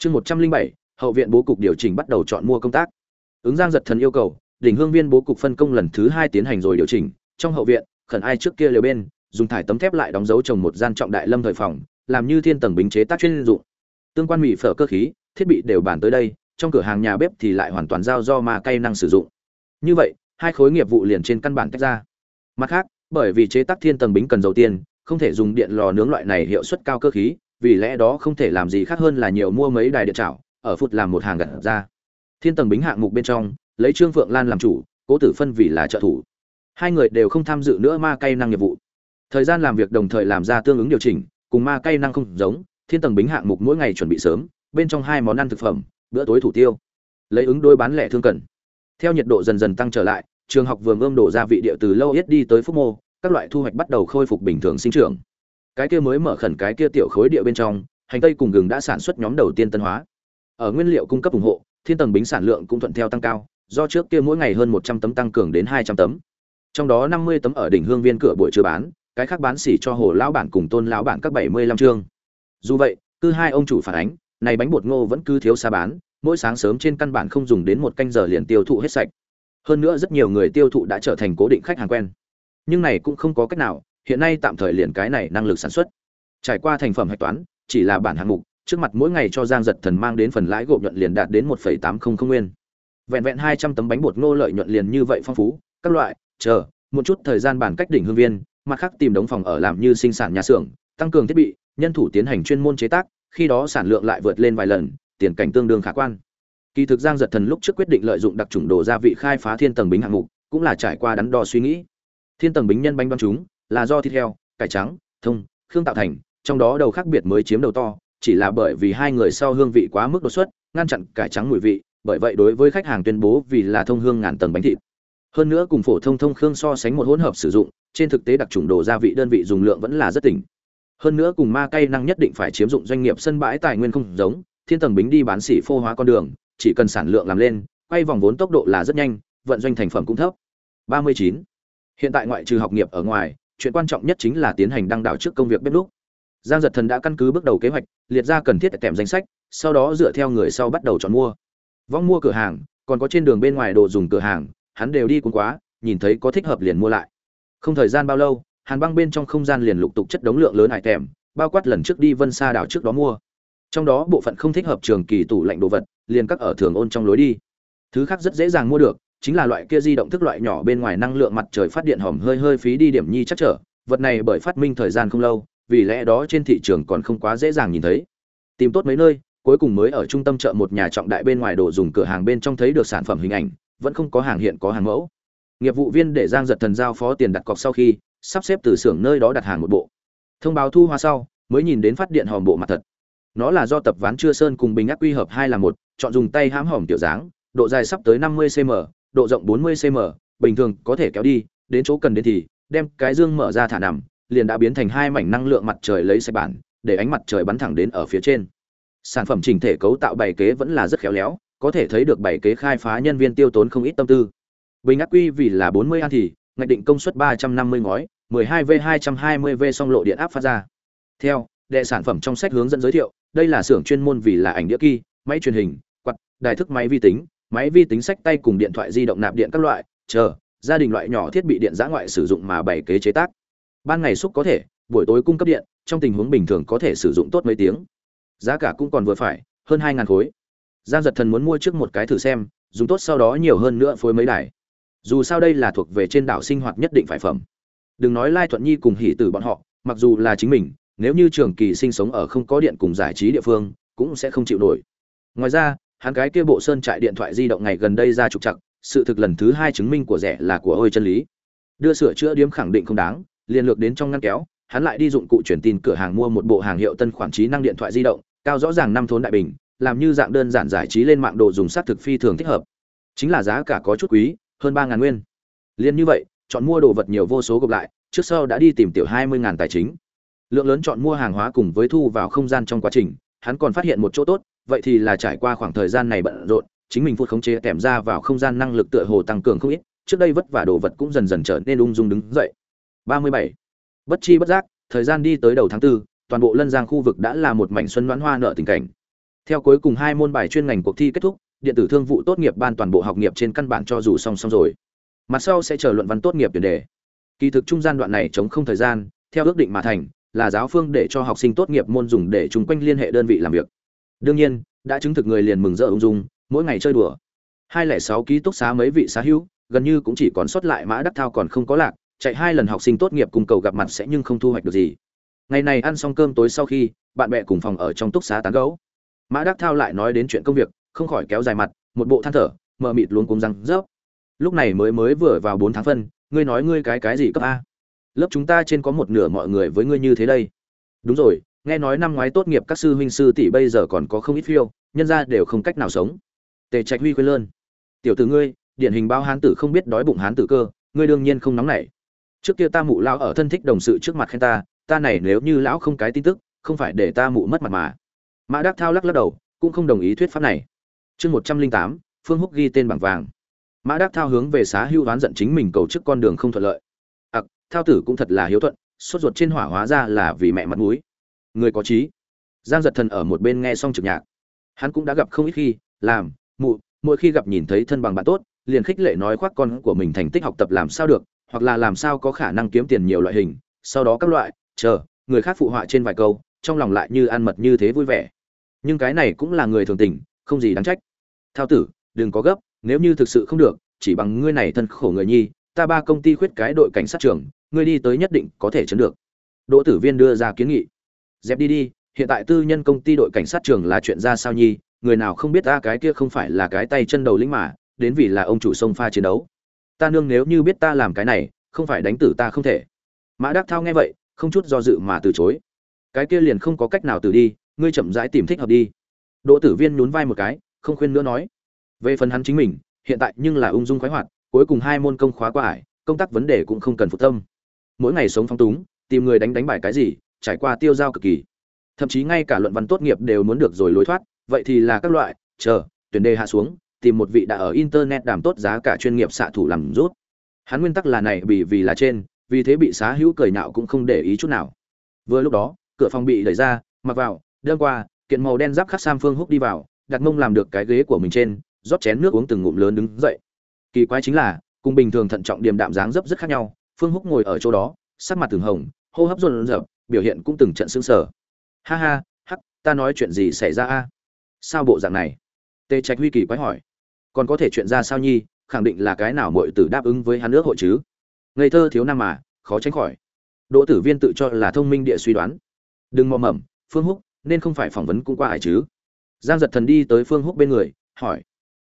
chương một trăm linh bảy hậu viện bố cục điều chỉnh bắt đầu chọn mua công tác. Ứng giang giật thần yêu cầu đỉnh hương viên bố cục phân công lần thứ hai tiến hành rồi điều chỉnh. Trong hậu viện khẩn ai trước kia liều bên dùng thải tấm thép lại đóng dấu trồng một gian trọng đại lâm thời phòng làm như thiên tầng bính chế tác chuyên dụng. Tương quan mỹ phở cơ khí thiết bị đều bàn tới đây trong cửa hàng nhà bếp thì lại hoàn toàn giao do ma cây năng sử dụng. Như vậy hai khối nghiệp vụ liền trên căn bản tách ra. Mặt khác bởi vì chế tác thiên tầng bính cần dầu tiền, không thể dùng điện lò nướng loại này hiệu suất cao cơ khí vì lẽ đó không thể làm gì khác hơn là nhiều mua mấy đài điện chảo ở phút làm một hàng gặt ra. Thiên tầng bính hạng mục bên trong, lấy trương phượng lan làm chủ, cố tử phân vì là trợ thủ. Hai người đều không tham dự nữa ma cây năng nghiệp vụ. Thời gian làm việc đồng thời làm ra tương ứng điều chỉnh, cùng ma cây năng không giống, thiên tầng bính hạng mục mỗi ngày chuẩn bị sớm, bên trong hai món ăn thực phẩm, bữa tối thủ tiêu. Lấy ứng đôi bán lẻ thương cần. Theo nhiệt độ dần dần tăng trở lại, trường học vườn ươm đổ ra vị địa từ lâu ít đi tới phúc mô, các loại thu hoạch bắt đầu khôi phục bình thường sinh trưởng cái kia mới mở khẩn cái kia tiểu khối địa bên trong, hành tây cùng gừng đã sản xuất nhóm đầu tiên tân hóa. Ở nguyên liệu cung cấp ủng hộ, thiên tầng bính sản lượng cũng thuận theo tăng cao, do trước kia mỗi ngày hơn một trăm tấm tăng cường đến hai trăm tấm. Trong đó năm mươi tấm ở đỉnh hương viên cửa buổi chưa bán, cái khác bán xỉ cho hồ lão bản cùng tôn lão bản các bảy mươi lăm chương. Dù vậy, cứ hai ông chủ phản ánh, này bánh bột ngô vẫn cứ thiếu xa bán, mỗi sáng sớm trên căn bản không dùng đến một canh giờ liền tiêu thụ hết sạch. Hơn nữa rất nhiều người tiêu thụ đã trở thành cố định khách hàng quen. Nhưng này cũng không có cách nào hiện nay tạm thời liền cái này năng lực sản xuất. Trải qua thành phẩm hạch toán, chỉ là bản hạng mục, trước mặt mỗi ngày cho giang giật thần mang đến phần lãi gộp nhuận liền đạt đến một tám trăm linh nguyên. Vẹn vẹn hai trăm tấm bánh bột ngô lợi nhuận liền như vậy phong phú, các loại, chờ, một chút thời gian bản cách đỉnh hương viên, mặt khác tìm đống phòng ở làm như sinh sản nhà xưởng, tăng cường thiết bị, nhân thủ tiến hành chuyên môn chế tác, khi đó sản lượng lại vượt lên vài lần, tiền cảnh tương đương khả quan. Kỳ thực giang giật thần lúc trước quyết định lợi dụng đặc trùng đồ gia vị khai phá thiên tầng bính hạng mục, cũng là trải qua đắn đo suy nghĩ. Thiên tầng bính nhân bánh băng chúng là do thịt heo, cải trắng, thông, khương tạo thành, trong đó đầu khác biệt mới chiếm đầu to, chỉ là bởi vì hai người sau hương vị quá mức đột xuất, ngăn chặn cải trắng mùi vị, bởi vậy đối với khách hàng tuyên bố vì là thông hương ngàn tầng bánh thịt. Hơn nữa cùng phổ thông thông khương so sánh một hỗn hợp sử dụng, trên thực tế đặc trùng đồ gia vị đơn vị dùng lượng vẫn là rất tỉnh. Hơn nữa cùng ma cây năng nhất định phải chiếm dụng doanh nghiệp sân bãi tài nguyên không giống, thiên tầng bính đi bán xỉ phô hóa con đường, chỉ cần sản lượng làm lên, quay vòng vốn tốc độ là rất nhanh, vận doanh thành phẩm cũng thấp. 39. hiện tại ngoại trừ học nghiệp ở ngoài chuyện quan trọng nhất chính là tiến hành đăng đảo trước công việc bếp lúc giang giật thần đã căn cứ bước đầu kế hoạch, liệt ra cần thiết kèm danh sách, sau đó dựa theo người sau bắt đầu chọn mua. Vong mua cửa hàng, còn có trên đường bên ngoài đồ dùng cửa hàng, hắn đều đi cuốn quá, nhìn thấy có thích hợp liền mua lại. Không thời gian bao lâu, hàn băng bên trong không gian liền lục tục chất đống lượng lớn hải tèm, bao quát lần trước đi vân xa đảo trước đó mua. Trong đó bộ phận không thích hợp trường kỳ tủ lạnh đồ vật, liền các ở thường ôn trong lối đi. Thứ khác rất dễ dàng mua được chính là loại kia di động thức loại nhỏ bên ngoài năng lượng mặt trời phát điện hỏng hơi hơi phí đi điểm nhi chắc trở, vật này bởi phát minh thời gian không lâu, vì lẽ đó trên thị trường còn không quá dễ dàng nhìn thấy. Tìm tốt mấy nơi, cuối cùng mới ở trung tâm chợ một nhà trọng đại bên ngoài đồ dùng cửa hàng bên trong thấy được sản phẩm hình ảnh, vẫn không có hàng hiện có hàng mẫu. Nghiệp vụ viên để giang giật thần giao phó tiền đặt cọc sau khi, sắp xếp từ xưởng nơi đó đặt hàng một bộ. Thông báo thu hoa sau, mới nhìn đến phát điện hòm bộ mặt thật. Nó là do tập ván chưa sơn cùng bình ác quy hợp hai là một, chọn dùng tay hãm hòm tiểu dáng, độ dài sắp tới 50 cm độ rộng 40 cm bình thường có thể kéo đi, đến chỗ cần đến thì, đem cái dương mở ra thả nằm, liền đã biến thành hai mảnh năng lượng mặt trời lấy xe bản, để ánh mặt trời bắn thẳng đến ở phía trên. Sản phẩm chỉnh thể cấu tạo bày kế vẫn là rất khéo léo, có thể thấy được bày kế khai phá nhân viên tiêu tốn không ít tâm tư. Bình ắc quy vì là 40 an thì, ngạch định công suất 350 ngói 12 v 220 v song lộ điện áp phát ra. Theo, đệ sản phẩm trong sách hướng dẫn giới thiệu, đây là xưởng chuyên môn vì là ảnh đĩa kỳ máy truyền hình, quạt, đài thức máy vi tính máy vi tính sách tay cùng điện thoại di động nạp điện các loại, chờ, gia đình loại nhỏ thiết bị điện giã ngoại sử dụng mà bày kế chế tác. Ban ngày xúc có thể, buổi tối cung cấp điện, trong tình huống bình thường có thể sử dụng tốt mấy tiếng. Giá cả cũng còn vừa phải, hơn hai ngàn khối. Giang giật thần muốn mua trước một cái thử xem, dùng tốt sau đó nhiều hơn nữa phối mấy đài. Dù sao đây là thuộc về trên đảo sinh hoạt nhất định phải phẩm. Đừng nói lai thuận nhi cùng hỉ tử bọn họ, mặc dù là chính mình, nếu như trường kỳ sinh sống ở không có điện cùng giải trí địa phương, cũng sẽ không chịu nổi. Ngoài ra hắn cái kia bộ sơn trại điện thoại di động ngày gần đây ra trục chặt sự thực lần thứ hai chứng minh của rẻ là của ôi chân lý. Đưa sửa chữa điếm khẳng định không đáng, liền lược đến trong ngăn kéo, hắn lại đi dụng cụ truyền tin cửa hàng mua một bộ hàng hiệu tân khoản trí năng điện thoại di động, cao rõ ràng năm thốn đại bình, làm như dạng đơn giản giải trí lên mạng đồ dùng sát thực phi thường thích hợp. Chính là giá cả có chút quý, hơn ba ngàn nguyên. Liên như vậy, chọn mua đồ vật nhiều vô số gộp lại, trước sau đã đi tìm tiểu hai mươi ngàn tài chính. Lượng lớn chọn mua hàng hóa cùng với thu vào không gian trong quá trình, hắn còn phát hiện một chỗ tốt vậy thì là trải qua khoảng thời gian này bận rộn chính mình phút khống chế kèm ra vào không gian năng lực tựa hồ tăng cường không ít trước đây vất vả đồ vật cũng dần dần trở nên ung dung đứng dậy. 37. bất chi bất giác thời gian đi tới đầu tháng 4, toàn bộ lân giang khu vực đã là một mảnh xuân đoán hoa nợ tình cảnh. Theo cuối cùng hai môn bài chuyên ngành cuộc thi kết thúc điện tử thương vụ tốt nghiệp ban toàn bộ học nghiệp trên căn bản cho dù song song rồi. Mặt sau sẽ chờ luận văn tốt nghiệp tuyển đề. Kỳ thực trung gian đoạn này chống không thời gian theo ước định mà thành là giáo phương để cho học sinh tốt nghiệp môn dùng để chúng quanh liên hệ đơn vị làm việc đương nhiên, đã chứng thực người liền mừng rỡ ung dung, mỗi ngày chơi đùa. Hai lẻ sáu ký túc xá mấy vị xá hữu, gần như cũng chỉ còn sót lại mã đắc thao còn không có lạc, chạy hai lần học sinh tốt nghiệp cùng cầu gặp mặt sẽ nhưng không thu hoạch được gì. Ngày này ăn xong cơm tối sau khi, bạn bè cùng phòng ở trong túc xá tán gấu mã đắc thao lại nói đến chuyện công việc, không khỏi kéo dài mặt, một bộ than thở, mờ mịt luôn cuống răng rớp lúc này mới mới vừa vào bốn tháng phân, ngươi nói ngươi cái cái gì cấp a? Lớp chúng ta trên có một nửa mọi người với ngươi như thế đây. Đúng rồi nghe nói năm ngoái tốt nghiệp các sư huynh sư tỷ bây giờ còn có không ít phiêu, nhân ra đều không cách nào sống. Tề trạch huy quên lơn. Tiểu tử ngươi, điển hình bao hán tử không biết đói bụng hán tử cơ, ngươi đương nhiên không nóng nảy. Trước kia ta mụ lão ở thân thích đồng sự trước mặt khen ta ta này nếu như lão không cái tin tức, không phải để ta mụ mất mặt mà. Mã đắc thao lắc lắc đầu, cũng không đồng ý thuyết pháp này. Chương một trăm linh tám, phương húc ghi tên bảng vàng. Mã đắc thao hướng về xá hưu đoán giận chính mình cầu chức con đường không thuận lợi. Ặc, thao tử cũng thật là hiếu thuận, sốt ruột trên hỏa hóa ra là vì mẹ mặt mũi người có trí. Giang giật thần ở một bên nghe xong trực nhạc. Hắn cũng đã gặp không ít khi, làm, mụ, mỗi khi gặp nhìn thấy thân bằng bạn tốt, liền khích lệ nói khoác con của mình thành tích học tập làm sao được, hoặc là làm sao có khả năng kiếm tiền nhiều loại hình, sau đó các loại, chờ, người khác phụ họa trên vài câu, trong lòng lại như ăn mật như thế vui vẻ. Nhưng cái này cũng là người thường tình, không gì đáng trách. Thao tử, đừng có gấp, nếu như thực sự không được, chỉ bằng ngươi này thân khổ người nhi, ta ba công ty khuyết cái đội cảnh sát trưởng, ngươi đi tới nhất định có thể chấn được. Đỗ tử viên đưa ra kiến nghị dẹp đi đi, hiện tại tư nhân công ty đội cảnh sát trưởng là chuyện ra sao nhi? Người nào không biết ta cái kia không phải là cái tay chân đầu lĩnh mà, đến vì là ông chủ sông pha chiến đấu. Ta nương nếu như biết ta làm cái này, không phải đánh tử ta không thể. Mã đắc thao nghe vậy, không chút do dự mà từ chối. Cái kia liền không có cách nào từ đi, ngươi chậm rãi tìm thích hợp đi. Đỗ tử viên nhún vai một cái, không khuyên nữa nói. Về phần hắn chính mình, hiện tại nhưng là ung dung khoái hoạt, cuối cùng hai môn công khóa qua ải, công tác vấn đề cũng không cần phục tâm. Mỗi ngày sống phong túng, tìm người đánh đánh bài cái gì trải qua tiêu giao cực kỳ. Thậm chí ngay cả luận văn tốt nghiệp đều muốn được rồi lối thoát, vậy thì là các loại, chờ, tuyển đề hạ xuống, tìm một vị đã ở internet đảm tốt giá cả chuyên nghiệp xạ thủ làm rút. Hắn nguyên tắc là này, bị vì là trên, vì thế bị xá hữu cười nhạo cũng không để ý chút nào. Vừa lúc đó, cửa phòng bị đẩy ra, mặc vào đơn qua, kiện màu đen giáp khắc sam phương húc đi vào, đặt mông làm được cái ghế của mình trên, rót chén nước uống từng ngụm lớn đứng dậy. Kỳ quái chính là, cùng bình thường thận trọng điềm đạm dáng dấp rất khác nhau, phương húc ngồi ở chỗ đó, sắc mặt từng hồng, hô hấp rộn rợn biểu hiện cũng từng trận sững sờ. Ha ha, hắc, ta nói chuyện gì xảy ra a? Sao bộ dạng này? Tề trạch huy kỳ quái hỏi. Còn có thể chuyện ra sao nhi, khẳng định là cái nào muội tử đáp ứng với hắn nước hội chứ? Ngây thơ thiếu năm mà, khó tránh khỏi. Đỗ tử viên tự cho là thông minh địa suy đoán. Đừng mò mẩm phương húc, nên không phải phỏng vấn cũng qua hải chứ? Giang giật thần đi tới phương húc bên người, hỏi.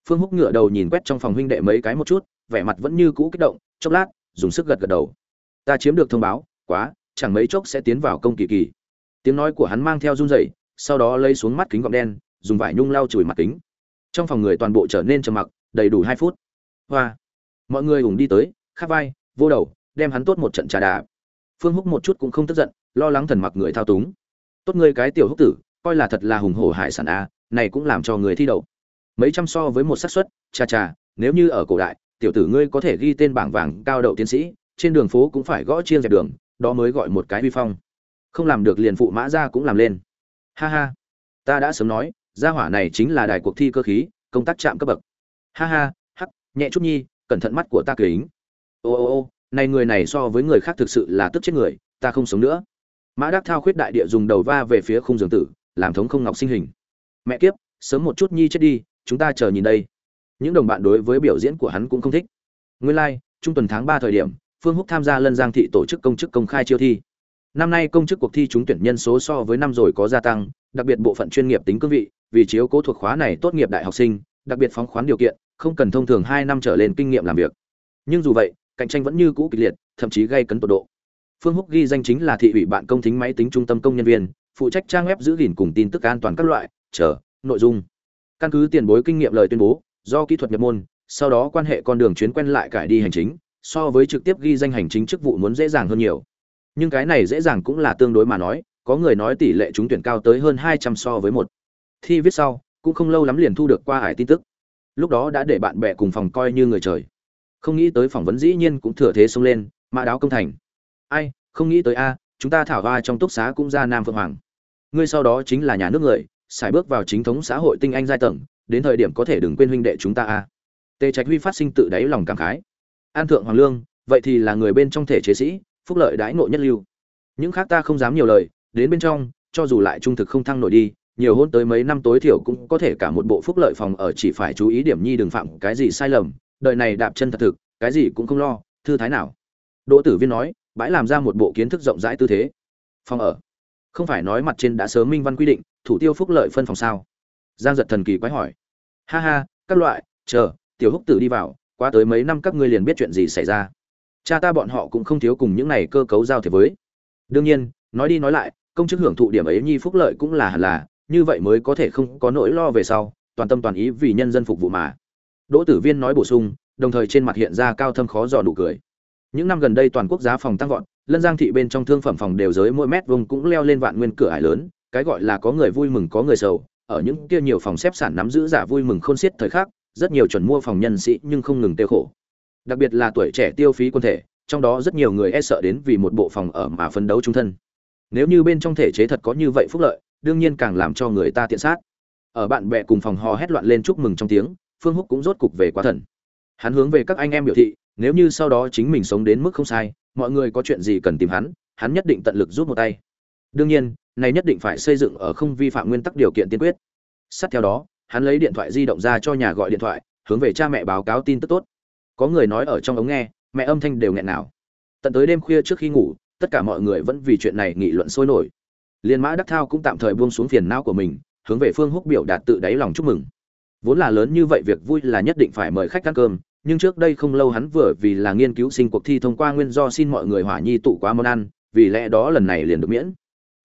Phương húc ngửa đầu nhìn quét trong phòng huynh đệ mấy cái một chút, vẻ mặt vẫn như cũ kích động, chốc lát, dùng sức gật gật đầu. Ta chiếm được thông báo, quá chẳng mấy chốc sẽ tiến vào công kỳ kỳ. Tiếng nói của hắn mang theo run rẩy, sau đó lấy xuống mắt kính gọng đen, dùng vải nhung lau chùi mặt kính. Trong phòng người toàn bộ trở nên trầm mặc, đầy đủ hai phút. Hoa! Mọi người hùng đi tới khát vai, vô đầu, đem hắn tốt một trận trà đà phương húc một chút cũng không tức giận, lo lắng thần mặc người thao túng. Tốt ngươi cái tiểu húc tử, coi là thật là hùng hổ hải sản a này cũng làm cho người thi đậu. Mấy trăm so với một xác suất, cha cha, nếu như ở cổ đại, tiểu tử ngươi có thể ghi tên bảng vàng cao đậu tiến sĩ, trên đường phố cũng phải gõ chiên dẹp đường đó mới gọi một cái uy phong. Không làm được liền phụ mã ra cũng làm lên. Ha ha. Ta đã sớm nói gia hỏa này chính là đài cuộc thi cơ khí công tác chạm cấp bậc. Ha ha hắc nhẹ chút nhi cẩn thận mắt của ta kính. Ô ô ô này người này so với người khác thực sự là tức chết người ta không sống nữa. Mã đắc thao khuyết đại địa dùng đầu va về phía khung giường tử làm thống không ngọc sinh hình. Mẹ kiếp sớm một chút nhi chết đi chúng ta chờ nhìn đây. Những đồng bạn đối với biểu diễn của hắn cũng không thích. Nguyên lai like, trung tuần tháng ba thời điểm phương húc tham gia lân giang thị tổ chức công chức công khai chiêu thi. Năm nay công chức cuộc thi trúng tuyển nhân số so với năm rồi có gia tăng, đặc biệt bộ phận chuyên nghiệp tính cương vị, vì chiếu cố thuộc khóa này tốt nghiệp đại học sinh, đặc biệt phóng khoán điều kiện, không cần thông thường hai năm trở lên kinh nghiệm làm việc. Nhưng dù vậy, cạnh tranh vẫn như cũ kịch liệt, thậm chí gây cấn tột độ. Phương húc ghi danh chính là thị ủy bạn công thính máy tính trung tâm công nhân viên, phụ trách trang web giữ gìn cùng tin tức an toàn các loại, chờ, nội dung. Căn cứ tiền bối kinh nghiệm lời tuyên bố, do kỹ thuật nhập môn, sau đó quan hệ con đường chuyến quen lại cải đi hành chính so với trực tiếp ghi danh hành chính chức vụ muốn dễ dàng hơn nhiều. Nhưng cái này dễ dàng cũng là tương đối mà nói, có người nói tỷ lệ trúng tuyển cao tới hơn hai trăm so với một. Thi viết sau, cũng không lâu lắm liền thu được qua hải tin tức. Lúc đó đã để bạn bè cùng phòng coi như người trời. Không nghĩ tới phỏng vấn dĩ nhiên cũng thừa thế xông lên, mã đáo công thành. Ai, không nghĩ tới a, chúng ta thảo hoa trong túc xá cũng ra nam phượng hoàng. Ngươi sau đó chính là nhà nước người xài bước vào chính thống xã hội tinh anh giai tầng, đến thời điểm có thể đừng quên huynh đệ chúng ta a. Tề trạch huy phát sinh tự đáy lòng cảm khái an thượng hoàng lương, vậy thì là người bên trong thể chế sĩ, phúc lợi đãi ngộ nhất lưu. Những khác ta không dám nhiều lời, đến bên trong, cho dù lại trung thực không thăng nổi đi, nhiều hôn tới mấy năm tối thiểu cũng có thể cả một bộ phúc lợi phòng ở chỉ phải chú ý điểm nhi đừng phạm cái gì sai lầm, đời này đạp chân thật thực, cái gì cũng không lo, thư thái nào. Đỗ tử viên nói, bãi làm ra một bộ kiến thức rộng rãi tư thế. Phòng ở. Không phải nói mặt trên đã sớm minh văn quy định, thủ tiêu phúc lợi phân phòng sao? Giang giật thần kỳ quái hỏi. Ha ha, các loại, chờ, tiểu húc tử đi vào qua tới mấy năm các ngươi liền biết chuyện gì xảy ra. Cha ta bọn họ cũng không thiếu cùng những này cơ cấu giao thế với. Đương nhiên, nói đi nói lại, công chức hưởng thụ điểm ấy nhi phúc lợi cũng là hẳn là, như vậy mới có thể không có nỗi lo về sau, toàn tâm toàn ý vì nhân dân phục vụ mà. Đỗ tử viên nói bổ sung, đồng thời trên mặt hiện ra cao thâm khó dò đủ cười. Những năm gần đây toàn quốc giá phòng tăng vọt, lân giang thị bên trong thương phẩm phòng đều giới mỗi mét vuông cũng leo lên vạn nguyên cửa ải lớn, cái gọi là có người vui mừng có người sầu, ở những kia nhiều phòng xếp sản nắm giữ giả vui mừng khôn xiết thời khắc rất nhiều chuẩn mua phòng nhân sĩ nhưng không ngừng tiêu khổ. Đặc biệt là tuổi trẻ tiêu phí quân thể, trong đó rất nhiều người e sợ đến vì một bộ phòng ở mà phấn đấu trung thân. Nếu như bên trong thể chế thật có như vậy phúc lợi, đương nhiên càng làm cho người ta tiện sát. Ở bạn bè cùng phòng hò hét loạn lên chúc mừng trong tiếng, phương húc cũng rốt cục về quá thần. Hắn hướng về các anh em biểu thị, nếu như sau đó chính mình sống đến mức không sai, mọi người có chuyện gì cần tìm hắn hắn nhất định tận lực giúp một tay. Đương nhiên, này nhất định phải xây dựng ở không vi phạm nguyên tắc điều kiện tiên quyết. Sát theo đó hắn lấy điện thoại di động ra cho nhà gọi điện thoại, hướng về cha mẹ báo cáo tin tức tốt. Có người nói ở trong ống nghe, mẹ âm thanh đều nghẹn nào. Tận tới đêm khuya trước khi ngủ, tất cả mọi người vẫn vì chuyện này nghị luận sôi nổi. Liên mã đắc thao cũng tạm thời buông xuống phiền não của mình, hướng về phương húc biểu đạt tự đáy lòng chúc mừng. Vốn là lớn như vậy việc vui là nhất định phải mời khách ăn cơm, nhưng trước đây không lâu hắn vừa vì là nghiên cứu sinh cuộc thi thông qua nguyên do xin mọi người hỏa nhi tụ quá món ăn, vì lẽ đó lần này liền được miễn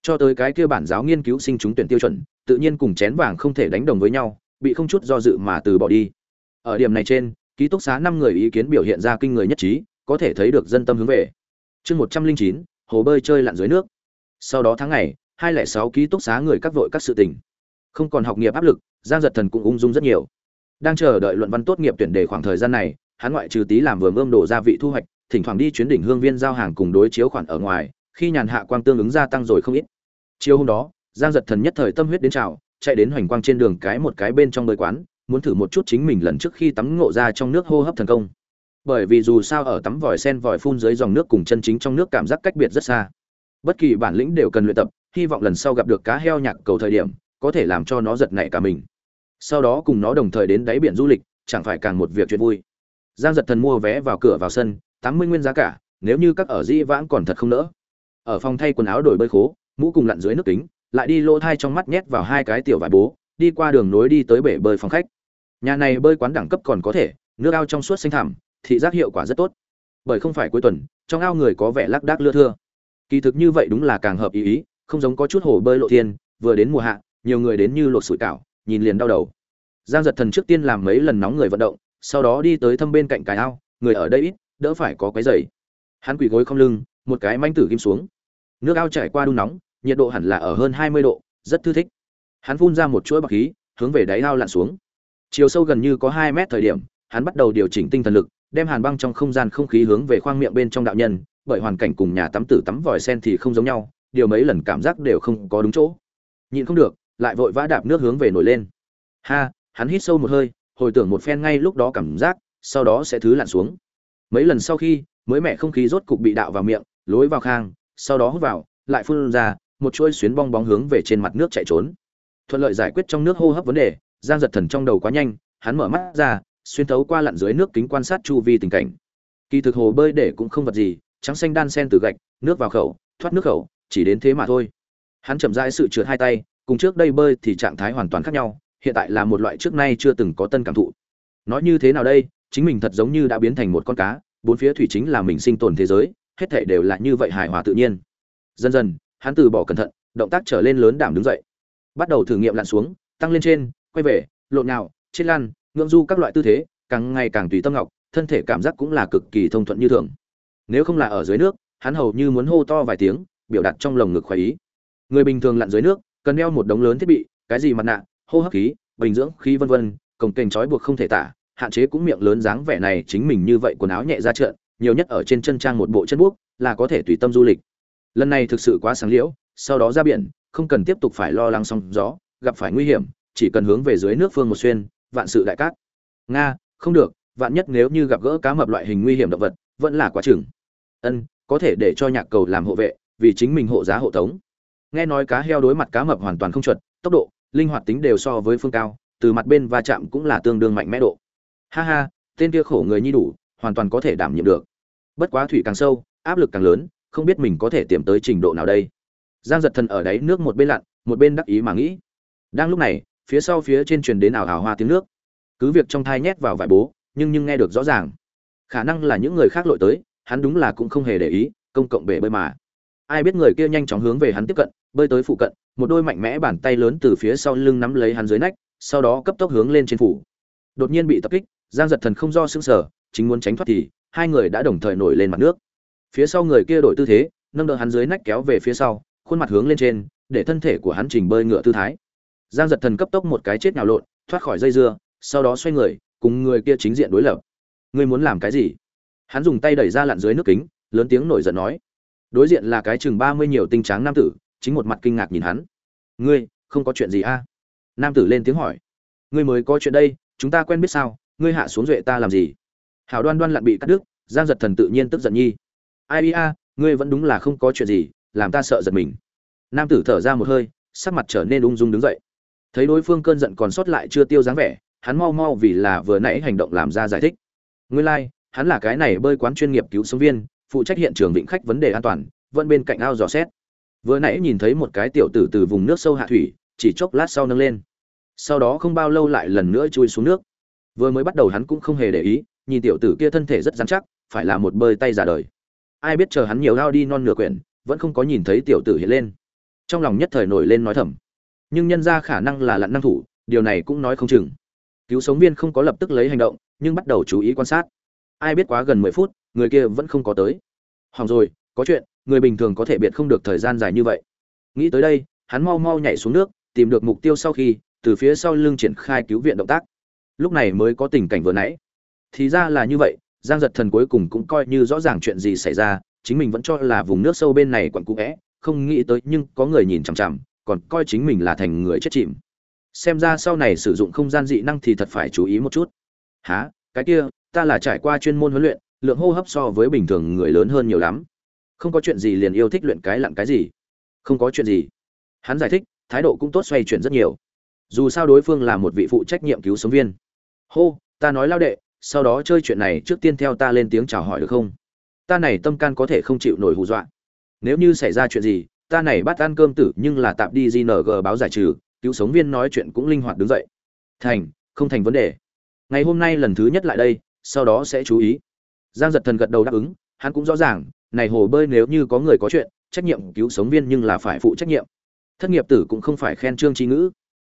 cho tới cái kia bản giáo nghiên cứu sinh trúng tuyển tiêu chuẩn, tự nhiên cùng chén vàng không thể đánh đồng với nhau, bị không chút do dự mà từ bỏ đi. Ở điểm này trên, ký túc xá năm người ý kiến biểu hiện ra kinh người nhất trí, có thể thấy được dân tâm hướng về. Chương một trăm linh chín, hồ bơi chơi lặn dưới nước. Sau đó tháng ngày, hai lẻ sáu ký túc xá người các vội các sự tình. Không còn học nghiệp áp lực, giang giật thần cũng ung dung rất nhiều. Đang chờ đợi luận văn tốt nghiệp tuyển đề khoảng thời gian này, hắn ngoại trừ tí làm vừa ươm đổ gia vị thu hoạch, thỉnh thoảng đi chuyến đỉnh hương viên giao hàng cùng đối chiếu khoản ở ngoài khi nhàn hạ quang tương ứng gia tăng rồi không ít. Chiều hôm đó, giang giật thần nhất thời tâm huyết đến trào, chạy đến hoành quang trên đường cái một cái bên trong nơi quán, muốn thử một chút chính mình lần trước khi tắm ngộ ra trong nước hô hấp thần công. Bởi vì dù sao ở tắm vòi sen vòi phun dưới dòng nước cùng chân chính trong nước cảm giác cách biệt rất xa. Bất kỳ bản lĩnh đều cần luyện tập, hy vọng lần sau gặp được cá heo nhạc cầu thời điểm, có thể làm cho nó giật nảy cả mình. Sau đó cùng nó đồng thời đến đáy biển du lịch, chẳng phải càng một việc chuyện vui. Giang giật thần mua vé vào cửa vào sân, tám mươi nguyên giá cả, nếu như các ở di vãng còn thật không nỡ ở phòng thay quần áo đổi bơi khố, mũ cùng lặn dưới nước kính, lại đi lỗ thai trong mắt nhét vào hai cái tiểu vải bố, đi qua đường nối đi tới bể bơi phòng khách. Nhà này bơi quán đẳng cấp còn có thể, nước ao trong suốt xanh thẳm, thị giác hiệu quả rất tốt. Bởi không phải cuối tuần, trong ao người có vẻ lác đác lưa thưa. Kỳ thực như vậy đúng là càng hợp ý ý, không giống có chút hồ bơi lộ thiên, vừa đến mùa hạ, nhiều người đến như lột sủi cảo, nhìn liền đau đầu. Giang giật thần trước tiên làm mấy lần nóng người vận động, sau đó đi tới thâm bên cạnh cái ao, người ở đây ít, đỡ phải có cái giày. Hắn quỳ gối không lưng một cái manh tử kim xuống. Nước ao trải qua đun nóng, nhiệt độ hẳn là ở hơn hai mươi độ, rất thư thích. Hắn phun ra một chuỗi bọc khí, hướng về đáy ao lặn xuống. Chiều sâu gần như có hai mét thời điểm, hắn bắt đầu điều chỉnh tinh thần lực, đem hàn băng trong không gian không khí hướng về khoang miệng bên trong đạo nhân, bởi hoàn cảnh cùng nhà tắm tử tắm vòi sen thì không giống nhau, điều mấy lần cảm giác đều không có đúng chỗ. Nhịn không được, lại vội vã đạp nước hướng về nổi lên. Ha, hắn hít sâu một hơi, hồi tưởng một phen ngay lúc đó cảm giác, sau đó sẽ thứ lặn xuống. Mấy lần sau khi, mới mẹ không khí rốt cục bị đạo vào miệng lối vào khang, sau đó hút vào, lại phun ra, một chuỗi xuyến bong bóng hướng về trên mặt nước chạy trốn. Thuận lợi giải quyết trong nước hô hấp vấn đề, giang giật thần trong đầu quá nhanh, hắn mở mắt ra, xuyên thấu qua lặn dưới nước kính quan sát chu vi tình cảnh. Kỳ thực hồ bơi để cũng không vật gì, trắng xanh đan sen từ gạch, nước vào khẩu, thoát nước khẩu, chỉ đến thế mà thôi. Hắn chậm rãi sự trượt hai tay, cùng trước đây bơi thì trạng thái hoàn toàn khác nhau, hiện tại là một loại trước nay chưa từng có tân cảm thụ. Nói như thế nào đây, chính mình thật giống như đã biến thành một con cá, bốn phía thủy chính là mình sinh tồn thế giới hết thảy đều là như vậy hài hòa tự nhiên. Dần dần, hắn từ bỏ cẩn thận, động tác trở lên lớn đảm đứng dậy. Bắt đầu thử nghiệm lặn xuống, tăng lên trên, quay về, lộn nhào trên lan ngưỡng du các loại tư thế, càng ngày càng tùy tâm ngọc, thân thể cảm giác cũng là cực kỳ thông thuận như thường. Nếu không là ở dưới nước, hắn hầu như muốn hô to vài tiếng, biểu đạt trong lồng ngực khoái ý. Người bình thường lặn dưới nước, cần đeo một đống lớn thiết bị, cái gì mặt nạ, hô hấp khí, bình dưỡng khí vân vân, cổng kềnh trói buộc không thể tả, hạn chế cũng miệng lớn dáng vẻ này chính mình như vậy quần áo nhẹ ra trận nhiều nhất ở trên chân trang một bộ chân buốc là có thể tùy tâm du lịch. Lần này thực sự quá sáng liễu, sau đó ra biển, không cần tiếp tục phải lo lắng sóng gió, gặp phải nguy hiểm, chỉ cần hướng về dưới nước phương một xuyên, vạn sự đại cát. Nga, không được, vạn nhất nếu như gặp gỡ cá mập loại hình nguy hiểm động vật, vẫn là quá chừng. Ân, có thể để cho nhạc cầu làm hộ vệ, vì chính mình hộ giá hộ tống. Nghe nói cá heo đối mặt cá mập hoàn toàn không chuẩn, tốc độ, linh hoạt tính đều so với phương cao, từ mặt bên va chạm cũng là tương đương mạnh mẽ độ. Ha ha, tên kia khổ người nhi đủ, hoàn toàn có thể đảm nhiệm được bất quá thủy càng sâu, áp lực càng lớn, không biết mình có thể tiềm tới trình độ nào đây. Giang giật thần ở đáy nước một bên lặn, một bên đắc ý mà nghĩ. Đang lúc này, phía sau phía trên truyền đến ảo ảo hoa tiếng nước. Cứ việc trong thai nhét vào vải bố, nhưng nhưng nghe được rõ ràng. Khả năng là những người khác lội tới, hắn đúng là cũng không hề để ý, công cộng bể bơi mà. Ai biết người kia nhanh chóng hướng về hắn tiếp cận, bơi tới phụ cận, một đôi mạnh mẽ bàn tay lớn từ phía sau lưng nắm lấy hắn dưới nách, sau đó cấp tốc hướng lên trên phủ. Đột nhiên bị tập kích, giang giật thần không do xương sở chính muốn tránh thoát thì hai người đã đồng thời nổi lên mặt nước. Phía sau người kia đổi tư thế, nâng đỡ hắn dưới nách kéo về phía sau, khuôn mặt hướng lên trên, để thân thể của hắn trình bơi ngựa tư thái. Giang giật thần cấp tốc một cái chết nào lộn, thoát khỏi dây dưa, sau đó xoay người, cùng người kia chính diện đối lập. Ngươi muốn làm cái gì? Hắn dùng tay đẩy ra lặn dưới nước kính, lớn tiếng nổi giận nói. Đối diện là cái chừng ba mươi nhiều tinh tráng nam tử, chính một mặt kinh ngạc nhìn hắn. Ngươi, không có chuyện gì a? Nam tử lên tiếng hỏi. Ngươi mới có chuyện đây, chúng ta quen biết sao? Ngươi hạ xuống duệ ta làm gì? Hảo đoan đoan lặn bị cắt đứt giang giật thần tự nhiên tức giận nhi. Ai a ngươi vẫn đúng là không có chuyện gì làm ta sợ giật mình. Nam tử thở ra một hơi sắc mặt trở nên ung dung đứng dậy. Thấy đối phương cơn giận còn sót lại chưa tiêu dáng vẻ hắn mau mau vì là vừa nãy hành động làm ra giải thích. Nguyên lai like, hắn là cái này bơi quán chuyên nghiệp cứu sống viên phụ trách hiện trường vịnh khách vấn đề an toàn vẫn bên cạnh ao dò xét. Vừa nãy nhìn thấy một cái tiểu tử từ vùng nước sâu hạ thủy chỉ chốc lát sau nâng lên. Sau đó không bao lâu lại lần nữa chui xuống nước. Vừa mới bắt đầu hắn cũng không hề để ý nhìn tiểu tử kia thân thể rất rắn chắc, phải là một bơi tay già đời. Ai biết chờ hắn nhiều lao đi non nửa quyển, vẫn không có nhìn thấy tiểu tử hiện lên. Trong lòng nhất thời nổi lên nói thầm. Nhưng nhân ra khả năng là lặn năng thủ, điều này cũng nói không chừng. Cứu sống viên không có lập tức lấy hành động, nhưng bắt đầu chú ý quan sát. Ai biết quá gần mười phút, người kia vẫn không có tới. Hỏng rồi, có chuyện, người bình thường có thể biệt không được thời gian dài như vậy. Nghĩ tới đây, hắn mau mau nhảy xuống nước, tìm được mục tiêu sau khi, từ phía sau lưng triển khai cứu viện động tác. Lúc này mới có tình cảnh vừa nãy thì ra là như vậy, giang giật thần cuối cùng cũng coi như rõ ràng chuyện gì xảy ra, chính mình vẫn cho là vùng nước sâu bên này quặn cũ vẽ không nghĩ tới nhưng có người nhìn chằm chằm, còn coi chính mình là thành người chết chìm. Xem ra sau này sử dụng không gian dị năng thì thật phải chú ý một chút. Há cái kia, ta là trải qua chuyên môn huấn luyện, lượng hô hấp so với bình thường người lớn hơn nhiều lắm. Không có chuyện gì liền yêu thích luyện cái lặn cái gì. Không có chuyện gì. Hắn giải thích, thái độ cũng tốt xoay chuyển rất nhiều. Dù sao đối phương là một vị phụ trách nhiệm cứu sống viên. Hô, ta nói lao đệ sau đó chơi chuyện này trước tiên theo ta lên tiếng chào hỏi được không? Ta này tâm can có thể không chịu nổi hù dọa. Nếu như xảy ra chuyện gì, ta này bắt ăn cơm tử nhưng là tạm đi gng báo giải trừ, cứu sống viên nói chuyện cũng linh hoạt đứng dậy. Thành, không thành vấn đề. Ngày hôm nay lần thứ nhất lại đây, sau đó sẽ chú ý. Giang giật thần gật đầu đáp ứng, hắn cũng rõ ràng, này hồ bơi nếu như có người có chuyện, trách nhiệm cứu sống viên nhưng là phải phụ trách nhiệm. Thất nghiệp tử cũng không phải khen trương trí ngữ.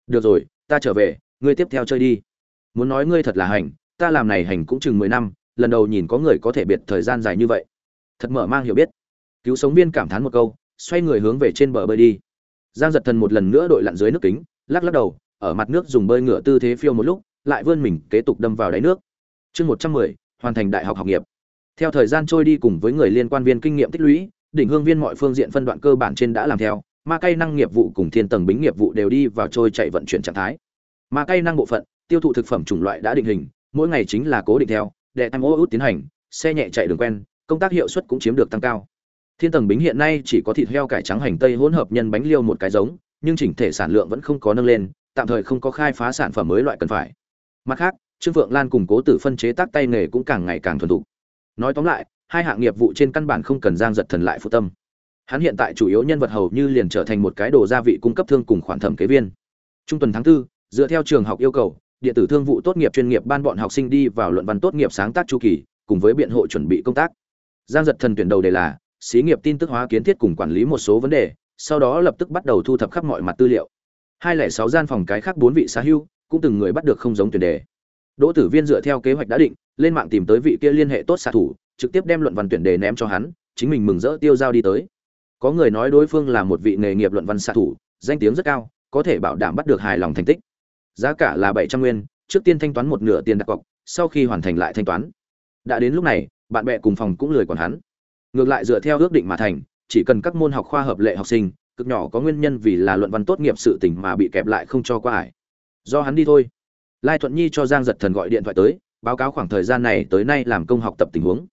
Được rồi, ta trở về, ngươi tiếp theo chơi đi. Muốn nói ngươi thật là hành ta làm này hành cũng chừng mười năm, lần đầu nhìn có người có thể biệt thời gian dài như vậy. Thật mở mang hiểu biết. Cứu sống viên cảm thán một câu, xoay người hướng về trên bờ bơi đi. Giang giật thần một lần nữa đội lặn dưới nước kính, lắc lắc đầu, ở mặt nước dùng bơi ngựa tư thế phiêu một lúc, lại vươn mình kế tục đâm vào đáy nước. Chương một trăm mười, hoàn thành đại học học nghiệp. Theo thời gian trôi đi cùng với người liên quan viên kinh nghiệm tích lũy, đỉnh hương viên mọi phương diện phân đoạn cơ bản trên đã làm theo, ma cây năng nghiệp vụ cùng thiên tầng bính nghiệp vụ đều đi vào trôi chạy vận chuyển trạng thái. Ma cây năng bộ phận, tiêu thụ thực phẩm chủng loại đã định hình mỗi ngày chính là cố định theo đệ em ô út tiến hành xe nhẹ chạy đường quen công tác hiệu suất cũng chiếm được tăng cao. Thiên tầng bính hiện nay chỉ có thịt heo cải trắng hành tây hỗn hợp nhân bánh liêu một cái giống nhưng chỉnh thể sản lượng vẫn không có nâng lên tạm thời không có khai phá sản phẩm mới loại cần phải. Mặt khác trương phượng lan cùng cố tử phân chế tác tay nghề cũng càng ngày càng thuần thục. Nói tóm lại hai hạng nghiệp vụ trên căn bản không cần giang giật thần lại phụ tâm. Hắn hiện tại chủ yếu nhân vật hầu như liền trở thành một cái đồ gia vị cung cấp thương cùng khoản thẩm kế viên. Trung tuần tháng 4, dựa theo trường học yêu cầu điện tử thương vụ tốt nghiệp chuyên nghiệp ban bọn học sinh đi vào luận văn tốt nghiệp sáng tác chu kỳ, cùng với biện hộ chuẩn bị công tác. Giang giật thần tuyển đầu đề là, xí nghiệp tin tức hóa kiến thiết cùng quản lý một số vấn đề, sau đó lập tức bắt đầu thu thập khắp mọi mặt tư liệu. Hai lẻ sáu gian phòng cái khác bốn vị xá hưu, cũng từng người bắt được không giống tuyển đề. Đỗ tử viên dựa theo kế hoạch đã định, lên mạng tìm tới vị kia liên hệ tốt xạ thủ, trực tiếp đem luận văn tuyển đề ném cho hắn, chính mình mừng rỡ tiêu giao đi tới. Có người nói đối phương là một vị nghề nghiệp luận văn xạ thủ, danh tiếng rất cao, có thể bảo đảm bắt được hài lòng thành tích giá cả là bảy trăm nguyên, trước tiên thanh toán một nửa tiền đặt cọc, sau khi hoàn thành lại thanh toán. Đã đến lúc này, bạn bè cùng phòng cũng lười còn hắn. Ngược lại dựa theo ước định mà thành, chỉ cần các môn học khoa hợp lệ học sinh, cực nhỏ có nguyên nhân vì là luận văn tốt nghiệp sự tình mà bị kẹp lại không cho qua ải. Do hắn đi thôi. Lai thuận nhi cho giang giật thần gọi điện thoại tới, báo cáo khoảng thời gian này tới nay làm công học tập tình huống.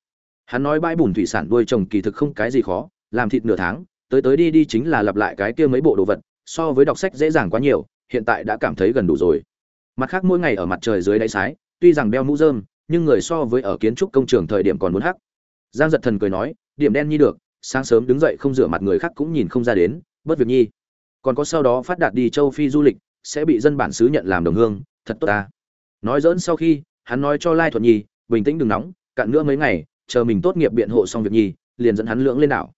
Hắn nói bãi bùn thủy sản nuôi trồng kỳ thực không cái gì khó, làm thịt nửa tháng, tới tới đi đi chính là lặp lại cái kia mấy bộ đồ vật, so với đọc sách dễ dàng quá nhiều hiện tại đã cảm thấy gần đủ rồi. Mặt khác mỗi ngày ở mặt trời dưới đáy sái, tuy rằng đeo mũ rơm, nhưng người so với ở kiến trúc công trường thời điểm còn muốn hắc. Giang giật thần cười nói, điểm đen nhi được, sáng sớm đứng dậy không rửa mặt người khác cũng nhìn không ra đến bất việc nhi. Còn có sau đó phát đạt đi châu phi du lịch, sẽ bị dân bản xứ nhận làm đồng hương, thật tốt ta. Nói dỡn sau khi, hắn nói cho lai thuận nhi, bình tĩnh đừng nóng, cạn nữa mấy ngày, chờ mình tốt nghiệp biện hộ xong việc nhi, liền dẫn hắn lưỡng lên đảo.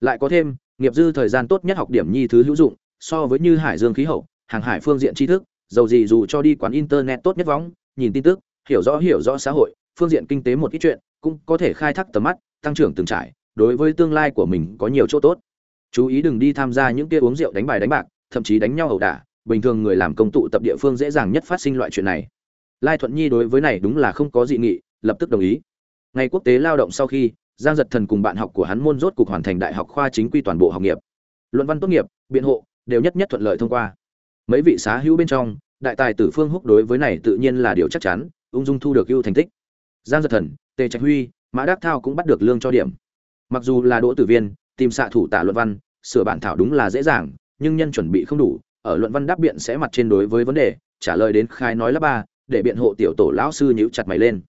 Lại có thêm, nghiệp dư thời gian tốt nhất học điểm nhi thứ hữu dụng, so với như hải dương khí hậu hàng hải phương diện tri thức, dầu gì dù cho đi quán internet tốt nhất võng, nhìn tin tức, hiểu rõ hiểu rõ xã hội, phương diện kinh tế một ít chuyện, cũng có thể khai thác tầm mắt, tăng trưởng từng trải, đối với tương lai của mình có nhiều chỗ tốt. Chú ý đừng đi tham gia những kia uống rượu đánh bài đánh bạc, thậm chí đánh nhau ẩu đả, bình thường người làm công tụ tập địa phương dễ dàng nhất phát sinh loại chuyện này. Lai thuận nhi đối với này đúng là không có dị nghị, lập tức đồng ý. Ngày quốc tế lao động sau khi, giang giật thần cùng bạn học của hắn môn rốt cục hoàn thành đại học khoa chính quy toàn bộ học nghiệp. Luận văn tốt nghiệp, biện hộ, đều nhất nhất thuận lợi thông qua mấy vị xá hữu bên trong, đại tài tử phương húc đối với này tự nhiên là điều chắc chắn, ung dung thu được ưu thành tích. Giang giật thần, tề trạch huy, mã đắc thao cũng bắt được lương cho điểm. Mặc dù là đỗ tử viên, tìm xạ thủ tả luận văn, sửa bản thảo đúng là dễ dàng, nhưng nhân chuẩn bị không đủ, ở luận văn đáp biện sẽ mặt trên đối với vấn đề, trả lời đến khai nói lớp ba, để biện hộ tiểu tổ lão sư nhíu chặt mày lên.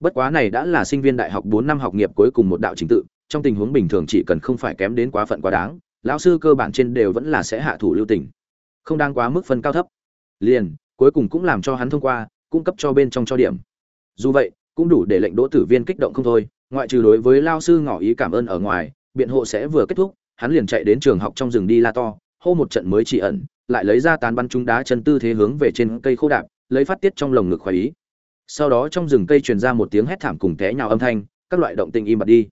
Bất quá này đã là sinh viên đại học bốn năm học nghiệp cuối cùng một đạo trình tự, trong tình huống bình thường chỉ cần không phải kém đến quá phận quá đáng, lão sư cơ bản trên đều vẫn là sẽ hạ thủ lưu tình không đang quá mức phân cao thấp. Liền, cuối cùng cũng làm cho hắn thông qua, cung cấp cho bên trong cho điểm. Dù vậy, cũng đủ để lệnh đỗ tử viên kích động không thôi, ngoại trừ đối với lao sư ngỏ ý cảm ơn ở ngoài, biện hộ sẽ vừa kết thúc, hắn liền chạy đến trường học trong rừng đi la to, hô một trận mới chỉ ẩn, lại lấy ra tán bắn trúng đá chân tư thế hướng về trên cây khô đạp, lấy phát tiết trong lồng ngực khoái ý. Sau đó trong rừng cây truyền ra một tiếng hét thảm cùng té nhào âm thanh, các loại động tình im bặt đi.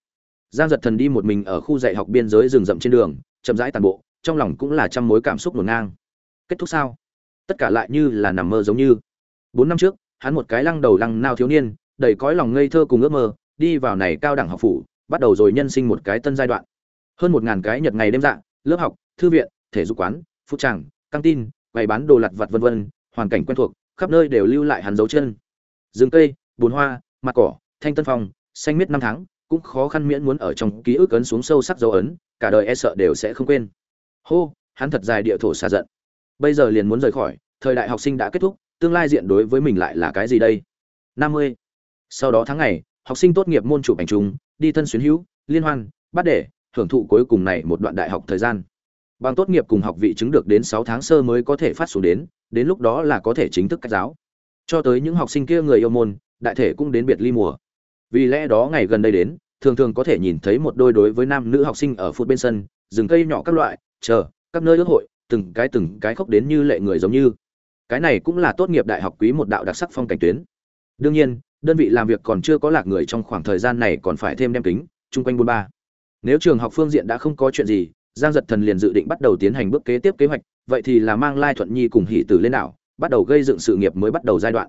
Giang giật thần đi một mình ở khu dạy học biên giới rừng rậm trên đường, chậm rãi tàn bộ, trong lòng cũng là trăm mối cảm xúc ngổn ngang kết thúc sao? Tất cả lại như là nằm mơ giống như. Bốn năm trước, hắn một cái lăng đầu lăng nao thiếu niên, đầy cõi lòng ngây thơ cùng ước mơ, đi vào này cao đẳng học phủ, bắt đầu rồi nhân sinh một cái tân giai đoạn. Hơn một ngàn cái nhật ngày đêm dạng lớp học, thư viện, thể dục quán, phụ tràng, căng tin, bày bán đồ lặt vặt vân vân, hoàn cảnh quen thuộc, khắp nơi đều lưu lại hắn dấu chân. Rừng cây, bùn hoa, mặt cỏ, thanh tân phong, xanh miết năm tháng, cũng khó khăn miễn muốn ở trong ký ức ấn xuống sâu sắc dấu ấn, cả đời e sợ đều sẽ không quên. Hô, hắn thật dài địa thổ xa giận bây giờ liền muốn rời khỏi, thời đại học sinh đã kết thúc, tương lai diện đối với mình lại là cái gì đây? Năm mươi. Sau đó tháng ngày, học sinh tốt nghiệp môn chụp ảnh chúng đi thân xuyến hữu, liên hoan, bắt để, hưởng thụ cuối cùng này một đoạn đại học thời gian. Bằng tốt nghiệp cùng học vị chứng được đến sáu tháng sơ mới có thể phát xuống đến đến lúc đó là có thể chính thức cách giáo. Cho tới những học sinh kia người yêu môn, đại thể cũng đến biệt ly mùa. Vì lẽ đó ngày gần đây đến, thường thường có thể nhìn thấy một đôi đối với nam nữ học sinh ở phút bên sân, rừng cây nhỏ các loại, chờ, các nơi ước hội từng cái từng cái khóc đến như lệ người giống như. Cái này cũng là tốt nghiệp đại học quý một đạo đặc sắc phong cảnh tuyến. Đương nhiên, đơn vị làm việc còn chưa có lạc người trong khoảng thời gian này còn phải thêm đem kính, chung quanh buôn ba. Nếu trường học phương diện đã không có chuyện gì, giang giật thần liền dự định bắt đầu tiến hành bước kế tiếp kế hoạch, vậy thì là mang lai thuận nhi cùng hỷ tử lên đảo, bắt đầu gây dựng sự nghiệp mới bắt đầu giai đoạn.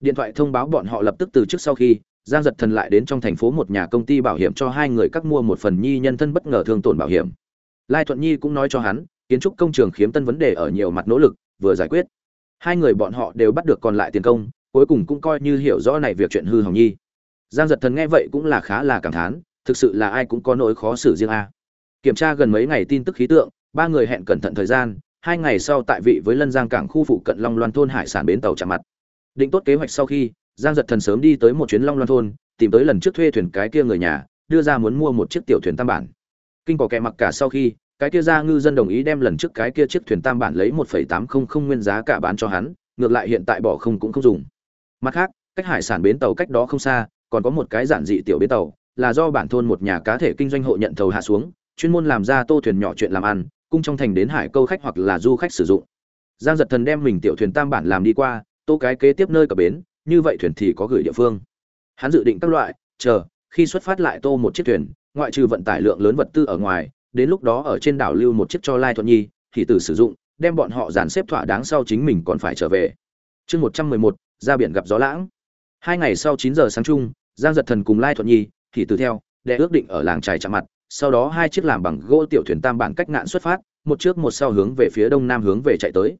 Điện thoại thông báo bọn họ lập tức từ trước sau khi, giang giật thần lại đến trong thành phố một nhà công ty bảo hiểm cho hai người các mua một phần nhi nhân thân bất ngờ thương tổn bảo hiểm. Lai thuận nhi cũng nói cho hắn kiến trúc công trường khiếm tân vấn đề ở nhiều mặt nỗ lực, vừa giải quyết. Hai người bọn họ đều bắt được còn lại tiền công, cuối cùng cũng coi như hiểu rõ này việc chuyện hư hỏng nhi. Giang giật thần nghe vậy cũng là khá là cảm thán, thực sự là ai cũng có nỗi khó xử riêng a. Kiểm tra gần mấy ngày tin tức khí tượng, ba người hẹn cẩn thận thời gian, hai ngày sau tại vị với lân giang cảng khu phụ cận long loan thôn hải sản bến tàu chạm mặt. Định tốt kế hoạch sau khi, giang giật thần sớm đi tới một chuyến long loan thôn, tìm tới lần trước thuê thuyền cái kia người nhà, đưa ra muốn mua một chiếc tiểu thuyền tam bản. Kinh có kẻ mặc cả sau khi cái kia ra ngư dân đồng ý đem lần trước cái kia chiếc thuyền tam bản lấy một phẩy tám không không nguyên giá cả bán cho hắn, ngược lại hiện tại bỏ không cũng không dùng. Mặt khác, cách hải sản bến tàu cách đó không xa, còn có một cái giản dị tiểu bến tàu, là do bản thôn một nhà cá thể kinh doanh hộ nhận thầu hạ xuống, chuyên môn làm ra tô thuyền nhỏ chuyện làm ăn, cung trong thành đến hải câu khách hoặc là du khách sử dụng. Giang giật thần đem mình tiểu thuyền tam bản làm đi qua, tô cái kế tiếp nơi cập bến, như vậy thuyền thì có gửi địa phương. Hắn dự định các loại, chờ, khi xuất phát lại tô một chiếc thuyền, ngoại trừ vận tải lượng lớn vật tư ở ngoài đến lúc đó ở trên đảo lưu một chiếc cho lai thuận nhi, thì từ sử dụng, đem bọn họ dàn xếp thỏa đáng sau chính mình còn phải trở về. Chương một trăm mười một, ra biển gặp gió lãng. Hai ngày sau chín giờ sáng chung, giang giật thần cùng lai thuận nhi, thì từ theo, để ước định ở làng trài chạm mặt, sau đó hai chiếc làm bằng gỗ tiểu thuyền tam bản cách ngạn xuất phát, một trước một sau hướng về phía đông nam hướng về chạy tới.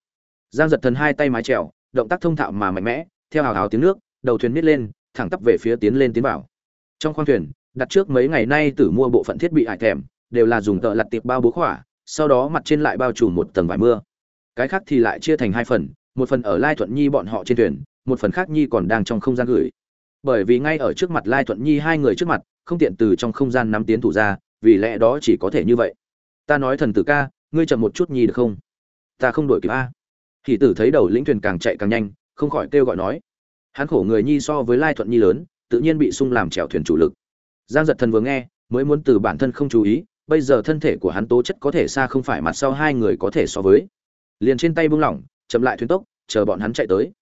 Giang giật thần hai tay mái trèo động tác thông thạo mà mạnh mẽ, theo hào hào tiếng nước, đầu thuyền nít lên, thẳng tắp về phía tiến lên tiến vào. Trong khoang thuyền, đặt trước mấy ngày nay tử mua bộ phận thiết bị hại thèm đều là dùng tợ lặt tiệp bao bố khỏa, sau đó mặt trên lại bao trùm một tầng vải mưa. Cái khác thì lại chia thành hai phần, một phần ở lai thuận nhi bọn họ trên thuyền, một phần khác nhi còn đang trong không gian gửi. Bởi vì ngay ở trước mặt lai thuận nhi hai người trước mặt, không tiện từ trong không gian nắm tiến thủ ra, vì lẽ đó chỉ có thể như vậy. Ta nói thần tử ca, ngươi chậm một chút nhi được không? Ta không đổi kịp a. Thì tử thấy đầu lĩnh thuyền càng chạy càng nhanh, không khỏi kêu gọi nói. Hắn khổ người nhi so với lai thuận nhi lớn, tự nhiên bị sung làm trèo thuyền chủ lực. Giang giật thần vừa nghe, mới muốn từ bản thân không chú ý bây giờ thân thể của hắn tố chất có thể xa không phải mặt sau hai người có thể so với. Liền trên tay buông lỏng, chậm lại thuyền tốc, chờ bọn hắn chạy tới.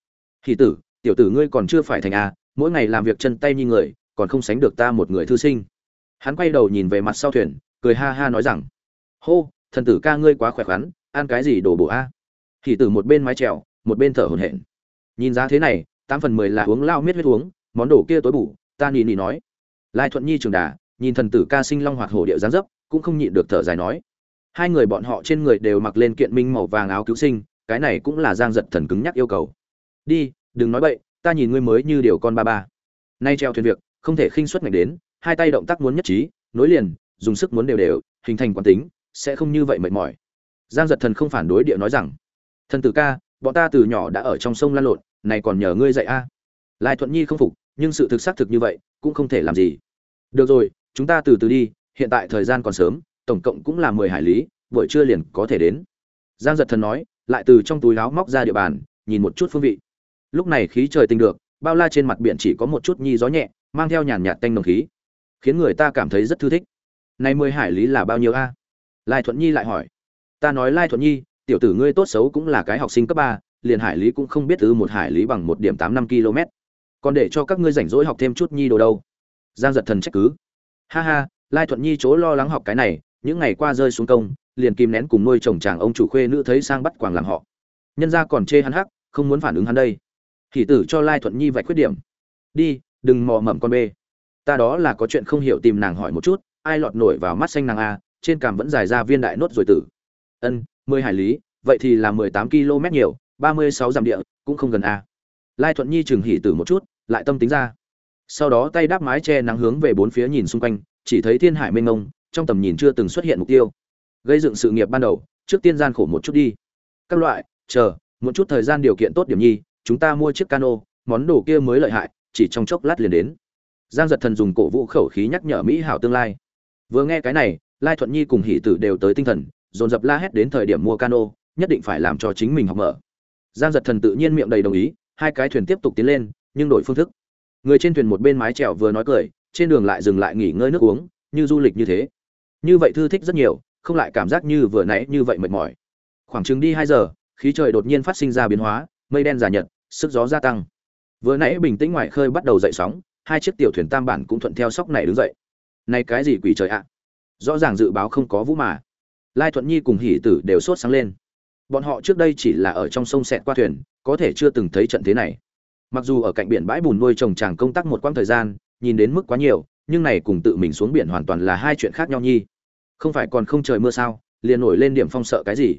Hỷ tử, tiểu tử ngươi còn chưa phải thành a, mỗi ngày làm việc chân tay như người, còn không sánh được ta một người thư sinh. Hắn quay đầu nhìn về mặt sau thuyền, cười ha ha nói rằng, hô, thần tử ca ngươi quá khỏe khoắn, ăn cái gì đổ bộ a? Hỷ tử một bên mái trèo một bên thở hổn hển. Nhìn giá thế này, tám phần mười là uống lao miết huyết uống, món đồ kia tối bủ ta nỉ nỉ nói. Lai thuận nhi trường đà, nhìn thần tử ca sinh long hoạt hổ điệu dáng dấp cũng không nhịn được thở dài nói. Hai người bọn họ trên người đều mặc lên kiện minh màu vàng áo cứu sinh, cái này cũng là giang giật thần cứng nhắc yêu cầu. Đi, đừng nói bậy, ta nhìn ngươi mới như điều con ba ba. Nay treo thuyền việc, không thể khinh suất ngạch đến, hai tay động tác muốn nhất trí, nối liền, dùng sức muốn đều đều, hình thành quán tính, sẽ không như vậy mệt mỏi. Giang giật thần không phản đối địa nói rằng, thần tử ca, bọn ta từ nhỏ đã ở trong sông lan lộn, này còn nhờ ngươi dạy a. Lai thuận nhi không phục, nhưng sự thực xác thực như vậy, cũng không thể làm gì. Được rồi, chúng ta từ từ đi hiện tại thời gian còn sớm, tổng cộng cũng là mười hải lý, buổi trưa liền có thể đến. Giang giật thần nói, lại từ trong túi áo móc ra địa bàn, nhìn một chút phương vị. Lúc này khí trời tinh được, bao la trên mặt biển chỉ có một chút nhi gió nhẹ, mang theo nhàn nhạt tanh nồng khí. Khiến người ta cảm thấy rất thư thích. Này mười hải lý là bao nhiêu a? Lai thuận nhi lại hỏi. Ta nói lai thuận nhi, tiểu tử ngươi tốt xấu cũng là cái học sinh cấp ba, liền hải lý cũng không biết từ một hải lý bằng một điểm tám năm km còn để cho các ngươi rảnh rỗi học thêm chút nhi đồ đâu. Giang giật thần trách cứ. Ha ha lai thuận nhi chỗ lo lắng học cái này, những ngày qua rơi xuống công, liền kìm nén cùng nuôi chồng chàng ông chủ khuê nữ thấy sang bắt quàng làm họ. Nhân ra còn chê hắn hắc, không muốn phản ứng hắn đây. Thì tử cho lai thuận nhi vạch khuyết điểm. Đi, đừng mò mầm con bê. Ta đó là có chuyện không hiểu tìm nàng hỏi một chút, ai lọt nổi vào mắt xanh nàng a, trên cằm vẫn dài ra viên đại nốt rồi tử. Ân, mười hải lý, vậy thì là mười tám km nhiều, ba mươi sáu dặm địa, cũng không gần a. Lai thuận nhi chừng hỉ tử một chút, lại tâm tính ra sau đó tay đáp mái che nắng hướng về bốn phía nhìn xung quanh, chỉ thấy thiên hải mênh mông, trong tầm nhìn chưa từng xuất hiện mục tiêu. Gây dựng sự nghiệp ban đầu, trước tiên gian khổ một chút đi. Các loại, chờ, một chút thời gian điều kiện tốt điểm nhi, chúng ta mua chiếc cano, món đồ kia mới lợi hại, chỉ trong chốc lát liền đến. Giang giật thần dùng cổ vũ khẩu khí nhắc nhở mỹ hảo tương lai. Vừa nghe cái này, lai thuận nhi cùng hỷ tử đều tới tinh thần, dồn dập la hét đến thời điểm mua cano, nhất định phải làm cho chính mình học mở. Giang giật thần tự nhiên miệng đầy đồng ý, hai cái thuyền tiếp tục tiến lên, nhưng đổi phương thức người trên thuyền một bên mái trèo vừa nói cười, trên đường lại dừng lại nghỉ ngơi nước uống, như du lịch như thế. Như vậy thư thích rất nhiều, không lại cảm giác như vừa nãy như vậy mệt mỏi. Khoảng chừng đi hai giờ, khí trời đột nhiên phát sinh ra biến hóa, mây đen giả nhật, sức gió gia tăng. Vừa nãy bình tĩnh ngoài khơi bắt đầu dậy sóng, hai chiếc tiểu thuyền tam bản cũng thuận theo sóc này đứng dậy. Này cái gì quỷ trời ạ? Rõ ràng dự báo không có vũ mà. Lai thuận nhi cùng hỷ tử đều sốt sáng lên. Bọn họ trước đây chỉ là ở trong sông xẹt qua thuyền, có thể chưa từng thấy trận thế này mặc dù ở cạnh biển bãi bùn nuôi trồng chàng công tác một quãng thời gian, nhìn đến mức quá nhiều, nhưng này cùng tự mình xuống biển hoàn toàn là hai chuyện khác nhau nhi. Không phải còn không trời mưa sao, liền nổi lên điểm phong sợ cái gì?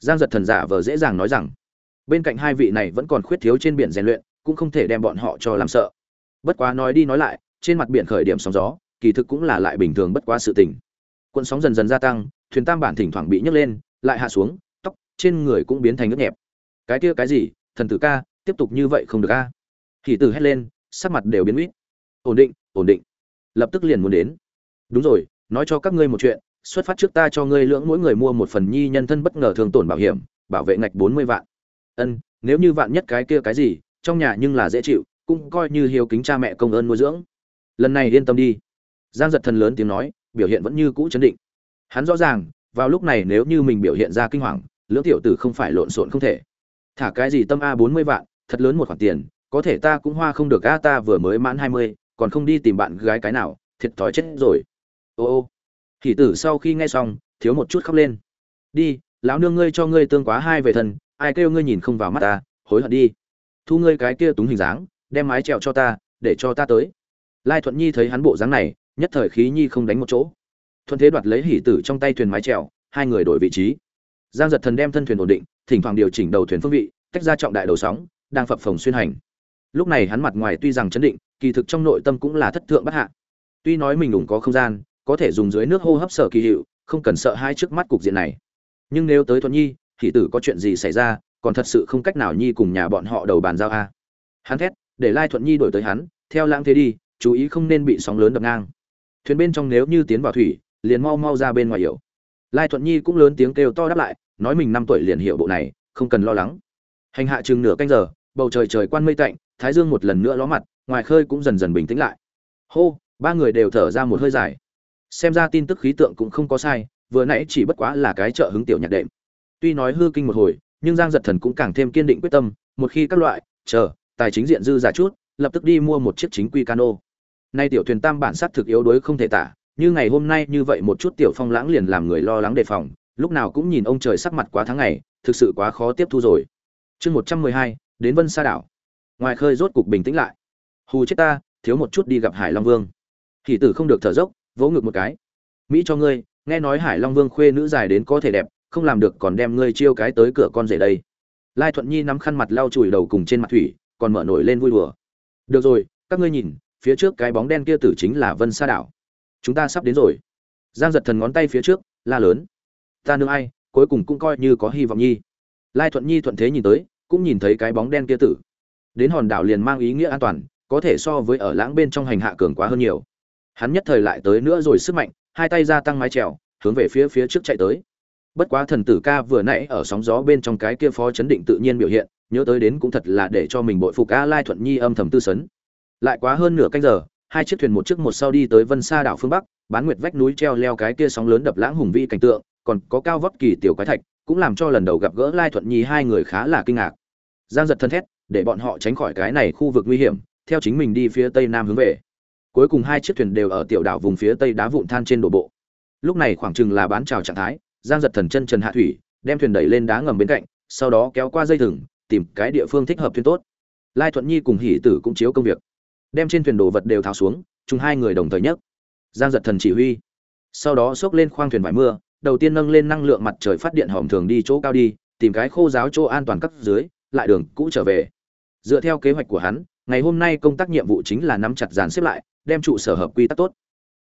Giang giật thần giả vờ dễ dàng nói rằng, bên cạnh hai vị này vẫn còn khuyết thiếu trên biển rèn luyện, cũng không thể đem bọn họ cho làm sợ. Bất quá nói đi nói lại, trên mặt biển khởi điểm sóng gió, kỳ thực cũng là lại bình thường bất quá sự tình. Cuộn sóng dần dần gia tăng, thuyền tam bản thỉnh thoảng bị nhấc lên, lại hạ xuống, tóc, trên người cũng biến thành nước nhẹp. Cái kia cái gì, thần tử ca tiếp tục như vậy không được a? Thì tử hét lên, sắc mặt đều biến huýt ổn định ổn định. Lập tức liền muốn đến. Đúng rồi, nói cho các ngươi một chuyện, xuất phát trước ta cho ngươi lưỡng mỗi người mua một phần nhi nhân thân bất ngờ thường tổn bảo hiểm, bảo vệ ngạch bốn mươi vạn. Ân, nếu như vạn nhất cái kia cái gì, trong nhà nhưng là dễ chịu, cũng coi như hiếu kính cha mẹ công ơn nuôi dưỡng. Lần này yên tâm đi. Giang giật thần lớn tiếng nói, biểu hiện vẫn như cũ chấn định. Hắn rõ ràng, vào lúc này nếu như mình biểu hiện ra kinh hoàng, lưỡng tiểu tử không phải lộn xộn không thể. Thả cái gì tâm a bốn mươi vạn thật lớn một khoản tiền, có thể ta cũng hoa không được, a, ta vừa mới mãn hai mươi, còn không đi tìm bạn gái cái nào, thiệt thòi chết rồi. Ô ô. Hỷ tử sau khi nghe xong, thiếu một chút khóc lên. Đi, lão nương ngươi cho ngươi tương quá hai về thân ai kêu ngươi nhìn không vào mắt ta, hối hận đi. Thu ngươi cái kia túng hình dáng, đem mái trèo cho ta, để cho ta tới. Lai thuận nhi thấy hắn bộ dáng này, nhất thời khí nhi không đánh một chỗ. Thuận thế đoạt lấy hỷ tử trong tay thuyền mái trèo hai người đổi vị trí. Giang giật thần đem thân thuyền ổn định, thỉnh thoảng điều chỉnh đầu thuyền phương vị, tách ra trọng đại đầu sóng đang phập phồng xuyên hành. Lúc này hắn mặt ngoài tuy rằng chấn định, kỳ thực trong nội tâm cũng là thất thượng bất hạ. Tuy nói mình đủng có không gian, có thể dùng dưới nước hô hấp sở kỳ hiệu, không cần sợ hai trước mắt cục diện này. Nhưng nếu tới thuận nhi, thì tử có chuyện gì xảy ra, còn thật sự không cách nào nhi cùng nhà bọn họ đầu bàn giao a. Hắn thét, để lai thuận nhi đổi tới hắn, theo lãng thế đi, chú ý không nên bị sóng lớn đập ngang. Thuyền bên trong nếu như tiến vào thủy, liền mau mau ra bên ngoài hiểu. Lai thuận nhi cũng lớn tiếng kêu to đáp lại, nói mình năm tuổi liền hiểu bộ này, không cần lo lắng. Hành hạ chừng nửa canh giờ bầu trời trời quan mây tạnh, thái dương một lần nữa ló mặt, ngoài khơi cũng dần dần bình tĩnh lại. Hô, ba người đều thở ra một hơi dài. Xem ra tin tức khí tượng cũng không có sai, vừa nãy chỉ bất quá là cái chợ hứng tiểu nhạc đệm. Tuy nói hư kinh một hồi, nhưng giang giật thần cũng càng thêm kiên định quyết tâm, một khi các loại, chờ, tài chính diện dư giả chút, lập tức đi mua một chiếc chính quy cano. Nay tiểu thuyền tam bản sắc thực yếu đuối không thể tả, như ngày hôm nay như vậy một chút tiểu phong lãng liền làm người lo lắng đề phòng, lúc nào cũng nhìn ông trời sắc mặt quá tháng ngày, thực sự quá khó tiếp thu rồi. Chương một trăm mười hai đến vân sa đảo. Ngoài khơi rốt cục bình tĩnh lại. Hù chết ta, thiếu một chút đi gặp hải long vương. Kỳ tử không được thở dốc, vỗ ngực một cái. Mỹ cho ngươi, nghe nói hải long vương khuê nữ dài đến có thể đẹp, không làm được còn đem ngươi chiêu cái tới cửa con rể đây. Lai thuận nhi nắm khăn mặt lau chùi đầu cùng trên mặt thủy, còn mở nổi lên vui đùa. Được rồi, các ngươi nhìn, phía trước cái bóng đen kia tử chính là vân sa đảo. Chúng ta sắp đến rồi. Giang giật thần ngón tay phía trước, la lớn. Ta nương ai, cuối cùng cũng coi như có hy vọng nhi. Lai thuận nhi thuận thế nhìn tới cũng nhìn thấy cái bóng đen kia tử. Đến hòn đảo liền mang ý nghĩa an toàn, có thể so với ở lãng bên trong hành hạ cường quá hơn nhiều. Hắn nhất thời lại tới nữa rồi sức mạnh, hai tay gia tăng mái trèo hướng về phía phía trước chạy tới. Bất quá thần tử ca vừa nãy ở sóng gió bên trong cái kia phó chấn định tự nhiên biểu hiện, nhớ tới đến cũng thật là để cho mình bội phục a lai thuận nhi âm thầm tư sấn. Lại quá hơn nửa canh giờ, hai chiếc thuyền một trước một sau đi tới vân sa đảo phương bắc, bán nguyệt vách núi treo leo cái kia sóng lớn đập lãng hùng vĩ cảnh tượng, còn có cao vóc kỳ tiểu quái thạch cũng làm cho lần đầu gặp gỡ lai thuận nhi hai người khá là kinh ngạc. Giang giật thân thét, để bọn họ tránh khỏi cái này khu vực nguy hiểm, theo chính mình đi phía tây nam hướng về. Cuối cùng hai chiếc thuyền đều ở tiểu đảo vùng phía tây đá vụn than trên đổ bộ. Lúc này khoảng chừng là bán trào trạng thái, giang giật thần chân trần hạ thủy, đem thuyền đẩy lên đá ngầm bên cạnh, sau đó kéo qua dây thừng, tìm cái địa phương thích hợp thuyền tốt. Lai thuận nhi cùng hỷ tử cũng chiếu công việc. Đem trên thuyền đồ vật đều tháo xuống, chung hai người đồng thời nhất giang giật thần chỉ huy. Sau đó xốc lên khoang thuyền vải mưa đầu tiên nâng lên năng lượng mặt trời phát điện hòm thường đi chỗ cao đi, tìm cái khô giáo chỗ an toàn cấp dưới, lại đường cũ trở về. Dựa theo kế hoạch của hắn, ngày hôm nay công tác nhiệm vụ chính là nắm chặt dàn xếp lại, đem trụ sở hợp quy tắc tốt.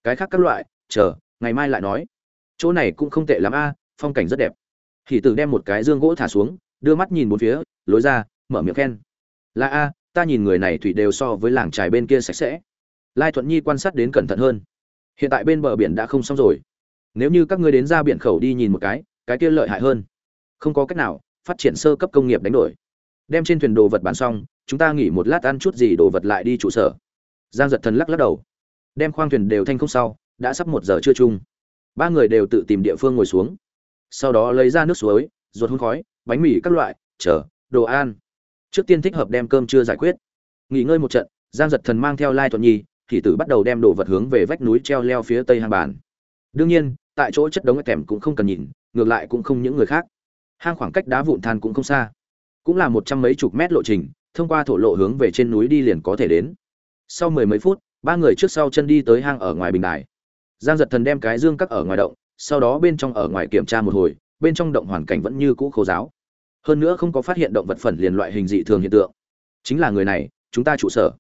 Cái khác các loại, chờ, ngày mai lại nói. Chỗ này cũng không tệ lắm a, phong cảnh rất đẹp. Hỷ tử đem một cái dương gỗ thả xuống, đưa mắt nhìn bốn phía, lối ra, mở miệng khen. Là a, ta nhìn người này thủy đều so với làng trài bên kia sạch sẽ. Lai thuận nhi quan sát đến cẩn thận hơn. Hiện tại bên bờ biển đã không xong rồi nếu như các ngươi đến ra biển khẩu đi nhìn một cái cái kia lợi hại hơn. Không có cách nào, phát triển sơ cấp công nghiệp đánh đổi. Đem trên thuyền đồ vật bán xong, chúng ta nghỉ một lát ăn chút gì đồ vật lại đi trụ sở. Giang giật thần lắc lắc đầu. Đem khoang thuyền đều thanh không sau, đã sắp một giờ trưa chung. Ba người đều tự tìm địa phương ngồi xuống. Sau đó lấy ra nước suối, ruột hôn khói, bánh mì các loại chở đồ ăn. Trước tiên thích hợp đem cơm chưa giải quyết. Nghỉ ngơi một trận, giang giật thần mang theo lai thuận nhi, thì tử bắt đầu đem đồ vật hướng về vách núi treo leo phía tây hàng bàn. Đương nhiên tại chỗ chất đống kèm cũng không cần nhìn, ngược lại cũng không những người khác. Hang khoảng cách đá vụn than cũng không xa. Cũng là một trăm mấy chục mét lộ trình, thông qua thổ lộ hướng về trên núi đi liền có thể đến. Sau mười mấy phút, ba người trước sau chân đi tới hang ở ngoài bình đài. Giang giật thần đem cái dương cắt ở ngoài động, sau đó bên trong ở ngoài kiểm tra một hồi, bên trong động hoàn cảnh vẫn như cũ khô giáo. Hơn nữa không có phát hiện động vật phần liền loại hình dị thường hiện tượng. Chính là người này, chúng ta trụ sở.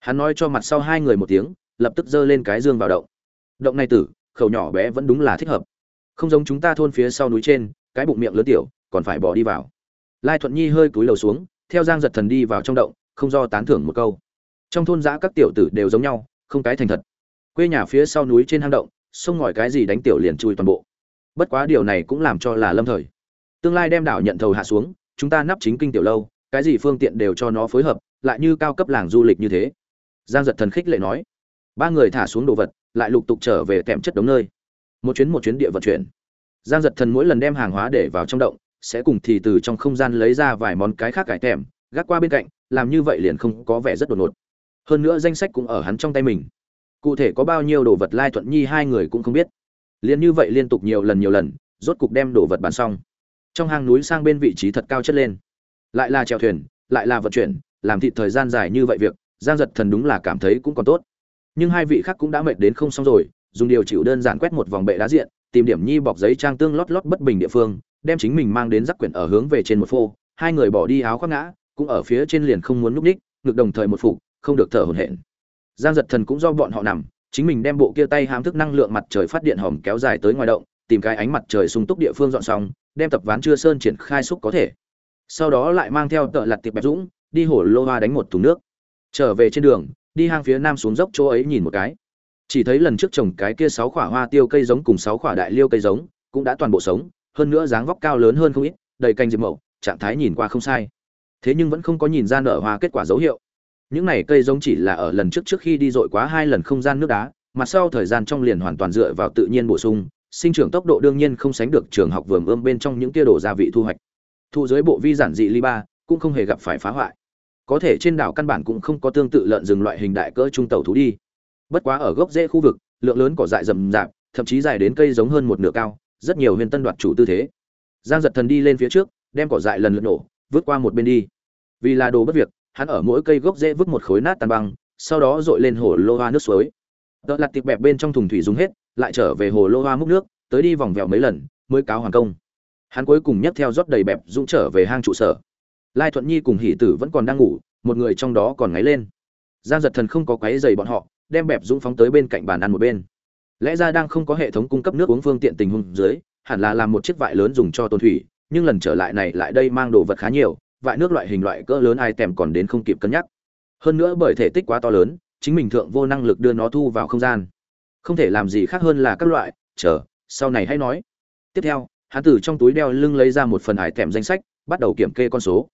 Hắn nói cho mặt sau hai người một tiếng, lập tức giơ lên cái dương vào động. Động này tử khẩu nhỏ bé vẫn đúng là thích hợp. Không giống chúng ta thôn phía sau núi trên, cái bụng miệng lớn tiểu, còn phải bỏ đi vào. Lai thuận nhi hơi cúi đầu xuống, theo giang giật thần đi vào trong động, không do tán thưởng một câu. Trong thôn giã các tiểu tử đều giống nhau, không cái thành thật. Quê nhà phía sau núi trên hang động sông ngòi cái gì đánh tiểu liền chui toàn bộ. Bất quá điều này cũng làm cho là lâm thời. Tương lai đem đảo nhận thầu hạ xuống, chúng ta nắp chính kinh tiểu lâu, cái gì phương tiện đều cho nó phối hợp, lại như cao cấp làng du lịch như thế. Giang giật thần khích lệ nói. Ba người thả xuống đồ vật lại lục tục trở về tèm chất đống nơi. Một chuyến một chuyến địa vận chuyển. Giang giật thần mỗi lần đem hàng hóa để vào trong động, sẽ cùng thì từ trong không gian lấy ra vài món cái khác cải tèm gác qua bên cạnh, làm như vậy liền không có vẻ rất đột ngột. Hơn nữa danh sách cũng ở hắn trong tay mình. Cụ thể có bao nhiêu đồ vật lai thuận nhi hai người cũng không biết. Liền như vậy liên tục nhiều lần nhiều lần, rốt cục đem đồ vật bán xong. Trong hang núi sang bên vị trí thật cao chất lên. Lại là chèo thuyền, lại là vận chuyển, làm thịt thời gian dài như vậy việc, giang giật thần đúng là cảm thấy cũng còn tốt nhưng hai vị khác cũng đã mệt đến không xong rồi, dùng điều chịu đơn giản quét một vòng bệ đá diện, tìm điểm nhi bọc giấy trang tương lót lót bất bình địa phương, đem chính mình mang đến rắc quyển ở hướng về trên một phô, hai người bỏ đi áo khoác ngã, cũng ở phía trên liền không muốn núp ních, ngực đồng thời một phục, không được thở hổn hển. Giang giật thần cũng do bọn họ nằm, chính mình đem bộ kia tay hám thức năng lượng mặt trời phát điện hòm kéo dài tới ngoài động, tìm cái ánh mặt trời sung túc địa phương dọn xong, đem tập ván chưa sơn triển khai xúc có thể. Sau đó lại mang theo tợ lặt tiệp bẹp dũng, đi hồ lô hoa đánh một thùng nước. Trở về trên đường đi hang phía nam xuống dốc chỗ ấy nhìn một cái. Chỉ thấy lần trước trồng cái kia sáu quả hoa tiêu cây giống cùng sáu quả đại liêu cây giống, cũng đã toàn bộ sống, hơn nữa dáng vóc cao lớn hơn không ít, đầy canh diệp mậu trạng thái nhìn qua không sai. Thế nhưng vẫn không có nhìn ra nở hoa kết quả dấu hiệu. Những này cây giống chỉ là ở lần trước trước khi đi dội quá hai lần không gian nước đá mặt sau thời gian trong liền hoàn toàn dựa vào tự nhiên bổ sung, sinh trưởng tốc độ đương nhiên không sánh được trường học vườn ươm bên trong những tia đổ gia vị thu hoạch. Thu dưới bộ vi giản dị ly ba cũng không hề gặp phải phá hoại có thể trên đảo căn bản cũng không có tương tự lợn rừng loại hình đại cỡ trung tàu thú đi. Bất quá ở gốc rễ khu vực, lượng lớn cỏ dại rậm rạp, thậm chí dài đến cây giống hơn một nửa cao, rất nhiều huyền tân đoạt chủ tư thế. Giang giật thần đi lên phía trước, đem cỏ dại lần lượt nổ, vứt qua một bên đi. Vì là đồ bất việc, hắn ở mỗi cây gốc rễ vứt một khối nát tàn băng, sau đó dội lên hồ lô hoa nước suối. Đợt lặt tiệp bẹp bên trong thùng thủy dùng hết, lại trở về hồ lô hoa múc nước, tới đi vòng vèo mấy lần, mới cáo hoàn công. Hắn cuối cùng nhấc theo rót đầy bẹp, dũng trở về hang trụ sở lai thuận nhi cùng hỷ tử vẫn còn đang ngủ, một người trong đó còn ngáy lên. Giang giật thần không có quáy dày bọn họ, đem bẹp dũng phóng tới bên cạnh bàn ăn một bên. Lẽ ra đang không có hệ thống cung cấp nước uống phương tiện tình huống dưới, hẳn là làm một chiếc vại lớn dùng cho tôn thủy, nhưng lần trở lại này lại đây mang đồ vật khá nhiều, vại nước loại hình loại cỡ lớn ai tèm còn đến không kịp cân nhắc. Hơn nữa bởi thể tích quá to lớn, chính mình thượng vô năng lực đưa nó thu vào không gian. Không thể làm gì khác hơn là các loại, chờ, sau này hãy nói. Tiếp theo, hắn từ trong túi đeo lưng lấy ra một phần hải tèm danh sách, bắt đầu kiểm kê con số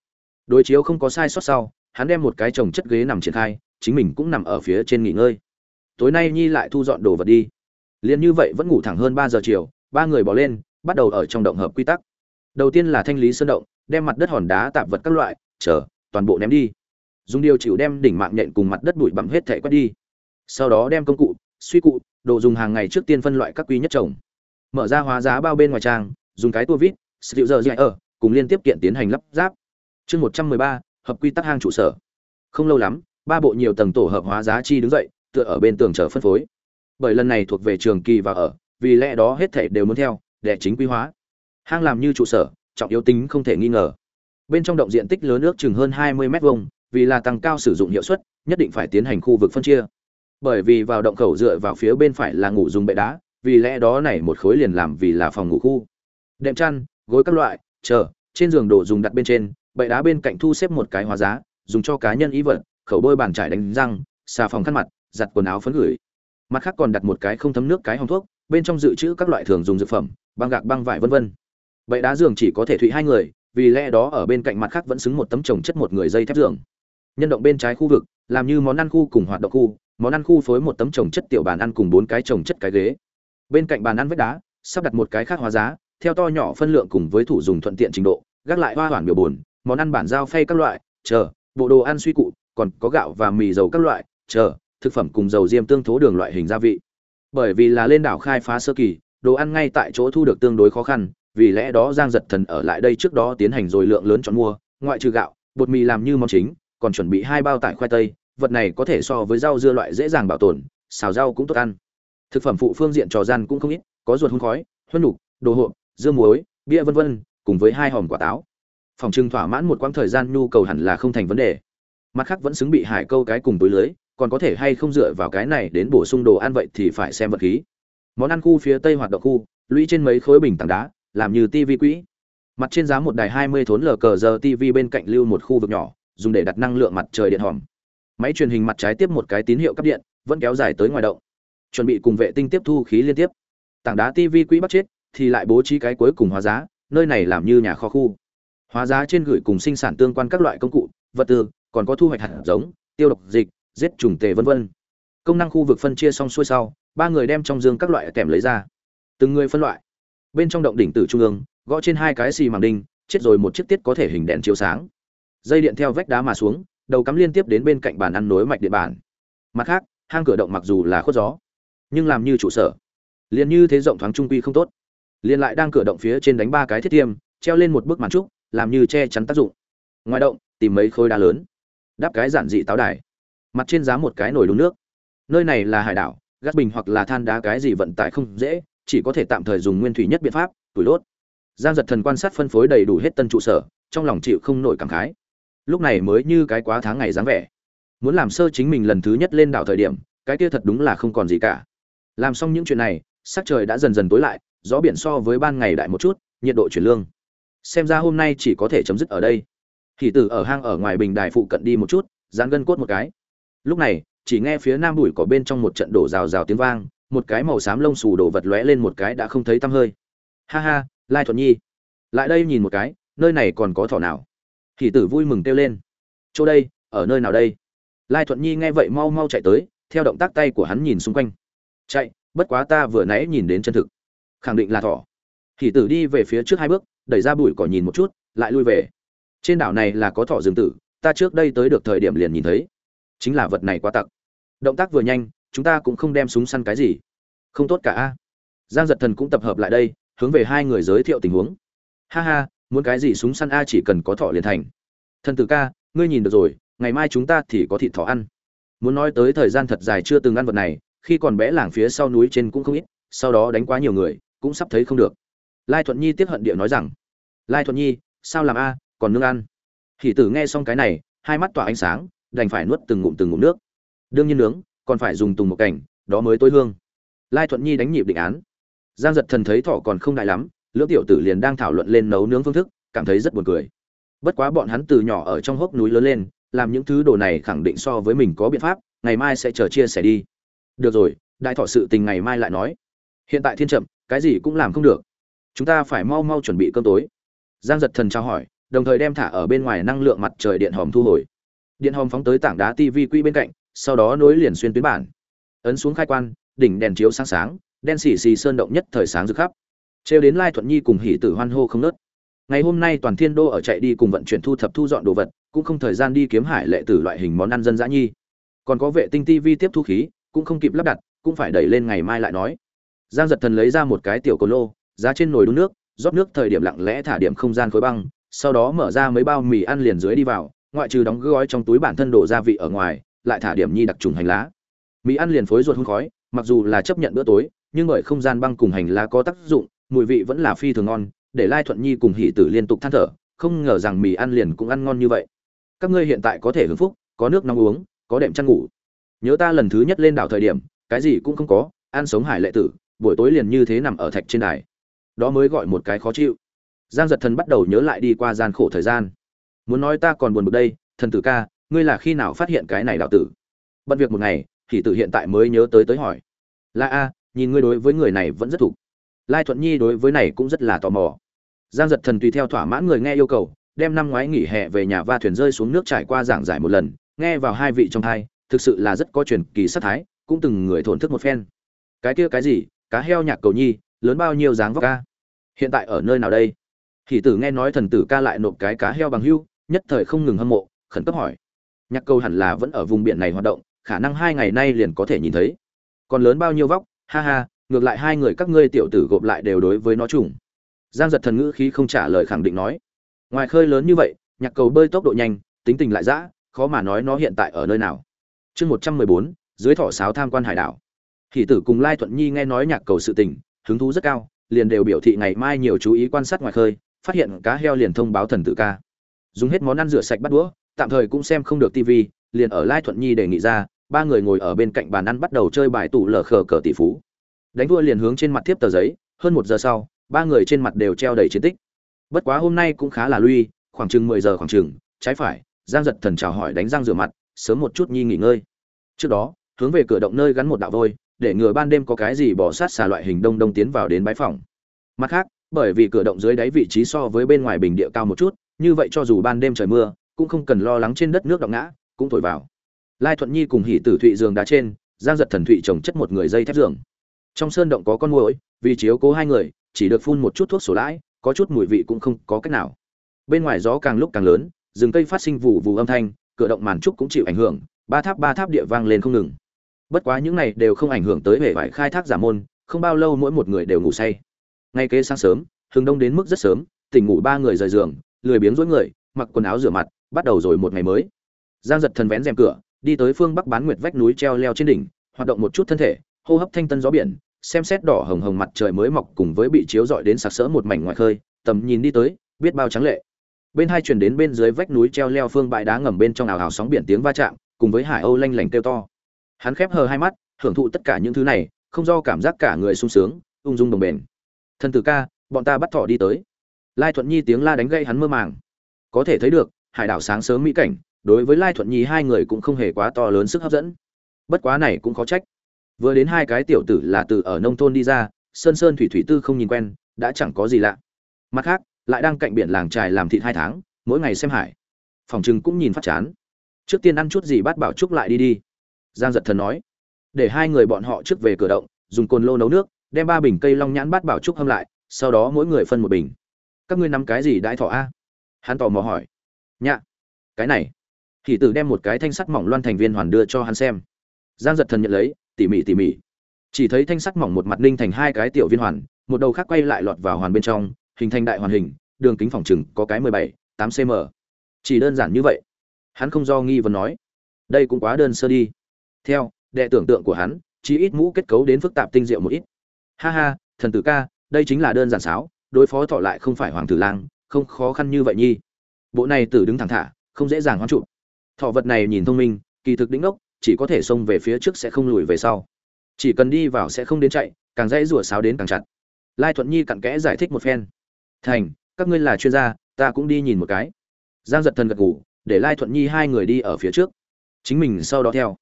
đối chiếu không có sai sót sau, hắn đem một cái chồng chất ghế nằm triển khai, chính mình cũng nằm ở phía trên nghỉ ngơi. Tối nay nhi lại thu dọn đồ vật đi. Liền như vậy vẫn ngủ thẳng hơn ba giờ chiều, ba người bỏ lên, bắt đầu ở trong động hợp quy tắc. Đầu tiên là thanh lý sơn động, đem mặt đất hòn đá tạp vật các loại, chờ, toàn bộ ném đi. Dùng điều chịu đem đỉnh mạng nhện cùng mặt đất bụi bặm hết thẻ quét đi. Sau đó đem công cụ, suy cụ, đồ dùng hàng ngày trước tiên phân loại các quy nhất trồng mở ra hóa giá bao bên ngoài trang, dùng cái tua vít sự giờ dạy ở cùng liên tiếp kiện tiến hành lắp ráp chương một trăm mười ba, hợp quy tắc hang trụ sở. Không lâu lắm, ba bộ nhiều tầng tổ hợp hóa giá chi đứng dậy, tựa ở bên tường chờ phân phối. Bởi lần này thuộc về trường kỳ và ở, vì lẽ đó hết thảy đều muốn theo, để chính quy hóa. Hang làm như trụ sở, trọng yếu tính không thể nghi ngờ. Bên trong động diện tích lớn nước chừng hơn 20 mét vuông, vì là tăng cao sử dụng hiệu suất, nhất định phải tiến hành khu vực phân chia. Bởi vì vào động khẩu dựa vào phía bên phải là ngủ dùng bệ đá, vì lẽ đó này một khối liền làm vì là phòng ngủ khu. Đệm chăn, gối các loại, chờ, trên giường đồ dùng đặt bên trên bệ đá bên cạnh thu xếp một cái hóa giá, dùng cho cá nhân ý vật, khẩu bôi bàn trải đánh răng, xà phòng khăn mặt, giặt quần áo phấn gửi. Mặt khác còn đặt một cái không thấm nước cái hòng thuốc, bên trong dự trữ các loại thường dùng dược phẩm, băng gạc băng vải vân vân. Bậy đá giường chỉ có thể thụy hai người, vì lẽ đó ở bên cạnh mặt khác vẫn xứng một tấm trồng chất một người dây thép giường. Nhân động bên trái khu vực, làm như món ăn khu cùng hoạt động khu, món ăn khu phối một tấm trồng chất tiểu bàn ăn cùng bốn cái trồng chất cái ghế. Bên cạnh bàn ăn vách đá, sắp đặt một cái khác hóa giá, theo to nhỏ phân lượng cùng với thủ dùng thuận tiện trình độ, gác lại hoa hoàn biểu buồn món ăn bản giao phay các loại, chờ, bộ đồ ăn suy cụ, còn có gạo và mì dầu các loại, chờ, thực phẩm cùng dầu diêm tương thố đường loại hình gia vị. Bởi vì là lên đảo khai phá sơ kỳ, đồ ăn ngay tại chỗ thu được tương đối khó khăn, vì lẽ đó giang giật thần ở lại đây trước đó tiến hành rồi lượng lớn chọn mua, ngoại trừ gạo, bột mì làm như món chính, còn chuẩn bị hai bao tải khoai tây, vật này có thể so với rau dưa loại dễ dàng bảo tồn, xào rau cũng tốt ăn. Thực phẩm phụ phương diện trò gian cũng không ít, có ruột hun khói, huân nục đồ hộp, dưa muối, bia vân vân, cùng với hai hòm quả táo phòng trưng thỏa mãn một quãng thời gian nhu cầu hẳn là không thành vấn đề. Mặt khác vẫn xứng bị hải câu cái cùng túi lưới, còn có thể hay không dựa vào cái này đến bổ sung đồ ăn vậy thì phải xem vật khí. Món ăn khu phía tây hoạt động khu, lũy trên mấy khối bình tảng đá, làm như tivi quỹ. Mặt trên giá một đài hai mươi thốn lờ cờ giờ tivi bên cạnh lưu một khu vực nhỏ, dùng để đặt năng lượng mặt trời điện hòm. Máy truyền hình mặt trái tiếp một cái tín hiệu cắp điện, vẫn kéo dài tới ngoài động. Chuẩn bị cùng vệ tinh tiếp thu khí liên tiếp. Tảng đá tivi quỹ bắt chết, thì lại bố trí cái cuối cùng hóa giá, nơi này làm như nhà kho khu hóa giá trên gửi cùng sinh sản tương quan các loại công cụ, vật tư, còn có thu hoạch hạt giống, tiêu độc dịch, giết trùng tề vân vân. Công năng khu vực phân chia xong xuôi sau, ba người đem trong dương các loại kèm lấy ra. Từng người phân loại. Bên trong động đỉnh tử trung ương, gõ trên hai cái xì màng đinh, chết rồi một chiếc tiết có thể hình đèn chiếu sáng. Dây điện theo vách đá mà xuống, đầu cắm liên tiếp đến bên cạnh bàn ăn nối mạch điện bàn. Mặt khác, hang cửa động mặc dù là khuất gió, nhưng làm như trụ sở. Liền như thế rộng thoáng trung quy không tốt. Liền lại đang cửa động phía trên đánh ba cái thiết tiêm, treo lên một bức màn trúc làm như che chắn tác dụng. Ngoài động, tìm mấy khối đá lớn, đắp cái giản dị táo đài. Mặt trên giá một cái nồi đun nước. Nơi này là hải đảo, gác bình hoặc là than đá cái gì vận tải không dễ, chỉ có thể tạm thời dùng nguyên thủy nhất biện pháp, tủi đốt. Giang giật thần quan sát phân phối đầy đủ hết tân trụ sở, trong lòng chịu không nổi cảm khái. Lúc này mới như cái quá tháng ngày dáng vẻ. Muốn làm sơ chính mình lần thứ nhất lên đảo thời điểm, cái kia thật đúng là không còn gì cả. Làm xong những chuyện này, sắc trời đã dần dần tối lại, gió biển so với ban ngày đại một chút, nhiệt độ chuyển lương xem ra hôm nay chỉ có thể chấm dứt ở đây. Thì tử ở hang ở ngoài bình đài phụ cận đi một chút, dán gân cốt một cái. Lúc này, chỉ nghe phía nam bụi có bên trong một trận đổ rào rào tiếng vang, một cái màu xám lông xù đổ vật lóe lên một cái đã không thấy tăm hơi. Ha ha, lai thuận nhi. Lại đây nhìn một cái, nơi này còn có thỏ nào? Thì tử vui mừng kêu lên. Chỗ đây, ở nơi nào đây? Lai thuận nhi nghe vậy mau mau chạy tới, theo động tác tay của hắn nhìn xung quanh. Chạy, bất quá ta vừa nãy nhìn đến chân thực. Khẳng định là thỏ. Thì tử đi về phía trước hai bước đẩy ra bụi cỏ nhìn một chút, lại lui về. Trên đảo này là có thỏ rừng tử, ta trước đây tới được thời điểm liền nhìn thấy. Chính là vật này quá tặc. Động tác vừa nhanh, chúng ta cũng không đem súng săn cái gì. Không tốt cả a. Giang giật thần cũng tập hợp lại đây, hướng về hai người giới thiệu tình huống. Ha ha, muốn cái gì súng săn a chỉ cần có thỏ liền thành. Thần tử ca, ngươi nhìn được rồi, ngày mai chúng ta thì có thịt thỏ ăn. Muốn nói tới thời gian thật dài chưa từng ăn vật này, khi còn bé làng phía sau núi trên cũng không ít, sau đó đánh quá nhiều người, cũng sắp thấy không được lai thuận nhi tiếp hận địa nói rằng, lai thuận nhi, sao làm a à, còn nương ăn? Hỷ tử nghe xong cái này, hai mắt tỏa ánh sáng, đành phải nuốt từng ngụm từng ngụm nước. Đương nhiên nướng, còn phải dùng tùng một cảnh đó mới tối hương. Lai thuận nhi đánh nhịp định án. Giang giật thần thấy thỏ còn không đại lắm, lưỡng tiểu tử liền đang thảo luận lên nấu nướng phương thức, cảm thấy rất buồn cười. Bất quá bọn hắn từ nhỏ ở trong hốc núi lớn lên, làm những thứ đồ này khẳng định so với mình có biện pháp, ngày mai sẽ chờ chia sẻ đi. Được rồi, đại thọ sự tình ngày mai lại nói. Hiện tại thiên chậm, cái gì cũng làm không được chúng ta phải mau mau chuẩn bị cơm tối. Giang giật thần trao hỏi, đồng thời đem thả ở bên ngoài năng lượng mặt trời điện hòm thu hồi. Điện hòm phóng tới tảng đá tv quỹ bên cạnh, sau đó nối liền xuyên tuyến bản. Ấn xuống khai quan, đỉnh đèn chiếu sáng sáng, đen xì xì sơn động nhất thời sáng rực khắp. Trêu đến lai thuận nhi cùng hỉ tử hoan hô không nớt. Ngày hôm nay toàn thiên đô ở chạy đi cùng vận chuyển thu thập thu dọn đồ vật, cũng không thời gian đi kiếm hải lệ tử loại hình món ăn dân dã nhi. Còn có vệ tinh tv tiếp thu khí, cũng không kịp lắp đặt, cũng phải đẩy lên ngày mai lại nói. Giang giật thần lấy ra một cái tiểu cồn lô giá trên nồi đun nước, rót nước thời điểm lặng lẽ thả điểm không gian khối băng, sau đó mở ra mấy bao mì ăn liền dưới đi vào, ngoại trừ đóng gói trong túi bản thân đổ gia vị ở ngoài, lại thả điểm nhi đặc trùng hành lá. Mì ăn liền phối ruột hun khói, mặc dù là chấp nhận bữa tối, nhưng bởi không gian băng cùng hành lá có tác dụng, mùi vị vẫn là phi thường ngon, để lai thuận nhi cùng hỷ tử liên tục than thở, không ngờ rằng mì ăn liền cũng ăn ngon như vậy. Các ngươi hiện tại có thể hưởng phúc, có nước nóng uống, có đệm chăn ngủ. Nhớ ta lần thứ nhất lên đảo thời điểm, cái gì cũng không có, ăn sống hải lệ tử, buổi tối liền như thế nằm ở thạch trên đài đó mới gọi một cái khó chịu. Giang giật thần bắt đầu nhớ lại đi qua gian khổ thời gian. Muốn nói ta còn buồn bực đây thần tử ca ngươi là khi nào phát hiện cái này đạo tử? Bận việc một ngày thì tử hiện tại mới nhớ tới tới hỏi. La a nhìn ngươi đối với người này vẫn rất thục lai thuận nhi đối với này cũng rất là tò mò. Giang giật thần tùy theo thỏa mãn người nghe yêu cầu đem năm ngoái nghỉ hè về nhà va thuyền rơi xuống nước trải qua giảng giải một lần nghe vào hai vị trong hai, thực sự là rất có truyền kỳ sát thái cũng từng người thổn thức một phen. Cái kia cái gì? Cá heo nhạc cầu nhi lớn bao nhiêu dáng vóc ca? Hiện tại ở nơi nào đây? Hỷ tử nghe nói thần tử ca lại nộp cái cá heo bằng hưu, nhất thời không ngừng hâm mộ, khẩn cấp hỏi. Nhạc cầu hẳn là vẫn ở vùng biển này hoạt động, khả năng hai ngày nay liền có thể nhìn thấy. Còn lớn bao nhiêu vóc? Ha ha, ngược lại hai người các ngươi tiểu tử gộp lại đều đối với nó trùng giang giật thần ngữ khí không trả lời khẳng định nói. Ngoài khơi lớn như vậy, nhạc cầu bơi tốc độ nhanh, tính tình lại dã, khó mà nói nó hiện tại ở nơi nào. Chương một trăm mười bốn, dưới thọ sáo tham quan hải đảo. Hỷ tử cùng lai thuận nhi nghe nói nhạc cầu sự tình hứng thú rất cao, liền đều biểu thị ngày mai nhiều chú ý quan sát ngoài khơi, phát hiện cá heo liền thông báo thần tử ca. Dùng hết món ăn rửa sạch bắt đũa, tạm thời cũng xem không được tivi liền ở lai thuận nhi đề nghị ra, ba người ngồi ở bên cạnh bàn ăn bắt đầu chơi bài tủ lở khờ cờ tỷ phú. Đánh vua liền hướng trên mặt tiếp tờ giấy, hơn một giờ sau, ba người trên mặt đều treo đầy chiến tích. Bất quá hôm nay cũng khá là lui, khoảng chừng mười giờ khoảng chừng, trái phải, giang giật thần chào hỏi đánh răng rửa mặt, sớm một chút nhi nghỉ ngơi. Trước đó, hướng về cửa động nơi gắn một đạo vôi để ngừa ban đêm có cái gì bỏ sát xà loại hình đông đông tiến vào đến bãi phòng mặt khác, bởi vì cửa động dưới đáy vị trí so với bên ngoài bình địa cao một chút, như vậy cho dù ban đêm trời mưa, cũng không cần lo lắng trên đất nước đọng ngã, cũng thổi vào. Lai thuận nhi cùng hỉ tử thụy giường đá trên, giang giật thần thụy trồng chất một người dây thép giường. Trong sơn động có con muỗi, vì chiếu cố hai người, chỉ được phun một chút thuốc sổ lãi, có chút mùi vị cũng không có cách nào. Bên ngoài gió càng lúc càng lớn, rừng cây phát sinh vụ vụ âm thanh, cửa động màn trúc cũng chịu ảnh hưởng, ba tháp ba tháp địa vang lên không ngừng bất quá những này đều không ảnh hưởng tới hệ vải khai thác giả môn, không bao lâu mỗi một người đều ngủ say. Ngay kế sáng sớm hừng đông đến mức rất sớm, tỉnh ngủ ba người rời giường, lười biếng rối người, mặc quần áo rửa mặt, bắt đầu rồi một ngày mới. Giang giật thần vén rèm cửa, đi tới phương bắc bán nguyệt vách núi treo leo trên đỉnh, hoạt động một chút thân thể, hô hấp thanh tân gió biển, xem xét đỏ hồng hồng mặt trời mới mọc cùng với bị chiếu rọi đến sặc sỡ một mảnh ngoài khơi, tầm nhìn đi tới, biết bao trắng lệ. Bên hai chuyển đến bên dưới vách núi treo leo phương bãi đá ngầm bên trong ảo ảo sóng biển tiếng va chạm, cùng với hải âu lanh lảnh kêu to hắn khép hờ hai mắt, hưởng thụ tất cả những thứ này, không do cảm giác cả người sung sướng, ung dung đồng bền. Thần tử ca, bọn ta bắt thỏ đi tới. Lai thuận nhi tiếng la đánh gây hắn mơ màng. Có thể thấy được, hải đảo sáng sớm mỹ cảnh, đối với lai thuận nhi hai người cũng không hề quá to lớn sức hấp dẫn. Bất quá này cũng khó trách. Vừa đến hai cái tiểu tử là từ ở nông thôn đi ra, sơn sơn thủy thủy tư không nhìn quen, đã chẳng có gì lạ. Mặt khác, lại đang cạnh biển làng trài làm thịt hai tháng, mỗi ngày xem hải. Phòng chừng cũng nhìn phát chán. Trước tiên ăn chút gì bắt bảo trúc lại đi đi giang giật thần nói, để hai người bọn họ trước về cửa động, dùng cồn lô nấu nước, đem ba bình cây long nhãn bát bảo trúc hâm lại, sau đó mỗi người phân một bình. Các ngươi nắm cái gì đãi thọ a? Hắn tò mò hỏi. Nhạ, cái này. Thì tử đem một cái thanh sắt mỏng loan thành viên hoàn đưa cho hắn xem. Giang giật thần nhận lấy, tỉ mỉ tỉ mỉ. Chỉ thấy thanh sắt mỏng một mặt ninh thành hai cái tiểu viên hoàn, một đầu khác quay lại lọt vào hoàn bên trong, hình thành đại hoàn hình, đường kính phòng chừng có cái mười bảy, tám cm chỉ đơn giản như vậy. Hắn không do nghi vấn nói, đây cũng quá đơn sơ đi theo, đệ tưởng tượng của hắn chỉ ít mũ kết cấu đến phức tạp tinh diệu một ít. Ha ha, thần tử ca, đây chính là đơn giản sáo, đối phó thọ lại không phải hoàng tử lang, không khó khăn như vậy nhi. Bộ này tử đứng thẳng thả, không dễ dàng hoán trụ. Thọ vật này nhìn thông minh, kỳ thực đĩnh ốc chỉ có thể xông về phía trước sẽ không lùi về sau. Chỉ cần đi vào sẽ không đến chạy, càng dãy rủa sáo đến càng chặt. Lai thuận nhi cặn kẽ giải thích một phen. Thành, các ngươi là chuyên gia, ta cũng đi nhìn một cái. Giang giật thần gật ngủ để lai thuận nhi hai người đi ở phía trước. Chính mình sau đó theo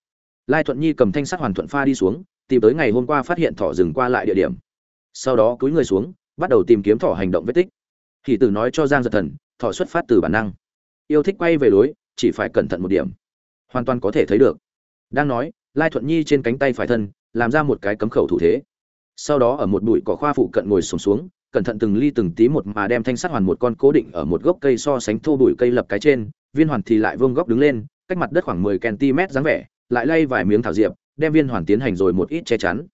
lai thuận nhi cầm thanh sắt hoàn thuận pha đi xuống tìm tới ngày hôm qua phát hiện thỏ rừng qua lại địa điểm. Sau đó cúi người xuống bắt đầu tìm kiếm thỏ hành động vết tích. Thì tử nói cho giang giật thần thỏ xuất phát từ bản năng. Yêu thích quay về lối chỉ phải cẩn thận một điểm. Hoàn toàn có thể thấy được. Đang nói lai thuận nhi trên cánh tay phải thân làm ra một cái cấm khẩu thủ thế. Sau đó ở một bụi cỏ khoa phụ cận ngồi sùng xuống, xuống cẩn thận từng ly từng tí một mà đem thanh sắt hoàn một con cố định ở một gốc cây so sánh thô bụi cây lập cái trên viên hoàn thì lại vương góc đứng lên cách mặt đất khoảng 10 cm dáng vẻ lại lay vài miếng thảo diệp, đem viên hoàn tiến hành rồi một ít che chắn.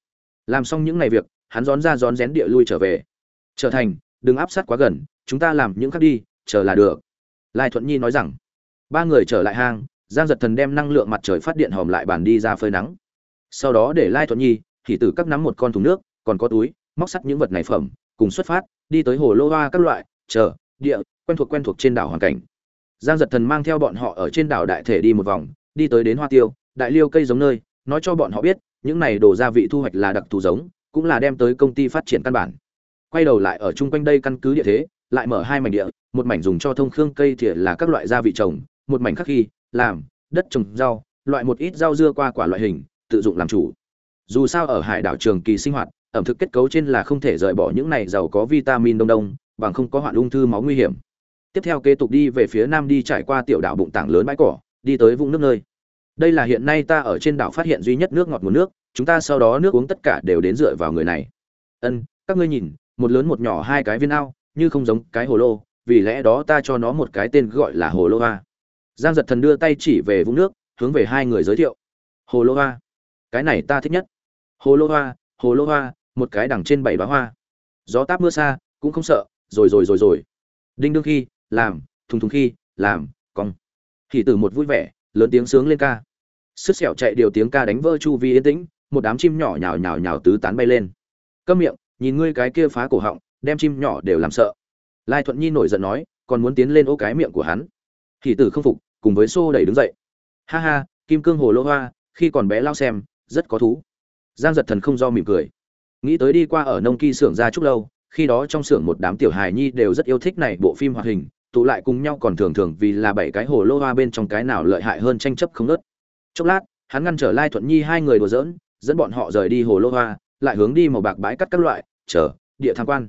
Làm xong những ngày việc, hắn rón ra rón rén địa lui trở về. Trở thành, đừng áp sát quá gần, chúng ta làm những khác đi, chờ là được. Lai thuận nhi nói rằng. Ba người trở lại hang, giang giật thần đem năng lượng mặt trời phát điện hòm lại bàn đi ra phơi nắng. Sau đó để lai thuận nhi thì tử các nắm một con thùng nước, còn có túi, móc sắt những vật này phẩm, cùng xuất phát, đi tới hồ lô hoa các loại, chờ, địa, quen thuộc quen thuộc trên đảo hoàn cảnh. Giang giật thần mang theo bọn họ ở trên đảo đại thể đi một vòng, đi tới đến hoa tiêu đại liêu cây giống nơi, nói cho bọn họ biết, những này đồ gia vị thu hoạch là đặc thù giống, cũng là đem tới công ty phát triển căn bản. Quay đầu lại ở chung quanh đây căn cứ địa thế, lại mở hai mảnh địa, một mảnh dùng cho thông khương cây thìa là các loại gia vị trồng, một mảnh khác khi làm, đất trồng, rau, loại một ít rau dưa qua quả loại hình, tự dụng làm chủ. Dù sao ở hải đảo trường kỳ sinh hoạt, ẩm thực kết cấu trên là không thể rời bỏ những này giàu có vitamin đông đông, bằng không có hoạn ung thư máu nguy hiểm. Tiếp theo kế tục đi về phía nam đi trải qua tiểu đảo bụng tảng lớn bãi cỏ, đi tới vùng nước nơi đây là hiện nay ta ở trên đảo phát hiện duy nhất nước ngọt nguồn nước, chúng ta sau đó nước uống tất cả đều đến dựa vào người này. Ân, các ngươi nhìn, một lớn một nhỏ hai cái viên ao, như không giống cái hồ lô, vì lẽ đó ta cho nó một cái tên gọi là hồ lô hoa. Giang giật thần đưa tay chỉ về vũng nước, hướng về hai người giới thiệu. Hồ lô hoa. Cái này ta thích nhất. Hồ lô hoa, hồ lô hoa, một cái đằng trên bảy bá hoa. Gió táp mưa xa, cũng không sợ, rồi rồi rồi rồi. Đinh đương khi, làm, thùng thùng khi, làm, cong. Thì từ một vui vẻ, lớn tiếng sướng lên ca sứt sẹo chạy điều tiếng ca đánh vỡ chu vi yên tĩnh, một đám chim nhỏ nhào nhào nhào tứ tán bay lên. Câm miệng, nhìn ngươi cái kia phá cổ họng, đem chim nhỏ đều làm sợ. Lai thuận nhi nổi giận nói, còn muốn tiến lên ô cái miệng của hắn. Thì tử không phục, cùng với xô đẩy đứng dậy. Ha ha, kim cương hồ lô hoa, khi còn bé lao xem, rất có thú. Giang giật thần không do mỉm cười. Nghĩ tới đi qua ở nông kỳ xưởng ra chút lâu, khi đó trong xưởng một đám tiểu hài nhi đều rất yêu thích này bộ phim hoạt hình, tụ lại cùng nhau còn thường thường vì là bảy cái hồ lô hoa bên trong cái nào lợi hại hơn tranh chấp không nớt chốc lát hắn ngăn trở lai thuận nhi hai người đùa giỡn dẫn bọn họ rời đi hồ lô hoa lại hướng đi màu bạc bãi cắt các loại chờ địa tham quan.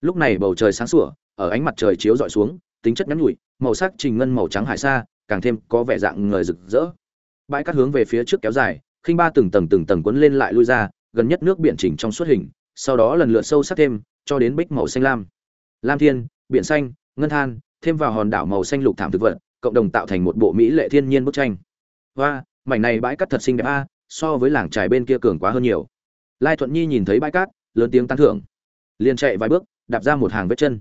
Lúc này bầu trời sáng sủa ở ánh mặt trời chiếu rọi xuống tính chất ngắn ngủi màu sắc trình ngân màu trắng hải xa, càng thêm có vẻ dạng người rực rỡ. Bãi cắt hướng về phía trước kéo dài khinh ba từng tầng từng tầng quấn lên lại lui ra gần nhất nước biển chỉnh trong suốt hình sau đó lần lượt sâu sắc thêm cho đến bích màu xanh lam. Lam thiên biển xanh ngân than thêm vào hòn đảo màu xanh lục thảm thực vật cộng đồng tạo thành một bộ mỹ lệ thiên nhiên bức tranh. Và mảnh này bãi cát thật xinh đẹp a, so với làng trài bên kia cường quá hơn nhiều. Lai thuận nhi nhìn thấy bãi cát, lớn tiếng tán thưởng. Liền chạy vài bước, đạp ra một hàng vết chân.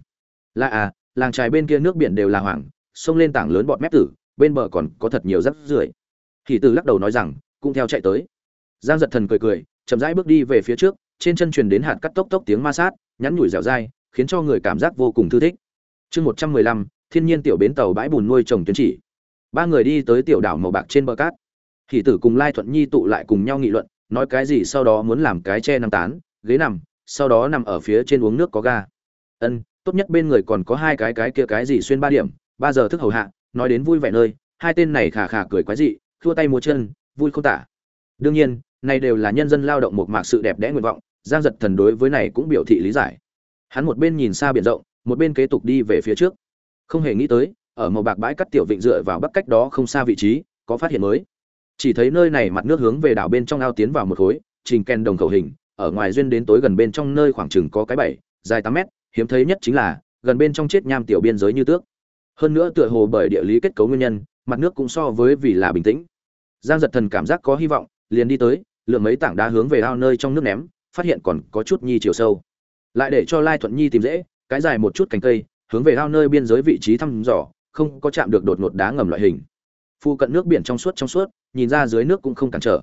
Là à làng trài bên kia nước biển đều là hoàng xông lên tảng lớn bọt mép tử, bên bờ còn có thật nhiều rắc rưởi. Thì từ lắc đầu nói rằng, cũng theo chạy tới. Giang giật thần cười cười, chậm rãi bước đi về phía trước, trên chân truyền đến hạt cắt tốc tốc tiếng ma sát, nhắn nhủi dẻo dai, khiến cho người cảm giác vô cùng thư thích. Chương một trăm mười lăm, thiên nhiên tiểu bến tàu bãi bùn nuôi trồng tuyến chỉ. Ba người đi tới tiểu đảo màu bạc trên bờ cát thì tử cùng lai thuận nhi tụ lại cùng nhau nghị luận, nói cái gì sau đó muốn làm cái che nằm tán, ghế nằm, sau đó nằm ở phía trên uống nước có ga. Ân, tốt nhất bên người còn có hai cái cái kia cái gì xuyên ba điểm, ba giờ thức hầu hạ, nói đến vui vẻ nơi, hai tên này khà khà cười quái dị, thua tay múa chân, vui không tả. Đương nhiên, này đều là nhân dân lao động một mạc sự đẹp đẽ nguyện vọng, giang giật thần đối với này cũng biểu thị lý giải. Hắn một bên nhìn xa biển rộng, một bên kế tục đi về phía trước. Không hề nghĩ tới, ở màu bạc bãi cắt tiểu vịnh dựa vào bắc cách đó không xa vị trí, có phát hiện mới chỉ thấy nơi này mặt nước hướng về đảo bên trong ao tiến vào một khối, trình ken đồng khẩu hình, ở ngoài duyên đến tối gần bên trong nơi khoảng chừng có cái bảy, dài tám mét, hiếm thấy nhất chính là, gần bên trong chết nham tiểu biên giới như tước. Hơn nữa tựa hồ bởi địa lý kết cấu nguyên nhân, mặt nước cũng so với vì là bình tĩnh. Giang giật thần cảm giác có hy vọng, liền đi tới lượng mấy tảng đá hướng về ao nơi trong nước ném, phát hiện còn có chút nhi chiều sâu. Lại để cho lai thuận nhi tìm dễ, cái dài một chút cành cây, hướng về ao nơi biên giới vị trí thăm dò, không có chạm được đột ngột đá ngầm loại hình. Phu cận nước biển trong suốt trong suốt nhìn ra dưới nước cũng không cản trở.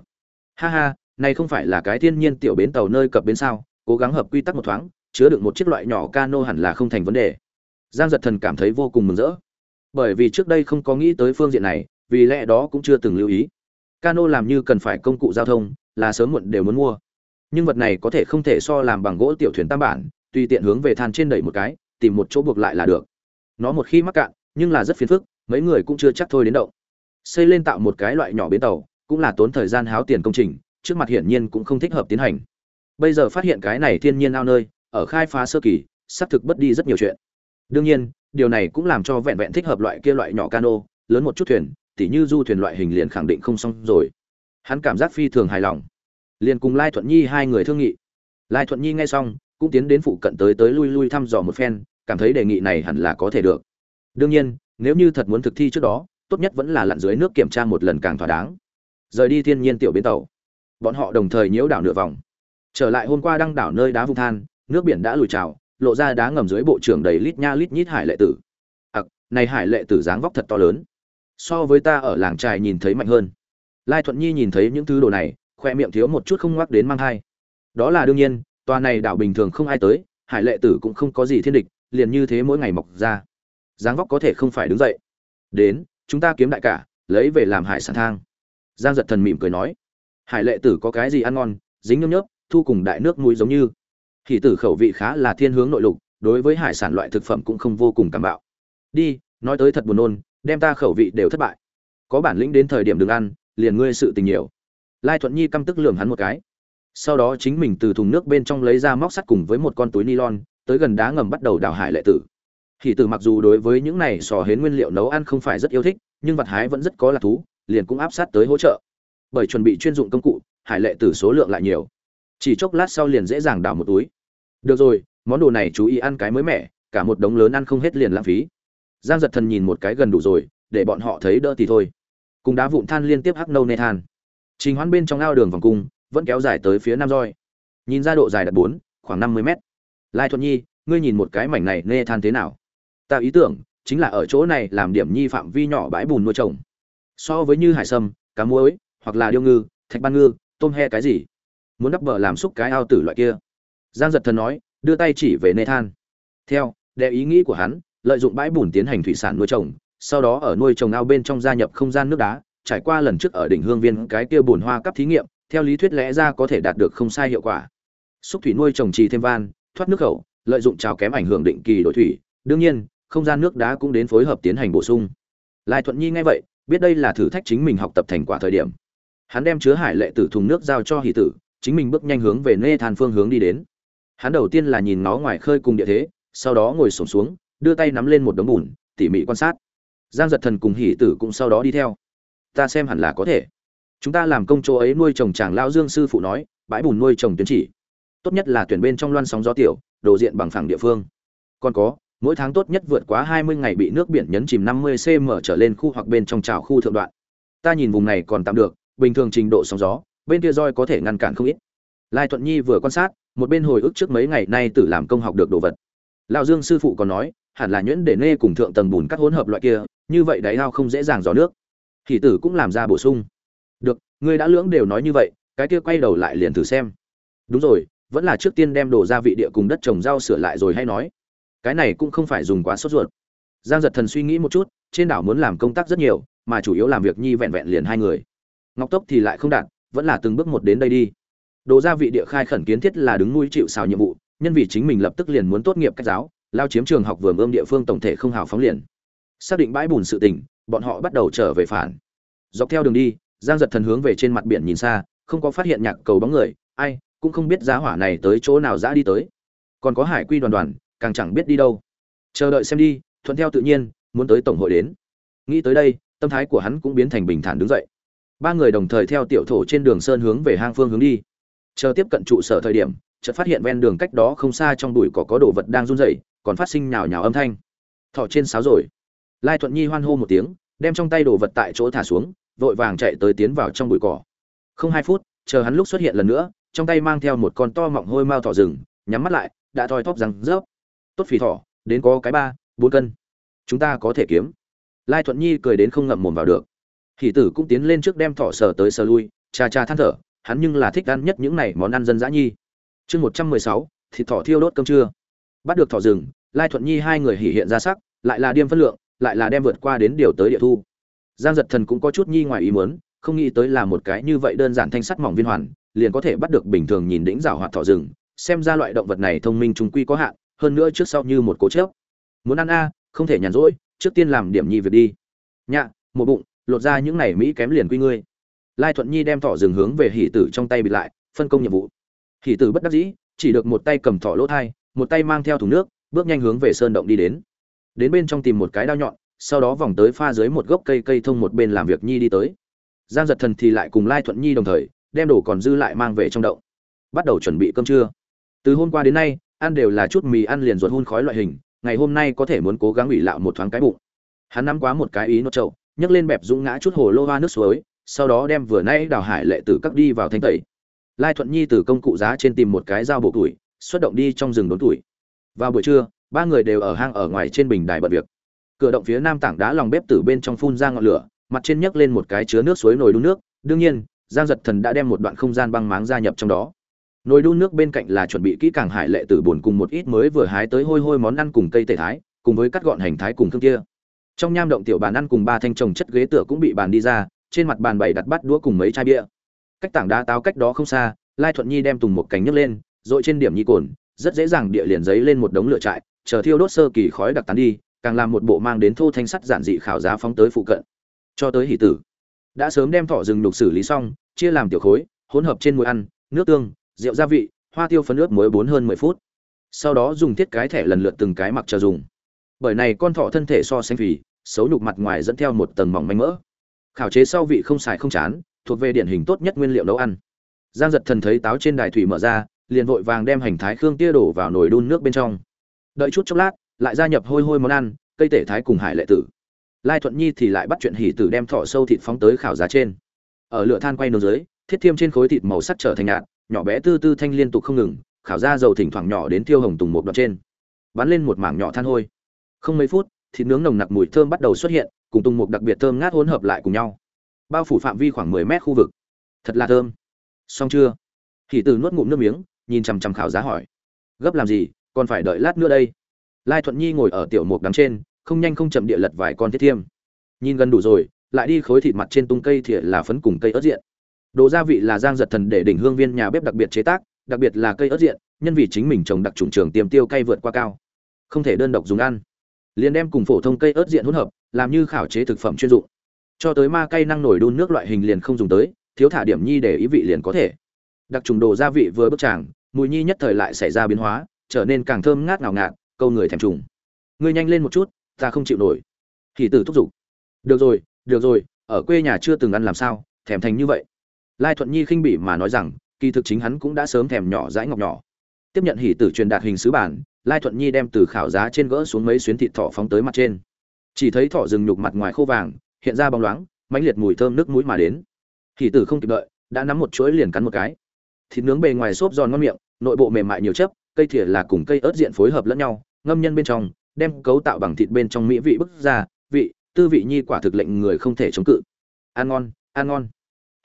Ha ha, này không phải là cái thiên nhiên tiểu bến tàu nơi cập bến sao, cố gắng hợp quy tắc một thoáng, chứa được một chiếc loại nhỏ cano hẳn là không thành vấn đề. Giang giật thần cảm thấy vô cùng mừng rỡ. Bởi vì trước đây không có nghĩ tới phương diện này, vì lẽ đó cũng chưa từng lưu ý. Cano làm như cần phải công cụ giao thông, là sớm muộn đều muốn mua. Nhưng vật này có thể không thể so làm bằng gỗ tiểu thuyền tam bản, tùy tiện hướng về than trên đẩy một cái, tìm một chỗ buộc lại là được. Nó một khi mắc cạn, nhưng là rất phiền phức, mấy người cũng chưa chắc thôi đến động xây lên tạo một cái loại nhỏ bến tàu, cũng là tốn thời gian háo tiền công trình, trước mặt hiển nhiên cũng không thích hợp tiến hành. Bây giờ phát hiện cái này thiên nhiên ao nơi, ở khai phá sơ kỳ, xác thực bất đi rất nhiều chuyện. Đương nhiên, điều này cũng làm cho vẹn vẹn thích hợp loại kia loại nhỏ cano, lớn một chút thuyền, tỉ như du thuyền loại hình liền khẳng định không xong rồi. Hắn cảm giác phi thường hài lòng. Liền cùng lai thuận nhi hai người thương nghị. Lai thuận nhi nghe xong, cũng tiến đến phụ cận tới tới lui lui thăm dò một phen, cảm thấy đề nghị này hẳn là có thể được. Đương nhiên, nếu như thật muốn thực thi trước đó tốt nhất vẫn là lặn dưới nước kiểm tra một lần càng thỏa đáng. Rời đi thiên nhiên tiểu bến tàu. Bọn họ đồng thời nhiễu đảo nửa vòng. Trở lại hôm qua đăng đảo nơi đá vung than, nước biển đã lùi trào, lộ ra đá ngầm dưới bộ trưởng đầy lít nha lít nhít hải lệ tử. Ặc, này hải lệ tử dáng vóc thật to lớn. So với ta ở làng trài nhìn thấy mạnh hơn. Lai thuận nhi nhìn thấy những thứ đồ này, khoe miệng thiếu một chút không ngoắc đến mang thai. Đó là đương nhiên, tòa này đảo bình thường không ai tới, hải lệ tử cũng không có gì thiên địch, liền như thế mỗi ngày mọc ra. Dáng vóc có thể không phải đứng dậy. Đến chúng ta kiếm đại cả, lấy về làm hải sản thang. Giang giật thần mỉm cười nói, hải lệ tử có cái gì ăn ngon, dính nhớp nhớp, thu cùng đại nước mũi giống như. Thì tử khẩu vị khá là thiên hướng nội lục, đối với hải sản loại thực phẩm cũng không vô cùng cảm bạo. Đi, nói tới thật buồn nôn, đem ta khẩu vị đều thất bại. Có bản lĩnh đến thời điểm đừng ăn, liền ngươi sự tình nhiều. Lai thuận nhi căm tức lườm hắn một cái. Sau đó chính mình từ thùng nước bên trong lấy ra móc sắt cùng với một con túi nylon, tới gần đá ngầm bắt đầu đào hải lệ tử. Hỉ tử mặc dù đối với những này sò hến nguyên liệu nấu ăn không phải rất yêu thích, nhưng vật hái vẫn rất có lạc thú, liền cũng áp sát tới hỗ trợ. Bởi chuẩn bị chuyên dụng công cụ, hải lệ tử số lượng lại nhiều. Chỉ chốc lát sau liền dễ dàng đảo một túi. Được rồi, món đồ này chú ý ăn cái mới mẻ, cả một đống lớn ăn không hết liền lãng phí. Giang giật thần nhìn một cái gần đủ rồi, để bọn họ thấy đỡ thì thôi. Cùng đá vụn than liên tiếp hắc nâu nê than. Trình hoán bên trong ao đường vòng cung, vẫn kéo dài tới phía nam roi. Nhìn ra độ dài đạt bốn, khoảng năm mươi mét. Lai thuận nhi, ngươi nhìn một cái mảnh này nê than thế nào? Ta ý tưởng chính là ở chỗ này làm điểm nhi phạm vi nhỏ bãi bùn nuôi trồng. So với như hải sâm, cá muối, hoặc là điêu ngư, thạch ban ngư, tôm he cái gì. Muốn đắp bờ làm xúc cái ao tử loại kia. Giang giật thần nói, đưa tay chỉ về nê than. Theo đệ ý nghĩ của hắn, lợi dụng bãi bùn tiến hành thủy sản nuôi trồng, sau đó ở nuôi trồng ao bên trong gia nhập không gian nước đá, trải qua lần trước ở đỉnh hương viên cái kia bùn hoa cấp thí nghiệm, theo lý thuyết lẽ ra có thể đạt được không sai hiệu quả. Xúc thủy nuôi trồng trì thêm van, thoát nước khẩu, lợi dụng trào kém ảnh hưởng định kỳ đổi thủy, đương nhiên không gian nước đá cũng đến phối hợp tiến hành bổ sung. Lai thuận nhi nghe vậy, biết đây là thử thách chính mình học tập thành quả thời điểm. Hắn đem chứa hải lệ tử thùng nước giao cho hỷ tử, chính mình bước nhanh hướng về nê than phương hướng đi đến. Hắn đầu tiên là nhìn nó ngoài khơi cùng địa thế, sau đó ngồi sổm xuống, đưa tay nắm lên một đống bùn, tỉ mỉ quan sát. Giang giật thần cùng hỷ tử cũng sau đó đi theo. Ta xem hẳn là có thể. Chúng ta làm công chỗ ấy nuôi trồng chàng lao dương sư phụ nói, bãi bùn nuôi trồng tuyến chỉ. Tốt nhất là tuyển bên trong loan sóng gió tiểu, đồ diện bằng phẳng địa phương. Còn có mỗi tháng tốt nhất vượt quá 20 ngày bị nước biển nhấn chìm 50 cm trở lên khu hoặc bên trong trào khu thượng đoạn. Ta nhìn vùng này còn tạm được, bình thường trình độ sóng gió, bên kia roi có thể ngăn cản không ít. Lai Thuận Nhi vừa quan sát, một bên hồi ức trước mấy ngày nay tự làm công học được đồ vật. Lão Dương sư phụ còn nói, hẳn là nhuyễn để nê cùng thượng tầng bùn cắt hỗn hợp loại kia, như vậy đáy ao không dễ dàng gió nước. Thì tử cũng làm ra bổ sung. Được, người đã lưỡng đều nói như vậy, cái kia quay đầu lại liền thử xem. Đúng rồi, vẫn là trước tiên đem đồ gia vị địa cùng đất trồng rau sửa lại rồi hay nói cái này cũng không phải dùng quá sốt ruột. Giang giật thần suy nghĩ một chút, trên đảo muốn làm công tác rất nhiều, mà chủ yếu làm việc nhi vẹn vẹn liền hai người. Ngọc tốc thì lại không đạt, vẫn là từng bước một đến đây đi. Đồ gia vị địa khai khẩn kiến thiết là đứng nuôi chịu xào nhiệm vụ, nhân vì chính mình lập tức liền muốn tốt nghiệp cách giáo, lao chiếm trường học vườn ươm địa phương tổng thể không hào phóng liền. Xác định bãi bùn sự tình, bọn họ bắt đầu trở về phản. Dọc theo đường đi, giang giật thần hướng về trên mặt biển nhìn xa, không có phát hiện nhạc cầu bóng người, ai, cũng không biết giá hỏa này tới chỗ nào dã đi tới. Còn có hải quy đoàn đoàn càng chẳng biết đi đâu. Chờ đợi xem đi, thuận theo tự nhiên, muốn tới tổng hội đến. Nghĩ tới đây, tâm thái của hắn cũng biến thành bình thản đứng dậy. Ba người đồng thời theo tiểu thổ trên đường sơn hướng về hang phương hướng đi. Chờ tiếp cận trụ sở thời điểm, chợt phát hiện ven đường cách đó không xa trong bụi cỏ có đồ vật đang run rẩy, còn phát sinh nhào nhào âm thanh. Thỏ trên sáo rồi. Lai thuận nhi hoan hô một tiếng, đem trong tay đồ vật tại chỗ thả xuống, vội vàng chạy tới tiến vào trong bụi cỏ. Không hai phút, chờ hắn lúc xuất hiện lần nữa, trong tay mang theo một con to mọng hôi mao thỏ rừng, nhắm mắt lại, đã thoi thóp răng rớp tốt phì thỏ, đến có cái ba, bốn cân. Chúng ta có thể kiếm. Lai thuận nhi cười đến không ngậm mồm vào được. Hỷ tử cũng tiến lên trước đem thỏ sờ tới sờ lui, cha cha than thở, hắn nhưng là thích ăn nhất những này món ăn dân dã nhi. Chương một trăm mười sáu, thịt thỏ thiêu đốt cơm trưa. Bắt được thỏ rừng, lai thuận nhi hai người hỉ hiện ra sắc, lại là điêm phân lượng, lại là đem vượt qua đến điều tới địa thu. Giang giật thần cũng có chút nhi ngoài ý muốn, không nghĩ tới là một cái như vậy đơn giản thanh sắt mỏng viên hoàn, liền có thể bắt được bình thường nhìn đỉnh rào hoạt thỏ rừng. Xem ra loại động vật này thông minh trung quy có hạn hơn nữa trước sau như một cố chớp. Muốn ăn a, không thể nhàn rỗi, trước tiên làm điểm nhi việc đi. Nhạ, một bụng, lột ra những này mỹ kém liền quy ngươi. Lai thuận nhi đem thỏ rừng hướng về hỷ tử trong tay bị lại, phân công nhiệm vụ. Hỷ tử bất đắc dĩ, chỉ được một tay cầm thỏ lỗ thai, một tay mang theo thùng nước, bước nhanh hướng về sơn động đi đến. Đến bên trong tìm một cái đao nhọn, sau đó vòng tới pha dưới một gốc cây cây thông một bên làm việc nhi đi tới. Giang giật thần thì lại cùng lai thuận nhi đồng thời, đem đồ còn dư lại mang về trong động. Bắt đầu chuẩn bị cơm trưa. Từ hôm qua đến nay ăn đều là chút mì ăn liền ruột hun khói loại hình, ngày hôm nay có thể muốn cố gắng ủy lạo một thoáng cái bụng. Hắn nắm quá một cái ý nốt trậu, nhấc lên bẹp dũng ngã chút hồ lô hoa nước suối, sau đó đem vừa nay đào hải lệ tử cắt đi vào thanh tẩy. Lai thuận nhi từ công cụ giá trên tìm một cái dao bộ tuổi, xuất động đi trong rừng đốn tuổi. Vào buổi trưa, ba người đều ở hang ở ngoài trên bình đài bận việc. Cửa động phía nam tảng đá lòng bếp từ bên trong phun ra ngọn lửa, mặt trên nhấc lên một cái chứa nước suối nồi đun nước. Đương nhiên, giang giật thần đã đem một đoạn không gian băng máng gia nhập trong đó nồi đun nước bên cạnh là chuẩn bị kỹ càng hải lệ tử buồn cùng một ít mới vừa hái tới hôi hôi món ăn cùng cây tể thái, cùng với cắt gọn hành thái cùng thương kia. Trong nham động tiểu bàn ăn cùng ba thanh trồng chất ghế tựa cũng bị bàn đi ra, trên mặt bàn bày đặt bát đũa cùng mấy chai bia. Cách tảng đá táo cách đó không xa, lai thuận nhi đem tùng một cánh nhấc lên dội trên điểm nhi cồn, rất dễ dàng địa liền giấy lên một đống lửa trại, chờ thiêu đốt sơ kỳ khói đặc tán đi, càng làm một bộ mang đến thô thanh sắt giản dị khảo giá phóng tới phụ cận. Cho tới hỷ tử. Đã sớm đem thỏ rừng đục xử lý xong, chia làm tiểu khối, hỗn hợp trên mùi ăn, nước tương rượu gia vị, hoa tiêu phấn ướp muối bốn hơn mười phút. Sau đó dùng thiết cái thẻ lần lượt từng cái mặc chờ dùng. Bởi này con thỏ thân thể so sánh phì, xấu nhục mặt ngoài dẫn theo một tầng mỏng manh mỡ. Khảo chế sau vị không xài không chán, thuộc về điển hình tốt nhất nguyên liệu nấu ăn. Giang giật thần thấy táo trên đài thủy mở ra, liền vội vàng đem hành thái khương tia đổ vào nồi đun nước bên trong. Đợi chút chốc lát, lại gia nhập hôi hôi món ăn, cây tể thái cùng hải lệ tử. Lai thuận nhi thì lại bắt chuyện hỉ tử đem thỏ sâu thịt phóng tới khảo giá trên. Ở lửa than quay nướng dưới, thiết thiêm trên khối thịt màu sắc trở thành nhạt nhỏ bé tư tư thanh liên tục không ngừng, khảo ra dầu thỉnh thoảng nhỏ đến tiêu hồng tùng một đoạn trên. Bắn lên một mảng nhỏ than hôi. Không mấy phút, thịt nướng nồng nặc mùi thơm bắt đầu xuất hiện, cùng tùng một đặc biệt thơm ngát hỗn hợp lại cùng nhau. Bao phủ phạm vi khoảng 10 mét khu vực. Thật là thơm. Xong chưa? Thì từ nuốt ngụm nước miếng, nhìn chằm chằm khảo giá hỏi. Gấp làm gì, còn phải đợi lát nữa đây. Lai thuận nhi ngồi ở tiểu mục đằng trên, không nhanh không chậm địa lật vài con thiết thiêm. Nhìn gần đủ rồi, lại đi khối thịt mặt trên tung cây thìa là phấn cùng cây ớt diện đồ gia vị là giang giật thần để đỉnh hương viên nhà bếp đặc biệt chế tác, đặc biệt là cây ớt diện, nhân vì chính mình trồng đặc trùng trường tiềm tiêu cay vượt qua cao. Không thể đơn độc dùng ăn. Liền đem cùng phổ thông cây ớt diện hỗn hợp, làm như khảo chế thực phẩm chuyên dụng. Cho tới ma cây năng nổi đun nước loại hình liền không dùng tới, thiếu thả điểm nhi để ý vị liền có thể. Đặc trùng đồ gia vị vừa bức tràng, mùi nhi nhất thời lại xảy ra biến hóa, trở nên càng thơm ngát ngào ngạt, câu người thèm trùng. Ngươi nhanh lên một chút, ta không chịu nổi. Thì tử thúc giục. Được rồi được rồi, ở quê nhà chưa từng ăn làm sao, thèm thành như vậy lai thuận nhi khinh bỉ mà nói rằng, kỳ thực chính hắn cũng đã sớm thèm nhỏ dãi ngọc nhỏ. Tiếp nhận hỷ tử truyền đạt hình sứ bản, lai thuận nhi đem từ khảo giá trên gỡ xuống mấy xuyến thịt thỏ phóng tới mặt trên. Chỉ thấy thỏ rừng nhục mặt ngoài khô vàng, hiện ra bóng loáng, mãnh liệt mùi thơm nước mũi mà đến. Hỷ tử không kịp đợi, đã nắm một chuỗi liền cắn một cái. Thịt nướng bề ngoài xốp giòn ngon miệng, nội bộ mềm mại nhiều chấp cây thìa là cùng cây ớt diện phối hợp lẫn nhau, ngâm nhân bên trong, đem cấu tạo bằng thịt bên trong mỹ vị bức ra, vị, tư vị nhi quả thực lệnh người không thể chống cự. Ăn ngon ăn ngon.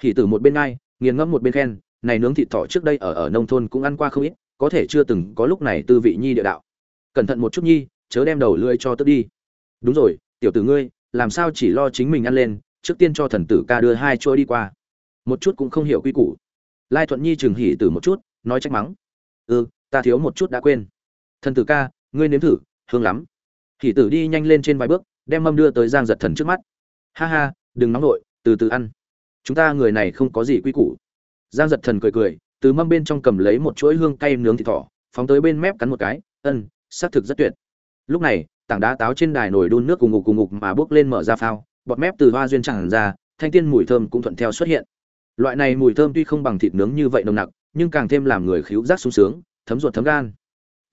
Hỉ tử một bên ngay nghiền ngẫm một bên khen, này nướng thịt thỏ trước đây ở ở nông thôn cũng ăn qua không ít, có thể chưa từng có lúc này tư vị nhi địa đạo. Cẩn thận một chút nhi, chớ đem đầu lưỡi cho tức đi. Đúng rồi, tiểu tử ngươi, làm sao chỉ lo chính mình ăn lên, trước tiên cho thần tử ca đưa hai chuỗi đi qua. Một chút cũng không hiểu quy củ. Lai thuận nhi chừng hỉ tử một chút, nói trách mắng. Ừ ta thiếu một chút đã quên. Thần tử ca, ngươi nếm thử, hương lắm. Hỉ tử đi nhanh lên trên vài bước, đem mâm đưa tới giang giật thần trước mắt. Ha ha, đừng nóng nổi từ từ ăn chúng ta người này không có gì quy củ. Giang giật thần cười cười, từ mâm bên trong cầm lấy một chuỗi hương cay nướng thịt thỏ, phóng tới bên mép cắn một cái, ân, xác thực rất tuyệt. Lúc này, tảng đá táo trên đài nổi đun nước cùng ngục cùng ngục mà bước lên mở ra phao, bọt mép từ hoa duyên chẳng ra, thanh tiên mùi thơm cũng thuận theo xuất hiện. Loại này mùi thơm tuy không bằng thịt nướng như vậy nồng nặc, nhưng càng thêm làm người khíu giác sung sướng, thấm ruột thấm gan.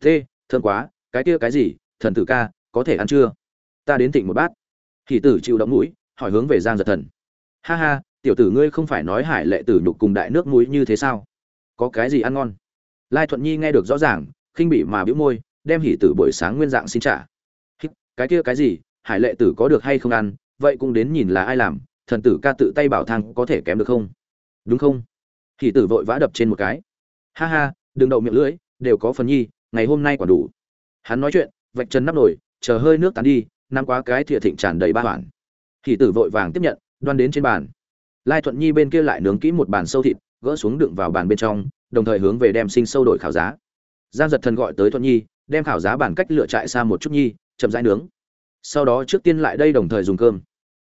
Thế, thơm quá, cái kia cái gì, thần tử ca, có thể ăn chưa? Ta đến tỉnh một bát. Thì tử chịu động mũi, hỏi hướng về giang giật thần. Ha ha tiểu tử ngươi không phải nói hải lệ tử nhục cùng đại nước muối như thế sao? Có cái gì ăn ngon? Lai thuận nhi nghe được rõ ràng, khinh bị mà bĩu môi, đem hỉ tử buổi sáng nguyên dạng xin trả. Cái kia cái gì? Hải lệ tử có được hay không ăn? Vậy cũng đến nhìn là ai làm, thần tử ca tự tay bảo thang có thể kém được không? Đúng không? Hỉ tử vội vã đập trên một cái. Ha ha, đừng đậu miệng lưỡi, đều có phần nhi, ngày hôm nay còn đủ. Hắn nói chuyện, vạch chân nắp nổi chờ hơi nước tán đi năm quá cái thìa thịnh tràn đầy ba hoàn hỉ tử vội vàng tiếp nhận, đoan đến trên bàn lai thuận nhi bên kia lại nướng kỹ một bàn sâu thịt, gỡ xuống đựng vào bàn bên trong, đồng thời hướng về đem sinh sâu đổi khảo giá. Giang giật thần gọi tới thuận nhi, đem khảo giá bản cách lựa trại xa một chút nhi, chậm rãi nướng. Sau đó trước tiên lại đây đồng thời dùng cơm.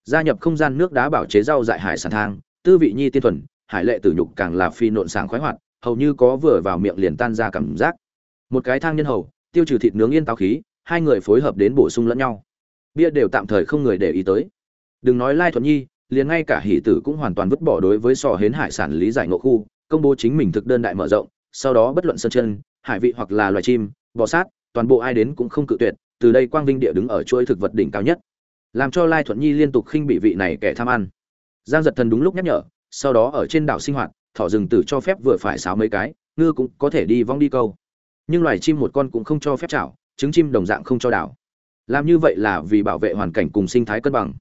Gia nhập không gian nước đá bảo chế rau dại hải sản thang, tư vị nhi tiên thuần, hải lệ tử nhục càng là phi nộn sảng khoái hoạt, hầu như có vừa vào miệng liền tan ra cảm giác. Một cái thang nhân hầu, tiêu trừ thịt nướng yên táo khí, hai người phối hợp đến bổ sung lẫn nhau. Bia đều tạm thời không người để ý tới. Đừng nói lai thuận nhi liền ngay cả hỷ tử cũng hoàn toàn vứt bỏ đối với sò hến hải sản lý giải ngộ khu, công bố chính mình thực đơn đại mở rộng, sau đó bất luận sơn chân, hải vị hoặc là loài chim, bò sát, toàn bộ ai đến cũng không cự tuyệt, từ đây quang vinh địa đứng ở chuỗi thực vật đỉnh cao nhất. Làm cho lai thuận nhi liên tục khinh bị vị này kẻ tham ăn. Giang giật thần đúng lúc nhắc nhở, sau đó ở trên đảo sinh hoạt, thỏ rừng tử cho phép vừa phải sáo mấy cái, ngư cũng có thể đi vong đi câu. Nhưng loài chim một con cũng không cho phép chảo, trứng chim đồng dạng không cho đảo. Làm như vậy là vì bảo vệ hoàn cảnh cùng sinh thái cân bằng.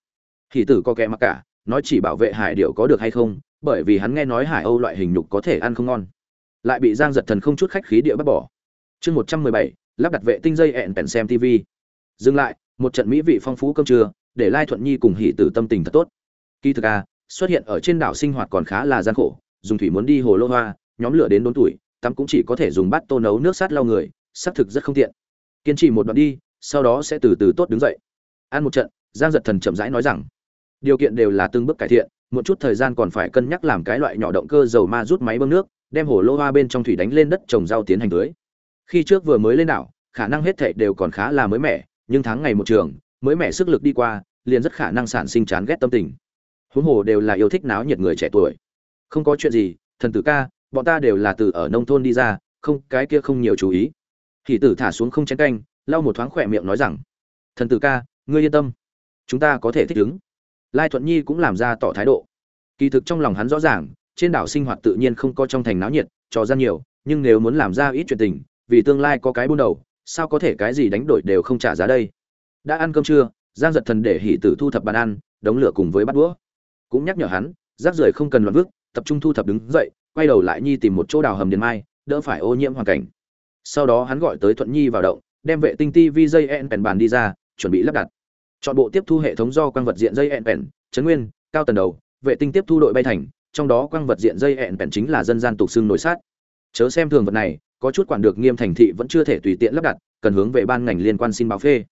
Hỷ tử có kẻ mặc cả nói chỉ bảo vệ hải điệu có được hay không, bởi vì hắn nghe nói hải âu loại hình nhục có thể ăn không ngon. Lại bị giang giật thần không chút khách khí địa bắt bỏ. Chương một trăm mười bảy, lắp đặt vệ tinh dây ẹn pèn xem tv dừng lại, một trận mỹ vị phong phú cơm trưa, để lai thuận nhi cùng hỉ tử tâm tình thật tốt. Kỳ thực a xuất hiện ở trên đảo sinh hoạt còn khá là gian khổ, dùng thủy muốn đi hồ lô hoa, nhóm lửa đến đốn tuổi, tắm cũng chỉ có thể dùng bát tô nấu nước sát lau người, xác thực rất không tiện. Kiên trì một đoạn đi, sau đó sẽ từ từ tốt đứng dậy. Ăn một trận, giang giật thần chậm rãi nói rằng điều kiện đều là từng bước cải thiện, một chút thời gian còn phải cân nhắc làm cái loại nhỏ động cơ dầu ma rút máy bơm nước, đem hồ lô hoa bên trong thủy đánh lên đất trồng rau tiến hành tưới. Khi trước vừa mới lên đảo, khả năng hết thệ đều còn khá là mới mẻ, nhưng tháng ngày một trường, mới mẻ sức lực đi qua, liền rất khả năng sản sinh chán ghét tâm tình. Huống hồ đều là yêu thích náo nhiệt người trẻ tuổi. Không có chuyện gì, thần tử ca, bọn ta đều là từ ở nông thôn đi ra, không, cái kia không nhiều chú ý. Thì tử thả xuống không chén canh, lau một thoáng khỏe miệng nói rằng, thần tử ca, ngươi yên tâm, chúng ta có thể thích ứng lai thuận nhi cũng làm ra tỏ thái độ. Kỳ thực trong lòng hắn rõ ràng, trên đảo sinh hoạt tự nhiên không có trong thành náo nhiệt, trò gian nhiều, nhưng nếu muốn làm ra ít chuyện tình, vì tương lai có cái buôn đầu, sao có thể cái gì đánh đổi đều không trả giá đây? Đã ăn cơm trưa, giang giật thần để hỷ tử thu thập bàn ăn, đống lửa cùng với bắt đũa. Cũng nhắc nhở hắn, rác rưởi không cần loạn vứt tập trung thu thập đứng dậy, quay đầu lại nhi tìm một chỗ đào hầm điền mai, đỡ phải ô nhiễm hoàn cảnh. Sau đó hắn gọi tới thuận nhi vào động, đem vệ tinh ti vi dây en pèn bàn đi ra, chuẩn bị lắp đặt chọn bộ tiếp thu hệ thống do quang vật diện dây ẹn pèn, chấn nguyên, cao tần đầu, vệ tinh tiếp thu đội bay thành, trong đó quang vật diện dây ẹn pèn chính là dân gian tục xưng nổi sát. Chớ xem thường vật này, có chút quản được nghiêm thành thị vẫn chưa thể tùy tiện lắp đặt, cần hướng về ban ngành liên quan xin báo phê.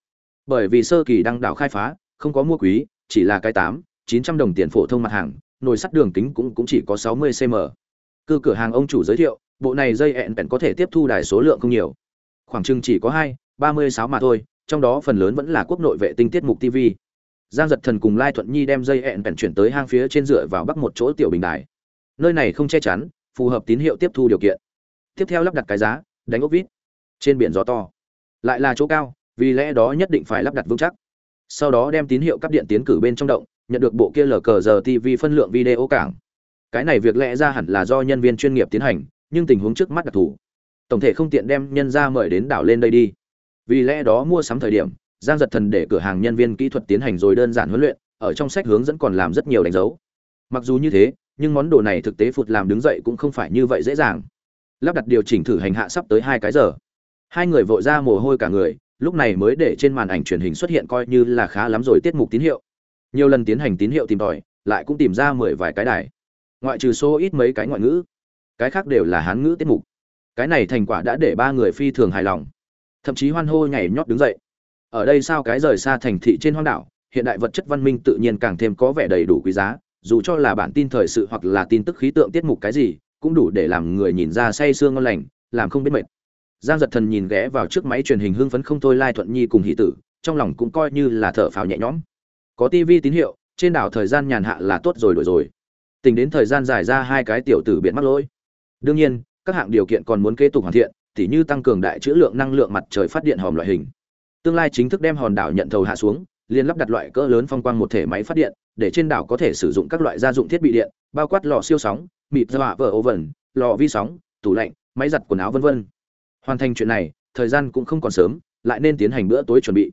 Bởi vì sơ kỳ đăng đảo khai phá, không có mua quý, chỉ là cái tám, chín trăm đồng tiền phổ thông mặt hàng, nồi sắt đường kính cũng cũng chỉ có sáu mươi cm cư cửa hàng ông chủ giới thiệu, bộ này dây ẹn bèn có thể tiếp thu đài số lượng không nhiều. Khoảng chừng chỉ có hai, ba mươi sáu mà thôi trong đó phần lớn vẫn là quốc nội vệ tinh tiết mục tv giang giật thần cùng lai thuận nhi đem dây ẹn bèn chuyển tới hang phía trên dựa vào bắc một chỗ tiểu bình đài. Nơi này không che chắn, phù hợp tín hiệu tiếp thu điều kiện. Tiếp theo lắp đặt cái giá, đánh ốc vít. Trên biển gió to. Lại là chỗ cao, vì lẽ đó nhất định phải lắp đặt vững chắc. Sau đó đem tín hiệu cắp điện tiến cử bên trong động, nhận được bộ kia lờ cờ giờ tv phân lượng video cảng. Cái này việc lẽ ra hẳn là do nhân viên chuyên nghiệp tiến hành, nhưng tình huống trước mắt đặc thù. Tổng thể không tiện đem nhân ra mời đến đảo lên đây đi vì lẽ đó mua sắm thời điểm, giang giật thần để cửa hàng nhân viên kỹ thuật tiến hành rồi đơn giản huấn luyện, ở trong sách hướng dẫn còn làm rất nhiều đánh dấu. Mặc dù như thế, nhưng món đồ này thực tế phụt làm đứng dậy cũng không phải như vậy dễ dàng. Lắp đặt điều chỉnh thử hành hạ sắp tới hai cái giờ. Hai người vội ra mồ hôi cả người, lúc này mới để trên màn ảnh truyền hình xuất hiện coi như là khá lắm rồi tiết mục tín hiệu. Nhiều lần tiến hành tín hiệu tìm tòi, lại cũng tìm ra mười vài cái đài. Ngoại trừ số ít mấy cái ngoại ngữ, cái khác đều là hán ngữ tiết mục. Cái này thành quả đã để ba người phi thường hài lòng thậm chí hoan hô nhảy nhót đứng dậy. Ở đây sao cái rời xa thành thị trên hoang đảo, hiện đại vật chất văn minh tự nhiên càng thêm có vẻ đầy đủ quý giá, dù cho là bản tin thời sự hoặc là tin tức khí tượng tiết mục cái gì, cũng đủ để làm người nhìn ra say sương ngon lành, làm không biết mệt. Giang giật thần nhìn ghé vào trước máy truyền hình hưng phấn không thôi lai thuận nhi cùng hỷ tử, trong lòng cũng coi như là thở phào nhẹ nhõm. Có tivi tín hiệu, trên đảo thời gian nhàn hạ là tốt rồi, đổi rồi. Tính đến thời gian dài ra hai cái tiểu tử biện mắc lỗi. Đương nhiên, các hạng điều kiện còn muốn kế tục hoàn thiện tỉ như tăng cường đại trữ lượng năng lượng mặt trời phát điện hòm loại hình. Tương lai chính thức đem hòn đảo nhận thầu hạ xuống liên lắp đặt loại cỡ lớn phong quang một thể máy phát điện, để trên đảo có thể sử dụng các loại gia dụng thiết bị điện, bao quát lò siêu sóng, mịt dọa vở oven lò vi sóng, tủ lạnh, máy giặt quần áo vân vân. Hoàn thành chuyện này, thời gian cũng không còn sớm, lại nên tiến hành bữa tối chuẩn bị.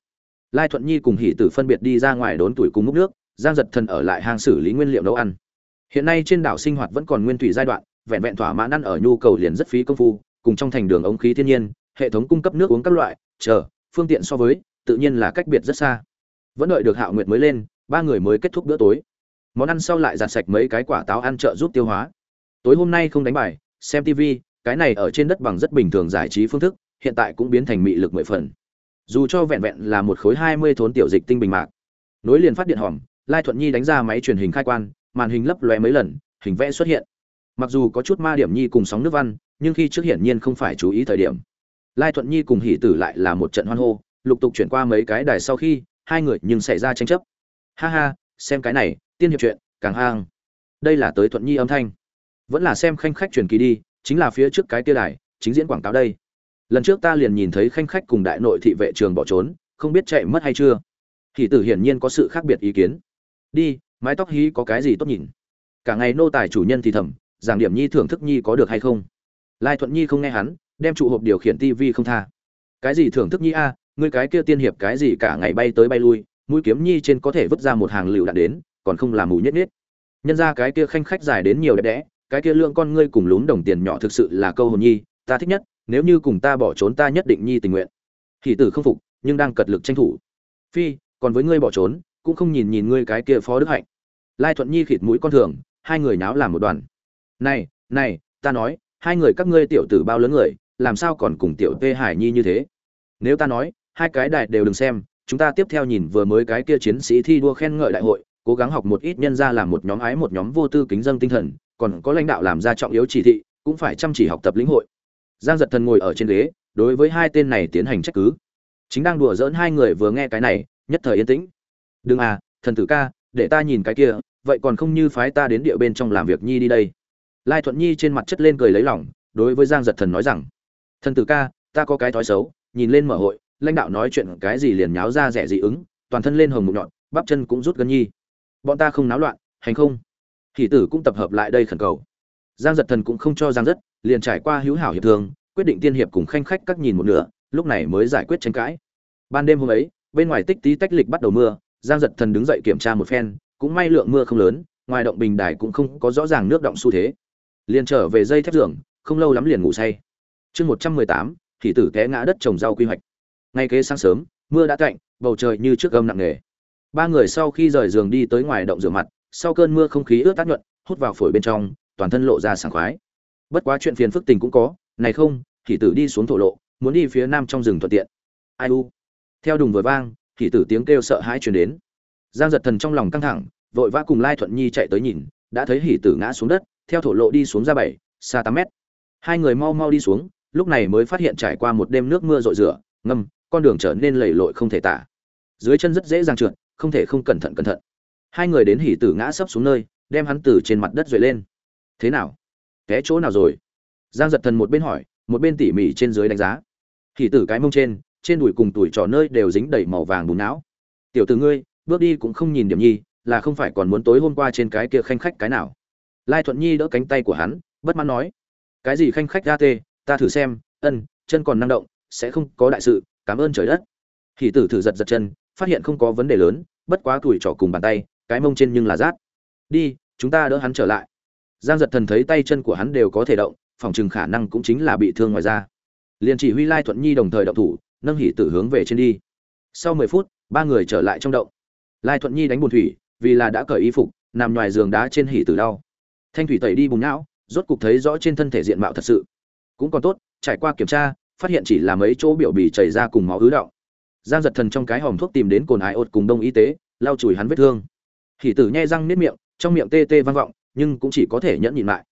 Lai thuận nhi cùng hỉ tử phân biệt đi ra ngoài đốn tuổi cùng múc nước, giang giật thần ở lại hang xử lý nguyên liệu nấu ăn. Hiện nay trên đảo sinh hoạt vẫn còn nguyên thủy giai đoạn, vẹn vẹn thỏa mãn ăn ở nhu cầu liền rất phí công phu cùng trong thành đường ống khí thiên nhiên, hệ thống cung cấp nước uống các loại, chờ, phương tiện so với, tự nhiên là cách biệt rất xa. Vẫn đợi được hạo nguyệt mới lên, ba người mới kết thúc bữa tối. Món ăn sau lại giặt sạch mấy cái quả táo ăn trợ giúp tiêu hóa. Tối hôm nay không đánh bài, xem tv cái này ở trên đất bằng rất bình thường giải trí phương thức, hiện tại cũng biến thành mị lực mười phần. Dù cho vẹn vẹn là một khối hai mươi thốn tiểu dịch tinh bình mạc, nối liền phát điện hòm, lai thuận nhi đánh ra máy truyền hình khai quan, màn hình lấp lóe mấy lần, hình vẽ xuất hiện mặc dù có chút ma điểm nhi cùng sóng nước văn, nhưng khi trước hiển nhiên không phải chú ý thời điểm. Lai thuận nhi cùng hỷ tử lại là một trận hoan hô, lục tục chuyển qua mấy cái đài sau khi, hai người nhưng xảy ra tranh chấp. Ha ha, xem cái này, tiên hiệp chuyện, càng hang. Đây là tới thuận nhi âm thanh. Vẫn là xem khanh khách truyền kỳ đi, chính là phía trước cái tia đài, chính diễn quảng cáo đây. Lần trước ta liền nhìn thấy khanh khách cùng đại nội thị vệ trường bỏ trốn, không biết chạy mất hay chưa. Hỷ tử hiển nhiên có sự khác biệt ý kiến. Đi, mái tóc hí có cái gì tốt nhìn. Cả ngày nô tài chủ nhân thì thầm giảng điểm nhi thưởng thức nhi có được hay không? Lai thuận nhi không nghe hắn, đem trụ hộp điều khiển tivi không tha. Cái gì thưởng thức nhi a, ngươi cái kia tiên hiệp cái gì cả ngày bay tới bay lui, mũi kiếm nhi trên có thể vứt ra một hàng lựu đạn đến, còn không làm mù nhất nhất nhân ra cái kia khanh khách dài đến nhiều đẹp đẽ, cái kia lượng con ngươi cùng lún đồng tiền nhỏ thực sự là câu hồn nhi, ta thích nhất, nếu như cùng ta bỏ trốn ta nhất định nhi tình nguyện. Thì tử không phục, nhưng đang cật lực tranh thủ. Phi, còn với ngươi bỏ trốn, cũng không nhìn nhìn ngươi cái kia phó đức hạnh. Lai thuận nhi khịt mũi con thường, hai người náo làm một đoàn này này, ta nói, hai người các ngươi tiểu tử bao lớn người, làm sao còn cùng tiểu tê hải nhi như thế? Nếu ta nói, hai cái đại đều đừng xem, chúng ta tiếp theo nhìn vừa mới cái kia chiến sĩ thi đua khen ngợi đại hội, cố gắng học một ít nhân ra làm một nhóm ái một nhóm vô tư kính dân tinh thần, còn có lãnh đạo làm ra trọng yếu chỉ thị, cũng phải chăm chỉ học tập lĩnh hội. Giang giật thần ngồi ở trên ghế, đối với hai tên này tiến hành trách cứ. Chính đang đùa dỡn hai người vừa nghe cái này, nhất thời yên tĩnh. Đừng à thần tử ca, để ta nhìn cái kia, vậy còn không như phái ta đến địa bên trong làm việc nhi đi đây? Lai thuận nhi trên mặt chất lên cười lấy lòng, đối với giang giật thần nói rằng, thần tử ca, ta có cái thói xấu, nhìn lên mở hội, lãnh đạo nói chuyện cái gì liền nháo ra rẻ dị ứng, toàn thân lên hồng mục nhọn, bắp chân cũng rút gân nhi. Bọn ta không náo loạn, hành không? Hỷ tử cũng tập hợp lại đây khẩn cầu. Giang giật thần cũng không cho giang dứt liền trải qua hữu hảo hiệp thương, quyết định tiên hiệp cùng khanh khách các nhìn một nửa, lúc này mới giải quyết tranh cãi. Ban đêm hôm ấy, bên ngoài tích tí tách lịch bắt đầu mưa, giang giật thần đứng dậy kiểm tra một phen, cũng may lượng mưa không lớn, ngoài động bình đài cũng không có rõ ràng nước động xu thế liền trở về dây thép giường, không lâu lắm liền ngủ say. Chương một trăm mười tám, thì tử té ngã đất trồng rau quy hoạch. Ngay kế sáng sớm, mưa đã cạnh bầu trời như trước gâm nặng nề. Ba người sau khi rời giường đi tới ngoài động rửa mặt, sau cơn mưa không khí ướt tác nhuận, hút vào phổi bên trong, toàn thân lộ ra sảng khoái. Bất quá chuyện phiền phức tình cũng có, này không, thì tử đi xuống thổ lộ, muốn đi phía nam trong rừng thuận tiện. Ai u? Theo đùng vừa vang, thì tử tiếng kêu sợ hãi truyền đến. Giang giật thần trong lòng căng thẳng, vội vã cùng lai thuận nhi chạy tới nhìn, đã thấy hỉ tử ngã xuống đất theo thổ lộ đi xuống ra bảy, xa tám mét. Hai người mau mau đi xuống, lúc này mới phát hiện trải qua một đêm nước mưa rội rửa, ngâm, con đường trở nên lầy lội không thể tả. Dưới chân rất dễ dàng trượt, không thể không cẩn thận cẩn thận. Hai người đến hỉ tử ngã sấp xuống nơi, đem hắn từ trên mặt đất rời lên. Thế nào? Té chỗ nào rồi? Giang giật thần một bên hỏi, một bên tỉ mỉ trên dưới đánh giá. Hỉ tử cái mông trên trên đùi cùng tuổi trò nơi đều dính đầy màu vàng bùn não. Tiểu từ ngươi, bước đi cũng không nhìn điểm nhi, là không phải còn muốn tối hôm qua trên cái kia khanh khách cái nào? Lai thuận nhi đỡ cánh tay của hắn, bất mãn nói, cái gì khanh khách ra tê, ta thử xem, ân, chân còn năng động, sẽ không có đại sự, cảm ơn trời đất. Hỷ tử thử giật giật chân, phát hiện không có vấn đề lớn, bất quá tuổi trỏ cùng bàn tay, cái mông trên nhưng là rát. Đi, chúng ta đỡ hắn trở lại. Giang giật thần thấy tay chân của hắn đều có thể động, phòng chừng khả năng cũng chính là bị thương ngoài ra liền chỉ huy lai thuận nhi đồng thời động thủ, nâng hỉ tử hướng về trên đi. Sau mười phút, ba người trở lại trong động. Lai thuận nhi đánh bùn thủy, vì là đã cởi y phục, nằm ngoài giường đá trên hỉ tử đau thanh thủy tẩy đi bùng não, rốt cục thấy rõ trên thân thể diện mạo thật sự. Cũng còn tốt, trải qua kiểm tra, phát hiện chỉ là mấy chỗ biểu bì chảy ra cùng máu ứ động. Giang giật thần trong cái hòm thuốc tìm đến cồn ái ột cùng đông y tế, lau chùi hắn vết thương. Hỉ tử nhai răng nếp miệng, trong miệng tê tê vang vọng, nhưng cũng chỉ có thể nhẫn nhịn lại.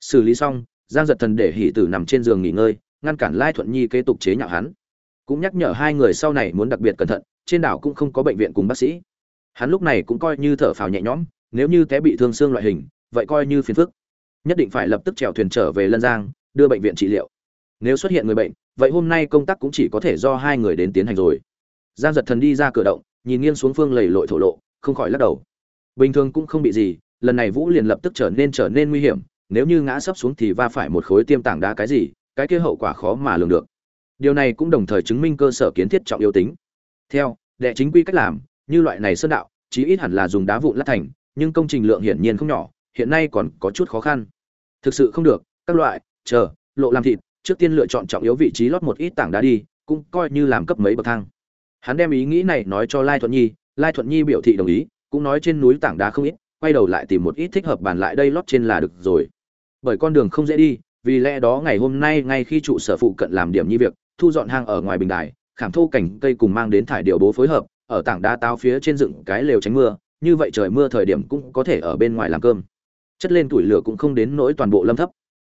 Xử lý xong, giang giật thần để hỉ tử nằm trên giường nghỉ ngơi, ngăn cản lai thuận nhi kế tục chế nhạo hắn. Cũng nhắc nhở hai người sau này muốn đặc biệt cẩn thận, trên đảo cũng không có bệnh viện cùng bác sĩ. Hắn lúc này cũng coi như thở phào nhẹ nhõm, nếu như té bị thương xương loại hình vậy coi như phiền phức. Nhất định phải lập tức chèo thuyền trở về lân giang, đưa bệnh viện trị liệu. Nếu xuất hiện người bệnh, vậy hôm nay công tác cũng chỉ có thể do hai người đến tiến hành rồi. Giang giật thần đi ra cửa động, nhìn nghiêng xuống phương lầy lội thổ lộ, không khỏi lắc đầu. Bình thường cũng không bị gì, lần này vũ liền lập tức trở nên trở nên nguy hiểm, nếu như ngã sấp xuống thì va phải một khối tiêm tảng đá cái gì, cái kia hậu quả khó mà lường được. Điều này cũng đồng thời chứng minh cơ sở kiến thiết trọng yếu tính. Theo, đệ chính quy cách làm, như loại này sơn đạo, chí ít hẳn là dùng đá vụn lát thành, nhưng công trình lượng hiển nhiên không nhỏ hiện nay còn có chút khó khăn. Thực sự không được, các loại, chờ, lộ làm thịt, trước tiên lựa chọn trọng yếu vị trí lót một ít tảng đá đi, cũng coi như làm cấp mấy bậc thang. Hắn đem ý nghĩ này nói cho lai thuận nhi, lai thuận nhi biểu thị đồng ý, cũng nói trên núi tảng đá không ít, quay đầu lại tìm một ít thích hợp bàn lại đây lót trên là được rồi. Bởi con đường không dễ đi, vì lẽ đó ngày hôm nay ngay khi trụ sở phụ cận làm điểm như việc, thu dọn hang ở ngoài bình đài, khảm thô cảnh cây cùng mang đến thải điều bố phối hợp, ở tảng đá táo phía trên dựng cái lều tránh mưa, như vậy trời mưa thời điểm cũng có thể ở bên ngoài làm cơm chất lên tuổi lửa cũng không đến nỗi toàn bộ lâm thấp.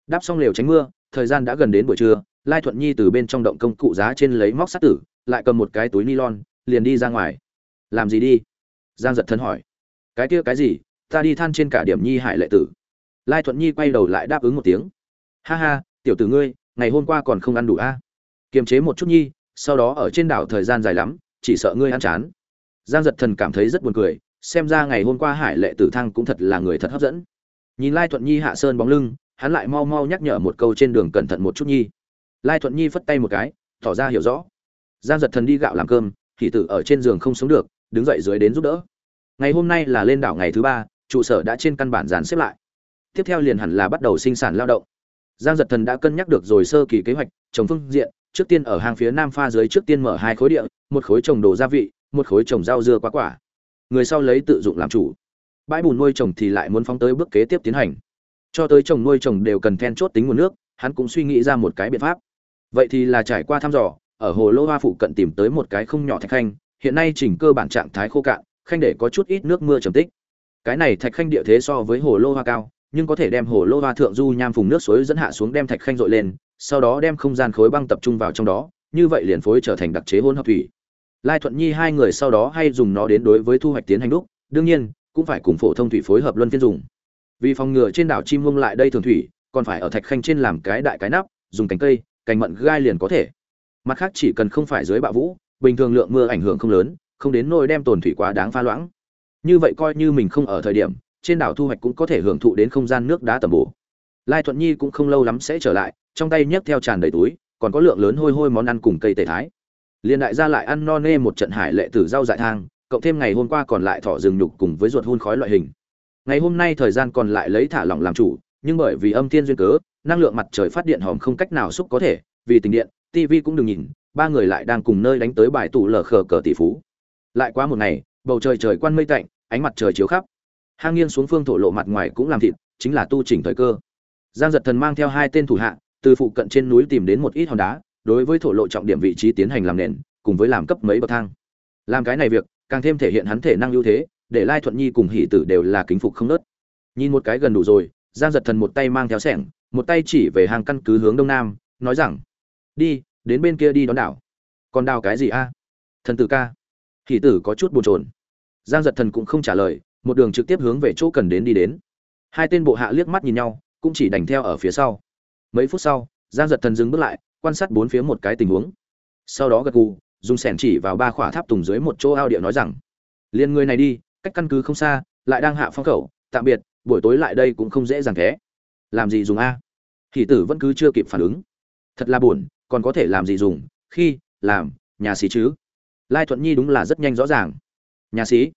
Đáp xong lều tránh mưa, thời gian đã gần đến buổi trưa, lai thuận nhi từ bên trong động công cụ giá trên lấy móc sắt tử, lại cầm một cái túi nylon, liền đi ra ngoài. Làm gì đi? Giang giật thân hỏi. Cái kia cái gì? Ta đi than trên cả điểm nhi hải lệ tử. Lai thuận nhi quay đầu lại đáp ứng một tiếng. Ha ha, tiểu tử ngươi, ngày hôm qua còn không ăn đủ a? À? kiềm chế một chút nhi, sau đó ở trên đảo thời gian dài lắm, chỉ sợ ngươi ăn chán. Giang giật thần cảm thấy rất buồn cười, xem ra ngày hôm qua hải lệ tử thăng cũng thật là người thật hấp dẫn nhìn lai thuận nhi hạ sơn bóng lưng, hắn lại mau mau nhắc nhở một câu trên đường cẩn thận một chút nhi. Lai thuận nhi phất tay một cái, tỏ ra hiểu rõ. Giang giật thần đi gạo làm cơm, thì tử ở trên giường không sống được, đứng dậy dưới đến giúp đỡ. Ngày hôm nay là lên đảo ngày thứ ba, trụ sở đã trên căn bản dàn xếp lại. Tiếp theo liền hẳn là bắt đầu sinh sản lao động. Giang giật thần đã cân nhắc được rồi sơ kỳ kế hoạch, trồng phương diện, trước tiên ở hàng phía nam pha dưới trước tiên mở hai khối địa, một khối trồng đồ gia vị, một khối trồng rau dưa quá quả. Người sau lấy tự dụng làm chủ bãi bùn nuôi trồng thì lại muốn phóng tới bước kế tiếp tiến hành. Cho tới trồng nuôi trồng đều cần then chốt tính nguồn nước, hắn cũng suy nghĩ ra một cái biện pháp. Vậy thì là trải qua thăm dò, ở hồ lô hoa phụ cận tìm tới một cái không nhỏ thạch khanh, hiện nay chỉnh cơ bản trạng thái khô cạn, khanh để có chút ít nước mưa trầm tích. Cái này thạch khanh địa thế so với hồ lô hoa cao, nhưng có thể đem hồ lô hoa thượng du nham phùng nước suối dẫn hạ xuống đem thạch khanh dội lên, sau đó đem không gian khối băng tập trung vào trong đó, như vậy liền phối trở thành đặc chế hôn hợp thủy. Lai thuận nhi hai người sau đó hay dùng nó đến đối với thu hoạch tiến hành đúc, đương nhiên cũng phải cùng phổ thông thủy phối hợp luân phiên dùng. Vì phòng ngừa trên đảo chim mông lại đây thường thủy, còn phải ở thạch khanh trên làm cái đại cái nắp, dùng cánh cây, cành mận gai liền có thể. Mặt khác chỉ cần không phải dưới bạo vũ, bình thường lượng mưa ảnh hưởng không lớn, không đến nỗi đem tồn thủy quá đáng pha loãng. Như vậy coi như mình không ở thời điểm, trên đảo thu hoạch cũng có thể hưởng thụ đến không gian nước đá tầm bổ. Lai thuận nhi cũng không lâu lắm sẽ trở lại, trong tay nhấc theo tràn đầy túi, còn có lượng lớn hôi hôi món ăn cùng cây tề thái. Liên đại gia lại ăn no nê một trận hải lệ tử rau dại thang cộng thêm ngày hôm qua còn lại thỏ rừng nhục cùng với ruột hun khói loại hình. Ngày hôm nay thời gian còn lại lấy thả lỏng làm chủ, nhưng bởi vì âm thiên duyên cớ, năng lượng mặt trời phát điện hòm không cách nào xúc có thể, vì tình điện tv cũng đừng nhìn, ba người lại đang cùng nơi đánh tới bài tủ lở khờ cờ tỷ phú. Lại qua một ngày, bầu trời trời quan mây tạnh, ánh mặt trời chiếu khắp. Hang nghiêng xuống phương thổ lộ mặt ngoài cũng làm thịt, chính là tu chỉnh thời cơ. Giang giật thần mang theo hai tên thủ hạ, từ phụ cận trên núi tìm đến một ít hòn đá, đối với thổ lộ trọng điểm vị trí tiến hành làm nền, cùng với làm cấp mấy bậc thang. Làm cái này việc càng thêm thể hiện hắn thể năng ưu thế, để lai thuận nhi cùng hỷ tử đều là kính phục không nớt. Nhìn một cái gần đủ rồi, giang giật thần một tay mang theo sẻng, một tay chỉ về hàng căn cứ hướng đông nam, nói rằng, đi, đến bên kia đi đón đảo. Còn đào cái gì a? Thần tử ca. Hỷ tử có chút bồn chồn. Giang giật thần cũng không trả lời, một đường trực tiếp hướng về chỗ cần đến đi đến. Hai tên bộ hạ liếc mắt nhìn nhau, cũng chỉ đành theo ở phía sau. Mấy phút sau, giang giật thần dừng bước lại, quan sát bốn phía một cái tình huống. Sau đó gật gù dùng sẻn chỉ vào ba khỏa tháp tùng dưới một chỗ ao địa nói rằng liền người này đi cách căn cứ không xa lại đang hạ phong khẩu tạm biệt buổi tối lại đây cũng không dễ dàng thế. Làm gì dùng a? Thì tử vẫn cứ chưa kịp phản ứng. Thật là buồn còn có thể làm gì dùng? Khi làm nhà sĩ chứ? Lai thuận nhi đúng là rất nhanh rõ ràng. Nhà sĩ,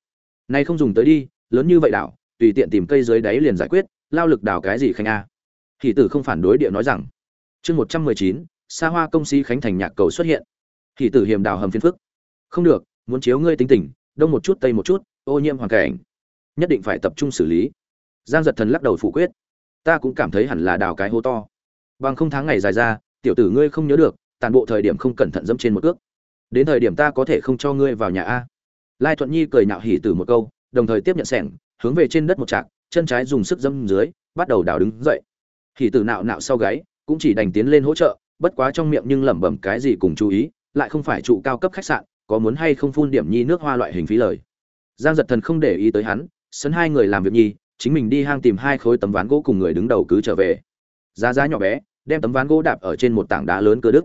nay không dùng tới đi lớn như vậy đảo tùy tiện tìm cây dưới đáy liền giải quyết lao lực đảo cái gì khanh a? Thì tử không phản đối địa nói rằng chương một trăm mười chín xa hoa công sĩ khánh thành nhạc cầu xuất hiện thì tử hiểm đào hầm phiền phức. Không được, muốn chiếu ngươi tính tình, đông một chút, tây một chút, ô nhiễm hoàn cảnh. Nhất định phải tập trung xử lý. Giang giật thần lắc đầu phủ quyết. Ta cũng cảm thấy hẳn là đào cái hố to. Bằng không tháng ngày dài ra, tiểu tử ngươi không nhớ được, toàn bộ thời điểm không cẩn thận dẫm trên một cước. Đến thời điểm ta có thể không cho ngươi vào nhà a. Lai thuận nhi cười nhạo hỉ từ một câu, đồng thời tiếp nhận sẻng, hướng về trên đất một trạc chân trái dùng sức dâm dưới, bắt đầu đào đứng dậy. Hỉ tử nạo nạo sau gáy, cũng chỉ đành tiến lên hỗ trợ, bất quá trong miệng nhưng lẩm bẩm cái gì cùng chú ý lại không phải trụ cao cấp khách sạn, có muốn hay không phun điểm nhi nước hoa loại hình phí lời. Giang giật thần không để ý tới hắn, sấn hai người làm việc nhi, chính mình đi hang tìm hai khối tấm ván gỗ cùng người đứng đầu cứ trở về. Giá giá nhỏ bé, đem tấm ván gỗ đạp ở trên một tảng đá lớn cơ đức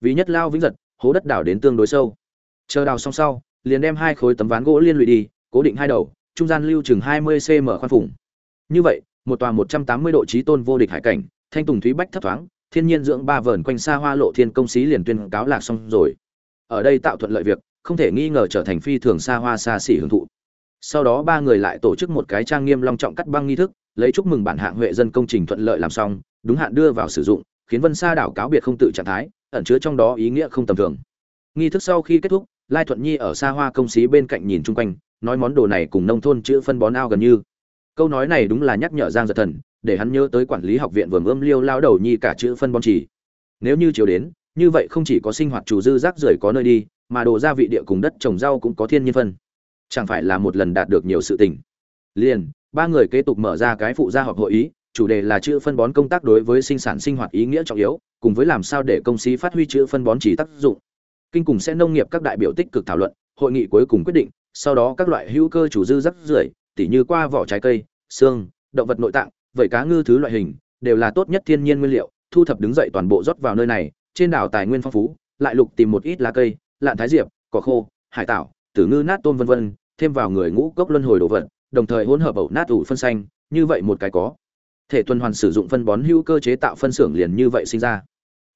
vì nhất lao vĩnh giật, hố đất đào đến tương đối sâu. Chờ đào xong sau, liền đem hai khối tấm ván gỗ liên lụy đi, cố định hai đầu, trung gian lưu chừng hai mươi cm khoan phủng. Như vậy, một tòa một trăm tám mươi độ trí tôn vô địch hải cảnh, thanh tùng thúy bách thấp thoáng thiên nhiên dưỡng ba vờn quanh xa hoa lộ thiên công xí liền tuyên cáo lạc xong rồi. Ở đây tạo thuận lợi việc, không thể nghi ngờ trở thành phi thường xa hoa xa xỉ hưởng thụ. Sau đó ba người lại tổ chức một cái trang nghiêm long trọng cắt băng nghi thức, lấy chúc mừng bản hạng huệ dân công trình thuận lợi làm xong, đúng hạn đưa vào sử dụng, khiến vân sa đảo cáo biệt không tự trạng thái, ẩn chứa trong đó ý nghĩa không tầm thường. Nghi thức sau khi kết thúc, lai thuận nhi ở xa hoa công xí bên cạnh nhìn chung quanh, nói món đồ này cùng nông thôn chữ phân bón ao gần như. Câu nói này đúng là nhắc nhở giang giật thần để hắn nhớ tới quản lý học viện vườn ươm liêu lao đầu nhi cả chữ phân bón chỉ. Nếu như chiều đến, như vậy không chỉ có sinh hoạt chủ dư rác rưởi có nơi đi, mà đồ gia vị địa cùng đất trồng rau cũng có thiên nhiên phân. Chẳng phải là một lần đạt được nhiều sự tình. Liền, ba người kế tục mở ra cái phụ gia họp hội ý, chủ đề là chữ phân bón công tác đối với sinh sản sinh hoạt ý nghĩa trọng yếu, cùng với làm sao để công sĩ phát huy chữ phân bón chỉ tác dụng. Kinh cùng sẽ nông nghiệp các đại biểu tích cực thảo luận, hội nghị cuối cùng quyết định, sau đó các loại hữu cơ chủ dư rắc rưởi, tỉ như qua vỏ trái cây, xương, động vật nội tạng vậy cá ngư thứ loại hình, đều là tốt nhất thiên nhiên nguyên liệu, thu thập đứng dậy toàn bộ rót vào nơi này, trên đảo tài nguyên phong phú, lại lục tìm một ít lá cây, lạn thái diệp, cỏ khô, hải tảo, tử ngư nát tôm vân vân, thêm vào người ngũ cốc luân hồi đồ vật, đồng thời hỗn hợp ẩu nát ủ phân xanh, như vậy một cái có. Thể tuần hoàn sử dụng phân bón hữu cơ chế tạo phân xưởng liền như vậy sinh ra.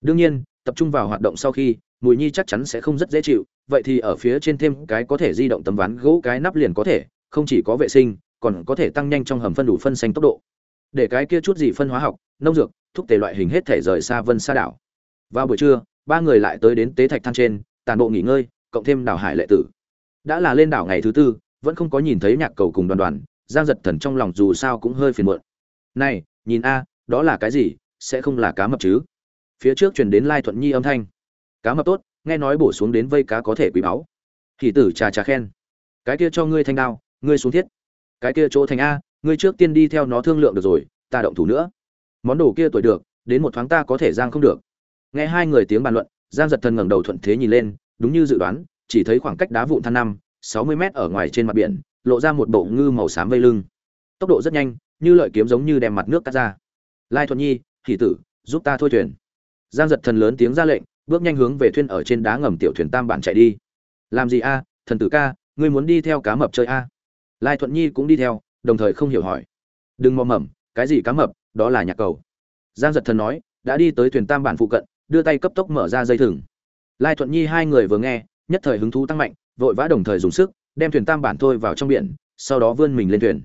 Đương nhiên, tập trung vào hoạt động sau khi, mùi nhi chắc chắn sẽ không rất dễ chịu, vậy thì ở phía trên thêm cái có thể di động tấm ván gỗ cái nắp liền có thể, không chỉ có vệ sinh, còn có thể tăng nhanh trong hầm phân đủ phân xanh tốc độ để cái kia chút gì phân hóa học, nông dược thúc tề loại hình hết thể rời xa vân xa đảo. Vào buổi trưa, ba người lại tới đến tế thạch than trên tàn bộ nghỉ ngơi, cộng thêm đảo hải lệ tử. Đã là lên đảo ngày thứ tư, vẫn không có nhìn thấy nhạc cầu cùng đoàn đoàn, giang giật thần trong lòng dù sao cũng hơi phiền muộn. Này, nhìn a, đó là cái gì, sẽ không là cá mập chứ? Phía trước truyền đến lai thuận nhi âm thanh. Cá mập tốt, nghe nói bổ xuống đến vây cá có thể quý báu. Thì tử trà trà khen. Cái kia cho ngươi thanh đao, ngươi xuống thiết. Cái kia chỗ thành a ngươi trước tiên đi theo nó thương lượng được rồi, ta động thủ nữa. Món đồ kia tuổi được, đến một thoáng ta có thể giang không được. Nghe hai người tiếng bàn luận, giang giật thần ngẩng đầu thuận thế nhìn lên, đúng như dự đoán, chỉ thấy khoảng cách đá vụn than năm, sáu mươi mét ở ngoài trên mặt biển, lộ ra một bộ ngư màu xám vây lưng. Tốc độ rất nhanh, như lợi kiếm giống như đem mặt nước cắt ra. Lai thuận nhi, hỷ tử, giúp ta thôi thuyền. Giang giật thần lớn tiếng ra lệnh, bước nhanh hướng về thuyền ở trên đá ngầm tiểu thuyền tam bản chạy đi. Làm gì a, thần tử ca, ngươi muốn đi theo cá mập chơi a? Lai thuận nhi cũng đi theo đồng thời không hiểu hỏi. Đừng mò mẩm cái gì cá mập, đó là nhạc cầu. Giang giật thần nói, đã đi tới thuyền tam bản phụ cận, đưa tay cấp tốc mở ra dây thừng. Lai thuận nhi hai người vừa nghe, nhất thời hứng thú tăng mạnh, vội vã đồng thời dùng sức, đem thuyền tam bản thôi vào trong biển, sau đó vươn mình lên thuyền.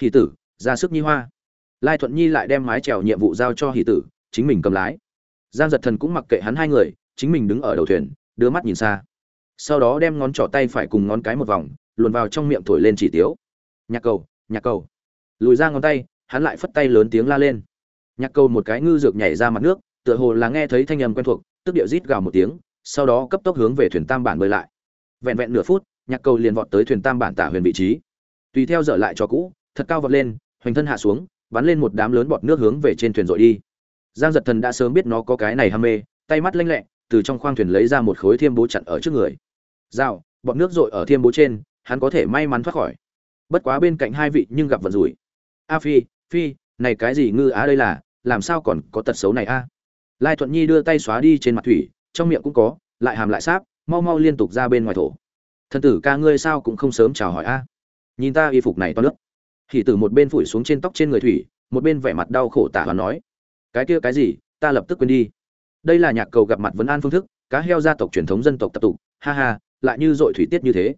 Hỷ tử, ra sức nhi hoa. Lai thuận nhi lại đem mái trèo nhiệm vụ giao cho hỷ tử, chính mình cầm lái. Giang giật thần cũng mặc kệ hắn hai người, chính mình đứng ở đầu thuyền, đưa mắt nhìn xa. Sau đó đem ngón trỏ tay phải cùng ngón cái một vòng, luồn vào trong miệng thổi lên chỉ tiếu. Nhạc cầu nhạc cầu. Lùi ra ngón tay, hắn lại phất tay lớn tiếng la lên. Nhạc cầu một cái ngư dược nhảy ra mặt nước, tựa hồ là nghe thấy thanh âm quen thuộc, tức điệu rít gào một tiếng, sau đó cấp tốc hướng về thuyền tam bản bơi lại. Vẹn vẹn nửa phút, nhạc cầu liền vọt tới thuyền tam bản tả huyền vị trí. Tùy theo dở lại cho cũ, thật cao vọt lên, hoành thân hạ xuống, bắn lên một đám lớn bọt nước hướng về trên thuyền dội đi. Giang giật thần đã sớm biết nó có cái này ham mê, tay mắt lanh lẹ, từ trong khoang thuyền lấy ra một khối thiêm bố chặn ở trước người. Dao bọt nước dội ở thiêm bố trên, hắn có thể may mắn thoát khỏi bất quá bên cạnh hai vị nhưng gặp vận rủi. A phi phi, này cái gì ngư á đây là, làm sao còn có tật xấu này a? Lai thuận nhi đưa tay xóa đi trên mặt thủy, trong miệng cũng có, lại hàm lại sáp, mau mau liên tục ra bên ngoài thổ. Thân tử ca ngươi sao cũng không sớm chào hỏi a? Nhìn ta y phục này to nước. Thì từ một bên phủi xuống trên tóc trên người thủy, một bên vẻ mặt đau khổ tả hoàn nói. Cái kia cái gì, ta lập tức quên đi. Đây là nhạc cầu gặp mặt vấn an phương thức, cá heo gia tộc truyền thống dân tộc tập tục, ha ha, lại như dội thủy tiết như thế.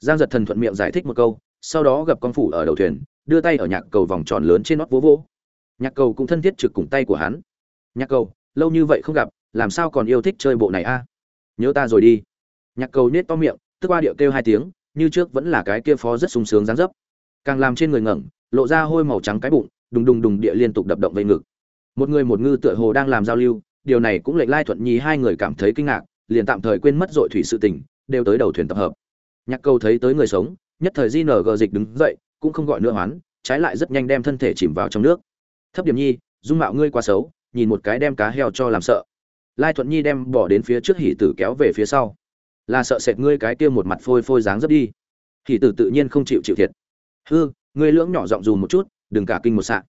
Giang giật thần thuận miệng giải thích một câu sau đó gặp con phủ ở đầu thuyền, đưa tay ở nhạc cầu vòng tròn lớn trên nót vỗ vỗ. Nhạc cầu cũng thân thiết trực cùng tay của hắn. Nhạc cầu, lâu như vậy không gặp, làm sao còn yêu thích chơi bộ này a? Nhớ ta rồi đi. Nhạc cầu nết to miệng, tức qua điệu kêu hai tiếng, như trước vẫn là cái kia phó rất sung sướng dáng dấp. Càng làm trên người ngẩng, lộ ra hôi màu trắng cái bụng, đùng đùng đùng địa liên tục đập động vây ngực. Một người một ngư tựa hồ đang làm giao lưu, điều này cũng lệnh lai thuận nhi hai người cảm thấy kinh ngạc, liền tạm thời quên mất dội thủy sự tình, đều tới đầu thuyền tập hợp. Nhạc cầu thấy tới người sống nhất thời di nở gờ dịch đứng dậy, cũng không gọi nữa hoán, trái lại rất nhanh đem thân thể chìm vào trong nước. Thấp điểm nhi, dung mạo ngươi quá xấu, nhìn một cái đem cá heo cho làm sợ. Lai thuận nhi đem bỏ đến phía trước hỉ tử kéo về phía sau. Là sợ sệt ngươi cái kia một mặt phôi phôi dáng dấp đi. Hỉ tử tự nhiên không chịu chịu thiệt. Hư, ngươi lưỡng nhỏ giọng dù một chút, đừng cả kinh một sạ.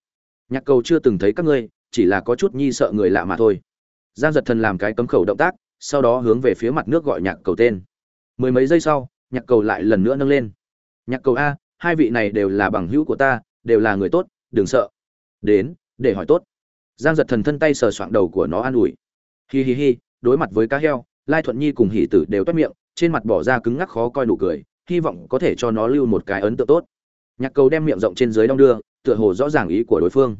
nhạc cầu chưa từng thấy các ngươi, chỉ là có chút nhi sợ người lạ mà thôi. Giang giật thần làm cái cấm khẩu động tác, sau đó hướng về phía mặt nước gọi nhạc cầu tên. Mười mấy giây sau, nhạc cầu lại lần nữa nâng lên nhạc cầu a, hai vị này đều là bằng hữu của ta, đều là người tốt, đừng sợ. Đến, để hỏi tốt. Giang giật thần thân tay sờ soạng đầu của nó an ủi. Hi hi hi, đối mặt với cá heo, lai thuận nhi cùng hỷ tử đều toét miệng, trên mặt bỏ ra cứng ngắc khó coi nụ cười, hy vọng có thể cho nó lưu một cái ấn tượng tốt. Nhạc cầu đem miệng rộng trên dưới đong đưa, tựa hồ rõ ràng ý của đối phương.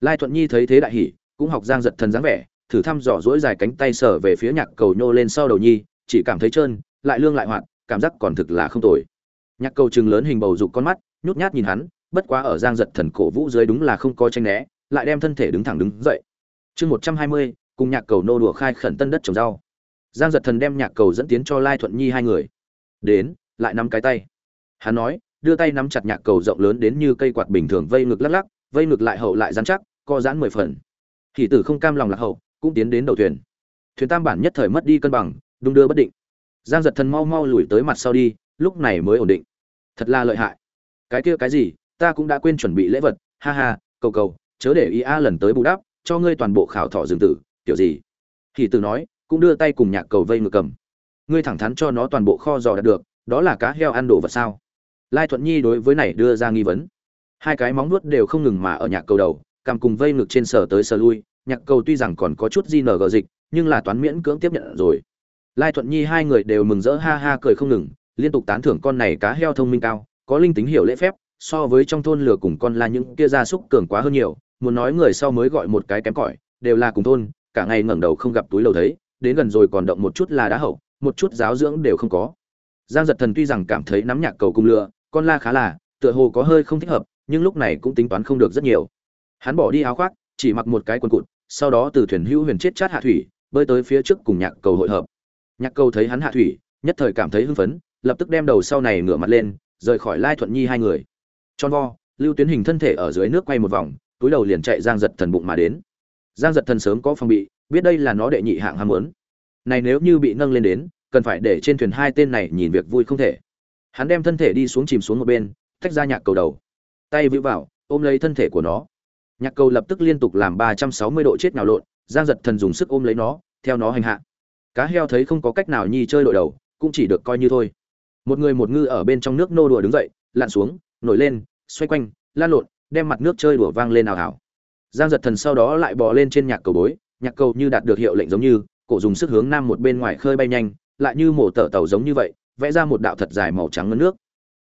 Lai thuận nhi thấy thế đại hỉ, cũng học giang giật thần dáng vẻ, thử thăm dò dỗi dài cánh tay sở về phía nhạc cầu nhô lên sau đầu nhi, chỉ cảm thấy trơn, lại lương lại hoạt, cảm giác còn thực là không tồi nhạc cầu chừng lớn hình bầu dục con mắt, nhút nhát nhìn hắn, bất quá ở giang giật thần cổ vũ dưới đúng là không có tranh né, lại đem thân thể đứng thẳng đứng dậy. Chương một trăm hai mươi, cùng nhạc cầu nô đùa khai khẩn tân đất trồng rau. Giang giật thần đem nhạc cầu dẫn tiến cho lai thuận nhi hai người. Đến, lại nắm cái tay. Hắn nói, đưa tay nắm chặt nhạc cầu rộng lớn đến như cây quạt bình thường vây ngực lắc lắc, vây ngực lại hậu lại dán chắc, co giãn mười phần. Thì tử không cam lòng lạc hậu, cũng tiến đến đầu thuyền. Thuyền tam bản nhất thời mất đi cân bằng, đung đưa bất định. Giang giật thần mau mau lùi tới mặt sau đi, lúc này mới ổn định thật là lợi hại. Cái kia cái gì, ta cũng đã quên chuẩn bị lễ vật, ha ha, cầu cầu, chớ để ý a lần tới bù đắp, cho ngươi toàn bộ khảo thọ dương tử, kiểu gì? Thì từ nói, cũng đưa tay cùng nhạc cầu vây ngược cầm. Ngươi thẳng thắn cho nó toàn bộ kho giò đạt được, đó là cá heo ăn đồ vật sao? Lai thuận nhi đối với này đưa ra nghi vấn. Hai cái móng nuốt đều không ngừng mà ở nhạc cầu đầu, cầm cùng vây ngực trên sở tới sở lui, nhạc cầu tuy rằng còn có chút di nở gờ dịch, nhưng là toán miễn cưỡng tiếp nhận rồi. Lai thuận nhi hai người đều mừng rỡ ha ha cười không ngừng liên tục tán thưởng con này cá heo thông minh cao, có linh tính hiểu lễ phép, so với trong thôn lửa cùng con là những kia gia súc cường quá hơn nhiều, muốn nói người sau mới gọi một cái kém cỏi, đều là cùng thôn, cả ngày ngẩng đầu không gặp túi lầu thấy, đến gần rồi còn động một chút là đá hậu, một chút giáo dưỡng đều không có. Giang giật thần tuy rằng cảm thấy nắm nhạc cầu cung lựa con la khá là, tựa hồ có hơi không thích hợp, nhưng lúc này cũng tính toán không được rất nhiều. Hắn bỏ đi áo khoác, chỉ mặc một cái quần cụt, sau đó từ thuyền hữu huyền chết chát hạ thủy, bơi tới phía trước cùng nhạc cầu hội hợp. Nhạc cầu thấy hắn hạ thủy, nhất thời cảm thấy hưng phấn lập tức đem đầu sau này ngửa mặt lên, rời khỏi lai thuận nhi hai người. Tròn vo, lưu tuyến hình thân thể ở dưới nước quay một vòng, túi đầu liền chạy giang giật thần bụng mà đến. Giang giật thần sớm có phòng bị, biết đây là nó đệ nhị hạng ham muốn. Này nếu như bị nâng lên đến, cần phải để trên thuyền hai tên này nhìn việc vui không thể. Hắn đem thân thể đi xuống chìm xuống một bên tách ra nhạc cầu đầu. Tay vĩ vào, ôm lấy thân thể của nó. Nhạc cầu lập tức liên tục làm ba trăm sáu mươi độ chết nào lộn, giang giật thần dùng sức ôm lấy nó, theo nó hành hạ. Cá heo thấy không có cách nào nhi chơi đội đầu, cũng chỉ được coi như thôi một người một ngư ở bên trong nước nô đùa đứng dậy, lặn xuống, nổi lên, xoay quanh lan lộn, đem mặt nước chơi đùa vang lên ảo ảo giang giật thần sau đó lại bò lên trên nhạc cầu bối, nhạc cầu như đạt được hiệu lệnh giống như, cổ dùng sức hướng nam một bên ngoài khơi bay nhanh, lại như mổ tở tàu giống như vậy, vẽ ra một đạo thật dài màu trắng ngấn nước.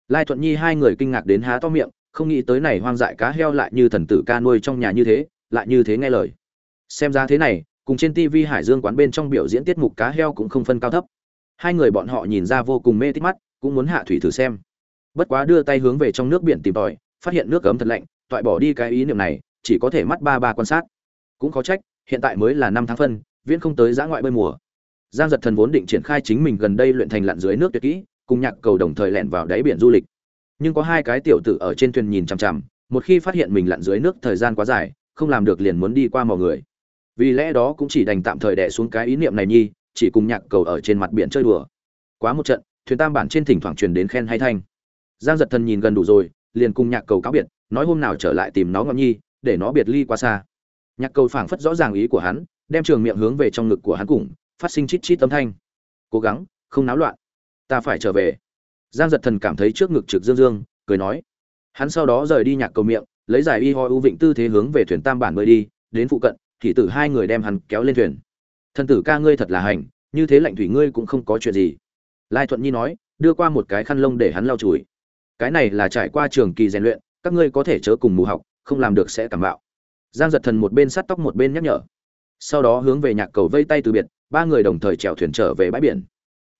Lai thuận nhi hai người kinh ngạc đến há to miệng, không nghĩ tới này hoang dại cá heo lại như thần tử ca nuôi trong nhà như thế, lại như thế nghe lời. Xem ra thế này, cùng trên tv hải dương quán bên trong biểu diễn tiết mục cá heo cũng không phân cao thấp. Hai người bọn họ nhìn ra vô cùng mê tít mắt cũng muốn hạ thủy thử xem. Bất quá đưa tay hướng về trong nước biển tìm tòi, phát hiện nước cấm thật lạnh, toại bỏ đi cái ý niệm này, chỉ có thể mắt ba ba quan sát. Cũng có trách, hiện tại mới là năm tháng phân, viễn không tới giã ngoại bơi mùa. Giang giật thần vốn định triển khai chính mình gần đây luyện thành lặn dưới nước tuyệt kỹ, cùng nhạc cầu đồng thời lẻn vào đáy biển du lịch. Nhưng có hai cái tiểu tử ở trên thuyền nhìn chằm chằm, một khi phát hiện mình lặn dưới nước thời gian quá dài, không làm được liền muốn đi qua mọi người. Vì lẽ đó cũng chỉ đành tạm thời đẻ xuống cái ý niệm này nhi, chỉ cùng nhạc cầu ở trên mặt biển chơi đùa. Quá một trận thuyền tam bản trên thỉnh thoảng truyền đến khen hay thanh. Giang giật thần nhìn gần đủ rồi, liền cùng nhạc cầu cáo biệt, nói hôm nào trở lại tìm nó ngọn nhi, để nó biệt ly quá xa. Nhạc cầu phảng phất rõ ràng ý của hắn, đem trường miệng hướng về trong ngực của hắn cùng, phát sinh chít chít âm thanh. Cố gắng, không náo loạn. Ta phải trở về. Giang giật thần cảm thấy trước ngực trực dương dương, cười nói. Hắn sau đó rời đi nhạc cầu miệng, lấy giải y ho ưu vịnh tư thế hướng về thuyền tam bản bơi đi, đến phụ cận, thì tử hai người đem hắn kéo lên thuyền. Thần tử ca ngươi thật là hành, như thế lạnh thủy ngươi cũng không có chuyện gì lai thuận nhi nói, đưa qua một cái khăn lông để hắn lau chùi. Cái này là trải qua trường kỳ rèn luyện, các ngươi có thể chớ cùng mù học, không làm được sẽ cảm bạo. Giang giật thần một bên sắt tóc một bên nhắc nhở. Sau đó hướng về nhạc cầu vây tay từ biệt, ba người đồng thời chèo thuyền trở về bãi biển.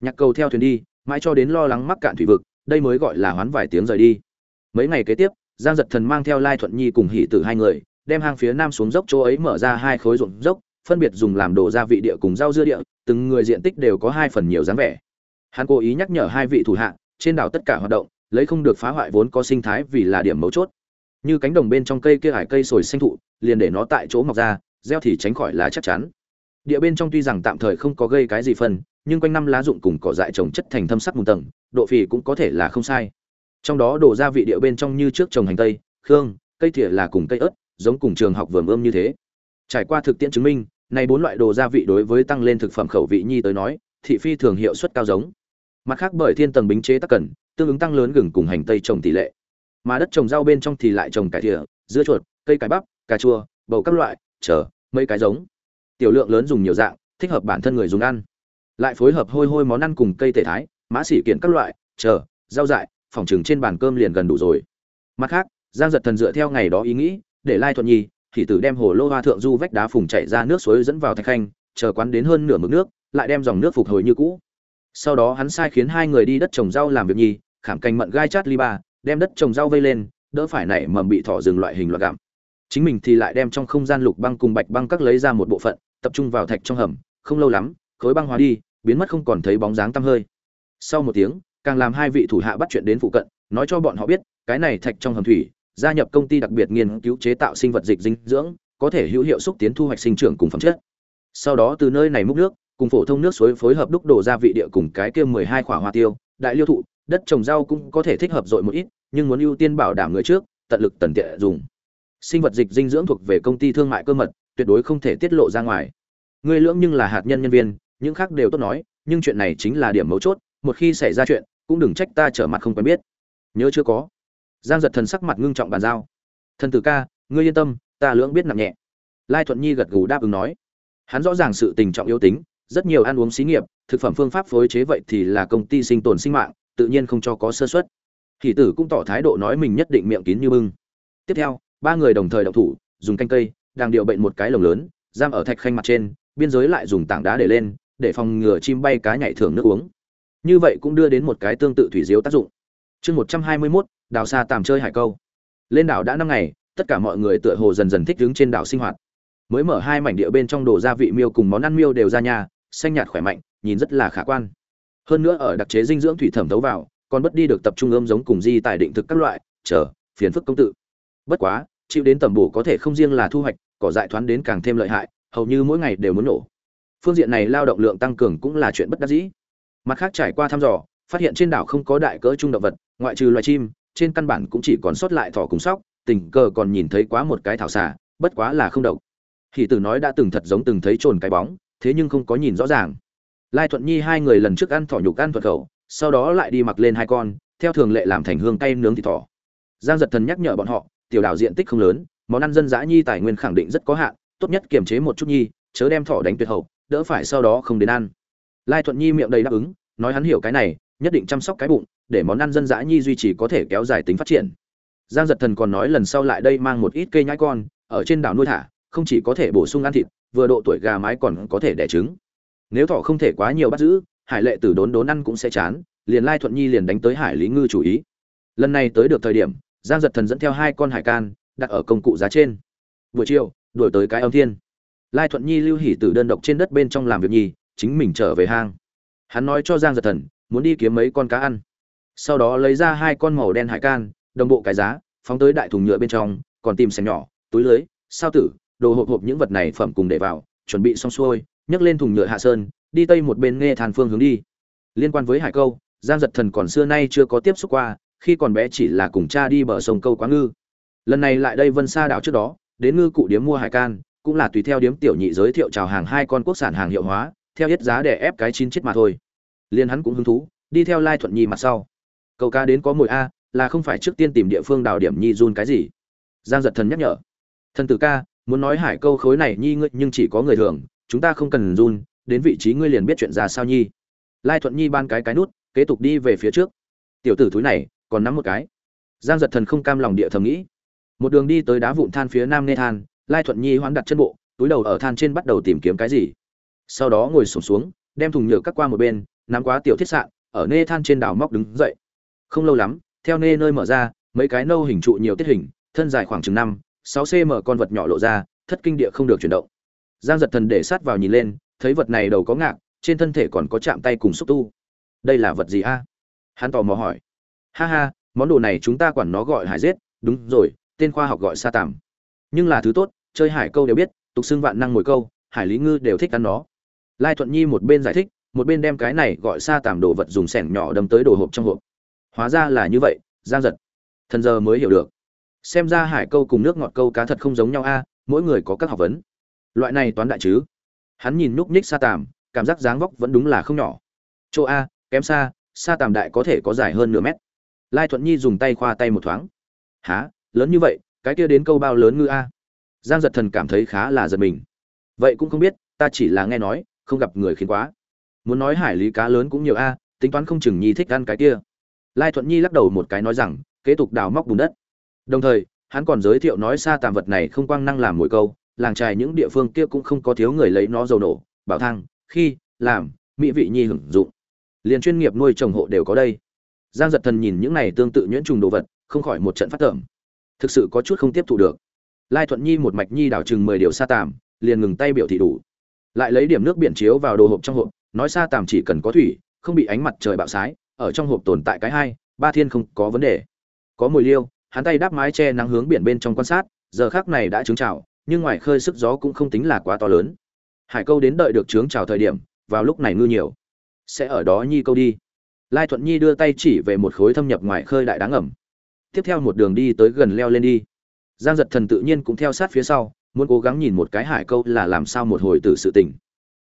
Nhạc cầu theo thuyền đi, mãi cho đến lo lắng mắc cạn thủy vực, đây mới gọi là hoán vài tiếng rời đi. Mấy ngày kế tiếp, giang giật thần mang theo lai thuận nhi cùng Hỉ tử hai người, đem hang phía nam xuống dốc chỗ ấy mở ra hai khối ruộng dốc, phân biệt dùng làm đồ gia vị địa cùng rau dưa địa, từng người diện tích đều có hai phần nhiều dáng vẻ hắn cố ý nhắc nhở hai vị thủ hạ, trên đảo tất cả hoạt động, lấy không được phá hoại vốn có sinh thái vì là điểm mấu chốt. Như cánh đồng bên trong cây kia hải cây sồi xanh thụ, liền để nó tại chỗ mọc ra, gieo thì tránh khỏi là chắc chắn. Địa bên trong tuy rằng tạm thời không có gây cái gì phân, nhưng quanh năm lá dụng cùng cỏ dại trồng chất thành thâm sắc mùng tầng, độ phì cũng có thể là không sai. Trong đó đổ ra vị địa bên trong như trước trồng hành tây, khương, cây thìa là cùng cây ớt, giống cùng trường học vườn ươm như thế. Trải qua thực tiễn chứng minh, nay bốn loại đồ gia vị đối với tăng lên thực phẩm khẩu vị nhi tới nói, thị phi thường hiệu suất cao giống mặt khác bởi thiên tầng bính chế tác cần, tương ứng tăng lớn gừng cùng hành tây trồng tỷ lệ. Mà đất trồng rau bên trong thì lại trồng cải thìa dưa chuột, cây cải bắp, cà chua, bầu các loại, chờ, mấy cái giống. Tiểu lượng lớn dùng nhiều dạng, thích hợp bản thân người dùng ăn. Lại phối hợp hôi hôi món ăn cùng cây tể thái, mã xỉ kiện các loại, chờ, rau dại, phòng trừng trên bàn cơm liền gần đủ rồi. Mặt khác, giang giật thần dựa theo ngày đó ý nghĩ, để lai thuận nhi, thì tử đem hồ lô hoa thượng du vách đá phùng chạy ra nước suối dẫn vào thạch khanh, chờ quán đến hơn nửa mực nước, lại đem dòng nước phục hồi như cũ sau đó hắn sai khiến hai người đi đất trồng rau làm việc nhi khảm canh mận gai chát ly ba, đem đất trồng rau vây lên, đỡ phải nảy mầm bị thỏ rừng loại hình loại gặm. Chính mình thì lại đem trong không gian lục băng cùng bạch băng các lấy ra một bộ phận, tập trung vào thạch trong hầm, không lâu lắm, khối băng hóa đi, biến mất không còn thấy bóng dáng tăm hơi. Sau một tiếng, càng làm hai vị thủ hạ bắt chuyện đến phụ cận, nói cho bọn họ biết, cái này thạch trong hầm thủy, gia nhập công ty đặc biệt nghiên cứu chế tạo sinh vật dịch dinh dưỡng, có thể hữu hiệu xúc tiến thu hoạch sinh trưởng cùng phẩm chất. Sau đó từ nơi này múc nước cùng phổ thông nước suối phối hợp đúc đổ gia vị địa cùng cái kia mười hai khỏa hoa tiêu, đại liêu thụ, đất trồng rau cũng có thể thích hợp dội một ít, nhưng muốn ưu tiên bảo đảm người trước, tận lực tần tiện dùng. Sinh vật dịch dinh dưỡng thuộc về công ty thương mại cơ mật, tuyệt đối không thể tiết lộ ra ngoài. Người lưỡng nhưng là hạt nhân nhân viên, những khác đều tốt nói, nhưng chuyện này chính là điểm mấu chốt, một khi xảy ra chuyện, cũng đừng trách ta trở mặt không quen biết. Nhớ chưa có? Giang giật thần sắc mặt ngưng trọng bàn giao. Thần tử ca, ngươi yên tâm, ta lưỡng biết nặng nhẹ. Lai thuận nhi gật gù đáp ứng nói. Hắn rõ ràng sự tình trọng yếu tính rất nhiều ăn uống xí nghiệp, thực phẩm phương pháp phối chế vậy thì là công ty sinh tồn sinh mạng, tự nhiên không cho có sơ suất. Hỷ tử cũng tỏ thái độ nói mình nhất định miệng kín như bưng. Tiếp theo, ba người đồng thời động thủ, dùng canh cây, đang điều bệnh một cái lồng lớn, giam ở thạch khanh mặt trên, biên giới lại dùng tảng đá để lên, để phòng ngừa chim bay cá nhảy thường nước uống. Như vậy cũng đưa đến một cái tương tự thủy diếu tác dụng. Chương một trăm hai mươi mốt, đào xa tàm chơi hải câu. Lên đảo đã năm ngày, tất cả mọi người tựa hồ dần dần thích đứng trên đảo sinh hoạt. Mới mở hai mảnh địa bên trong đồ gia vị miêu cùng món ăn miêu đều ra nhà xanh nhạt khỏe mạnh, nhìn rất là khả quan. Hơn nữa ở đặc chế dinh dưỡng thủy thẩm thấu vào, còn bất đi được tập trung ươm giống cùng di tài định thực các loại, chờ, phiền phức công tự. Bất quá, chịu đến tầm bổ có thể không riêng là thu hoạch, cỏ dại thoán đến càng thêm lợi hại, hầu như mỗi ngày đều muốn nổ. Phương diện này lao động lượng tăng cường cũng là chuyện bất đắc dĩ. Mặt khác trải qua thăm dò, phát hiện trên đảo không có đại cỡ trung động vật, ngoại trừ loài chim, trên căn bản cũng chỉ còn sót lại thỏ cùng sóc, tình cờ còn nhìn thấy quá một cái thảo xà, bất quá là không độc. Hỉ tử nói đã từng thật giống từng thấy trồn cái bóng thế nhưng không có nhìn rõ ràng. Lai thuận nhi hai người lần trước ăn thỏ nhục ăn thuật khẩu, sau đó lại đi mặc lên hai con, theo thường lệ làm thành hương cay nướng thịt thỏ. Giang giật thần nhắc nhở bọn họ, tiểu đảo diện tích không lớn, món ăn dân dã nhi tài nguyên khẳng định rất có hạn, tốt nhất kiềm chế một chút nhi, chớ đem thỏ đánh tuyệt hậu, đỡ phải sau đó không đến ăn. Lai thuận nhi miệng đầy đáp ứng, nói hắn hiểu cái này, nhất định chăm sóc cái bụng, để món ăn dân dã nhi duy trì có thể kéo dài tính phát triển. Giang giật thần còn nói lần sau lại đây mang một ít cây nhãi con, ở trên đảo nuôi thả, không chỉ có thể bổ sung ăn thịt vừa độ tuổi gà mái còn có thể đẻ trứng. Nếu thỏ không thể quá nhiều bắt giữ, hải lệ tử đốn đốn ăn cũng sẽ chán, liền lai thuận nhi liền đánh tới hải lý ngư chủ ý. Lần này tới được thời điểm, giang giật thần dẫn theo hai con hải can, đặt ở công cụ giá trên. Buổi chiều, đuổi tới cái âm thiên. Lai thuận nhi lưu hỉ tử đơn độc trên đất bên trong làm việc nhi chính mình trở về hang. Hắn nói cho giang giật thần, muốn đi kiếm mấy con cá ăn. Sau đó lấy ra hai con màu đen hải can, đồng bộ cái giá, phóng tới đại thùng nhựa bên trong, còn tìm xem nhỏ, túi lưới, sao tử đồ hộp hộp những vật này phẩm cùng để vào, chuẩn bị xong xuôi, nhấc lên thùng nhựa hạ sơn, đi tây một bên nghe than phương hướng đi. Liên quan với hải câu, giang giật thần còn xưa nay chưa có tiếp xúc qua, khi còn bé chỉ là cùng cha đi bờ sông câu quá ngư. Lần này lại đây vân xa đảo trước đó, đến ngư cụ điếm mua hải can, cũng là tùy theo điếm tiểu nhị giới thiệu chào hàng hai con quốc sản hàng hiệu hóa, theo hết giá để ép cái chín chết mà thôi. Liên hắn cũng hứng thú, đi theo lai thuận nhi mặt sau. Câu cá đến có mồi a, là không phải trước tiên tìm địa phương đào điểm nhi run cái gì. Giang giật thần nhắc nhở. Thần tử ca muốn nói hải câu khối này nhi ngươi nhưng chỉ có người thường chúng ta không cần run đến vị trí ngươi liền biết chuyện ra sao nhi. Lai thuận nhi ban cái cái nút kế tục đi về phía trước. Tiểu tử thúi này còn nắm một cái. Giang giật thần không cam lòng địa thầm nghĩ. Một đường đi tới đá vụn than phía nam nê than lai thuận nhi hoán đặt chân bộ túi đầu ở than trên bắt đầu tìm kiếm cái gì. Sau đó ngồi sụp xuống, xuống đem thùng nhựa cắt qua một bên nắm quá tiểu thiết sạn ở nê than trên đào móc đứng dậy. Không lâu lắm theo nê nơi mở ra mấy cái nâu hình trụ nhiều tiết hình thân dài khoảng chừng năm sáu cm con vật nhỏ lộ ra, thất kinh địa không được chuyển động. Giang giật thần để sát vào nhìn lên, thấy vật này đầu có ngạc, trên thân thể còn có chạm tay cùng xúc tu. Đây là vật gì a? Hắn tò mò hỏi. Ha ha, món đồ này chúng ta quản nó gọi hải giết, đúng rồi, tên khoa học gọi sa tàm. Nhưng là thứ tốt, chơi hải câu đều biết, tục xưng vạn năng mồi câu, hải lý ngư đều thích ăn nó. Lai thuận nhi một bên giải thích, một bên đem cái này gọi sa tàm đồ vật dùng sẻng nhỏ đâm tới đồ hộp trong hộp. Hóa ra là như vậy, giang giật. Thần giờ mới hiểu được xem ra hải câu cùng nước ngọt câu cá thật không giống nhau a, mỗi người có các học vấn. Loại này toán đại chứ? Hắn nhìn núp ních sa tàm, cảm giác dáng vóc vẫn đúng là không nhỏ. Chỗ a, kém xa, sa tàm đại có thể có dài hơn nửa mét. Lai thuận nhi dùng tay khoa tay một thoáng. Há lớn như vậy, cái kia đến câu bao lớn ngư a? Giang giật thần cảm thấy khá là giật mình. Vậy cũng không biết, ta chỉ là nghe nói, không gặp người khiến quá. Muốn nói hải lý cá lớn cũng nhiều a, tính toán không chừng nhi thích ăn cái kia. Lai thuận nhi lắc đầu một cái nói rằng, kế tục đào móc bùn đất đồng thời, hắn còn giới thiệu nói xa tàm vật này không quang năng làm mồi câu, làng trài những địa phương kia cũng không có thiếu người lấy nó dầu nổ, bảo thang, khi, làm, mỹ vị nhi hưởng dụng. Liền chuyên nghiệp nuôi trồng hộ đều có đây. Giang giật thần nhìn những này tương tự nhuyễn trùng đồ vật, không khỏi một trận phát tởm. Thực sự có chút không tiếp thu được. Lai thuận nhi một mạch nhi đảo chừng mười điều sa tàm liền ngừng tay biểu thị đủ. Lại lấy điểm nước biển chiếu vào đồ hộp trong hộp, nói sa tàm chỉ cần có thủy, không bị ánh mặt trời bạo sái ở trong hộp tồn tại cái hai, ba thiên không có vấn đề. Có mùi liêu hắn tay đáp mái che nắng hướng biển bên trong quan sát, giờ khác này đã trướng trào nhưng ngoài khơi sức gió cũng không tính là quá to lớn. Hải câu đến đợi được trướng trào thời điểm, vào lúc này ngư nhiều. Sẽ ở đó nhi câu đi. Lai thuận nhi đưa tay chỉ về một khối thâm nhập ngoài khơi đại đáng ẩm tiếp theo một đường đi tới gần leo lên đi. Giang giật thần tự nhiên cũng theo sát phía sau, muốn cố gắng nhìn một cái hải câu là làm sao một hồi từ sự tình.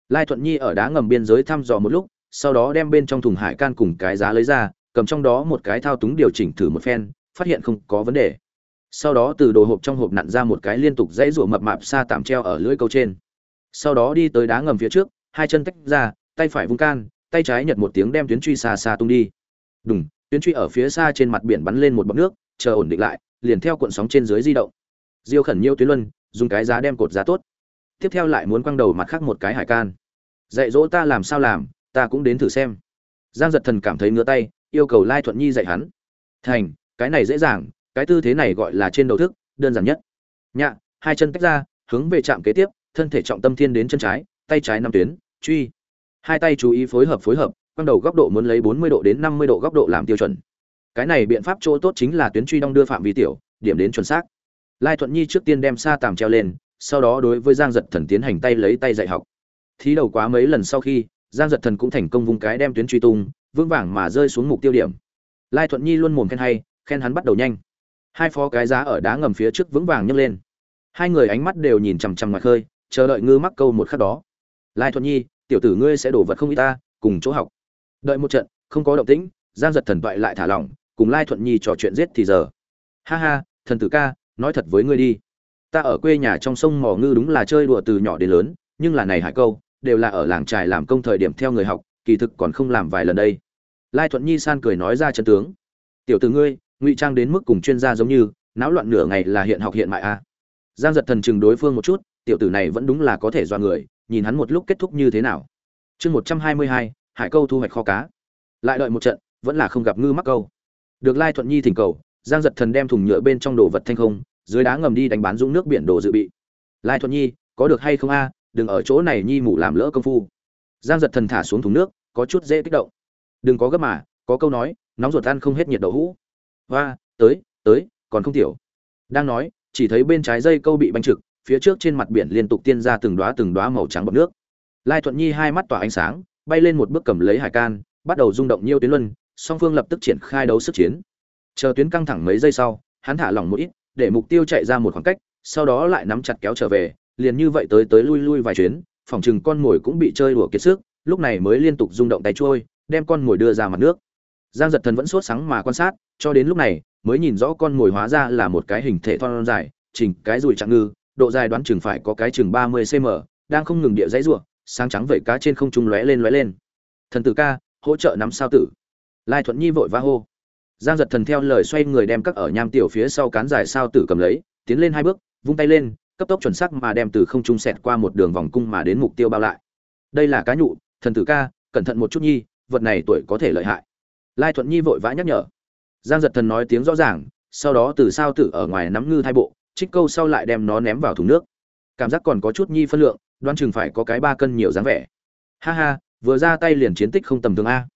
Lai thuận nhi ở đá ngầm biên giới thăm dò một lúc, sau đó đem bên trong thùng hải can cùng cái giá lấy ra, cầm trong đó một cái thao túng điều chỉnh thử một phen phát hiện không có vấn đề. Sau đó từ đồ hộp trong hộp nặn ra một cái liên tục dãy rủa mập mạp xa tạm treo ở lưỡi câu trên. Sau đó đi tới đá ngầm phía trước, hai chân tách ra, tay phải vung can, tay trái nhật một tiếng đem tuyến truy xa xa tung đi. Đùng, tuyến truy ở phía xa trên mặt biển bắn lên một bọc nước, chờ ổn định lại, liền theo cuộn sóng trên dưới di động. Diêu khẩn nhiêu tuyến luân, dùng cái giá đem cột giá tốt. Tiếp theo lại muốn quăng đầu mặt khác một cái hải can. Dạy dỗ ta làm sao làm, ta cũng đến thử xem. Giang giật thần cảm thấy ngứa tay, yêu cầu lai thuận nhi dạy hắn. Thành cái này dễ dàng, cái tư thế này gọi là trên đầu thức, đơn giản nhất. Nhạ, hai chân tách ra, hướng về trạm kế tiếp, thân thể trọng tâm thiên đến chân trái, tay trái năm tuyến, truy. Hai tay chú ý phối hợp phối hợp quăng đầu góc độ muốn lấy 40 độ đến 50 độ góc độ làm tiêu chuẩn. Cái này biện pháp chỗ tốt chính là tuyến truy đong đưa phạm vi tiểu, điểm đến chuẩn xác. Lai thuận nhi trước tiên đem sa tàm treo lên, sau đó đối với giang giật thần tiến hành tay lấy tay dạy học. Thí đầu quá mấy lần sau khi, giang giật thần cũng thành công vung cái đem tuyến truy tung, vững vàng mà rơi xuống mục tiêu điểm. Lai thuận nhi luôn mồm khen hay khen hắn bắt đầu nhanh. Hai phó cái giá ở đá ngầm phía trước vững vàng nhấc lên. Hai người ánh mắt đều nhìn chằm chằm ngoài khơi, chờ đợi ngư mắc câu một khắc đó. Lai thuận nhi, tiểu tử ngươi sẽ đổ vật không y ta, cùng chỗ học. Đợi một trận, không có động tĩnh, giang giật thần toại lại thả lỏng, cùng lai thuận nhi trò chuyện giết thì giờ. Ha ha, thần tử ca, nói thật với ngươi đi. Ta ở quê nhà trong sông mò ngư đúng là chơi đùa từ nhỏ đến lớn, nhưng là này hải câu, đều là ở làng trài làm công thời điểm theo người học, kỳ thực còn không làm vài lần đây. Lai thuận nhi san cười nói ra chân tướng. Tiểu t ử ngươi ngụy trang đến mức cùng chuyên gia giống như, náo loạn nửa ngày là hiện học hiện mại a. À. giang giật thần chừng đối phương một chút, tiểu tử này vẫn đúng là có thể do người, nhìn hắn một lúc kết thúc như thế nào. Chương một trăm hai mươi hai, hải câu thu hoạch kho cá. Lại đợi một trận, vẫn là không gặp ngư mắc câu. Được lai thuận nhi thỉnh cầu, giang giật thần đem thùng nhựa bên trong đồ vật thanh không, dưới đá ngầm đi đánh bán dũng nước biển đồ dự bị. Lai thuận nhi, có được hay không a? Đừng ở chỗ này nhi mủ làm lỡ công phu. Giang giật thần thả xuống thùng nước, có chút dễ kích động. Đừng có gấp mà, có câu nói, nóng ruột ăn không hết nhiệt đậu hũ và tới tới, còn không tiểu. Đang nói, chỉ thấy bên trái dây câu bị bánh trực, phía trước trên mặt biển liên tục tiên ra từng đóa từng đóa màu trắng bọt nước. Lai thuận nhi hai mắt tỏa ánh sáng, bay lên một bước cầm lấy hải can, bắt đầu rung động nhiều tuyến luân, song phương lập tức triển khai đấu sức chiến. Chờ tuyến căng thẳng mấy giây sau, hắn thả lỏng một ít, để mục tiêu chạy ra một khoảng cách, sau đó lại nắm chặt kéo trở về, liền như vậy tới tới lui lui vài chuyến, phòng chừng con mồi cũng bị chơi đùa kiệt sức, lúc này mới liên tục rung động tay trôi, đem con mồi đưa ra mặt nước giang giật thần vẫn sốt sáng mà quan sát, cho đến lúc này, mới nhìn rõ con mồi hóa ra là một cái hình thể thon dài, chỉnh cái rùi trạng ngư, độ dài đoán chừng phải có cái chừng ba mươi cm đang không ngừng địa dãy ruộng sáng trắng vẩy cá trên không trung lóe lên lóe lên. Thần tử ca, hỗ trợ nắm sao tử. Lai thuận nhi vội va hô. Giang giật thần theo lời xoay người đem các ở nham tiểu phía sau cán dài sao tử cầm lấy, tiến lên hai bước, vung tay lên, cấp tốc chuẩn sắc mà đem từ không trung xẹt qua một đường vòng cung mà đến mục tiêu bao lại. Đây là cá nhụ, thần tử ca, cẩn thận một chút nhi, vật này tuổi có thể lợi hại lai thuận nhi vội vã nhắc nhở. Giang giật thần nói tiếng rõ ràng, sau đó từ sao tử ở ngoài nắm ngư thai bộ, trích câu sau lại đem nó ném vào thùng nước. Cảm giác còn có chút nhi phân lượng đoan chừng phải có cái ba cân nhiều dáng vẻ. Ha ha, vừa ra tay liền chiến tích không tầm thường a.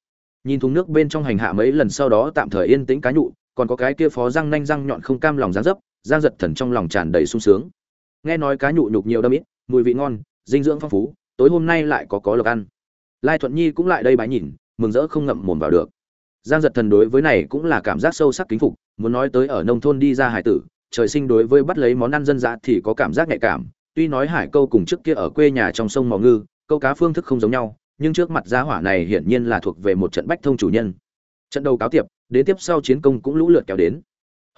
Nhìn thùng nước bên trong hành hạ mấy lần sau đó tạm thời yên tĩnh cá nhụ, còn có cái kia phó răng nanh răng nhọn không cam lòng dáng dấp, giang giật thần trong lòng tràn đầy sung sướng. Nghe nói cá nhụ nhục nhiều đâm ít, mùi vị ngon, dinh dưỡng phong phú, tối hôm nay lại có có lộc ăn. Lai thuận nhi cũng lại đây bái nhìn, mừng rỡ không ngậm mồm vào được giang giật thần đối với này cũng là cảm giác sâu sắc kính phục, muốn nói tới ở nông thôn đi ra hải tử, trời sinh đối với bắt lấy món ăn dân dã thì có cảm giác nhạy cảm, tuy nói hải câu cùng trước kia ở quê nhà trong sông mò ngư, câu cá phương thức không giống nhau, nhưng trước mặt giá hỏa này hiển nhiên là thuộc về một trận bách thông chủ nhân. Trận đầu cáo tiệp, đến tiếp sau chiến công cũng lũ lượt kéo đến.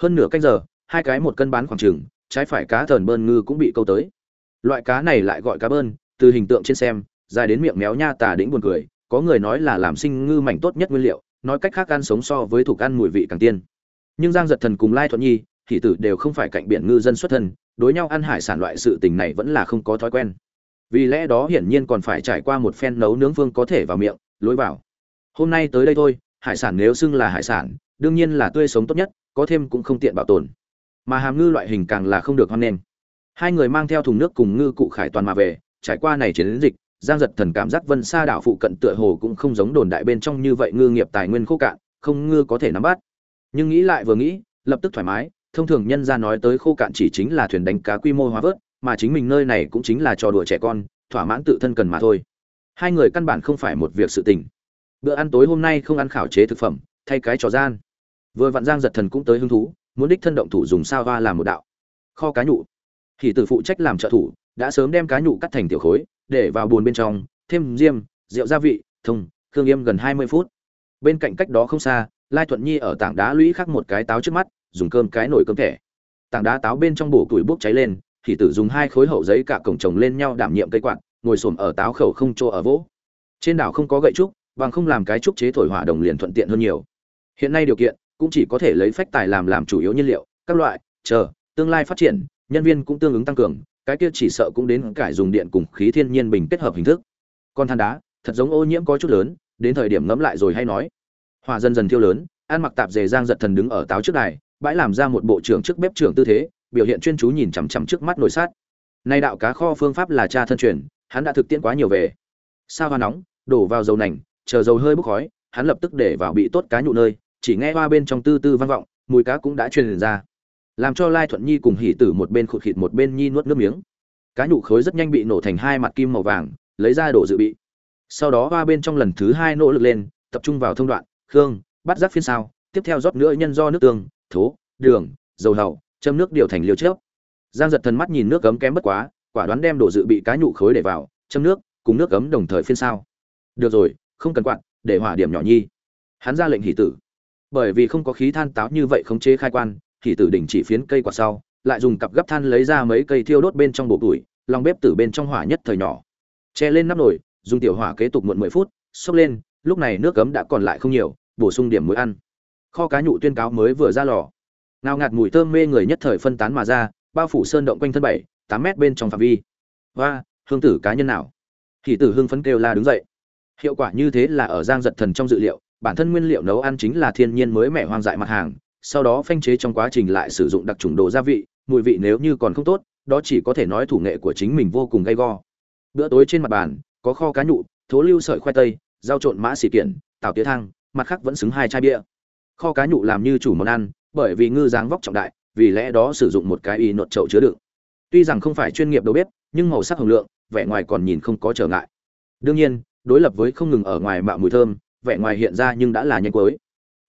Hơn nửa canh giờ, hai cái một cân bán khoảng chừng, trái phải cá thần bơn ngư cũng bị câu tới. Loại cá này lại gọi cá bơn, từ hình tượng trên xem, dài đến miệng méo nha tà đĩnh buồn cười, có người nói là làm sinh ngư mảnh tốt nhất nguyên liệu nói cách khác ăn sống so với thủ ăn mùi vị càng tiên. Nhưng giang giật thần cùng lai thuận nhi, thì tử đều không phải cạnh biển ngư dân xuất thân, đối nhau ăn hải sản loại sự tình này vẫn là không có thói quen. Vì lẽ đó hiển nhiên còn phải trải qua một phen nấu nướng phương có thể vào miệng, lối vào. Hôm nay tới đây thôi, hải sản nếu xưng là hải sản, đương nhiên là tươi sống tốt nhất, có thêm cũng không tiện bảo tồn. Mà hàm ngư loại hình càng là không được hoan nghênh. Hai người mang theo thùng nước cùng ngư cụ khải toàn mà về, trải qua này chiến dịch giang giật thần cảm giác vân xa đảo phụ cận tựa hồ cũng không giống đồn đại bên trong như vậy ngư nghiệp tài nguyên khô cạn, không ngư có thể nắm bắt. Nhưng nghĩ lại vừa nghĩ, lập tức thoải mái, thông thường nhân ra nói tới khô cạn chỉ chính là thuyền đánh cá quy mô hóa vớt, mà chính mình nơi này cũng chính là trò đùa trẻ con, thỏa mãn tự thân cần mà thôi. Hai người căn bản không phải một việc sự tình. Bữa ăn tối hôm nay không ăn khảo chế thực phẩm, thay cái trò gian. Vừa vặn giang giật thần cũng tới hứng thú, muốn đích thân động thủ dùng sao va làm một đạo. Kho cá nhụ. Thì từ phụ trách làm trợ thủ, đã sớm đem cá nhụ cắt thành tiểu khối để vào bùn bên trong, thêm diêm rượu gia vị thông khương yêm gần hai mươi phút. Bên cạnh cách đó không xa, lai thuận nhi ở tảng đá lũy khắc một cái táo trước mắt, dùng cơm cái nồi cơm thẻ. Tảng đá táo bên trong bổ tuổi bốc cháy lên, thì tử dùng hai khối hậu giấy cả cổng chồng lên nhau đảm nhiệm cây quạt, ngồi xổm ở táo khẩu không chỗ ở vỗ. Trên đảo không có gậy trúc, bằng không làm cái trúc chế thổi hỏa đồng liền thuận tiện hơn nhiều. Hiện nay điều kiện, cũng chỉ có thể lấy phách tài làm làm chủ yếu nhiên liệu, các loại, chờ, tương lai phát triển, nhân viên cũng tương ứng tăng cường cái kia chỉ sợ cũng đến cải dùng điện cùng khí thiên nhiên bình kết hợp hình thức. Con than đá, thật giống ô nhiễm có chút lớn, đến thời điểm ngẫm lại rồi hay nói. Hòa dần dần thiêu lớn ăn mặc tạp dề giang giật thần đứng ở táo trước đài, bãi làm ra một bộ trưởng trước bếp trưởng tư thế, biểu hiện chuyên chú nhìn chằm chằm trước mắt nồi sát nay đạo cá kho phương pháp là cha thân truyền, hắn đã thực tiễn quá nhiều về. Sao hoa nóng, đổ vào dầu nành, chờ dầu hơi bốc khói, hắn lập tức để vào bị tốt cá nhụ nơi, chỉ nghe hoa bên trong tư tư vang vọng, mùi cá cũng đã truyền ra làm cho lai thuận nhi cùng hỉ tử một bên khụt khịt một bên nhi nuốt nước miếng. Cá nhụ khối rất nhanh bị nổ thành hai mặt kim màu vàng, lấy ra đổ dự bị. Sau đó ba bên trong lần thứ hai nỗ lực lên, tập trung vào thông đoạn, khương, bắt giáp phiên sao tiếp theo rót nữa nhân do nước tương, thố, đường, dầu hầu, châm nước điều thành liều chớp. Giang giật thần mắt nhìn nước cấm kém bất quá, quả đoán đem đổ dự bị cá nhụ khối để vào, châm nước, cùng nước cấm đồng thời phiên sao được rồi, không cần quặn để hỏa điểm nhỏ nhi. Hắn ra lệnh hỷ tử. Bởi vì không có khí than táo như vậy khống chế khai quan thì tử đỉnh chỉ phiến cây quả sau, lại dùng cặp gấp than lấy ra mấy cây thiêu đốt bên trong bộ tuổi lòng bếp từ bên trong hỏa nhất thời nhỏ. Che lên nắp nồi, dùng tiểu hỏa kế tục muộn mười phút, xốc lên, lúc này nước cấm đã còn lại không nhiều, bổ sung điểm muối ăn. Kho cá nhụ tuyên cáo mới vừa ra lò. Ngào ngạt mùi thơm mê người nhất thời phân tán mà ra, bao phủ sơn động quanh thân bảy, tám mét bên trong phạm vi. Và hương tử cá nhân nào? Thì tử hương phấn kêu la đứng dậy. Hiệu quả như thế là ở giang giật thần trong dự liệu, bản thân nguyên liệu nấu ăn chính là thiên nhiên mới mẻ hoang dại mặt hàng sau đó phanh chế trong quá trình lại sử dụng đặc trùng đồ gia vị, mùi vị nếu như còn không tốt, đó chỉ có thể nói thủ nghệ của chính mình vô cùng gay go. Bữa tối trên mặt bàn, có kho cá nhụ, thố lưu sợi khoai tây, rau trộn mã xì kiện, tảo tía thang, mặt khác vẫn xứng hai chai bia. Kho cá nhụ làm như chủ món ăn, bởi vì ngư dáng vóc trọng đại, vì lẽ đó sử dụng một cái y nột chậu chứa đựng. Tuy rằng không phải chuyên nghiệp đầu bếp, nhưng màu sắc hồng lượng, vẻ ngoài còn nhìn không có trở ngại. Đương nhiên, đối lập với không ngừng ở ngoài mạo mùi thơm, vẻ ngoài hiện ra nhưng đã là nhanh cuối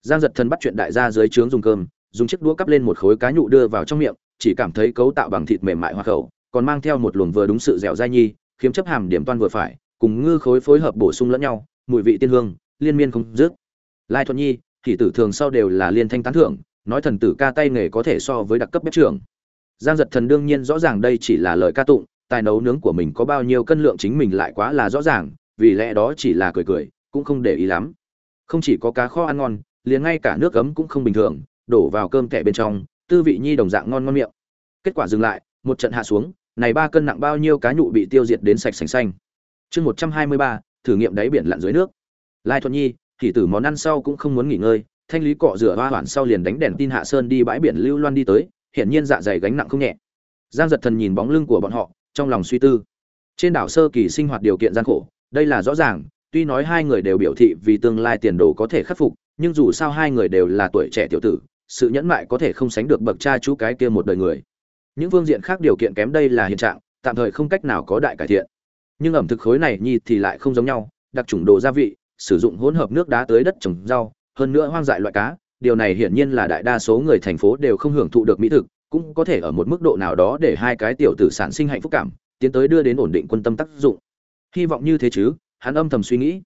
giang giật thần bắt chuyện đại gia dưới trướng dùng cơm, dùng chiếc đũa cắp lên một khối cá nhụ đưa vào trong miệng, chỉ cảm thấy cấu tạo bằng thịt mềm mại hoa khẩu, còn mang theo một luồng vừa đúng sự dẻo dai nhi, khiếm chấp hàm điểm toan vừa phải, cùng ngư khối phối hợp bổ sung lẫn nhau, mùi vị tiên hương, liên miên không dứt. Lai thuận nhi thì tử thường sau đều là liên thanh tán thưởng, nói thần tử ca tay nghề có thể so với đặc cấp bếp trưởng. Giang giật thần đương nhiên rõ ràng đây chỉ là lời ca tụng, tài nấu nướng của mình có bao nhiêu cân lượng chính mình lại quá là rõ ràng, vì lẽ đó chỉ là cười cười, cũng không để ý lắm. Không chỉ có cá kho ăn ngon liền ngay cả nước cấm cũng không bình thường, đổ vào cơm kẻ bên trong, tư vị nhi đồng dạng ngon ngon miệng. Kết quả dừng lại, một trận hạ xuống, này ba cân nặng bao nhiêu cá nhụ bị tiêu diệt đến sạch sành xanh. Chương một trăm hai mươi ba, thử nghiệm đáy biển lặn dưới nước. Lai thuận nhi, thì tử món ăn sau cũng không muốn nghỉ ngơi, thanh lý cọ rửa hoa hoản sau liền đánh đèn tin hạ sơn đi bãi biển lưu loan đi tới, hiển nhiên dạ dày gánh nặng không nhẹ. Giang giật thần nhìn bóng lưng của bọn họ, trong lòng suy tư. Trên đảo sơ kỳ sinh hoạt điều kiện gian khổ, đây là rõ ràng, tuy nói hai người đều biểu thị vì tương lai tiền đồ có thể khắc phục nhưng dù sao hai người đều là tuổi trẻ tiểu tử, sự nhẫn mại có thể không sánh được bậc cha chú cái kia một đời người. Những phương diện khác điều kiện kém đây là hiện trạng, tạm thời không cách nào có đại cải thiện. Nhưng ẩm thực khối này nhi thì lại không giống nhau, đặc trùng đồ gia vị, sử dụng hỗn hợp nước đá tới đất trồng rau, hơn nữa hoang dại loại cá, điều này hiển nhiên là đại đa số người thành phố đều không hưởng thụ được mỹ thực, cũng có thể ở một mức độ nào đó để hai cái tiểu tử sản sinh hạnh phúc cảm, tiến tới đưa đến ổn định quân tâm tác dụng. Hy vọng như thế chứ, hắn âm thầm suy nghĩ.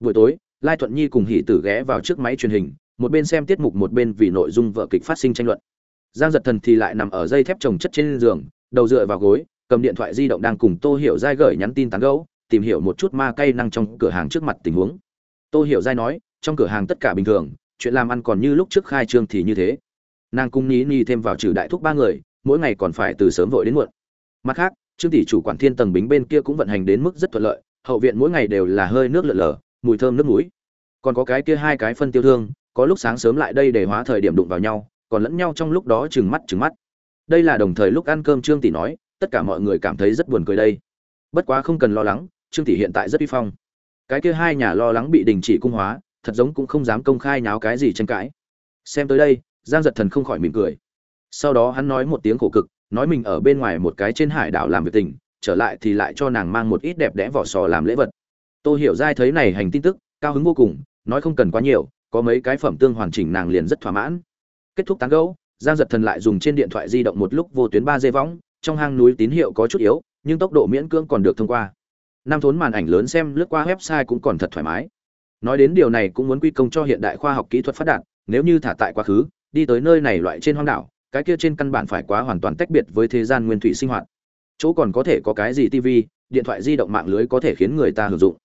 Buổi tối lai thuận nhi cùng hỷ tử ghé vào trước máy truyền hình, một bên xem tiết mục một bên vì nội dung vợ kịch phát sinh tranh luận. Giang giật thần thì lại nằm ở dây thép trồng chất trên giường, đầu dựa vào gối, cầm điện thoại di động đang cùng tô hiểu giai gửi nhắn tin tán gẫu, tìm hiểu một chút ma cây năng trong cửa hàng trước mặt tình huống. Tô hiểu giai nói, trong cửa hàng tất cả bình thường, chuyện làm ăn còn như lúc trước khai trương thì như thế. Nàng cung ní ni thêm vào trừ đại thúc ba người, mỗi ngày còn phải từ sớm vội đến muộn. Mặt khác, trương tỷ chủ quản thiên tầng bính bên kia cũng vận hành đến mức rất thuận lợi, hậu viện mỗi ngày đều là hơi nước lợn lờ mùi thơm nước mũi. Còn có cái kia hai cái phân tiêu thương, có lúc sáng sớm lại đây để hóa thời điểm đụng vào nhau, còn lẫn nhau trong lúc đó trừng mắt trừng mắt. Đây là đồng thời lúc ăn cơm trương tỷ nói, tất cả mọi người cảm thấy rất buồn cười đây. Bất quá không cần lo lắng, trương tỷ hiện tại rất uy phong. Cái kia hai nhà lo lắng bị đình chỉ cung hóa, thật giống cũng không dám công khai nháo cái gì tranh cãi. Xem tới đây, giang giật thần không khỏi mỉm cười. Sau đó hắn nói một tiếng khổ cực, nói mình ở bên ngoài một cái trên hải đảo làm việc tình, trở lại thì lại cho nàng mang một ít đẹp đẽ vỏ sò làm lễ vật. Tô hiểu giai thấy này hành tin tức, cao hứng vô cùng, nói không cần quá nhiều, có mấy cái phẩm tương hoàn chỉnh nàng liền rất thỏa mãn. Kết thúc tán gẫu, giang giật thần lại dùng trên điện thoại di động một lúc vô tuyến ba dây võng, trong hang núi tín hiệu có chút yếu, nhưng tốc độ miễn cưỡng còn được thông qua. Năm thốn màn ảnh lớn xem lướt qua website cũng còn thật thoải mái. Nói đến điều này cũng muốn quy công cho hiện đại khoa học kỹ thuật phát đạt, nếu như thả tại quá khứ, đi tới nơi này loại trên hoang đảo, cái kia trên căn bản phải quá hoàn toàn tách biệt với thế gian nguyên thủy sinh hoạt. Chỗ còn có thể có cái gì tv điện thoại di động mạng lưới có thể khiến người ta hưởng dụng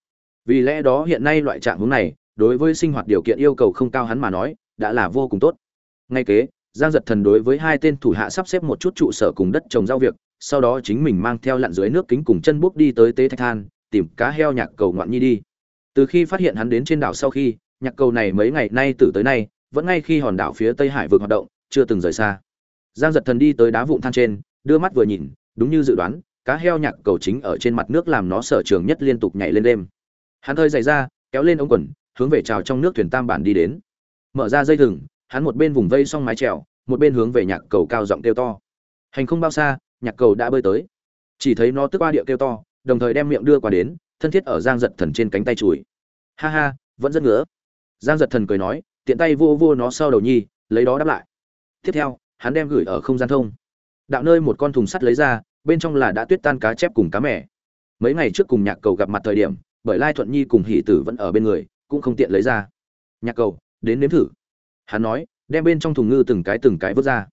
vì lẽ đó hiện nay loại trạng hướng này, đối với sinh hoạt điều kiện yêu cầu không cao hắn mà nói, đã là vô cùng tốt. Ngay kế, giang giật thần đối với hai tên thủ hạ sắp xếp một chút trụ sở cùng đất trồng rau việc, sau đó chính mình mang theo lặn dưới nước kính cùng chân búp đi tới tế thạch than, tìm cá heo nhạc cầu ngoạn nhi đi. Từ khi phát hiện hắn đến trên đảo sau khi, nhạc cầu này mấy ngày nay từ tới nay, vẫn ngay khi hòn đảo phía tây hải vực hoạt động, chưa từng rời xa. Giang giật thần đi tới đá vụn than trên, đưa mắt vừa nhìn, đúng như dự đoán, cá heo nhạc cầu chính ở trên mặt nước làm nó sở trường nhất liên tục nhảy lên đêm hắn hơi dày ra kéo lên ống quần, hướng về trào trong nước thuyền tam bản đi đến. Mở ra dây thừng, hắn một bên vùng vây xong mái trèo một bên hướng về nhạc cầu cao giọng kêu to. Hành không bao xa, nhạc cầu đã bơi tới. Chỉ thấy nó tức qua địa kêu to, đồng thời đem miệng đưa qua đến, thân thiết ở giang giật thần trên cánh tay chùi. Ha ha, vẫn rất ngứa. Giang giật thần cười nói, tiện tay vô vô nó sau đầu nhi, lấy đó đáp lại. Tiếp theo, hắn đem gửi ở không gian thông. Đạo nơi một con thùng sắt lấy ra, bên trong là đã tuyết tan cá chép cùng cá mẻ mấy ngày trước cùng nhạc cầu gặp mặt thời điểm bởi lai thuận nhi cùng hỷ tử vẫn ở bên người cũng không tiện lấy ra. Nhạc cầu đến nếm thử. Hắn nói đem bên trong thùng ngư từng cái từng cái vớt ra.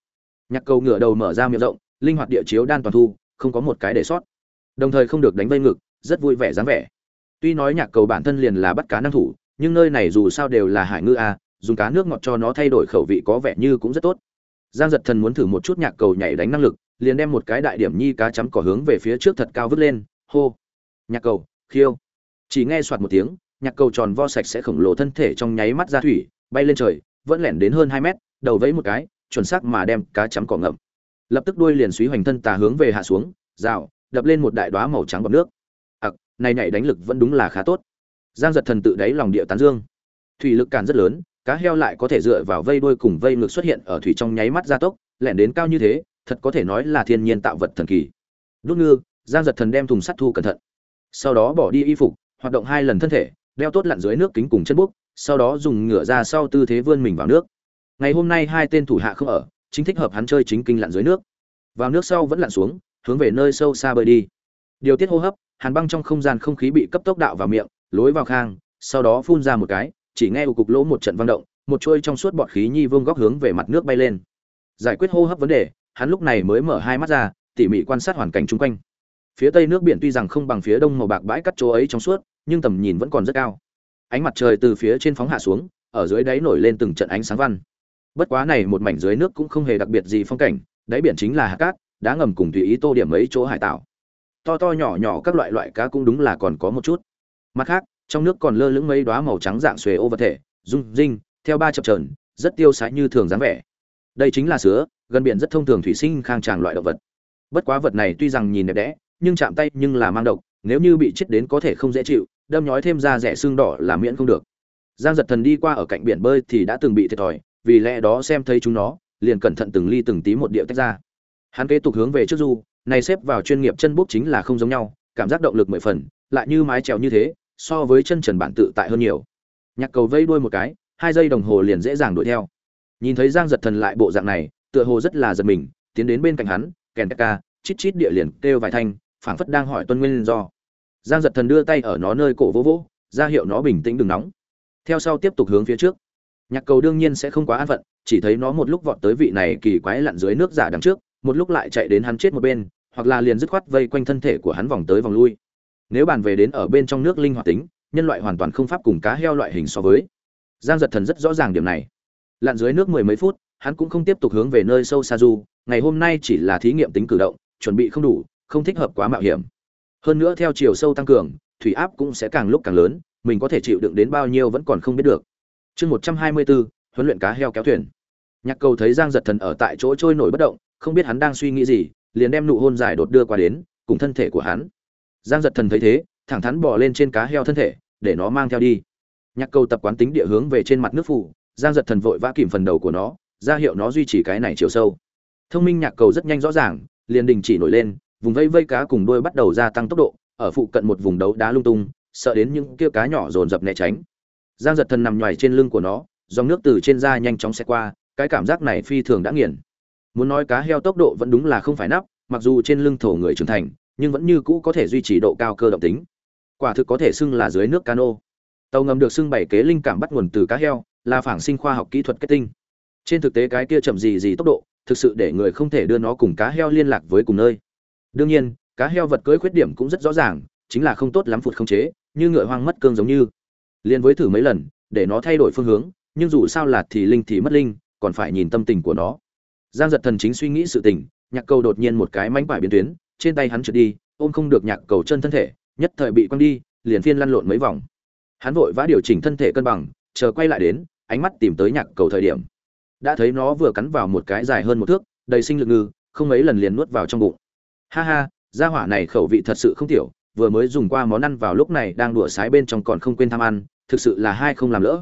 Nhạc cầu ngửa đầu mở ra miệng rộng linh hoạt địa chiếu đan toàn thu không có một cái để sót. Đồng thời không được đánh vây ngực rất vui vẻ dáng vẻ. Tuy nói nhạc cầu bản thân liền là bắt cá năng thủ nhưng nơi này dù sao đều là hải ngư a à, dùng cá nước ngọt cho nó thay đổi khẩu vị có vẻ như cũng rất tốt. Giang giật thần muốn thử một chút nhạc cầu nhảy đánh năng lực liền đem một cái đại điểm nhi cá chấm cỏ hướng về phía trước thật cao vứt lên. Hô. Nhạc cầu khiêu chỉ nghe soạt một tiếng, nhạc cầu tròn vo sạch sẽ khổng lồ thân thể trong nháy mắt ra thủy, bay lên trời, vẫn lẻn đến hơn hai mét, đầu vẫy một cái, chuẩn xác mà đem cá chấm cỏ ngậm. Lập tức đuôi liền suý hoành thân tà hướng về hạ xuống, rào, đập lên một đại đoá màu trắng bọt nước. Ặc, này nhảy đánh lực vẫn đúng là khá tốt. Giang giật thần tự đáy lòng địa tán dương. Thủy lực càn rất lớn, cá heo lại có thể dựa vào vây đuôi cùng vây ngược xuất hiện ở thủy trong nháy mắt gia tốc, lẻn đến cao như thế, thật có thể nói là thiên nhiên tạo vật thần kỳ. Đốt ngư, giang giật thần đem thùng sắt thu cẩn thận. Sau đó bỏ đi y phục hoạt động hai lần thân thể, đeo tốt lặn dưới nước kính cùng chân búc sau đó dùng ngửa ra sau tư thế vươn mình vào nước. Ngày hôm nay hai tên thủ hạ không ở, chính thích hợp hắn chơi chính kinh lặn dưới nước. Vào nước sau vẫn lặn xuống, hướng về nơi sâu xa bơi đi. Điều tiết hô hấp, hàn băng trong không gian không khí bị cấp tốc đạo vào miệng, lối vào khang, sau đó phun ra một cái, chỉ nghe cục lỗ một trận vang động, một chuôi trong suốt bọt khí nhi vương góc hướng về mặt nước bay lên. Giải quyết hô hấp vấn đề, hắn lúc này mới mở hai mắt ra, tỉ mỉ quan sát hoàn cảnh chung quanh. Phía tây nước biển tuy rằng không bằng phía đông màu bạc bãi cắt chỗ ấy trong suốt nhưng tầm nhìn vẫn còn rất cao. Ánh mặt trời từ phía trên phóng hạ xuống, ở dưới đáy nổi lên từng trận ánh sáng văn. Bất quá này một mảnh dưới nước cũng không hề đặc biệt gì phong cảnh, đáy biển chính là hạt cát, đá ngầm cùng tùy ý tô điểm mấy chỗ hải tạo. To to nhỏ nhỏ các loại loại cá cũng đúng là còn có một chút. Mặt khác, trong nước còn lơ lửng mấy đóa màu trắng dạng xuề ô vật thể, rung, rinh, theo ba chập trờn, rất tiêu sái như thường dáng vẻ. Đây chính là sứa, gần biển rất thông thường thủy sinh khang tràng loại động vật. Bất quá vật này tuy rằng nhìn đẹp đẽ, nhưng chạm tay nhưng là mang độc, nếu như bị chết đến có thể không dễ chịu đâm nhói thêm ra rẻ xương đỏ là miễn không được. Giang giật thần đi qua ở cạnh biển bơi thì đã từng bị thiệt thòi, vì lẽ đó xem thấy chúng nó, liền cẩn thận từng ly từng tí một điệu tách ra. Hắn kế tục hướng về trước du, này xếp vào chuyên nghiệp chân bốc chính là không giống nhau, cảm giác động lực mười phần, lại như mái trèo như thế, so với chân trần bản tự tại hơn nhiều. Nhạc cầu vây đuôi một cái, hai giây đồng hồ liền dễ dàng đuổi theo. Nhìn thấy giang giật thần lại bộ dạng này, tựa hồ rất là giật mình, tiến đến bên cạnh hắn, kèn ca, chít chít địa liền kêu vài thanh, phảng phất đang hỏi tuân nguyên do giang giật thần đưa tay ở nó nơi cổ vỗ vỗ, ra hiệu nó bình tĩnh đừng nóng. Theo sau tiếp tục hướng phía trước. Nhạc cầu đương nhiên sẽ không quá an phận, chỉ thấy nó một lúc vọt tới vị này kỳ quái lặn dưới nước giả đằng trước, một lúc lại chạy đến hắn chết một bên, hoặc là liền dứt khoát vây quanh thân thể của hắn vòng tới vòng lui. Nếu bàn về đến ở bên trong nước linh hoạt tính, nhân loại hoàn toàn không pháp cùng cá heo loại hình so với. Giang giật thần rất rõ ràng điểm này. Lặn dưới nước mười mấy phút, hắn cũng không tiếp tục hướng về nơi sâu xa du, ngày hôm nay chỉ là thí nghiệm tính cử động, chuẩn bị không đủ, không thích hợp quá mạo hiểm hơn nữa theo chiều sâu tăng cường, thủy áp cũng sẽ càng lúc càng lớn, mình có thể chịu đựng đến bao nhiêu vẫn còn không biết được. Chương một trăm hai mươi bốn huấn luyện cá heo kéo thuyền. Nhạc cầu thấy giang giật thần ở tại chỗ trôi nổi bất động, không biết hắn đang suy nghĩ gì, liền đem nụ hôn dài đột đưa qua đến, cùng thân thể của hắn. Giang giật thần thấy thế, thẳng thắn bỏ lên trên cá heo thân thể, để nó mang theo đi. Nhạc cầu tập quán tính địa hướng về trên mặt nước phủ, giang giật thần vội vã kìm phần đầu của nó, ra hiệu nó duy trì cái này chiều sâu. Thông minh nhạc cầu rất nhanh rõ ràng, liền đình chỉ nổi lên vùng vây vây cá cùng đuôi bắt đầu gia tăng tốc độ, ở phụ cận một vùng đấu đá lung tung, sợ đến những kia cá nhỏ dồn dập né tránh. Giang giật thần nằm nhòi trên lưng của nó, dòng nước từ trên da nhanh chóng xe qua, cái cảm giác này phi thường đã nghiền. Muốn nói cá heo tốc độ vẫn đúng là không phải nắp, mặc dù trên lưng thổ người trưởng thành, nhưng vẫn như cũ có thể duy trì độ cao cơ động tính. Quả thực có thể xưng là dưới nước cano. Tàu ngầm được xưng bảy kế linh cảm bắt nguồn từ cá heo, là phản sinh khoa học kỹ thuật kết tinh. Trên thực tế cái kia chậm gì gì tốc độ, thực sự để người không thể đưa nó cùng cá heo liên lạc với cùng nơi đương nhiên, cá heo vật cưỡi khuyết điểm cũng rất rõ ràng, chính là không tốt lắm phụt không chế, như ngựa hoang mất cương giống như. Liên với thử mấy lần, để nó thay đổi phương hướng, nhưng dù sao là thì linh thì mất linh, còn phải nhìn tâm tình của nó. Giang giật thần chính suy nghĩ sự tình, nhạc cầu đột nhiên một cái mánh quải biến tuyến, trên tay hắn trượt đi, ôm không được nhạc cầu chân thân thể, nhất thời bị quăng đi, liền phiên lăn lộn mấy vòng. Hắn vội vã điều chỉnh thân thể cân bằng, chờ quay lại đến, ánh mắt tìm tới nhạc cầu thời điểm. Đã thấy nó vừa cắn vào một cái dài hơn một thước, đầy sinh lực ngư, không mấy lần liền nuốt vào trong bụng ha ha, gia hỏa này khẩu vị thật sự không tiểu, vừa mới dùng qua món ăn vào lúc này đang đùa sái bên trong còn không quên tham ăn, thực sự là hai không làm lỡ.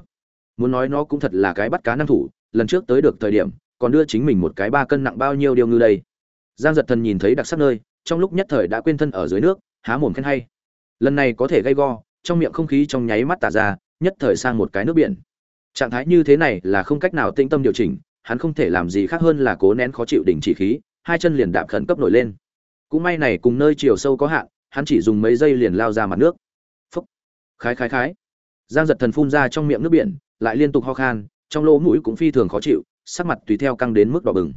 Muốn nói nó cũng thật là cái bắt cá năng thủ, lần trước tới được thời điểm, còn đưa chính mình một cái ba cân nặng bao nhiêu điều ngư đây. Giang giật thần nhìn thấy đặc sắc nơi, trong lúc nhất thời đã quên thân ở dưới nước, há mồm khen hay. Lần này có thể gây go, trong miệng không khí trong nháy mắt tả ra, nhất thời sang một cái nước biển. Trạng thái như thế này là không cách nào tĩnh tâm điều chỉnh, hắn không thể làm gì khác hơn là cố nén khó chịu đình chỉ khí, hai chân liền đạp khẩn cấp nổi lên cũng may này cùng nơi chiều sâu có hạn, hắn chỉ dùng mấy giây liền lao ra mặt nước. Phúc. Khái khái khái. Giang giật thần phun ra trong miệng nước biển, lại liên tục ho khan, trong lỗ mũi cũng phi thường khó chịu, sắc mặt tùy theo căng đến mức đỏ bừng.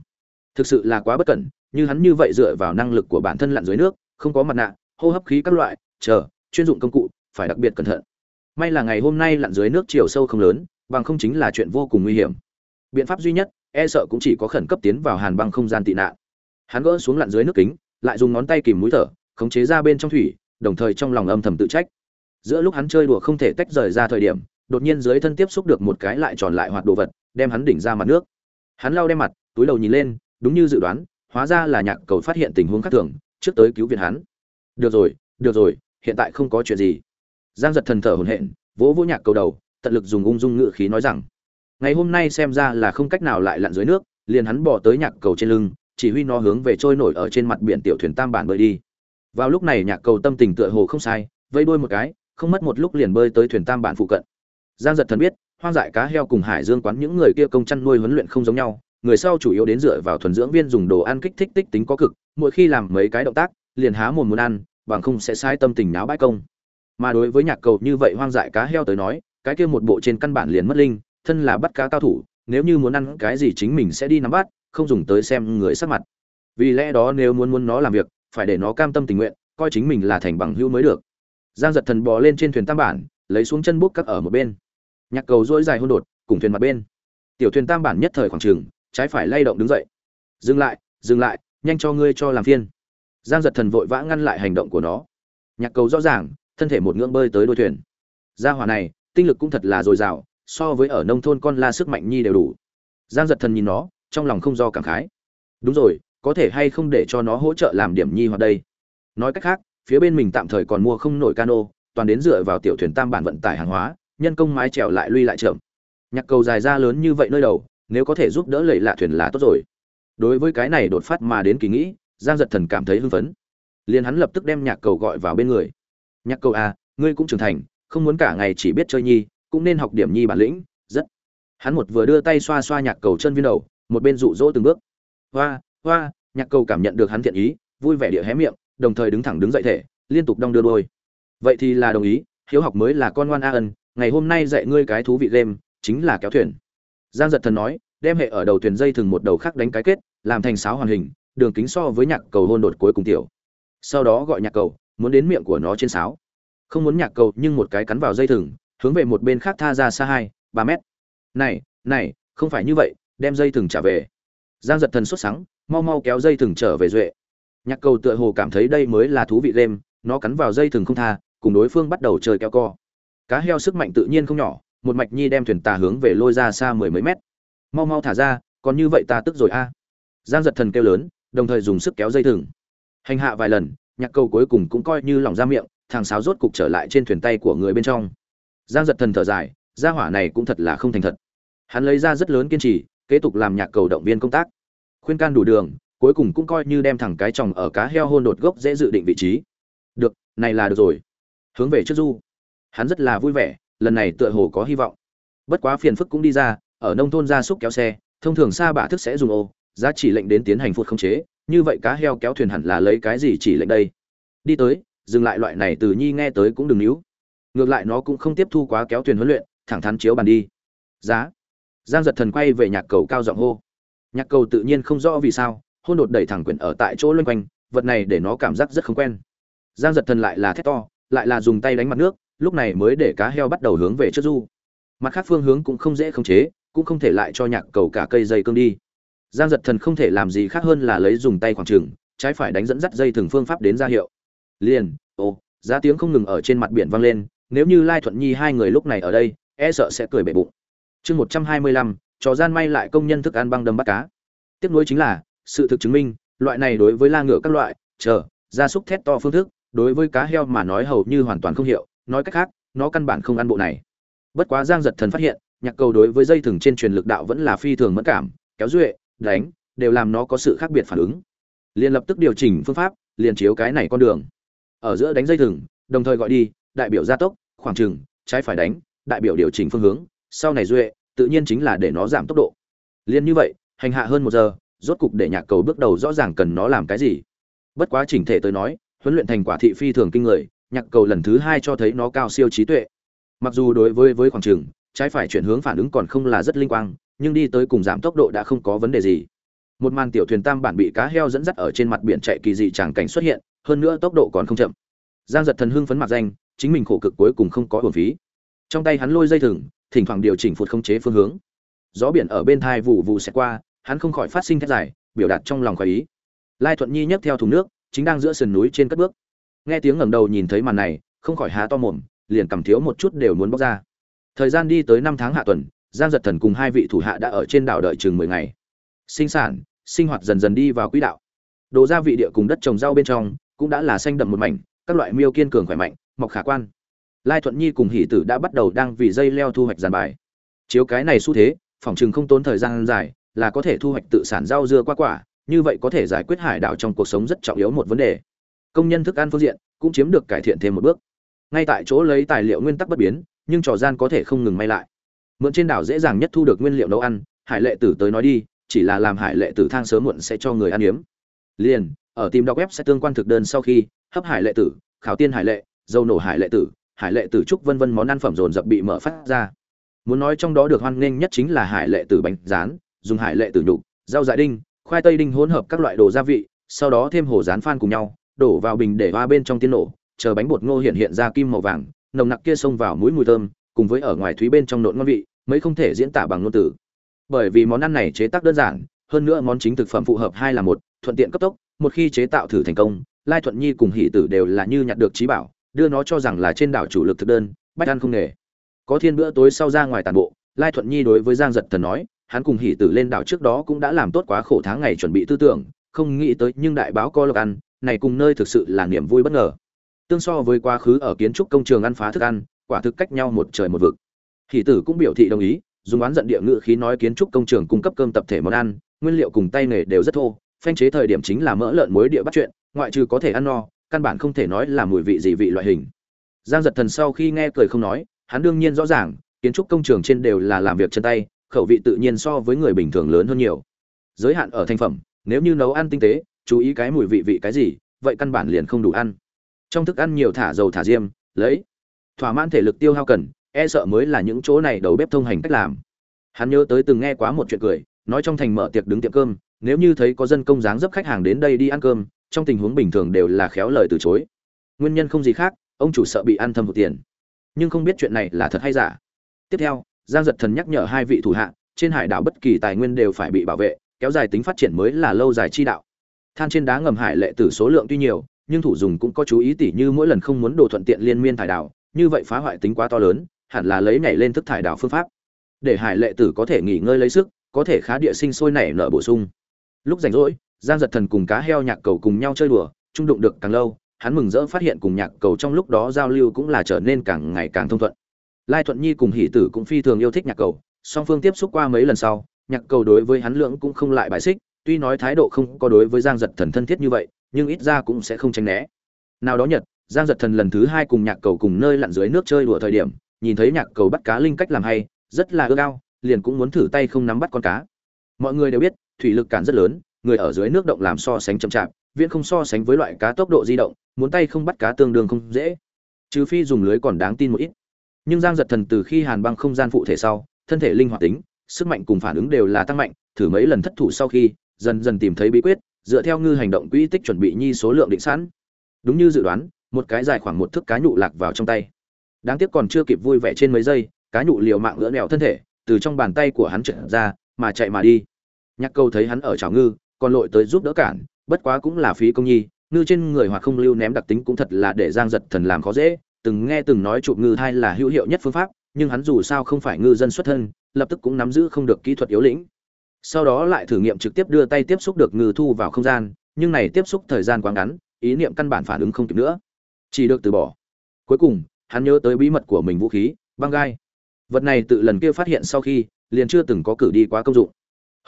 Thực sự là quá bất cẩn, như hắn như vậy dựa vào năng lực của bản thân lặn dưới nước, không có mặt nạ, hô hấp khí các loại, chờ, chuyên dụng công cụ, phải đặc biệt cẩn thận. May là ngày hôm nay lặn dưới nước chiều sâu không lớn, bằng không chính là chuyện vô cùng nguy hiểm. Biện pháp duy nhất e sợ cũng chỉ có khẩn cấp tiến vào hàn băng không gian tị nạn. Hắn gỡ xuống lặn dưới nước kính lại dùng ngón tay kìm mũi thở, khống chế ra bên trong thủy, đồng thời trong lòng âm thầm tự trách. Giữa lúc hắn chơi đùa không thể tách rời ra thời điểm, đột nhiên dưới thân tiếp xúc được một cái lại tròn lại hoạt đồ vật, đem hắn đỉnh ra mặt nước. Hắn lau đem mặt, túi đầu nhìn lên, đúng như dự đoán, hóa ra là nhạc cầu phát hiện tình huống khác thường, trước tới cứu viện hắn. Được rồi được rồi, hiện tại không có chuyện gì. Giang giật thần thở hổn hển, vỗ vỗ nhạc cầu đầu, tận lực dùng ung dung ngự khí nói rằng, ngày hôm nay xem ra là không cách nào lại lặn dưới nước. Liền hắn bỏ tới nhạc cầu trên lưng chỉ huy nó hướng về trôi nổi ở trên mặt biển tiểu thuyền tam bản bơi đi. Vào lúc này nhạc cầu tâm tình tựa hồ không sai vây đuôi một cái, không mất một lúc liền bơi tới thuyền tam bản phụ cận. Giang giật thần biết, hoang dại cá heo cùng hải dương quán những người kia công chăn nuôi huấn luyện không giống nhau, người sau chủ yếu đến dựa vào thuần dưỡng viên dùng đồ ăn kích thích tích tính có cực, mỗi khi làm mấy cái động tác, liền há mồm muốn ăn, bằng không sẽ sai tâm tình náo bãi công. Mà đối với nhạc cầu như vậy hoang dại cá heo tới nói, cái kia một bộ trên căn bản liền mất linh, thân là bắt cá cao thủ, nếu như muốn ăn cái gì chính mình sẽ đi nắm bắt không dùng tới xem người sắc mặt. Vì lẽ đó nếu muốn muốn nó làm việc, phải để nó cam tâm tình nguyện, coi chính mình là thành bằng hữu mới được. Giang giật thần bò lên trên thuyền tam bản, lấy xuống chân bút cắt ở một bên. Nhạc cầu dỗi dài hôn đột, cùng thuyền mặt bên. Tiểu thuyền tam bản nhất thời khoảng trường, trái phải lay động đứng dậy. Dừng lại dừng lại, nhanh cho ngươi cho làm phiên. Giang giật thần vội vã ngăn lại hành động của nó. Nhạc cầu rõ ràng, thân thể một ngưỡng bơi tới đôi thuyền. Gia hỏa này, tinh lực cũng thật là dồi dào, so với ở nông thôn con la sức mạnh nhi đều đủ. Giang giật thần nhìn nó trong lòng không do cảm khái. Đúng rồi, có thể hay không để cho nó hỗ trợ làm điểm nhi hoặc đây? Nói cách khác, phía bên mình tạm thời còn mua không nổi cano, toàn đến dựa vào tiểu thuyền tam bản vận tải hàng hóa, nhân công mái trèo lại lui lại chậm. Nhạc cầu dài ra lớn như vậy nơi đầu, nếu có thể giúp đỡ lầy lạ thuyền là tốt rồi. Đối với cái này đột phát mà đến kỳ nghĩ, giang giật thần cảm thấy hưng phấn. Liền hắn lập tức đem nhạc cầu gọi vào bên người. Nhạc cầu à ngươi cũng trưởng thành, không muốn cả ngày chỉ biết chơi nhi, cũng nên học điểm nhi bản lĩnh, rất. Hắn một vừa đưa tay xoa xoa nhạc cầu chân viên đầu một bên rụ rỗ từng bước. Hoa hoa, nhạc cầu cảm nhận được hắn thiện ý, vui vẻ địa hé miệng, đồng thời đứng thẳng đứng dậy thể, liên tục đong đưa đôi. Vậy thì là đồng ý, hiếu học mới là con ngoan a ân, ngày hôm nay dạy ngươi cái thú vị game, chính là kéo thuyền. Giang giật thần nói, đem hệ ở đầu thuyền dây thừng một đầu khác đánh cái kết, làm thành sáo hoàn hình, đường kính so với nhạc cầu hôn đột cuối cùng tiểu. Sau đó gọi nhạc cầu, muốn đến miệng của nó trên sáo. Không muốn nhạc cầu nhưng một cái cắn vào dây thừng, hướng về một bên khác tha ra xa hai, ba mét. Này này, không phải như vậy đem dây thừng trả về. Giang giật thần xuất sáng mau mau kéo dây thừng trở về duệ. Nhạc cầu tựa hồ cảm thấy đây mới là thú vị game, nó cắn vào dây thừng không tha, cùng đối phương bắt đầu chơi kéo co. Cá heo sức mạnh tự nhiên không nhỏ, một mạch nhi đem thuyền tà hướng về lôi ra xa mười mấy mét. Mau mau thả ra, còn như vậy ta tức rồi a. Giang giật thần kêu lớn, đồng thời dùng sức kéo dây thừng. Hành hạ vài lần, nhạc cầu cuối cùng cũng coi như lỏng ra miệng, thằng sáo rốt cục trở lại trên thuyền tay của người bên trong. Giang giật thần thở dài, gia hỏa này cũng thật là không thành thật. Hắn lấy ra rất lớn kiên trì kế tục làm nhạc cầu động viên công tác. Khuyên can đủ đường, cuối cùng cũng coi như đem thẳng cái chồng ở cá heo hôn đột gốc dễ dự định vị trí. Được, này là được rồi. Hướng về trước du. Hắn rất là vui vẻ, lần này tựa hồ có hy vọng. Bất quá phiền phức cũng đi ra, ở nông thôn gia súc kéo xe, thông thường xa bạ thức sẽ dùng ô, giá chỉ lệnh đến tiến hành phút không chế, như vậy cá heo kéo thuyền hẳn là lấy cái gì chỉ lệnh đây? Đi tới, dừng lại loại này từ nhi nghe tới cũng đừng níu. Ngược lại nó cũng không tiếp thu quá kéo thuyền huấn luyện, thẳng thắn chiếu bàn đi. Giá giang giật thần quay về nhạc cầu cao giọng hô. Nhạc cầu tự nhiên không rõ vì sao, hôn đột đẩy thẳng quyển ở tại chỗ loanh quanh, vật này để nó cảm giác rất không quen. Giang giật thần lại là thét to, lại là dùng tay đánh mặt nước, lúc này mới để cá heo bắt đầu hướng về trước du. Mặt khác phương hướng cũng không dễ khống chế, cũng không thể lại cho nhạc cầu cả cây dây cương đi. Giang giật thần không thể làm gì khác hơn là lấy dùng tay khoảng trừng trái phải đánh dẫn dắt dây thường phương pháp đến ra hiệu. Liền, ồ, giá tiếng không ngừng ở trên mặt biển vang lên, nếu như lai thuận nhi hai người lúc này ở đây e sợ sẽ cười bể bụng chương một trăm hai mươi lăm, trò gian may lại công nhân thức ăn băng đâm bắt cá. Tiếp nối chính là, sự thực chứng minh, loại này đối với la ngựa các loại, chờ, gia súc thét to phương thức, đối với cá heo mà nói hầu như hoàn toàn không hiệu nói cách khác, nó căn bản không ăn bộ này. Bất quá giang giật thần phát hiện, nhạc cầu đối với dây thừng trên truyền lực đạo vẫn là phi thường mất cảm, kéo duệ, đánh, đều làm nó có sự khác biệt phản ứng. Liền lập tức điều chỉnh phương pháp, liền chiếu cái này con đường. Ở giữa đánh dây thừng, đồng thời gọi đi, đại biểu gia tốc, khoảng trừng trái phải đánh, đại biểu điều chỉnh phương hướng sau này duệ, tự nhiên chính là để nó giảm tốc độ. Liền như vậy, hành hạ hơn một giờ, rốt cục để nhạc cầu bước đầu rõ ràng cần nó làm cái gì. Bất quá chỉnh thể tới nói, huấn luyện thành quả thị phi thường kinh người, nhạc cầu lần thứ hai cho thấy nó cao siêu trí tuệ. Mặc dù đối với với khoảng trường, trái phải chuyển hướng phản ứng còn không là rất linh quang, nhưng đi tới cùng giảm tốc độ đã không có vấn đề gì. Một màn tiểu thuyền tam bản bị cá heo dẫn dắt ở trên mặt biển chạy kỳ dị tràng cảnh xuất hiện, hơn nữa tốc độ còn không chậm. Giang giật thần hưng phấn mặt danh, chính mình khổ cực cuối cùng không có hồn phí. Trong tay hắn lôi dây thừng thỉnh thoảng điều chỉnh phụt không chế phương hướng. Gió biển ở bên thai vụ vụ xẹt qua, hắn không khỏi phát sinh thét dài, biểu đạt trong lòng khỏi ý. Lai thuận nhi nhấc theo thùng nước, chính đang giữa sườn núi trên cất bước. Nghe tiếng ngẩng đầu nhìn thấy màn này, không khỏi há to mồm, liền cầm thiếu một chút đều muốn bóc ra. Thời gian đi tới năm tháng hạ tuần, giang giật thần cùng hai vị thủ hạ đã ở trên đảo đợi chừng mười ngày. Sinh sản, sinh hoạt dần dần đi vào quỹ đạo. Đồ gia vị địa cùng đất trồng rau bên trong, cũng đã là xanh đậm một mảnh, các loại miêu kiên cường khỏe mạnh, mọc khả quan lai thuận nhi cùng hỷ tử đã bắt đầu đang vì dây leo thu hoạch giàn bài. Chiếu cái này xu thế, phòng chừng không tốn thời gian dài, là có thể thu hoạch tự sản rau dưa qua quả, như vậy có thể giải quyết hải đảo trong cuộc sống rất trọng yếu một vấn đề. Công nhân thức ăn phương diện cũng chiếm được cải thiện thêm một bước. Ngay tại chỗ lấy tài liệu nguyên tắc bất biến, nhưng trò gian có thể không ngừng may lại. Mượn trên đảo dễ dàng nhất thu được nguyên liệu nấu ăn, hải lệ tử tới nói đi, chỉ là làm hải lệ tử thang sớm muộn sẽ cho người ăn yếm. Liền, ở tìm đọc web sẽ tương quan thực đơn sau khi, hấp hải lệ tử, khảo tiên hải lệ, dầu nổ hải lệ tử hải lệ tử trúc vân vân món ăn phẩm dồn dập bị mở phát ra. Muốn nói trong đó được hoan nghênh nhất chính là hải lệ tử bánh rán, dùng hải lệ tử nhục, rau dại đinh, khoai tây đinh hỗn hợp các loại đồ gia vị, sau đó thêm hồ rán phan cùng nhau, đổ vào bình để hoa bên trong tiên nổ, chờ bánh bột ngô hiện hiện ra kim màu vàng, nồng nặc kia xông vào mũi mùi thơm, cùng với ở ngoài thúy bên trong nộn ngon vị mấy không thể diễn tả bằng ngôn từ. Bởi vì món ăn này chế tác đơn giản, hơn nữa món chính thực phẩm phù hợp hai là một, thuận tiện cấp tốc, một khi chế tạo thử thành công, lai thuận nhi cùng hỷ tử đều là như nhặt được trí bảo đưa nó cho rằng là trên đảo chủ lực thực đơn, bách ăn không nghề. Có thiên bữa tối sau ra ngoài tàn bộ, lai thuận nhi đối với giang giật thần nói, hắn cùng hỷ tử lên đảo trước đó cũng đã làm tốt quá khổ tháng ngày chuẩn bị tư tưởng, không nghĩ tới nhưng đại báo co lộc ăn, này cùng nơi thực sự là niềm vui bất ngờ. Tương so với quá khứ ở kiến trúc công trường ăn phá thức ăn, quả thực cách nhau một trời một vực. Hỷ tử cũng biểu thị đồng ý, dùng oán giận địa ngữ khí nói kiến trúc công trường cung cấp cơm tập thể món ăn, nguyên liệu cùng tay nghề đều rất thô, phanh chế thời điểm chính là mỡ lợn muối địa bắt chuyện, ngoại trừ có thể ăn no căn bản không thể nói là mùi vị gì vị loại hình. Giang giật thần sau khi nghe cười không nói, hắn đương nhiên rõ ràng, kiến trúc công trường trên đều là làm việc chân tay, khẩu vị tự nhiên so với người bình thường lớn hơn nhiều. Giới hạn ở thành phẩm, nếu như nấu ăn tinh tế, chú ý cái mùi vị vị cái gì, vậy căn bản liền không đủ ăn. Trong thức ăn nhiều thả dầu thả diêm, lấy, thỏa mãn thể lực tiêu hao cần e sợ mới là những chỗ này đầu bếp thông hành cách làm. Hắn nhớ tới từng nghe quá một chuyện cười, nói trong thành mở tiệc đứng tiệm cơm, nếu như thấy có dân công dáng dấp khách hàng đến đây đi ăn cơm trong tình huống bình thường đều là khéo lời từ chối. Nguyên nhân không gì khác, ông chủ sợ bị ăn thâm hụt tiền. Nhưng không biết chuyện này là thật hay giả. Tiếp theo, giang giật thần nhắc nhở hai vị thủ hạ, trên hải đảo bất kỳ tài nguyên đều phải bị bảo vệ, kéo dài tính phát triển mới là lâu dài chi đạo. Than trên đá ngầm hải lệ tử số lượng tuy nhiều, nhưng thủ dùng cũng có chú ý tỉ như mỗi lần không muốn đồ thuận tiện liên miên thải đảo, như vậy phá hoại tính quá to lớn, hẳn là lấy nhảy lên thức thải đảo phương pháp. Để hải lệ tử có thể nghỉ ngơi lấy sức, có thể khá địa sinh sôi nảy nở bổ sung. Lúc rảnh rỗi giang giật thần cùng cá heo nhạc cầu cùng nhau chơi đùa trung đụng được càng lâu, hắn mừng rỡ phát hiện cùng nhạc cầu trong lúc đó giao lưu cũng là trở nên càng ngày càng thông thuận. Lai thuận nhi cùng hỷ tử cũng phi thường yêu thích nhạc cầu, song phương tiếp xúc qua mấy lần sau, nhạc cầu đối với hắn lượng cũng không lại bài xích, tuy nói thái độ không có đối với giang giật thần thân thiết như vậy, nhưng ít ra cũng sẽ không tránh né. Nào đó nhật, giang giật thần lần thứ hai cùng nhạc cầu cùng nơi lặn dưới nước chơi đùa thời điểm, nhìn thấy nhạc cầu bắt cá linh cách làm hay, rất là ưa cao liền cũng muốn thử tay không nắm bắt con cá. Mọi người đều biết, thủy lực cản rất lớn người ở dưới nước động làm so sánh chậm chạp, viễn không so sánh với loại cá tốc độ di động, muốn tay không bắt cá tương đương không dễ. Trừ phi dùng lưới còn đáng tin một ít. Nhưng giang giật thần từ khi hàn băng không gian phụ thể sau, thân thể linh hoạt tính, sức mạnh cùng phản ứng đều là tăng mạnh, thử mấy lần thất thủ sau khi, dần dần tìm thấy bí quyết, dựa theo ngư hành động quỹ tích chuẩn bị nhi số lượng định sẵn. Đúng như dự đoán, một cái dài khoảng một thước cá nhụ lạc vào trong tay. Đáng tiếc còn chưa kịp vui vẻ trên mấy giây, cá nhụ liều mạng lỡ nẹo thân thể, từ trong bàn tay của hắn trượt ra, mà chạy mà đi. Nhạc câu thấy hắn ở chảo ngư còn lội tới giúp đỡ cản, bất quá cũng là phí công nhi, ngư trên người hoặc không lưu ném đặc tính cũng thật là để giang giật thần làm khó dễ, từng nghe từng nói chụp ngư thai là hữu hiệu nhất phương pháp, nhưng hắn dù sao không phải ngư dân xuất thân, lập tức cũng nắm giữ không được kỹ thuật yếu lĩnh. Sau đó lại thử nghiệm trực tiếp đưa tay tiếp xúc được ngư thu vào không gian, nhưng này tiếp xúc thời gian quá ngắn, ý niệm căn bản phản ứng không kịp nữa. Chỉ được từ bỏ. Cuối cùng, hắn nhớ tới bí mật của mình vũ khí, băng gai. Vật này tự lần kia phát hiện sau khi, liền chưa từng có cử đi quá công dụng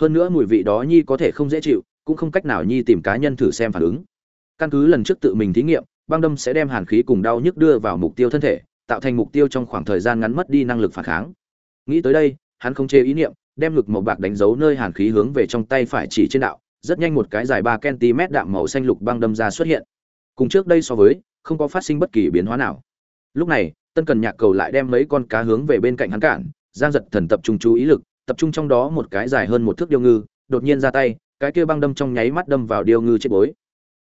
hơn nữa mùi vị đó nhi có thể không dễ chịu, cũng không cách nào nhi tìm cá nhân thử xem phản ứng. Căn cứ lần trước tự mình thí nghiệm, băng đâm sẽ đem hàn khí cùng đau nhức đưa vào mục tiêu thân thể, tạo thành mục tiêu trong khoảng thời gian ngắn mất đi năng lực phản kháng. Nghĩ tới đây, hắn không chê ý niệm, đem ngực màu bạc đánh dấu nơi hàn khí hướng về trong tay phải chỉ trên đạo, rất nhanh một cái dài ba cm đạm màu xanh lục băng đâm ra xuất hiện. Cùng trước đây so với, không có phát sinh bất kỳ biến hóa nào. Lúc này, tân cần nhạc cầu lại đem mấy con cá hướng về bên cạnh hắn cản, giang giật thần tập trung chú ý lực tập trung trong đó một cái dài hơn một thước điêu ngư, đột nhiên ra tay, cái kia băng đâm trong nháy mắt đâm vào điêu ngư chết bối.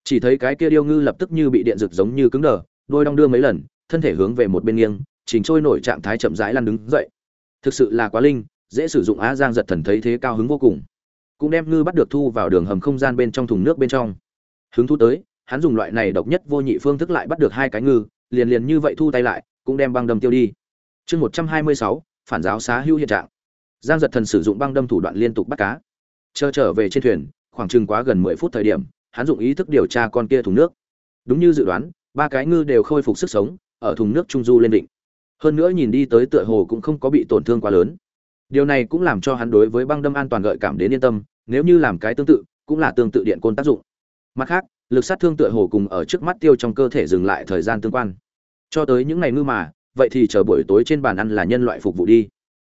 Chỉ thấy cái kia điêu ngư lập tức như bị điện rực giống như cứng đờ, đôi đong đưa mấy lần, thân thể hướng về một bên nghiêng, chỉnh trôi nổi trạng thái chậm rãi lăn đứng dậy. Thực sự là quá linh, dễ sử dụng á giang giật thần thấy thế cao hứng vô cùng. Cũng đem ngư bắt được thu vào đường hầm không gian bên trong thùng nước bên trong. Hứng thu tới, hắn dùng loại này độc nhất vô nhị phương thức lại bắt được hai cái ngư, liền liền như vậy thu tay lại, cũng đem băng đâm tiêu đi. Chương một trăm hai mươi sáu, phản giáo xá hữu hiện trạng giang giật thần sử dụng băng đâm thủ đoạn liên tục bắt cá. Chờ trở về trên thuyền, khoảng chừng quá gần mười phút thời điểm, hắn dụng ý thức điều tra con kia thùng nước. Đúng như dự đoán, ba cái ngư đều khôi phục sức sống, ở thùng nước trung du lên định hơn nữa nhìn đi tới tựa hồ cũng không có bị tổn thương quá lớn. Điều này cũng làm cho hắn đối với băng đâm an toàn gợi cảm đến yên tâm, nếu như làm cái tương tự, cũng là tương tự điện côn tác dụng. Mặt khác, lực sát thương tựa hồ cùng ở trước mắt tiêu trong cơ thể dừng lại thời gian tương quan. Cho tới những ngày ngư mà, vậy thì chờ buổi tối trên bàn ăn là nhân loại phục vụ đi.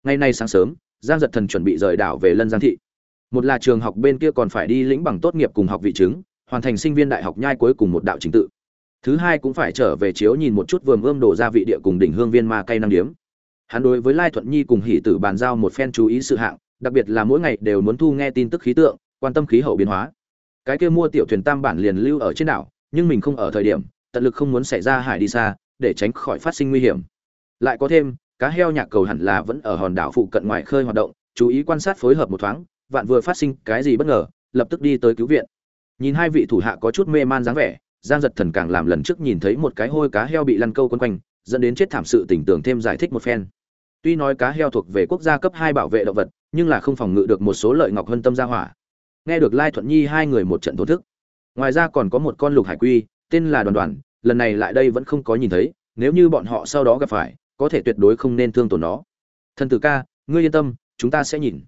Ngày nay sáng sớm giang giật thần chuẩn bị rời đảo về lân giang thị. Một là trường học bên kia còn phải đi lĩnh bằng tốt nghiệp cùng học vị chứng, hoàn thành sinh viên đại học nhai cuối cùng một đạo trình tự. Thứ hai cũng phải trở về chiếu nhìn một chút vườn ươm đổ ra vị địa cùng đỉnh hương viên ma cây năng điếm. Hắn đối với lai thuận nhi cùng hỷ tử bàn giao một phen chú ý sự hạng, đặc biệt là mỗi ngày đều muốn thu nghe tin tức khí tượng, quan tâm khí hậu biến hóa. Cái kia mua tiểu thuyền tam bản liền lưu ở trên đảo, nhưng mình không ở thời điểm, tận lực không muốn xảy ra hải đi xa, để tránh khỏi phát sinh nguy hiểm. Lại có thêm cá heo nhạc cầu hẳn là vẫn ở hòn đảo phụ cận ngoài khơi hoạt động, chú ý quan sát phối hợp một thoáng, vạn vừa phát sinh cái gì bất ngờ, lập tức đi tới cứu viện. Nhìn hai vị thủ hạ có chút mê man dáng vẻ, giang giật thần càng làm lần trước nhìn thấy một cái hôi cá heo bị lăn câu quấn quanh, dẫn đến chết thảm sự tình tưởng thêm giải thích một phen. Tuy nói cá heo thuộc về quốc gia cấp hai bảo vệ động vật, nhưng là không phòng ngự được một số lợi ngọc hơn tâm gia hỏa. Nghe được lai thuận nhi hai người một trận thổ thức, ngoài ra còn có một con lục hải quy, tên là đoàn đoàn, lần này lại đây vẫn không có nhìn thấy, nếu như bọn họ sau đó gặp phải có thể tuyệt đối không nên thương tổn nó. Thần tử ca, ngươi yên tâm, chúng ta sẽ nhìn.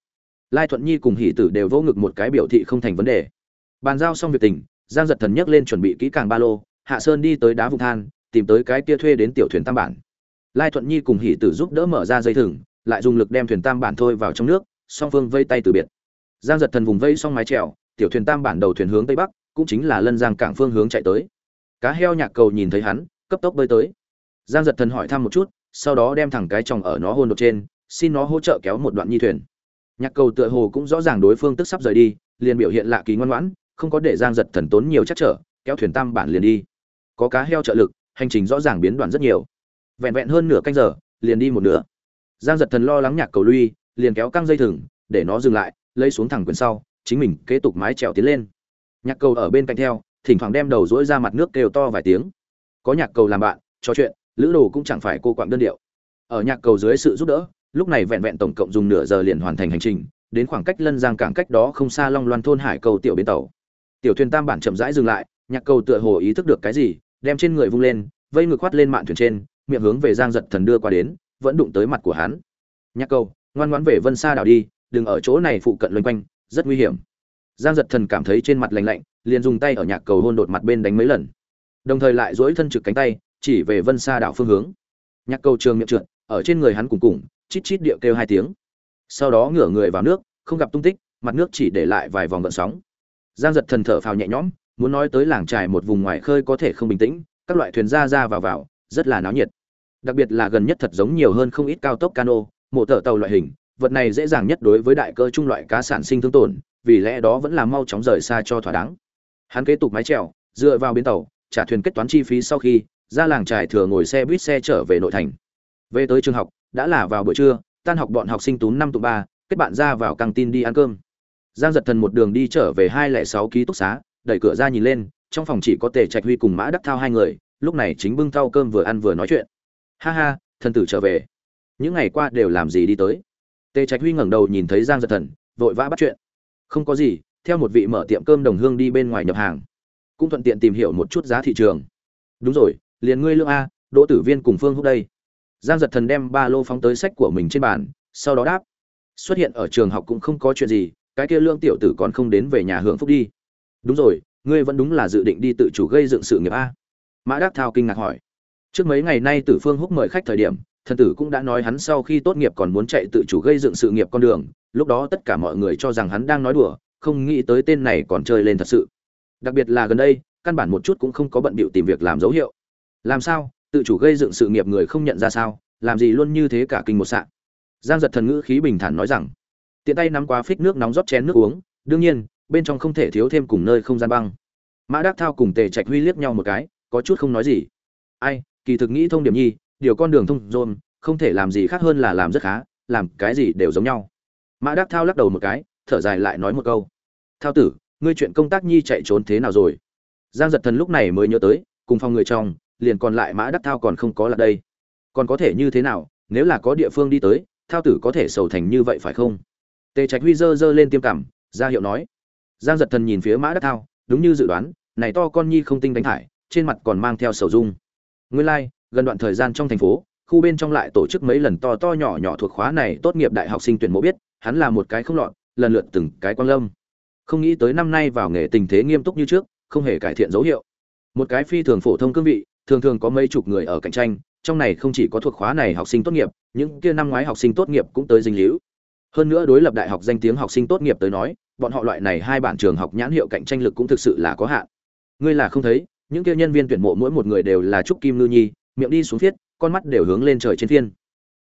Lai thuận nhi cùng hỷ tử đều vô ngực một cái biểu thị không thành vấn đề. Bàn giao xong việc tình, giang giật thần nhấc lên chuẩn bị kỹ càng ba lô, hạ sơn đi tới đá vùng than, tìm tới cái kia thuê đến tiểu thuyền tam bản. Lai thuận nhi cùng hỷ tử giúp đỡ mở ra dây thừng, lại dùng lực đem thuyền tam bản thôi vào trong nước, song phương vây tay từ biệt. Giang giật thần vùng vây xong mái trèo tiểu thuyền tam bản đầu thuyền hướng tây bắc, cũng chính là lân giang cảng phương hướng chạy tới. Cá heo nhạc cầu nhìn thấy hắn, cấp tốc bơi tới. Giang giật thần hỏi thăm một chút sau đó đem thẳng cái chồng ở nó hôn đột trên, xin nó hỗ trợ kéo một đoạn nhi thuyền. Nhạc cầu tựa hồ cũng rõ ràng đối phương tức sắp rời đi, liền biểu hiện lạ kỳ ngoan ngoãn, không có để giang giật thần tốn nhiều chắc trở, kéo thuyền tam bản liền đi. Có cá heo trợ lực, hành trình rõ ràng biến đoạn rất nhiều. Vẹn vẹn hơn nửa canh giờ, liền đi một nửa. Giang giật thần lo lắng nhạc cầu lui, liền kéo căng dây thừng, để nó dừng lại, lấy xuống thẳng quyển sau, chính mình kế tục mái trèo tiến lên. Nhạc cầu ở bên cạnh theo, thỉnh thoảng đem đầu dỗi ra mặt nước kêu to vài tiếng. Có nhạc cầu làm bạn, trò chuyện lữ đồ cũng chẳng phải cô quạng đơn điệu. Ở nhạc cầu dưới sự giúp đỡ, lúc này vẹn vẹn tổng cộng dùng nửa giờ liền hoàn thành hành trình, đến khoảng cách lân giang cảng cách đó không xa long loan thôn hải cầu tiểu bến tàu. Tiểu thuyền tam bản chậm rãi dừng lại, nhạc cầu tựa hồ ý thức được cái gì, đem trên người vung lên, vây ngược khoát lên mạn thuyền trên, miệng hướng về giang giật thần đưa qua đến, vẫn đụng tới mặt của hắn. Nhạc cầu, ngoan ngoãn về vân xa đảo đi, đừng ở chỗ này phụ cận loanh quanh, rất nguy hiểm. Giang giật thần cảm thấy trên mặt lạnh lạnh, liền dùng tay ở nhạc cầu hôn đột mặt bên đánh mấy lần. Đồng thời lại dỗi thân trực cánh tay chỉ về vân xa đảo phương hướng. Nhạc cầu trường miệng trượt, ở trên người hắn cùng cùng, chít chít điệu kêu hai tiếng. Sau đó ngửa người vào nước, không gặp tung tích, mặt nước chỉ để lại vài vòng gợn sóng. Giang giật thần thở phào nhẹ nhõm, muốn nói tới làng trài một vùng ngoài khơi có thể không bình tĩnh, các loại thuyền ra ra vào vào, rất là náo nhiệt. Đặc biệt là gần nhất thật giống nhiều hơn không ít cao tốc cano, mộ tờ tàu loại hình, vật này dễ dàng nhất đối với đại cơ trung loại cá sản sinh thương tổn, vì lẽ đó vẫn là mau chóng rời xa cho thỏa đáng. Hắn kế tục mái trèo dựa vào bến tàu, trả thuyền kết toán chi phí sau khi ra làng trài thừa ngồi xe buýt xe trở về nội thành. Về tới trường học, đã là vào buổi trưa, tan học bọn học sinh tú năm tụ ba, kết bạn ra vào căng tin đi ăn cơm. Giang giật thần một đường đi trở về hai lẻ sáu ký túc xá, đẩy cửa ra nhìn lên, trong phòng chỉ có tề trạch huy cùng mã đắc thao hai người, lúc này chính bưng thau cơm vừa ăn vừa nói chuyện. Ha ha, thần tử trở về. Những ngày qua đều làm gì đi tới? Tề trạch huy ngẩng đầu nhìn thấy giang giật thần, vội vã bắt chuyện. Không có gì, theo một vị mở tiệm cơm đồng hương đi bên ngoài nhập hàng. Cũng thuận tiện tìm hiểu một chút giá thị trường. Đúng rồi liền ngươi lương a, đỗ tử viên cùng phương húc đây. Giang giật thần đem ba lô phóng tới sách của mình trên bàn, sau đó đáp. Xuất hiện ở trường học cũng không có chuyện gì, cái kia lương tiểu tử còn không đến về nhà hưởng phúc đi. Đúng rồi, ngươi vẫn đúng là dự định đi tự chủ gây dựng sự nghiệp a? Mã đắc thao kinh ngạc hỏi. Trước mấy ngày nay tử phương húc mời khách thời điểm, thần tử cũng đã nói hắn sau khi tốt nghiệp còn muốn chạy tự chủ gây dựng sự nghiệp con đường, lúc đó tất cả mọi người cho rằng hắn đang nói đùa, không nghĩ tới tên này còn chơi lên thật sự. Đặc biệt là gần đây, căn bản một chút cũng không có bận bịu tìm việc làm dấu hiệu làm sao? Tự chủ gây dựng sự nghiệp người không nhận ra sao? Làm gì luôn như thế cả kinh một sạn? Giang giật thần ngữ khí bình thản nói rằng, tiện tay nắm quá phích nước nóng rót chén nước uống, đương nhiên, bên trong không thể thiếu thêm cùng nơi không gian băng. Mã đắc thao cùng tề trạch huy liếc nhau một cái, có chút không nói gì. Ai, kỳ thực nghĩ thông điểm nhi, điều con đường thông rôn không thể làm gì khác hơn là làm rất khá, làm cái gì đều giống nhau. Mã đắc thao lắc đầu một cái, thở dài lại nói một câu. Thao tử, ngươi chuyện công tác nhi chạy trốn thế nào rồi? Giang giật thần lúc này mới nhớ tới, cùng phòng người trong liền còn lại mã đắc thao còn không có là đây. Còn có thể như thế nào nếu là có địa phương đi tới thao tử có thể sầu thành như vậy phải không? Tề trạch huy dơ dơ lên tiêm cảm ra hiệu nói. Giang giật thần nhìn phía mã đắc thao đúng như dự đoán này to con nhi không tinh đánh thải trên mặt còn mang theo sầu dung. Nguyên lai、like, gần đoạn thời gian trong thành phố khu bên trong lại tổ chức mấy lần to to nhỏ nhỏ thuộc khóa này tốt nghiệp đại học sinh tuyển mộ biết hắn là một cái không lọt lần lượt từng cái quan lâm. Không nghĩ tới năm nay vào nghề tình thế nghiêm túc như trước không hề cải thiện dấu hiệu. Một cái phi thường phổ thông cương vị thường thường có mấy chục người ở cạnh tranh, trong này không chỉ có thuộc khóa này học sinh tốt nghiệp, những kia năm ngoái học sinh tốt nghiệp cũng tới dinh hữu hơn nữa đối lập đại học danh tiếng học sinh tốt nghiệp tới nói, bọn họ loại này hai bản trường học nhãn hiệu cạnh tranh lực cũng thực sự là có hạn. Ngươi là không thấy, những kia nhân viên tuyển mộ mỗi một người đều là trúc kim ngư nhi, miệng đi xuống thiết con mắt đều hướng lên trời trên thiên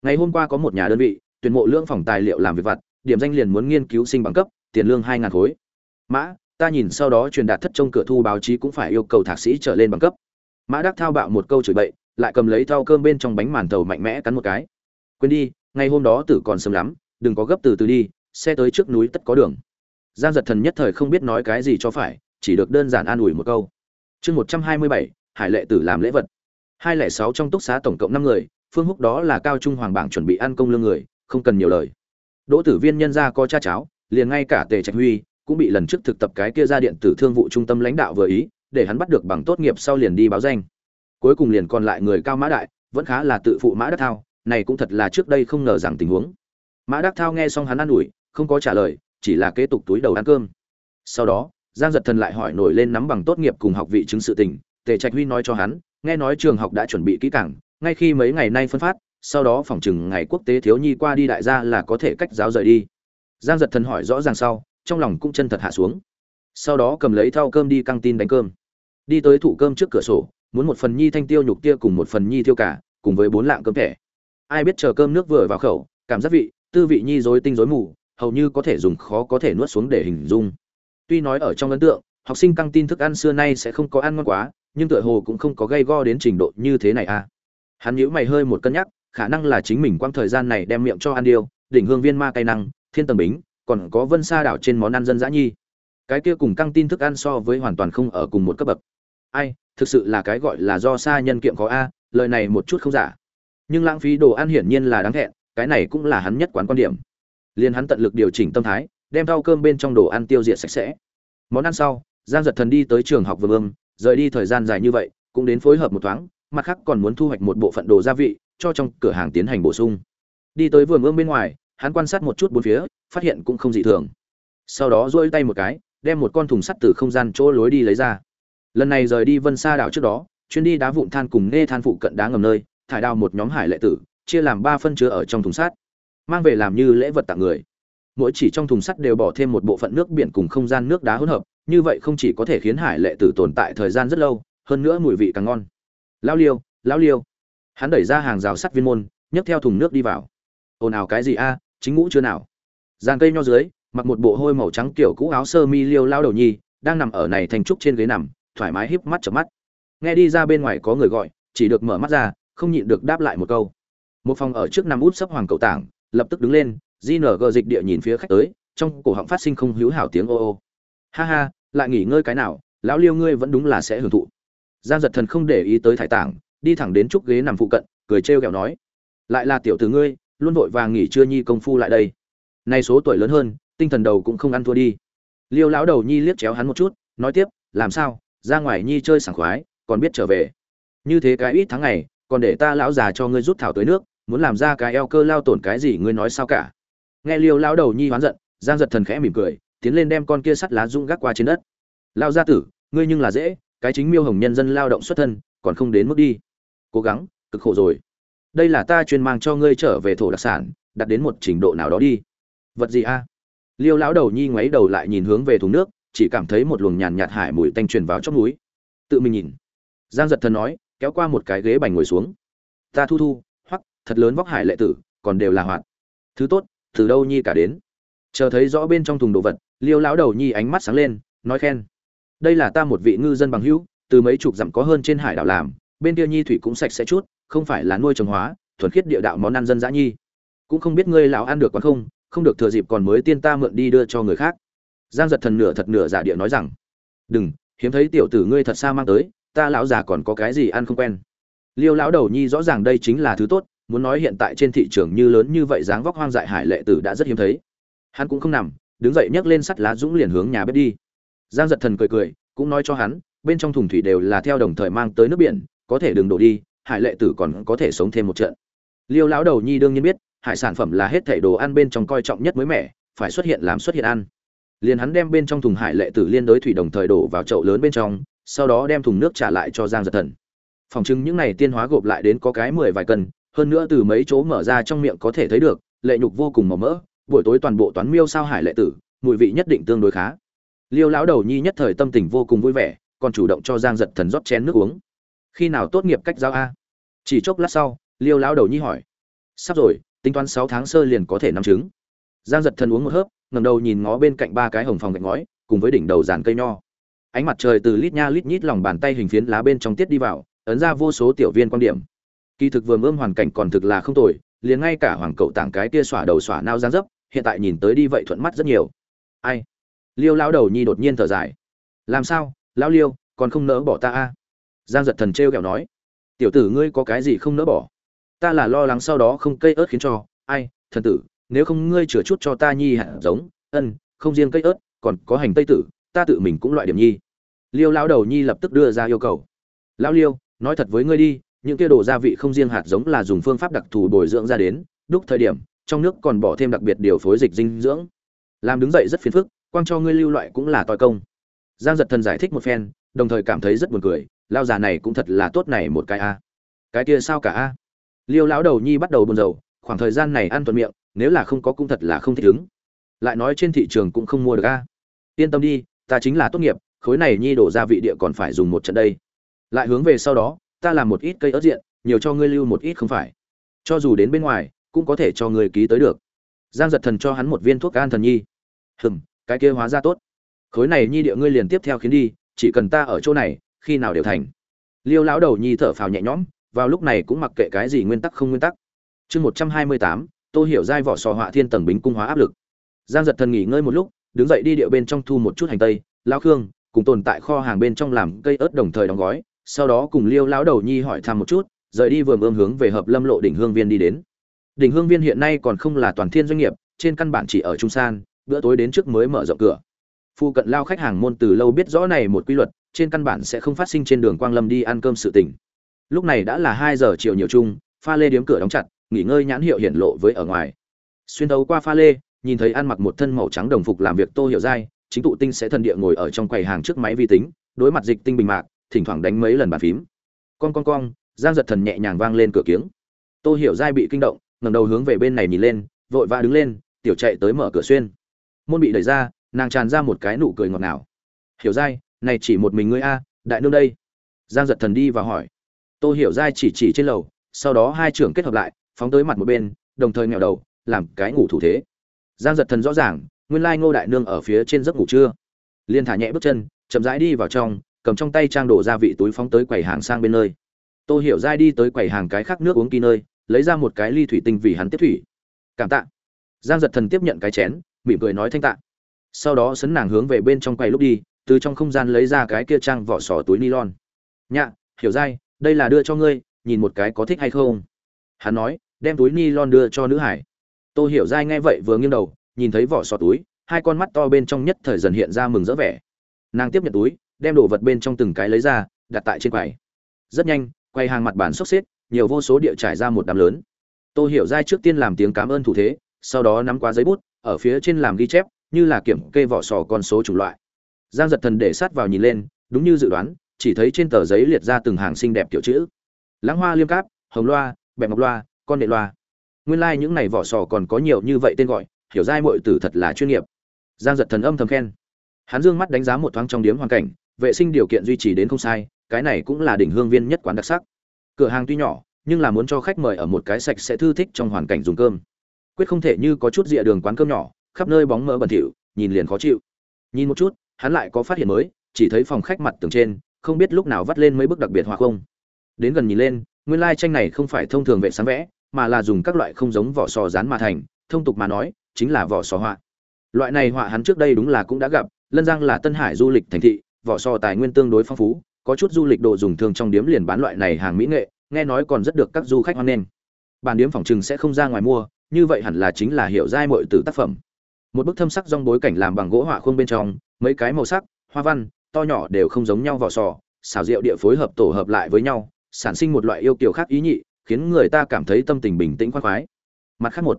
ngày hôm qua có một nhà đơn vị, tuyển mộ lưỡng phòng tài liệu làm việc vặt, điểm danh liền muốn nghiên cứu sinh bằng cấp, tiền lương hai ngàn khối. Mã, ta nhìn sau đó truyền đạt thất trong cửa thu báo chí cũng phải yêu cầu thạc sĩ trở lên bằng cấp mã đắc thao bạo một câu chửi bậy, lại cầm lấy thau cơm bên trong bánh màn tàu mạnh mẽ cắn một cái. Quên đi, ngày hôm đó tử còn sớm lắm, đừng có gấp từ từ đi, xe tới trước núi tất có đường. Giang giật thần nhất thời không biết nói cái gì cho phải, chỉ được đơn giản an ủi một câu. Chương một trăm hai mươi bảy, hải lệ tử làm lễ vật. Hai lẻ sáu trong túc xá tổng cộng năm người, phương húc đó là cao trung hoàng bảng chuẩn bị ăn công lương người, không cần nhiều lời. Đỗ tử viên nhân ra có cha cháo liền ngay cả tề trạch huy cũng bị lần trước thực tập cái kia ra điện tử thương vụ trung tâm lãnh đạo vừa ý để hắn bắt được bằng tốt nghiệp sau liền đi báo danh. Cuối cùng liền còn lại người cao mã đại, vẫn khá là tự phụ mã đắc thao, này cũng thật là trước đây không ngờ rằng tình huống. Mã đắc thao nghe xong hắn ăn ủi, không có trả lời, chỉ là kế tục túi đầu ăn cơm. Sau đó, giang giật thần lại hỏi nổi lên nắm bằng tốt nghiệp cùng học vị chứng sự tình, tề trạch huy nói cho hắn, nghe nói trường học đã chuẩn bị kỹ càng, ngay khi mấy ngày nay phân phát, sau đó phòng chừng ngày quốc tế thiếu nhi qua đi đại gia là có thể cách giáo rời đi. Giang giật thần hỏi rõ ràng sau, trong lòng cũng chân thật hạ xuống sau đó cầm lấy thau cơm đi căng tin đánh cơm. Đi tới thủ cơm trước cửa sổ, muốn một phần nhi thanh tiêu nhục tia cùng một phần nhi tiêu cả, cùng với bốn lạng cơm thẻ. Ai biết chờ cơm nước vừa vào khẩu, cảm giác vị, tư vị nhi dối tinh rối mù, hầu như có thể dùng khó có thể nuốt xuống để hình dung. Tuy nói ở trong ấn tượng, học sinh căng tin thức ăn xưa nay sẽ không có ăn ngon quá, nhưng tựa hồ cũng không có gây go đến trình độ như thế này à. Hắn nhíu mày hơi một cân nhắc, khả năng là chính mình quang thời gian này đem miệng cho ăn điêu, đỉnh hương viên ma cay năng, thiên tầng bính, còn có vân sa đảo trên món ăn dân dã nhi cái kia cùng căng tin thức ăn so với hoàn toàn không ở cùng một cấp bậc. Ai, thực sự là cái gọi là do xa nhân kiệm có a, lời này một chút không giả. Nhưng lãng phí đồ ăn hiển nhiên là đáng thẹn, cái này cũng là hắn nhất quán quan điểm. Liền hắn tận lực điều chỉnh tâm thái, đem rau cơm bên trong đồ ăn tiêu diệt sạch sẽ. Món ăn sau, giang giật thần đi tới trường học vương ương rời đi thời gian dài như vậy, cũng đến phối hợp một thoáng, mặt khác còn muốn thu hoạch một bộ phận đồ gia vị, cho trong cửa hàng tiến hành bổ sung. Đi tới vườn ương bên ngoài, hắn quan sát một chút bốn phía, phát hiện cũng không dị thường. Sau đó duỗi tay một cái đem một con thùng sắt từ không gian chỗ lối đi lấy ra. Lần này rời đi vân sa đảo trước đó, chuyến đi đá vụn than cùng nghe than phụ cận đá ngầm nơi, thải đào một nhóm hải lệ tử, chia làm ba phân chứa ở trong thùng sắt, mang về làm như lễ vật tặng người. Mỗi chỉ trong thùng sắt đều bỏ thêm một bộ phận nước biển cùng không gian nước đá hỗn hợp, như vậy không chỉ có thể khiến hải lệ tử tồn tại thời gian rất lâu, hơn nữa mùi vị càng ngon. Lao liêu lao liêu. Hắn đẩy ra hàng rào sắt viên môn, nhấc theo thùng nước đi vào. Ồn ào cái gì a, chính ngũ chưa nào. Giàn cây nho dưới mặc một bộ hôi màu trắng kiểu cũ áo sơ mi liêu lao đầu nhi, đang nằm ở này thành trúc trên ghế nằm, thoải mái híp mắt chợp mắt. Nghe đi ra bên ngoài có người gọi, chỉ được mở mắt ra, không nhịn được đáp lại một câu. Một phòng ở trước nằm út sấp hoàng cậu tảng, lập tức đứng lên gng dịch địa nhìn phía khách tới, trong cổ họng phát sinh không hữu hảo tiếng ô ô. Ha ha, lại nghỉ ngơi cái nào, lão liêu ngươi vẫn đúng là sẽ hưởng thụ. Giang giật thần không để ý tới thải tảng, đi thẳng đến trúc ghế nằm phụ cận, cười trêu ghẹo nói, lại là tiểu tử ngươi, luôn vội vàng nghỉ trưa nhi công phu lại đây. Nay số tuổi lớn hơn tinh thần đầu cũng không ăn thua đi. Liêu lão đầu nhi liếc chéo hắn một chút, nói tiếp, làm sao? Ra ngoài nhi chơi sảng khoái, còn biết trở về. Như thế cái ít tháng ngày, còn để ta lão già cho ngươi rút thảo tới nước, muốn làm ra cái eo cơ lao tổn cái gì ngươi nói sao cả. Nghe liêu lão đầu nhi hoán giận, giang giật thần khẽ mỉm cười, tiến lên đem con kia sắt lá rung gác qua trên đất. Lao gia tử, ngươi nhưng là dễ, cái chính miêu hồng nhân dân lao động xuất thân, còn không đến mức đi. Cố gắng, cực khổ rồi. Đây là ta chuyên mang cho ngươi trở về thổ đặc sản, đặt đến một trình độ nào đó đi. Vật gì a? Liêu lão đầu nhi ngoáy đầu lại nhìn hướng về thùng nước, chỉ cảm thấy một luồng nhàn nhạt hải mùi tanh truyền vào trong núi. Tự mình nhìn. Giang giật thần nói, kéo qua một cái ghế bành ngồi xuống. Ta thu thu, hoắc, thật lớn vóc hải lệ tử, còn đều là hoạt. Thứ tốt, từ đâu nhi cả đến? Chờ thấy rõ bên trong thùng đồ vật, liêu lão đầu nhi ánh mắt sáng lên, nói khen. Đây là ta một vị ngư dân bằng hữu, từ mấy chục dặm có hơn trên hải đảo làm, bên kia nhi thủy cũng sạch sẽ chút, không phải là nuôi trồng hóa, thuần khiết địa đạo món ăn dân dã nhi. Cũng không biết ngươi lão ăn được quá không không được thừa dịp còn mới tiên ta mượn đi đưa cho người khác. Giang giật thần nửa thật nửa giả địa nói rằng, đừng, hiếm thấy tiểu tử ngươi thật xa mang tới, ta lão già còn có cái gì ăn không quen. Liêu lão đầu nhi rõ ràng đây chính là thứ tốt, muốn nói hiện tại trên thị trường như lớn như vậy dáng vóc hoang dại hải lệ tử đã rất hiếm thấy. Hắn cũng không nằm, đứng dậy nhấc lên sắt lá dũng liền hướng nhà bếp đi. Giang giật thần cười cười, cũng nói cho hắn, bên trong thùng thủy đều là theo đồng thời mang tới nước biển, có thể đừng đổ đi, hải lệ tử còn có thể sống thêm một trận. Liêu lão đầu nhi đương nhiên biết hải sản phẩm là hết thảy đồ ăn bên trong coi trọng nhất mới mẻ, phải xuất hiện làm xuất hiện ăn. Liền hắn đem bên trong thùng hải lệ tử liên đối thủy đồng thời đổ vào chậu lớn bên trong, sau đó đem thùng nước trả lại cho giang giật thần. Phòng trưng những này tiên hóa gộp lại đến có cái mười vài cân, hơn nữa từ mấy chỗ mở ra trong miệng có thể thấy được, lệ nhục vô cùng màu mỡ, buổi tối toàn bộ toán miêu sao hải lệ tử, mùi vị nhất định tương đối khá. Liêu lão đầu nhi nhất thời tâm tình vô cùng vui vẻ, còn chủ động cho giang giật thần rót chén nước uống. Khi nào tốt nghiệp cách giao a? Chỉ chốc lát sau, liêu lão đầu nhi hỏi. Sắp rồi tính toán sáu tháng sơ liền có thể nắm trứng. Giang giật thần uống một hớp, ngẩng đầu nhìn ngó bên cạnh ba cái hồng phòng gạch ngói, cùng với đỉnh đầu dàn cây nho. Ánh mặt trời từ lít nha lít nhít lòng bàn tay hình phiến lá bên trong tiết đi vào, ấn ra vô số tiểu viên quan điểm. Kỳ thực vừa mơm hoàn cảnh còn thực là không tồi, liền ngay cả hoàng cậu tảng cái kia xỏa đầu xỏa nao giang dấp, hiện tại nhìn tới đi vậy thuận mắt rất nhiều. Ai? Liêu lão đầu nhi đột nhiên thở dài. Làm sao? Lão liêu, còn không nỡ bỏ ta a? Giang giật thần trêu kẹo nói. Tiểu tử ngươi có cái gì không nỡ bỏ? Ta là lo lắng sau đó không cây ớt khiến cho, ai, thần tử, nếu không ngươi chừa chút cho ta nhi hạt giống, ân, không riêng cây ớt, còn có hành tây tử, ta tự mình cũng loại điểm nhi. Liêu lão đầu nhi lập tức đưa ra yêu cầu. Lão liêu, nói thật với ngươi đi, những kia đồ gia vị không riêng hạt giống là dùng phương pháp đặc thù bồi dưỡng ra đến, đúc thời điểm, trong nước còn bỏ thêm đặc biệt điều phối dịch dinh dưỡng. Làm đứng dậy rất phiền phức, quang cho ngươi lưu loại cũng là toi công. Giang giật thần giải thích một phen, đồng thời cảm thấy rất buồn cười lao già này cũng thật là tốt này một cái a. Cái kia sao cả a? Liêu lão đầu nhi bắt đầu buồn rầu, khoảng thời gian này ăn thuận miệng, nếu là không có cũng thật là không thích ứng. Lại nói trên thị trường cũng không mua được a. Yên tâm đi, ta chính là tốt nghiệp, khối này nhi đổ ra vị địa còn phải dùng một trận đây. Lại hướng về sau đó, ta làm một ít cây ớt diện, nhiều cho ngươi lưu một ít không phải. Cho dù đến bên ngoài, cũng có thể cho ngươi ký tới được. Giang giật thần cho hắn một viên thuốc an thần nhi. Hừm, cái kia hóa ra tốt. Khối này nhi địa ngươi liền tiếp theo khiến đi, chỉ cần ta ở chỗ này, khi nào đều thành. Liêu lão đầu nhi thở phào nhẹ nhõm vào lúc này cũng mặc kệ cái gì nguyên tắc không nguyên tắc. Chương một trăm hai mươi tám tôi hiểu giai vỏ sò họa thiên tầng bính cung hóa áp lực. Giang giật thần nghỉ ngơi một lúc, đứng dậy đi điệu bên trong thu một chút hành tây, lao khương, cùng tồn tại kho hàng bên trong làm cây ớt đồng thời đóng gói, sau đó cùng liêu lão đầu nhi hỏi thăm một chút, rời đi vườn ươm hướng về hợp lâm lộ đỉnh hương viên đi đến. Đỉnh hương viên hiện nay còn không là toàn thiên doanh nghiệp, trên căn bản chỉ ở trung san, bữa tối đến trước mới mở rộng cửa. Phu cận lao khách hàng môn từ lâu biết rõ này một quy luật, trên căn bản sẽ không phát sinh trên đường quang lâm đi ăn cơm sự tình lúc này đã là hai giờ chiều nhiều chung, pha lê điếm cửa đóng chặt, nghỉ ngơi nhãn hiệu hiển lộ với ở ngoài. Xuyên đấu qua pha lê, nhìn thấy ăn mặc một thân màu trắng đồng phục làm việc tô hiểu dai chính tụ tinh sẽ thần địa ngồi ở trong quầy hàng trước máy vi tính, đối mặt dịch tinh bình mạc, thỉnh thoảng đánh mấy lần bàn phím. Con con con giang giật thần nhẹ nhàng vang lên cửa kiếng. Tô hiểu dai bị kinh động, ngẩng đầu hướng về bên này nhìn lên, vội vã đứng lên, tiểu chạy tới mở cửa xuyên. Môn bị đẩy ra, nàng tràn ra một cái nụ cười ngọt ngào. Hiểu dai này chỉ một mình ngươi a, đại nương đây. Giang giật thần đi và hỏi tô hiểu dai chỉ chỉ trên lầu, sau đó hai trưởng kết hợp lại, phóng tới mặt một bên, đồng thời nghèo đầu, làm cái ngủ thủ thế. Giang giật thần rõ ràng, nguyên lai ngô đại nương ở phía trên giấc ngủ trưa Liên thả nhẹ bước chân, chậm rãi đi vào trong, cầm trong tay trang đổ gia vị túi phóng tới quầy hàng sang bên nơi. Tô hiểu dai đi tới quầy hàng cái khác nước uống kỳ nơi, lấy ra một cái ly thủy tinh vì hắn tiếp thủy. Cảm tạ. Giang giật thần tiếp nhận cái chén, mỉm cười nói thanh tạ. Sau đó sấn nàng hướng về bên trong quầy lúc đi, từ trong không gian lấy ra cái kia trang vỏ sò túi nylon. Nhạ, hiểu dai đây là đưa cho ngươi, nhìn một cái có thích hay không? Hắn nói, đem túi ni lon đưa cho nữ hải. Tô hiểu dai nghe vậy vừa nghiêng đầu, nhìn thấy vỏ sò túi, hai con mắt to bên trong nhất thời dần hiện ra mừng rỡ vẻ. Nàng tiếp nhận túi, đem đồ vật bên trong từng cái lấy ra, đặt tại trên quầy. Rất nhanh quay hàng mặt bàn xốc xếp, nhiều vô số địa trải ra một đám lớn. Tô hiểu dai trước tiên làm tiếng cảm ơn thủ thế, sau đó nắm qua giấy bút, ở phía trên làm ghi chép, như là kiểm kê vỏ sò con số chủng loại. Giang giật thần để sát vào nhìn lên, đúng như dự đoán chỉ thấy trên tờ giấy liệt ra từng hàng xinh đẹp kiểu chữ. Lãng hoa liêm cáp, hồng loa bẹp ngọc loa, con đệ loa. Nguyên lai những này vỏ sò còn có nhiều như vậy tên gọi, hiểu giai muội tử thật là chuyên nghiệp. Giang giật thần âm thầm khen. Hắn dương mắt đánh giá một thoáng trong điếm hoàn cảnh, vệ sinh điều kiện duy trì đến không sai, cái này cũng là đỉnh hương viên nhất quán đặc sắc. Cửa hàng tuy nhỏ, nhưng là muốn cho khách mời ở một cái sạch sẽ thư thích trong hoàn cảnh dùng cơm. Quyết không thể như có chút rìa đường quán cơm nhỏ, khắp nơi bóng mỡ bẩn thỉu, nhìn liền khó chịu. Nhìn một chút, hắn lại có phát hiện mới, chỉ thấy phòng khách mặt tường trên không biết lúc nào vắt lên mấy bức đặc biệt hoa không. Đến gần nhìn lên, nguyên lai tranh này không phải thông thường vệ sáng vẽ, mà là dùng các loại không giống vỏ sò dán mà thành, thông tục mà nói, chính là vỏ sò họa. Loại này họa hắn trước đây đúng là cũng đã gặp, lân giang là tân hải du lịch thành thị, vỏ sò tài nguyên tương đối phong phú, có chút du lịch đồ dùng thường trong điếm liền bán loại này hàng mỹ nghệ, nghe nói còn rất được các du khách hoan nghênh. Bản điếm phòng trừng sẽ không ra ngoài mua, như vậy hẳn là chính là hiệu giai mọi từ tác phẩm. Một bức thâm sắc trong bối cảnh làm bằng gỗ họa khuôn bên trong, mấy cái màu sắc, hoa văn to nhỏ đều không giống nhau vỏ sò xảo diệu địa phối hợp tổ hợp lại với nhau, sản sinh một loại yêu kiều khác ý nhị, khiến người ta cảm thấy tâm tình bình tĩnh khoan khoái. Mặt khác một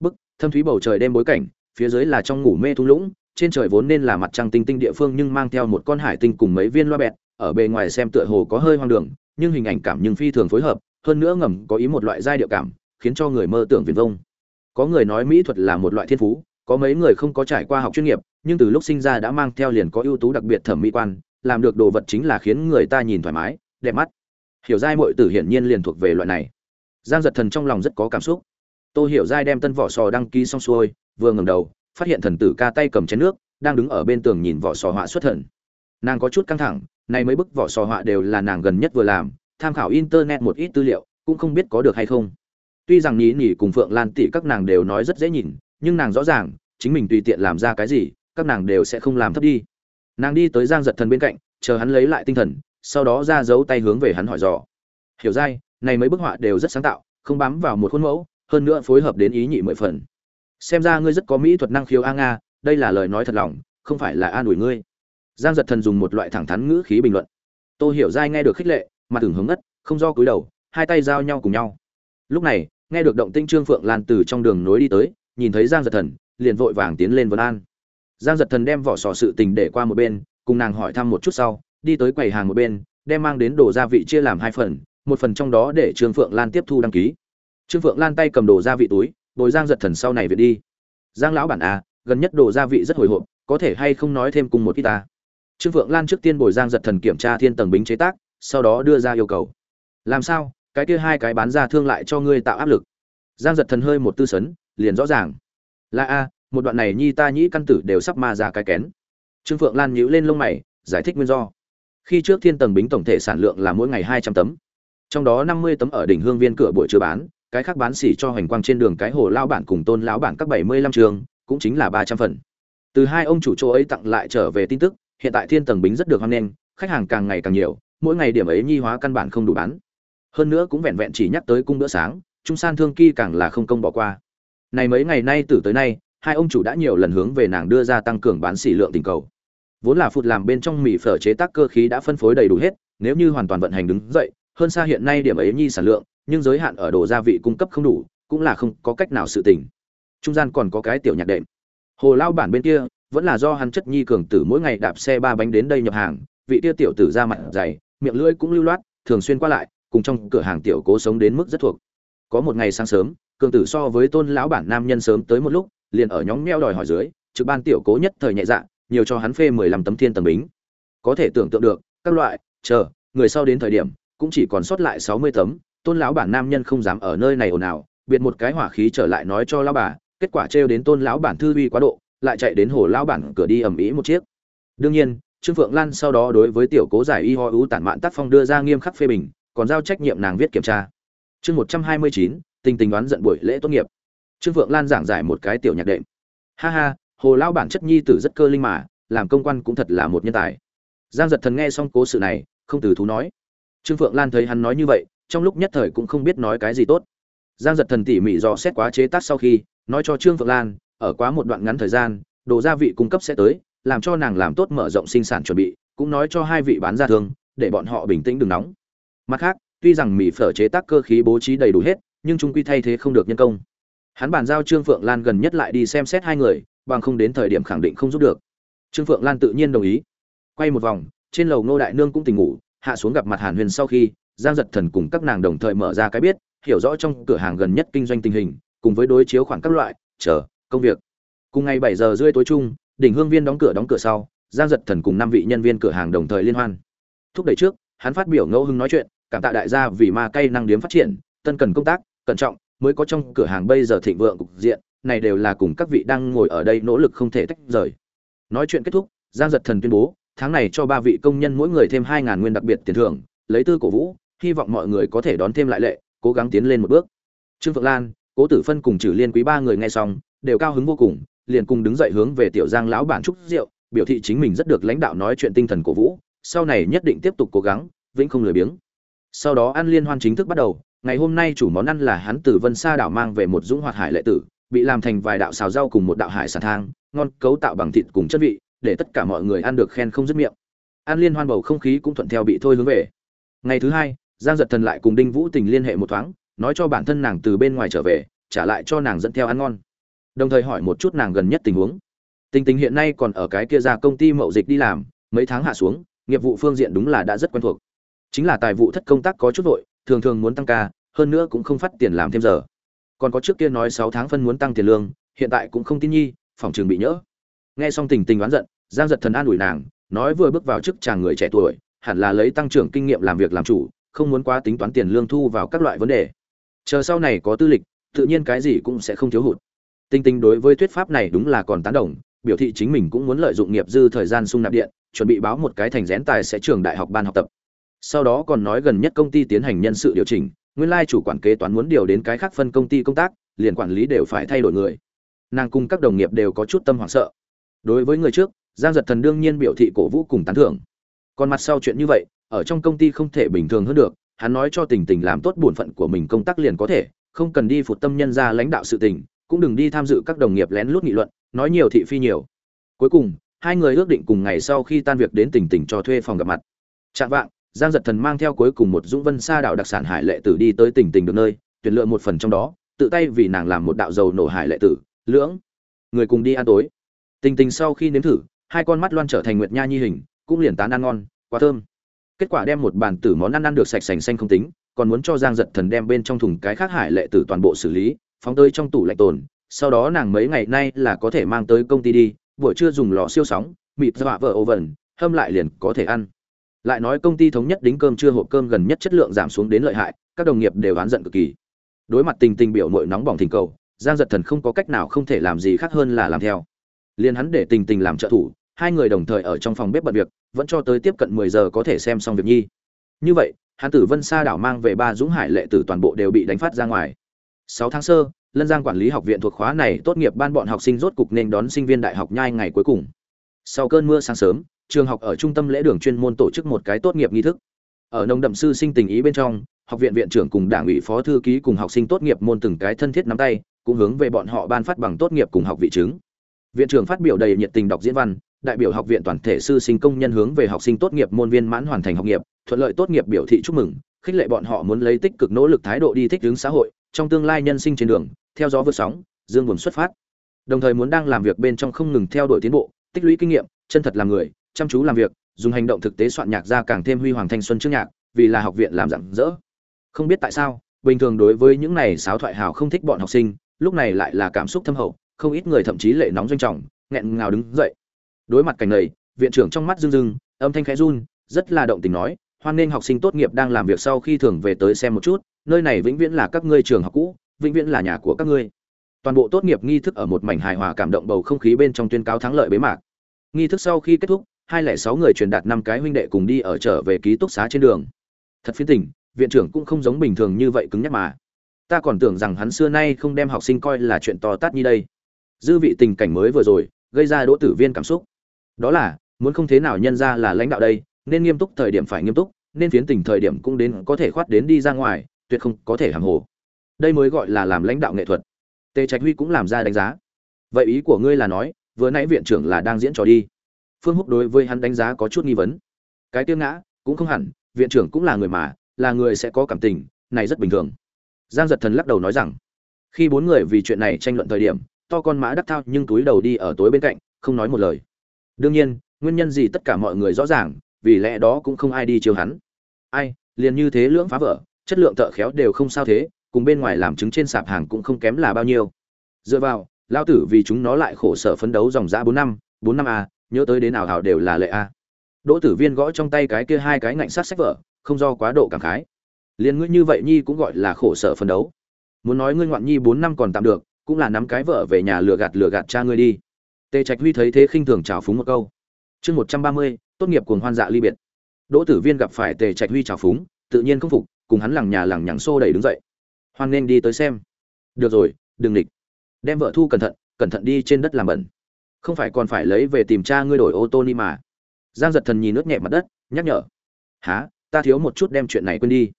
bức, thâm thúy bầu trời đêm bối cảnh, phía dưới là trong ngủ mê thung lũng, trên trời vốn nên là mặt trăng tinh tinh địa phương nhưng mang theo một con hải tinh cùng mấy viên loa bẹt, ở bề ngoài xem tựa hồ có hơi hoang đường, nhưng hình ảnh cảm nhưng phi thường phối hợp, hơn nữa ngầm có ý một loại giai điệu cảm, khiến cho người mơ tưởng viền vông. Có người nói mỹ thuật là một loại thiên phú có mấy người không có trải qua học chuyên nghiệp, nhưng từ lúc sinh ra đã mang theo liền có ưu tú đặc biệt thẩm mỹ quan, làm được đồ vật chính là khiến người ta nhìn thoải mái, đẹp mắt. Hiểu giai mội tử hiển nhiên liền thuộc về loại này. Giang giật thần trong lòng rất có cảm xúc. Tô hiểu giai đem tân vỏ sò đăng ký xong xuôi, vừa ngầm đầu, phát hiện thần tử ca tay cầm chén nước, đang đứng ở bên tường nhìn vỏ sò họa xuất thần. Nàng có chút căng thẳng này mấy bức vỏ sò họa đều là nàng gần nhất vừa làm, tham khảo internet một ít tư liệu, cũng không biết có được hay không. Tuy rằng nhí nhỉ cùng phượng lan tỷ các nàng đều nói rất dễ nhìn nhưng nàng rõ ràng, chính mình tùy tiện làm ra cái gì, các nàng đều sẽ không làm thấp đi. Nàng đi tới giang giật thần bên cạnh, chờ hắn lấy lại tinh thần, sau đó ra giấu tay hướng về hắn hỏi dò. Hiểu dai, này mấy bức họa đều rất sáng tạo, không bám vào một khuôn mẫu, hơn nữa phối hợp đến ý nhị mười phần. Xem ra ngươi rất có mỹ thuật năng khiếu a nga, đây là lời nói thật lòng, không phải là an ủi ngươi. Giang giật thần dùng một loại thẳng thắn ngữ khí bình luận. Tôi hiểu dai nghe được khích lệ, mặt tưởng hướng ngất, không do cúi đầu, hai tay giao nhau cùng nhau. Lúc này, nghe được động tinh trương phượng lan từ trong đường nối đi tới nhìn thấy giang giật thần, liền vội vàng tiến lên vân an. Giang giật thần đem vỏ sò sự tình để qua một bên, cùng nàng hỏi thăm một chút sau, đi tới quầy hàng một bên, đem mang đến đồ gia vị chia làm hai phần, một phần trong đó để trương phượng lan tiếp thu đăng ký. Trương phượng lan tay cầm đồ gia vị túi, bồi giang giật thần sau này về đi. Giang lão bản à gần nhất đồ gia vị rất hồi hộp, có thể hay không nói thêm cùng một ít ta? Trương phượng lan trước tiên bồi giang giật thần kiểm tra thiên tầng bính chế tác, sau đó đưa ra yêu cầu. Làm sao? Cái kia hai cái bán ra thương lại cho ngươi tạo áp lực. Giang giật thần hơi một tư sấn liền rõ ràng. Là a, một đoạn này nhi ta nhĩ căn tử đều sắp ma ra cái kén. Trương phượng lan nhíu lên lông mày, giải thích nguyên do. Khi trước thiên tầng bính tổng thể sản lượng là mỗi ngày hai trăm tấm, trong đó năm mươi tấm ở đỉnh hương viên cửa buổi chưa bán, cái khác bán xỉ cho hoành quang trên đường cái hồ lao bản cùng tôn lão bản các bảy mươi lăm trường, cũng chính là ba trăm phần. Từ hai ông chủ chỗ ấy tặng lại trở về tin tức, hiện tại thiên tầng bính rất được hoan nghênh, khách hàng càng ngày càng nhiều, mỗi ngày điểm ấy nhi hóa căn bản không đủ bán. Hơn nữa cũng vẹn vẹn chỉ nhắc tới cung bữa sáng, trung san thương kỳ càng là không công bỏ qua này mấy ngày nay từ tới nay, hai ông chủ đã nhiều lần hướng về nàng đưa ra tăng cường bán xỉ lượng tình cầu. Vốn là phụt làm bên trong mì phở chế tác cơ khí đã phân phối đầy đủ hết, nếu như hoàn toàn vận hành đứng dậy, hơn xa hiện nay điểm ấy nhi sản lượng, nhưng giới hạn ở đồ gia vị cung cấp không đủ, cũng là không có cách nào sự tình. Trung gian còn có cái tiểu nhạc đệm. Hồ lao bản bên kia, vẫn là do hắn chất nhi cường tử mỗi ngày đạp xe ba bánh đến đây nhập hàng, vị tia tiểu tử ra mặt dày, miệng lưỡi cũng lưu loát, thường xuyên qua lại, cùng trong cửa hàng tiểu cố sống đến mức rất thuộc. Có một ngày sáng sớm cường tử so với tôn lão bản nam nhân sớm tới một lúc, liền ở nhóm meo đòi hỏi dưới, trực ban tiểu cố nhất thời nhẹ dạ nhiều cho hắn phê mười lăm tấm thiên tầng bính. Có thể tưởng tượng được, các loại, chờ, người sau đến thời điểm, cũng chỉ còn sót lại sáu mươi tấm, tôn lão bản nam nhân không dám ở nơi này ồn ào, biệt một cái hỏa khí trở lại nói cho lão bà, kết quả trêu đến tôn lão bản thư uy quá độ, lại chạy đến hồ lão bản cửa đi ầm ĩ một chiếc. Đương nhiên, trương phượng lan sau đó đối với tiểu cố giải y ho ú tản mạn tác phong đưa ra nghiêm khắc phê bình, còn giao trách nhiệm nàng viết kiểm tra. Chương một trăm hai mươi chín tình tình đoán giận buổi lễ tốt nghiệp. Trương phượng lan giảng giải một cái tiểu nhạc đệm. Ha ha, hồ lao bản chất nhi tử rất cơ linh mà, làm công quan cũng thật là một nhân tài. Giang giật thần nghe xong cố sự này, không từ thú nói. Trương phượng lan thấy hắn nói như vậy, trong lúc nhất thời cũng không biết nói cái gì tốt. Giang giật thần tỉ mỉ dò xét quá chế tác sau khi, nói cho trương phượng lan, ở quá một đoạn ngắn thời gian, đồ gia vị cung cấp sẽ tới, làm cho nàng làm tốt mở rộng sinh sản chuẩn bị, cũng nói cho hai vị bán ra thương, để bọn họ bình tĩnh đừng nóng. Mặt khác, tuy rằng mì phở chế tác cơ khí bố trí đầy đủ hết nhưng chúng quy thay thế không được nhân công. Hắn bàn giao trương phượng lan gần nhất lại đi xem xét hai người, bằng không đến thời điểm khẳng định không giúp được. Trương phượng lan tự nhiên đồng ý. Quay một vòng, trên lầu ngô đại nương cũng tỉnh ngủ, hạ xuống gặp mặt hàn huyền sau khi, giang giật thần cùng các nàng đồng thời mở ra cái biết, hiểu rõ trong cửa hàng gần nhất kinh doanh tình hình, cùng với đối chiếu khoản các loại, chờ, công việc. Cùng ngày bảy giờ rưỡi tối chung, đỉnh hương viên đóng cửa đóng cửa sau, giang giật thần cùng năm vị nhân viên cửa hàng đồng thời liên hoan. Thúc đẩy trước, hắn phát biểu ngẫu hưng nói chuyện, cảm tạ đại gia vì ma cây năng điếm phát triển, tân cần công tác cẩn trọng, mới có trong cửa hàng bây giờ thịnh vượng cục diện, này đều là cùng các vị đang ngồi ở đây nỗ lực không thể tách rời. Nói chuyện kết thúc, giang giật thần tuyên bố, tháng này cho ba vị công nhân mỗi người thêm hai ngàn nguyên đặc biệt tiền thưởng, lấy tư cổ vũ, hy vọng mọi người có thể đón thêm lại lệ, cố gắng tiến lên một bước. Trương phượng lan, cố tử phân cùng trừ liên quý ba người nghe xong, đều cao hứng vô cùng, liền cùng đứng dậy hướng về tiểu giang lão bản trúc rượu, biểu thị chính mình rất được lãnh đạo nói chuyện tinh thần cổ vũ, sau này nhất định tiếp tục cố gắng, vĩnh không lười biếng. Sau đó ăn liên hoan chính thức bắt đầu ngày hôm nay chủ món ăn là hắn từ vân sa đảo mang về một dũng hoạt hải lệ tử, bị làm thành vài đạo xào rau cùng một đạo hải sản thang, ngon cấu tạo bằng thịt cùng chất vị, để tất cả mọi người ăn được khen không dứt miệng. Ăn liên hoan bầu không khí cũng thuận theo bị thôi hướng về. Ngày thứ hai, giang giật thần lại cùng đinh vũ tình liên hệ một thoáng, nói cho bản thân nàng từ bên ngoài trở về, trả lại cho nàng dẫn theo ăn ngon. Đồng thời hỏi một chút nàng gần nhất tình huống. Tình tình hiện nay còn ở cái kia ra công ty mậu dịch đi làm, mấy tháng hạ xuống, nghiệp vụ phương diện đúng là đã rất quen thuộc. Chính là tài vụ thất công tác có chút vội thường thường muốn tăng ca, hơn nữa cũng không phát tiền làm thêm giờ. Còn có trước kia nói sáu tháng phân muốn tăng tiền lương, hiện tại cũng không tin nhi, phòng trường bị nhỡ. Nghe xong tình tình oán giận, giang giật thần an ủi nàng, nói vừa bước vào chức chàng người trẻ tuổi, hẳn là lấy tăng trưởng kinh nghiệm làm việc làm chủ, không muốn quá tính toán tiền lương thu vào các loại vấn đề. Chờ sau này có tư lịch, tự nhiên cái gì cũng sẽ không thiếu hụt. Tinh tinh đối với thuyết pháp này đúng là còn tán đồng, biểu thị chính mình cũng muốn lợi dụng nghiệp dư thời gian sung nạp điện, chuẩn bị báo một cái thành rẽn tài sẽ trường đại học ban học tập sau đó còn nói gần nhất công ty tiến hành nhân sự điều chỉnh, nguyên lai chủ quản kế toán muốn điều đến cái khác phân công ty công tác, liền quản lý đều phải thay đổi người. Nàng cùng các đồng nghiệp đều có chút tâm hoảng sợ. Đối với người trước, giang giật thần đương nhiên biểu thị cổ vũ cùng tán thưởng. Còn mặt sau chuyện như vậy, ở trong công ty không thể bình thường hơn được, hắn nói cho tình tình làm tốt bổn phận của mình công tác liền có thể, không cần đi phụt tâm nhân ra lãnh đạo sự tình, cũng đừng đi tham dự các đồng nghiệp lén lút nghị luận, nói nhiều thị phi nhiều. Cuối cùng, hai người ước định cùng ngày sau khi tan việc đến tình tình cho thuê phòng gặp mặt. Chạm vạng giang giật thần mang theo cuối cùng một dũng vân sa đạo đặc sản hải lệ tử đi tới tỉnh tỉnh được nơi tuyển lựa một phần trong đó tự tay vì nàng làm một đạo dầu nổ hải lệ tử lưỡng. Người cùng đi ăn tối. Tình tình sau khi nếm thử hai con mắt loan trở thành nguyệt nha nhi hình cũng liền tán ăn ngon quá thơm. Kết quả đem một bàn tử món ăn ăn được sạch sành xanh không tính còn muốn cho giang giật thần đem bên trong thùng cái khác hải lệ tử toàn bộ xử lý phóng tới trong tủ lạnh tồn. Sau đó nàng mấy ngày nay là có thể mang tới công ty đi buổi trưa dùng lò siêu sóng mịt dọa vợ vẩn, hâm lại liền có thể ăn lại nói công ty thống nhất đính cơm chưa hộp cơm gần nhất chất lượng giảm xuống đến lợi hại, các đồng nghiệp đều oán giận cực kỳ. Đối mặt tình tình biểu mội nóng bỏng thỉnh cầu, giang giật thần không có cách nào không thể làm gì khác hơn là làm theo. Liền hắn để tình tình làm trợ thủ, hai người đồng thời ở trong phòng bếp bận việc, vẫn cho tới tiếp cận mười giờ có thể xem xong việc nhi. Như vậy, hắn tử vân sa đảo mang về ba dũng hải lệ tử toàn bộ đều bị đánh phát ra ngoài. Sáu tháng sơ, lân giang quản lý học viện thuộc khóa này tốt nghiệp ban bọn học sinh rốt cục nên đón sinh viên đại học nhai ngày cuối cùng. Sau cơn mưa sáng sớm trường học ở trung tâm lễ đường chuyên môn tổ chức một cái tốt nghiệp nghi thức. Ở nông đậm sư sinh tình ý bên trong, học viện viện trưởng cùng đảng ủy phó thư ký cùng học sinh tốt nghiệp môn từng cái thân thiết nắm tay, cũng hướng về bọn họ ban phát bằng tốt nghiệp cùng học vị chứng. Viện trưởng phát biểu đầy nhiệt tình đọc diễn văn, đại biểu học viện toàn thể sư sinh công nhân hướng về học sinh tốt nghiệp môn viên mãn hoàn thành học nghiệp, thuận lợi tốt nghiệp biểu thị chúc mừng, khích lệ bọn họ muốn lấy tích cực nỗ lực thái độ đi thích ứng xã hội, trong tương lai nhân sinh trên đường, theo gió vượt sóng, dương buồn xuất phát. Đồng thời muốn đang làm việc bên trong không ngừng theo đuổi tiến bộ, tích lũy kinh nghiệm, chân thật làm người chăm chú làm việc, dùng hành động thực tế soạn nhạc ra càng thêm huy hoàng thanh xuân trước nhạc, vì là học viện làm rạng rỡ. Không biết tại sao, bình thường đối với những này sáo thoại hào không thích bọn học sinh, lúc này lại là cảm xúc thâm hậu, không ít người thậm chí lệ nóng doanh trọng, nghẹn ngào đứng dậy. Đối mặt cảnh này, viện trưởng trong mắt rưng rưng, âm thanh khẽ run, rất là động tình nói, hoan nghênh học sinh tốt nghiệp đang làm việc sau khi thường về tới xem một chút, nơi này vĩnh viễn là các ngươi trường học cũ, vĩnh viễn là nhà của các ngươi. Toàn bộ tốt nghiệp nghi thức ở một mảnh hài hòa cảm động bầu không khí bên trong tuyên cáo thắng lợi bế mạc. Nghi thức sau khi kết thúc hai lẻ sáu người truyền đạt năm cái huynh đệ cùng đi ở trở về ký túc xá trên đường. Thật phiến tình, viện trưởng cũng không giống bình thường như vậy cứng nhắc mà. Ta còn tưởng rằng hắn xưa nay không đem học sinh coi là chuyện to tát như đây. Dư vị tình cảnh mới vừa rồi, gây ra đỗ tử viên cảm xúc. Đó là, muốn không thế nào nhân ra là lãnh đạo đây, nên nghiêm túc thời điểm phải nghiêm túc, nên phiến tình thời điểm cũng đến có thể khoát đến đi ra ngoài, tuyệt không có thể hàng hồ. Đây mới gọi là làm lãnh đạo nghệ thuật. Tề trạch huy cũng làm ra đánh giá. Vậy ý của ngươi là nói, vừa nãy viện trưởng là đang diễn trò đi phương húc đối với hắn đánh giá có chút nghi vấn. Cái tiêu ngã, cũng không hẳn, viện trưởng cũng là người mà, là người sẽ có cảm tình, này rất bình thường. Giang giật thần lắc đầu nói rằng, khi bốn người vì chuyện này tranh luận thời điểm, to con mã đắc thao nhưng túi đầu đi ở tối bên cạnh, không nói một lời. Đương nhiên, nguyên nhân gì tất cả mọi người rõ ràng, vì lẽ đó cũng không ai đi chiều hắn. Ai, liền như thế lưỡng phá vỡ, chất lượng thợ khéo đều không sao thế, cùng bên ngoài làm chứng trên sạp hàng cũng không kém là bao nhiêu. Dựa vào, lao tử vì chúng nó lại khổ sở phấn đấu dòng dã bốn năm bốn năm à? Nhớ tới đến nào hào đều là lệ a. Đỗ tử viên gõ trong tay cái kia hai cái ngạnh sát sách vở, không do quá độ cảm khái. Liền ngươi như vậy nhi cũng gọi là khổ sở phân đấu. Muốn nói ngươi ngoạn nhi bốn năm còn tạm được, cũng là nắm cái vợ về nhà lừa gạt lừa gạt cha ngươi đi. Tề trạch huy thấy thế khinh thường trào phúng một câu. Chương một trăm ba mươi, tốt nghiệp cuồng hoan dạ ly biệt. Đỗ tử viên gặp phải tề trạch huy trào phúng, tự nhiên không phục, cùng hắn lằng nhà lằng nhằng xô đẩy đứng dậy. Hoan nên đi tới xem. Được rồi, đừng địch. Đem vợ thu cẩn thận cẩn thận đi trên đất làm bẩn không phải còn phải lấy về tìm cha ngươi đổi ô tô ni mà. Giang giật thần nhìn nước nhẹ mặt đất, nhắc nhở. Há ta thiếu một chút đem chuyện này quên đi.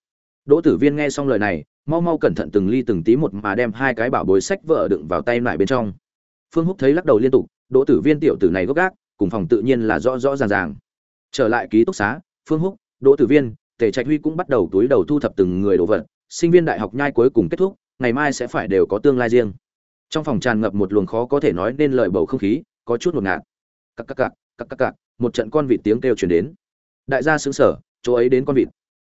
Đỗ tử viên nghe xong lời này, mau mau cẩn thận từng ly từng tí một mà đem hai cái bảo bối sách vợ đựng vào tay lại bên trong. Phương húc thấy lắc đầu liên tục, đỗ tử viên tiểu tử này gốc gác, cùng phòng tự nhiên là rõ rõ ràng ràng. Trở lại ký túc xá, phương húc, đỗ tử viên, tề trạch huy cũng bắt đầu túi đầu thu thập từng người đồ vật. Sinh viên đại học nhai cuối cùng kết thúc, ngày mai sẽ phải đều có tương lai riêng. Trong phòng tràn ngập một luồng khó có thể nói nên lời bầu không khí có chút ngột ngạt. Cặc cặc cặc cặc cặc cặc, một trận con vịt tiếng kêu chuyển đến. Đại gia xứng sở chỗ ấy đến con vịt.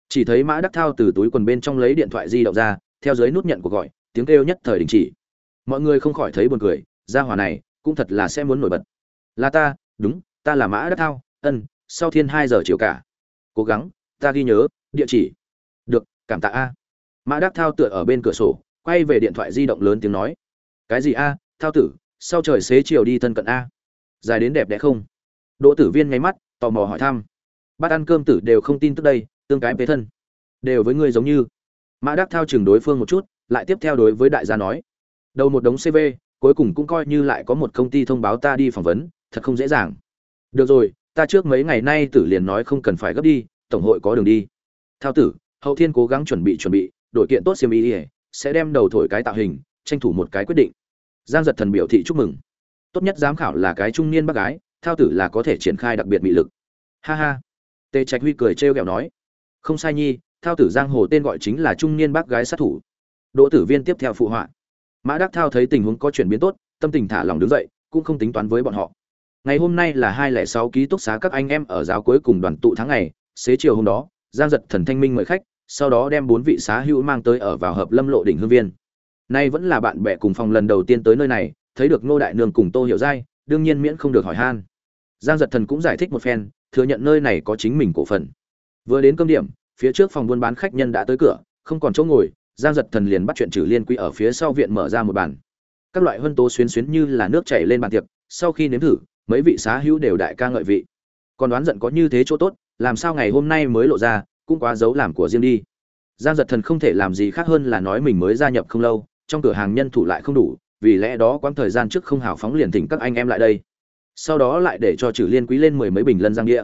Chỉ thấy mã đắc thao từ túi quần bên trong lấy điện thoại di động ra, theo dưới nút nhận cuộc gọi, tiếng kêu nhất thời đình chỉ. Mọi người không khỏi thấy buồn cười, gia hỏa này, cũng thật là sẽ muốn nổi bật. Là ta, đúng, ta là mã đắc thao, ân, sau thiên hai giờ chiều cả. Cố gắng, ta ghi nhớ, địa chỉ. Được, cảm tạ a. Mã đắc thao tựa ở bên cửa sổ, quay về điện thoại di động lớn tiếng nói. Cái gì a, thao tử sau trời xế chiều đi thân cận a. Dài đến đẹp đẽ không? Đỗ tử viên nháy mắt, tò mò hỏi thăm. Bát ăn cơm tử đều không tin tức đây, tương cái bế thân. Đều với ngươi giống như. Mã đắc thao chừng đối phương một chút, lại tiếp theo đối với đại gia nói. Đầu một đống cv cuối cùng cũng coi như lại có một công ty thông báo ta đi phỏng vấn, thật không dễ dàng. Được rồi, ta trước mấy ngày nay tử liền nói không cần phải gấp đi, tổng hội có đường đi. Thao tử, hậu thiên cố gắng chuẩn bị chuẩn bị đội kiện tốt xiêm ý ỉa sẽ đem đầu thổi cái tạo hình, tranh thủ một cái quyết định giang giật thần biểu thị chúc mừng. Tốt nhất giám khảo là cái trung niên bác gái, thao tử là có thể triển khai đặc biệt bị lực. Ha ha. Tề trạch huy cười trêu ghẹo nói. Không sai nhi, thao tử giang hồ tên gọi chính là trung niên bác gái sát thủ. Đỗ tử viên tiếp theo phụ họa. Mã đắc thao thấy tình huống có chuyển biến tốt, tâm tình thả lòng đứng dậy, cũng không tính toán với bọn họ. Ngày hôm nay là hai lẻ sáu ký túc xá các anh em ở giáo cuối cùng đoàn tụ tháng ngày, xế chiều hôm đó, giang giật thần thanh minh mời khách, sau đó đem bốn vị xá hữu mang tới ở vào hợp lâm lộ đỉnh hương viên nay vẫn là bạn bè cùng phòng lần đầu tiên tới nơi này, thấy được ngô đại nương cùng tô hiểu giai, đương nhiên miễn không được hỏi han. Giang giật thần cũng giải thích một phen, thừa nhận nơi này có chính mình cổ phần. Vừa đến cơm điểm, phía trước phòng buôn bán khách nhân đã tới cửa, không còn chỗ ngồi, giang giật thần liền bắt chuyện trừ liên quy ở phía sau viện mở ra một bàn. Các loại hân tố xuyến xuyến như là nước chảy lên bàn tiệc, sau khi nếm thử, mấy vị xá hữu đều đại ca ngợi vị. Còn đoán giận có như thế chỗ tốt, làm sao ngày hôm nay mới lộ ra, cũng quá dấu làm của riêng đi. Giang giật thần không thể làm gì khác hơn là nói mình mới gia nhập không lâu trong cửa hàng nhân thủ lại không đủ, vì lẽ đó quãng thời gian trước không hào phóng liền thỉnh các anh em lại đây. Sau đó lại để cho trừ liên quý lên mười mấy bình lân giang địa.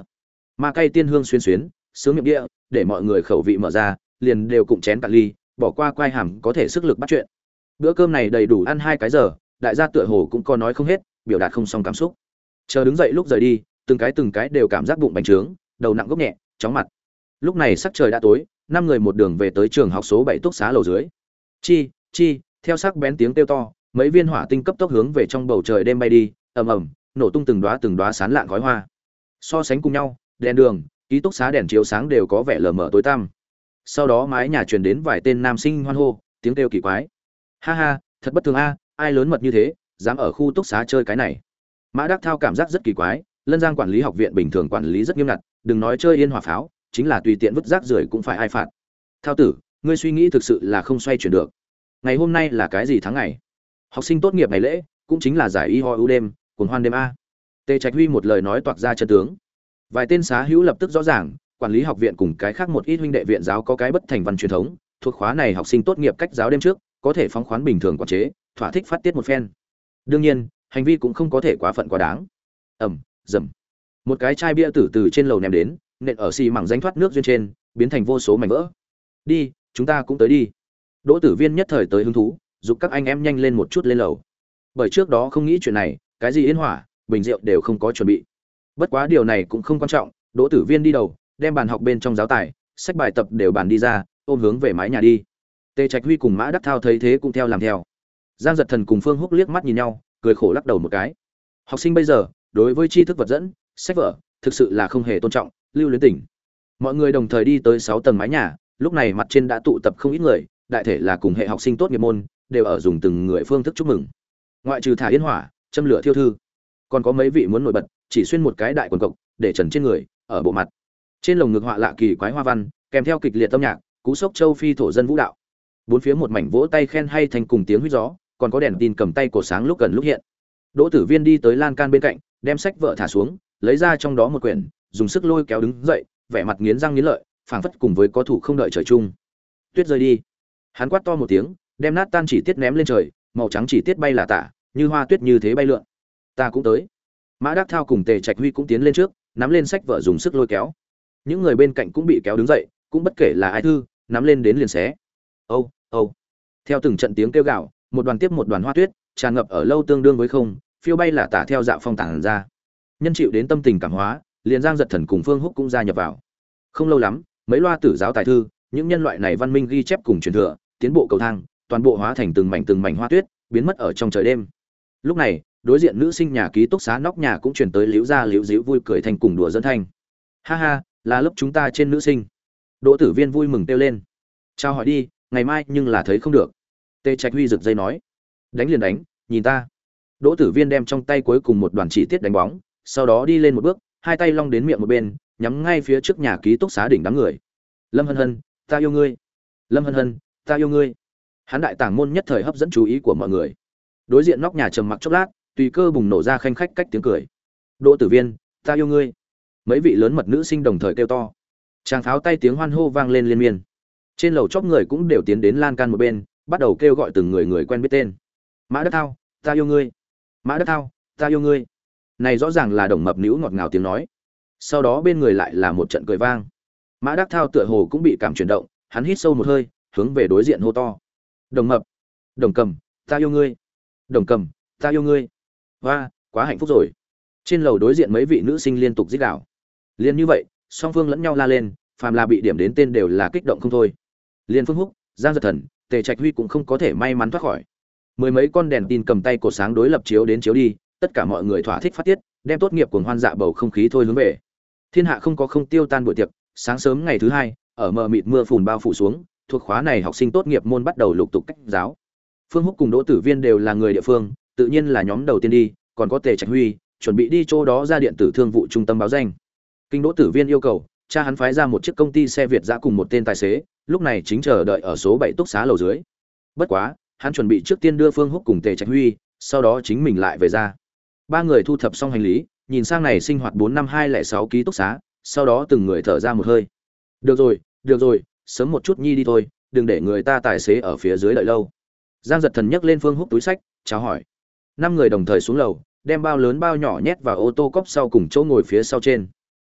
Ma cây tiên hương xuyên xuyến, sướng miệng địa, để mọi người khẩu vị mở ra, liền đều cụm chén cạn ly, bỏ qua quai hàm có thể sức lực bắt chuyện. Bữa cơm này đầy đủ ăn hai cái giờ, đại gia tựa hồ cũng có nói không hết, biểu đạt không xong cảm xúc. Chờ đứng dậy lúc rời đi, từng cái từng cái đều cảm giác bụng bành trướng, đầu nặng gốc nhẹ, chóng mặt. Lúc này sắc trời đã tối, năm người một đường về tới trường học số bảy túc xá lầu dưới. Chi chi theo sắc bén tiếng kêu to, mấy viên hỏa tinh cấp tốc hướng về trong bầu trời đêm bay đi, ầm ầm, nổ tung từng đóa từng đóa sán lạng khói hoa. So sánh cùng nhau, đèn đường, ký túc xá đèn chiếu sáng đều có vẻ lờ mờ tối tăm. Sau đó mái nhà truyền đến vài tên nam sinh hoan hô, tiếng kêu kỳ quái. Ha ha, thật bất thường a, ai lớn mật như thế, dám ở khu túc xá chơi cái này. Mã đắc thao cảm giác rất kỳ quái, lân giang quản lý học viện bình thường quản lý rất nghiêm ngặt, đừng nói chơi yên hòa pháo, chính là tùy tiện vứt rác rưởi cũng phải ai phạt. Thao tử, ngươi suy nghĩ thực sự là không xoay chuyển được ngày hôm nay là cái gì tháng ngày? Học sinh tốt nghiệp ngày lễ, cũng chính là giải y ho ưu đêm cuốn hoan đêm a. Tề trạch huy một lời nói toạc ra chân tướng. Vài tên xá hữu lập tức rõ ràng, quản lý học viện cùng cái khác một ít huynh đệ viện giáo có cái bất thành văn truyền thống, thuộc khóa này học sinh tốt nghiệp cách giáo đêm trước, có thể phóng khoán bình thường quản chế, thỏa thích phát tiết một phen. Đương nhiên, hành vi cũng không có thể quá phận quá đáng. Ẩm, dầm. Một cái chai bia tử từ trên lầu ném đến, nện ở xì mảng danh thoát nước duyên trên, biến thành vô số mảnh vỡ. Đi, chúng ta cũng tới đi đỗ tử viên nhất thời tới hứng thú giúp các anh em nhanh lên một chút lên lầu. Bởi trước đó không nghĩ chuyện này, cái gì yên hỏa, bình rượu đều không có chuẩn bị. Bất quá điều này cũng không quan trọng, đỗ tử viên đi đầu, đem bàn học bên trong giáo tài, sách bài tập đều bàn đi ra, ôm hướng về mái nhà đi. Tề trạch huy cùng mã đắc thao thấy thế cũng theo làm theo. Giang giật thần cùng phương húc liếc mắt nhìn nhau, cười khổ lắc đầu một cái. Học sinh bây giờ, đối với tri thức vật dẫn, sách vở, thực sự là không hề tôn trọng, lưu luyến tỉnh. Mọi người đồng thời đi tới sáu tầng mái nhà, lúc này mặt trên đã tụ tập không ít người đại thể là cùng hệ học sinh tốt nghiệp môn, đều ở dùng từng người phương thức chúc mừng. Ngoại trừ thả yên hỏa, châm lửa thiêu thư. Còn có mấy vị muốn nổi bật, chỉ xuyên một cái đại quần cộc, để trần trên người, ở bộ mặt. Trên lồng ngực họa lạ kỳ quái hoa văn, kèm theo kịch liệt âm nhạc, cú sốc châu phi thổ dân vũ đạo. Bốn phía một mảnh vỗ tay khen hay thành cùng tiếng huýt gió, còn có đèn tin cầm tay cổ sáng lúc gần lúc hiện. Đỗ tử viên đi tới lan can bên cạnh, đem sách vợ thả xuống, lấy ra trong đó một quyển, dùng sức lôi kéo đứng dậy, vẻ mặt nghiến răng nghiến lợi, phảng phất cùng với có thủ không đợi trời chung. Tuyết rơi đi hắn quát to một tiếng, đem nát tan chỉ tiết ném lên trời, màu trắng chỉ tiết bay là tả, như hoa tuyết như thế bay lượn. Ta cũng tới. Mã đắc thao cùng tề trạch huy cũng tiến lên trước, nắm lên sách vợ dùng sức lôi kéo. Những người bên cạnh cũng bị kéo đứng dậy, cũng bất kể là ai thư, nắm lên đến liền xé. Âu âu. Theo từng trận tiếng kêu gạo một đoàn tiếp một đoàn hoa tuyết, tràn ngập ở lâu tương đương với không, phiêu bay là tả theo dạo phong tản ra. Nhân chịu đến tâm tình cảm hóa, liền giang giật thần cùng phương húc cũng gia nhập vào. Không lâu lắm, mấy loa tử giáo tài thư, những nhân loại này văn minh ghi chép cùng truyền thừa tiến bộ cầu thang, toàn bộ hóa thành từng mảnh từng mảnh hoa tuyết, biến mất ở trong trời đêm. Lúc này, đối diện nữ sinh nhà ký túc xá nóc nhà cũng chuyển tới liễu ra liễu dĩu vui cười thành cùng đùa dẫn thanh. Ha ha, là lớp chúng ta trên nữ sinh. Đỗ tử viên vui mừng kêu lên. Chào hỏi đi, ngày mai nhưng là thấy không được. Tề trạch huy rực dây nói. Đánh liền đánh, nhìn ta. Đỗ tử viên đem trong tay cuối cùng một đoàn chỉ tiết đánh bóng, sau đó đi lên một bước, hai tay long đến miệng một bên, nhắm ngay phía trước nhà ký túc xá đỉnh đám người. Lâm hân hân, ta yêu ngươi. Lâm hân hân ta yêu ngươi. Hắn đại tảng môn nhất thời hấp dẫn chú ý của mọi người. Đối diện nóc nhà trầm mặc chốc lát, tùy cơ bùng nổ ra khanh khách cách tiếng cười. Đỗ tử viên, ta yêu ngươi. Mấy vị lớn mật nữ sinh đồng thời kêu to. Tràng pháo tay tiếng hoan hô vang lên liên miên. Trên lầu chóp người cũng đều tiến đến lan can một bên, bắt đầu kêu gọi từng người người quen biết tên. Mã đất thao, ta yêu ngươi. Mã đất thao, ta yêu ngươi. Này rõ ràng là đồng mập nữ ngọt ngào tiếng nói. Sau đó bên người lại là một trận cười vang. Mã đắc thao tựa hồ cũng bị cảm chuyển động, hắn hít sâu một hơi hướng về đối diện hô to. Đồng mập. Đồng cầm, ta yêu ngươi. Đồng cầm, ta yêu ngươi. Hoa, quá hạnh phúc rồi. Trên lầu đối diện mấy vị nữ sinh liên tục dích đảo liền như vậy, song phương lẫn nhau la lên, phàm là bị điểm đến tên đều là kích động không thôi. Liên phương húc, giang giật thần, tề trạch huy cũng không có thể may mắn thoát khỏi. Mười mấy con đèn tin cầm tay cột sáng đối lập chiếu đến chiếu đi, tất cả mọi người thỏa thích phát tiết, đem tốt nghiệp cuồng hoan dạ bầu không khí thôi hướng về. Thiên hạ không có không tiêu tan buổi tiệc, sáng sớm ngày thứ hai, ở mờ mịt mưa phùn bao phủ xuống thuộc khóa này học sinh tốt nghiệp môn bắt đầu lục tục cách giáo. Phương húc cùng đỗ tử viên đều là người địa phương, tự nhiên là nhóm đầu tiên đi, còn có tề trạch huy, chuẩn bị đi chỗ đó ra điện tử thương vụ trung tâm báo danh. Kinh đỗ tử viên yêu cầu, cha hắn phái ra một chiếc công ty xe việt dã cùng một tên tài xế, lúc này chính chờ đợi ở số bảy túc xá lầu dưới. Bất quá, hắn chuẩn bị trước tiên đưa phương húc cùng tề trạch huy, sau đó chính mình lại về ra. Ba người thu thập xong hành lý, nhìn sang này sinh hoạt bốn năm hai lẻ sáu ký túc xá, sau đó từng người thở ra một hơi. Được rồi được rồi sớm một chút nhi đi thôi, đừng để người ta tài xế ở phía dưới đợi lâu. Giang giật thần nhấc lên phương húc túi sách, chào hỏi. Năm người đồng thời xuống lầu, đem bao lớn bao nhỏ nhét vào ô tô cốc sau cùng chỗ ngồi phía sau trên.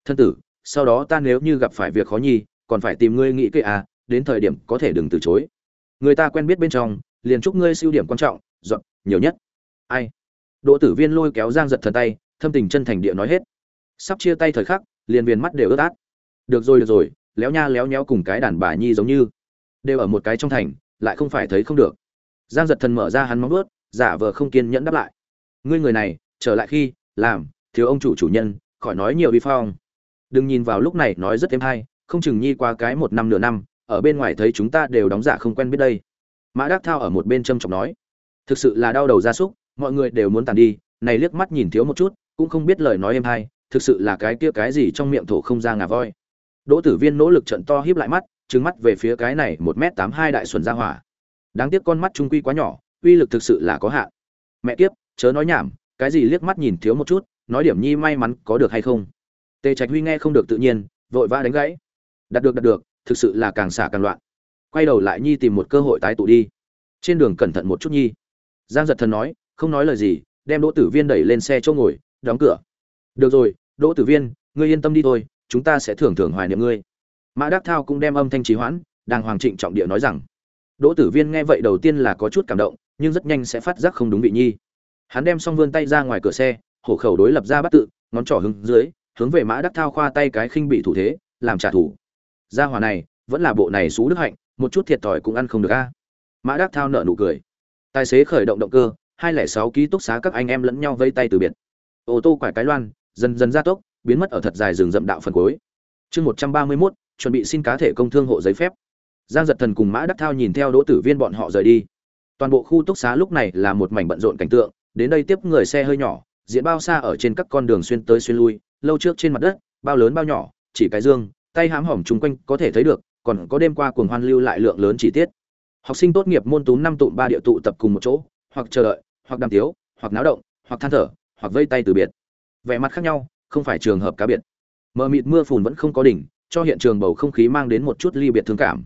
Thân tử, sau đó ta nếu như gặp phải việc khó nhi, còn phải tìm ngươi nghĩ kệ à đến thời điểm có thể đừng từ chối. Người ta quen biết bên trong, liền chúc ngươi siêu điểm quan trọng, dọn, nhiều nhất. Ai? Đỗ tử viên lôi kéo giang giật thần tay, thâm tình chân thành địa nói hết. Sắp chia tay thời khắc, liền viền mắt đều ướt át. Được rồi được rồi léo nha léo nhéo cùng cái đàn bà nhi giống như, đều ở một cái trong thành, lại không phải thấy không được. Giang giật thần mở ra hắn móng ướt giả vờ không kiên nhẫn đáp lại. Ngươi người này, trở lại khi, làm, thiếu ông chủ chủ nhân, khỏi nói nhiều vi phong. Đừng nhìn vào lúc này nói rất thêm hay, không chừng nhi qua cái một năm nửa năm, ở bên ngoài thấy chúng ta đều đóng giả không quen biết đây. Mã đắc thao ở một bên trâm trọng nói. Thực sự là đau đầu gia súc, mọi người đều muốn tàn đi, này liếc mắt nhìn thiếu một chút, cũng không biết lời nói êm hay, thực sự là cái kia cái gì trong miệng thổ không ra ngà voi đỗ tử viên nỗ lực trận to híp lại mắt, trừng mắt về phía cái này một m tám hai đại xuân ra hỏa. Đáng tiếc con mắt trung quy quá nhỏ, uy lực thực sự là có hạn. Mẹ kiếp, chớ nói nhảm, cái gì liếc mắt nhìn thiếu một chút, nói điểm nhi may mắn có được hay không? Tề trạch huy nghe không được tự nhiên, vội vã đánh gãy. Đạt được đạt được, thực sự là càng xả càng loạn. Quay đầu lại nhi tìm một cơ hội tái tụ đi. Trên đường cẩn thận một chút nhi. Giang giật thần nói, không nói lời gì, đem đỗ tử viên đẩy lên xe chỗ ngồi, đóng cửa. Được rồi, đỗ tử viên, ngươi yên tâm đi thôi chúng ta sẽ thưởng thưởng hoài niệm ngươi. Mã đắc thao cũng đem âm thanh trì hoãn đang hoàng trịnh trọng địa nói rằng, đỗ tử viên nghe vậy đầu tiên là có chút cảm động, nhưng rất nhanh sẽ phát giác không đúng vị nhi. Hắn đem xong vươn tay ra ngoài cửa xe, hổ khẩu đối lập ra bắt tự, ngón trỏ hướng dưới, hướng về mã đắc thao khoa tay cái khinh bị thủ thế, làm trả thù. Gia hỏa này, vẫn là bộ này xú đức hạnh, một chút thiệt thòi cũng ăn không được a. Mã đắc thao nở nụ cười. Tài xế khởi động động cơ, hai lẻ sáu ký túc xá các anh em lẫn nhau vây tay từ biệt. Ô tô quải cái loan, dần dần ra tốc biến mất ở thật dài rừng rậm đạo phần cuối. Chương một trăm ba mươi mốt, chuẩn bị xin cá thể công thương hộ giấy phép. Giang giật thần cùng mã đắc thao nhìn theo đỗ tử viên bọn họ rời đi. Toàn bộ khu túc xá lúc này là một mảnh bận rộn cảnh tượng, đến đây tiếp người xe hơi nhỏ diễn bao xa ở trên các con đường xuyên tới xuyên lui, lâu trước trên mặt đất, bao lớn bao nhỏ, chỉ cái dương, tay hãm hỏng chung quanh có thể thấy được, còn có đêm qua cuồng hoan lưu lại lượng lớn chi tiết. Học sinh tốt nghiệp môn túm năm tụm ba địa tụ tập cùng một chỗ, hoặc chờ đợi, hoặc đàm tiếu, hoặc náo động, hoặc than thở, hoặc vây tay từ biệt. Vẻ mặt khác nhau không phải trường hợp cá biệt. Mờ mịt mưa phùn vẫn không có đỉnh, cho hiện trường bầu không khí mang đến một chút ly biệt thương cảm.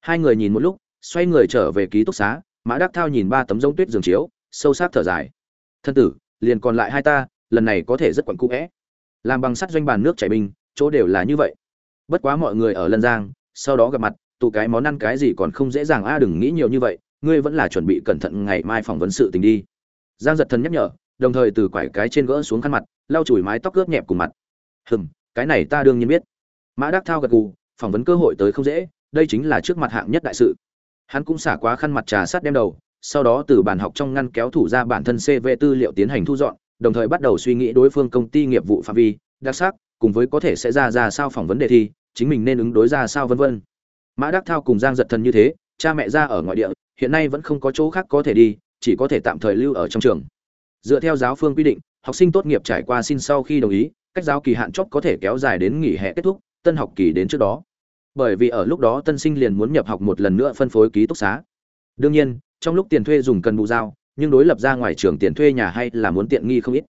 Hai người nhìn một lúc, xoay người trở về ký túc xá, mã đắc thao nhìn ba tấm giống tuyết giường chiếu, sâu sắc thở dài. Thân tử, liền còn lại hai ta, lần này có thể rất quặn cũ vẽ làm bằng sắt doanh bàn nước chảy binh, chỗ đều là như vậy. Bất quá mọi người ở lân giang, sau đó gặp mặt, tụ cái món ăn cái gì còn không dễ dàng, a, đừng nghĩ nhiều như vậy, ngươi vẫn là chuẩn bị cẩn thận ngày mai phỏng vấn sự tình đi. Giang giật thần nhắc nhở đồng thời từ quải cái trên gỡ xuống khăn mặt, lau chùi mái tóc ướt nhẹp cùng mặt. Hừm, cái này ta đương nhiên biết. Mã đắc thao gật gù, phỏng vấn cơ hội tới không dễ, đây chính là trước mặt hạng nhất đại sự. Hắn cũng xả quá khăn mặt trà sát đem đầu, sau đó từ bàn học trong ngăn kéo thủ ra bản thân cv tư liệu tiến hành thu dọn, đồng thời bắt đầu suy nghĩ đối phương công ty nghiệp vụ phạm vi, đặc sắc, cùng với có thể sẽ ra ra sao phỏng vấn đề thi, chính mình nên ứng đối ra sao vân vân. Mã đắc thao cùng giang giật thần như thế, cha mẹ ra ở ngoại địa, hiện nay vẫn không có chỗ khác có thể đi, chỉ có thể tạm thời lưu ở trong trường dựa theo giáo phương quy định, học sinh tốt nghiệp trải qua xin sau khi đồng ý, cách giáo kỳ hạn chót có thể kéo dài đến nghỉ hè kết thúc, tân học kỳ đến trước đó. Bởi vì ở lúc đó tân sinh liền muốn nhập học một lần nữa phân phối ký túc xá. Đương nhiên, trong lúc tiền thuê dùng cần bù giao, nhưng đối lập ra ngoài trường tiền thuê nhà hay là muốn tiện nghi không ít.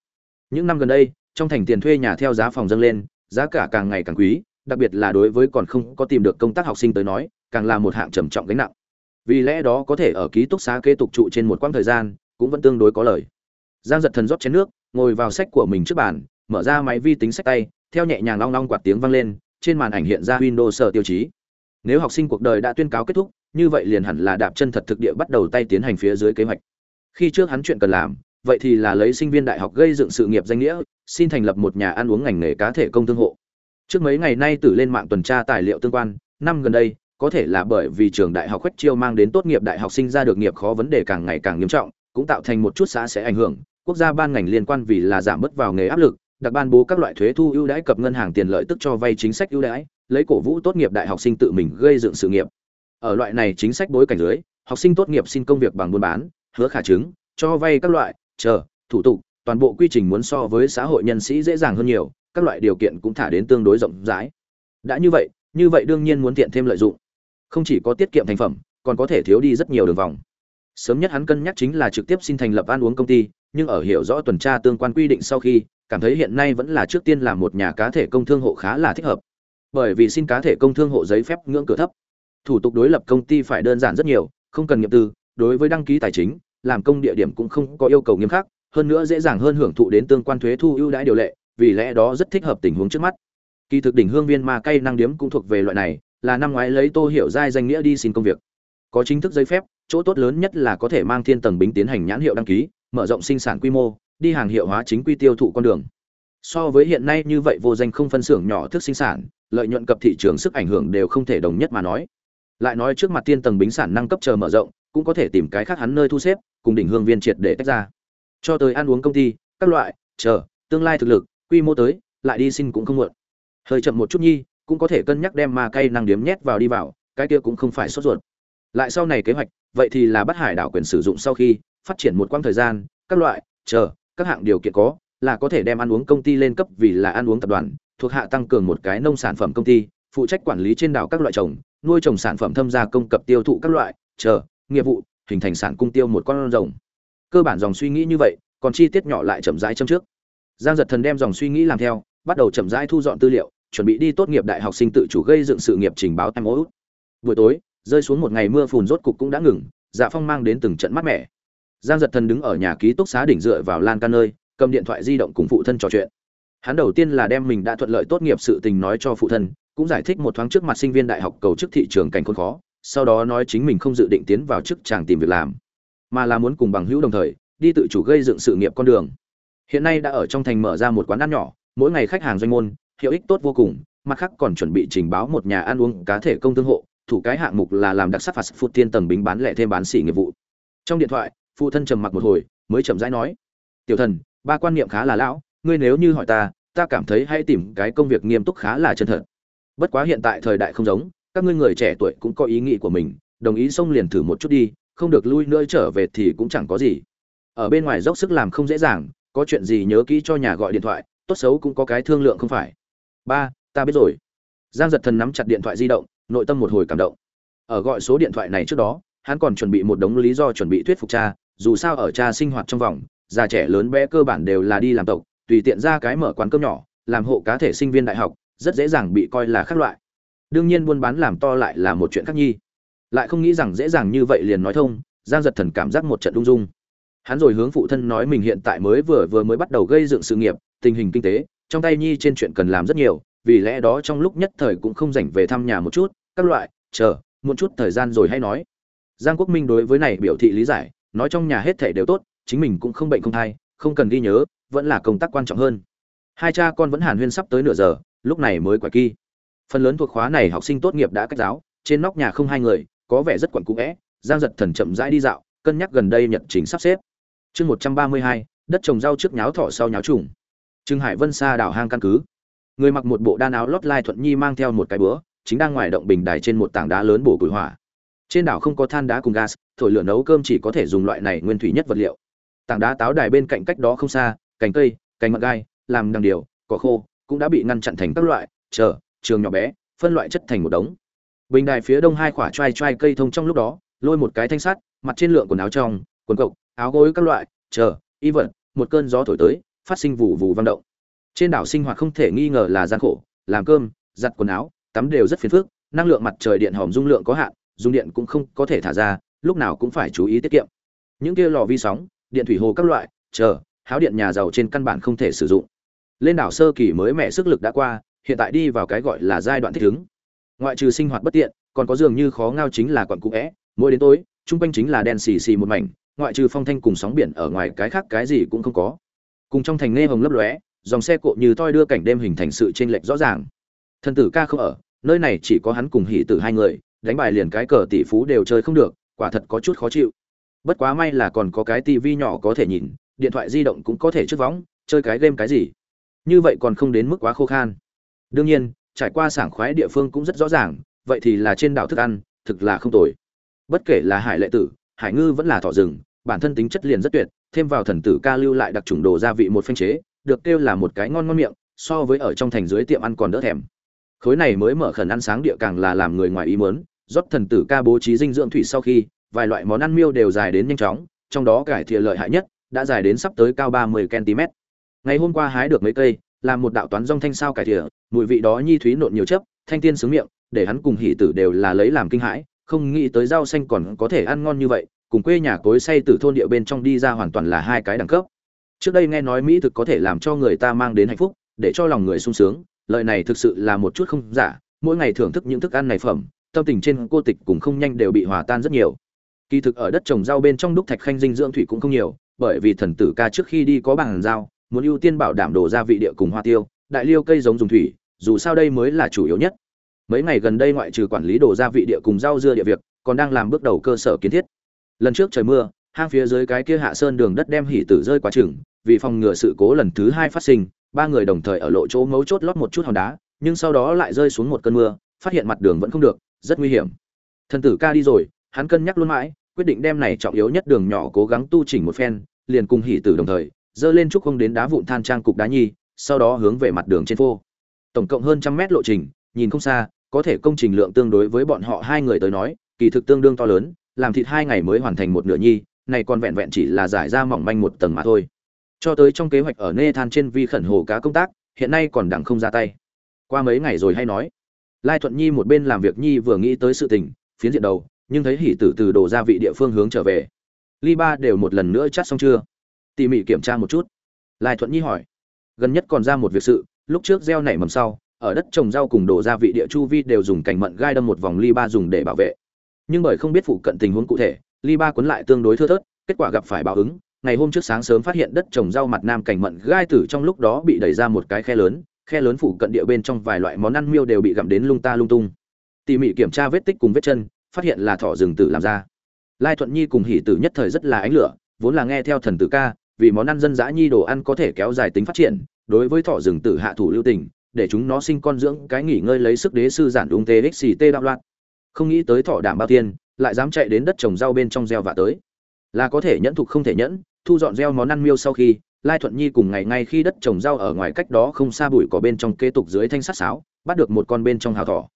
Những năm gần đây, trong thành tiền thuê nhà theo giá phòng dâng lên, giá cả càng ngày càng quý, đặc biệt là đối với còn không có tìm được công tác học sinh tới nói, càng là một hạng trầm trọng gánh nặng. Vì lẽ đó có thể ở ký túc xá kế tục trụ trên một quãng thời gian, cũng vẫn tương đối có lời giang giật thần rót chén nước, ngồi vào sách của mình trước bàn, mở ra máy vi tính sách tay, theo nhẹ nhàng long long quạt tiếng vang lên, trên màn ảnh hiện ra windows tiêu chí. Nếu học sinh cuộc đời đã tuyên cáo kết thúc, như vậy liền hẳn là đạp chân thật thực địa bắt đầu tay tiến hành phía dưới kế hoạch. Khi trước hắn chuyện cần làm, vậy thì là lấy sinh viên đại học gây dựng sự nghiệp danh nghĩa, xin thành lập một nhà ăn uống ngành nghề cá thể công thương hộ. Trước mấy ngày nay tử lên mạng tuần tra tài liệu tương quan, năm gần đây, có thể là bởi vì trường đại học khuếch chiêu mang đến tốt nghiệp đại học sinh ra được nghiệp khó vấn đề càng ngày càng nghiêm trọng, cũng tạo thành một chút xã sẽ ảnh hưởng quốc gia ban ngành liên quan vì là giảm bớt vào nghề áp lực, đặc ban bố các loại thuế thu ưu đãi cập ngân hàng tiền lợi tức cho vay chính sách ưu đãi, lấy cổ vũ tốt nghiệp đại học sinh tự mình gây dựng sự nghiệp. Ở loại này chính sách bối cảnh dưới, học sinh tốt nghiệp xin công việc bằng buôn bán, hứa khả chứng, cho vay các loại, chờ, thủ tục, toàn bộ quy trình muốn so với xã hội nhân sĩ dễ dàng hơn nhiều, các loại điều kiện cũng thả đến tương đối rộng rãi. Đã như vậy như vậy đương nhiên muốn tiện thêm lợi dụng. Không chỉ có tiết kiệm thành phẩm, còn có thể thiếu đi rất nhiều đường vòng sớm nhất hắn cân nhắc chính là trực tiếp xin thành lập ăn uống công ty, nhưng ở hiểu rõ tuần tra tương quan quy định sau khi, cảm thấy hiện nay vẫn là trước tiên làm một nhà cá thể công thương hộ khá là thích hợp. Bởi vì xin cá thể công thương hộ giấy phép ngưỡng cửa thấp. Thủ tục đối lập công ty phải đơn giản rất nhiều, không cần nghiệp tư, đối với đăng ký tài chính, làm công địa điểm cũng không có yêu cầu nghiêm khắc, hơn nữa dễ dàng hơn hưởng thụ đến tương quan thuế thu ưu đãi điều lệ, vì lẽ đó rất thích hợp tình huống trước mắt. Kỳ thực đỉnh hương viên ma cây năng điếm cũng thuộc về loại này, là năm ngoái lấy tô hiểu giai danh nghĩa đi xin công việc. Có chính thức giấy phép chỗ tốt lớn nhất là có thể mang thiên tầng bính tiến hành nhãn hiệu đăng ký, mở rộng sinh sản quy mô, đi hàng hiệu hóa chính quy tiêu thụ con đường. So với hiện nay như vậy vô danh không phân xưởng nhỏ thức sinh sản, lợi nhuận cập thị trường sức ảnh hưởng đều không thể đồng nhất mà nói. Lại nói trước mặt thiên tầng bính sản năng cấp chờ mở rộng, cũng có thể tìm cái khác hắn nơi thu xếp, cùng đỉnh hương viên triệt để tách ra. Cho tới ăn uống công ty, các loại, chờ, tương lai thực lực, quy mô tới, lại đi xin cũng không muộn. Hơi chậm một chút nhi, cũng có thể cân nhắc đem ma cây năng điếm nhét vào đi vào, cái kia cũng không phải sốt ruột. Lại sau này kế hoạch vậy thì là bắt hải đảo quyền sử dụng sau khi phát triển một quãng thời gian, các loại, chờ, các hạng điều kiện có, là có thể đem ăn uống công ty lên cấp vì là ăn uống tập đoàn, thuộc hạ tăng cường một cái nông sản phẩm công ty, phụ trách quản lý trên đảo các loại trồng, nuôi trồng sản phẩm thâm gia công cập tiêu thụ các loại, chờ, nghiệp vụ, hình thành sản cung tiêu một con rồng. Cơ bản dòng suy nghĩ như vậy, còn chi tiết nhỏ lại chậm rãi châm trước. Giang giật thần đem dòng suy nghĩ làm theo, bắt đầu chậm rãi thu dọn tư liệu, chuẩn bị đi tốt nghiệp đại học sinh tự chủ gây dựng sự nghiệp trình báo em út buổi tối rơi xuống một ngày mưa phùn rốt cục cũng đã ngừng dạ phong mang đến từng trận mát mẻ. Giang giật thần đứng ở nhà ký túc xá đỉnh dựa vào lan can nơi, cầm điện thoại di động cùng phụ thân trò chuyện. Hắn đầu tiên là đem mình đã thuận lợi tốt nghiệp sự tình nói cho phụ thân, cũng giải thích một thoáng trước mặt sinh viên đại học cầu chức thị trường cảnh khốn khó, sau đó nói chính mình không dự định tiến vào chức chàng tìm việc làm, mà là muốn cùng bằng hữu đồng thời, đi tự chủ gây dựng sự nghiệp con đường. Hiện nay đã ở trong thành mở ra một quán ăn nhỏ, mỗi ngày khách hàng doanh môn, hiệu ích tốt vô cùng, mặt khác còn chuẩn bị trình báo một nhà ăn uống cá thể công thương hộ thủ cái hạng mục là làm đặc sắc phạt phụ tiên tầng bính bán lẻ thêm bán xỉ nghiệp vụ. Trong điện thoại, phụ thân trầm mặc một hồi, mới chậm rãi nói, tiểu thần, ba quan niệm khá là lão, ngươi nếu như hỏi ta ta cảm thấy hãy tìm cái công việc nghiêm túc khá là chân thật. Bất quá hiện tại thời đại không giống, các ngươi người trẻ tuổi cũng có ý nghĩ của mình, đồng ý xông liền thử một chút đi, không được lui nữa trở về thì cũng chẳng có gì. Ở bên ngoài dốc sức làm không dễ dàng, có chuyện gì nhớ kỹ cho nhà gọi điện thoại, tốt xấu cũng có cái thương lượng không phải. Ba, ta biết rồi. Giang giật thần nắm chặt điện thoại di động nội tâm một hồi cảm động. Ở gọi số điện thoại này trước đó, hắn còn chuẩn bị một đống lý do chuẩn bị thuyết phục cha, dù sao ở cha sinh hoạt trong vòng, già trẻ lớn bé cơ bản đều là đi làm tộc, tùy tiện ra cái mở quán cơm nhỏ, làm hộ cá thể sinh viên đại học, rất dễ dàng bị coi là khác loại. Đương nhiên buôn bán làm to lại là một chuyện khác nhi. Lại không nghĩ rằng dễ dàng như vậy liền nói thông, giang giật thần cảm giác một trận lung dung. Hắn rồi hướng phụ thân nói mình hiện tại mới vừa vừa mới bắt đầu gây dựng sự nghiệp, tình hình kinh tế, trong tay nhi trên chuyện cần làm rất nhiều, vì lẽ đó trong lúc nhất thời cũng không rảnh về thăm nhà một chút các loại, chờ, một chút thời gian rồi hay nói. Giang quốc minh đối với này biểu thị lý giải, nói trong nhà hết thể đều tốt, chính mình cũng không bệnh không thai, không cần ghi nhớ, vẫn là công tác quan trọng hơn. Hai cha con vẫn hàn huyên sắp tới nửa giờ, lúc này mới quả kỳ. Phần lớn thuộc khóa này học sinh tốt nghiệp đã cách giáo, trên nóc nhà không hai người, có vẻ rất quẩn cũ vẽ, giang giật thần chậm rãi đi dạo, cân nhắc gần đây nhật trình sắp xếp. Chương một trăm ba mươi hai, đất trồng rau trước nháo thọ sau nháo trùng. Trương hải vân xa đảo hang căn cứ. Người mặc một bộ đan áo lót lai thuận nhi mang theo một cái búa chính đang ngoài động bình đài trên một tảng đá lớn bổ củi hỏa. Trên đảo không có than đá cùng gas, thổi lửa nấu cơm chỉ có thể dùng loại này nguyên thủy nhất vật liệu. Tảng đá táo đài bên cạnh cách đó không xa, cành cây, cành mận gai, làm đằng điều, cỏ khô, cũng đã bị ngăn chặn thành các loại, chờ, trường nhỏ bé, phân loại chất thành một đống. Bình đài phía đông hai quả trai trai cây thông trong lúc đó, lôi một cái thanh sắt, mặt trên lượng quần áo trong, quần cộc, áo gối các loại, chờ, y vật, một cơn gió thổi tới, phát sinh vụ vụ vang động. Trên đảo sinh hoạt không thể nghi ngờ là gian khổ, làm cơm, giặt quần áo tắm đều rất phiền phức, năng lượng mặt trời điện hòm dung lượng có hạn dung điện cũng không có thể thả ra, lúc nào cũng phải chú ý tiết kiệm. Những kia lò vi sóng, điện thủy hồ các loại, chờ, háo điện nhà giàu trên căn bản không thể sử dụng. Lên đảo sơ kỳ mới mẹ sức lực đã qua, hiện tại đi vào cái gọi là giai đoạn thích ứng. Ngoại trừ sinh hoạt bất tiện, còn có dường như khó ngao chính là quận cũ é, mỗi đến tối trung quanh chính là đen xì xì một mảnh, ngoại trừ phong thanh cùng sóng biển ở ngoài cái khác cái gì cũng không có. Cùng trong thành nghe hồng lấp lóe, dòng xe cộ như toi đưa cảnh đêm hình thành sự chênh lệch rõ ràng. Thần tử ca không ở nơi này chỉ có hắn cùng hỷ tử hai người, đánh bài liền cái cờ tỷ phú đều chơi không được, quả thật có chút khó chịu. Bất quá may là còn có cái tivi nhỏ có thể nhìn, điện thoại di động cũng có thể trước võng, chơi cái game cái gì. Như vậy còn không đến mức quá khô khan. Đương nhiên, trải qua sảng khoái địa phương cũng rất rõ ràng, vậy thì là trên đảo thức ăn, thực là không tồi. Bất kể là hải lệ tử, hải ngư vẫn là thỏ rừng, bản thân tính chất liền rất tuyệt, thêm vào thần tử ca lưu lại đặc trùng đồ gia vị một phanh chế, được kêu là một cái ngon ngon miệng, so với ở trong thành dưới tiệm ăn còn đỡ thèm khối này mới mở khẩn ăn sáng địa càng là làm người ngoài ý mớn rót thần tử ca bố trí dinh dưỡng thủy sau khi, vài loại món ăn miêu đều dài đến nhanh chóng, trong đó cải thiện lợi hại nhất đã dài đến sắp tới cao ba mươi cm. Ngày hôm qua hái được mấy cây, làm một đạo toán rong thanh sao cải thiện mùi vị đó nhi thúy nộn nhiều chấp thanh tiên sướng miệng, để hắn cùng hỷ tử đều là lấy làm kinh hãi, không nghĩ tới rau xanh còn có thể ăn ngon như vậy, cùng quê nhà cối say từ thôn địa bên trong đi ra hoàn toàn là hai cái đẳng cấp. Trước đây nghe nói mỹ thực có thể làm cho người ta mang đến hạnh phúc, để cho lòng người sung sướng lợi này thực sự là một chút không giả, mỗi ngày thưởng thức những thức ăn này phẩm, tâm tình trên cô tịch cũng không nhanh đều bị hòa tan rất nhiều. Kỳ thực ở đất trồng rau bên trong đúc thạch khanh dinh dưỡng thủy cũng không nhiều, bởi vì thần tử ca trước khi đi có bằng rau, muốn ưu tiên bảo đảm đồ gia vị địa cùng hoa tiêu, đại liêu cây giống dùng thủy, dù sao đây mới là chủ yếu nhất. Mấy ngày gần đây ngoại trừ quản lý đồ gia vị địa cùng rau dưa địa việc, còn đang làm bước đầu cơ sở kiến thiết. Lần trước trời mưa, hang phía dưới cái kia hạ sơn đường đất đem hỉ tử rơi quá chừng, vì phòng ngừa sự cố lần thứ hai phát sinh ba người đồng thời ở lộ chỗ mấu chốt lót một chút hòn đá, nhưng sau đó lại rơi xuống một cơn mưa, phát hiện mặt đường vẫn không được, rất nguy hiểm. Thần tử ca đi rồi, hắn cân nhắc luôn mãi, quyết định đem này trọng yếu nhất đường nhỏ cố gắng tu chỉnh một phen, liền cùng hỉ tử đồng thời dơ lên trúc không đến đá vụn than trang cục đá nhi, sau đó hướng về mặt đường trên phô. Tổng cộng hơn trăm mét lộ trình, nhìn không xa, có thể công trình lượng tương đối với bọn họ hai người tới nói, kỳ thực tương đương to lớn, làm thịt hai ngày mới hoàn thành một nửa nhi, này còn vẹn vẹn chỉ là giải ra mỏng manh một tầng mà thôi cho tới trong kế hoạch ở nê than trên vi khẩn hồ cá công tác, hiện nay còn đẳng không ra tay. Qua mấy ngày rồi hay nói, lai thuận nhi một bên làm việc nhi vừa nghĩ tới sự tình, phiến diện đầu, nhưng thấy hỉ tử từ đổ ra vị địa phương hướng trở về. Ly ba đều một lần nữa chắt xong chưa? Tỉ mỉ kiểm tra một chút. Lai thuận nhi hỏi, gần nhất còn ra một việc sự, lúc trước gieo nảy mầm sau, ở đất trồng rau cùng đổ ra vị địa chu vi đều dùng cảnh mận gai đâm một vòng ly ba dùng để bảo vệ. Nhưng bởi không biết phụ cận tình huống cụ thể, ly ba cuốn lại tương đối thưa thớt, kết quả gặp phải báo ứng ngày hôm trước sáng sớm phát hiện đất trồng rau mặt nam cảnh mận gai tử trong lúc đó bị đẩy ra một cái khe lớn khe lớn phủ cận địa bên trong vài loại món ăn miêu đều bị gặm đến lung ta lung tung. Tỉ mỉ kiểm tra vết tích cùng vết chân, phát hiện là thỏ rừng tử làm ra. Lai thuận nhi cùng Hỉ tử nhất thời rất là ánh lửa, vốn là nghe theo thần tử ca, vì món ăn dân dã nhi đồ ăn có thể kéo dài tính phát triển, đối với thỏ rừng tử hạ thủ lưu tình, để chúng nó sinh con dưỡng cái nghỉ ngơi lấy sức đế sư giản ung tê xì tê đạo loạn. Không nghĩ tới thỏ đảm bao tiên lại dám chạy đến đất trồng rau bên trong gieo vạ tới. Là có thể nhẫn thục không thể nhẫn thu dọn gieo món ăn miêu sau khi, lai thuận nhi cùng ngày ngay khi đất trồng rau ở ngoài cách đó không xa bụi cỏ bên trong kế tục dưới thanh sắt sáo, bắt được một con bên trong hào thỏ.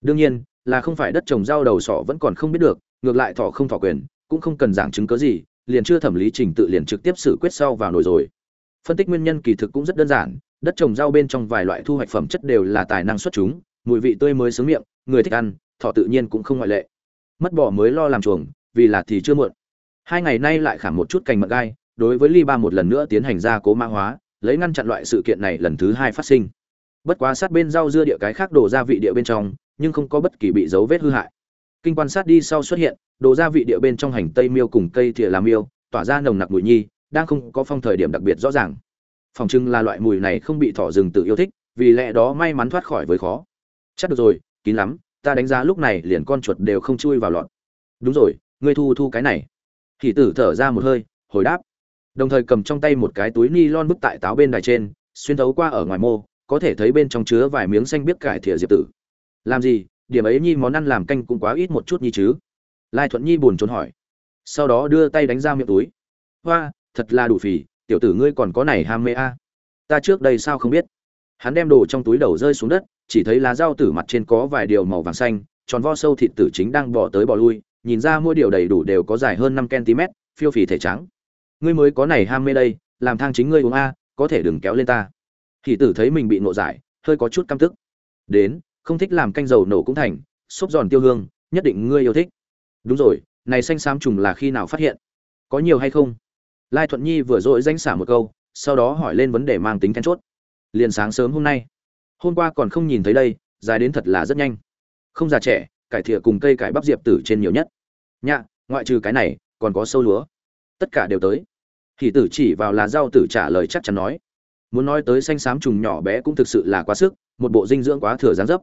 Đương nhiên, là không phải đất trồng rau đầu sỏ vẫn còn không biết được, ngược lại thỏ không thỏ quyền, cũng không cần giảng chứng cớ gì, liền chưa thẩm lý trình tự liền trực tiếp xử quyết sau vào nồi rồi. Phân tích nguyên nhân kỳ thực cũng rất đơn giản, đất trồng rau bên trong vài loại thu hoạch phẩm chất đều là tài năng xuất chúng, mùi vị tươi mới sướng miệng, người thích ăn, thỏ tự nhiên cũng không ngoại lệ. Mất bỏ mới lo làm chuồng, vì là thì chưa muộn hai ngày nay lại khảm một chút cành mận gai, đối với ly ba một lần nữa tiến hành gia cố mã hóa, lấy ngăn chặn loại sự kiện này lần thứ hai phát sinh. Bất quá sát bên rau dưa địa cái khác đổ ra vị địa bên trong, nhưng không có bất kỳ bị dấu vết hư hại. Kinh quan sát đi sau xuất hiện đồ ra vị địa bên trong hành tây miêu cùng cây thìa làm miêu, tỏa ra nồng nặc mùi nhi, đang không có phong thời điểm đặc biệt rõ ràng. Phòng trưng là loại mùi này không bị thỏ rừng tự yêu thích, vì lẽ đó may mắn thoát khỏi với khó. Chắc được rồi, kín lắm, ta đánh giá lúc này liền con chuột đều không chui vào lọt. Đúng rồi, ngươi thu thu cái này thì tử thở ra một hơi, hồi đáp. Đồng thời cầm trong tay một cái túi ni lon bức tại táo bên đài trên, xuyên thấu qua ở ngoài mô, có thể thấy bên trong chứa vài miếng xanh biết cải thìa diệp tử. Làm gì, điểm ấy nhi món ăn làm canh cũng quá ít một chút nhi chứ? Lai thuận nhi buồn trốn hỏi. Sau đó đưa tay đánh ra miệng túi. Hoa, thật là đủ phì, tiểu tử ngươi còn có này ham mê a. À. ta trước đây sao không biết? Hắn đem đồ trong túi đầu rơi xuống đất, chỉ thấy lá rau tử mặt trên có vài điều màu vàng xanh, tròn vo sâu thịt tử chính đang bỏ tới bỏ lui nhìn ra mỗi điều đầy đủ đều có dài hơn năm cm, phiêu phì thể trắng. Ngươi mới có này ham mê đây, làm thang chính ngươi uống a, có thể đừng kéo lên ta. Thì tử thấy mình bị nộ giải, hơi có chút căm tức. Đến, không thích làm canh dầu nổ cũng thành, xốp giòn tiêu hương, nhất định ngươi yêu thích. Đúng rồi, này xanh xám trùng là khi nào phát hiện? Có nhiều hay không? Lai thuận nhi vừa dội danh xả một câu, sau đó hỏi lên vấn đề mang tính then chốt. Liền sáng sớm hôm nay. Hôm qua còn không nhìn thấy đây, dài đến thật là rất nhanh. Không già trẻ cải thìa cùng cây cải bắp diệp tử trên nhiều nhất. Nhạ, ngoại trừ cái này, còn có sâu lúa. Tất cả đều tới. Thì tử chỉ vào là rau tử trả lời chắc chắn nói. Muốn nói tới xanh xám trùng nhỏ bé cũng thực sự là quá sức, một bộ dinh dưỡng quá thừa gián dấp.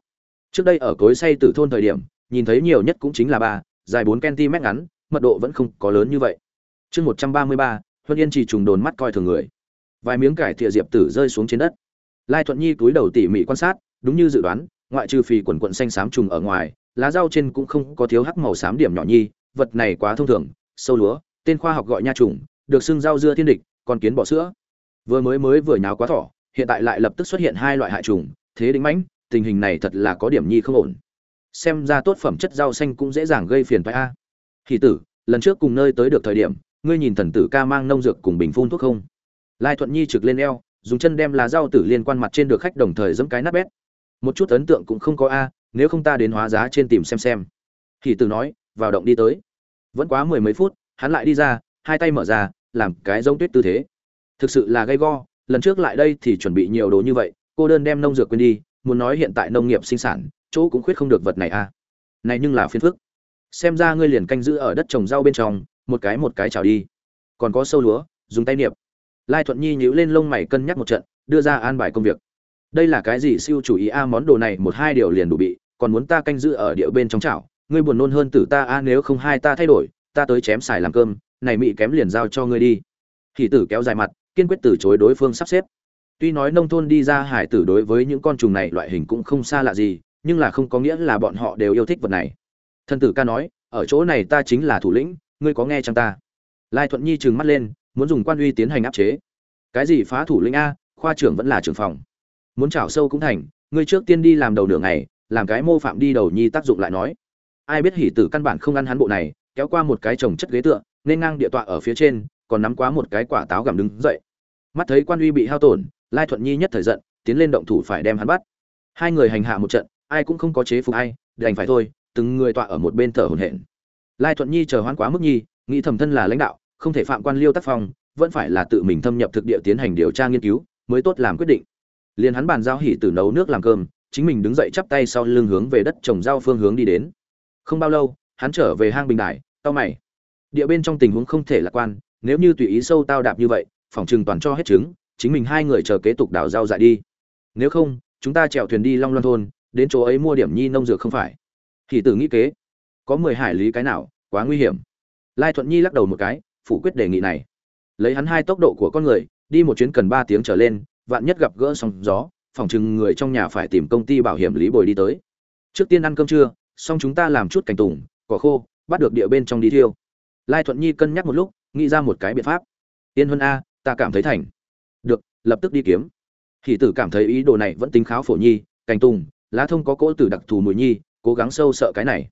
Trước đây ở cối say tử thôn thời điểm, nhìn thấy nhiều nhất cũng chính là ba, dài bốn cm ngắn, mật độ vẫn không có lớn như vậy. Chương một trăm ba mươi ba, huân yên chỉ trùng đồn mắt coi thường người. Vài miếng cải thịa diệp tử rơi xuống trên đất. Lai thuận nhi cúi đầu tỉ mỉ quan sát, đúng như dự đoán, ngoại trừ phì quần quận xanh xám trùng ở ngoài lá rau trên cũng không có thiếu hắc màu xám điểm nhỏ nhi, vật này quá thông thường, sâu lúa, tên khoa học gọi nha trùng, được xưng rau dưa thiên địch, còn kiến bỏ sữa. Vừa mới mới vừa nháo quá thỏ, hiện tại lại lập tức xuất hiện hai loại hại trùng, thế đính mãnh, tình hình này thật là có điểm nhi không ổn. Xem ra tốt phẩm chất rau xanh cũng dễ dàng gây phiền phái a. Hỷ tử, lần trước cùng nơi tới được thời điểm, ngươi nhìn thần tử ca mang nông dược cùng bình phun thuốc không? Lai thuận nhi trực lên eo, dùng chân đem lá rau tử liên quan mặt trên được khách đồng thời giẫm cái nát bét. Một chút ấn tượng cũng không có a nếu không ta đến hóa giá trên tìm xem xem. Thì từ nói, vào động đi tới. Vẫn quá mười mấy phút, hắn lại đi ra, hai tay mở ra, làm cái giống tuyết tư thế. Thực sự là gây go, lần trước lại đây thì chuẩn bị nhiều đồ như vậy, cô đơn đem nông dược quên đi, muốn nói hiện tại nông nghiệp sinh sản, chỗ cũng khuyết không được vật này à. Này nhưng là phiền phức. Xem ra ngươi liền canh giữ ở đất trồng rau bên trong, một cái một cái trào đi. Còn có sâu lúa, dùng tay niệm. Lai thuận nhi nhíu lên lông mày cân nhắc một trận, đưa ra an bài công việc đây là cái gì siêu chủ ý a, món đồ này một hai điều liền đủ bị, còn muốn ta canh giữ ở địa bên trong chảo. Ngươi buồn nôn hơn tử ta a, nếu không hai ta thay đổi, ta tới chém xài làm cơm, này mị kém liền giao cho ngươi đi. Thì tử kéo dài mặt, kiên quyết từ chối đối phương sắp xếp. Tuy nói nông thôn đi ra hải tử đối với những con trùng này loại hình cũng không xa lạ gì, nhưng là không có nghĩa là bọn họ đều yêu thích vật này. Thân tử ca nói, ở chỗ này ta chính là thủ lĩnh, ngươi có nghe chăng ta? Lai thuận nhi trừng mắt lên, muốn dùng quan uy tiến hành áp chế. Cái gì phá thủ lĩnh a, khoa trưởng vẫn là trưởng phòng muốn chảo sâu cũng thành, ngươi trước tiên đi làm đầu nửa ngày, làm cái mô phạm đi đầu nhi tác dụng lại nói. Ai biết hỉ tử căn bản không ăn hắn bộ này, kéo qua một cái chồng chất ghế tựa, nên ngang địa tọa ở phía trên, còn nắm quá một cái quả táo gặm đứng dậy. Mắt thấy quan uy bị hao tổn, lai thuận nhi nhất thời giận, tiến lên động thủ phải đem hắn bắt. Hai người hành hạ một trận, ai cũng không có chế phục ai, đành phải thôi, từng người tọa ở một bên thở hổn hển. Lai thuận nhi chờ hoãn quá mức nhi, nghĩ thầm thân là lãnh đạo, không thể phạm quan liêu tác phong, vẫn phải là tự mình thâm nhập thực địa tiến hành điều tra nghiên cứu, mới tốt làm quyết định liền hắn bàn giao hỉ tử nấu nước làm cơm, chính mình đứng dậy chắp tay sau lưng hướng về đất trồng rau phương hướng đi đến. Không bao lâu, hắn trở về hang bình đài tao mày. Địa bên trong tình huống không thể lạc quan, nếu như tùy ý sâu tao đạp như vậy, phòng trừng toàn cho hết trứng, chính mình hai người chờ kế tục đào rau dại đi. Nếu không, chúng ta chèo thuyền đi long loan thôn, đến chỗ ấy mua điểm nhi nông dược không phải? Thì tử nghĩ kế. Có mười hải lý cái nào, quá nguy hiểm. Lai thuận nhi lắc đầu một cái, phủ quyết đề nghị này. Lấy hắn hai tốc độ của con người, đi một chuyến cần ba tiếng trở lên vạn nhất gặp gỡ sóng gió, phòng chừng người trong nhà phải tìm công ty bảo hiểm lý bồi đi tới. Trước tiên ăn cơm trưa, xong chúng ta làm chút cảnh tùng, cỏ khô, bắt được địa bên trong đi thiêu. Lai thuận nhi cân nhắc một lúc, nghĩ ra một cái biện pháp. Tiên huân a, ta cảm thấy thành. Được, lập tức đi kiếm. Thì tử cảm thấy ý đồ này vẫn tính kháo phổ nhi cảnh tùng, lá thông có cỗ tử đặc thù mùi nhi, cố gắng sâu sợ cái này.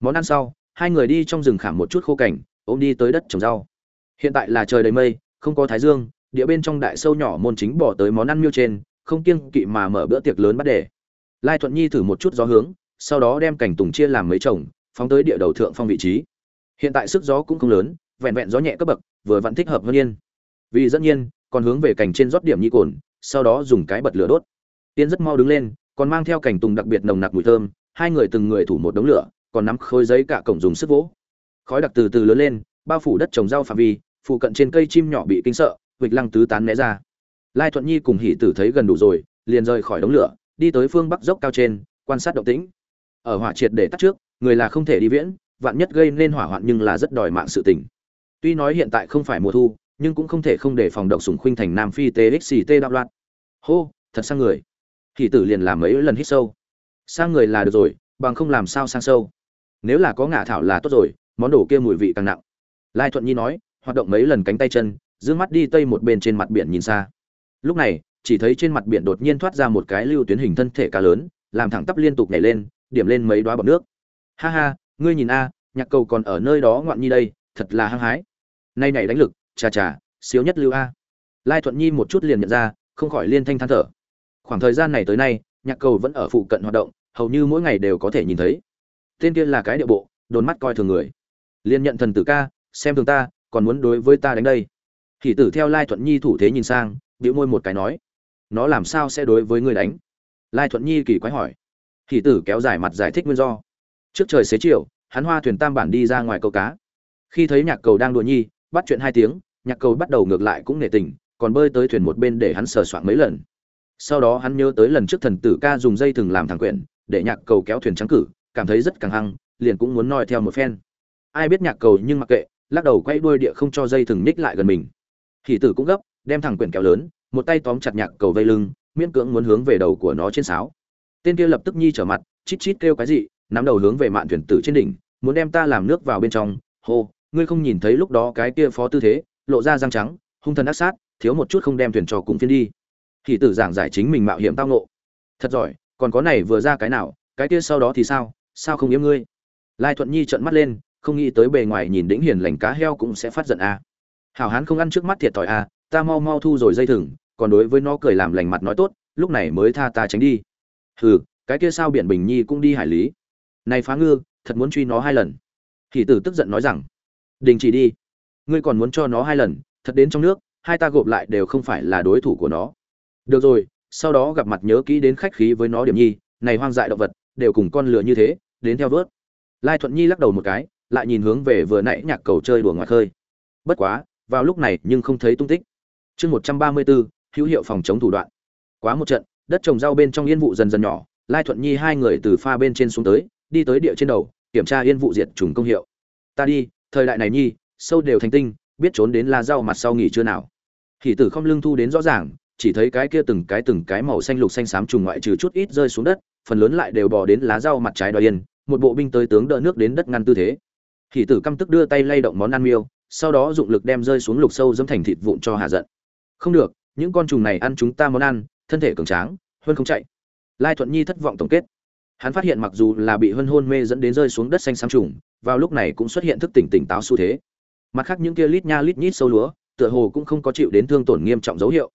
Món ăn sau, hai người đi trong rừng khảm một chút khô cảnh ôm đi tới đất trồng rau. Hiện tại là trời đầy mây, không có thái dương địa bên trong đại sâu nhỏ môn chính bỏ tới món ăn miêu trên, không kiêng kỵ mà mở bữa tiệc lớn bắt đề. Lai thuận nhi thử một chút gió hướng, sau đó đem cảnh tùng chia làm mấy chồng, phóng tới địa đầu thượng phong vị trí. Hiện tại sức gió cũng không lớn, vẹn vẹn gió nhẹ cấp bậc, vừa vẫn thích hợp hơn nhiên vì dẫn nhiên còn hướng về cảnh trên rót điểm nhi cồn, sau đó dùng cái bật lửa đốt. Tiên rất mau đứng lên, còn mang theo cảnh tùng đặc biệt nồng nặc mùi thơm, hai người từng người thủ một đống lửa, còn nắm khối giấy cả cổng dùng sức vỗ. Khói đặc từ từ lớn lên, bao phủ đất trồng rau phạm vi, phụ cận trên cây chim nhỏ bị kinh sợ vịch lăng tứ tán né ra. Lai thuận nhi cùng hỷ tử thấy gần đủ rồi, liền rời khỏi đống lửa, đi tới phương bắc dốc cao trên, quan sát động tĩnh. Ở hỏa triệt để tắt trước, người là không thể đi viễn, vạn nhất gây nên hỏa hoạn nhưng là rất đòi mạng sự tình. Tuy nói hiện tại không phải mùa thu, nhưng cũng không thể không để phòng độc sùng khuynh thành nam phi txct đạo loạn. Hô, thật sang người. Hỷ tử liền làm mấy lần hít sâu. Sang người là được rồi, bằng không làm sao sang sâu. Nếu là có ngả thảo là tốt rồi, món đồ kia mùi vị càng nặng. Lai thuận nhi nói, hoạt động mấy lần cánh tay chân dương mắt đi tây một bên trên mặt biển nhìn xa. Lúc này, chỉ thấy trên mặt biển đột nhiên thoát ra một cái lưu tuyến hình thân thể cá lớn, làm thẳng tắp liên tục nhảy lên, điểm lên mấy đoá bọt nước. Ha ha, ngươi nhìn a, nhạc cầu còn ở nơi đó ngoạn nhi đây, thật là hăng hái. Nay nhảy đánh lực, chà chà xíu nhất lưu a. Lai thuận nhi một chút liền nhận ra, không khỏi liên thanh than thở. Khoảng thời gian này tới nay, nhạc cầu vẫn ở phụ cận hoạt động, hầu như mỗi ngày đều có thể nhìn thấy. Tên kia là cái địa bộ, đồn mắt coi thường người. Liên nhận thần tử ca, xem thường ta, còn muốn đối với ta đánh đây thì tử theo lai thuận nhi thủ thế nhìn sang, bĩu môi một cái nói, nó làm sao sẽ đối với ngươi đánh? Lai thuận nhi kỳ quái hỏi. Hỷ tử kéo dài mặt giải thích nguyên do. Trước trời xế chiều, hắn hoa thuyền tam bản đi ra ngoài câu cá. Khi thấy nhạc cầu đang đùa nhi, bắt chuyện hai tiếng, nhạc cầu bắt đầu ngược lại cũng nể tình, còn bơi tới thuyền một bên để hắn sờ soạn mấy lần. Sau đó hắn nhớ tới lần trước thần tử ca dùng dây thừng làm thằng quyển, để nhạc cầu kéo thuyền trắng cử, cảm thấy rất căng hăng, liền cũng muốn noi theo một phen. Ai biết nhạc cầu nhưng mặc kệ, lắc đầu quay đuôi địa không cho dây thừng ních lại gần mình hỷ tử cũng gấp, đem thẳng quyển kéo lớn, một tay tóm chặt nhạc cầu vây lưng, miễn cưỡng muốn hướng về đầu của nó trên sáo tên kia lập tức nhi trở mặt, chít chít kêu cái gì, nắm đầu hướng về mạn thuyền tử trên đỉnh, muốn đem ta làm nước vào bên trong hô, ngươi không nhìn thấy lúc đó cái kia phó tư thế, lộ ra răng trắng, hung thần ác sát, thiếu một chút không đem thuyền trò cùng phiên đi thì tử giảng giải chính mình mạo hiểm tao ngộ. thật giỏi, còn có này vừa ra cái nào, cái kia sau đó thì sao sao không yếm ngươi lai thuận nhi trợn mắt lên, không nghĩ tới bề ngoài nhìn đĩnh hiền lành cá heo cũng sẽ phát giận a à hảo hán không ăn trước mắt thiệt thòi a à, ta mau mau thu rồi dây thừng còn đối với nó cười làm lành mặt nói tốt lúc này mới tha ta tránh đi. Hừ cái kia sao biển bình nhi cũng đi hải lý? Này phá ngư thật muốn truy nó hai lần. Thì tử tức giận nói rằng đình chỉ đi. Ngươi còn muốn cho nó hai lần thật đến trong nước hai ta gộp lại đều không phải là đối thủ của nó. Được rồi sau đó gặp mặt nhớ kỹ đến khách khí với nó điểm nhi này hoang dại động vật đều cùng con lừa như thế đến theo vớt. Lai thuận nhi lắc đầu một cái lại nhìn hướng về vừa nãy nhạc cầu chơi đùa ngoài khơi. Bất quá vào lúc này nhưng không thấy tung tích. Chương một trăm ba mươi bốn hữu hiệu phòng chống thủ đoạn. Quá một trận, đất trồng rau bên trong yên vụ dần dần nhỏ, lai thuận nhi hai người từ pha bên trên xuống tới, đi tới địa trên đầu, kiểm tra yên vụ diệt trùng công hiệu. Ta đi, thời đại này nhi, sâu đều thành tinh, biết trốn đến la rau mặt sau nghỉ chưa nào? Hỉ tử không lưng thu đến rõ ràng, chỉ thấy cái kia từng cái từng cái màu xanh lục xanh xám trùng ngoại trừ chút ít rơi xuống đất, phần lớn lại đều bò đến lá rau mặt trái đoài yên, một bộ binh tới tướng đỡ nước đến đất ngăn tư thế. Hỉ tử căm tức đưa tay lay động món ăn miêu sau đó dụng lực đem rơi xuống lục sâu dẫm thành thịt vụn cho hạ giận. Không được, những con trùng này ăn chúng ta món ăn, thân thể cường tráng, hơn không chạy. Lai thuận nhi thất vọng tổng kết. Hắn phát hiện mặc dù là bị hân hôn mê dẫn đến rơi xuống đất xanh xám trùng, vào lúc này cũng xuất hiện thức tỉnh tỉnh táo xu thế. Mặt khác những kia lít nha lít nhít sâu lúa, tựa hồ cũng không có chịu đến thương tổn nghiêm trọng dấu hiệu.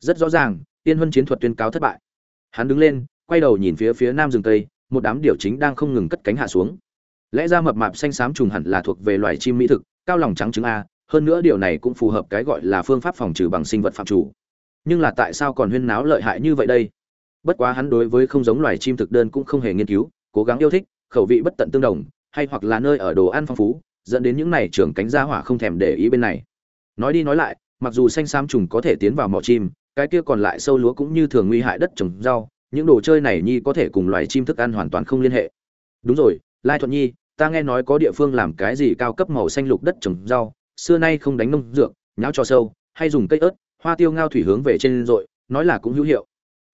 Rất rõ ràng, tiên huân chiến thuật tuyên cáo thất bại. Hắn đứng lên, quay đầu nhìn phía phía nam rừng tây một đám điểu chính đang không ngừng cất cánh hạ xuống. Lẽ ra mập mạp xanh xám trùng hẳn là thuộc về loài chim mỹ thực cao lòng trắng trứng a, hơn nữa điều này cũng phù hợp cái gọi là phương pháp phòng trừ bằng sinh vật phạm chủ. Nhưng là tại sao còn huyên náo lợi hại như vậy đây? Bất quá hắn đối với không giống loài chim thực đơn cũng không hề nghiên cứu, cố gắng yêu thích, khẩu vị bất tận tương đồng, hay hoặc là nơi ở đồ ăn phong phú, dẫn đến những này trưởng cánh gia hỏa không thèm để ý bên này. Nói đi nói lại, mặc dù xanh xám trùng có thể tiến vào mỏ chim, cái kia còn lại sâu lúa cũng như thường nguy hại đất trồng rau, những đồ chơi này nhi có thể cùng loài chim thức ăn hoàn toàn không liên hệ. Đúng rồi, lai thuận nhi ta nghe nói có địa phương làm cái gì cao cấp màu xanh lục đất trồng rau, xưa nay không đánh nông dược, nháo cho sâu, hay dùng cây ớt, hoa tiêu ngao thủy hướng về trên rồi nói là cũng hữu hiệu.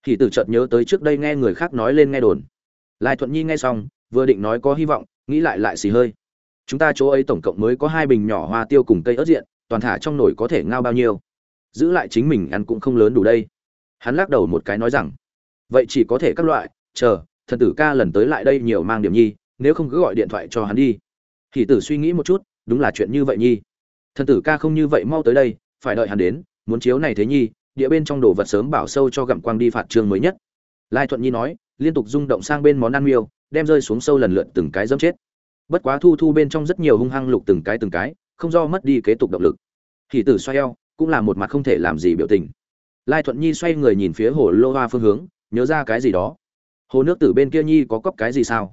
Thì từ chợt nhớ tới trước đây nghe người khác nói lên nghe đồn. Lai thuận nhi nghe xong, vừa định nói có hy vọng, nghĩ lại lại xì hơi. Chúng ta chỗ ấy tổng cộng mới có hai bình nhỏ hoa tiêu cùng cây ớt diện, toàn thả trong nồi có thể ngao bao nhiêu? Giữ lại chính mình ăn cũng không lớn đủ đây. Hắn lắc đầu một cái nói rằng, vậy chỉ có thể các loại, chờ, thần tử ca lần tới lại đây nhiều mang điểm nhi nếu không cứ gọi điện thoại cho hắn đi. Thì tử suy nghĩ một chút, đúng là chuyện như vậy nhi. Thần tử ca không như vậy mau tới đây, phải đợi hắn đến, muốn chiếu này thế nhi, địa bên trong đồ vật sớm bảo sâu cho gặm quang đi phạt trường mới nhất. Lai thuận nhi nói, liên tục rung động sang bên món ăn miêu, đem rơi xuống sâu lần lượt từng cái dẫm chết. Bất quá thu thu bên trong rất nhiều hung hăng lục từng cái từng cái, không do mất đi kế tục động lực. Thì tử xoay eo, cũng là một mặt không thể làm gì biểu tình. Lai thuận nhi xoay người nhìn phía hồ lô hoa phương hướng, nhớ ra cái gì đó. Hồ nước từ bên kia nhi có cóc cái gì sao?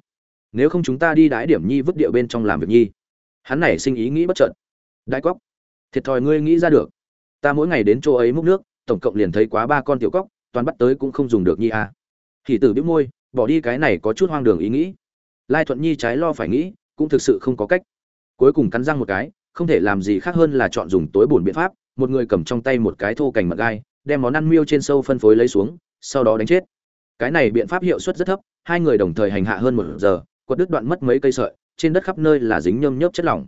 Nếu không chúng ta đi đái điểm nhi vứt địa bên trong làm việc nhi. Hắn này sinh ý nghĩ bất chợt. Đái cóc. Thiệt thòi ngươi nghĩ ra được. Ta mỗi ngày đến chỗ ấy múc nước, tổng cộng liền thấy quá ba con tiểu cóc, toàn bắt tới cũng không dùng được nhi à. thì tử biết môi, bỏ đi cái này có chút hoang đường ý nghĩ. Lai thuận nhi trái lo phải nghĩ, cũng thực sự không có cách. Cuối cùng cắn răng một cái, không thể làm gì khác hơn là chọn dùng tối bổn biện pháp, một người cầm trong tay một cái thô cành mật gai, đem món ăn miêu trên sâu phân phối lấy xuống, sau đó đánh chết. Cái này biện pháp hiệu suất rất thấp, hai người đồng thời hành hạ hơn một giờ quật đứt đoạn mất mấy cây sợi, trên đất khắp nơi là dính nhơm nhớp chất lỏng.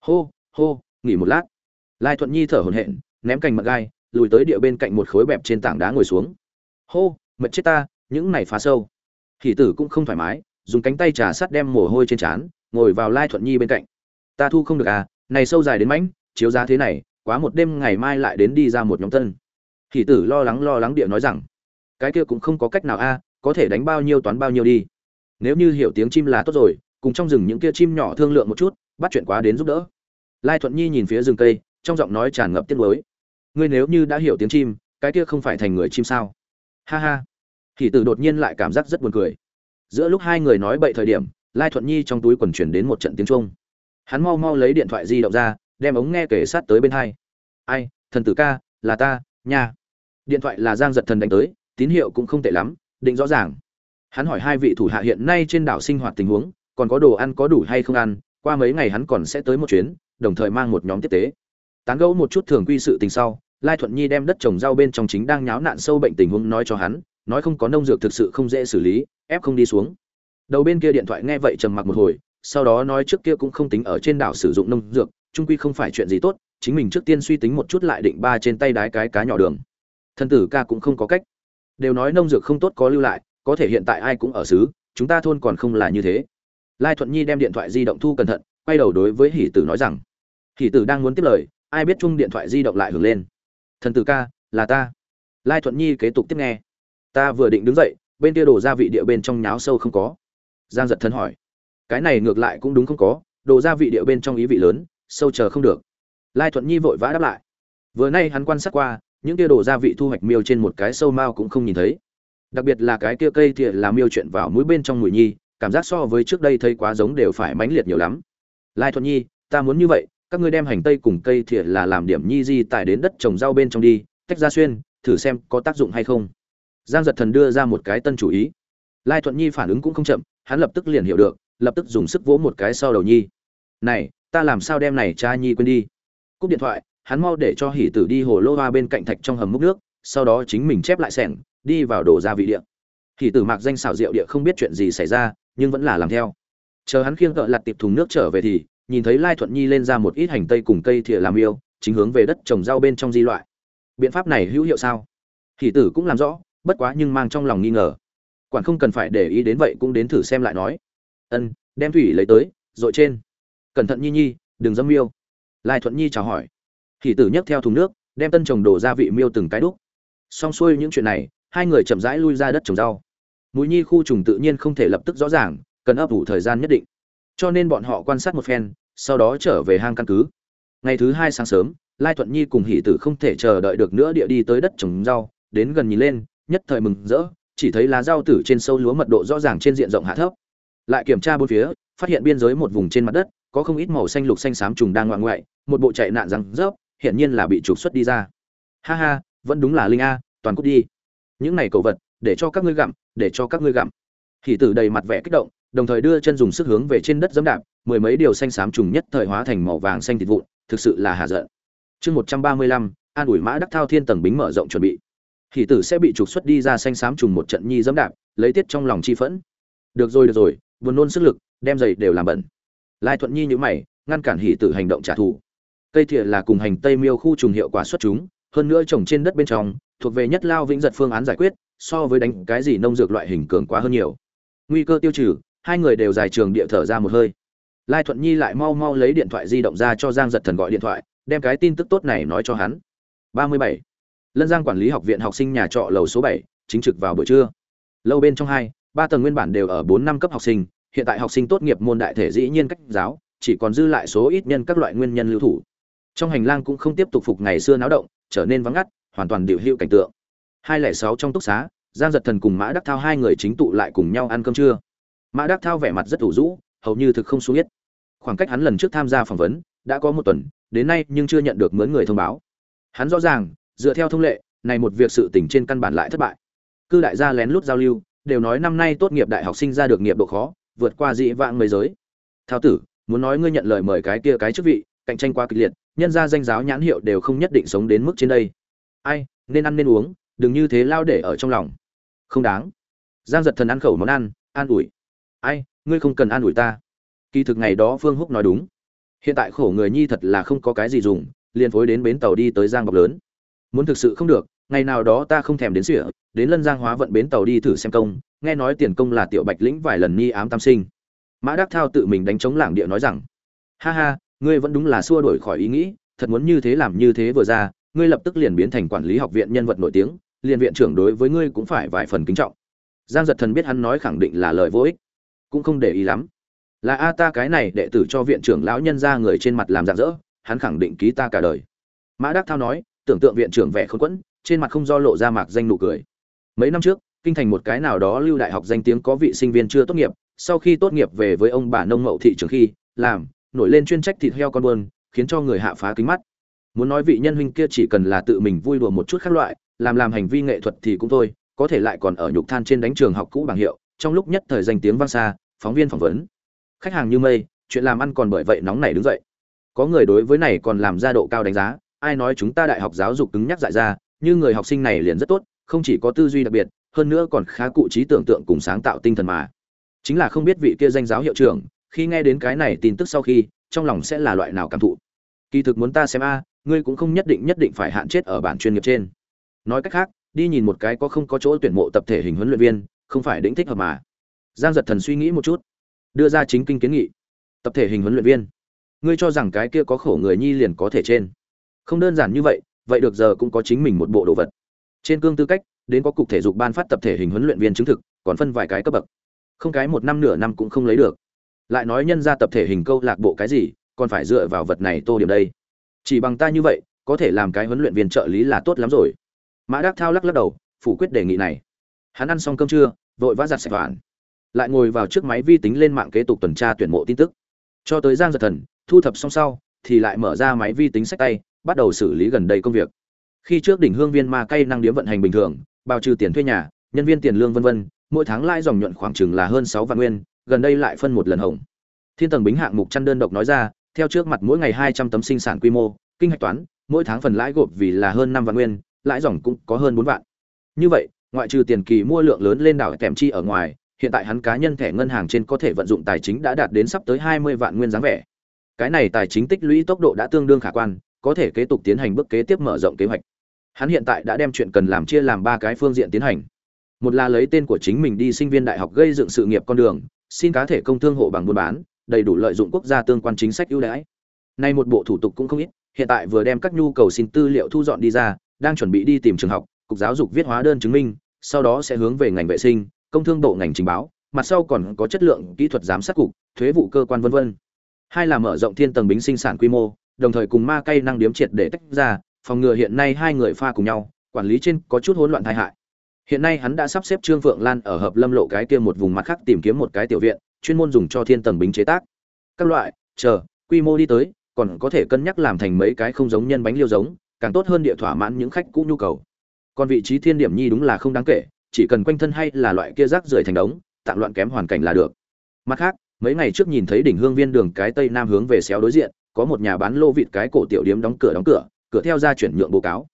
Hô hô, nghỉ một lát. Lai thuận nhi thở hổn hển, ném cành mật gai, lùi tới địa bên cạnh một khối bẹp trên tảng đá ngồi xuống. Hô mật chết ta, những này phá sâu. Hỷ tử cũng không thoải mái, dùng cánh tay trà sắt đem mồ hôi trên trán, ngồi vào lai thuận nhi bên cạnh. Ta thu không được à này sâu dài đến mãnh, chiếu giá thế này, quá một đêm ngày mai lại đến đi ra một nhóm tân. Hỷ tử lo lắng lo lắng địa nói rằng, cái kia cũng không có cách nào a, có thể đánh bao nhiêu toán bao nhiêu đi nếu như hiểu tiếng chim là tốt rồi, cùng trong rừng những kia chim nhỏ thương lượng một chút, bắt chuyện quá đến giúp đỡ. Lai thuận nhi nhìn phía rừng cây, trong giọng nói tràn ngập tiếng mới ngươi nếu như đã hiểu tiếng chim, cái kia không phải thành người chim sao? Ha ha. Thì tử đột nhiên lại cảm giác rất buồn cười. Giữa lúc hai người nói bậy thời điểm, lai thuận nhi trong túi quần chuyển đến một trận tiếng trung hắn mau mau lấy điện thoại di động ra, đem ống nghe kể sát tới bên hai. Ai, thần tử ca, là ta, nha. Điện thoại là giang giật thần đánh tới, tín hiệu cũng không tệ lắm, định rõ ràng hắn hỏi hai vị thủ hạ hiện nay trên đảo sinh hoạt tình huống, còn có đồ ăn có đủ hay không ăn, qua mấy ngày hắn còn sẽ tới một chuyến, đồng thời mang một nhóm tiếp tế. Tán gẫu một chút thường quy sự tình sau, lai thuận nhi đem đất trồng rau bên trong chính đang nháo nạn sâu bệnh tình huống nói cho hắn, nói không có nông dược thực sự không dễ xử lý, ép không đi xuống. Đầu bên kia điện thoại nghe vậy trầm mặc một hồi, sau đó nói trước kia cũng không tính ở trên đảo sử dụng nông dược trung quy không phải chuyện gì tốt, chính mình trước tiên suy tính một chút lại định ba trên tay đái cái cá nhỏ đường. Thân tử ca cũng không có cách. Đều nói nông dược không tốt có lưu lại có thể hiện tại ai cũng ở xứ, chúng ta thôn còn không là như thế. Lai thuận nhi đem điện thoại di động thu cẩn thận, quay đầu đối với hỷ tử nói rằng, hỷ tử đang muốn tiếp lời, ai biết chung điện thoại di động lại hưởng lên. Thần tử ca, là ta. Lai thuận nhi kế tục tiếp nghe. Ta vừa định đứng dậy, bên kia đồ gia vị địa bên trong nháo sâu không có. Giang giật thân hỏi. Cái này ngược lại cũng đúng không có, đồ gia vị địa bên trong ý vị lớn, sâu chờ không được. Lai thuận nhi vội vã đáp lại. Vừa nay hắn quan sát qua, những kia đồ gia vị thu hoạch miêu trên một cái sâu mao cũng không nhìn thấy đặc biệt là cái kia cây thìa làm miêu chuyện vào mũi bên trong mùi nhi, cảm giác so với trước đây thấy quá giống đều phải mãnh liệt nhiều lắm. Lai thuận nhi, ta muốn như vậy, các ngươi đem hành tây cùng cây thìa là làm điểm nhi di tải đến đất trồng rau bên trong đi, tách ra xuyên, thử xem có tác dụng hay không. Giang giật thần đưa ra một cái tân chủ ý. Lai thuận nhi phản ứng cũng không chậm, hắn lập tức liền hiểu được, lập tức dùng sức vỗ một cái sau đầu nhi. Này, ta làm sao đem này cha nhi quên đi? Cúp điện thoại, hắn mau để cho hỉ tử đi hồ lô hoa bên cạnh thạch trong hầm múc nước, sau đó chính mình chép lại sẻng đi vào đổ ra vị địa. Thì tử mạc danh xảo diệu địa không biết chuyện gì xảy ra, nhưng vẫn là làm theo. Chờ hắn khiêng cỡ lặt tiệp thùng nước trở về thì, nhìn thấy lai thuận nhi lên ra một ít hành tây cùng cây thìa làm yêu, chính hướng về đất trồng rau bên trong di loại. Biện pháp này hữu hiệu sao? Thì tử cũng làm rõ, bất quá nhưng mang trong lòng nghi ngờ. Quản không cần phải để ý đến vậy cũng đến thử xem lại nói. Ân, đem thủy lấy tới, dội trên. Cẩn thận nhi nhi, đừng dâm miêu. Lai thuận nhi chào hỏi. Thì tử nhấc theo thùng nước, đem tân trồng đổ gia vị miêu từng cái đúc. Xong xuôi những chuyện này hai người chậm rãi lui ra đất trồng rau. Mũi nhi khu trùng tự nhiên không thể lập tức rõ ràng, cần ấp ủ thời gian nhất định. Cho nên bọn họ quan sát một phen, sau đó trở về hang căn cứ. Ngày thứ hai sáng sớm, lai thuận nhi cùng hỷ tử không thể chờ đợi được nữa địa đi tới đất trồng rau, đến gần nhìn lên, nhất thời mừng rỡ, chỉ thấy lá rau tử trên sâu lúa mật độ rõ ràng trên diện rộng hạ thấp. Lại kiểm tra bốn phía, phát hiện biên giới một vùng trên mặt đất, có không ít màu xanh lục xanh xám trùng đang ngoạn ngoại, một bộ chạy nạn răng rớp, hiển nhiên là bị trục xuất đi ra. Ha ha, vẫn đúng là linh a, toàn cút đi những này cầu vật, để cho các ngươi gặm, để cho các ngươi gặm. Hỷ tử đầy mặt vẻ kích động, đồng thời đưa chân dùng sức hướng về trên đất dẫm đạp, mười mấy điều xanh xám trùng nhất thời hóa thành màu vàng xanh thịt vụn, thực sự là hạ giận. Chương một trăm ba mươi lăm, an ủi mã đắc thao thiên tầng bính mở rộng chuẩn bị. Hỷ tử sẽ bị trục xuất đi ra xanh xám trùng một trận nhi dẫm đạp, lấy tiết trong lòng chi phẫn. Được rồi được rồi, buồn nôn sức lực, đem giày đều làm bẩn. Lai thuận nhi nhữ mày, ngăn cản hỷ tử hành động trả thù. Cây thìa là cùng hành tây miêu khu trùng hiệu quả xuất chúng, hơn nữa trồng trên đất bên trong thuộc về nhất lao vĩnh giật phương án giải quyết, so với đánh cái gì nông dược loại hình cường quá hơn nhiều. Nguy cơ tiêu trừ, hai người đều dài trường địa thở ra một hơi. Lai thuận nhi lại mau mau lấy điện thoại di động ra cho giang giật thần gọi điện thoại, đem cái tin tức tốt này nói cho hắn. Ba mươi bảy. Lân giang quản lý học viện học sinh nhà trọ lầu số bảy, chính trực vào buổi trưa. Lâu bên trong hai, ba tầng nguyên bản đều ở bốn năm cấp học sinh, hiện tại học sinh tốt nghiệp môn đại thể dĩ nhiên cách giáo, chỉ còn dư lại số ít nhân các loại nguyên nhân lưu thủ. Trong hành lang cũng không tiếp tục phục ngày xưa náo động, trở nên vắng ngắt hoàn toàn điều hữu cảnh tượng. Hai lẻ sáu trong túc xá, giang giật thần cùng mã đắc thao hai người chính tụ lại cùng nhau ăn cơm trưa. Mã đắc thao vẻ mặt rất ủ rũ, hầu như thực không xuống biết. Khoảng cách hắn lần trước tham gia phỏng vấn đã có một tuần, đến nay nhưng chưa nhận được mướn người thông báo. Hắn rõ ràng, dựa theo thông lệ, này một việc sự tình trên căn bản lại thất bại. Cư đại gia lén lút giao lưu, đều nói năm nay tốt nghiệp đại học sinh ra được nghiệp độ khó, vượt qua dị vãng mấy giới. Thao tử, muốn nói ngươi nhận lời mời cái kia cái chức vị, cạnh tranh quá kịch liệt, nhân ra danh giáo nhãn hiệu đều không nhất định sống đến mức trên đây ai, nên ăn nên uống, đừng như thế lao để ở trong lòng. Không đáng. Giang giật thần ăn khẩu món ăn, an ủi. Ai, ngươi không cần an ủi ta. Kỳ thực ngày đó phương húc nói đúng. Hiện tại khổ người nhi thật là không có cái gì dùng, liền phối đến bến tàu đi tới giang bọc lớn. Muốn thực sự không được, ngày nào đó ta không thèm đến sỉa đến lân giang hóa vận bến tàu đi thử xem công, nghe nói tiền công là tiểu bạch lĩnh vài lần ni ám tam sinh. Mã đắc thao tự mình đánh chống lảng địa nói rằng, ha ha, ngươi vẫn đúng là xua đổi khỏi ý nghĩ, thật muốn như thế làm như thế vừa ra ngươi lập tức liền biến thành quản lý học viện nhân vật nổi tiếng, liền viện trưởng đối với ngươi cũng phải vài phần kính trọng. Giang giật thần biết hắn nói khẳng định là lời vô ích, cũng không để ý lắm. Là, a, ta cái này đệ tử cho viện trưởng lão nhân ra người trên mặt làm rạng rỡ, hắn khẳng định ký ta cả đời. Mã đắc thao nói, tưởng tượng viện trưởng vẻ khôn quẫn, trên mặt không do lộ ra mạc danh nụ cười. Mấy năm trước, kinh thành một cái nào đó lưu đại học danh tiếng có vị sinh viên chưa tốt nghiệp, sau khi tốt nghiệp về với ông bà nông mậu thị trường khi, làm, nổi lên chuyên trách thịt heo con buôn, khiến cho người hạ phá kính mắt muốn nói vị nhân huynh kia chỉ cần là tự mình vui đùa một chút khác loại, làm làm hành vi nghệ thuật thì cũng thôi, có thể lại còn ở nhục than trên đánh trường học cũ bảng hiệu, trong lúc nhất thời danh tiếng vang xa, phóng viên phỏng vấn. Khách hàng như mây, chuyện làm ăn còn bởi vậy nóng nảy đứng dậy. Có người đối với này còn làm ra độ cao đánh giá, ai nói chúng ta đại học giáo dục cứng nhắc dại ra, như người học sinh này liền rất tốt, không chỉ có tư duy đặc biệt, hơn nữa còn khá cụ trí tưởng tượng cùng sáng tạo tinh thần mà. Chính là không biết vị kia danh giáo hiệu trưởng, khi nghe đến cái này tin tức sau khi, trong lòng sẽ là loại nào cảm thụ kỳ thực muốn ta xem a, ngươi cũng không nhất định nhất định phải hạn chết ở bản chuyên nghiệp trên. Nói cách khác, đi nhìn một cái có không có chỗ tuyển mộ tập thể hình huấn luyện viên, không phải đỉnh thích hợp mà. Giang giật thần suy nghĩ một chút, đưa ra chính kinh kiến nghị. Tập thể hình huấn luyện viên, ngươi cho rằng cái kia có khổ người nhi liền có thể trên. Không đơn giản như vậy vậy được giờ cũng có chính mình một bộ đồ vật. Trên cương tư cách, đến có cục thể dục ban phát tập thể hình huấn luyện viên chứng thực, còn phân vài cái cấp bậc. Không cái một năm nửa năm cũng không lấy được. Lại nói nhân ra tập thể hình câu lạc bộ cái gì còn phải dựa vào vật này tô điểm đây. Chỉ bằng ta như vậy, có thể làm cái huấn luyện viên trợ lý là tốt lắm rồi. Mã đắc thao lắc lắc đầu, phủ quyết đề nghị này. Hắn ăn xong cơm trưa, vội vã giặt sạch toàn lại ngồi vào trước máy vi tính lên mạng kế tục tuần tra tuyển mộ tin tức. Cho tới giang giật thần, thu thập xong sau, thì lại mở ra máy vi tính sách tay, bắt đầu xử lý gần đây công việc. Khi trước đỉnh hương viên ma cây năng điếm vận hành bình thường, bao trừ tiền thuê nhà, nhân viên tiền lương vân vân, mỗi tháng lãi dòng nhuận khoảng chừng là hơn sáu vạn nguyên, gần đây lại phân một lần hồng. Thiên tầng bính hạng mục chăn đơn độc nói ra theo trước mặt mỗi ngày hai trăm tấm sinh sản quy mô, kinh hạch toán, mỗi tháng phần lãi gộp vì là hơn năm vạn nguyên, lãi dòng cũng có hơn bốn vạn. Như vậy, ngoại trừ tiền kỳ mua lượng lớn lên đảo kèm chi ở ngoài, hiện tại hắn cá nhân thẻ ngân hàng trên có thể vận dụng tài chính đã đạt đến sắp tới hai mươi vạn nguyên dáng vẻ. Cái này tài chính tích lũy tốc độ đã tương đương khả quan, có thể kế tục tiến hành bước kế tiếp mở rộng kế hoạch. Hắn hiện tại đã đem chuyện cần làm chia làm ba cái phương diện tiến hành. Một là lấy tên của chính mình đi sinh viên đại học gây dựng sự nghiệp con đường, xin cá thể công thương hộ bằng buôn bán đầy đủ lợi dụng quốc gia tương quan chính sách ưu đãi. Nay một bộ thủ tục cũng không ít, hiện tại vừa đem các nhu cầu xin tư liệu thu dọn đi ra, đang chuẩn bị đi tìm trường học, cục giáo dục viết hóa đơn chứng minh, sau đó sẽ hướng về ngành vệ sinh, công thương bộ ngành trình báo, mặt sau còn có chất lượng kỹ thuật giám sát cục, thuế vụ cơ quan vân vân. Hai là mở rộng thiên tầng bính sinh sản quy mô, đồng thời cùng ma cây năng điếm triệt để tách ra, phòng ngừa hiện nay hai người pha cùng nhau, quản lý trên có chút hỗn loạn tai hại. Hiện nay hắn đã sắp xếp trương phượng lan ở hợp lâm lộ cái kia một vùng mặt khác tìm kiếm một cái tiểu viện chuyên môn dùng cho thiên tầng bính chế tác. Các loại, chờ, quy mô đi tới, còn có thể cân nhắc làm thành mấy cái không giống nhân bánh liêu giống, càng tốt hơn địa thỏa mãn những khách cũ nhu cầu. Còn vị trí thiên điểm nhi đúng là không đáng kể, chỉ cần quanh thân hay là loại kia rác rưởi thành đống, tạm loạn kém hoàn cảnh là được. Mặt khác, mấy ngày trước nhìn thấy đỉnh hương viên đường cái tây nam hướng về xéo đối diện, có một nhà bán lô vịt cái cổ tiểu điếm đóng cửa đóng cửa cửa theo ra chuyển nhượng bố cáo.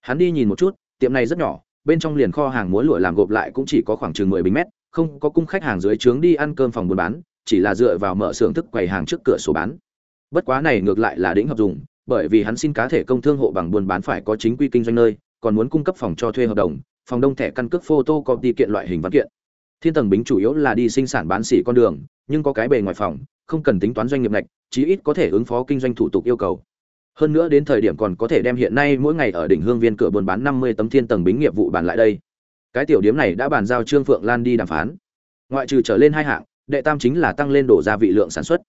Hắn đi nhìn một chút, tiệm này rất nhỏ, bên trong liền kho hàng múa lụa làm gộp lại cũng chỉ có khoảng chừng mười bình mét không có cung khách hàng dưới trướng đi ăn cơm phòng buôn bán, chỉ là dựa vào mở xưởng thức quầy hàng trước cửa sổ bán. Bất quá này ngược lại là đỉnh hợp dùng, bởi vì hắn xin cá thể công thương hộ bằng buôn bán phải có chính quy kinh doanh nơi, còn muốn cung cấp phòng cho thuê hợp đồng, phòng đông thẻ căn cước photo copy kiện loại hình văn kiện. Thiên tầng bính chủ yếu là đi sinh sản bán xỉ con đường, nhưng có cái bề ngoài phòng, không cần tính toán doanh nghiệp ngạch, chí ít có thể ứng phó kinh doanh thủ tục yêu cầu. Hơn nữa đến thời điểm còn có thể đem hiện nay mỗi ngày ở đỉnh hương viên cửa buôn bán năm mươi tấm thiên tầng bính nghiệp vụ bàn lại đây cái tiểu điếm này đã bàn giao trương phượng lan đi đàm phán. Ngoại trừ trở lên hai hạng, đệ tam chính là tăng lên đổ gia vị lượng sản xuất.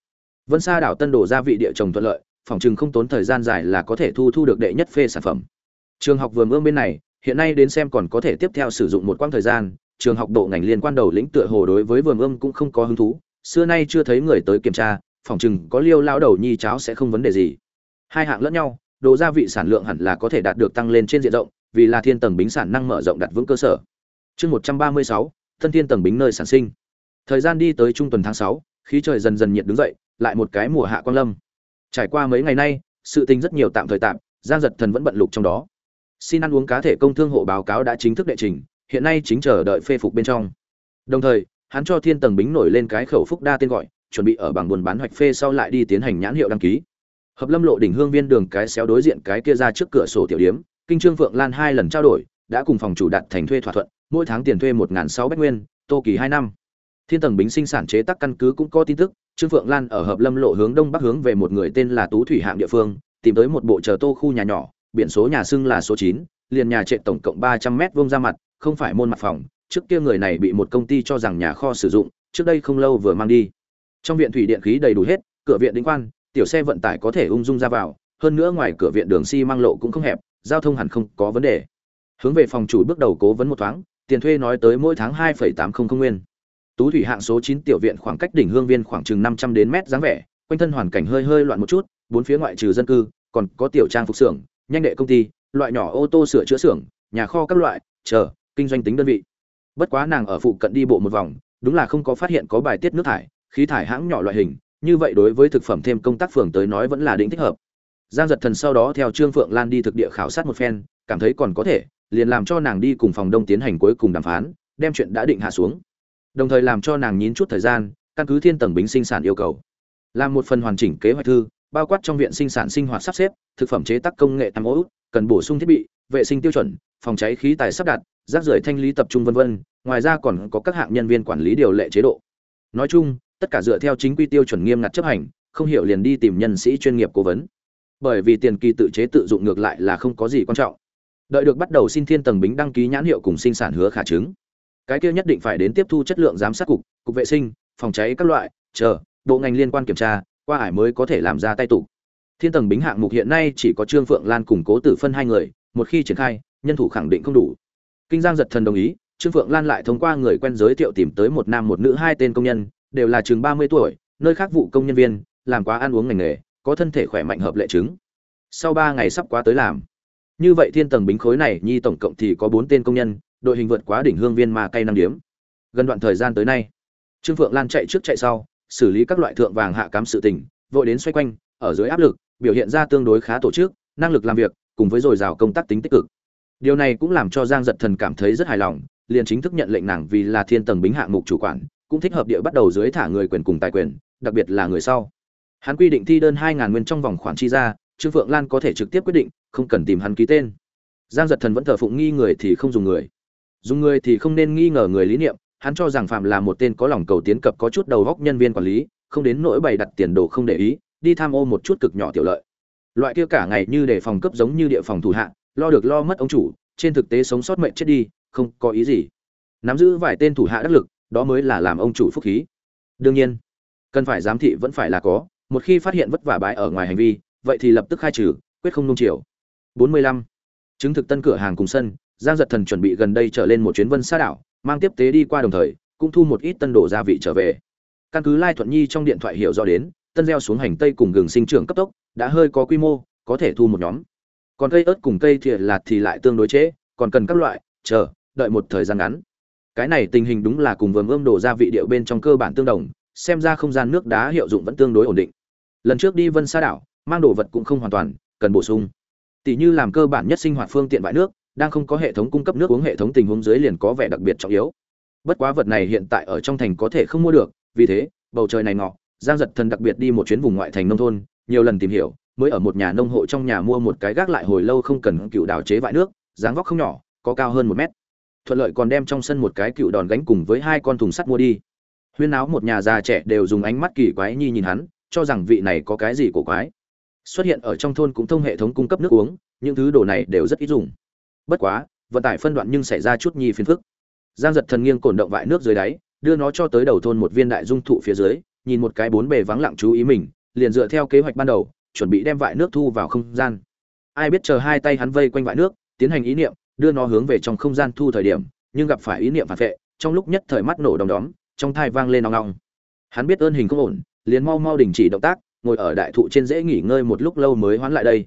Vân sa đảo tân đổ gia vị địa trồng thuận lợi, phòng chừng không tốn thời gian dài là có thể thu thu được đệ nhất phê sản phẩm. Trường học vườn ươm bên này, hiện nay đến xem còn có thể tiếp theo sử dụng một quãng thời gian, trường học độ ngành liên quan đầu lĩnh tựa hồ đối với vườn ươm cũng không có hứng thú, xưa nay chưa thấy người tới kiểm tra, phòng chừng có liêu lao đầu nhi cháo sẽ không vấn đề gì. Hai hạng lẫn nhau, đồ gia vị sản lượng hẳn là có thể đạt được tăng lên trên diện rộng, vì là thiên tầng bính sản năng mở rộng đặt vững cơ sở chương một trăm ba mươi sáu, thân thiên tầng bính nơi sản sinh. Thời gian đi tới trung tuần tháng sáu, khí trời dần dần nhiệt đứng dậy, lại một cái mùa hạ quan lâm. Trải qua mấy ngày nay, sự tình rất nhiều tạm thời tạm, giang giật thần vẫn bận lục trong đó. Xin ăn uống cá thể công thương hộ báo cáo đã chính thức đệ trình, hiện nay chính chờ đợi phê phục bên trong. Đồng thời, hắn cho thiên tầng bính nổi lên cái khẩu phúc đa tên gọi, chuẩn bị ở bảng buôn bán hoạch phê sau lại đi tiến hành nhãn hiệu đăng ký. Hợp lâm lộ đỉnh hương viên đường cái xéo đối diện cái kia ra trước cửa sổ tiểu điếm, kinh trương phượng lan hai lần trao đổi, đã cùng phòng chủ đặt thành thuê thỏa thuận mỗi tháng tiền thuê một sáu bách nguyên, tô kỳ hai năm. Thiên tầng bính sinh sản chế tác căn cứ cũng có tin tức, trương phượng lan ở hợp lâm lộ hướng đông bắc hướng về một người tên là tú thủy hạng địa phương, tìm tới một bộ chờ tô khu nhà nhỏ, biển số nhà xưng là số chín, liền nhà trệ tổng cộng ba trăm mét vuông ra mặt, không phải môn mặt phòng, trước kia người này bị một công ty cho rằng nhà kho sử dụng, trước đây không lâu vừa mang đi. Trong viện thủy điện khí đầy đủ hết, cửa viện đính quan, tiểu xe vận tải có thể ung dung ra vào, hơn nữa ngoài cửa viện đường xi si măng lộ cũng không hẹp, giao thông hẳn không có vấn đề. Hướng về phòng chủ bước đầu cố vấn một thoáng tiền thuê nói tới mỗi tháng hai tám trăm linh nguyên. Tú thủy hạng số chín tiểu viện khoảng cách đỉnh hương viên khoảng chừng năm trăm đến mét dáng vẻ, quanh thân hoàn cảnh hơi hơi loạn một chút, bốn phía ngoại trừ dân cư, còn có tiểu trang phục xưởng, nhanh đệ công ty, loại nhỏ ô tô sửa chữa xưởng, nhà kho các loại, chờ, kinh doanh tính đơn vị. Bất quá nàng ở phụ cận đi bộ một vòng, đúng là không có phát hiện có bài tiết nước thải, khí thải hãng nhỏ loại hình, như vậy đối với thực phẩm thêm công tác phường tới nói vẫn là định thích hợp. Giang giật thần sau đó theo trương phượng lan đi thực địa khảo sát một phen, cảm thấy còn có thể liền làm cho nàng đi cùng phòng đông tiến hành cuối cùng đàm phán, đem chuyện đã định hạ xuống. Đồng thời làm cho nàng nhín chút thời gian, căn cứ thiên tầng bính sinh sản yêu cầu. Làm một phần hoàn chỉnh kế hoạch thư, bao quát trong viện sinh sản sinh hoạt sắp xếp, thực phẩm chế tác công nghệ tam ố cần bổ sung thiết bị, vệ sinh tiêu chuẩn, phòng cháy khí tài sắp đặt rác rưởi thanh lý tập trung vân vân, ngoài ra còn có các hạng nhân viên quản lý điều lệ chế độ. Nói chung, tất cả dựa theo chính quy tiêu chuẩn nghiêm ngặt chấp hành, không hiểu liền đi tìm nhân sĩ chuyên nghiệp cố vấn. Bởi vì tiền kỳ tự chế tự dụng ngược lại là không có gì quan trọng đợi được bắt đầu xin thiên tầng bính đăng ký nhãn hiệu cùng sinh sản hứa khả chứng. Cái kia nhất định phải đến tiếp thu chất lượng giám sát cục cục vệ sinh, phòng cháy các loại, chờ, bộ ngành liên quan kiểm tra, qua ải mới có thể làm ra tay tụ. Thiên tầng bính hạng mục hiện nay chỉ có trương phượng lan cùng cố tử phân hai người, một khi triển khai, nhân thủ khẳng định không đủ. Kinh giang giật thần đồng ý, trương phượng lan lại thông qua người quen giới thiệu tìm tới một nam một nữ hai tên công nhân, đều là chừng ba mươi tuổi, nơi khác vụ công nhân viên, làm quá ăn uống ngành nghề, có thân thể khỏe mạnh hợp lệ chứng. Sau ba ngày sắp quá tới làm như vậy thiên tầng bính khối này, nhi tổng cộng thì có bốn tên công nhân, đội hình vượt quá đỉnh hương viên ma cây năm điếm. Gần đoạn thời gian tới nay, trương phượng lan chạy trước chạy sau, xử lý các loại thượng vàng hạ cám sự tình, vội đến xoay quanh, ở dưới áp lực, biểu hiện ra tương đối khá tổ chức, năng lực làm việc, cùng với dồi dào công tác tính tích cực. Điều này cũng làm cho giang giật thần cảm thấy rất hài lòng, liền chính thức nhận lệnh nàng vì là thiên tầng bính hạng mục chủ quản, cũng thích hợp địa bắt đầu dưới thả người quyền cùng tài quyền, đặc biệt là người sau. Hắn quy định thi đơn hai ngàn nguyên trong vòng khoản chi ra trương phượng lan có thể trực tiếp quyết định, không cần tìm hắn ký tên. Giang giật thần vẫn thờ phụng nghi người thì không dùng người. Dùng người thì không nên nghi ngờ người lý niệm, hắn cho rằng phạm là một tên có lòng cầu tiến cập, có chút đầu góc nhân viên quản lý, không đến nỗi bày đặt tiền đồ không để ý, đi tham ô một chút cực nhỏ tiểu lợi. Loại kia cả ngày như để phòng cấp giống như địa phòng thủ hạ, lo được lo mất ông chủ, trên thực tế sống sót mệnh chết đi, không có ý gì. Nắm giữ vài tên thủ hạ đắc lực, đó mới là làm ông chủ phúc khí. Đương nhiên, cần phải giám thị vẫn phải là có, một khi phát hiện vất vả bãi ở ngoài hành vi vậy thì lập tức khai trừ quyết không nung chiều. 45. chứng thực tân cửa hàng cùng sân giang giật thần chuẩn bị gần đây trở lên một chuyến vân xa đảo mang tiếp tế đi qua đồng thời cũng thu một ít tân đồ gia vị trở về. Căn cứ lai thuận nhi trong điện thoại hiểu rõ đến tân gieo xuống hành tây cùng gừng sinh trưởng cấp tốc đã hơi có quy mô có thể thu một nhóm. Còn cây ớt cùng cây thiệt lạt thì lại tương đối chế, còn cần các loại chờ đợi một thời gian ngắn. Cái này tình hình đúng là cùng vườn ươm đổ gia vị điệu bên trong cơ bản tương đồng xem ra không gian nước đá hiệu dụng vẫn tương đối ổn định. Lần trước đi vân sa đảo mang đồ vật cũng không hoàn toàn, cần bổ sung. Tỷ như làm cơ bản nhất sinh hoạt phương tiện vải nước, đang không có hệ thống cung cấp nước uống hệ thống tình huống dưới liền có vẻ đặc biệt trọng yếu. Bất quá vật này hiện tại ở trong thành có thể không mua được, vì thế, bầu trời này ngọ, giang giật thần đặc biệt đi một chuyến vùng ngoại thành nông thôn, nhiều lần tìm hiểu, mới ở một nhà nông hộ trong nhà mua một cái gác lại hồi lâu không cần cựu đào chế vải nước, dáng vóc không nhỏ, có cao hơn một mét. Thuận lợi còn đem trong sân một cái cựu đòn gánh cùng với hai con thùng sắt mua đi. Huyên áo một nhà già trẻ đều dùng ánh mắt kỳ quái nhi nhìn hắn, cho rằng vị này có cái gì cổ quái xuất hiện ở trong thôn cũng thông hệ thống cung cấp nước uống, những thứ đồ này đều rất ít dùng. Bất quá, vận tải phân đoạn nhưng xảy ra chút nhi phiền phức. Giang giật thần nghiêng cổn động vại nước dưới đáy, đưa nó cho tới đầu thôn một viên đại dung thụ phía dưới, nhìn một cái bốn bề vắng lặng chú ý mình, liền dựa theo kế hoạch ban đầu, chuẩn bị đem vại nước thu vào không gian. Ai biết chờ hai tay hắn vây quanh vại nước, tiến hành ý niệm, đưa nó hướng về trong không gian thu thời điểm, nhưng gặp phải ý niệm phản vệ, trong lúc nhất thời mắt nổ đom đóm, trong thai vang lên nong nong hắn biết ơn hình không ổn, liền mau mau đình chỉ động tác ngồi ở đại thụ trên dễ nghỉ ngơi một lúc lâu mới hoán lại đây.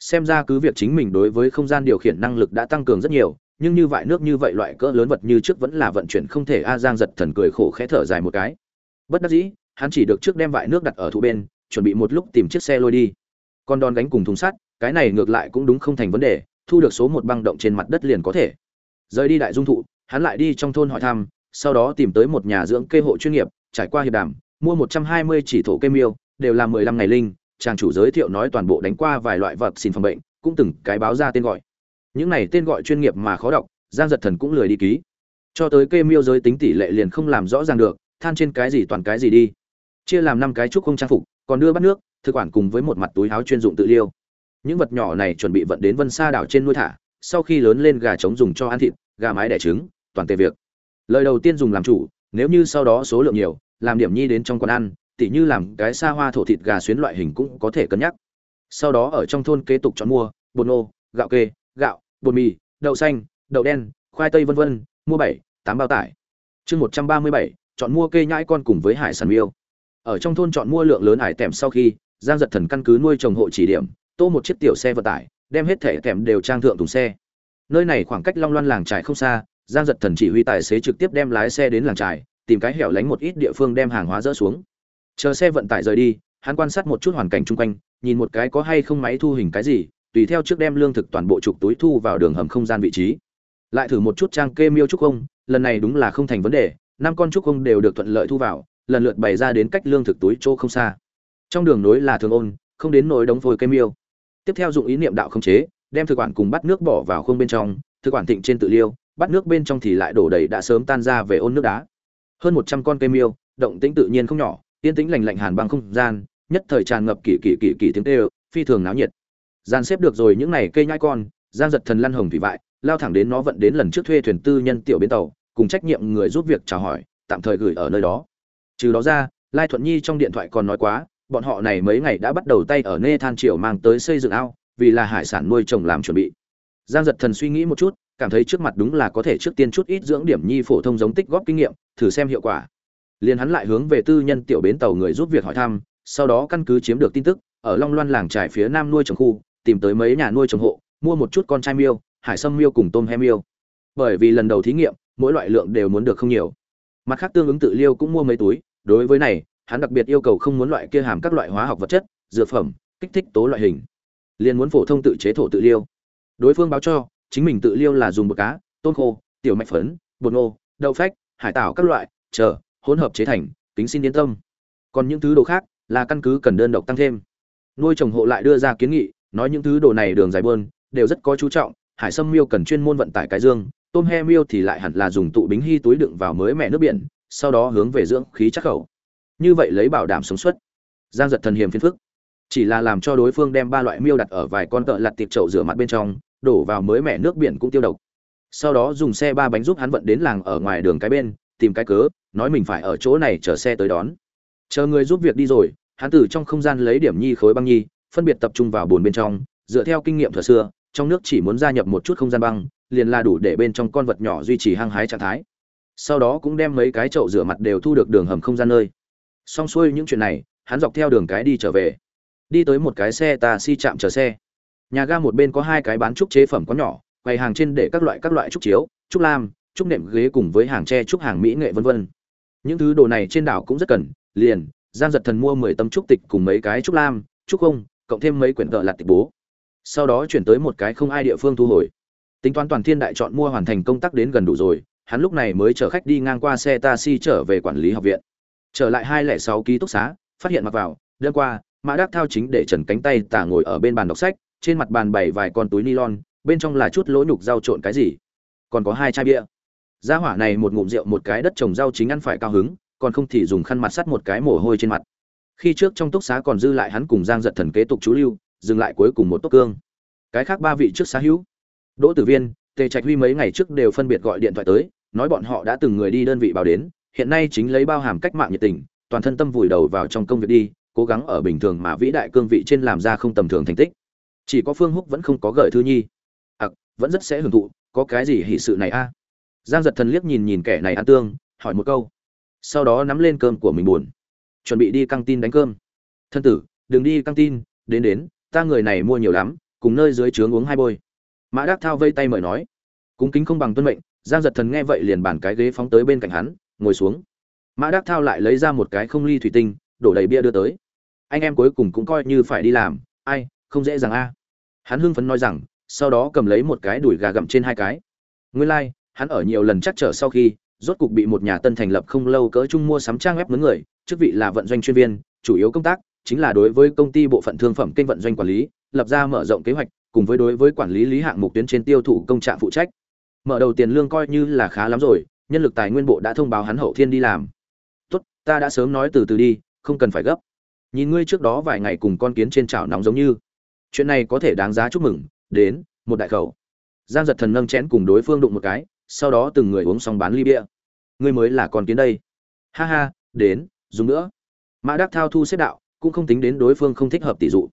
Xem ra cứ việc chính mình đối với không gian điều khiển năng lực đã tăng cường rất nhiều, nhưng như vại nước như vậy loại cỡ lớn vật như trước vẫn là vận chuyển không thể a giang giật thần cười khổ khẽ thở dài một cái. Bất đắc dĩ, hắn chỉ được trước đem vại nước đặt ở thụ bên, chuẩn bị một lúc tìm chiếc xe lôi đi. Còn đòn gánh cùng thùng sắt, cái này ngược lại cũng đúng không thành vấn đề, thu được số một băng động trên mặt đất liền có thể. Rời đi đại dung thụ, hắn lại đi trong thôn hỏi thăm, sau đó tìm tới một nhà dưỡng cây hộ chuyên nghiệp, trải qua hiệp đàm, mua một trăm hai mươi chỉ thổ cây miêu đều là mười lăm ngày linh, chàng chủ giới thiệu nói toàn bộ đánh qua vài loại vật xin phòng bệnh, cũng từng cái báo ra tên gọi. Những này tên gọi chuyên nghiệp mà khó đọc, giang giật thần cũng lười đi ký. Cho tới kê miêu giới tính tỷ lệ liền không làm rõ ràng được, than trên cái gì toàn cái gì đi. Chia làm năm cái trúc không trang phục, còn đưa bắt nước, thực quản cùng với một mặt túi áo chuyên dụng tự liêu. Những vật nhỏ này chuẩn bị vận đến vân sa đảo trên nuôi thả, sau khi lớn lên gà trống dùng cho ăn thịt, gà mái đẻ trứng, toàn tề việc. Lời đầu tiên dùng làm chủ, nếu như sau đó số lượng nhiều, làm điểm nhi đến trong quán ăn tỉ như làm cái xa hoa thổ thịt gà xuyến loại hình cũng có thể cân nhắc. Sau đó ở trong thôn kế tục chọn mua, bột nô gạo kê, gạo, bột mì, đậu xanh, đậu đen, khoai tây vân vân, mua bảy, tám bao tải. Chương một trăm ba mươi bảy, chọn mua kê nhãi con cùng với hải sản miêu. Ở trong thôn chọn mua lượng lớn hải tèm sau khi, giang giật thần căn cứ nuôi trồng hộ chỉ điểm, tô một chiếc tiểu xe vận tải, đem hết thể tèm đều trang thượng thùng xe. Nơi này khoảng cách long loan làng trại không xa, giang giật thần chỉ huy tài xế trực tiếp đem lái xe đến làng trại, tìm cái hẻo lánh một ít địa phương đem hàng hóa dỡ xuống chờ xe vận tải rời đi, hắn quan sát một chút hoàn cảnh chung quanh, nhìn một cái có hay không máy thu hình cái gì, tùy theo trước đem lương thực toàn bộ trục túi thu vào đường hầm không gian vị trí. Lại thử một chút trang kê miêu trúc không, lần này đúng là không thành vấn đề, năm con trúc không đều được thuận lợi thu vào, lần lượt bày ra đến cách lương thực túi chỗ không xa. Trong đường nối là thường ôn, không đến nỗi đóng phôi cây miêu. Tiếp theo dụng ý niệm đạo không chế, đem thực quản cùng bắt nước bỏ vào không bên trong, thực quản thịnh trên tự liêu, bắt nước bên trong thì lại đổ đầy đã sớm tan ra về ôn nước đá. Hơn một trăm con cây miêu, động tĩnh tự nhiên không nhỏ yên tĩnh lành lạnh hàn băng không gian, nhất thời tràn ngập kỳ kỳ kỳ kỳ tiếng tê phi thường náo nhiệt. Gian xếp được rồi những này cây nhai con, giang giật thần lăn hồng thủy vại, lao thẳng đến nó vận đến lần trước thuê thuyền tư nhân tiểu bến tàu, cùng trách nhiệm người giúp việc chào hỏi, tạm thời gửi ở nơi đó. Trừ đó ra, lai thuận nhi trong điện thoại còn nói quá, bọn họ này mấy ngày đã bắt đầu tay ở nê than triều mang tới xây dựng ao, vì là hải sản nuôi trồng làm chuẩn bị. Giang giật thần suy nghĩ một chút, cảm thấy trước mặt đúng là có thể trước tiên chút ít dưỡng điểm nhi phổ thông giống tích góp kinh nghiệm, thử xem hiệu quả liền hắn lại hướng về tư nhân tiểu bến tàu người giúp việc hỏi thăm, sau đó căn cứ chiếm được tin tức, ở long loan làng trải phía nam nuôi trồng khu, tìm tới mấy nhà nuôi trồng hộ, mua một chút con trai miêu, hải sâm miêu cùng tôm he miêu. Bởi vì lần đầu thí nghiệm, mỗi loại lượng đều muốn được không nhiều. Mặt khác tương ứng tự liêu cũng mua mấy túi, đối với này, hắn đặc biệt yêu cầu không muốn loại kia hàm các loại hóa học vật chất, dược phẩm, kích thích tố loại hình. Liền muốn phổ thông tự chế thổ tự liêu. Đối phương báo cho, chính mình tự liêu là dùng bột cá, tôm khô, tiểu mạch phấn, bột ngô, đậu phách, hải tảo các loại, chờ hỗn hợp chế thành, kính xin yên tâm. Còn những thứ đồ khác là căn cứ cần đơn độc tăng thêm. Nuôi trồng hộ lại đưa ra kiến nghị, nói những thứ đồ này đường dài buôn, đều rất có chú trọng, hải sâm miêu cần chuyên môn vận tải cái dương, tôm he miêu thì lại hẳn là dùng tụ bính hy túi đựng vào mới mẹ nước biển, sau đó hướng về dưỡng khí chắc khẩu. Như vậy lấy bảo đảm sống suất. Giang giật thần hiểm phiền phức. Chỉ là làm cho đối phương đem ba loại miêu đặt ở vài con cỡ lật tiệp chậu rửa mặt bên trong, đổ vào mới mẹ nước biển cũng tiêu độc. Sau đó dùng xe ba bánh giúp hắn vận đến làng ở ngoài đường cái bên tìm cái cớ, nói mình phải ở chỗ này chờ xe tới đón. Chờ người giúp việc đi rồi, hắn từ trong không gian lấy điểm nhi khối băng nhi, phân biệt tập trung vào bồn bên trong, dựa theo kinh nghiệm thừa xưa, trong nước chỉ muốn gia nhập một chút không gian băng, liền là đủ để bên trong con vật nhỏ duy trì hăng hái trạng thái. Sau đó cũng đem mấy cái chậu rửa mặt đều thu được đường hầm không gian nơi. Xong xuôi những chuyện này, hắn dọc theo đường cái đi trở về. Đi tới một cái xe taxi chạm chờ xe. Nhà ga một bên có hai cái bán trúc chế phẩm có nhỏ, quầy hàng trên để các loại các loại trúc chiếu, trúc lam trúc nệm ghế cùng với hàng tre trúc hàng mỹ nghệ, vân vân. Những thứ đồ này trên đảo cũng rất cần, liền giang giật thần mua mười tấm trúc tịch cùng mấy cái trúc lam trúc không, cộng thêm mấy quyển tợ lặt tịch bố. Sau đó chuyển tới một cái không ai địa phương thu hồi. Tính toán toàn thiên đại chọn mua hoàn thành công tác đến gần đủ rồi, hắn lúc này mới chở khách đi ngang qua xe taxi trở về quản lý học viện. Trở lại hai lẻ sáu ký túc xá, phát hiện mặc vào, đêm qua, mã đắc thao chính để trần cánh tay tà ngồi ở bên bàn đọc sách, trên mặt bàn bày vài con túi nylon, bên trong là chút lỗ nhục rau trộn cái gì. Còn có hai chai bia gia hỏa này một ngụm rượu một cái đất trồng rau chính ăn phải cao hứng còn không thì dùng khăn mặt sắt một cái mồ hôi trên mặt. Khi trước trong túc xá còn dư lại hắn cùng giang giật thần kế tục chú lưu dừng lại cuối cùng một tốc cương. Cái khác ba vị trước xá hữu đỗ tử viên tề trạch huy mấy ngày trước đều phân biệt gọi điện thoại tới nói bọn họ đã từng người đi đơn vị báo đến hiện nay chính lấy bao hàm cách mạng nhiệt tình toàn thân tâm vùi đầu vào trong công việc đi cố gắng ở bình thường mà vĩ đại cương vị trên làm ra không tầm thường thành tích. Chỉ có phương húc vẫn không có gợi thư nhi. Ặc à, vẫn rất sẽ hưởng thụ có cái gì hỷ sự này a? Giang giật thần liếc nhìn nhìn kẻ này ăn tương hỏi một câu. Sau đó nắm lên cơm của mình buồn. Chuẩn bị đi căng tin đánh cơm. Thân tử đừng đi căng tin đến đến ta người này mua nhiều lắm cùng nơi dưới trướng uống hai bôi. Mã đắc thao vây tay mời nói. Cúng kính không bằng tuân mệnh giang giật thần nghe vậy liền bàn cái ghế phóng tới bên cạnh hắn ngồi xuống. Mã đắc thao lại lấy ra một cái không ly thủy tinh đổ đầy bia đưa tới. Anh em cuối cùng cũng coi như phải đi làm ai không dễ dàng a. Hắn hưng phấn nói rằng sau đó cầm lấy một cái đùi gà gặm trên hai cái. Nguyên lai、like, hắn ở nhiều lần chắc trở sau khi, rốt cục bị một nhà tân thành lập không lâu cỡ chung mua sắm trang web mướn người, chức vị là vận doanh chuyên viên, chủ yếu công tác chính là đối với công ty bộ phận thương phẩm kênh vận doanh quản lý, lập ra mở rộng kế hoạch, cùng với đối với quản lý lý hạng mục tuyến trên tiêu thụ công trạng phụ trách. Mở đầu tiền lương coi như là khá lắm rồi, nhân lực tài nguyên bộ đã thông báo hắn hậu thiên đi làm. Tốt, ta đã sớm nói từ từ đi, không cần phải gấp. Nhìn ngươi trước đó vài ngày cùng con kiến trên chảo nóng giống như. Chuyện này có thể đáng giá chúc mừng. Đến, một đại khẩu. Giang giật thần nâng chén cùng đối phương đụng một cái sau đó từng người uống xong bán ly bia. Ngươi mới là con kiến đây. Ha ha, đến, dùng nữa. Mã đắc thao thu xếp đạo, cũng không tính đến đối phương không thích hợp tỷ dụ.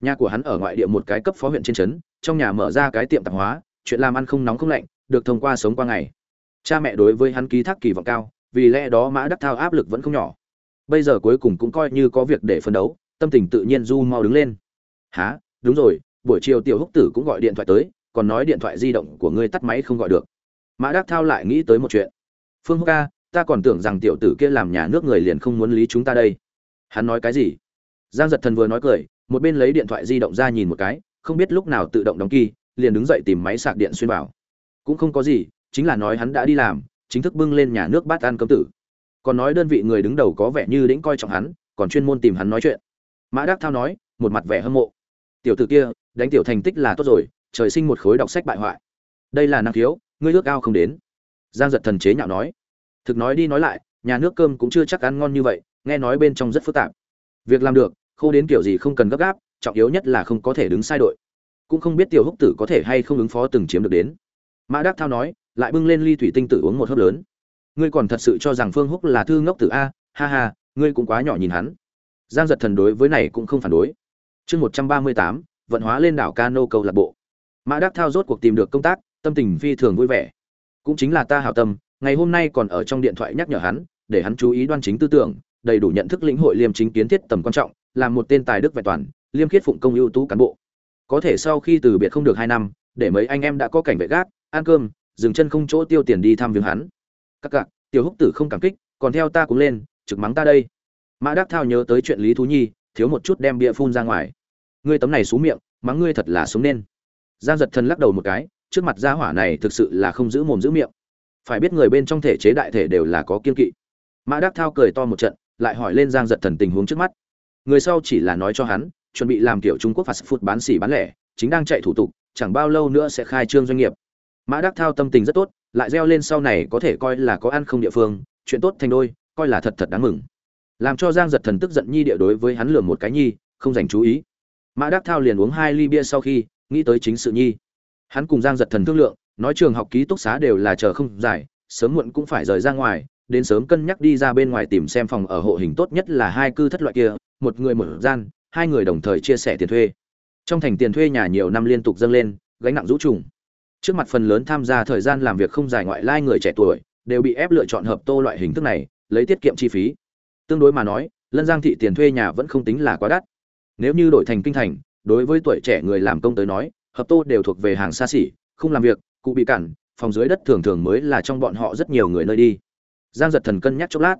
Nhà của hắn ở ngoại địa một cái cấp phó huyện trên trấn, trong nhà mở ra cái tiệm tạp hóa, chuyện làm ăn không nóng không lạnh, được thông qua sống qua ngày. Cha mẹ đối với hắn ký thác kỳ vọng cao, vì lẽ đó mã đắc thao áp lực vẫn không nhỏ. Bây giờ cuối cùng cũng coi như có việc để phân đấu, tâm tình tự nhiên du mau đứng lên. Há đúng rồi, buổi chiều tiểu húc tử cũng gọi điện thoại tới, còn nói điện thoại di động của ngươi tắt máy không gọi được mã đắc thao lại nghĩ tới một chuyện. Phương húc ca, ta còn tưởng rằng tiểu tử kia làm nhà nước người liền không muốn lý chúng ta đây. Hắn nói cái gì? Giang giật thần vừa nói cười, một bên lấy điện thoại di động ra nhìn một cái, không biết lúc nào tự động đóng kỳ liền đứng dậy tìm máy sạc điện xuyên vào. Cũng không có gì, chính là nói hắn đã đi làm, chính thức bưng lên nhà nước bát ăn cơm tử. Còn nói đơn vị người đứng đầu có vẻ như đĩnh coi trọng hắn, còn chuyên môn tìm hắn nói chuyện. Mã đắc thao nói, một mặt vẻ hâm mộ. Tiểu tử kia, đánh tiểu thành tích là tốt rồi, trời sinh một khối đọc sách bại hoại. Đây là năng khiếu ngươi ước ao không đến. Giang giật thần chế nhạo nói. Thực nói đi nói lại, nhà nước cơm cũng chưa chắc ăn ngon như vậy, nghe nói bên trong rất phức tạp. Việc làm được, khô đến kiểu gì không cần gấp gáp, trọng yếu nhất là không có thể đứng sai đội. Cũng không biết tiểu húc tử có thể hay không ứng phó từng chiếm được đến. Mã đắc thao nói, lại bưng lên ly thủy tinh tử uống một hớp lớn. Ngươi còn thật sự cho rằng phương húc là thư ngốc tử a, ha ha, ngươi cũng quá nhỏ nhìn hắn. Giang giật thần đối với này cũng không phản đối. Chương một trăm ba mươi tám, vận hóa lên đảo cano câu lạc bộ. Mã đắc thao rốt cuộc tìm được công tác tâm tình phi thường vui vẻ. Cũng chính là ta hảo tâm, ngày hôm nay còn ở trong điện thoại nhắc nhở hắn, để hắn chú ý đoan chính tư tưởng, đầy đủ nhận thức lĩnh hội liêm chính kiến thiết tầm quan trọng, làm một tên tài đức vẹn toàn, liêm khiết phụng công ưu tú cán bộ. Có thể sau khi từ biệt không được hai năm, để mấy anh em đã có cảnh vệ gác, ăn cơm, dừng chân không chỗ tiêu tiền đi thăm viếng hắn. Các cặc tiểu húc tử không cảm kích, còn theo ta cũng lên, trực mắng ta đây. Mã đắc thao nhớ tới chuyện lý thú nhi, thiếu một chút đem bia phun ra ngoài. Ngươi tấm này xuống miệng, mắng ngươi thật là xuống nên. Giang giật thần lắc đầu một cái trước mặt gia hỏa này thực sự là không giữ mồm giữ miệng. Phải biết người bên trong thể chế đại thể đều là có kiên kỵ. Mã đắc thao cười to một trận, lại hỏi lên giang giật thần tình huống trước mắt. Người sau chỉ là nói cho hắn, chuẩn bị làm kiểu trung quốc phạt phút bán xỉ bán lẻ, chính đang chạy thủ tục, chẳng bao lâu nữa sẽ khai trương doanh nghiệp. Mã đắc thao tâm tình rất tốt, lại gieo lên sau này có thể coi là có ăn không địa phương, chuyện tốt thành đôi, coi là thật thật đáng mừng. Làm cho giang giật thần tức giận nhi địa đối với hắn lừa một cái nhi, không dành chú ý. Mã đắc thao liền uống hai ly bia sau khi, nghĩ tới chính sự nhi hắn cùng giang giật thần thương lượng, nói trường học ký túc xá đều là chờ không dài, sớm muộn cũng phải rời ra ngoài, đến sớm cân nhắc đi ra bên ngoài tìm xem phòng ở hộ hình tốt nhất là hai cư thất loại kia, một người một gian, hai người đồng thời chia sẻ tiền thuê. Trong thành tiền thuê nhà nhiều năm liên tục dâng lên, gánh nặng rũ trùng. Trước mặt phần lớn tham gia thời gian làm việc không dài ngoại lai người trẻ tuổi, đều bị ép lựa chọn hợp tô loại hình thức này, lấy tiết kiệm chi phí. Tương đối mà nói, lân giang thị tiền thuê nhà vẫn không tính là quá đắt. Nếu như đổi thành kinh thành, đối với tuổi trẻ người làm công tới nói hợp tô đều thuộc về hàng xa xỉ, không làm việc, cụ bị cản, phòng dưới đất thường thường mới là trong bọn họ rất nhiều người nơi đi. Giang giật thần cân nhắc chốc lát.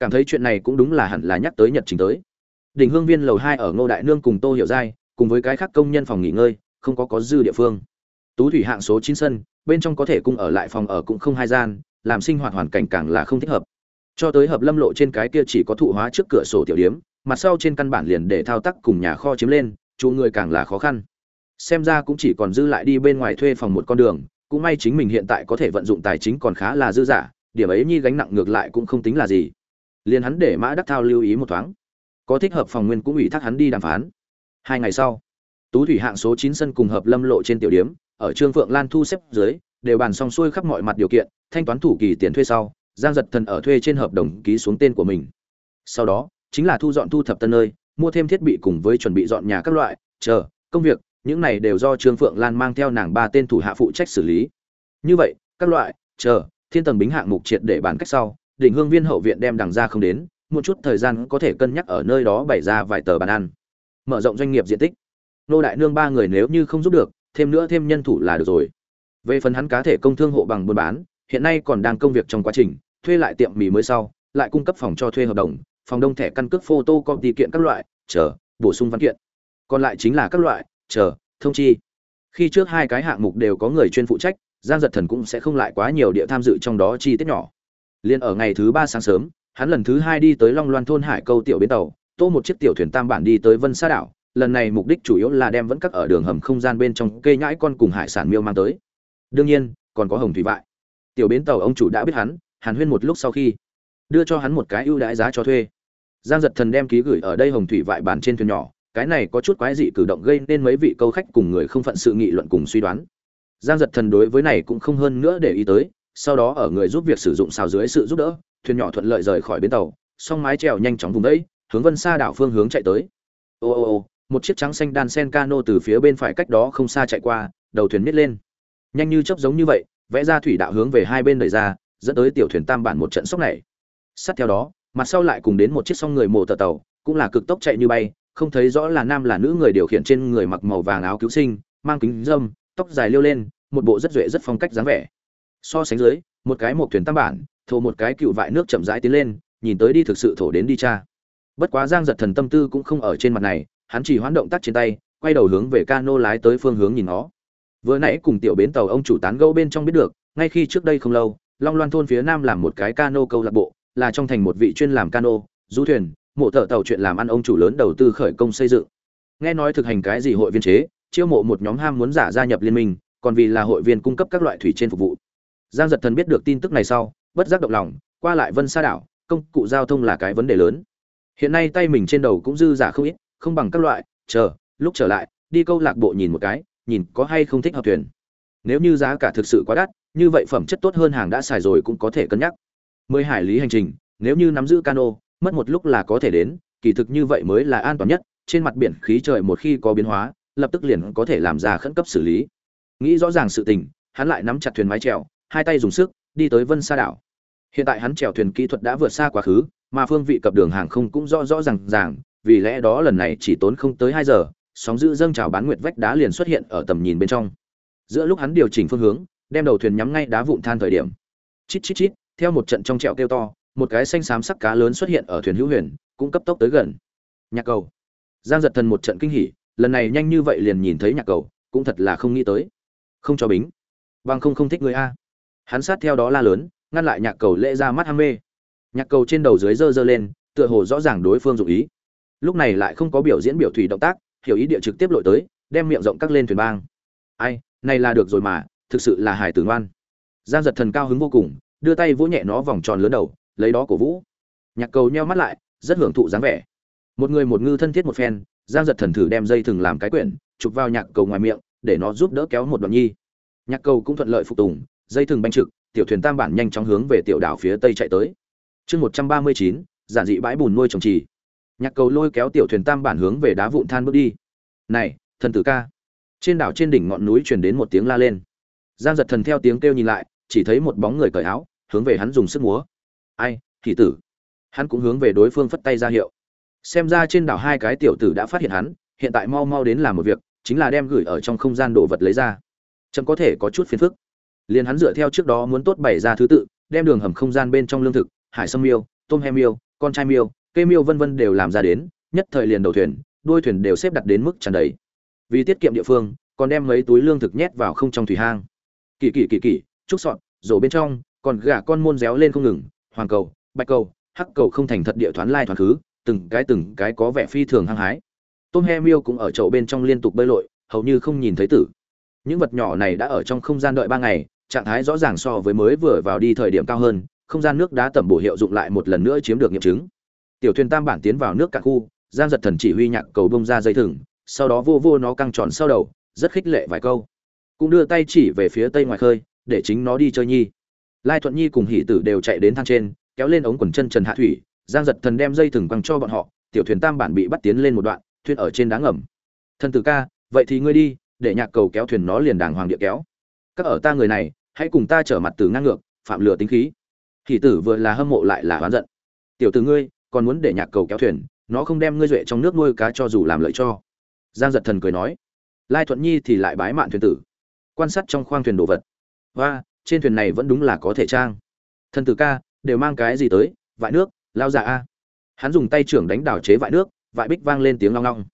Cảm thấy chuyện này cũng đúng là hẳn là nhắc tới nhật trình tới. Đỉnh hương viên lầu hai ở ngô đại nương cùng tô hiểu giai, cùng với cái khác công nhân phòng nghỉ ngơi, không có có dư địa phương. Tú thủy hạng số chín sân, bên trong có thể cung ở lại phòng ở cũng không hai gian, làm sinh hoạt hoàn cảnh càng là không thích hợp. Cho tới hợp lâm lộ trên cái kia chỉ có thụ hóa trước cửa sổ tiểu điếm, mặt sau trên căn bản liền để thao tác cùng nhà kho chiếm lên chủ người càng là khó khăn xem ra cũng chỉ còn dư lại đi bên ngoài thuê phòng một con đường, cũng may chính mình hiện tại có thể vận dụng tài chính còn khá là dư giả điểm ấy nhi gánh nặng ngược lại cũng không tính là gì. Liền hắn để mã đắc thao lưu ý một thoáng. Có thích hợp phòng nguyên cũng ủy thác hắn đi đàm phán. Hai ngày sau, tú thủy hạng số chín sân cùng hợp lâm lộ trên tiểu điếm ở trương phượng lan thu xếp dưới, đều bàn xong xuôi khắp mọi mặt điều kiện, thanh toán thủ kỳ tiền thuê sau, giang giật thần ở thuê trên hợp đồng ký xuống tên của mình. Sau đó, chính là thu dọn thu thập tân nơi, mua thêm thiết bị cùng với chuẩn bị dọn nhà các loại, chờ, công việc những này đều do trương phượng lan mang theo nàng ba tên thủ hạ phụ trách xử lý. Như vậy, các loại, chờ, thiên tầng bính hạng mục triệt để bàn cách sau, đỉnh hương viên hậu viện đem đằng ra không đến, một chút thời gian có thể cân nhắc ở nơi đó bày ra vài tờ bàn ăn. Mở rộng doanh nghiệp diện tích. Nô đại nương ba người nếu như không giúp được, thêm nữa thêm nhân thủ là được rồi. Về phần hắn cá thể công thương hộ bằng buôn bán, hiện nay còn đang công việc trong quá trình, thuê lại tiệm mì mới sau, lại cung cấp phòng cho thuê hợp đồng, phòng đông thẻ căn cước photo copy kiện các loại, chờ, bổ sung văn kiện. Còn lại chính là các loại chờ, thông chi. Khi trước hai cái hạng mục đều có người chuyên phụ trách, giang giật thần cũng sẽ không lại quá nhiều địa tham dự trong đó chi tiết nhỏ. Liền ở ngày thứ ba sáng sớm, hắn lần thứ hai đi tới long loan thôn hải câu tiểu bến tàu, tô một chiếc tiểu thuyền tam bản đi tới vân sa đảo. Lần này mục đích chủ yếu là đem vẫn cắt ở đường hầm không gian bên trong cây nhãi con cùng hải sản miêu mang tới. Đương nhiên, còn có hồng thủy vại. Tiểu bến tàu ông chủ đã biết hắn, hàn huyên một lúc sau khi đưa cho hắn một cái ưu đãi giá cho thuê. Giang giật thần đem ký gửi ở đây hồng thủy vại bản trên thuyền nhỏ cái này có chút quái dị cử động gây nên mấy vị câu khách cùng người không phận sự nghị luận cùng suy đoán. Giang giật thần đối với này cũng không hơn nữa để ý tới, sau đó ở người giúp việc sử dụng xào dưới sự giúp đỡ, thuyền nhỏ thuận lợi rời khỏi bến tàu, song mái trèo nhanh chóng vùng đấy hướng vân xa đảo phương hướng chạy tới. Ô ô ô, một chiếc trắng xanh đan sen cano từ phía bên phải cách đó không xa chạy qua, đầu thuyền nít lên. Nhanh như chớp giống như vậy, vẽ ra thủy đạo hướng về hai bên đẩy ra, dẫn tới tiểu thuyền tam bản một trận sốc này. Sát theo đó, mặt sau lại cùng đến một chiếc song người mổ tờ tàu, cũng là cực tốc chạy như bay không thấy rõ là nam là nữ người điều khiển trên người mặc màu vàng áo cứu sinh, mang kính dâm tóc dài liêu lên, một bộ rất duệ rất phong cách dáng vẻ. So sánh dưới, một cái một thuyền tam bản, thổ một cái cựu vại nước chậm rãi tiến lên, nhìn tới đi thực sự thổ đến đi cha. Bất quá giang giật thần tâm tư cũng không ở trên mặt này, hắn chỉ hoán động tác trên tay, quay đầu hướng về cano lái tới phương hướng nhìn nó. Vừa nãy cùng tiểu bến tàu ông chủ tán gẫu bên trong biết được, ngay khi trước đây không lâu, long loan thôn phía nam làm một cái cano câu lạc bộ, là trong thành một vị chuyên làm cano, du thuyền mộ thợ tàu chuyện làm ăn ông chủ lớn đầu tư khởi công xây dựng. Nghe nói thực hành cái gì hội viên chế, chiêu mộ một nhóm ham muốn giả gia nhập liên minh, còn vì là hội viên cung cấp các loại thủy trên phục vụ. Giang giật thần biết được tin tức này sau, bất giác động lòng, qua lại vân sa đảo, công cụ giao thông là cái vấn đề lớn. Hiện nay tay mình trên đầu cũng dư giả không ít, không bằng các loại, chờ, lúc trở lại, đi câu lạc bộ nhìn một cái, nhìn có hay không thích hợp thuyền. Nếu như giá cả thực sự quá đắt, như vậy phẩm chất tốt hơn hàng đã xài rồi cũng có thể cân nhắc. Mười hải lý hành trình, nếu như nắm giữ cano mất một lúc là có thể đến, kỳ thực như vậy mới là an toàn nhất, trên mặt biển khí trời một khi có biến hóa, lập tức liền có thể làm ra khẩn cấp xử lý. Nghĩ rõ ràng sự tình, hắn lại nắm chặt thuyền mái chèo, hai tay dùng sức, đi tới vân sa đảo. Hiện tại hắn chèo thuyền kỹ thuật đã vượt xa quá khứ, mà phương vị cập đường hàng không cũng rõ rõ ràng ràng, vì lẽ đó lần này chỉ tốn không tới hai giờ, sóng giữ dâng trào bán nguyệt vách đá liền xuất hiện ở tầm nhìn bên trong. Giữa lúc hắn điều chỉnh phương hướng, đem đầu thuyền nhắm ngay đá vụn than thời điểm. Chít chít chít, theo một trận trong trẹo kêu to một cái xanh xám sắc cá lớn xuất hiện ở thuyền hữu huyền, cũng cấp tốc tới gần. Nhạc cầu. Giang giật thần một trận kinh hỉ, lần này nhanh như vậy liền nhìn thấy nhạc cầu, cũng thật là không nghĩ tới. Không cho bính. Bằng không không thích người a. Hắn sát theo đó la lớn, ngăn lại nhạc cầu lễ ra mắt ham mê. Nhạc cầu trên đầu dưới dơ dơ lên, tựa hồ rõ ràng đối phương dụng ý. Lúc này lại không có biểu diễn biểu thủy động tác, hiểu ý địa trực tiếp lội tới, đem miệng rộng cắt lên thuyền bang. Ai, này là được rồi mà, thực sự là hải tử ngoan. Giang giật thần cao hứng vô cùng, đưa tay vỗ nhẹ nó vòng tròn lớn đầu lấy đó cổ vũ. Nhạc cầu nheo mắt lại, rất hưởng thụ dáng vẻ. Một người một ngư thân thiết một phen, giang giật thần thử đem dây thừng làm cái quyển, chụp vào nhạc cầu ngoài miệng, để nó giúp đỡ kéo một đoạn nhi. Nhạc cầu cũng thuận lợi phục tùng, dây thừng banh trực, tiểu thuyền tam bản nhanh chóng hướng về tiểu đảo phía tây chạy tới. Chương một trăm ba mươi chín, giản dị bãi bùn nuôi trồng trì. Nhạc cầu lôi kéo tiểu thuyền tam bản hướng về đá vụn than bước đi. Này, thần tử ca. Trên đảo trên đỉnh ngọn núi truyền đến một tiếng la lên. Giang giật thần theo tiếng kêu nhìn lại, chỉ thấy một bóng người cởi áo, hướng về hắn dùng sức múa ai thị tử. Hắn cũng hướng về đối phương phất tay ra hiệu. Xem ra trên đảo hai cái tiểu tử đã phát hiện hắn, hiện tại mau mau đến làm một việc, chính là đem gửi ở trong không gian đồ vật lấy ra. Chấm có thể có chút phiền phức. Liền hắn dựa theo trước đó muốn tốt bày ra thứ tự, đem đường hầm không gian bên trong lương thực, hải sâm miêu, tôm he miêu, con trai miêu, cây miêu vân vân đều làm ra đến, nhất thời liền đầu thuyền, đuôi thuyền đều xếp đặt đến mức tràn đầy. Vì tiết kiệm địa phương, còn đem mấy túi lương thực nhét vào không trong thủy hang. Kỳ kỳ kỳ kỳ trúc sọn rổ bên trong, còn gà con môn réo lên không ngừng hoàng cầu, bạch cầu, hắc cầu không thành thật địa thoán lai thoáng khứ, từng cái từng cái có vẻ phi thường hăng hái. Tôm he miêu cũng ở chậu bên trong liên tục bơi lội, hầu như không nhìn thấy tử. Những vật nhỏ này đã ở trong không gian đợi ba ngày, trạng thái rõ ràng so với mới vừa vào đi thời điểm cao hơn, không gian nước đá tẩm bổ hiệu dụng lại một lần nữa chiếm được nghiệm chứng. Tiểu thuyền tam bản tiến vào nước cả khu, giang giật thần chỉ huy nhạc cầu bông ra dây thừng, sau đó vô vô nó căng tròn sau đầu, rất khích lệ vài câu. Cũng đưa tay chỉ về phía tây ngoài khơi, để chính nó đi chơi nhi lai thuận nhi cùng hỷ tử đều chạy đến thang trên, kéo lên ống quần chân trần hạ thủy, giang giật thần đem dây thừng quăng cho bọn họ, tiểu thuyền tam bản bị bắt tiến lên một đoạn, thuyền ở trên đá ngầm. Thần tử ca, vậy thì ngươi đi, để nhạc cầu kéo thuyền nó liền đàng hoàng địa kéo. Các ở ta người này, hãy cùng ta trở mặt từ ngang ngược, phạm lừa tính khí. Hỷ tử vừa là hâm mộ lại là oán giận. Tiểu tử ngươi, còn muốn để nhạc cầu kéo thuyền, nó không đem ngươi duệ trong nước nuôi cá cho dù làm lợi cho. Giang giật thần cười nói. Lai thuận nhi thì lại bái mạn thuyền tử, quan sát trong khoang thuyền đồ vật. Và trên thuyền này vẫn đúng là có thể trang. Thần tử ca, đều mang cái gì tới? Vại nước, lao giả a. Hắn dùng tay trưởng đánh đảo chế vại nước, vại bích vang lên tiếng long long.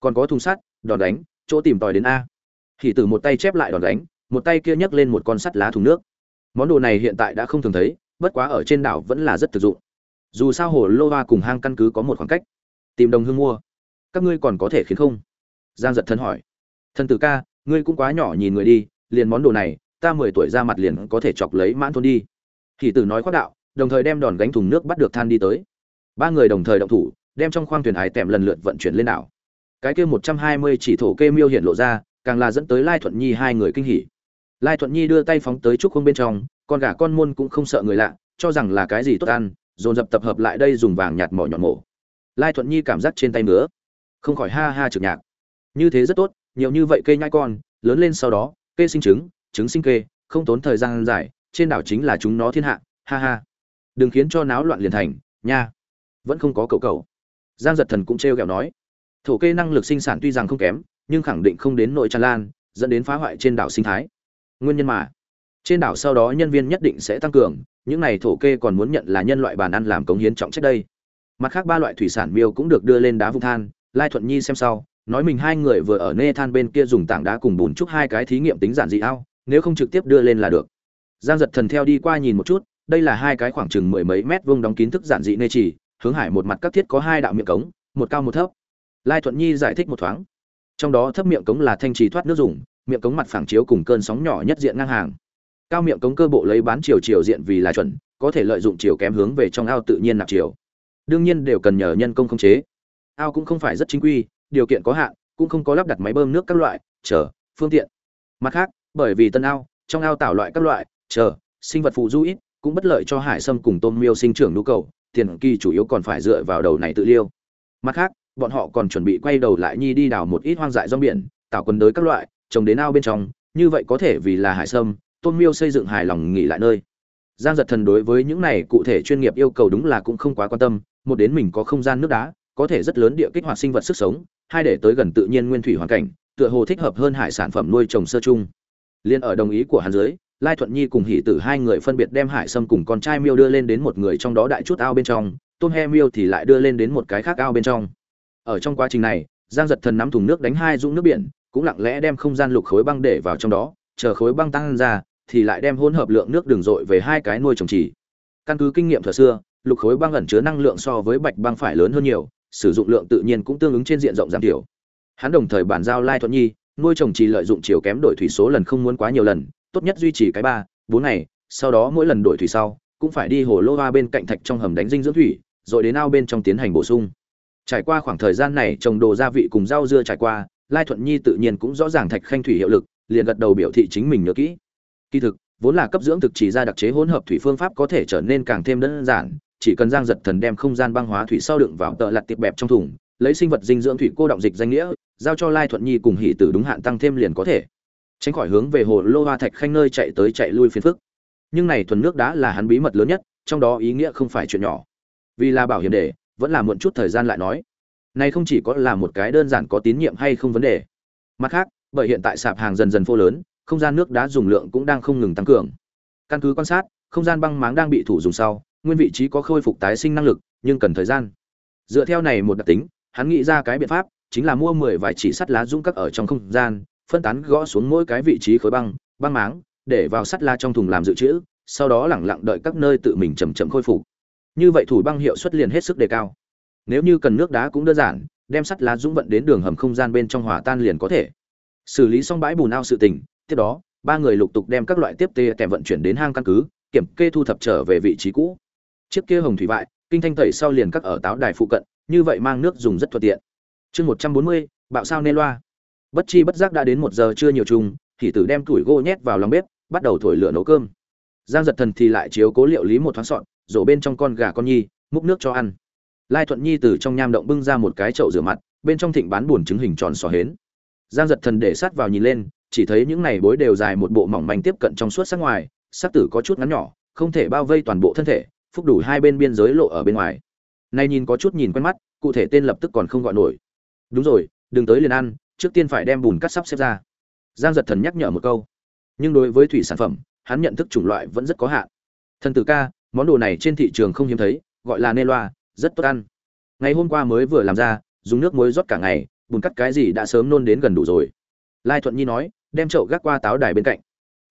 Còn có thùng sắt, đòn đánh, chỗ tìm tòi đến a. Hỉ tử một tay chép lại đòn đánh, một tay kia nhấc lên một con sắt lá thùng nước. Món đồ này hiện tại đã không thường thấy, bất quá ở trên đảo vẫn là rất thực dụng. Dù sao hồ lô hoa cùng hang căn cứ có một khoảng cách. Tìm đồng hương mua. Các ngươi còn có thể khiến không? Giang giật thân hỏi. Thần tử ca, ngươi cũng quá nhỏ nhìn người đi, liền món đồ này ta mười tuổi ra mặt liền có thể chọc lấy mãn thôn đi. Thì tử nói khoác đạo, đồng thời đem đòn gánh thùng nước bắt được than đi tới. Ba người đồng thời động thủ, đem trong khoang thuyền hải tèm lần lượt vận chuyển lên đảo. Cái kia một trăm hai mươi chỉ thổ kê miêu hiện lộ ra, càng là dẫn tới lai thuận nhi hai người kinh hỉ. Lai thuận nhi đưa tay phóng tới trúc không bên trong, con gà con môn cũng không sợ người lạ, cho rằng là cái gì tốt ăn, dồn dập tập hợp lại đây dùng vàng nhạt mỏ nhọn mổ. Lai thuận nhi cảm giác trên tay nữa không khỏi ha ha trực nhạc. Như thế rất tốt, nhiều như vậy cây nhai con, lớn lên sau đó, kê sinh trứng trứng sinh kê, không tốn thời gian dài trên đảo chính là chúng nó thiên hạ, ha ha. Đừng khiến cho náo loạn liền thành, nha. Vẫn không có cậu cậu giang giật thần cũng trêu ghẹo nói. Thổ kê năng lực sinh sản tuy rằng không kém, nhưng khẳng định không đến nội tràn lan, dẫn đến phá hoại trên đảo sinh thái. Nguyên nhân mà, trên đảo sau đó nhân viên nhất định sẽ tăng cường, những này thổ kê còn muốn nhận là nhân loại bàn ăn làm cống hiến trọng trách đây. Mặt khác ba loại thủy sản miêu cũng được đưa lên đá vung than, lai thuận nhi xem sau, nói mình hai người vừa ở nê than bên kia dùng tảng đá cùng bùn chúc hai cái thí nghiệm tính giản dị ao nếu không trực tiếp đưa lên là được. Giang giật thần theo đi qua nhìn một chút, đây là hai cái khoảng chừng mười mấy mét vuông đóng kín thức giản dị nê chỉ hướng hải một mặt các thiết có hai đạo miệng cống, một cao một thấp. Lai thuận nhi giải thích một thoáng. Trong đó thấp miệng cống là thanh trì thoát nước dùng, miệng cống mặt phẳng chiếu cùng cơn sóng nhỏ nhất diện ngang hàng. Cao miệng cống cơ bộ lấy bán chiều chiều diện vì là chuẩn, có thể lợi dụng chiều kém hướng về trong ao tự nhiên nạp chiều. Đương nhiên đều cần nhờ nhân công khống chế. Ao cũng không phải rất chính quy, điều kiện có hạn, cũng không có lắp đặt máy bơm nước các loại, chờ, phương tiện. Mặt khác bởi vì tân ao, trong ao tảo loại các loại, chờ, sinh vật phụ du ít, cũng bất lợi cho hải sâm cùng tôm miêu sinh trưởng nhu cầu, tiền kỳ chủ yếu còn phải dựa vào đầu này tự liêu. Mặt khác, bọn họ còn chuẩn bị quay đầu lại nhi đi đào một ít hoang dại rong biển, tạo quần đới các loại, trồng đến ao bên trong, như vậy có thể vì là hải sâm tôn miêu xây dựng hài lòng nghỉ lại nơi. Giang giật thần đối với những này cụ thể chuyên nghiệp yêu cầu đúng là cũng không quá quan tâm, một đến mình có không gian nước đá, có thể rất lớn địa kích hoạt sinh vật sức sống, hai để tới gần tự nhiên nguyên thủy hoàn cảnh, tựa hồ thích hợp hơn hải sản phẩm nuôi trồng sơ chung liên ở đồng ý của hắn dưới, lai thuận nhi cùng hỷ tử hai người phân biệt đem hải sâm cùng con trai miêu đưa lên đến một người trong đó đại chút ao bên trong tôm he miêu thì lại đưa lên đến một cái khác ao bên trong. Ở trong quá trình này, giang giật thần nắm thùng nước đánh hai dũng nước biển, cũng lặng lẽ đem không gian lục khối băng để vào trong đó, chờ khối băng tăng ra, thì lại đem hỗn hợp lượng nước đường dội về hai cái nuôi trồng chỉ căn cứ kinh nghiệm thời xưa, lục khối băng ẩn chứa năng lượng so với bạch băng phải lớn hơn nhiều, sử dụng lượng tự nhiên cũng tương ứng trên diện rộng giảm thiểu. Hắn đồng thời bản giao lai thuận nhi nuôi trồng chỉ lợi dụng chiều kém đổi thủy số lần không muốn quá nhiều lần, tốt nhất duy trì cái ba, bốn ngày, sau đó mỗi lần đổi thủy sau, cũng phải đi hồ lô hoa bên cạnh thạch trong hầm đánh dinh dưỡng thủy, rồi đến ao bên trong tiến hành bổ sung. Trải qua khoảng thời gian này, trồng đồ gia vị cùng rau dưa trải qua, lai thuận nhi tự nhiên cũng rõ ràng thạch khanh thủy hiệu lực, liền gật đầu biểu thị chính mình nhớ kỹ. Kỳ thực, vốn là cấp dưỡng thực chỉ ra đặc chế hỗn hợp thủy phương pháp có thể trở nên càng thêm đơn giản, chỉ cần giang giật thần đem không gian băng hóa thủy sau đựng vào tợ lặt tiệp bẹp trong thùng lấy sinh vật dinh dưỡng thủy cô động dịch danh nghĩa, giao cho lai thuận nhi cùng hỷ tử đúng hạn tăng thêm liền có thể. Tránh khỏi hướng về hồ lô hoa thạch khanh nơi chạy tới chạy lui phiền phức. Nhưng này thuần nước đá là hắn bí mật lớn nhất, trong đó ý nghĩa không phải chuyện nhỏ. Vì là bảo hiểm để, vẫn là muộn chút thời gian lại nói. Này không chỉ có là một cái đơn giản có tín nhiệm hay không vấn đề. Mặt khác, bởi hiện tại sạp hàng dần dần phô lớn, không gian nước đá dùng lượng cũng đang không ngừng tăng cường. Căn cứ quan sát, không gian băng máng đang bị thủ dùng sau, nguyên vị trí có khôi phục tái sinh năng lực, nhưng cần thời gian. Dựa theo này một đặc tính hắn nghĩ ra cái biện pháp, chính là mua mười vài chỉ sắt lá dung các ở trong không gian, phân tán gõ xuống mỗi cái vị trí khối băng băng máng, để vào sắt la trong thùng làm dự trữ, sau đó lẳng lặng đợi các nơi tự mình chậm chậm khôi phục. Như vậy thủ băng hiệu suất liền hết sức đề cao. Nếu như cần nước đá cũng đơn giản, đem sắt lá dũng vận đến đường hầm không gian bên trong hỏa tan liền có thể. Xử lý xong bãi bùn ao sự tình, tiếp đó, ba người lục tục đem các loại tiếp tê kèm vận chuyển đến hang căn cứ, kiểm kê thu thập trở về vị trí cũ. Chiếc kia hồng thủy vại, kinh thanh tẩy sau liền các ở táo đài phụ cận như vậy mang nước dùng rất thuận tiện. Chương một trăm bốn mươi bạo sao nê loa. Bất chi bất giác đã đến một giờ trưa nhiều trùng, thì tử đem củi gỗ nhét vào lòng bếp bắt đầu thổi lửa nấu cơm. Giang giật thần thì lại chiếu cố liệu lý một thoáng sọn rổ bên trong con gà con nhi múc nước cho ăn. Lai thuận nhi từ trong nham động bưng ra một cái chậu rửa mặt bên trong thịnh bán buồn trứng hình tròn sò hến. Giang giật thần để sát vào nhìn lên chỉ thấy những này bối đều dài một bộ mỏng manh tiếp cận trong suốt sắc ngoài sắc tử có chút ngắn nhỏ không thể bao vây toàn bộ thân thể phúc đủ hai bên biên giới lộ ở bên ngoài nay nhìn có chút nhìn quen mắt, cụ thể tên lập tức còn không gọi nổi. Đúng rồi, đừng tới liền ăn, trước tiên phải đem bùn cắt sắp xếp ra. Giang giật thần nhắc nhở một câu. Nhưng đối với thủy sản phẩm, hắn nhận thức chủng loại vẫn rất có hạn. Thần tử ca, món đồ này trên thị trường không hiếm thấy, gọi là nê loa, rất tốt ăn. Ngày hôm qua mới vừa làm ra, dùng nước muối rót cả ngày, bùn cắt cái gì đã sớm nôn đến gần đủ rồi. Lai thuận nhi nói, đem chậu gác qua táo đài bên cạnh.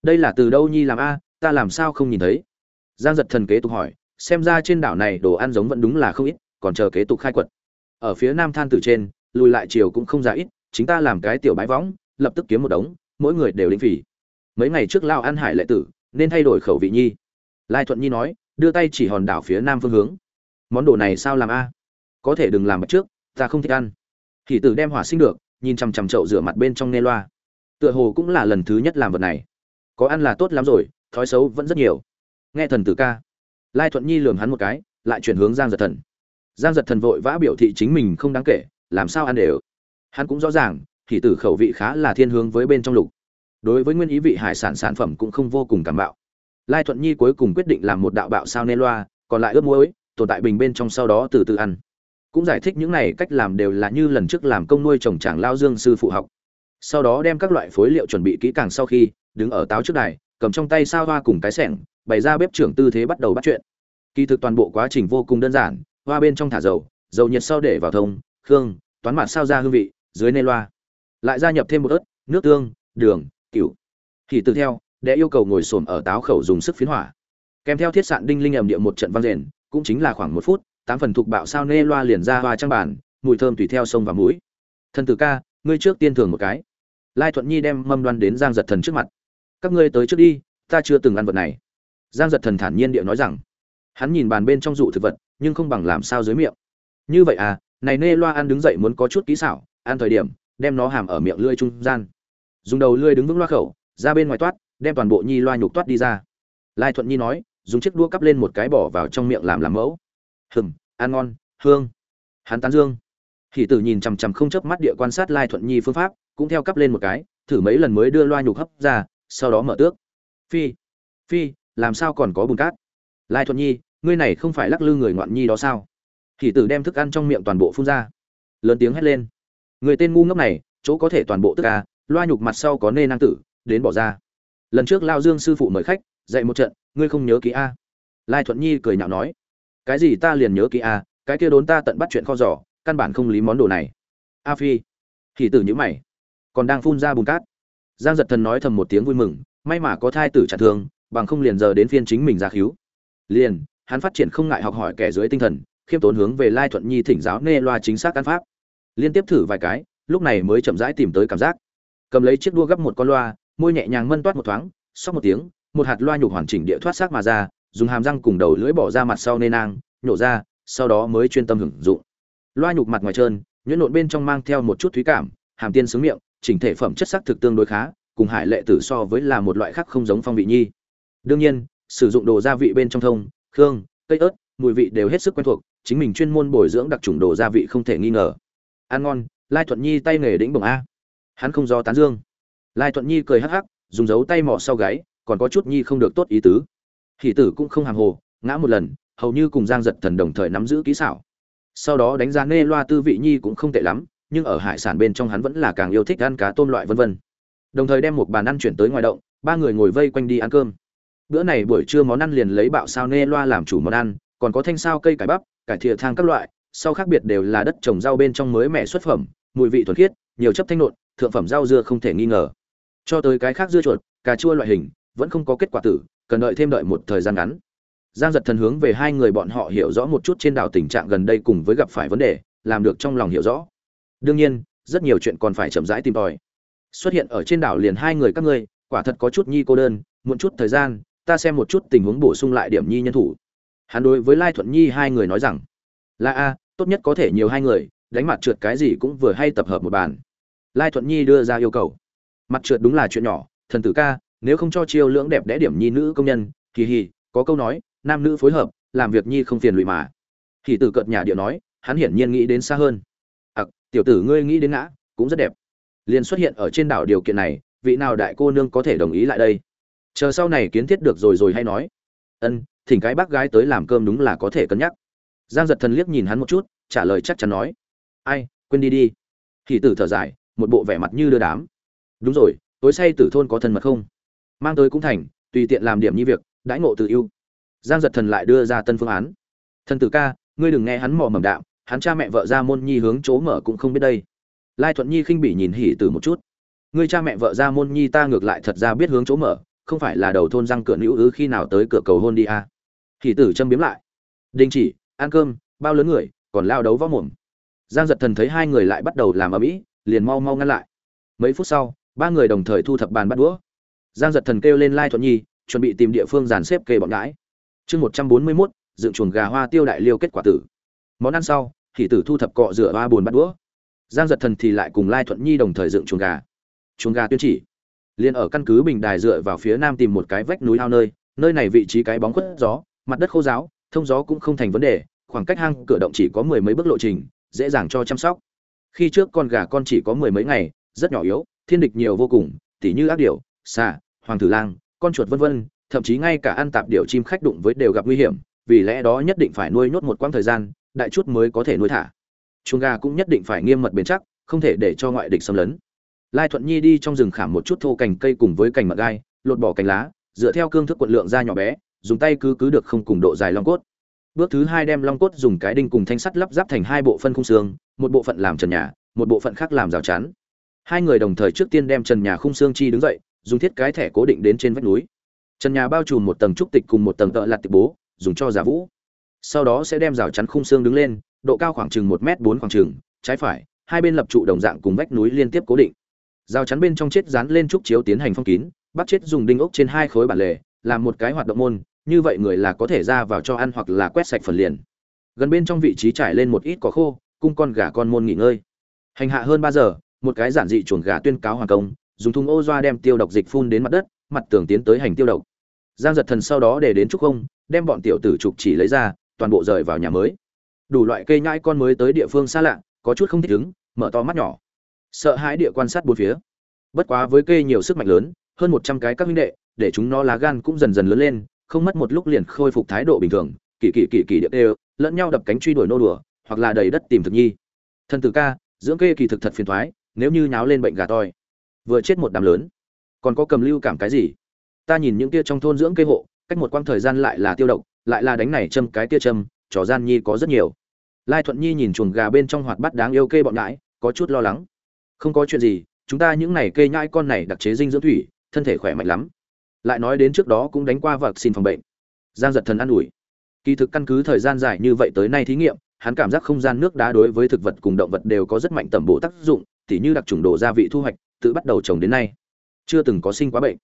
Đây là từ đâu nhi làm a, ta làm sao không nhìn thấy? Giang giật thần kế tục hỏi xem ra trên đảo này đồ ăn giống vẫn đúng là không ít, còn chờ kế tục khai quật. Ở phía nam than từ trên, lùi lại chiều cũng không ra ít, chính ta làm cái tiểu bãi võng, lập tức kiếm một đống, mỗi người đều lĩnh phỉ. Mấy ngày trước lao ăn hải lệ tử, nên thay đổi khẩu vị nhi. Lai thuận nhi nói, đưa tay chỉ hòn đảo phía nam phương hướng. Món đồ này sao làm a? Có thể đừng làm mặt trước, ta không thích ăn. Thì tử đem hỏa sinh được, nhìn chằm chằm chậu rửa mặt bên trong nê loa. Tựa hồ cũng là lần thứ nhất làm vật này. Có ăn là tốt lắm rồi, thói xấu vẫn rất nhiều. Nghe thần tử ca lai thuận nhi lường hắn một cái, lại chuyển hướng giang giật thần. Giang giật thần vội vã biểu thị chính mình không đáng kể, làm sao ăn đều. Hắn cũng rõ ràng, thì tử khẩu vị khá là thiên hướng với bên trong lục. Đối với nguyên ý vị hải sản sản phẩm cũng không vô cùng cảm bạo. Lai thuận nhi cuối cùng quyết định làm một đạo bạo sao nê loa, còn lại ướp muối, tồn tại bình bên trong sau đó từ từ ăn. Cũng giải thích những này cách làm đều là như lần trước làm công nuôi trồng tràng lao dương sư phụ học. Sau đó đem các loại phối liệu chuẩn bị kỹ càng sau khi, đứng ở táo trước đài, cầm trong tay sao hoa cùng cái sẻng bày ra bếp trưởng tư thế bắt đầu bắt chuyện. Kỳ thực toàn bộ quá trình vô cùng đơn giản, hoa bên trong thả dầu dầu nhiệt sau để vào thông, khương, toán mặt sao ra hương vị, dưới nê loa. Lại gia nhập thêm một ớt, nước tương, đường, cửu. Thì từ theo, để yêu cầu ngồi xổm ở táo khẩu dùng sức phiến hỏa. Kèm theo thiết sạn đinh linh ầm địa một trận vang rền cũng chính là khoảng một phút, tám phần thuộc bạo sao nê loa liền ra hoa trang bàn, mùi thơm tùy theo sông và mũi. Thần tử ca, ngươi trước tiên thường một cái. Lai thuận nhi đem mâm đoan đến giang giật thần trước mặt. Các ngươi tới trước đi, ta chưa từng ăn vật này giang giật thần thản nhiên địa nói rằng, hắn nhìn bàn bên trong dụ thực vật, nhưng không bằng làm sao dưới miệng. Như vậy à này nê loa ăn đứng dậy muốn có chút kỹ xảo, ăn thời điểm, đem nó hàm ở miệng lưỡi trung gian. Dùng đầu lưỡi đứng vững loa khẩu, ra bên ngoài toát, đem toàn bộ nhi loa nhục toát đi ra. Lai thuận nhi nói, dùng chiếc đũa cắp lên một cái bỏ vào trong miệng làm làm mẫu. Hừng ăn ngon, hương. Hắn tán dương. Hỷ tử nhìn chằm chằm không chớp mắt địa quan sát lai thuận nhi phương pháp, cũng theo cắp lên một cái, thử mấy lần mới đưa loa nhục hấp ra, sau đó mở tước. Phi phi làm sao còn có bùn cát? Lai thuận nhi, ngươi này không phải lắc lư người ngoạn nhi đó sao? Thì tử đem thức ăn trong miệng toàn bộ phun ra. Lớn tiếng hét lên. Người tên ngu ngốc này, chỗ có thể toàn bộ tức ca loa nhục mặt sau có nê năng tử, đến bỏ ra. Lần trước lao dương sư phụ mời khách, dạy một trận, ngươi không nhớ kỹ a lai thuận nhi cười nhạo nói. Cái gì ta liền nhớ kỹ a cái kia đốn ta tận bắt chuyện kho giỏ, căn bản không lý món đồ này. A phi. Thì tử nhữ mày. Còn đang phun ra bùn cát. Giang giật thần nói thầm một tiếng vui mừng, may mà có thai tử trả thương bằng không liền giờ đến phiên chính mình ra cứu liền, hắn phát triển không ngại học hỏi kẻ dưới tinh thần, khiêm tốn hướng về lai thuận nhi thỉnh giáo nê loa chính xác căn pháp. Liên tiếp thử vài cái, lúc này mới chậm rãi tìm tới cảm giác. Cầm lấy chiếc đua gấp một con loa, môi nhẹ nhàng mân toát một thoáng, sau một tiếng, một hạt loa nhục hoàn chỉnh địa thoát xác mà ra, dùng hàm răng cùng đầu lưỡi bỏ ra mặt sau nê nang, nhổ ra, sau đó mới chuyên tâm hưởng dụng. Loa nhục mặt ngoài trơn, nhuyễn nộn bên trong mang theo một chút thúy cảm, hàm tiên sướng miệng, chỉnh thể phẩm chất sắc thực tương đối khá, cùng hải lệ tử so với là một loại khác không giống phong vị nhi đương nhiên, sử dụng đồ gia vị bên trong thông, khương, cây ớt, mùi vị đều hết sức quen thuộc, chính mình chuyên môn bồi dưỡng đặc trùng đồ gia vị không thể nghi ngờ. Ăn ngon, lai thuận nhi tay nghề đĩnh bồng a. Hắn không do tán dương. Lai thuận nhi cười hắc hắc, dùng dấu tay mỏ sau gáy, còn có chút nhi không được tốt ý tứ. Hỷ tử cũng không hàng hồ, ngã một lần, hầu như cùng giang giật thần đồng thời nắm giữ kỹ xảo. Sau đó đánh giá nê loa tư vị nhi cũng không tệ lắm, nhưng ở hải sản bên trong hắn vẫn là càng yêu thích ăn cá tôm loại vân vân. Đồng thời đem một bàn ăn chuyển tới ngoài động, ba người ngồi vây quanh đi ăn cơm bữa này buổi trưa món ăn liền lấy bạo sao nê loa làm chủ món ăn, còn có thanh sao cây cải bắp, cải thìa thang các loại, sau khác biệt đều là đất trồng rau bên trong mới mẻ xuất phẩm, mùi vị thuần khiết, nhiều chấp thanh nộn, thượng phẩm rau dưa không thể nghi ngờ. Cho tới cái khác dưa chuột, cà chua loại hình, vẫn không có kết quả tử, cần đợi thêm đợi một thời gian ngắn. Giang giật thần hướng về hai người bọn họ hiểu rõ một chút trên đảo tình trạng gần đây cùng với gặp phải vấn đề, làm được trong lòng hiểu rõ. Đương nhiên, rất nhiều chuyện còn phải chậm rãi tìm tòi. Xuất hiện ở trên đảo liền hai người các ngươi, quả thật có chút nhi cô đơn, muộn chút thời gian ta xem một chút tình huống bổ sung lại điểm nhi nhân thủ. Hắn đối với lai thuận nhi hai người nói rằng, là a, tốt nhất có thể nhiều hai người, đánh mặt trượt cái gì cũng vừa hay tập hợp một bàn. Lai thuận nhi đưa ra yêu cầu. Mặt trượt đúng là chuyện nhỏ, thần tử ca, nếu không cho chiêu lưỡng đẹp đẽ điểm nhi nữ công nhân, kỳ hì, có câu nói, nam nữ phối hợp, làm việc nhi không phiền lụy mà. Thì tử cợt nhà địa nói, hắn hiển nhiên nghĩ đến xa hơn. Ặc tiểu tử ngươi nghĩ đến ngã, cũng rất đẹp. Liền xuất hiện ở trên đảo điều kiện này, vị nào đại cô nương có thể đồng ý lại đây? Chờ sau này kiến thiết được rồi rồi hay nói. Ân, thỉnh cái bác gái tới làm cơm đúng là có thể cân nhắc. Giang giật thần liếc nhìn hắn một chút, trả lời chắc chắn nói. Ai, quên đi đi. Thì tử thở dài, một bộ vẻ mặt như đưa đám. Đúng rồi, tối say tử thôn có thân mật không? Mang tới cũng thành, tùy tiện làm điểm như việc, đãi ngộ tự ưu. Giang giật thần lại đưa ra tân phương án. Thần tử ca, ngươi đừng nghe hắn mò mầm đạo, hắn cha mẹ vợ ra môn nhi hướng chỗ mở cũng không biết đây. Lai thuận nhi khinh bỉ nhìn hỉ tử một chút. Ngươi cha mẹ vợ ra môn nhi ta ngược lại thật ra biết hướng chỗ mở không phải là đầu thôn răng cửa nữ ư khi nào tới cửa cầu hôn đi à. Thì tử châm biếm lại. Đình chỉ, ăn cơm, bao lớn người, còn lao đấu võ mồm. Giang giật thần thấy hai người lại bắt đầu làm ở mỹ liền mau mau ngăn lại. Mấy phút sau, ba người đồng thời thu thập bàn bắt đũa. Giang giật thần kêu lên lai thuận nhi, chuẩn bị tìm địa phương dàn xếp kê bọn gái. chương một trăm bốn mươi mốt, dựng chuồng gà hoa tiêu đại liêu kết quả tử. Món ăn sau, thì tử thu thập cọ rửa ba bồn bắt đũa. Giang giật thần thì lại cùng lai thuận nhi đồng thời dựng chuồng gà. Chuồng gà tuyên chỉ liền ở căn cứ bình đài dựa vào phía nam tìm một cái vách núi ao nơi nơi này vị trí cái bóng khuất gió, mặt đất khô giáo thông gió cũng không thành vấn đề, khoảng cách hang cửa động chỉ có mười mấy bước lộ trình, dễ dàng cho chăm sóc. Khi trước con gà con chỉ có mười mấy ngày, rất nhỏ yếu, thiên địch nhiều vô cùng, tỉ như ác điểu, xà, hoàng tử lang, con chuột vân vân, thậm chí ngay cả ăn tạp điểu chim khách đụng với đều gặp nguy hiểm, vì lẽ đó nhất định phải nuôi nhốt một quãng thời gian, đại chút mới có thể nuôi thả. Chuồng gà cũng nhất định phải nghiêm mật bền chắc, không thể để cho ngoại địch xâm lấn lai thuận nhi đi trong rừng khảm một chút thô cành cây cùng với cành mạ gai, lột bỏ cành lá, dựa theo cương thức quận lượng ra nhỏ bé, dùng tay cứ cứ được không cùng độ dài long cốt. Bước thứ hai đem long cốt dùng cái đinh cùng thanh sắt lắp ráp thành hai bộ phân khung xương, một bộ phận làm trần nhà, một bộ phận khác làm rào chắn. Hai người đồng thời trước tiên đem trần nhà khung xương chi đứng dậy, dùng thiết cái thẻ cố định đến trên vách núi. Trần nhà bao trùm một tầng trúc tịch cùng một tầng tợ lạt tịch bố, dùng cho giả vũ. Sau đó sẽ đem rào chắn khung xương đứng lên, độ cao khoảng chừng một m bốn khoảng chừng, trái phải, hai bên lập trụ đồng dạng cùng vách núi liên tiếp cố định rào chắn bên trong chết dán lên trúc chiếu tiến hành phong kín bắt chết dùng đinh ốc trên hai khối bản lề, làm một cái hoạt động môn, như vậy người là có thể ra vào cho ăn hoặc là quét sạch phần liền. Gần bên trong vị trí trải lên một ít cỏ khô, cung con gà con môn nghỉ ngơi. Hành hạ hơn ba giờ, một cái giản dị chuồng gà tuyên cáo hoàng công, dùng thùng ô doa đem tiêu độc dịch phun đến mặt đất, mặt tường tiến tới hành tiêu độc. Giang giật thần sau đó để đến trúc không đem bọn tiểu tử trục chỉ lấy ra, toàn bộ rời vào nhà mới. Đủ loại cây nhãi con mới tới địa phương xa lạ, có chút không thích ứng, mở to mắt nhỏ sợ hãi địa quan sát bốn phía. Bất quá với cây nhiều sức mạnh lớn, hơn một trăm cái các huynh đệ, để chúng nó lá gan cũng dần dần lớn lên, không mất một lúc liền khôi phục thái độ bình thường, kỳ kỳ kỳ kỳ địa đều, lẫn nhau đập cánh truy đuổi nô đùa, hoặc là đầy đất tìm thực nhi. Thần tử ca, dưỡng kê kỳ thực thật phiền thoái, nếu như nháo lên bệnh gà toi. Vừa chết một đám lớn. Còn có cầm lưu cảm cái gì? Ta nhìn những kia trong thôn dưỡng kê hộ, cách một quãng thời gian lại là tiêu độc, lại là đánh này châm cái kia châm trò gian nhi có rất nhiều. Lai thuận nhi nhìn chuồng gà bên trong hoạt bát đáng yêu kê bọn nhãi, có chút lo lắng không có chuyện gì, chúng ta những này kê nhãi con này đặc chế dinh dưỡng thủy, thân thể khỏe mạnh lắm. Lại nói đến trước đó cũng đánh qua vật xin phòng bệnh. Giang giật thần an ủi. Kỳ thực căn cứ thời gian dài như vậy tới nay thí nghiệm, hắn cảm giác không gian nước đá đối với thực vật cùng động vật đều có rất mạnh tầm bổ tác dụng, tỉ như đặc trùng đồ gia vị thu hoạch, tự bắt đầu trồng đến nay. Chưa từng có sinh quá bệnh.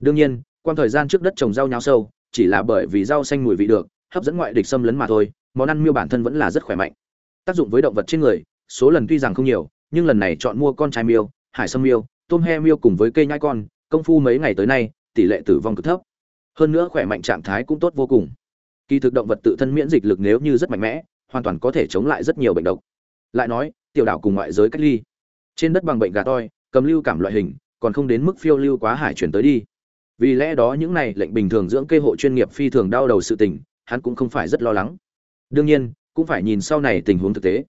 Đương nhiên quan thời gian trước đất trồng rau nháo sâu, chỉ là bởi vì rau xanh mùi vị được, hấp dẫn ngoại địch xâm lấn mà thôi, món ăn miêu bản thân vẫn là rất khỏe mạnh. Tác dụng với động vật trên người, số lần tuy rằng không nhiều nhưng lần này chọn mua con trai miêu, hải sâm miêu, tôm he miêu cùng với cây nhai con, công phu mấy ngày tới nay, tỷ lệ tử vong cực thấp. Hơn nữa khỏe mạnh trạng thái cũng tốt vô cùng. Kỳ thực động vật tự thân miễn dịch lực nếu như rất mạnh mẽ, hoàn toàn có thể chống lại rất nhiều bệnh độc. Lại nói, tiểu đảo cùng ngoại giới cách ly. Trên đất bằng bệnh gà toi, cầm lưu cảm loại hình, còn không đến mức phiêu lưu quá hải chuyển tới đi. Vì lẽ đó những này lệnh bình thường dưỡng cây hộ chuyên nghiệp phi thường đau đầu sự tình, hắn cũng không phải rất lo lắng. Đương nhiên, cũng phải nhìn sau này tình huống thực tế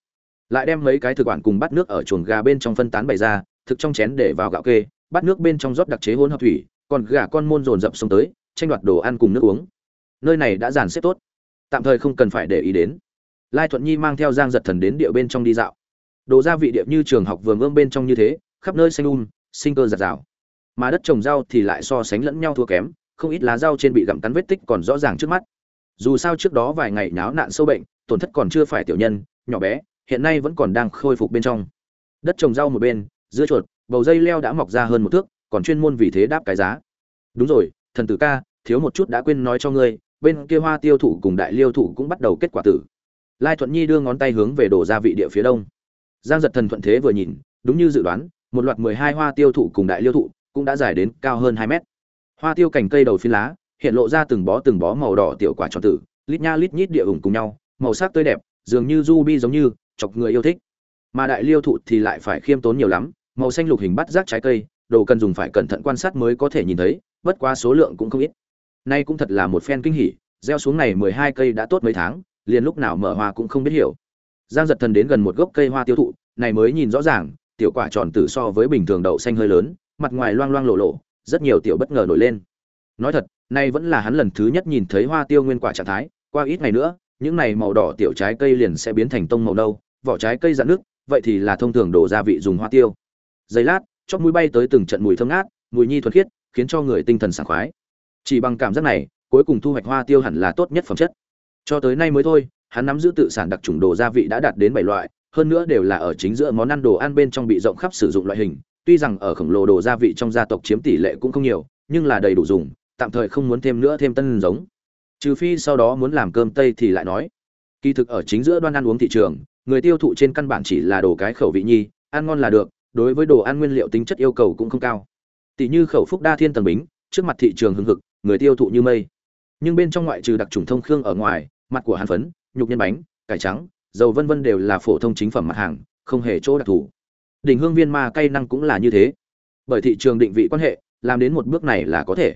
lại đem mấy cái thực quản cùng bắt nước ở chuồng gà bên trong phân tán bày ra, thực trong chén để vào gạo kê bắt nước bên trong rót đặc chế hỗn hợp thủy, còn gà con môn dồn dập xông tới, tranh đoạt đồ ăn cùng nước uống. Nơi này đã dàn xếp tốt. Tạm thời không cần phải để ý đến. Lai thuận nhi mang theo giang giật thần đến địa bên trong đi dạo. Đồ gia vị địa như trường học vườn ươm bên trong như thế, khắp nơi xanh um sinh cơ giạt rào. Mà đất trồng rau thì lại so sánh lẫn nhau thua kém, không ít lá rau trên bị gặm cắn vết tích còn rõ ràng trước mắt. Dù sao trước đó vài ngày náo nạn sâu bệnh, tổn thất còn chưa phải tiểu nhân, nhỏ bé hiện nay vẫn còn đang khôi phục bên trong. Đất trồng rau một bên, dưa chuột, bầu dây leo đã mọc ra hơn một thước, còn chuyên môn vì thế đáp cái giá. Đúng rồi, thần tử ca, thiếu một chút đã quên nói cho ngươi, bên kia hoa tiêu thụ cùng đại liêu thụ cũng bắt đầu kết quả tử. Lai thuận nhi đưa ngón tay hướng về đổ gia vị địa phía đông. Giang giật thần thuận thế vừa nhìn, đúng như dự đoán, một loạt mười hai hoa tiêu thụ cùng đại liêu thụ cũng đã dài đến cao hơn hai mét. Hoa tiêu cành cây đầu phi lá, hiện lộ ra từng bó từng bó màu đỏ tiểu quả tròn tử, lít nha lít nhít địa ủng cùng nhau, màu sắc tươi đẹp, dường như ruby giống như chọc người yêu thích. Mà đại liêu thụ thì lại phải khiêm tốn nhiều lắm, màu xanh lục hình bắt rác trái cây, đồ cần dùng phải cẩn thận quan sát mới có thể nhìn thấy, bất quá số lượng cũng không ít. Nay cũng thật là một phen kinh hỉ, gieo xuống này mười hai cây đã tốt mấy tháng, liền lúc nào mở hoa cũng không biết hiểu. Giang giật thần đến gần một gốc cây hoa tiêu thụ, này mới nhìn rõ ràng, tiểu quả tròn tử so với bình thường đậu xanh hơi lớn, mặt ngoài loang loang lộ lộ, rất nhiều tiểu bất ngờ nổi lên. Nói thật, nay vẫn là hắn lần thứ nhất nhìn thấy hoa tiêu nguyên quả trạng thái, qua ít ngày nữa, những này màu đỏ tiểu trái cây liền sẽ biến thành tông màu nâu vỏ trái cây dạn nước, vậy thì là thông thường đổ gia vị dùng hoa tiêu. Giây lát, chóp mũi bay tới từng trận mùi thơm ngát, mùi nhi thuần khiết, khiến cho người tinh thần sảng khoái. Chỉ bằng cảm giác này, cuối cùng thu hoạch hoa tiêu hẳn là tốt nhất phẩm chất. Cho tới nay mới thôi, hắn nắm giữ tự sản đặc trùng đồ gia vị đã đạt đến bảy loại, hơn nữa đều là ở chính giữa món ăn đồ ăn bên trong bị rộng khắp sử dụng loại hình. Tuy rằng ở khổng lồ đồ gia vị trong gia tộc chiếm tỷ lệ cũng không nhiều, nhưng là đầy đủ dùng, tạm thời không muốn thêm nữa thêm tân giống. Trừ phi sau đó muốn làm cơm tây thì lại nói. Kỳ thực ở chính giữa đoan ăn uống thị trường người tiêu thụ trên căn bản chỉ là đồ cái khẩu vị nhi, ăn ngon là được, đối với đồ ăn nguyên liệu tính chất yêu cầu cũng không cao. Tỷ như khẩu phúc đa thiên tầng bính, trước mặt thị trường hưng hực, người tiêu thụ như mây. Nhưng bên trong ngoại trừ đặc trùng thông khương ở ngoài, mặt của hàn phấn, nhục nhân bánh, cải trắng, dầu vân vân đều là phổ thông chính phẩm mặt hàng, không hề chỗ đặc thù. Đỉnh hương viên ma cây năng cũng là như thế. Bởi thị trường định vị quan hệ, làm đến một bước này là có thể.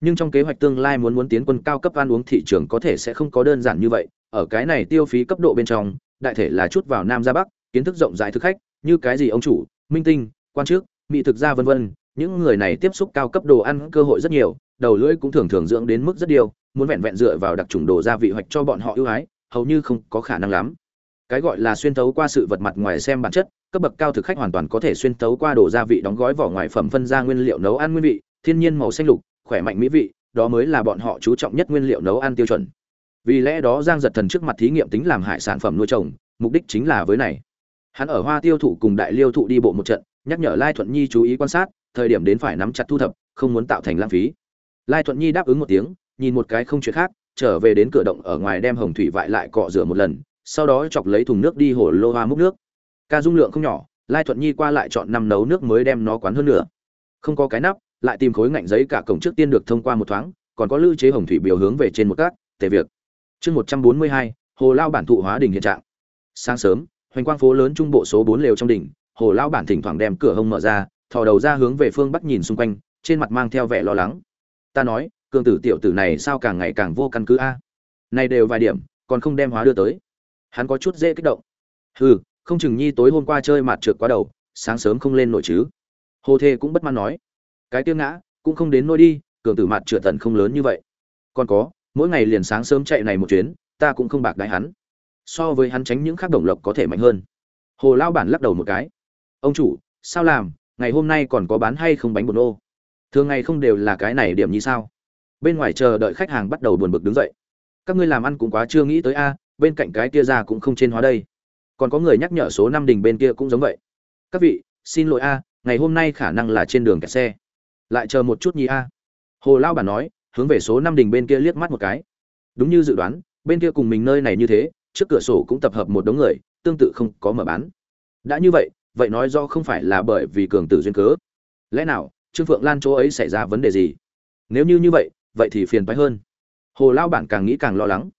Nhưng trong kế hoạch tương lai muốn muốn tiến quân cao cấp ăn uống thị trường có thể sẽ không có đơn giản như vậy, ở cái này tiêu phí cấp độ bên trong đại thể là chút vào nam ra bắc, kiến thức rộng rãi thực khách, như cái gì ông chủ, minh tinh, quan chức mỹ thực gia vân vân, những người này tiếp xúc cao cấp đồ ăn cơ hội rất nhiều, đầu lưỡi cũng thường thường dưỡng đến mức rất điều, muốn vẹn vẹn dựa vào đặc trùng đồ gia vị hoạch cho bọn họ ưu ái, hầu như không có khả năng lắm. Cái gọi là xuyên thấu qua sự vật mặt ngoài xem bản chất, cấp bậc cao thực khách hoàn toàn có thể xuyên thấu qua đồ gia vị đóng gói vỏ ngoài phẩm phân ra nguyên liệu nấu ăn nguyên vị, thiên nhiên màu xanh lục, khỏe mạnh mỹ vị, đó mới là bọn họ chú trọng nhất nguyên liệu nấu ăn tiêu chuẩn vì lẽ đó giang giật thần trước mặt thí nghiệm tính làm hại sản phẩm nuôi trồng, mục đích chính là với này. Hắn ở hoa tiêu thụ cùng đại liêu thụ đi bộ một trận, nhắc nhở lai thuận nhi chú ý quan sát, thời điểm đến phải nắm chặt thu thập, không muốn tạo thành lãng phí. Lai thuận nhi đáp ứng một tiếng, nhìn một cái không chuyện khác, trở về đến cửa động ở ngoài đem hồng thủy vại lại cọ rửa một lần, sau đó chọc lấy thùng nước đi hồ lô hoa múc nước. Ca dung lượng không nhỏ, lai thuận nhi qua lại chọn năm nấu nước mới đem nó quán hơn nữa không có cái nắp, lại tìm khối ngạnh giấy cả cổng trước tiên được thông qua một thoáng, còn có lưu chế hồng thủy biểu hướng về trên một cát, tề việc chương một trăm bốn mươi hai, hồ lao bản thụ hóa đình hiện trạng. Sáng sớm, hoành quang phố lớn trung bộ số bốn lều trong đỉnh, hồ lao bản thỉnh thoảng đem cửa hông mở ra, thò đầu ra hướng về phương bắc nhìn xung quanh, trên mặt mang theo vẻ lo lắng. Ta nói, cường tử tiểu tử này sao càng ngày càng vô căn cứ a? Này đều vài điểm, còn không đem hóa đưa tới. Hắn có chút dễ kích động. Hừ, không chừng nhi tối hôm qua chơi mặt trượt quá đầu, sáng sớm không lên nổi chứ. Hồ thê cũng bất mãn nói. Cái tiêu ngã, cũng không đến nỗi đi, cường tử mặt trượt tận không lớn như vậy. Còn có mỗi ngày liền sáng sớm chạy này một chuyến, ta cũng không bạc đái hắn. So với hắn tránh những khác đồng lộc có thể mạnh hơn. Hồ lao bản lắc đầu một cái. Ông chủ, sao làm? Ngày hôm nay còn có bán hay không bánh bột nô? Thường ngày không đều là cái này điểm như sao? Bên ngoài chờ đợi khách hàng bắt đầu buồn bực đứng dậy. Các ngươi làm ăn cũng quá chưa nghĩ tới a, bên cạnh cái kia ra cũng không trên hóa đây. Còn có người nhắc nhở số năm đình bên kia cũng giống vậy. Các vị, xin lỗi a, ngày hôm nay khả năng là trên đường kẹt xe. Lại chờ một chút nhi a. Hồ lao bản nói hướng về số năm đình bên kia liếc mắt một cái. Đúng như dự đoán, bên kia cùng mình nơi này như thế, trước cửa sổ cũng tập hợp một đống người, tương tự không có mở bán. Đã như vậy vậy nói do không phải là bởi vì cường tử duyên cớ. Lẽ nào, trương phượng lan chỗ ấy xảy ra vấn đề gì? Nếu như như vậy vậy thì phiền phái hơn. Hồ lao bản càng nghĩ càng lo lắng.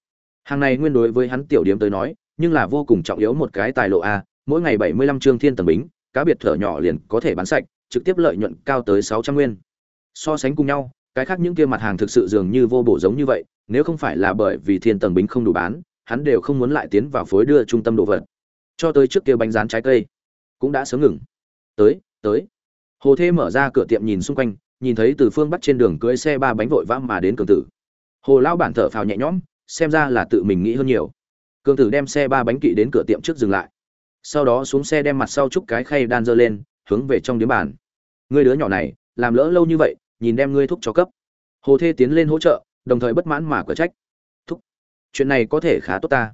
Hàng này nguyên đối với hắn tiểu điếm tới nói, nhưng là vô cùng trọng yếu một cái tài lộ a, mỗi ngày bảy mươi lăm trương thiên tầng bính, cá biệt thở nhỏ liền có thể bán sạch, trực tiếp lợi nhuận cao tới sáu trăm nguyên. So sánh cùng nhau cái khác những kia mặt hàng thực sự dường như vô bổ giống như vậy, nếu không phải là bởi vì thiên tầng bính không đủ bán, hắn đều không muốn lại tiến vào phối đưa trung tâm đồ vật. Cho tới trước kia bánh rán trái cây, cũng đã sớm ngừng. Tới tới. Hồ thê mở ra cửa tiệm nhìn xung quanh, nhìn thấy từ phương bắc trên đường cưỡi xe ba bánh vội vã mà đến cường tử. Hồ lao bản thở phào nhẹ nhõm, xem ra là tự mình nghĩ hơn nhiều. Cường tử đem xe ba bánh kỵ đến cửa tiệm trước dừng lại. Sau đó xuống xe đem mặt sau chúc cái khay đan dơ lên, hướng về trong điếm bàn. Người đứa nhỏ này, làm lỡ lâu như vậy nhìn đem ngươi thúc cho cấp. Hồ thê tiến lên hỗ trợ, đồng thời bất mãn mà cửa trách. Thúc, chuyện này có thể khá tốt ta.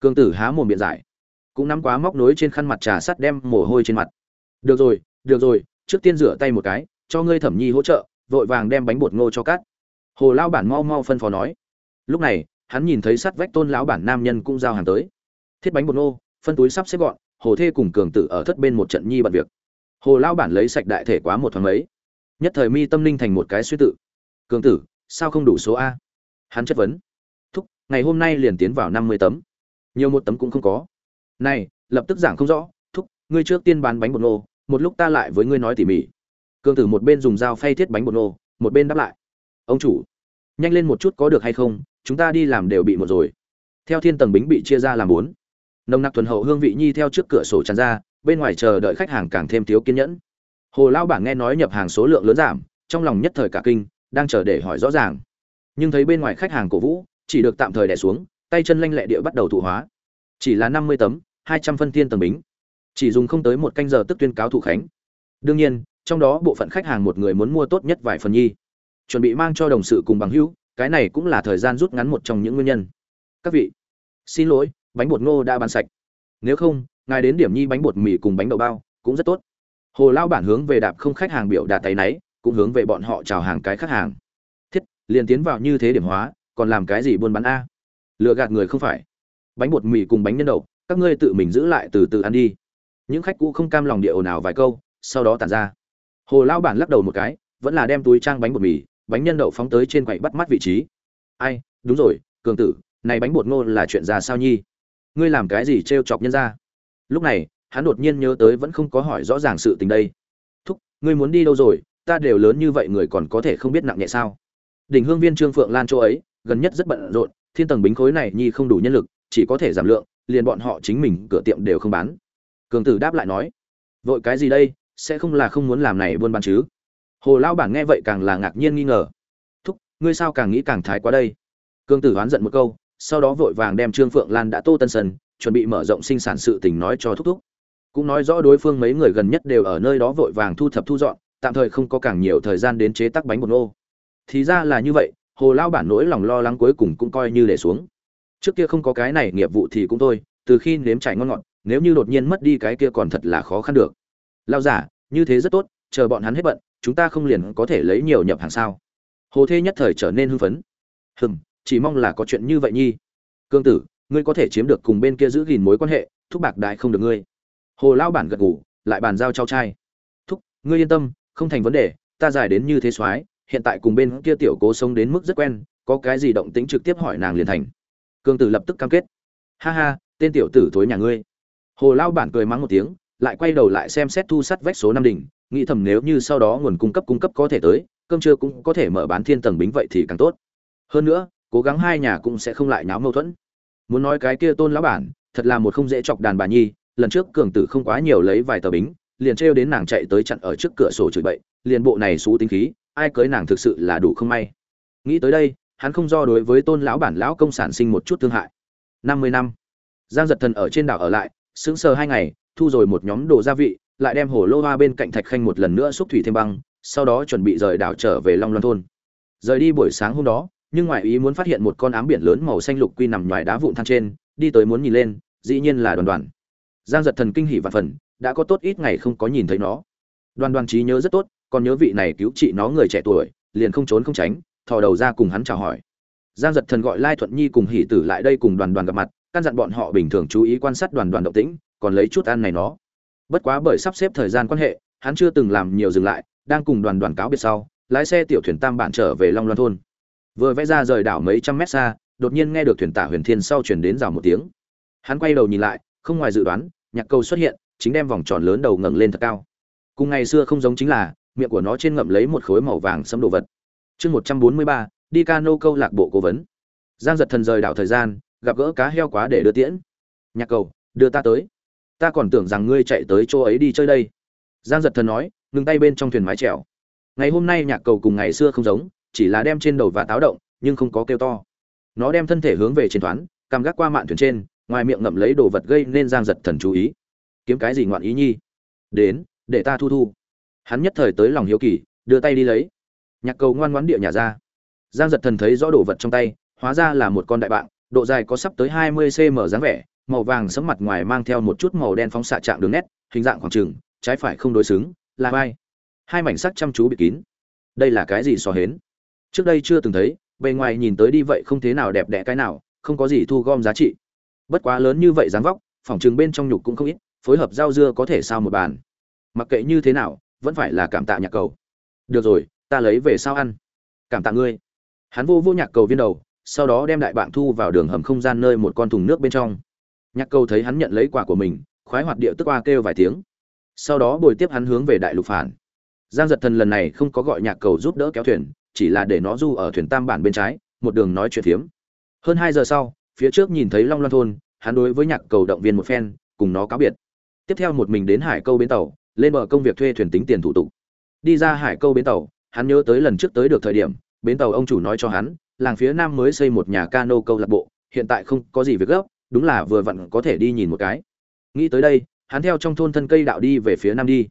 Cường tử há mồm biện giải. Cũng nắm quá móc nối trên khăn mặt trà sắt đem mồ hôi trên mặt. Được rồi được rồi, trước tiên rửa tay một cái, cho ngươi thẩm nhi hỗ trợ, vội vàng đem bánh bột ngô cho cát hồ lao bản mau mau phân phó nói. Lúc này, hắn nhìn thấy sắt vách tôn lão bản nam nhân cũng giao hàng tới. Thiết bánh bột ngô, phân túi sắp xếp gọn, hồ thê cùng cường tử ở thất bên một trận nhi bận việc. Hồ lao bản lấy sạch đại thể quá một thoáng mấy nhất thời mi tâm linh thành một cái suy tự. Cường tử, sao không đủ số a? Hắn chất vấn. Thúc, ngày hôm nay liền tiến vào năm mươi tấm. Nhiều một tấm cũng không có. Này, lập tức giảng không rõ. Thúc, ngươi trước tiên bán bánh bột nô, một lúc ta lại với ngươi nói tỉ mỉ. Cường tử một bên dùng dao phay thiết bánh bột nô, một bên đáp lại. Ông chủ, nhanh lên một chút có được hay không? Chúng ta đi làm đều bị một rồi. Theo thiên tầng bính bị chia ra làm bốn. Nồng nặc thuần hậu hương vị nhi theo trước cửa sổ tràn ra, bên ngoài chờ đợi khách hàng càng thêm thiếu kiên nhẫn hồ lao Bảng nghe nói nhập hàng số lượng lớn giảm, trong lòng nhất thời cả kinh, đang chờ để hỏi rõ ràng. Nhưng thấy bên ngoài khách hàng cổ vũ, chỉ được tạm thời đẻ xuống, tay chân lanh lẹ địa bắt đầu thụ hóa. Chỉ là năm mươi tấm, hai trăm phân thiên tầng bính. Chỉ dùng không tới một canh giờ tức tuyên cáo thủ khánh. Đương nhiên, trong đó bộ phận khách hàng một người muốn mua tốt nhất vài phần nhi. Chuẩn bị mang cho đồng sự cùng bằng hữu, cái này cũng là thời gian rút ngắn một trong những nguyên nhân. Các vị, xin lỗi, bánh bột ngô đã bán sạch. Nếu không, ngài đến điểm nhi bánh bột mì cùng bánh đậu bao, cũng rất tốt hồ lao bản hướng về đạp không khách hàng biểu đạt tay náy, cũng hướng về bọn họ chào hàng cái khách hàng. Thiết, liền tiến vào như thế điểm hóa, còn làm cái gì buôn bán a? Lừa gạt người không phải. Bánh bột mì cùng bánh nhân đậu, các ngươi tự mình giữ lại từ từ ăn đi. Những khách cũ không cam lòng địa ồn ào vài câu, sau đó tản ra. Hồ lao bản lắc đầu một cái, vẫn là đem túi trang bánh bột mì, bánh nhân đậu phóng tới trên quầy bắt mắt vị trí. Ai, đúng rồi, cường tử, này bánh bột ngô là chuyện ra sao nhi? Ngươi làm cái gì trêu chọc nhân ra? Lúc này hắn đột nhiên nhớ tới vẫn không có hỏi rõ ràng sự tình đây. Thúc, ngươi muốn đi đâu rồi? Ta đều lớn như vậy người còn có thể không biết nặng nhẹ sao? Đỉnh hương viên trương phượng lan chỗ ấy, gần nhất rất bận rộn, thiên tầng bính khối này nhi không đủ nhân lực, chỉ có thể giảm lượng, liền bọn họ chính mình cửa tiệm đều không bán. Cường tử đáp lại nói, vội cái gì đây? Sẽ không là không muốn làm này buôn bán chứ? Hồ lao bản nghe vậy càng là ngạc nhiên nghi ngờ. Thúc, ngươi sao càng nghĩ càng thái quá đây? Cường tử oán giận một câu, sau đó vội vàng đem trương phượng lan đã tô tân sân chuẩn bị mở rộng sinh sản sự tình nói cho thúc thúc cũng nói rõ đối phương mấy người gần nhất đều ở nơi đó vội vàng thu thập thu dọn, tạm thời không có càng nhiều thời gian đến chế tác bánh bột nô. Thì ra là như vậy, hồ lao bản nỗi lòng lo lắng cuối cùng cũng coi như để xuống. Trước kia không có cái này nghiệp vụ thì cũng thôi, từ khi nếm trải ngon ngọt, nếu như đột nhiên mất đi cái kia còn thật là khó khăn được. Lao giả, như thế rất tốt, chờ bọn hắn hết bận, chúng ta không liền có thể lấy nhiều nhập hàng sao? Hồ thê nhất thời trở nên hưng phấn. Hừm, chỉ mong là có chuyện như vậy nhi. Cương tử, ngươi có thể chiếm được cùng bên kia giữ gìn mối quan hệ, thúc bạc đại không được ngươi hồ lao bản gật ngủ lại bàn giao trao trai. Thúc, ngươi yên tâm, không thành vấn đề, ta giải đến như thế soái, hiện tại cùng bên kia tiểu cố sống đến mức rất quen, có cái gì động tĩnh trực tiếp hỏi nàng liền thành. Cương tử lập tức cam kết. Ha ha, tên tiểu tử thối nhà ngươi. Hồ lao bản cười mắng một tiếng, lại quay đầu lại xem xét thu sắt vách số năm đỉnh, nghĩ thầm nếu như sau đó nguồn cung cấp cung cấp có thể tới, cơm trưa cũng có thể mở bán thiên tầng bính vậy thì càng tốt. Hơn nữa, cố gắng hai nhà cũng sẽ không lại náo mâu thuẫn. Muốn nói cái kia tôn lão bản, thật là một không dễ chọc đàn bà nhi lần trước cường tử không quá nhiều lấy vài tờ bính, liền trêu đến nàng chạy tới chặn ở trước cửa sổ chửi bậy, liền bộ này xú tính khí, ai cưới nàng thực sự là đủ không may. Nghĩ tới đây, hắn không do đối với tôn lão bản lão công sản sinh một chút thương hại. Năm mươi năm, giang giật thần ở trên đảo ở lại, sững sờ hai ngày, thu rồi một nhóm đồ gia vị, lại đem hồ lô hoa bên cạnh thạch khanh một lần nữa xúc thủy thêm băng, sau đó chuẩn bị rời đảo trở về long loan thôn. Rời đi buổi sáng hôm đó, nhưng ngoại ý muốn phát hiện một con ám biển lớn màu xanh lục quy nằm ngoài đá vụn than trên, đi tới muốn nhìn lên, dĩ nhiên là đoàn đoàn giang giật thần kinh hỉ vạn phần, đã có tốt ít ngày không có nhìn thấy nó. Đoàn đoàn trí nhớ rất tốt, còn nhớ vị này cứu trị nó người trẻ tuổi, liền không trốn không tránh, thò đầu ra cùng hắn chào hỏi. Giang giật thần gọi lai thuận nhi cùng hỷ tử lại đây cùng đoàn đoàn gặp mặt, căn dặn bọn họ bình thường chú ý quan sát đoàn đoàn động tĩnh, còn lấy chút ăn này nó. Bất quá bởi sắp xếp thời gian quan hệ, hắn chưa từng làm nhiều dừng lại, đang cùng đoàn đoàn cáo biệt sau, lái xe tiểu thuyền tam bản trở về long loan thôn. Vừa vẽ ra rời đảo mấy trăm mét xa, đột nhiên nghe được thuyền tả huyền thiên sau chuyển đến rào một tiếng. Hắn quay đầu nhìn lại không ngoài dự đoán, nhạc cầu xuất hiện, chính đem vòng tròn lớn đầu ngẩng lên thật cao. Cùng ngày xưa không giống chính là, miệng của nó trên ngậm lấy một khối màu vàng sẫm đồ vật. Chương một trăm bốn mươi ba, đi cano câu lạc bộ cố vấn. Giang giật thần rời đảo thời gian, gặp gỡ cá heo quá để đưa tiễn. Nhạc cầu, đưa ta tới. Ta còn tưởng rằng ngươi chạy tới chỗ ấy đi chơi đây. Giang giật thần nói, ngừng tay bên trong thuyền mái trèo ngày hôm nay nhạc cầu cùng ngày xưa không giống, chỉ là đem trên đầu và táo động, nhưng không có kêu to. Nó đem thân thể hướng về trên thoáng, cảm gác qua mạn thuyền trên ngoài miệng ngậm lấy đồ vật gây nên giang giật thần chú ý. Kiếm cái gì ngoạn ý nhi? Đến, để ta thu thu. Hắn nhất thời tới lòng hiếu kỳ, đưa tay đi lấy. Nhạc cầu ngoan ngoãn địa nhà ra. Giang giật thần thấy rõ đồ vật trong tay, hóa ra là một con đại bạn độ dài có sắp tới hai mươi cm dáng vẻ, màu vàng sẫm mặt ngoài mang theo một chút màu đen phóng xạ chạm đường nét, hình dạng khoảng trừng trái phải không đối xứng, là vai. Hai mảnh sắc chăm chú bị kín. Đây là cái gì so hến? Trước đây chưa từng thấy, bề ngoài nhìn tới đi vậy không thế nào đẹp đẽ cái nào, không có gì thu gom giá trị bất quá lớn như vậy dáng vóc, phòng chừng bên trong nhục cũng không ít, phối hợp rau dưa có thể sao một bàn. Mặc kệ như thế nào, vẫn phải là cảm tạ nhạc cầu. Được rồi, ta lấy về sao ăn. Cảm tạ ngươi. Hắn vô vô nhạc cầu viên đầu, sau đó đem đại bạn thu vào đường hầm không gian nơi một con thùng nước bên trong. Nhạc cầu thấy hắn nhận lấy quả của mình, khoái hoạt điệu tức qua kêu vài tiếng. Sau đó bồi tiếp hắn hướng về đại lục phản. Giang giật thần lần này không có gọi nhạc cầu giúp đỡ kéo thuyền, chỉ là để nó du ở thuyền tam bản bên trái, một đường nói chuyện phiếm. Hơn hai giờ sau phía trước nhìn thấy long loan thôn, hắn đối với nhạc cầu động viên một phen, cùng nó cáo biệt. Tiếp theo một mình đến hải câu bến tàu, lên bờ công việc thuê thuyền tính tiền thủ tục. Đi ra hải câu bến tàu, hắn nhớ tới lần trước tới được thời điểm, bến tàu ông chủ nói cho hắn, làng phía nam mới xây một nhà cano câu lạc bộ, hiện tại không có gì việc gấp, đúng là vừa vặn có thể đi nhìn một cái. Nghĩ tới đây, hắn theo trong thôn thân cây đạo đi về phía nam đi.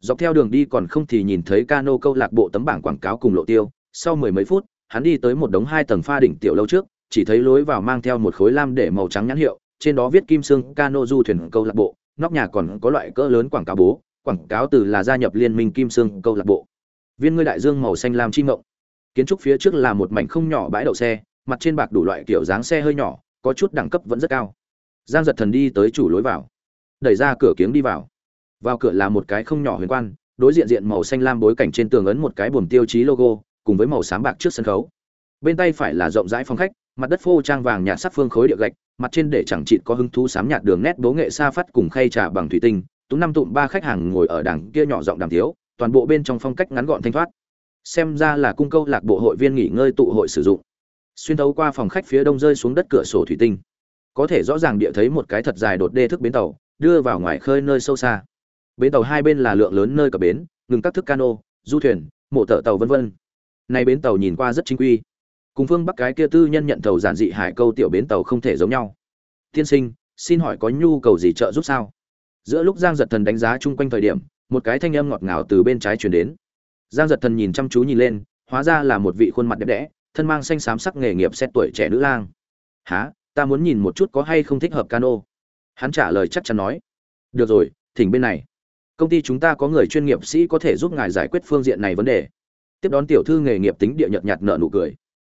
Dọc theo đường đi còn không thì nhìn thấy cano câu lạc bộ tấm bảng quảng cáo cùng lộ tiêu, sau mười mấy phút, hắn đi tới một đống hai tầng pha đỉnh tiểu lâu trước chỉ thấy lối vào mang theo một khối lam để màu trắng nhãn hiệu, trên đó viết kim sương cano du thuyền câu lạc bộ, nóc nhà còn có loại cỡ lớn quảng cáo bố, quảng cáo từ là gia nhập liên minh kim sương câu lạc bộ. Viên ngươi đại dương màu xanh lam chi ngộng kiến trúc phía trước là một mảnh không nhỏ bãi đậu xe, mặt trên bạc đủ loại kiểu dáng xe hơi nhỏ, có chút đẳng cấp vẫn rất cao. Giang giật thần đi tới chủ lối vào, đẩy ra cửa kiếng đi vào. Vào cửa là một cái không nhỏ huyền quan, đối diện diện màu xanh lam bối cảnh trên tường ấn một cái buồm tiêu chí logo, cùng với màu xám bạc trước sân khấu. Bên tay phải là rộng rãi phòng khách mặt đất phô trang vàng nhạt sắc phương khối địa gạch, mặt trên để chẳng chịt có hứng thú xám nhạt đường nét bố nghệ sa phát cùng khay trà bằng thủy tinh tú năm tụm ba khách hàng ngồi ở đằng kia nhỏ giọng đàm thiếu toàn bộ bên trong phong cách ngắn gọn thanh thoát. Xem ra là cung câu lạc bộ hội viên nghỉ ngơi tụ hội sử dụng. Xuyên thấu qua phòng khách phía đông rơi xuống đất cửa sổ thủy tinh. Có thể rõ ràng địa thấy một cái thật dài đột đê thức bến tàu, đưa vào ngoài khơi nơi sâu xa. Bến tàu hai bên là lượng lớn nơi cập bến, ngừng các thức cano, du thuyền, mộ tợ tàu vân vân. Này bến tàu nhìn qua rất chính quy cùng phương bắc cái kia tư nhân nhận tàu giản dị hải câu tiểu bến tàu không thể giống nhau. Tiên sinh, xin hỏi có nhu cầu gì trợ giúp sao? Giữa lúc giang giật thần đánh giá chung quanh thời điểm, một cái thanh âm ngọt ngào từ bên trái chuyển đến. Giang giật thần nhìn chăm chú nhìn lên, hóa ra là một vị khuôn mặt đẹp đẽ, thân mang xanh xám sắc nghề nghiệp xét tuổi trẻ nữ lang. Há ta muốn nhìn một chút có hay không thích hợp cano. Hắn trả lời chắc chắn nói. Được rồi, thỉnh bên này. Công ty chúng ta có người chuyên nghiệp sĩ có thể giúp ngài giải quyết phương diện này vấn đề. Tiếp đón tiểu thư nghề nghiệp tính địa nhợt nhạt nợ nụ cười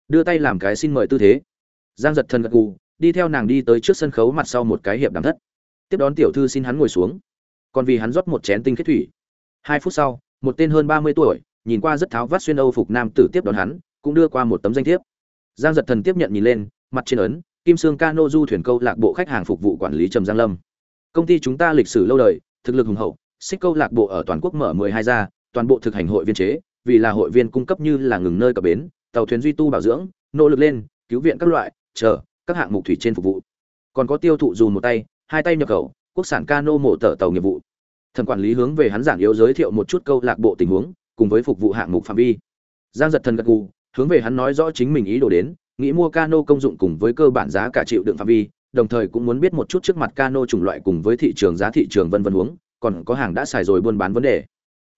đưa tay làm cái xin mời tư thế. Giang giật thần gật gù đi theo nàng đi tới trước sân khấu mặt sau một cái hiệp đàm thất. Tiếp đón tiểu thư xin hắn ngồi xuống. Còn vì hắn rót một chén tinh khiết thủy. Hai phút sau một tên hơn ba mươi tuổi nhìn qua rất tháo vát xuyên âu phục nam tử tiếp đón hắn cũng đưa qua một tấm danh thiếp. Giang giật thần tiếp nhận nhìn lên mặt trên ấn kim sương cano du thuyền câu lạc bộ khách hàng phục vụ quản lý trầm giang lâm. Công ty chúng ta lịch sử lâu đời thực lực hùng hậu xích câu lạc bộ ở toàn quốc mở mười hai ra, toàn bộ thực hành hội viên chế vì là hội viên cung cấp như là ngừng nơi cập bến tàu thuyền duy tu bảo dưỡng, nỗ lực lên, cứu viện các loại, chờ, các hạng mục thủy trên phục vụ. Còn có tiêu thụ dù một tay, hai tay nhập khẩu, quốc sản cano mổ tờ tàu nghiệp vụ. Thần quản lý hướng về hắn giảng yếu giới thiệu một chút câu lạc bộ tình huống, cùng với phục vụ hạng mục phạm vi. Giang giật thần gật gù, hướng về hắn nói rõ chính mình ý đồ đến, nghĩ mua cano công dụng cùng với cơ bản giá cả chịu đựng phạm vi, đồng thời cũng muốn biết một chút trước mặt cano chủng loại cùng với thị trường giá thị trường vân vân huống, còn có hàng đã xài rồi buôn bán vấn đề.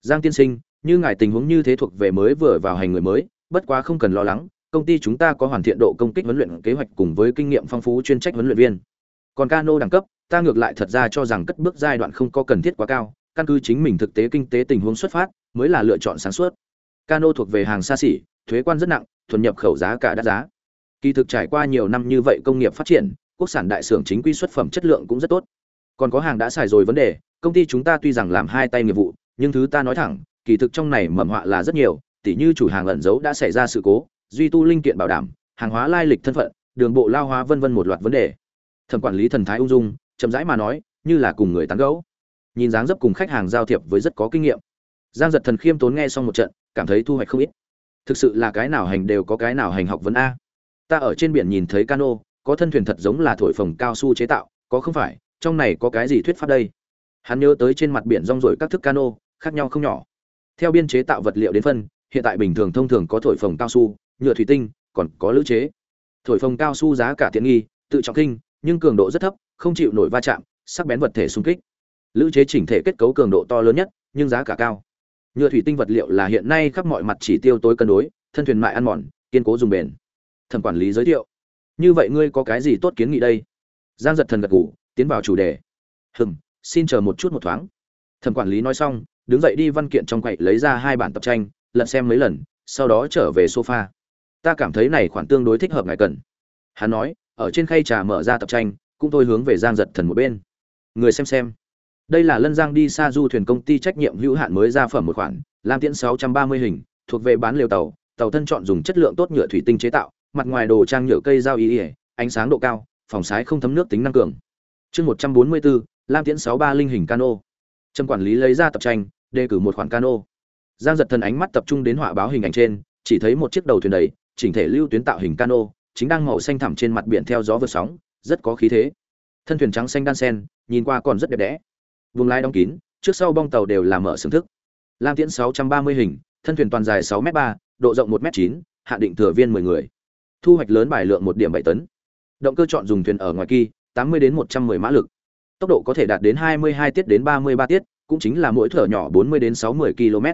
Giang tiên sinh, như ngài tình huống như thế thuộc về mới vừa vào hành người mới bất quá không cần lo lắng, công ty chúng ta có hoàn thiện độ công kích huấn luyện kế hoạch cùng với kinh nghiệm phong phú chuyên trách huấn luyện viên. Còn cano đẳng cấp, ta ngược lại thật ra cho rằng cất bước giai đoạn không có cần thiết quá cao, căn cứ chính mình thực tế kinh tế tình huống xuất phát, mới là lựa chọn sáng suốt. Cano thuộc về hàng xa xỉ, thuế quan rất nặng, thuần nhập khẩu giá cả đắt giá. Kỳ thực trải qua nhiều năm như vậy công nghiệp phát triển, quốc sản đại xưởng chính quy xuất phẩm chất lượng cũng rất tốt. Còn có hàng đã xài rồi vấn đề, công ty chúng ta tuy rằng làm hai tay nghiệp vụ, nhưng thứ ta nói thẳng, kỳ thực trong này mầm họa là rất nhiều tỉ như chủ hàng ẩn giấu đã xảy ra sự cố, duy tu linh kiện bảo đảm, hàng hóa lai lịch thân phận, đường bộ lao hóa vân vân một loạt vấn đề. Thẩm quản lý thần thái ung dung, chậm rãi mà nói, như là cùng người tán gẫu. Nhìn dáng dấp cùng khách hàng giao thiệp với rất có kinh nghiệm. Giang giật thần khiêm tốn nghe xong một trận, cảm thấy thu hoạch không ít. Thực sự là cái nào hành đều có cái nào hành học vấn a. Ta ở trên biển nhìn thấy cano, có thân thuyền thật giống là thổi phồng cao su chế tạo, có không phải, trong này có cái gì thuyết pháp đây? Hắn nhớ tới trên mặt biển rong rổi các thức cano, khác nhau không nhỏ. Theo biên chế tạo vật liệu đến phân hiện tại bình thường thông thường có thổi phồng cao su nhựa thủy tinh còn có lữ chế. Thổi phồng cao su giá cả tiện nghi tự trọng kinh nhưng cường độ rất thấp không chịu nổi va chạm sắc bén vật thể xung kích. Lữ chế chỉnh thể kết cấu cường độ to lớn nhất nhưng giá cả cao. Nhựa thủy tinh vật liệu là hiện nay khắp mọi mặt chỉ tiêu tối cân đối thân thuyền mại ăn mòn kiên cố dùng bền. Thẩm quản lý giới thiệu. Như vậy ngươi có cái gì tốt kiến nghị đây? Giang giật thần gật gù, tiến vào chủ đề. Hừm, xin chờ một chút một thoáng. Thẩm quản lý nói xong đứng dậy đi văn kiện trong quậy lấy ra hai bản tập tranh lật xem mấy lần sau đó trở về sofa. Ta cảm thấy này khoản tương đối thích hợp ngài cần. Hắn nói ở trên khay trà mở ra tập tranh cũng tôi hướng về giang giật thần một bên. Người xem xem. Đây là lân giang đi xa du thuyền công ty trách nhiệm hữu hạn mới ra phẩm một khoản lam tiễn 630 hình thuộc về bán liều tàu. Tàu thân chọn dùng chất lượng tốt nhựa thủy tinh chế tạo mặt ngoài đồ trang nhựa cây dao y ỉa ánh sáng độ cao phòng sái không thấm nước tính năng cường. Chương 144, lam tiễn 63 linh hình cano. Trâm quản lý lấy ra tập tranh đề cử một khoản cano giang giật thần ánh mắt tập trung đến họa báo hình ảnh trên, chỉ thấy một chiếc đầu thuyền đầy, chỉnh thể lưu tuyến tạo hình cano, chính đang màu xanh thẳm trên mặt biển theo gió vượt sóng, rất có khí thế. Thân thuyền trắng xanh đan sen, nhìn qua còn rất đẹp đẽ. Vùng lái đóng kín, trước sau bong tàu đều làm mở xưởng thức. Lam tiễn 630 hình, thân thuyền toàn dài 6 m 3 độ rộng 1 m 9 hạn định thừa viên 10 người. Thu hoạch lớn bài lượng 1 điểm 7 tấn. Động cơ chọn dùng thuyền ở ngoài kỳ 80 đến 110 mã lực. Tốc độ có thể đạt đến 22 tiết đến 33 tiết, cũng chính là mỗi thở nhỏ 40 đến 60 km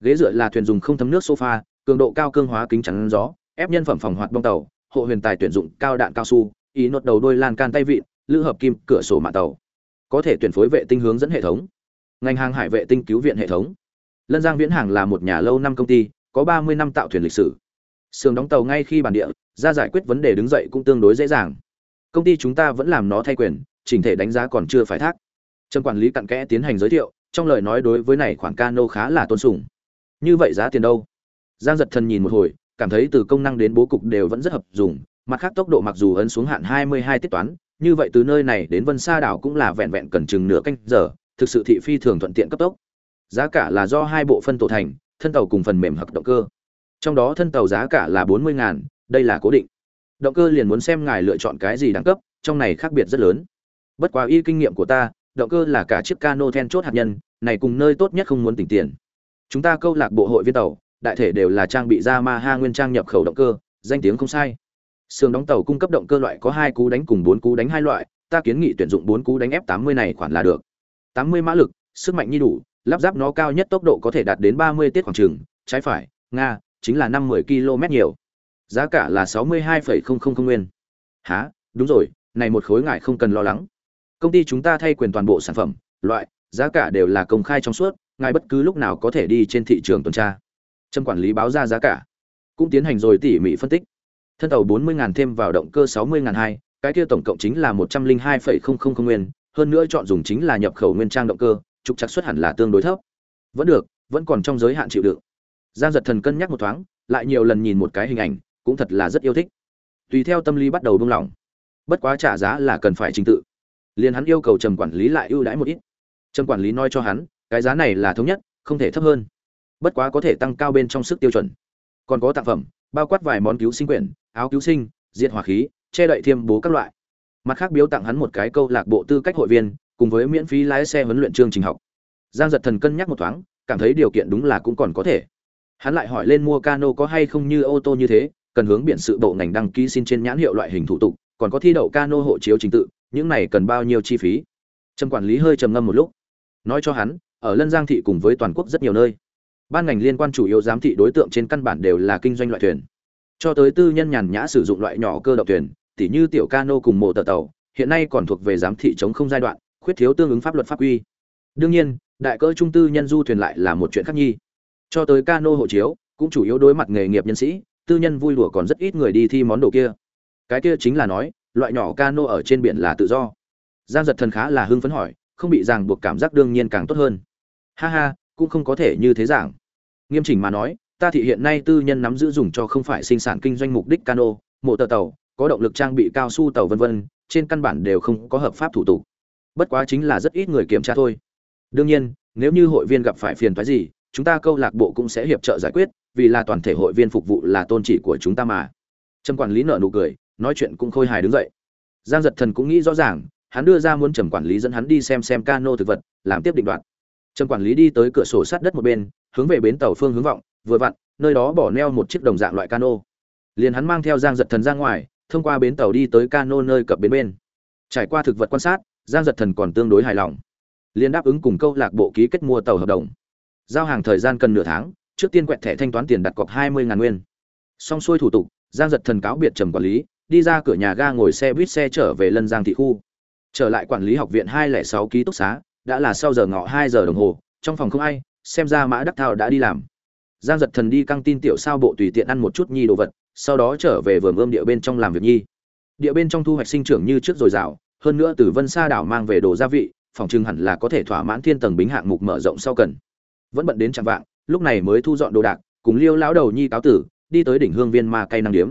ghế dựa là thuyền dùng không thấm nước sofa, cường độ cao cương hóa kính chắn gió, ép nhân phẩm phòng hoạt bong tàu, hộ huyền tài tuyển dụng cao đạn cao su, ý nốt đầu đôi lan can tay vịn, lữ hợp kim, cửa sổ mạ tàu. Có thể tuyển phối vệ tinh hướng dẫn hệ thống. Ngành hàng hải vệ tinh cứu viện hệ thống. Lân giang viễn hàng là một nhà lâu năm công ty, có ba mươi năm tạo thuyền lịch sử. Sườn đóng tàu ngay khi bản địa, ra giải quyết vấn đề đứng dậy cũng tương đối dễ dàng. Công ty chúng ta vẫn làm nó thay quyền, chỉnh thể đánh giá còn chưa phải thác. Trần quản lý cặn kẽ tiến hành giới thiệu, trong lời nói đối với này khoản cano khá là tôn sùng như vậy giá tiền đâu? Giang giật thần nhìn một hồi, cảm thấy từ công năng đến bố cục đều vẫn rất hợp dùng, mặt khác tốc độ mặc dù ấn xuống hạn 22 tiết toán, như vậy từ nơi này đến vân sa đảo cũng là vẹn vẹn cần chừng nửa canh giờ, thực sự thị phi thường thuận tiện cấp tốc. Giá cả là do hai bộ phân tổ thành, thân tàu cùng phần mềm hoặc động cơ. Trong đó thân tàu giá cả là bốn mươi ngàn, đây là cố định. Động cơ liền muốn xem ngài lựa chọn cái gì đẳng cấp, trong này khác biệt rất lớn. Bất quá y kinh nghiệm của ta, động cơ là cả chiếc cano then chốt hạt nhân, này cùng nơi tốt nhất không muốn tỉnh tiền chúng ta câu lạc bộ hội viên tàu đại thể đều là trang bị Yamaha nguyên trang nhập khẩu động cơ danh tiếng không sai Sườn đóng tàu cung cấp động cơ loại có hai cú đánh cùng bốn cú đánh hai loại, ta kiến nghị tuyển dụng bốn cú đánh F80 này khoản là được. 80 mã lực, sức mạnh như đủ, lắp ráp nó cao nhất tốc độ có thể đạt đến 30 tiết khoảng trường, trái phải, nga, chính là 5-10 km nhiều. Giá cả là 62,000 nguyên. Hả, đúng rồi, này một khối ngài không cần lo lắng. Công ty chúng ta thay quyền toàn bộ sản phẩm, loại, giá cả đều là công khai trong suốt, ngài bất cứ lúc nào có thể đi trên thị trường tuần tra. Trâm quản lý báo ra giá cả, cũng tiến hành rồi tỉ mỉ phân tích. Thân tàu bốn mươi ngàn thêm vào động cơ sáu mươi ngàn hai cái kia tổng cộng chính là một trăm linh hai phẩy không không không nguyên hơn nữa chọn dùng chính là nhập khẩu nguyên trang động cơ trục chắc xuất hẳn là tương đối thấp. Vẫn được vẫn còn trong giới hạn chịu đựng. Giang giật thần cân nhắc một thoáng lại nhiều lần nhìn một cái hình ảnh cũng thật là rất yêu thích. Tùy theo tâm lý bắt đầu buông lỏng. Bất quá trả giá là cần phải trình tự. Liền hắn yêu cầu trầm quản lý lại ưu đãi một ít. Trầm quản lý nói cho hắn cái giá này là thống nhất, không thể thấp hơn. Bất quá có thể tăng cao bên trong sức tiêu chuẩn. Còn có tặng phẩm, bao quát vài món cứu sinh quyển, áo cứu sinh, diệt hỏa khí, che đậy thiêm bố các loại. Mặt khác biếu tặng hắn một cái câu lạc bộ tư cách hội viên, cùng với miễn phí lái xe huấn luyện chương trình học. Giang giật thần cân nhắc một thoáng, cảm thấy điều kiện đúng là cũng còn có thể. Hắn lại hỏi lên mua cano có hay không như ô tô như thế, cần hướng biển sự bộ ngành đăng ký xin trên nhãn hiệu loại hình thủ tục, còn có thi đậu cano hộ chiếu trình tự, những này cần bao nhiêu chi phí? Trầm quản lý hơi trầm ngâm một lúc. Nói cho hắn ở lân giang thị cùng với toàn quốc rất nhiều nơi. Ban ngành liên quan chủ yếu giám thị đối tượng trên căn bản đều là kinh doanh loại thuyền. Cho tới tư nhân nhàn nhã sử dụng loại nhỏ cơ động thuyền, tỉ như tiểu cano cùng mộ tờ tàu, hiện nay còn thuộc về giám thị chống không giai đoạn, khuyết thiếu tương ứng pháp luật pháp quy. Đương nhiên, đại cơ trung tư nhân du thuyền lại là một chuyện khác nhi. Cho tới cano hộ chiếu, cũng chủ yếu đối mặt nghề nghiệp nhân sĩ, tư nhân vui lùa còn rất ít người đi thi món đồ kia. Cái kia chính là nói, loại nhỏ cano ở trên biển là tự do. Giang giật thần khá là hưng phấn hỏi, không bị ràng buộc cảm giác đương nhiên càng tốt hơn ha ha, cũng không có thể như thế giảng. Nghiêm chỉnh mà nói, ta thị hiện nay tư nhân nắm giữ dùng cho không phải sinh sản kinh doanh mục đích cano, mộ tờ tàu, có động lực trang bị cao su tàu vân vân, trên căn bản đều không có hợp pháp thủ tục. Bất quá chính là rất ít người kiểm tra thôi. Đương nhiên, nếu như hội viên gặp phải phiền thoái gì, chúng ta câu lạc bộ cũng sẽ hiệp trợ giải quyết, vì là toàn thể hội viên phục vụ là tôn chỉ của chúng ta mà. Trầm quản lý nợ nụ cười, nói chuyện cũng khôi hài đứng dậy. Giang giật thần cũng nghĩ rõ ràng, hắn đưa ra muốn trầm quản lý dẫn hắn đi xem xem cano thực vật, làm tiếp định đoạn trần quản lý đi tới cửa sổ sát đất một bên, hướng về bến tàu phương hướng vọng, vừa vặn, nơi đó bỏ neo một chiếc đồng dạng loại cano. Liền hắn mang theo giang giật thần ra ngoài, thông qua bến tàu đi tới cano nơi cập bến bên. Trải qua thực vật quan sát, giang giật thần còn tương đối hài lòng. Liền đáp ứng cùng câu lạc bộ ký kết mua tàu hợp đồng. Giao hàng thời gian cần nửa tháng, trước tiên quẹt thẻ thanh toán tiền đặt cọc hai mươi ngàn nguyên. Xong xuôi thủ tục, giang giật thần cáo biệt trầm quản lý, đi ra cửa nhà ga ngồi xe buýt xe trở về lân giang thị khu. Trở lại quản lý học viện hai lẻ sáu ký túc xá đã là sau giờ ngọ hai giờ đồng hồ, trong phòng không ai, xem ra mã đắc thao đã đi làm. Giang giật thần đi căng tin tiểu sao bộ tùy tiện ăn một chút nhi đồ vật, sau đó trở về vườn ươm địa bên trong làm việc nhi. Địa bên trong thu hoạch sinh trưởng như trước dồi dào, hơn nữa từ vân sa đảo mang về đồ gia vị, phòng trưng hẳn là có thể thỏa mãn thiên tầng bính hạng mục mở rộng sau cần. Vẫn bận đến chạm vạng, lúc này mới thu dọn đồ đạc, cùng liêu lão đầu nhi cáo tử, đi tới đỉnh hương viên ma cây năng điếm.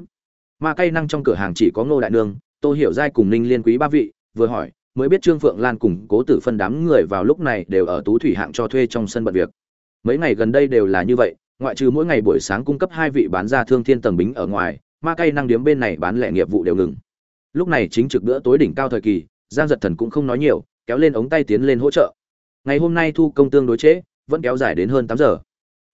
Ma cây năng trong cửa hàng chỉ có ngô đại nương, tô hiểu giai cùng ninh liên quý ba vị, vừa hỏi mới biết trương phượng lan cùng cố tử phân đám người vào lúc này đều ở tú thủy hạng cho thuê trong sân bận việc. Mấy ngày gần đây đều là như vậy ngoại trừ mỗi ngày buổi sáng cung cấp hai vị bán ra thương thiên tầng bính ở ngoài ma cây năng điếm bên này bán lẻ nghiệp vụ đều ngừng. Lúc này chính trực bữa tối đỉnh cao thời kỳ giang giật thần cũng không nói nhiều kéo lên ống tay tiến lên hỗ trợ. Ngày hôm nay thu công tương đối chế, vẫn kéo dài đến hơn tám giờ.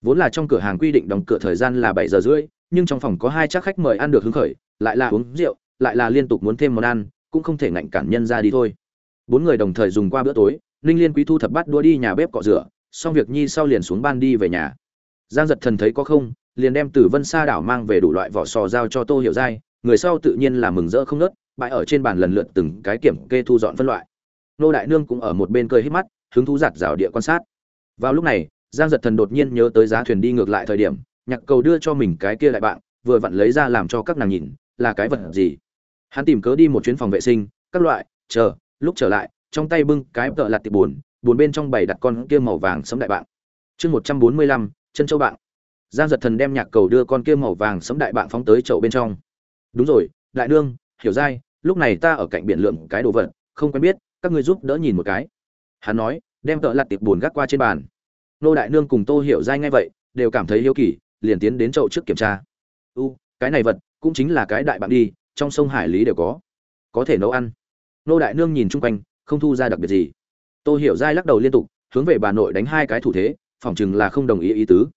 Vốn là trong cửa hàng quy định đóng cửa thời gian là bảy giờ rưỡi nhưng trong phòng có hai chắc khách mời ăn được hứng khởi lại là uống rượu lại là liên tục muốn thêm món ăn cũng không thể ngạnh cản nhân ra đi thôi bốn người đồng thời dùng qua bữa tối, ninh liên quý thu thập bắt đua đi nhà bếp cọ rửa, xong việc nhi sau liền xuống ban đi về nhà. Giang giật thần thấy có không, liền đem từ vân sa đảo mang về đủ loại vỏ sò giao cho tô hiểu giai, người sau tự nhiên là mừng rỡ không nớt bãi ở trên bàn lần lượt từng cái kiểm kê thu dọn phân loại. Nô đại nương cũng ở một bên cười hít mắt, hứng thú giặt rào địa quan sát. Vào lúc này, giang giật thần đột nhiên nhớ tới giá thuyền đi ngược lại thời điểm, nhạc cầu đưa cho mình cái kia lại bạn vừa vặn lấy ra làm cho các nàng nhìn, là cái vật gì. Hắn tìm cớ đi một chuyến phòng vệ sinh, các loại, chờ lúc trở lại, trong tay bưng cái tợ lặt tiệp buồn buồn bên trong bày đặt con kia màu vàng sấm đại bạn chương một trăm bốn mươi lăm, chân châu bạn giang giật thần đem nhạc cầu đưa con kia màu vàng sấm đại bạn phóng tới chậu bên trong. Đúng rồi, đại nương, hiểu dai, lúc này ta ở cạnh biển lượm cái đồ vật, không quen biết, các ngươi giúp đỡ nhìn một cái. Hắn nói, đem tợ lặt tiệp buồn gác qua trên bàn. Nô đại nương cùng tô hiểu giai ngay vậy, đều cảm thấy hiếu kỳ, liền tiến đến chậu trước kiểm tra. U, cái này vật cũng chính là cái đại bạn đi, trong sông hải lý đều có. Có thể nấu ăn nô đại nương nhìn chung quanh, không thu ra đặc biệt gì. Tô hiểu giai lắc đầu liên tục, hướng về bà nội đánh hai cái thủ thế, phỏng chừng là không đồng ý ý tứ.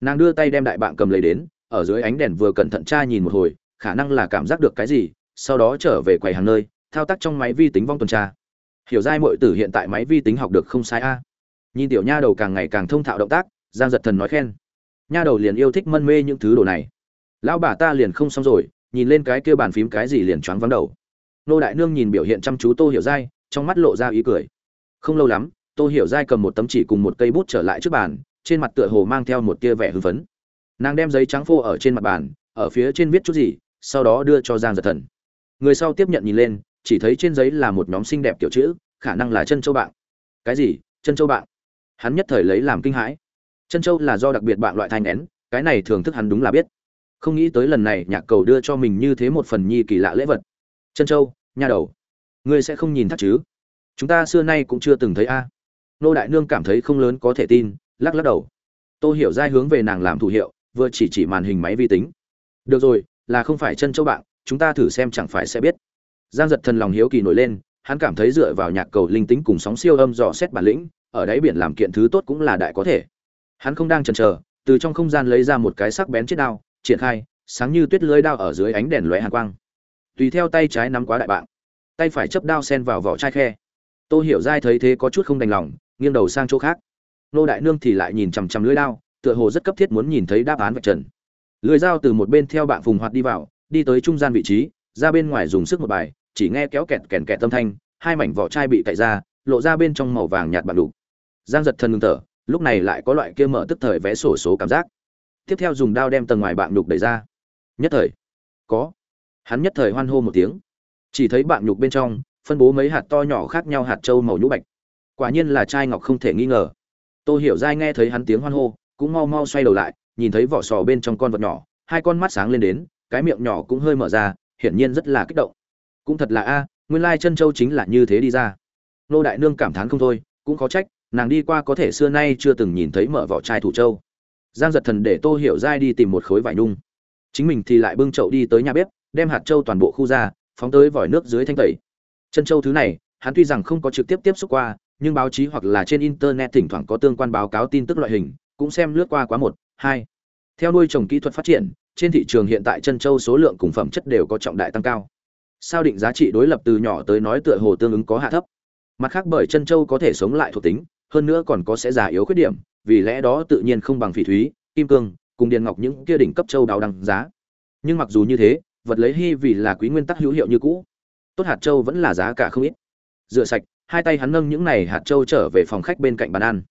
Nàng đưa tay đem đại bạn cầm lấy đến, ở dưới ánh đèn vừa cẩn thận tra nhìn một hồi, khả năng là cảm giác được cái gì, sau đó trở về quầy hàng nơi, thao tác trong máy vi tính vong tuần tra. Hiểu giai muội tử hiện tại máy vi tính học được không sai a. Nhìn tiểu nha đầu càng ngày càng thông thạo động tác, giang giật thần nói khen. Nha đầu liền yêu thích mân mê những thứ đồ này. Lão bà ta liền không xong rồi, nhìn lên cái kia bàn phím cái gì liền choáng vắng đầu nô đại nương nhìn biểu hiện chăm chú tô hiểu dai trong mắt lộ ra ý cười. Không lâu lắm, tô hiểu dai cầm một tấm chỉ cùng một cây bút trở lại trước bàn, trên mặt tựa hồ mang theo một tia vẻ hưng phấn. Nàng đem giấy trắng phô ở trên mặt bàn, ở phía trên viết chút gì, sau đó đưa cho giang giật thần. Người sau tiếp nhận nhìn lên, chỉ thấy trên giấy là một nhóm xinh đẹp kiểu chữ, khả năng là chân châu bạn cái gì? Chân châu bạn hắn nhất thời lấy làm kinh hãi. Chân châu là do đặc biệt bạn loại thai nén, cái này thường thức hắn đúng là biết. Không nghĩ tới lần này nhạc cầu đưa cho mình như thế một phần nhi kỳ lạ lễ vật chân châu, nha đầu. Ngươi sẽ không nhìn thắt chứ? Chúng ta xưa nay cũng chưa từng thấy a. Nô đại nương cảm thấy không lớn có thể tin, lắc lắc đầu. Tô hiểu giai hướng về nàng làm thủ hiệu, vừa chỉ chỉ màn hình máy vi tính. Được rồi, là không phải chân châu bạn, chúng ta thử xem chẳng phải sẽ biết. Giang giật thần lòng hiếu kỳ nổi lên, hắn cảm thấy dựa vào nhạc cầu linh tính cùng sóng siêu âm dò xét bản lĩnh, ở đáy biển làm kiện thứ tốt cũng là đại có thể. Hắn không đang chần chờ, từ trong không gian lấy ra một cái sắc bén chiếc đao, triển khai, sáng như tuyết lưới đao ở dưới ánh đèn lóe hàn quang tùy theo tay trái nắm quá đại bạn tay phải chấp đao sen vào vỏ chai khe. Tô hiểu dai thấy thế có chút không đành lòng, nghiêng đầu sang chỗ khác. Nô đại nương thì lại nhìn chằm chằm lưới đao, tựa hồ rất cấp thiết muốn nhìn thấy đáp án vạch trần. Lưới dao từ một bên theo bạn phùng hoạt đi vào, đi tới trung gian vị trí, ra bên ngoài dùng sức một bài, chỉ nghe kéo kẹt kèn kẹt tâm thanh, hai mảnh vỏ chai bị cậy ra, lộ ra bên trong màu vàng nhạt bạn đủ giang giật thân ngưng thở, lúc này lại có loại kia mở tức thời vẽ sổ số cảm giác. Tiếp theo dùng đao đem tầng ngoài bạn đục đẩy ra. Nhất thời, có hắn nhất thời hoan hô một tiếng. Chỉ thấy bạn nhục bên trong, phân bố mấy hạt to nhỏ khác nhau hạt trâu màu nhũ bạch. Quả nhiên là trai ngọc không thể nghi ngờ. Tôi hiểu dai nghe thấy hắn tiếng hoan hô, cũng mau mau xoay đầu lại, nhìn thấy vỏ sò bên trong con vật nhỏ, hai con mắt sáng lên đến, cái miệng nhỏ cũng hơi mở ra, hiển nhiên rất là kích động. Cũng thật là a, nguyên lai chân châu chính là như thế đi ra. Nô đại nương cảm thán không thôi, cũng có trách, nàng đi qua có thể xưa nay chưa từng nhìn thấy mở vỏ chai thủ châu. Giang giật thần để tô hiểu dai đi tìm một khối vải nhung. Chính mình thì lại bưng chậu đi tới nhà bếp đem hạt châu toàn bộ khu ra, phóng tới vòi nước dưới thanh tẩy. Chân châu thứ này, hắn tuy rằng không có trực tiếp tiếp xúc qua, nhưng báo chí hoặc là trên internet thỉnh thoảng có tương quan báo cáo tin tức loại hình, cũng xem lướt qua quá một, hai. Theo nuôi trồng kỹ thuật phát triển, trên thị trường hiện tại chân châu số lượng cùng phẩm chất đều có trọng đại tăng cao. Sao định giá trị đối lập từ nhỏ tới nói tựa hồ tương ứng có hạ thấp. Mặt khác bởi chân châu có thể sống lại thuộc tính, hơn nữa còn có sẽ già yếu khuyết điểm, vì lẽ đó tự nhiên không bằng phỉ thúy, kim cương, cùng điền ngọc những kia đỉnh cấp châu đào đăng giá. Nhưng mặc dù như thế vật lấy hy vì là quý nguyên tắc hữu hiệu như cũ. Tốt hạt châu vẫn là giá cả không ít. Rửa sạch, hai tay hắn nâng những này hạt châu trở về phòng khách bên cạnh bàn ăn.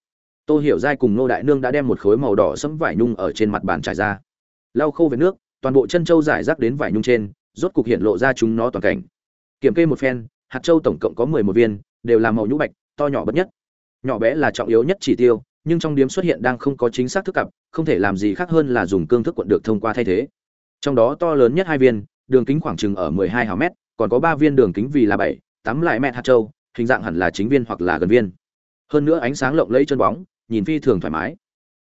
Tô hiểu giai cùng nô đại nương đã đem một khối màu đỏ sẫm vải nhung ở trên mặt bàn trải ra. Lau khô về nước, toàn bộ chân châu giải rác đến vải nhung trên, rốt cục hiện lộ ra chúng nó toàn cảnh. Kiểm kê một phen, hạt châu tổng cộng có mười một viên, đều là màu nhũ bạch, to nhỏ bất nhất. Nhỏ bé là trọng yếu nhất chỉ tiêu, nhưng trong điếm xuất hiện đang không có chính xác thức cặp, không thể làm gì khác hơn là dùng cương thức quận được thông qua thay thế trong đó to lớn nhất hai viên, đường kính khoảng chừng ở mười hai hào mét, còn có ba viên đường kính vì là bảy, tám lại mét hạt châu, hình dạng hẳn là chính viên hoặc là gần viên. Hơn nữa ánh sáng lộng lẫy chân bóng, nhìn phi thường thoải mái.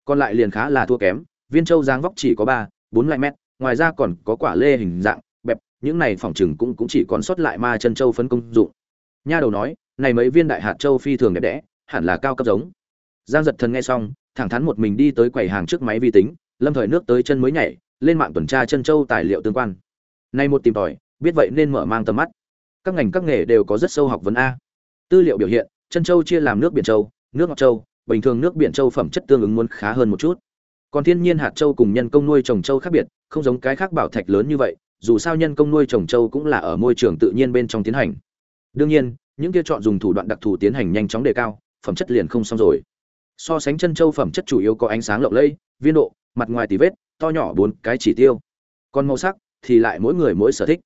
Còn lại liền khá là thua kém, viên châu dáng vóc chỉ có ba, bốn lại mét, ngoài ra còn có quả lê hình dạng, bẹp, những này phòng chừng cũng cũng chỉ còn sót lại ma chân châu phấn công dụng. Nha đầu nói, này mấy viên đại hạt châu phi thường đẹp đẽ, hẳn là cao cấp giống. Giang giật thần nghe xong, thẳng thắn một mình đi tới quầy hàng trước máy vi tính, lâm thời nước tới chân mới nhảy lên mạng tuần tra chân châu tài liệu tương quan. Nay một tìm tòi, biết vậy nên mở mang tầm mắt. Các ngành các nghề đều có rất sâu học vấn a. Tư liệu biểu hiện, chân châu chia làm nước biển châu, nước ngọt châu, bình thường nước biển châu phẩm chất tương ứng muốn khá hơn một chút. Còn thiên nhiên hạt châu cùng nhân công nuôi trồng châu khác biệt, không giống cái khác bảo thạch lớn như vậy, dù sao nhân công nuôi trồng châu cũng là ở môi trường tự nhiên bên trong tiến hành. Đương nhiên, những kia chọn dùng thủ đoạn đặc thù tiến hành nhanh chóng đề cao, phẩm chất liền không xong rồi. So sánh chân châu phẩm chất chủ yếu có ánh sáng lộng lẫy, viên độ, mặt ngoài tí vết to nhỏ bốn cái chỉ tiêu. Còn màu sắc thì lại mỗi người mỗi sở thích.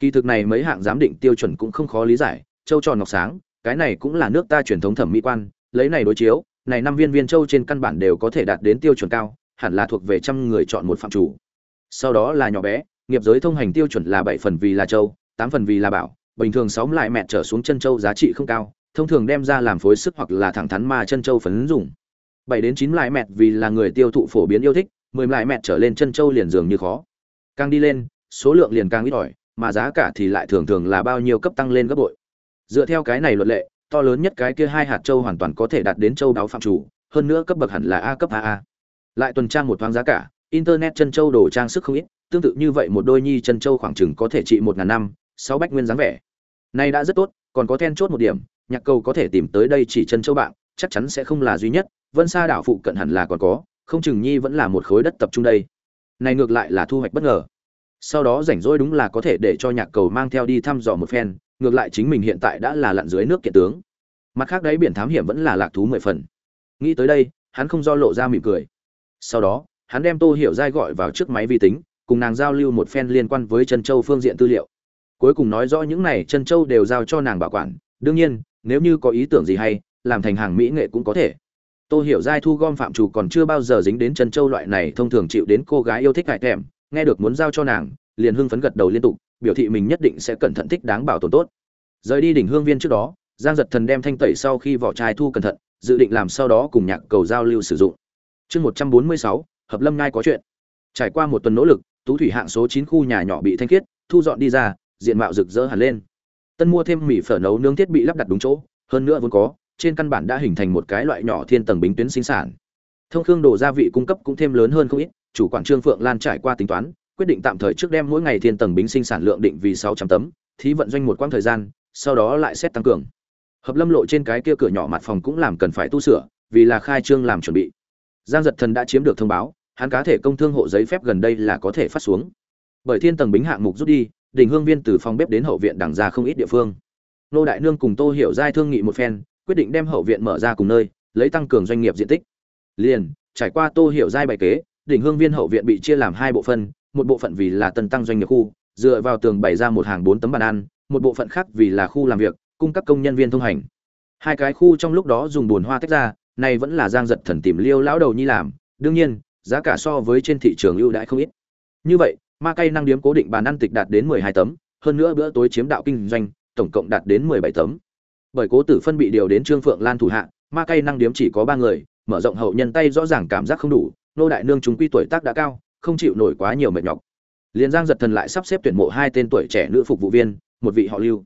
Kỳ thực này mấy hạng giám định tiêu chuẩn cũng không khó lý giải châu tròn ngọc sáng, cái này cũng là nước ta truyền thống thẩm mỹ quan, lấy này đối chiếu, này năm viên viên châu trên căn bản đều có thể đạt đến tiêu chuẩn cao, hẳn là thuộc về trăm người chọn một phạm chủ. Sau đó là nhỏ bé, nghiệp giới thông hành tiêu chuẩn là bảy phần vì là châu tám phần vì là bảo, bình thường sáu lại mẹ trở xuống chân châu giá trị không cao, thông thường đem ra làm phối sức hoặc là thẳng thắn mà chân châu phấn dùng. Bảy đến chín lại mẹ vì là người tiêu thụ phổ biến yêu thích mười lại mẹt trở lên chân châu liền dường như khó. Càng đi lên, số lượng liền càng ít ỏi, mà giá cả thì lại thường thường là bao nhiêu cấp tăng lên gấp bội. Dựa theo cái này luật lệ, to lớn nhất cái kia hai hạt châu hoàn toàn có thể đạt đến châu đáo phạm chủ, hơn nữa cấp bậc hẳn là a cấp aa lại tuần trang một thoáng giá cả, internet chân châu đồ trang sức không ít, tương tự như vậy một đôi nhi chân châu khoảng chừng có thể trị một ngàn năm, sáu bách nguyên dáng vẻ. Này đã rất tốt, còn có then chốt một điểm, nhạc cầu có thể tìm tới đây chỉ chân châu bạn, chắc chắn sẽ không là duy nhất, vân sa đảo phụ cận hẳn là còn có không chừng nhi vẫn là một khối đất tập trung đây. Này ngược lại là thu hoạch bất ngờ. Sau đó rảnh rỗi đúng là có thể để cho nhạc cầu mang theo đi thăm dò một phen, ngược lại chính mình hiện tại đã là lặn dưới nước kiện tướng. Mặt khác đấy biển thám hiểm vẫn là lạc thú mười phần. Nghĩ tới đây, hắn không do lộ ra mỉm cười. Sau đó, hắn đem tô hiểu giai gọi vào trước máy vi tính, cùng nàng giao lưu một phen liên quan với chân châu phương diện tư liệu. Cuối cùng nói rõ những này chân châu đều giao cho nàng bảo quản. Đương nhiên, nếu như có ý tưởng gì hay, làm thành hàng mỹ nghệ cũng có thể tô hiểu giai thu gom phạm chủ còn chưa bao giờ dính đến chân châu loại này thông thường chịu đến cô gái yêu thích hại thèm, nghe được muốn giao cho nàng, liền hưng phấn gật đầu liên tục, biểu thị mình nhất định sẽ cẩn thận thích đáng bảo tồn tốt. Rời đi đỉnh hương viên trước đó, giang giật thần đem thanh tẩy sau khi vỏ chai thu cẩn thận, dự định làm sau đó cùng nhạc cầu giao lưu sử dụng. Chương một trăm bốn mươi sáu, hợp lâm ngai có chuyện. Trải qua một tuần nỗ lực, tú thủy hạng số chín khu nhà nhỏ bị thanh khiết, thu dọn đi ra, diện mạo rực rỡ hẳn lên. Tân mua thêm mì phở nấu nướng thiết bị lắp đặt đúng chỗ, hơn nữa vốn có trên căn bản đã hình thành một cái loại nhỏ thiên tầng bính tuyến sinh sản. Thông khương đồ gia vị cung cấp cũng thêm lớn hơn không ít, chủ quản trương phượng lan trải qua tính toán, quyết định tạm thời trước đem mỗi ngày thiên tầng bính sinh sản lượng định vì sáu trăm tấm, thí vận doanh một quãng thời gian, sau đó lại xét tăng cường. Hợp lâm lộ trên cái kia cửa nhỏ mặt phòng cũng làm cần phải tu sửa, vì là khai trương làm chuẩn bị. Giang giật thần đã chiếm được thông báo, hắn cá thể công thương hộ giấy phép gần đây là có thể phát xuống. Bởi thiên tầng bính hạng mục rút đi, đỉnh hương viên từ phòng bếp đến hậu viện đằng ra không ít địa phương. Nô đại nương cùng tô hiểu giai thương nghị một phen quyết định đem hậu viện mở ra cùng nơi, lấy tăng cường doanh nghiệp diện tích. Liền, trải qua tô hiểu giai bài kế, đỉnh hương viên hậu viện bị chia làm hai bộ phận, một bộ phận vì là tân tăng doanh nghiệp khu, dựa vào tường bày ra một hàng bốn tấm bàn ăn, một bộ phận khác vì là khu làm việc, cung cấp công nhân viên thông hành. Hai cái khu trong lúc đó dùng buồn hoa tách ra, này vẫn là giang giật thần tìm liêu lão đầu nhi làm, đương nhiên, giá cả so với trên thị trường ưu đãi không ít. Như vậy, ma cây năng điếm cố định bàn ăn tịch đạt đến mười hai tấm, hơn nữa bữa tối chiếm đạo kinh doanh, tổng cộng đạt đến mười bảy tấm bởi cố tử phân bị điều đến trương phượng lan thủ hạ, ma cây năng điếm chỉ có ba người, mở rộng hậu nhân tay rõ ràng cảm giác không đủ, nô đại nương chúng quy tuổi tác đã cao, không chịu nổi quá nhiều mệt nhọc. Liền giang giật thần lại sắp xếp tuyển mộ hai tên tuổi trẻ nữ phục vụ viên, một vị họ lưu,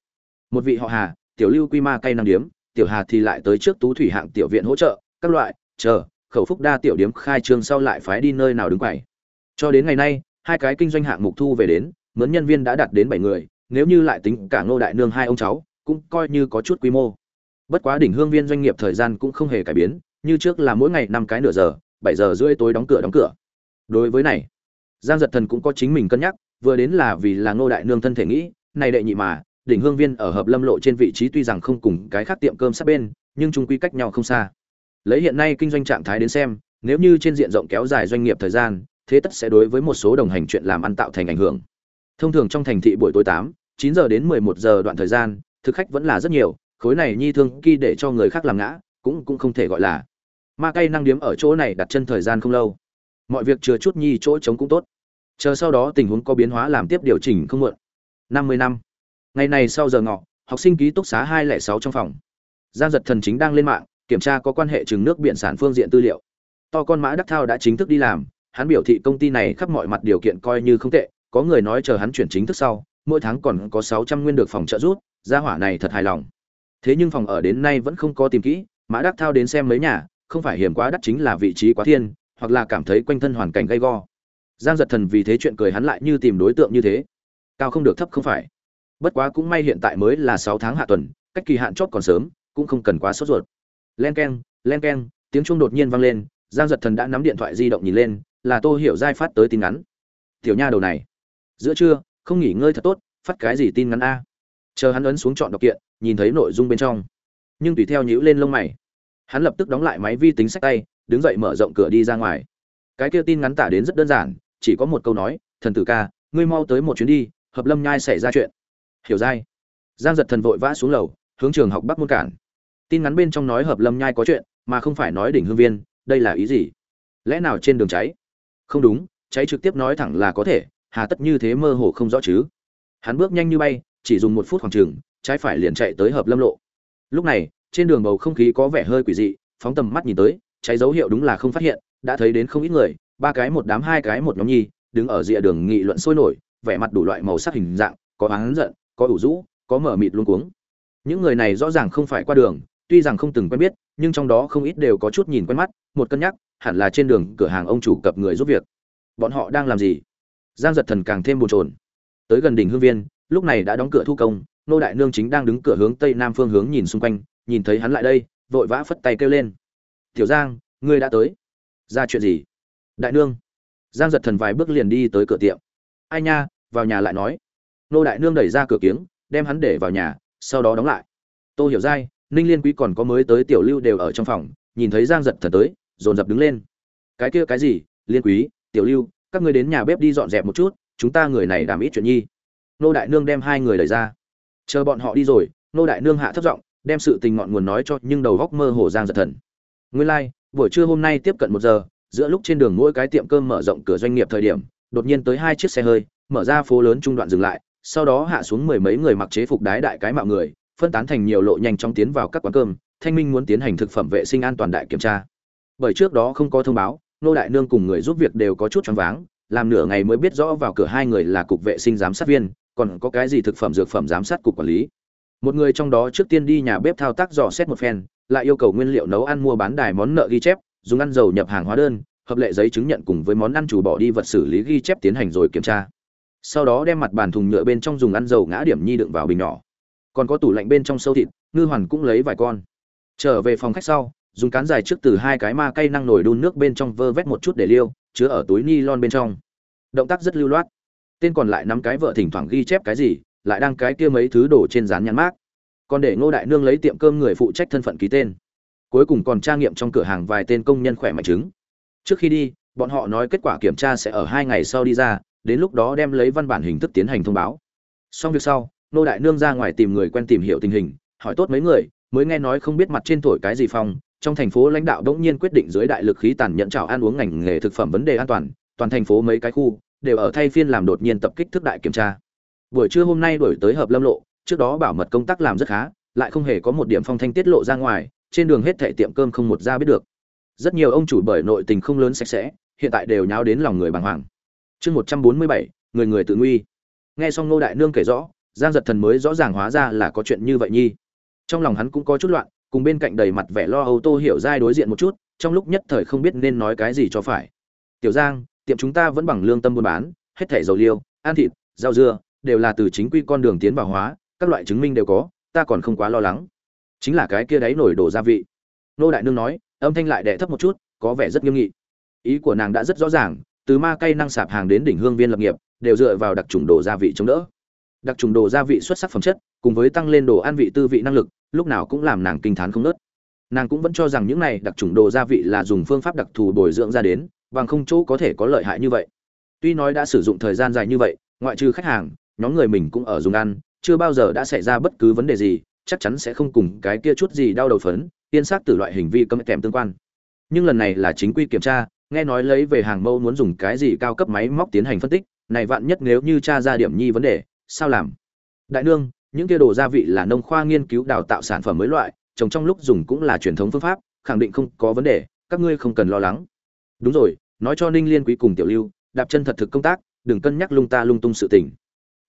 một vị họ hà, tiểu lưu quy ma cây năng điếm, tiểu hà thì lại tới trước tú thủy hạng tiểu viện hỗ trợ, các loại, chờ, khẩu phúc đa tiểu điếm khai trương sau lại phái đi nơi nào đứng quầy. Cho đến ngày nay, hai cái kinh doanh hạng mục thu về đến, mướn nhân viên đã đạt đến bảy người, nếu như lại tính cả ngô đại nương hai ông cháu cũng coi như có chút quy mô. Bất quá đỉnh hương viên doanh nghiệp thời gian cũng không hề cải biến, như trước là mỗi ngày năm cái nửa giờ, bảy giờ rưỡi tối đóng cửa đóng cửa. Đối với này, giang giật thần cũng có chính mình cân nhắc, vừa đến là vì là ngô đại nương thân thể nghĩ, này đệ nhị mà, đỉnh hương viên ở hợp lâm lộ trên vị trí tuy rằng không cùng cái khác tiệm cơm sát bên, nhưng chung quy cách nhau không xa. Lấy hiện nay kinh doanh trạng thái đến xem, nếu như trên diện rộng kéo dài doanh nghiệp thời gian, thế tất sẽ đối với một số đồng hành chuyện làm ăn tạo thành ảnh hưởng. Thông thường trong thành thị buổi tối tám, chín giờ đến mười một giờ đoạn thời gian thực khách vẫn là rất nhiều, khối này nhi thương khi để cho người khác làm ngã, cũng cũng không thể gọi là. Ma cây năng điếm ở chỗ này đặt chân thời gian không lâu. Mọi việc chừa chút nhi chỗ trống cũng tốt. Chờ sau đó tình huống có biến hóa làm tiếp điều chỉnh không muộn. Năm mươi năm. Ngày này sau giờ ngọ, học sinh ký túc xá hai lẻ sáu trong phòng. Giang giật thần chính đang lên mạng, kiểm tra có quan hệ chừng nước biển sản phương diện tư liệu. To con mã đắc thao đã chính thức đi làm, hắn biểu thị công ty này khắp mọi mặt điều kiện coi như không tệ, có người nói chờ hắn chuyển chính thức sau, mỗi tháng còn có sáu trăm nguyên được phòng trợ rút gia hỏa này thật hài lòng. Thế nhưng phòng ở đến nay vẫn không có tìm kỹ, mã đắc thao đến xem mấy nhà, không phải hiểm quá đắt chính là vị trí quá thiên, hoặc là cảm thấy quanh thân hoàn cảnh gay go. Giang giật thần vì thế chuyện cười hắn lại như tìm đối tượng như thế. Cao không được thấp không phải. Bất quá cũng may hiện tại mới là sáu tháng hạ tuần, cách kỳ hạn chót còn sớm, cũng không cần quá sốt ruột. Len k e n len k e n tiếng chuông đột nhiên vang lên, giang giật thần đã nắm điện thoại di động nhìn lên, là tô hiểu giai phát tới tin ngắn. Tiểu nha đầu này, giữa trưa, không nghỉ ngơi thật tốt, phát cái gì tin ngắn a? Chờ hắn ấn xuống chọn đọc kiện, nhìn thấy nội dung bên trong. Nhưng tùy theo nhữ lên lông mày, hắn lập tức đóng lại máy vi tính sách tay, đứng dậy mở rộng cửa đi ra ngoài. Cái kia tin ngắn tả đến rất đơn giản, chỉ có một câu nói, thần tử ca, ngươi mau tới một chuyến đi, hợp lâm nhai xảy ra chuyện. Hiểu dai. Giang giật thần vội vã xuống lầu, hướng trường học bắc môn cản. Tin ngắn bên trong nói hợp lâm nhai có chuyện, mà không phải nói đỉnh hương viên, đây là ý gì? Lẽ nào trên đường cháy? Không đúng, cháy trực tiếp nói thẳng là có thể, hà tất như thế mơ hồ không rõ chứ. Hắn bước nhanh như bay chỉ dùng một phút khoảng trường, trái phải liền chạy tới hợp lâm lộ. Lúc này trên đường bầu không khí có vẻ hơi quỷ dị phóng tầm mắt nhìn tới cháy dấu hiệu đúng là không phát hiện đã thấy đến không ít người ba cái một đám hai cái một nhóm nhi đứng ở rìa đường nghị luận sôi nổi vẻ mặt đủ loại màu sắc hình dạng có oán giận có ủ rũ có mở mịt luôn cuống. Những người này rõ ràng không phải qua đường tuy rằng không từng quen biết nhưng trong đó không ít đều có chút nhìn quen mắt một cân nhắc hẳn là trên đường cửa hàng ông chủ cập người giúp việc. Bọn họ đang làm gì? Giang giật thần càng thêm bồn chồn. Tới gần đỉnh hương viên lúc này đã đóng cửa thu công, nô đại nương chính đang đứng cửa hướng tây nam phương hướng nhìn xung quanh, nhìn thấy hắn lại đây, vội vã phất tay kêu lên. Tiểu giang, ngươi đã tới. Ra chuyện gì? Đại nương. Giang giật thần vài bước liền đi tới cửa tiệm. Ai nha, vào nhà lại nói. Nô đại nương đẩy ra cửa kiếng, đem hắn để vào nhà, sau đó đóng lại. Tô hiểu dai ninh liên quý còn có mới tới tiểu lưu đều ở trong phòng, nhìn thấy giang giật thần tới, dồn dập đứng lên. Cái kia cái gì, liên quý, tiểu lưu, các ngươi đến nhà bếp đi dọn dẹp một chút, chúng ta người này đảm ít chuyện nhi nô đại nương đem hai người đẩy ra. Chờ bọn họ đi rồi nô đại nương hạ thấp giọng đem sự tình ngọn nguồn nói cho nhưng đầu góc mơ hồ giang giật thần. Nguyên lai like, buổi trưa hôm nay tiếp cận một giờ giữa lúc trên đường mỗi cái tiệm cơm mở rộng cửa doanh nghiệp thời điểm đột nhiên tới hai chiếc xe hơi mở ra phố lớn trung đoạn dừng lại sau đó hạ xuống mười mấy người mặc chế phục đái đại cái mạo người phân tán thành nhiều lộ nhanh chóng tiến vào các quán cơm thanh minh muốn tiến hành thực phẩm vệ sinh an toàn đại kiểm tra. Bởi trước đó không có thông báo nô đại nương cùng người giúp việc đều có chút choáng váng làm nửa ngày mới biết rõ vào cửa hai người là cục vệ sinh giám sát viên còn có cái gì thực phẩm dược phẩm giám sát cục quản lý? Một người trong đó trước tiên đi nhà bếp thao tác dò xét một phen, lại yêu cầu nguyên liệu nấu ăn mua bán đài món nợ ghi chép, dùng ăn dầu nhập hàng hóa đơn, hợp lệ giấy chứng nhận cùng với món ăn chủ bỏ đi vật xử lý ghi chép tiến hành rồi kiểm tra. Sau đó đem mặt bàn thùng nhựa bên trong dùng ăn dầu ngã điểm nhi đựng vào bình nhỏ. Còn có tủ lạnh bên trong sâu thịt, ngư hoàn cũng lấy vài con. Trở về phòng khách sau, dùng cán dài trước từ hai cái ma cây năng nổi đun nước bên trong vơ vét một chút để liêu, chứa ở túi ni lon bên trong. Động tác rất lưu loát tên còn lại năm cái vợ thỉnh thoảng ghi chép cái gì, lại đăng cái kia mấy thứ đổ trên dán nhãn mát còn để ngô đại nương lấy tiệm cơm người phụ trách thân phận ký tên. Cuối cùng còn tra nghiệm trong cửa hàng vài tên công nhân khỏe mạnh chứng. Trước khi đi, bọn họ nói kết quả kiểm tra sẽ ở hai ngày sau đi ra, đến lúc đó đem lấy văn bản hình thức tiến hành thông báo. Xong việc sau nô đại nương ra ngoài tìm người quen tìm hiểu tình hình, hỏi tốt mấy người, mới nghe nói không biết mặt trên thổi cái gì phong, trong thành phố lãnh đạo đống nhiên quyết định dưới đại lực khí tàn nhẫn trào ăn uống ngành nghề thực phẩm vấn đề an toàn toàn thành phố mấy cái khu đều ở thay phiên làm đột nhiên tập kích thức đại kiểm tra. Buổi trưa hôm nay đổi tới hợp lâm lộ, trước đó bảo mật công tác làm rất khá, lại không hề có một điểm phong thanh tiết lộ ra ngoài, trên đường hết thệ tiệm cơm không một ra biết được. Rất nhiều ông chủ bởi nội tình không lớn sạch sẽ, hiện tại đều nháo đến lòng người bàng hoàng. Chương một trăm bốn mươi bảy, người người tự nguy. Nghe xong nô đại nương kể rõ, giang giật thần mới rõ ràng hóa ra là có chuyện như vậy nhi. Trong lòng hắn cũng có chút loạn, cùng bên cạnh đầy mặt vẻ lo âu tô hiểu giai đối diện một chút, trong lúc nhất thời không biết nên nói cái gì cho phải. Tiểu giang tiệm chúng ta vẫn bằng lương tâm buôn bán, hết thẻ dầu liêu, ăn thịt, rau dưa, đều là từ chính quy con đường tiến vào hóa, các loại chứng minh đều có, ta còn không quá lo lắng. Chính là cái kia đấy nổi đổ gia vị. Nô đại nương nói, âm thanh lại đè thấp một chút, có vẻ rất nghiêm nghị. Ý của nàng đã rất rõ ràng, từ ma cây năng sạp hàng đến đỉnh hương viên lập nghiệp, đều dựa vào đặc trùng đồ gia vị chống đỡ. Đặc trùng đồ gia vị xuất sắc phẩm chất, cùng với tăng lên đồ ăn vị tư vị năng lực, lúc nào cũng làm nàng kinh thán không nớt. Nàng cũng vẫn cho rằng những này đặc trùng đồ gia vị là dùng phương pháp đặc thù bồi dưỡng ra đến bằng không chỗ có thể có lợi hại như vậy. Tuy nói đã sử dụng thời gian dài như vậy, ngoại trừ khách hàng, nhóm người mình cũng ở dùng ăn, chưa bao giờ đã xảy ra bất cứ vấn đề gì, chắc chắn sẽ không cùng cái kia chút gì đau đầu phấn, tiên xác từ loại hình vi cấm kèm tương quan. Nhưng lần này là chính quy kiểm tra, nghe nói lấy về hàng mẫu muốn dùng cái gì cao cấp máy móc tiến hành phân tích, này vạn nhất nếu như tra ra điểm nhi vấn đề, sao làm? Đại nương, những kia đồ gia vị là nông khoa nghiên cứu đào tạo sản phẩm mới loại, trồng trong lúc dùng cũng là truyền thống phương pháp, khẳng định không có vấn đề, các ngươi không cần lo lắng đúng rồi, nói cho ninh liên quý cùng tiểu lưu, đạp chân thật thực công tác, đừng cân nhắc lung ta lung tung sự tình.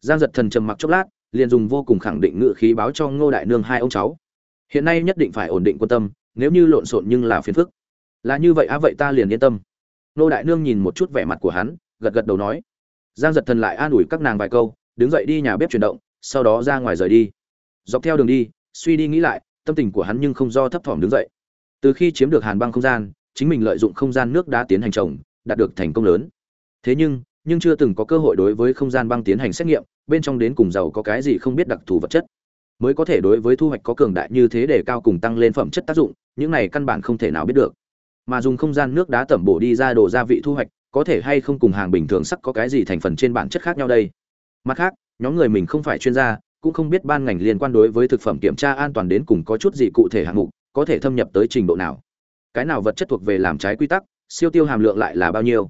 Giang giật thần trầm mặc chốc lát, liền dùng vô cùng khẳng định ngự khí báo cho ngô đại nương hai ông cháu. Hiện nay nhất định phải ổn định quan tâm, nếu như lộn xộn nhưng là phiền phức. Là như vậy á, vậy ta liền yên tâm. Ngô đại nương nhìn một chút vẻ mặt của hắn, gật gật đầu nói. Giang giật thần lại an ủi các nàng vài câu, đứng dậy đi nhà bếp chuyển động, sau đó ra ngoài rời đi. Dọc theo đường đi, suy đi nghĩ lại, tâm tình của hắn nhưng không do thấp thỏm đứng dậy. Từ khi chiếm được hàn băng không gian chính mình lợi dụng không gian nước đá tiến hành trồng, đạt được thành công lớn. Thế nhưng nhưng chưa từng có cơ hội đối với không gian băng tiến hành xét nghiệm, bên trong đến cùng giàu có cái gì không biết đặc thù vật chất. Mới có thể đối với thu hoạch có cường đại như thế để cao cùng tăng lên phẩm chất tác dụng, những này căn bản không thể nào biết được. Mà dùng không gian nước đá tẩm bổ đi ra đồ gia vị thu hoạch, có thể hay không cùng hàng bình thường sắc có cái gì thành phần trên bản chất khác nhau đây? Mặt khác, nhóm người mình không phải chuyên gia, cũng không biết ban ngành liên quan đối với thực phẩm kiểm tra an toàn đến cùng có chút gì cụ thể hạng mục, có thể thâm nhập tới trình độ nào cái nào vật chất thuộc về làm trái quy tắc, siêu tiêu hàm lượng lại là bao nhiêu.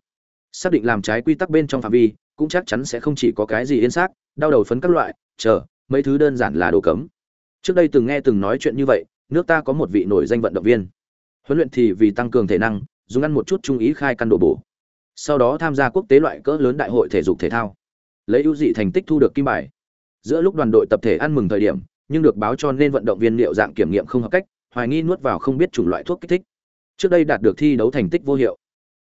Xác định làm trái quy tắc bên trong phạm vi, cũng chắc chắn sẽ không chỉ có cái gì yên xác, đau đầu phấn các loại, chờ, mấy thứ đơn giản là đồ cấm. Trước đây từng nghe từng nói chuyện như vậy, nước ta có một vị nổi danh vận động viên. Huấn luyện thì vì tăng cường thể năng, dùng ăn một chút trung ý khai căn độ bổ. Sau đó tham gia quốc tế loại cỡ lớn đại hội thể dục thể thao. Lấy ưu dị thành tích thu được kim bài. Giữa lúc đoàn đội tập thể ăn mừng thời điểm, nhưng được báo cho nên vận động viên liệu dạng kiểm nghiệm không hợp cách, hoài nghi nuốt vào không biết chủng loại thuốc kích thích trước đây đạt được thi đấu thành tích vô hiệu.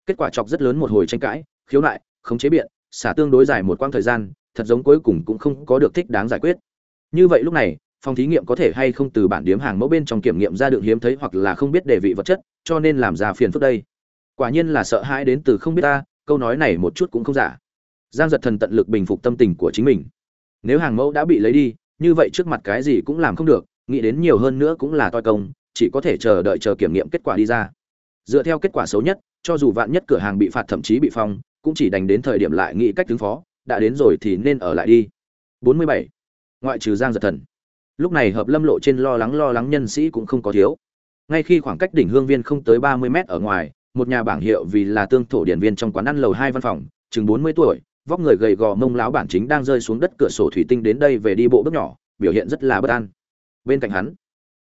Kết quả chọc rất lớn một hồi tranh cãi, khiếu nại, khống chế biện, xả tương đối dài một quãng thời gian, thật giống cuối cùng cũng không có được thích đáng giải quyết. Như vậy lúc này, phòng thí nghiệm có thể hay không từ bản điếm hàng mẫu bên trong kiểm nghiệm ra đường hiếm thấy hoặc là không biết đề vị vật chất, cho nên làm ra phiền phức đây. Quả nhiên là sợ hãi đến từ không biết ta, câu nói này một chút cũng không giả. Giang giật thần tận lực bình phục tâm tình của chính mình. Nếu hàng mẫu đã bị lấy đi, như vậy trước mặt cái gì cũng làm không được, nghĩ đến nhiều hơn nữa cũng là toi công, chỉ có thể chờ đợi chờ kiểm nghiệm kết quả đi ra dựa theo kết quả xấu nhất, cho dù vạn nhất cửa hàng bị phạt thậm chí bị phong, cũng chỉ đành đến thời điểm lại nghĩ cách ứng phó, đã đến rồi thì nên ở lại đi. 47. ngoại trừ giang giật thần. Lúc này hợp lâm lộ trên lo lắng lo lắng nhân sĩ cũng không có thiếu. Ngay khi khoảng cách đỉnh hương viên không tới 30 mét ở ngoài, một nhà bảng hiệu vì là tương thổ điển viên trong quán ăn lầu hai văn phòng, chừng 40 tuổi, vóc người gầy gò mông láo bản chính đang rơi xuống đất cửa sổ thủy tinh đến đây về đi bộ bước nhỏ, biểu hiện rất là bất an. Bên cạnh hắn,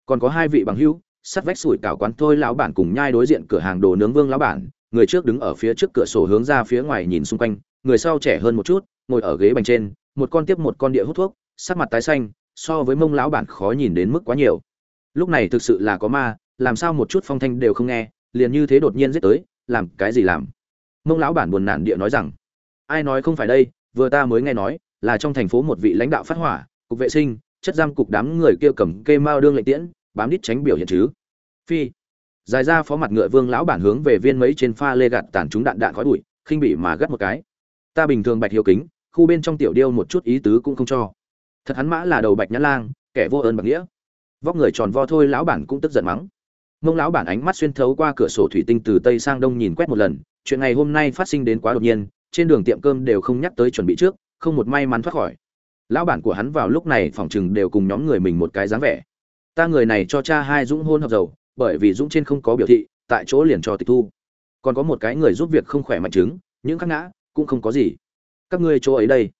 còn có hai vị bằng hữu sắt vách sủi cảo quán thôi, lão bản cùng nhai đối diện cửa hàng đồ nướng vương lão bản, người trước đứng ở phía trước cửa sổ hướng ra phía ngoài nhìn xung quanh, người sau trẻ hơn một chút, ngồi ở ghế bành trên, một con tiếp một con địa hút thuốc, sắc mặt tái xanh, so với mông lão bản khó nhìn đến mức quá nhiều. Lúc này thực sự là có ma, làm sao một chút phong thanh đều không nghe, liền như thế đột nhiên giết tới, làm cái gì làm? Mông lão bản buồn nản địa nói rằng, ai nói không phải đây, vừa ta mới nghe nói, là trong thành phố một vị lãnh đạo phát hỏa, cục vệ sinh, chất giam cục đám người kia cầm kê mao đương lệnh tiễn bám đít tránh biểu hiện chứ. Phi. Dài ra phó mặt ngựa vương lão bản hướng về viên mấy trên pha lê gạt tàn trúng đạn đạn khói bụi, khinh bị mà gắt một cái. Ta bình thường bạch hiếu kính, khu bên trong tiểu điêu một chút ý tứ cũng không cho. Thật hắn mã là đầu bạch nhã lang, kẻ vô ơn bạc nghĩa. Vóc người tròn vo thôi lão bản cũng tức giận mắng. Mông lão bản ánh mắt xuyên thấu qua cửa sổ thủy tinh từ tây sang đông nhìn quét một lần, chuyện ngày hôm nay phát sinh đến quá đột nhiên, trên đường tiệm cơm đều không nhắc tới chuẩn bị trước, không một may mắn thoát khỏi. Lão bản của hắn vào lúc này phòng chừng đều cùng nhóm người mình một cái dáng vẻ ta người này cho cha hai dũng hôn hợp dầu, bởi vì dũng trên không có biểu thị, tại chỗ liền cho tịch thu. Còn có một cái người giúp việc không khỏe mạnh chứng, những khắc ngã, cũng không có gì. Các ngươi chỗ ấy đây.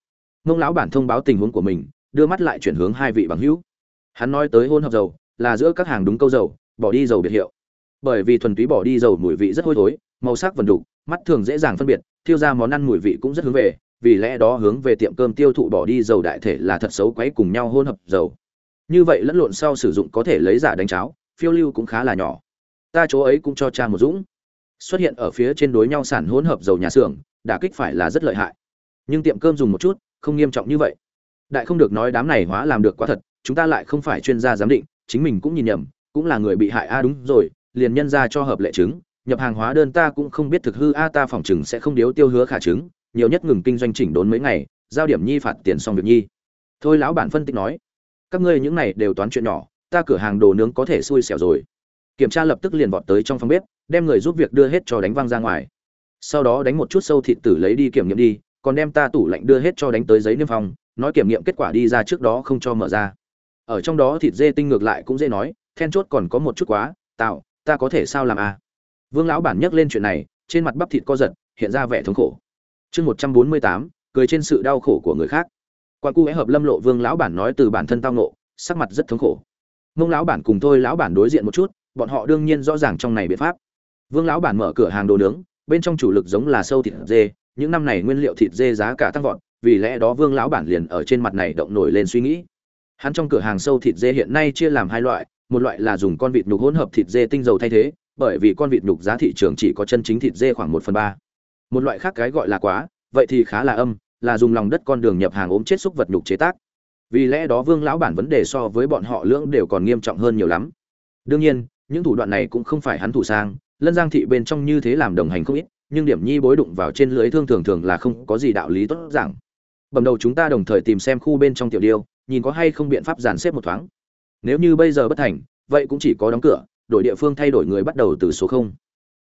Mông lão bản thông báo tình huống của mình, đưa mắt lại chuyển hướng hai vị bằng hữu. Hắn nói tới hôn hợp dầu, là giữa các hàng đúng câu dầu, bỏ đi dầu biệt hiệu. Bởi vì thuần túy bỏ đi dầu mùi vị rất hôi thối, màu sắc vần đục mắt thường dễ dàng phân biệt, thiêu ra món ăn mùi vị cũng rất hướng về, vì lẽ đó hướng về tiệm cơm tiêu thụ bỏ đi dầu đại thể là thật xấu quấy cùng nhau hôn hợp dầu như vậy lẫn lộn sau sử dụng có thể lấy giả đánh cháo, phiêu lưu cũng khá là nhỏ. Ta chỗ ấy cũng cho cha một dũng. Xuất hiện ở phía trên đối nhau sản hỗn hợp dầu nhà xưởng, đả kích phải là rất lợi hại. Nhưng tiệm cơm dùng một chút, không nghiêm trọng như vậy. Đại không được nói đám này hóa làm được quá thật, chúng ta lại không phải chuyên gia giám định, chính mình cũng nhìn nhầm, cũng là người bị hại. A đúng rồi, liền nhân ra cho hợp lệ chứng nhập hàng hóa đơn ta cũng không biết thực hư. A ta phòng chừng sẽ không điếu tiêu hứa khả chứng nhiều nhất ngừng kinh doanh chỉnh đốn mấy ngày, giao điểm nhi phạt tiền xong việc nhi. Thôi lão bản phân tích nói các ngươi những này đều toán chuyện nhỏ, ta cửa hàng đồ nướng có thể xui xẻo rồi. Kiểm tra lập tức liền vọt tới trong phòng bếp, đem người giúp việc đưa hết cho đánh văng ra ngoài. Sau đó đánh một chút sâu thịt tử lấy đi kiểm nghiệm đi, còn đem ta tủ lạnh đưa hết cho đánh tới giấy niêm phong, nói kiểm nghiệm kết quả đi ra trước đó không cho mở ra. Ở trong đó thịt dê tinh ngược lại cũng dễ nói, then chốt còn có một chút quá tạo ta có thể sao làm à? Vương lão bản nhắc lên chuyện này, trên mặt bắp thịt co giật, hiện ra vẻ thống khổ. Chương một trăm bốn mươi tám, cười trên sự đau khổ của người khác quan cu é hợp lâm lộ vương lão bản nói từ bản thân tao nộ sắc mặt rất thống khổ. Mông lão bản cùng tôi lão bản đối diện một chút, bọn họ đương nhiên rõ ràng trong này biện pháp. Vương lão bản mở cửa hàng đồ nướng, bên trong chủ lực giống là sâu thịt dê, những năm này nguyên liệu thịt dê giá cả tăng vọt, vì lẽ đó vương lão bản liền ở trên mặt này động nổi lên suy nghĩ. Hắn trong cửa hàng sâu thịt dê hiện nay chia làm hai loại, một loại là dùng con vịt nhục hỗn hợp thịt dê tinh dầu thay thế, bởi vì con vịt nhục giá thị trường chỉ có chân chính thịt dê khoảng một phần ba. Một loại khác cái gọi là quá, vậy thì khá là âm là dùng lòng đất con đường nhập hàng ốm chết xúc vật nhục chế tác. Vì lẽ đó vương lão bản vấn đề so với bọn họ lưỡng đều còn nghiêm trọng hơn nhiều lắm. Đương nhiên, những thủ đoạn này cũng không phải hắn thủ sang, lân giang thị bên trong như thế làm đồng hành không ít, nhưng điểm nhi bối đụng vào trên lưới thương thường thường là không có gì đạo lý tốt giảng. Bầm đầu chúng ta đồng thời tìm xem khu bên trong tiểu điêu, nhìn có hay không biện pháp dàn xếp một thoáng. Nếu như bây giờ bất thành, vậy cũng chỉ có đóng cửa, đổi địa phương thay đổi người bắt đầu từ số không.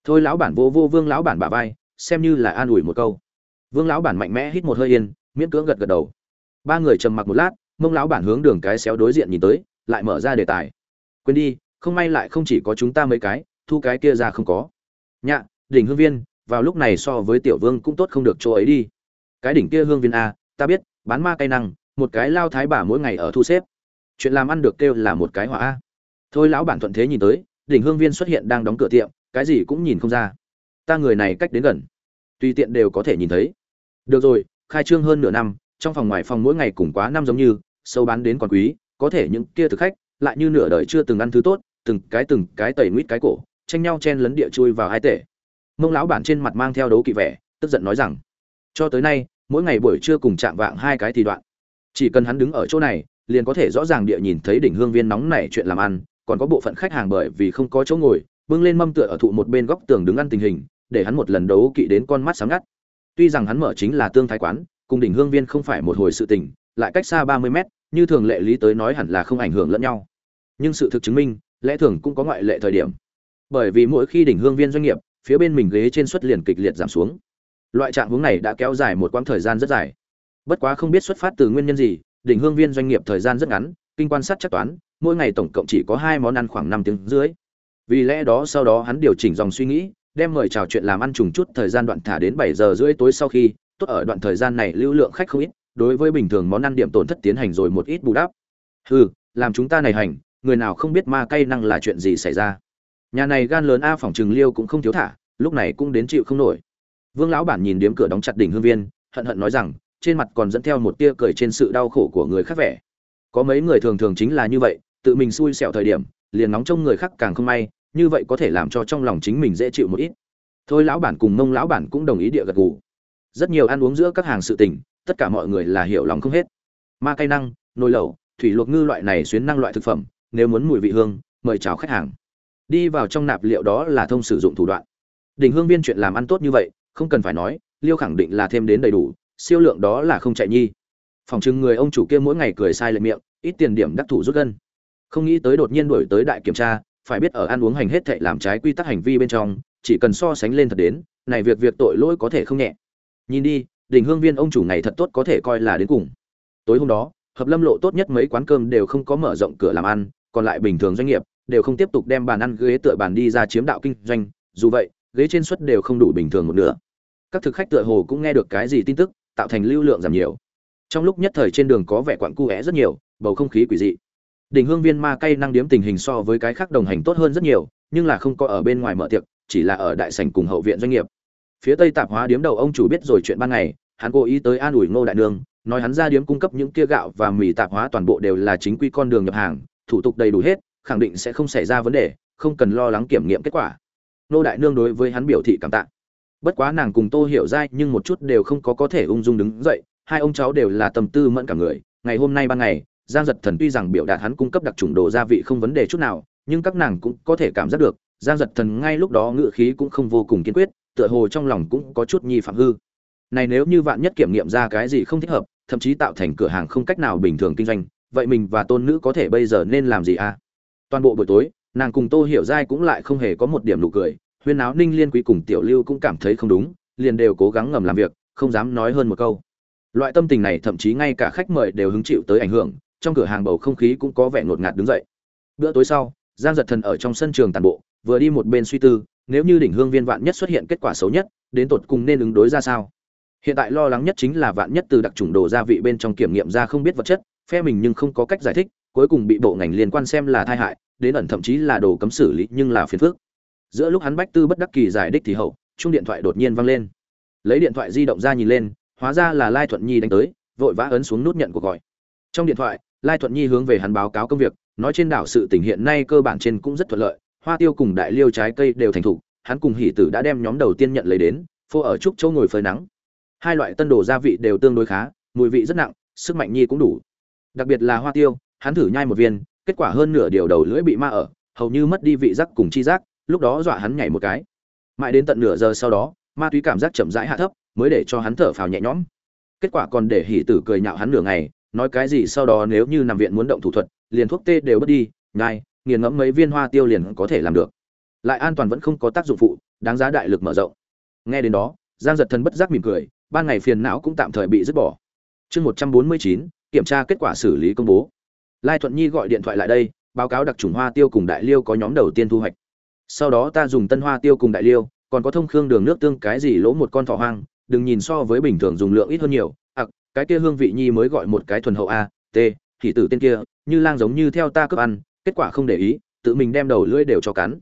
Thôi lão bản vô vô vương lão bản bà vai, xem như là an ủi một câu vương lão bản mạnh mẽ hít một hơi yên, miễn cưỡng gật gật đầu. Ba người trầm mặc một lát, mông lão bản hướng đường cái xéo đối diện nhìn tới, lại mở ra đề tài. Quên đi, không may lại không chỉ có chúng ta mấy cái, thu cái kia ra không có. Nhạ, đỉnh hương viên, vào lúc này so với tiểu vương cũng tốt không được chỗ ấy đi. Cái đỉnh kia hương viên a, ta biết, bán ma cây năng, một cái lao thái bà mỗi ngày ở thu xếp. Chuyện làm ăn được kêu là một cái hỏa a. Thôi lão bản thuận thế nhìn tới, đỉnh hương viên xuất hiện đang đóng cửa tiệm, cái gì cũng nhìn không ra. Ta người này cách đến gần. Tùy tiện đều có thể nhìn thấy được rồi, khai trương hơn nửa năm, trong phòng ngoài phòng mỗi ngày cùng quá năm giống như, sâu bán đến còn quý, có thể những kia thực khách, lại như nửa đời chưa từng ăn thứ tốt, từng cái từng cái tẩy nguyết cái cổ, tranh nhau chen lấn địa chui vào hai tể. Mông lão bản trên mặt mang theo đấu kỵ vẻ, tức giận nói rằng, cho tới nay, mỗi ngày buổi trưa cùng chạm vạng hai cái thì đoạn. Chỉ cần hắn đứng ở chỗ này, liền có thể rõ ràng địa nhìn thấy đỉnh hương viên nóng này chuyện làm ăn, còn có bộ phận khách hàng bởi vì không có chỗ ngồi, bưng lên mâm tựa ở thụ một bên góc tường đứng ăn tình hình, để hắn một lần đấu kỵ đến con mắt sáng ngắt tuy rằng hắn mở chính là tương thái quán, cùng đỉnh hương viên không phải một hồi sự tình, lại cách xa ba mươi mét, như thường lệ lý tới nói hẳn là không ảnh hưởng lẫn nhau. Nhưng sự thực chứng minh, lẽ thường cũng có ngoại lệ thời điểm. Bởi vì mỗi khi đỉnh hương viên doanh nghiệp, phía bên mình ghế trên suất liền kịch liệt giảm xuống. Loại trạng hướng này đã kéo dài một quãng thời gian rất dài. Bất quá không biết xuất phát từ nguyên nhân gì, đỉnh hương viên doanh nghiệp thời gian rất ngắn, kinh quan sát chắc toán, mỗi ngày tổng cộng chỉ có hai món ăn khoảng năm tiếng dưới vì lẽ đó sau đó hắn điều chỉnh dòng suy nghĩ đem mời chào chuyện làm ăn trùng chút thời gian đoạn thả đến bảy giờ rưỡi tối sau khi, tốt ở đoạn thời gian này lưu lượng khách không ít, đối với bình thường món ăn điểm tổn thất tiến hành rồi một ít bù đắp. Hừ, làm chúng ta này hành, người nào không biết ma cay năng là chuyện gì xảy ra. Nhà này gan lớn a phòng trừng liêu cũng không thiếu thả, lúc này cũng đến chịu không nổi. Vương lão bản nhìn điếm cửa đóng chặt đỉnh hương viên, hận hận nói rằng, trên mặt còn dẫn theo một tia cười trên sự đau khổ của người khác vẻ. Có mấy người thường thường chính là như vậy, tự mình xui xẻo thời điểm, liền nóng trong người khác càng không may như vậy có thể làm cho trong lòng chính mình dễ chịu một ít. Thôi lão bản cùng mông lão bản cũng đồng ý địa gật gù. Rất nhiều ăn uống giữa các hàng sự tình, tất cả mọi người là hiểu lòng không hết. Ma cay năng, nồi lẩu, thủy luộc ngư loại này xuyến năng loại thực phẩm, nếu muốn mùi vị hương, mời chào khách hàng. Đi vào trong nạp liệu đó là thông sử dụng thủ đoạn. Đỉnh hương viên chuyện làm ăn tốt như vậy, không cần phải nói, liêu khẳng định là thêm đến đầy đủ, siêu lượng đó là không chạy nhi. Phòng chừng người ông chủ kia mỗi ngày cười sai lệ miệng, ít tiền điểm đắc thủ rút gân. Không nghĩ tới đột nhiên đổi tới đại kiểm tra phải biết ở ăn uống hành hết thệ làm trái quy tắc hành vi bên trong, chỉ cần so sánh lên thật đến, này việc việc tội lỗi có thể không nhẹ. Nhìn đi, đỉnh hương viên ông chủ này thật tốt có thể coi là đến cùng. Tối hôm đó, hợp lâm lộ tốt nhất mấy quán cơm đều không có mở rộng cửa làm ăn, còn lại bình thường doanh nghiệp đều không tiếp tục đem bàn ăn ghế tựa bàn đi ra chiếm đạo kinh doanh, dù vậy, ghế trên suất đều không đủ bình thường một nửa. Các thực khách tựa hồ cũng nghe được cái gì tin tức, tạo thành lưu lượng giảm nhiều. Trong lúc nhất thời trên đường có vẻ quặn cu é rất nhiều, bầu không khí quỷ dị đỉnh hương viên ma cây năng điếm tình hình so với cái khác đồng hành tốt hơn rất nhiều, nhưng là không có ở bên ngoài mở tiệc, chỉ là ở đại sảnh cùng hậu viện doanh nghiệp. Phía tây tạp hóa điếm đầu ông chủ biết rồi chuyện ban ngày, hắn cố ý tới an ủi ngô đại nương, nói hắn ra điếm cung cấp những kia gạo và mì tạp hóa toàn bộ đều là chính quy con đường nhập hàng, thủ tục đầy đủ hết, khẳng định sẽ không xảy ra vấn đề, không cần lo lắng kiểm nghiệm kết quả. Ngô đại nương đối với hắn biểu thị cảm tạ. Bất quá nàng cùng tô hiểu dai nhưng một chút đều không có có thể ung dung đứng dậy, hai ông cháu đều là tầm tư mẫn cả người, ngày hôm nay ban ngày giang giật thần tuy rằng biểu đạt hắn cung cấp đặc trùng đồ gia vị không vấn đề chút nào, nhưng các nàng cũng có thể cảm giác được, giang giật thần ngay lúc đó ngự khí cũng không vô cùng kiên quyết, tựa hồ trong lòng cũng có chút nhi phạm hư. Này nếu như vạn nhất kiểm nghiệm ra cái gì không thích hợp, thậm chí tạo thành cửa hàng không cách nào bình thường kinh doanh, vậy mình và tôn nữ có thể bây giờ nên làm gì à? Toàn bộ buổi tối, nàng cùng tô hiểu giai cũng lại không hề có một điểm nụ cười, huyên áo ninh liên quý cùng tiểu lưu cũng cảm thấy không đúng, liền đều cố gắng ngầm làm việc, không dám nói hơn một câu. Loại tâm tình này thậm chí ngay cả khách mời đều hứng chịu tới ảnh hưởng trong cửa hàng bầu không khí cũng có vẻ ngột ngạt đứng dậy. Bữa tối sau, giang giật thần ở trong sân trường tàn bộ, vừa đi một bên suy tư, nếu như đỉnh hương viên vạn nhất xuất hiện kết quả xấu nhất, đến tột cùng nên ứng đối ra sao? Hiện tại lo lắng nhất chính là vạn nhất từ đặc trùng đồ gia vị bên trong kiểm nghiệm ra không biết vật chất, phe mình nhưng không có cách giải thích, cuối cùng bị bộ ngành liên quan xem là tai hại, đến ẩn thậm chí là đồ cấm xử lý nhưng là phiền phức. Giữa lúc hắn bách tư bất đắc kỳ giải đích thì hậu chung điện thoại đột nhiên vang lên. Lấy điện thoại di động ra nhìn lên, hóa ra là lai thuận nhi đánh tới, vội vã ấn xuống nút nhận cuộc gọi. Trong điện thoại lai thuận nhi hướng về hắn báo cáo công việc, nói trên đảo sự tình hiện nay cơ bản trên cũng rất thuận lợi, hoa tiêu cùng đại liêu trái cây đều thành thục, hắn cùng hỷ tử đã đem nhóm đầu tiên nhận lấy đến, phô ở trúc châu ngồi phơi nắng. Hai loại tân đồ gia vị đều tương đối khá, mùi vị rất nặng, sức mạnh nhi cũng đủ. Đặc biệt là hoa tiêu, hắn thử nhai một viên, kết quả hơn nửa điều đầu lưỡi bị ma ở, hầu như mất đi vị giác cùng chi giác, lúc đó dọa hắn nhảy một cái. Mãi đến tận nửa giờ sau đó, ma túy cảm giác chậm rãi hạ thấp, mới để cho hắn thở phào nhẹ nhõm. Kết quả còn để hỉ tử cười nhạo hắn nửa ngày nói cái gì sau đó nếu như nằm viện muốn động thủ thuật, liền thuốc tê đều bất đi, nhai, nghiền ngẫm mấy viên hoa tiêu liền có thể làm được. Lại an toàn vẫn không có tác dụng phụ, đáng giá đại lực mở rộng. Nghe đến đó, giang giật thần bất giác mỉm cười, ban ngày phiền não cũng tạm thời bị dứt bỏ. Chương một trăm bốn mươi chín, kiểm tra kết quả xử lý công bố. Lai thuận nhi gọi điện thoại lại đây, báo cáo đặc trùng hoa tiêu cùng đại liêu có nhóm đầu tiên thu hoạch. Sau đó ta dùng tân hoa tiêu cùng đại liêu, còn có thông khương đường nước tương cái gì lỗ một con thỏ hoang, đừng nhìn so với bình thường dùng lượng ít hơn nhiều, ặc cái kia hương vị nhi mới gọi một cái thuần hậu a, t, thì tử tên kia, như lang giống như theo ta cướp ăn, kết quả không để ý, tự mình đem đầu lưỡi đều cho cắn.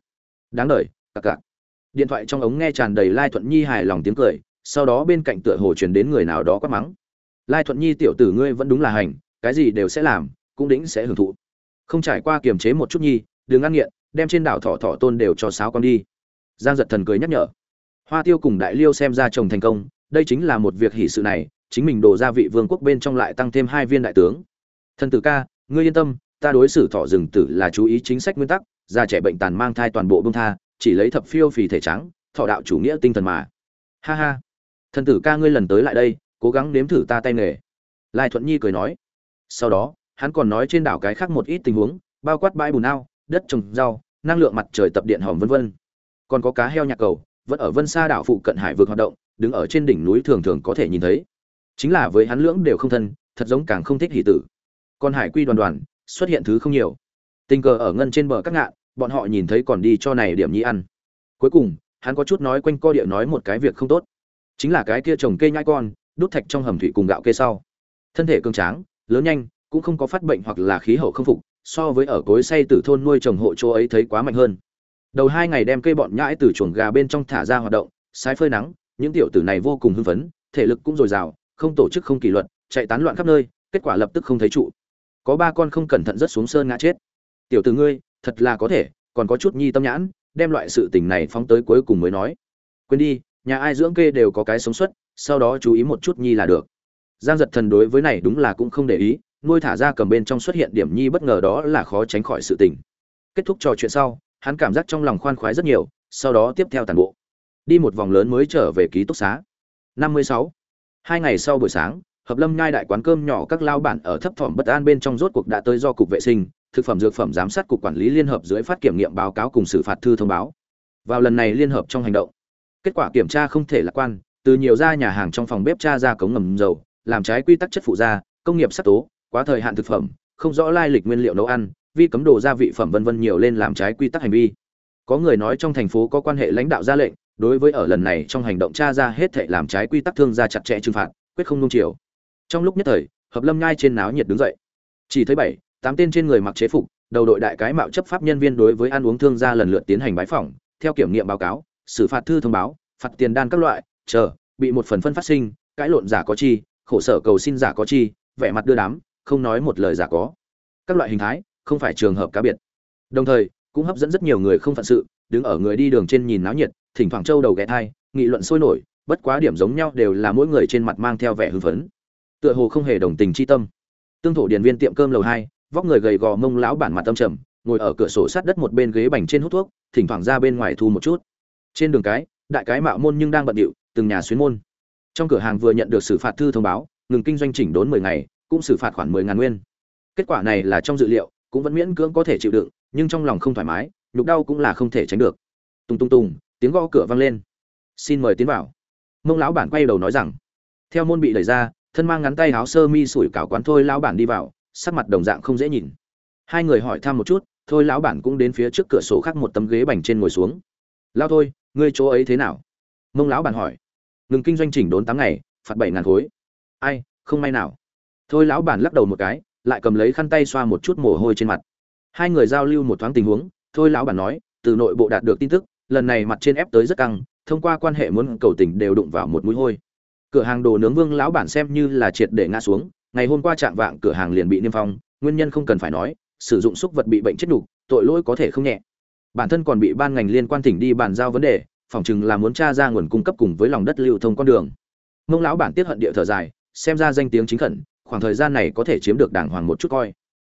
Đáng đời cặc cặc. Điện thoại trong ống nghe tràn đầy lai thuận nhi hài lòng tiếng cười, sau đó bên cạnh tựa hồ truyền đến người nào đó quát mắng. Lai thuận nhi tiểu tử ngươi vẫn đúng là hành, cái gì đều sẽ làm, cũng đĩnh sẽ hưởng thụ. Không trải qua kiềm chế một chút nhi, đừng ăn nghiện, đem trên đảo thọ thọ tôn đều cho sáo con đi. Giang giật thần cười nhắc nhở. Hoa tiêu cùng đại liêu xem ra chồng thành công, đây chính là một việc hỷ sự này chính mình đổ ra vị vương quốc bên trong lại tăng thêm hai viên đại tướng. Thần tử ca, ngươi yên tâm, ta đối xử thọ rừng tử là chú ý chính sách nguyên tắc, già trẻ bệnh tàn mang thai toàn bộ bông tha, chỉ lấy thập phiêu phì thể trắng, thọ đạo chủ nghĩa tinh thần mà. Ha ha. Thần tử ca ngươi lần tới lại đây, cố gắng nếm thử ta tay nghề. Lai thuận nhi cười nói. Sau đó, hắn còn nói trên đảo cái khác một ít tình huống, bao quát bãi bùn ao, đất trồng rau, năng lượng mặt trời tập điện hòm vân vân. Còn có cá heo nhạc cầu, vẫn ở vân xa đảo phụ cận hải vực hoạt động, đứng ở trên đỉnh núi thường thường có thể nhìn thấy chính là với hắn lưỡng đều không thân, thật giống càng không thích hỷ tử. Còn hải quy đoàn đoàn, xuất hiện thứ không nhiều. Tình cờ ở ngân trên bờ các ngạn, bọn họ nhìn thấy còn đi cho này điểm nhi ăn. Cuối cùng, hắn có chút nói quanh co địa nói một cái việc không tốt. Chính là cái kia trồng cây nhai con, đút thạch trong hầm thủy cùng gạo kê sau. Thân thể cường tráng, lớn nhanh, cũng không có phát bệnh hoặc là khí hậu không phục, so với ở cối say tử thôn nuôi trồng hộ chỗ ấy thấy quá mạnh hơn. Đầu hai ngày đem cây bọn nhãi từ chuồng gà bên trong thả ra hoạt động, sái phơi nắng, những tiểu tử này vô cùng hưng phấn, thể lực cũng dồi dào không tổ chức không kỷ luật, chạy tán loạn khắp nơi, kết quả lập tức không thấy trụ. Có ba con không cẩn thận rất xuống sơn ngã chết. Tiểu tử ngươi, thật là có thể, còn có chút nhi tâm nhãn, đem loại sự tình này phóng tới cuối cùng mới nói. Quên đi, nhà ai dưỡng kê đều có cái sống suất sau đó chú ý một chút nhi là được. Giang giật thần đối với này đúng là cũng không để ý, nuôi thả ra cầm bên trong xuất hiện điểm nhi bất ngờ đó là khó tránh khỏi sự tình. Kết thúc trò chuyện sau, hắn cảm giác trong lòng khoan khoái rất nhiều, sau đó tiếp theo toàn bộ. Đi một vòng lớn mới trở về ký túc xá. Năm mươi sáu hai ngày sau buổi sáng, hợp lâm nhai đại quán cơm nhỏ các lao bản ở thấp thỏm bất an bên trong rốt cuộc đã tới do cục vệ sinh, thực phẩm dược phẩm giám sát cục quản lý liên hợp dưới phát kiểm nghiệm báo cáo cùng xử phạt thư thông báo. Vào lần này liên hợp trong hành động, kết quả kiểm tra không thể lạc quan, từ nhiều gia nhà hàng trong phòng bếp tra ra cống ngầm dầu, làm trái quy tắc chất phụ da công nghiệp sắc tố, quá thời hạn thực phẩm, không rõ lai lịch nguyên liệu nấu ăn, vi cấm đồ gia vị phẩm vân vân nhiều lên làm trái quy tắc hành vi. Có người nói trong thành phố có quan hệ lãnh đạo ra lệnh đối với ở lần này trong hành động tra ra hết thệ làm trái quy tắc thương gia chặt chẽ trừng phạt, quyết không nung chiều. Trong lúc nhất thời, hợp lâm nhai trên náo nhiệt đứng dậy. Chỉ thấy bảy, tám tên trên người mặc chế phục, đầu đội đại cái mạo chấp pháp nhân viên đối với ăn uống thương gia lần lượt tiến hành bái phỏng, theo kiểm nghiệm báo cáo, xử phạt thư thông báo, phạt tiền đan các loại, chờ, bị một phần phân phát sinh, cãi lộn giả có chi, khổ sở cầu xin giả có chi, vẻ mặt đưa đám, không nói một lời giả có. Các loại hình thái, không phải trường hợp cá biệt. Đồng thời, cũng hấp dẫn rất nhiều người không phận sự, đứng ở người đi đường trên nhìn náo nhiệt thỉnh thoảng châu đầu ghé thai, nghị luận sôi nổi, bất quá điểm giống nhau đều là mỗi người trên mặt mang theo vẻ hưng phấn. Tựa hồ không hề đồng tình chi tâm. Tương thổ điền viên tiệm cơm lầu hai, vóc người gầy gò mông lão bản mặt tâm trầm, ngồi ở cửa sổ sát đất một bên ghế bành trên hút thuốc, thỉnh thoảng ra bên ngoài thu một chút. Trên đường cái, đại cái mạo môn nhưng đang bận điệu, từng nhà xuyến môn. Trong cửa hàng vừa nhận được xử phạt thư thông báo, ngừng kinh doanh chỉnh đốn mười ngày, cũng xử phạt khoảng mười ngàn nguyên. Kết quả này là trong dự liệu, cũng vẫn miễn cưỡng có thể chịu đựng, nhưng trong lòng không thoải mái, nhục đau cũng là không thể tránh được. Tung tung tung tiếng gõ cửa vang lên. Xin mời tiến vào. Mông lão bản quay đầu nói rằng, theo môn bị đẩy ra, thân mang ngắn tay áo sơ mi sủi cảo quán thôi lão bản đi vào, sắc mặt đồng dạng không dễ nhìn. Hai người hỏi thăm một chút, thôi lão bản cũng đến phía trước cửa sổ khác một tấm ghế bành trên ngồi xuống. Lao thôi, ngươi chỗ ấy thế nào? Mông lão bản hỏi. Ngừng kinh doanh chỉnh đốn tám ngày, phạt bảy ngàn khối. Ai, không may nào. Thôi lão bản lắc đầu một cái, lại cầm lấy khăn tay xoa một chút mồ hôi trên mặt. Hai người giao lưu một thoáng tình huống, thôi lão bản nói, từ nội bộ đạt được tin tức lần này mặt trên ép tới rất căng thông qua quan hệ muốn cầu tình đều đụng vào một mũi hôi. Cửa hàng đồ nướng vương lão bản xem như là triệt để ngã xuống ngày hôm qua chạm vạng cửa hàng liền bị niêm phong nguyên nhân không cần phải nói sử dụng xúc vật bị bệnh chết đủ, tội lỗi có thể không nhẹ. Bản thân còn bị ban ngành liên quan tỉnh đi bàn giao vấn đề phỏng chừng là muốn tra ra nguồn cung cấp cùng với lòng đất lưu thông con đường. Mông lão bản tiết hận địa thở dài xem ra danh tiếng chính khẩn khoảng thời gian này có thể chiếm được đàng hoàng một chút coi.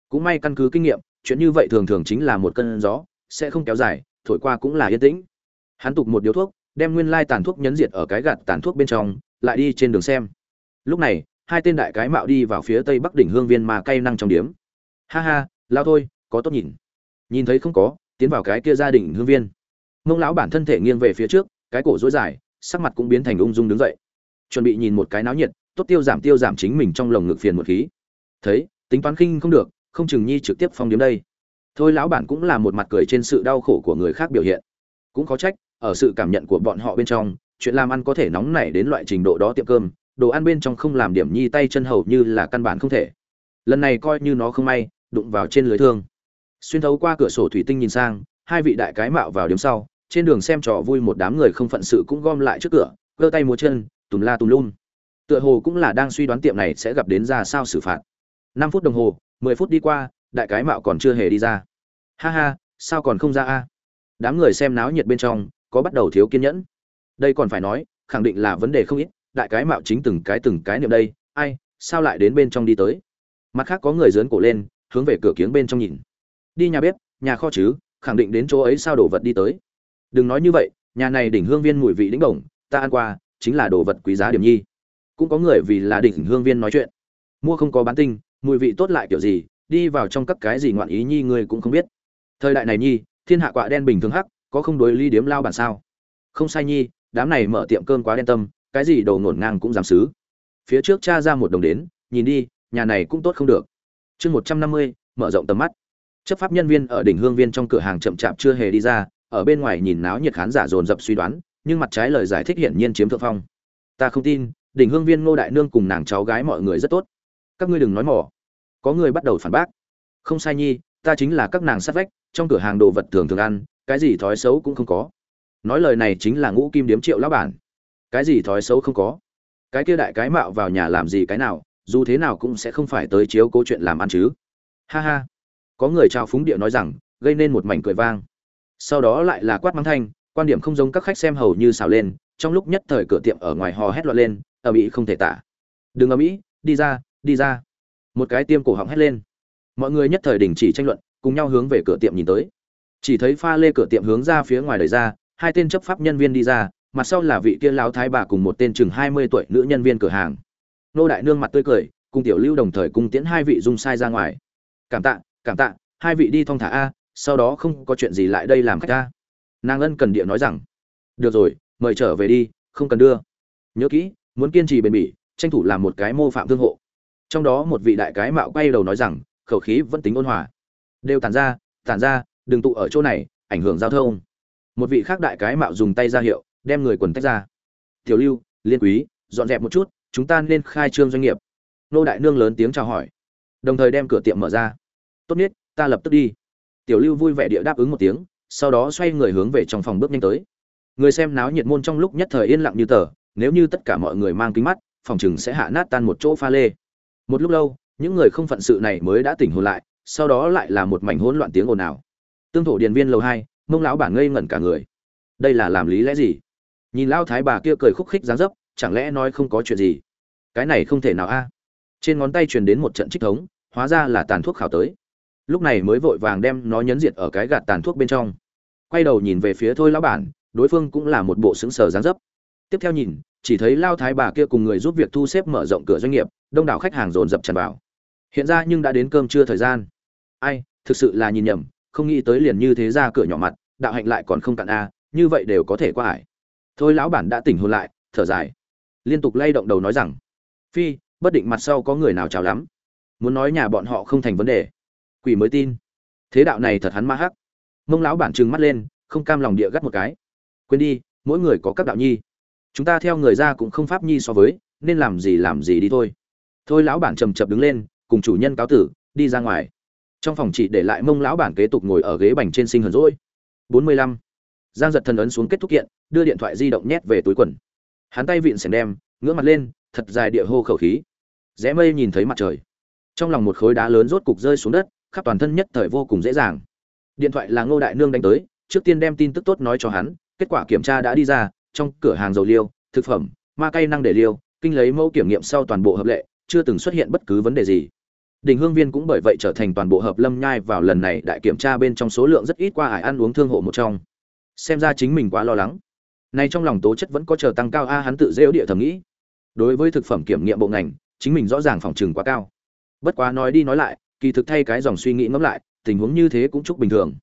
Cũng may căn cứ kinh nghiệm chuyện như vậy thường thường chính là một cơn gió sẽ không kéo dài thổi qua cũng là yên tĩnh. Hắn tục một điếu thuốc, đem nguyên lai tàn thuốc nhấn diệt ở cái gạt tàn thuốc bên trong, lại đi trên đường xem. Lúc này, hai tên đại cái mạo đi vào phía tây bắc đỉnh hương viên mà cay năng trong điếm. Ha ha, lao thôi, có tốt nhìn. Nhìn thấy không có, tiến vào cái kia gia đình hương viên. Mông lão bản thân thể nghiêng về phía trước, cái cổ dối dài, sắc mặt cũng biến thành ung dung đứng dậy. Chuẩn bị nhìn một cái náo nhiệt, tốt tiêu giảm tiêu giảm chính mình trong lồng ngực phiền một khí. Thấy, tính toán khinh không được, không chừng nhi trực tiếp phong điếm đây thôi lão bản cũng là một mặt cười trên sự đau khổ của người khác biểu hiện. Cũng có trách, ở sự cảm nhận của bọn họ bên trong, chuyện làm ăn có thể nóng nảy đến loại trình độ đó tiệm cơm, đồ ăn bên trong không làm điểm nhi tay chân hầu như là căn bản không thể. Lần này coi như nó không may, đụng vào trên lưới thương. Xuyên thấu qua cửa sổ thủy tinh nhìn sang, hai vị đại cái mạo vào điểm sau, trên đường xem trò vui một đám người không phận sự cũng gom lại trước cửa cơ tay múa chân, tùm la tùm lum. Tựa hồ cũng là đang suy đoán tiệm này sẽ gặp đến ra sao xử phạt. Năm phút đồng hồ, mười phút đi qua đại cái mạo còn chưa hề đi ra. Ha ha, sao còn không ra a? Đám người xem náo nhiệt bên trong, có bắt đầu thiếu kiên nhẫn. Đây còn phải nói, khẳng định là vấn đề không ít, đại cái mạo chính từng cái từng cái niệm đây, ai, sao lại đến bên trong đi tới? Mặt khác có người dớn cổ lên, hướng về cửa kiếng bên trong nhìn. Đi nhà bếp, nhà kho chứ, khẳng định đến chỗ ấy sao đổ vật đi tới. Đừng nói như vậy, nhà này đỉnh hương viên mùi vị đĩnh đồng ta ăn qua, chính là đồ vật quý giá điểm nhi. Cũng có người vì là đỉnh hương viên nói chuyện. Mua không có bán tinh, mùi vị tốt lại kiểu gì đi vào trong các cái gì ngoạn ý nhi người cũng không biết. Thời đại này nhi, thiên hạ quạ đen bình thường hắc, có không đối ly điếm lao bản sao? Không sai nhi, đám này mở tiệm cơm quá đen tâm, cái gì đồ ngổn ngang cũng dám xứ. Phía trước cha ra một đồng đến, nhìn đi, nhà này cũng tốt không được. Chương một trăm năm mươi, mở rộng tầm mắt. Chấp pháp nhân viên ở đỉnh hương viên trong cửa hàng chậm chạp chưa hề đi ra, ở bên ngoài nhìn náo nhiệt khán giả dồn dập suy đoán, nhưng mặt trái lời giải thích hiển nhiên chiếm thượng phong. Ta không tin, đỉnh hương viên ngô đại nương cùng nàng cháu gái mọi người rất tốt. Các ngươi đừng nói mỏ có người bắt đầu phản bác. Không sai nhi, ta chính là các nàng sát vách, trong cửa hàng đồ vật thường thường ăn, cái gì thói xấu cũng không có. Nói lời này chính là ngũ kim điếm triệu lão bản. Cái gì thói xấu không có? Cái kia đại cái mạo vào nhà làm gì cái nào, dù thế nào cũng sẽ không phải tới chiếu câu chuyện làm ăn chứ. Ha ha. Có người trao phúng địa nói rằng, gây nên một mảnh cười vang. Sau đó lại là quát mắng thanh, quan điểm không giống các khách xem hầu như xào lên, trong lúc nhất thời cửa tiệm ở ngoài hò hét loạn lên ở mỹ không thể tả. Đừng ở mỹ đi ra đi ra một cái tiêm cổ họng hét lên. Mọi người nhất thời đình chỉ tranh luận, cùng nhau hướng về cửa tiệm nhìn tới. Chỉ thấy pha lê cửa tiệm hướng ra phía ngoài đời ra, hai tên chấp pháp nhân viên đi ra, mặt sau là vị kia lão thái bà cùng một tên chừng hai mươi tuổi nữ nhân viên cửa hàng. Nô đại nương mặt tươi cười, cùng tiểu lưu đồng thời cùng tiễn hai vị dung sai ra ngoài. Cảm tạ cảm tạ, hai vị đi thong thả a, sau đó không có chuyện gì lại đây làm khách a. Nàng ân cần địa nói rằng, được rồi, mời trở về đi, không cần đưa. Nhớ kỹ, muốn kiên trì bền bỉ, tranh thủ làm một cái mô phạm thương hộ trong đó một vị đại cái mạo quay đầu nói rằng, khẩu khí vẫn tính ôn hòa. Đều tàn ra tàn ra, đừng tụ ở chỗ này, ảnh hưởng giao thông. Một vị khác đại cái mạo dùng tay ra hiệu, đem người quần tách ra. Tiểu lưu, liên quý, dọn dẹp một chút, chúng ta nên khai trương doanh nghiệp. Nô đại nương lớn tiếng chào hỏi. Đồng thời đem cửa tiệm mở ra. Tốt nhất, ta lập tức đi. Tiểu lưu vui vẻ địa đáp ứng một tiếng, sau đó xoay người hướng về trong phòng bước nhanh tới. Người xem náo nhiệt môn trong lúc nhất thời yên lặng như tờ, nếu như tất cả mọi người mang kính mắt, phòng chừng sẽ hạ nát tan một chỗ pha lê một lúc lâu, những người không phận sự này mới đã tỉnh hồn lại, sau đó lại là một mảnh hỗn loạn tiếng ồn ào. Tương thổ điền viên lầu hai, mông lão bản ngây ngẩn cả người. Đây là làm lý lẽ gì? Nhìn lão thái bà kia cười khúc khích dáng dấp, chẳng lẽ nói không có chuyện gì? Cái này không thể nào a. Trên ngón tay truyền đến một trận trích thống, hóa ra là tàn thuốc khảo tới. Lúc này mới vội vàng đem nó nhấn diệt ở cái gạt tàn thuốc bên trong. Quay đầu nhìn về phía thôi lão bản, đối phương cũng là một bộ xứng sờ dáng dấp. Tiếp theo nhìn chỉ thấy lao thái bà kia cùng người giúp việc thu xếp mở rộng cửa doanh nghiệp, đông đảo khách hàng dồn dập tràn vào. Hiện ra nhưng đã đến cơm trưa thời gian. Ai, thực sự là nhìn nhầm, không nghĩ tới liền như thế ra cửa nhỏ mặt, đạo hạnh lại còn không cạn a, như vậy đều có thể qua hải thôi lão bản đã tỉnh hôn lại, thở dài. Liên tục lay động đầu nói rằng, phi, bất định mặt sau có người nào chào lắm. Muốn nói nhà bọn họ không thành vấn đề. Quỷ mới tin. Thế đạo này thật hắn ma hắc. Mông lão bản trừng mắt lên, không cam lòng địa gắt một cái. Quên đi, mỗi người có các đạo nhi chúng ta theo người ra cũng không pháp nhi so với, nên làm gì làm gì đi thôi. Thôi lão bản trầm chập đứng lên, cùng chủ nhân cáo tử, đi ra ngoài. Trong phòng chỉ để lại mông lão bản kế tục ngồi ở ghế bành trên sinh hờn rỗi. Bốn mươi lăm. Giang giật thần ấn xuống kết thúc kiện, đưa điện thoại di động nhét về túi quần. Hắn tay vịn sẻng đem, ngửa mặt lên, thật dài địa hô khẩu khí. Rẽ mây nhìn thấy mặt trời. Trong lòng một khối đá lớn rốt cục rơi xuống đất, khắp toàn thân nhất thời vô cùng dễ dàng. Điện thoại là ngô đại nương đánh tới, trước tiên đem tin tức tốt nói cho hắn, kết quả kiểm tra đã đi ra trong cửa hàng dầu liêu, thực phẩm, ma cây năng để liêu, kinh lấy mẫu kiểm nghiệm sau toàn bộ hợp lệ, chưa từng xuất hiện bất cứ vấn đề gì. Đình hương viên cũng bởi vậy trở thành toàn bộ hợp lâm nhai vào lần này đại kiểm tra bên trong số lượng rất ít qua ải ăn uống thương hộ một trong. Xem ra chính mình quá lo lắng. Nay trong lòng tố chất vẫn có chờ tăng cao a, hắn tự rêu địa thầm nghĩ. Đối với thực phẩm kiểm nghiệm bộ ngành, chính mình rõ ràng phòng trừng quá cao. Bất quá nói đi nói lại, kỳ thực thay cái dòng suy nghĩ ngẫm lại, tình huống như thế cũng chúc bình thường.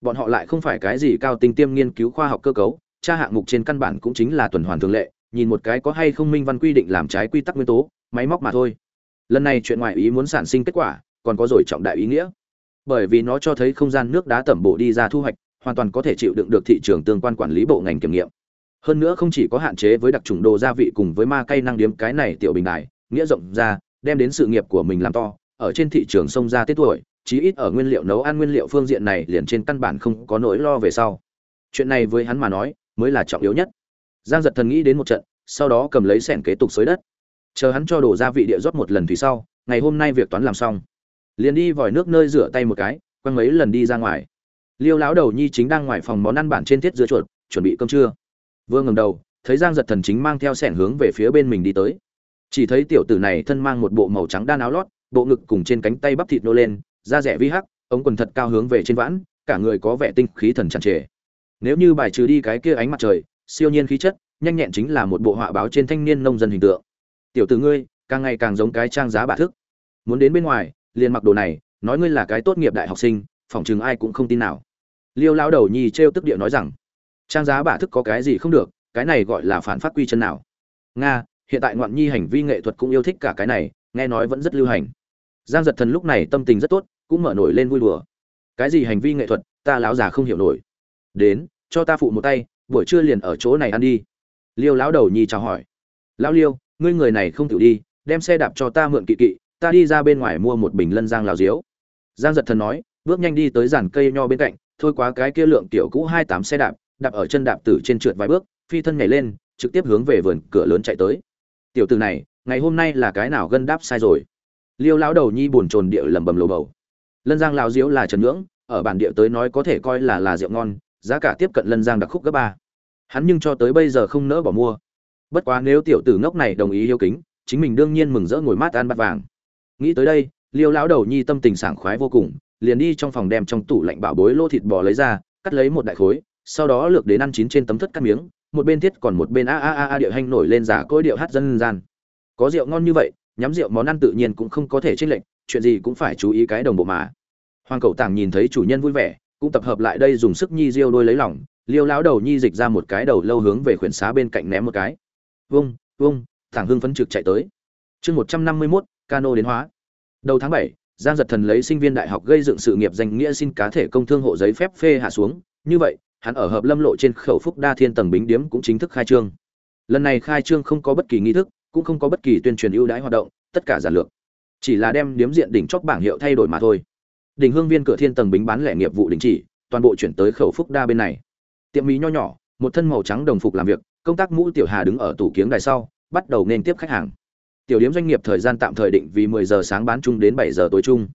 Bọn họ lại không phải cái gì cao tinh tiêm nghiên cứu khoa học cơ cấu tra hạng mục trên căn bản cũng chính là tuần hoàn thường lệ, nhìn một cái có hay không minh văn quy định làm trái quy tắc nguyên tố, máy móc mà thôi. Lần này chuyện ngoại ý muốn sản sinh kết quả, còn có rồi trọng đại ý nghĩa. Bởi vì nó cho thấy không gian nước đá tẩm bổ đi ra thu hoạch, hoàn toàn có thể chịu đựng được thị trường tương quan quản lý bộ ngành kiểm nghiệm. Hơn nữa không chỉ có hạn chế với đặc trùng đồ gia vị cùng với ma cây năng điếm cái này tiểu bình đại nghĩa rộng ra, đem đến sự nghiệp của mình làm to, ở trên thị trường sông ra tết tuổi, chí ít ở nguyên liệu nấu ăn nguyên liệu phương diện này liền trên căn bản không có nỗi lo về sau. Chuyện này với hắn mà nói mới là trọng yếu nhất. Giang giật thần nghĩ đến một trận, sau đó cầm lấy sẻn kế tục xới đất. Chờ hắn cho đổ ra vị địa rót một lần thủy sau, ngày hôm nay việc toán làm xong. Liền đi vòi nước nơi rửa tay một cái, quăng mấy lần đi ra ngoài. Liêu lão đầu nhi chính đang ngoài phòng món ăn bản trên thiết dưa chuột, chuẩn bị cơm trưa. Vương ngầm đầu, thấy giang giật thần chính mang theo sẻn hướng về phía bên mình đi tới. Chỉ thấy tiểu tử này thân mang một bộ màu trắng đan áo lót, bộ ngực cùng trên cánh tay bắp thịt nô lên, da rẻ vi hắc, ống quần thật cao hướng về trên vãn, cả người có vẻ tinh khí thần tràn trề nếu như bài trừ đi cái kia ánh mặt trời, siêu nhiên khí chất, nhanh nhẹn chính là một bộ họa báo trên thanh niên nông dân hình tượng. Tiểu tử ngươi, càng ngày càng giống cái trang giá bả thức. Muốn đến bên ngoài, liền mặc đồ này, nói ngươi là cái tốt nghiệp đại học sinh, phỏng chừng ai cũng không tin nào. Liêu lão đầu nhi trêu tức địa nói rằng, trang giá bả thức có cái gì không được, cái này gọi là phản phát quy chân nào. Nga, hiện tại ngoạn nhi hành vi nghệ thuật cũng yêu thích cả cái này, nghe nói vẫn rất lưu hành. Giang giật thần lúc này tâm tình rất tốt, cũng mở nổi lên vui đùa. Cái gì hành vi nghệ thuật, ta lão già không hiểu nổi đến cho ta phụ một tay buổi trưa liền ở chỗ này ăn đi. Liêu lão đầu nhi chào hỏi. Lão liêu ngươi người này không tự đi đem xe đạp cho ta mượn kỵ kỵ ta đi ra bên ngoài mua một bình lân giang lào diếu. Giang giật thần nói bước nhanh đi tới giàn cây nho bên cạnh thôi quá cái kia lượng tiểu cũ hai tám xe đạp đạp ở chân đạp tử trên trượt vài bước phi thân nhảy lên trực tiếp hướng về vườn cửa lớn chạy tới. Tiểu từ này ngày hôm nay là cái nào gân đáp sai rồi? Liêu lão đầu nhi buồn chồn địa lẩm bẩm lồ bầu. Lân giang lão diếu là trần ngưỡng, ở bản địa tới nói có thể coi là là rượu ngon giá cả tiếp cận lân giang đặc khúc gấp ba. Hắn nhưng cho tới bây giờ không nỡ bỏ mua. Bất quá nếu tiểu tử ngốc này đồng ý hiếu kính, chính mình đương nhiên mừng rỡ ngồi mát ăn bát vàng. Nghĩ tới đây, liêu lão đầu nhi tâm tình sảng khoái vô cùng, liền đi trong phòng đem trong tủ lạnh bảo bối lô thịt bò lấy ra, cắt lấy một đại khối, sau đó lược đến ăn chín trên tấm thất cắt miếng, một bên thiết còn một bên a a a a điệu hành nổi lên giả côi điệu hát dân gian. Có rượu ngon như vậy, nhắm rượu món ăn tự nhiên cũng không có thể chênh lệch, chuyện gì cũng phải chú ý cái đồng bộ mà. Hoàng cậu tàng nhìn thấy chủ nhân vui vẻ cũng tập hợp lại đây dùng sức nhi diêu đôi lấy lỏng liêu lão đầu nhi dịch ra một cái đầu lâu hướng về khuyển xá bên cạnh ném một cái. Vung vung, thẳng hưng phấn trực chạy tới. Chương một trăm năm mươi mốt, cano đến hóa. Đầu tháng bảy, giang giật thần lấy sinh viên đại học gây dựng sự nghiệp danh nghĩa xin cá thể công thương hộ giấy phép phê hạ xuống. Như vậy, hắn ở hợp lâm lộ trên khẩu phúc đa thiên tầng bính điếm cũng chính thức khai trương. Lần này khai trương không có bất kỳ nghi thức, cũng không có bất kỳ tuyên truyền ưu đãi hoạt động, tất cả giản lược. Chỉ là đem điếm diện đỉnh chót bảng hiệu thay đổi mà thôi đỉnh hương viên cửa thiên tầng bính bán lẻ nghiệp vụ đình chỉ, toàn bộ chuyển tới khẩu phúc đa bên này. Tiệm mì nho nhỏ, một thân màu trắng đồng phục làm việc, công tác mũ tiểu hà đứng ở tủ kiếng đài sau, bắt đầu nên tiếp khách hàng. Tiểu điểm doanh nghiệp thời gian tạm thời định vì 10 giờ sáng bán chung đến 7 giờ tối chung.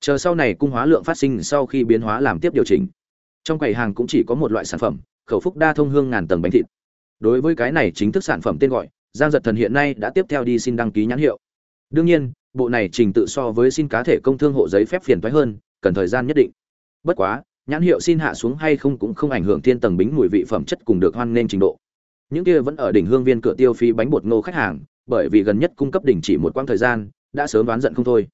Chờ sau này cung hóa lượng phát sinh sau khi biến hóa làm tiếp điều chỉnh. Trong quầy hàng cũng chỉ có một loại sản phẩm, khẩu phúc đa thông hương ngàn tầng bánh thịt. Đối với cái này chính thức sản phẩm tên gọi, giang giật thần hiện nay đã tiếp theo đi xin đăng ký nhãn hiệu. Đương nhiên bộ này trình tự so với xin cá thể công thương hộ giấy phép phiền toái hơn, cần thời gian nhất định. Bất quá, nhãn hiệu xin hạ xuống hay không cũng không ảnh hưởng thiên tầng bính mùi vị phẩm chất cùng được hoan nghênh trình độ. Những kia vẫn ở đỉnh hương viên cửa tiêu phí bánh bột ngô khách hàng, bởi vì gần nhất cung cấp đỉnh chỉ một quãng thời gian, đã sớm đoán giận không thôi.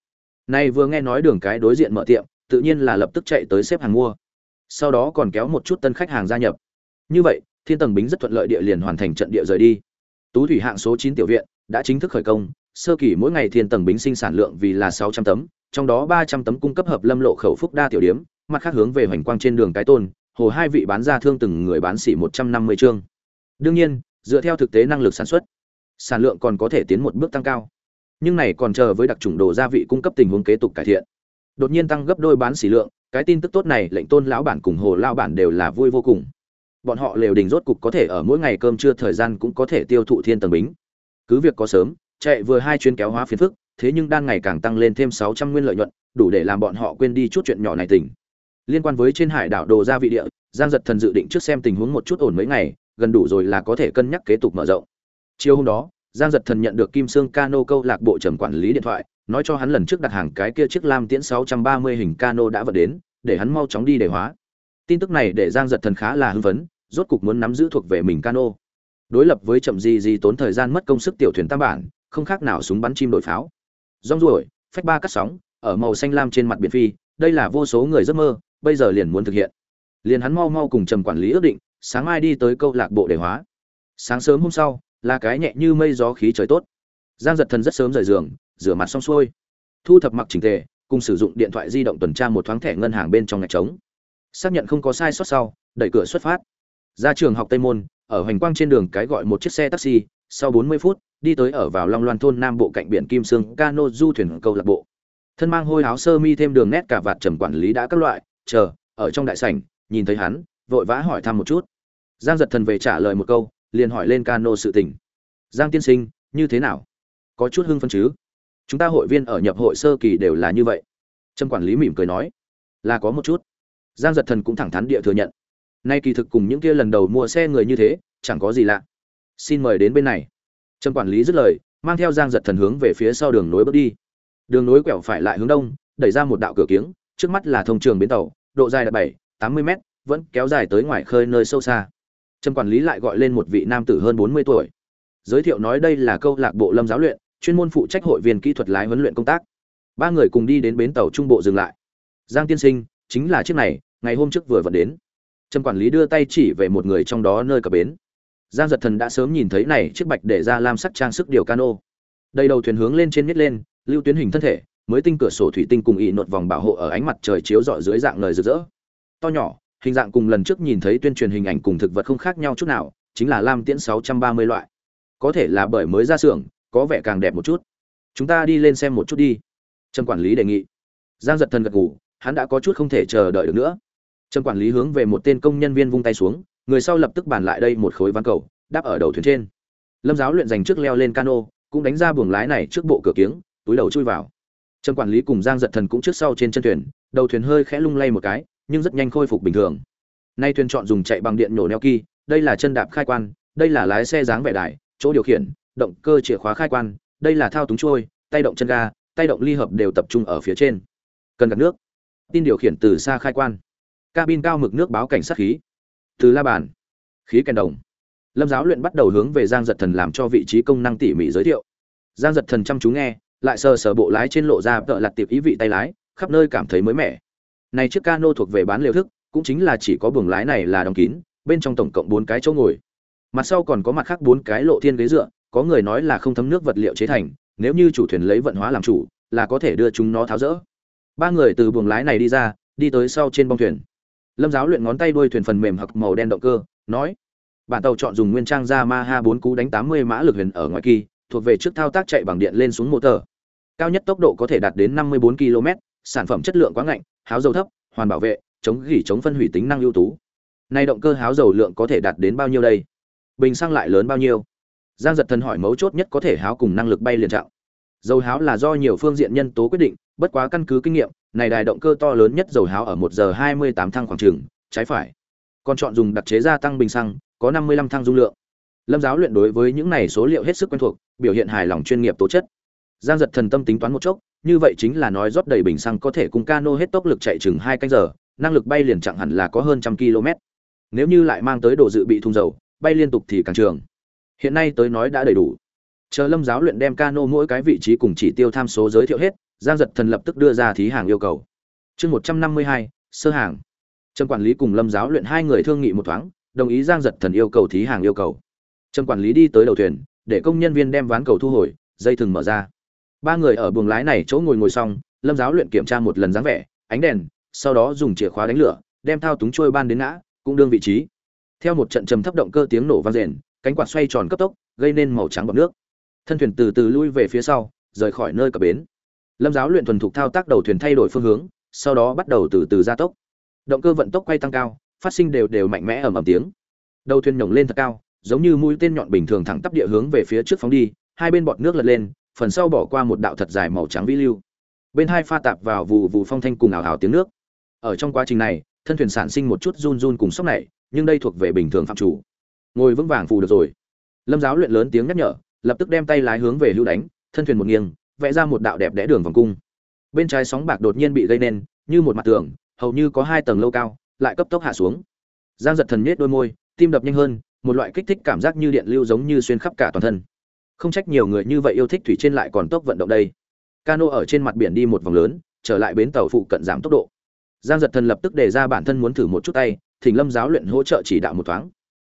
Nay vừa nghe nói đường cái đối diện mở tiệm, tự nhiên là lập tức chạy tới xếp hàng mua. Sau đó còn kéo một chút tân khách hàng gia nhập. Như vậy, thiên tầng bính rất thuận lợi địa liền hoàn thành trận địa rời đi. Tú thủy hạng số chín tiểu viện đã chính thức khởi công sơ kỳ mỗi ngày thiên tầng bính sinh sản lượng vì là sáu trăm tấm, trong đó ba trăm tấm cung cấp hợp lâm lộ khẩu phúc đa tiểu điếm, mặt khác hướng về hoành quang trên đường cái tôn, hồ hai vị bán ra thương từng người bán xỉ một trăm năm mươi chương. Đương nhiên, dựa theo thực tế năng lực sản xuất, sản lượng còn có thể tiến một bước tăng cao. Nhưng này còn chờ với đặc trùng đồ gia vị cung cấp tình huống kế tục cải thiện. Đột nhiên tăng gấp đôi bán xỉ lượng, cái tin tức tốt này lệnh tôn lão bản cùng hồ lão bản đều là vui vô cùng. Bọn họ lều đình rốt cục có thể ở mỗi ngày cơm trưa thời gian cũng có thể tiêu thụ thiên tầng bính. Cứ việc có sớm chạy vừa hai chuyến kéo hóa phiền phức, thế nhưng đang ngày càng tăng lên thêm sáu trăm nguyên lợi nhuận, đủ để làm bọn họ quên đi chút chuyện nhỏ này tỉnh liên quan với trên hải đảo đồ gia vị địa, giang Dật thần dự định trước xem tình huống một chút ổn mấy ngày, gần đủ rồi là có thể cân nhắc kế tục mở rộng. Chiều hôm đó, giang Dật thần nhận được kim sương cano câu lạc bộ trưởng quản lý điện thoại, nói cho hắn lần trước đặt hàng cái kia chiếc lam tiễn 630 hình cano đã vận đến, để hắn mau chóng đi để hóa. Tin tức này để giang Dật thần khá là hưng phấn, rốt cục muốn nắm giữ thuộc về mình cano. Đối lập với chậm gì gì tốn thời gian mất công sức tiểu thuyền tam bản không khác nào súng bắn chim đội pháo. Rong ruổi, phách ba cắt sóng, ở màu xanh lam trên mặt biển phi, đây là vô số người giấc mơ, bây giờ liền muốn thực hiện. Liền hắn mau mau cùng trầm quản lý ước định, sáng mai đi tới câu lạc bộ để hóa. Sáng sớm hôm sau, là cái nhẹ như mây gió khí trời tốt. Giang giật thần rất sớm rời giường, rửa mặt xong xuôi. Thu thập mặc chỉnh tề, cùng sử dụng điện thoại di động tuần tra một thoáng thẻ ngân hàng bên trong ngạch trống. Xác nhận không có sai sót sau, đẩy cửa xuất phát. Ra trường học tây môn, ở hoành quang trên đường cái gọi một chiếc xe taxi, sau 40 phút đi tới ở vào long loan thôn nam bộ cạnh biển kim sương, cano du thuyền câu lạc bộ. Thân mang hôi áo sơ mi thêm đường nét cả vạt trầm quản lý đã các loại, chờ, ở trong đại sảnh, nhìn thấy hắn, vội vã hỏi thăm một chút. Giang giật thần về trả lời một câu, liền hỏi lên cano sự tình. Giang tiên sinh, như thế nào? Có chút hưng phân chứ? Chúng ta hội viên ở nhập hội sơ kỳ đều là như vậy. Trầm quản lý mỉm cười nói. Là có một chút. Giang giật thần cũng thẳng thắn địa thừa nhận. Nay kỳ thực cùng những kia lần đầu mua xe người như thế, chẳng có gì lạ. Xin mời đến bên này. Trần quản lý dứt lời, mang theo giang giật thần hướng về phía sau đường nối bước đi. Đường nối quẹo phải lại hướng đông, đẩy ra một đạo cửa kiếng, trước mắt là thông trường bến tàu, độ dài là bảy, tám mươi m vẫn kéo dài tới ngoài khơi nơi sâu xa. Trần quản lý lại gọi lên một vị nam tử hơn bốn mươi tuổi. Giới thiệu nói đây là câu lạc bộ lâm giáo luyện, chuyên môn phụ trách hội viên kỹ thuật lái huấn luyện công tác. Ba người cùng đi đến bến tàu trung bộ dừng lại. Giang tiên sinh, chính là chiếc này, ngày hôm trước vừa vận đến. Trần quản lý đưa tay chỉ về một người trong đó nơi cập bến giang giật thần đã sớm nhìn thấy này chiếc bạch để ra làm sắc trang sức điều cano. Đầy đầu thuyền hướng lên trên nhét lên, lưu tuyến hình thân thể, mới tinh cửa sổ thủy tinh cùng ị nột vòng bảo hộ ở ánh mặt trời chiếu rọi dưới dạng lời rực rỡ. To nhỏ, hình dạng cùng lần trước nhìn thấy tuyên truyền hình ảnh cùng thực vật không khác nhau chút nào, chính là lam tiễn 630 loại. Có thể là bởi mới ra xưởng, có vẻ càng đẹp một chút. Chúng ta đi lên xem một chút đi. Trần quản lý đề nghị. Giang giật thần gật ngủ hắn đã có chút không thể chờ đợi được nữa. Trần quản lý hướng về một tên công nhân viên vung tay xuống người sau lập tức bàn lại đây một khối ván cầu, đáp ở đầu thuyền trên. Lâm giáo luyện dành trước leo lên cano, cũng đánh ra buồng lái này trước bộ cửa kiếng, túi đầu chui vào. Trần quản lý cùng giang giật thần cũng trước sau trên chân thuyền, đầu thuyền hơi khẽ lung lay một cái, nhưng rất nhanh khôi phục bình thường. Nay thuyền chọn dùng chạy bằng điện nhổ neo kỳ đây là chân đạp khai quan, đây là lái xe dáng vẻ đài, chỗ điều khiển, động cơ chìa khóa khai quan, đây là thao túng trôi, tay động chân ga, tay động ly hợp đều tập trung ở phía trên. Cần gạt nước. Tin điều khiển từ xa khai quan. Cabin cao mực nước báo cảnh sát khí từ la bàn. Khí kèn đồng. Lâm giáo luyện bắt đầu hướng về giang giật thần làm cho vị trí công năng tỉ mỉ giới thiệu. Giang giật thần chăm chú nghe, lại sờ sờ bộ lái trên lộ ra tợ lặt tiệp ý vị tay lái, khắp nơi cảm thấy mới mẻ. Này chiếc cano thuộc về bán liều thức, cũng chính là chỉ có buồng lái này là đóng kín, bên trong tổng cộng bốn cái chỗ ngồi. Mặt sau còn có mặt khác bốn cái lộ thiên ghế dựa, có người nói là không thấm nước vật liệu chế thành, nếu như chủ thuyền lấy vận hóa làm chủ, là có thể đưa chúng nó tháo rỡ. Ba người từ buồng lái này đi ra, đi tới sau trên bong thuyền lâm giáo luyện ngón tay đuôi thuyền phần mềm hoặc màu đen động cơ, nói, bản tàu chọn dùng nguyên trang Yamaha 4 cú đánh 80 mã lực huyền ở ngoài kỳ, thuộc về trước thao tác chạy bằng điện lên xuống mô tờ. Cao nhất tốc độ có thể đạt đến 54 km sản phẩm chất lượng quá ngạnh, háo dầu thấp, hoàn bảo vệ, chống gỉ chống phân hủy tính năng ưu tú. Nay động cơ háo dầu lượng có thể đạt đến bao nhiêu đây? Bình xăng lại lớn bao nhiêu? Giang giật thần hỏi mấu chốt nhất có thể háo cùng năng lực bay liền trạng. Dầu háo là do nhiều phương diện nhân tố quyết định bất quá căn cứ kinh nghiệm, này đài động cơ to lớn nhất dầu háo ở một giờ hai mươi tám thăng khoảng trường, trái phải. Còn chọn dùng đặc chế gia tăng bình xăng, có năm mươi lăm thăng dung lượng. Lâm giáo luyện đối với những này số liệu hết sức quen thuộc, biểu hiện hài lòng chuyên nghiệp tố chất. Giang giật thần tâm tính toán một chốc, như vậy chính là nói rót đầy bình xăng có thể cùng cano hết tốc lực chạy chừng hai canh giờ, năng lực bay liền chẳng hẳn là có hơn trăm km. Nếu như lại mang tới độ dự bị thùng dầu, bay liên tục thì càng trường. Hiện nay tới nói đã đầy đủ. Chờ lâm giáo luyện đem cano mỗi cái vị trí cùng chỉ tiêu tham số giới thiệu hết giang giật thần lập tức đưa ra thí hàng yêu cầu. Chương một trăm năm mươi hai, sơ hàng. Trần quản lý cùng lâm giáo luyện hai người thương nghị một thoáng, đồng ý giang giật thần yêu cầu thí hàng yêu cầu. Trần quản lý đi tới đầu thuyền, để công nhân viên đem ván cầu thu hồi, dây thừng mở ra. Ba người ở buồng lái này chỗ ngồi ngồi xong, lâm giáo luyện kiểm tra một lần dáng vẻ, ánh đèn, sau đó dùng chìa khóa đánh lửa, đem thao túng trôi ban đến ngã, cũng đương vị trí. Theo một trận trầm thấp động cơ tiếng nổ vang rền, cánh quạt xoay tròn cấp tốc, gây nên màu trắng bọt nước. Thân thuyền từ từ lui về phía sau, rời khỏi nơi cập bến lâm giáo luyện thuần thục thao tác đầu thuyền thay đổi phương hướng, sau đó bắt đầu từ từ gia tốc. Động cơ vận tốc quay tăng cao, phát sinh đều đều mạnh mẽ ầm ầm tiếng. Đầu thuyền nhổng lên thật cao, giống như mũi tên nhọn bình thường thẳng tắp địa hướng về phía trước phóng đi, hai bên bọt nước lật lên, phần sau bỏ qua một đạo thật dài màu trắng vĩ lưu. Bên hai pha tạp vào vụ vụ phong thanh cùng ảo ảo tiếng nước. Ở trong quá trình này, thân thuyền sản sinh một chút run run cùng sốc này, nhưng đây thuộc về bình thường phạm chủ. Ngồi vững vàng phù được rồi. Lâm giáo luyện lớn tiếng nhắc nhở, lập tức đem tay lái hướng về hưu đánh, thân thuyền một nghiêng vẽ ra một đạo đẹp đẽ đường vòng cung. Bên trái sóng bạc đột nhiên bị gây nên, như một mặt tường, hầu như có hai tầng lâu cao, lại cấp tốc hạ xuống. Giang giật thần nhết đôi môi, tim đập nhanh hơn, một loại kích thích cảm giác như điện lưu giống như xuyên khắp cả toàn thân. Không trách nhiều người như vậy yêu thích thủy trên lại còn tốc vận động đây. Cano ở trên mặt biển đi một vòng lớn, trở lại bến tàu phụ cận giảm tốc độ. Giang giật thần lập tức đề ra bản thân muốn thử một chút tay, thỉnh lâm giáo luyện hỗ trợ chỉ đạo một thoáng.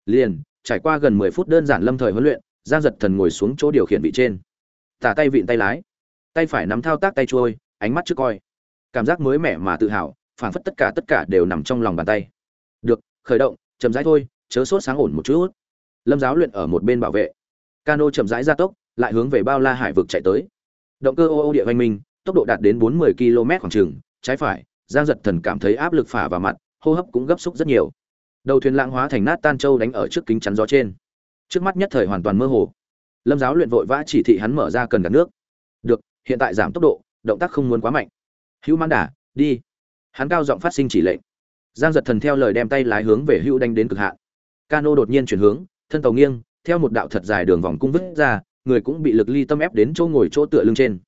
Liền, trải qua gần mười phút đơn giản lâm thời huấn luyện, giang giật thần ngồi xuống chỗ điều khiển vị trên tả tay vịn tay lái tay phải nắm thao tác tay trôi ánh mắt trước coi cảm giác mới mẻ mà tự hào phảng phất tất cả tất cả đều nằm trong lòng bàn tay được khởi động chậm rãi thôi chớ sốt sáng ổn một chút lâm giáo luyện ở một bên bảo vệ cano chậm rãi ra tốc lại hướng về bao la hải vực chạy tới động cơ ô ô địa văn minh tốc độ đạt đến 40 km khoảng trường, trái phải, Giang Giật Thần cảm thấy áp lực phả vào mặt, hô hấp cũng gấp xúc rất nhiều. Đầu thuyền lãng hóa thành nát tan châu đánh ở trước kính chắn gió trên. Trước mắt nhất thời hoàn toàn mơ hồ. Lâm giáo luyện vội vã chỉ thị hắn mở ra cần gạt nước. Được, hiện tại giảm tốc độ, động tác không muốn quá mạnh. Hữu Mãn Đả, đi. Hắn cao giọng phát sinh chỉ lệnh. Giang Giật Thần theo lời đem tay lái hướng về Hữu đánh đến cực hạn. Cano đột nhiên chuyển hướng, thân tàu nghiêng, theo một đạo thật dài đường vòng cung vứt ra, người cũng bị lực ly tâm ép đến chỗ ngồi chỗ tựa lưng trên.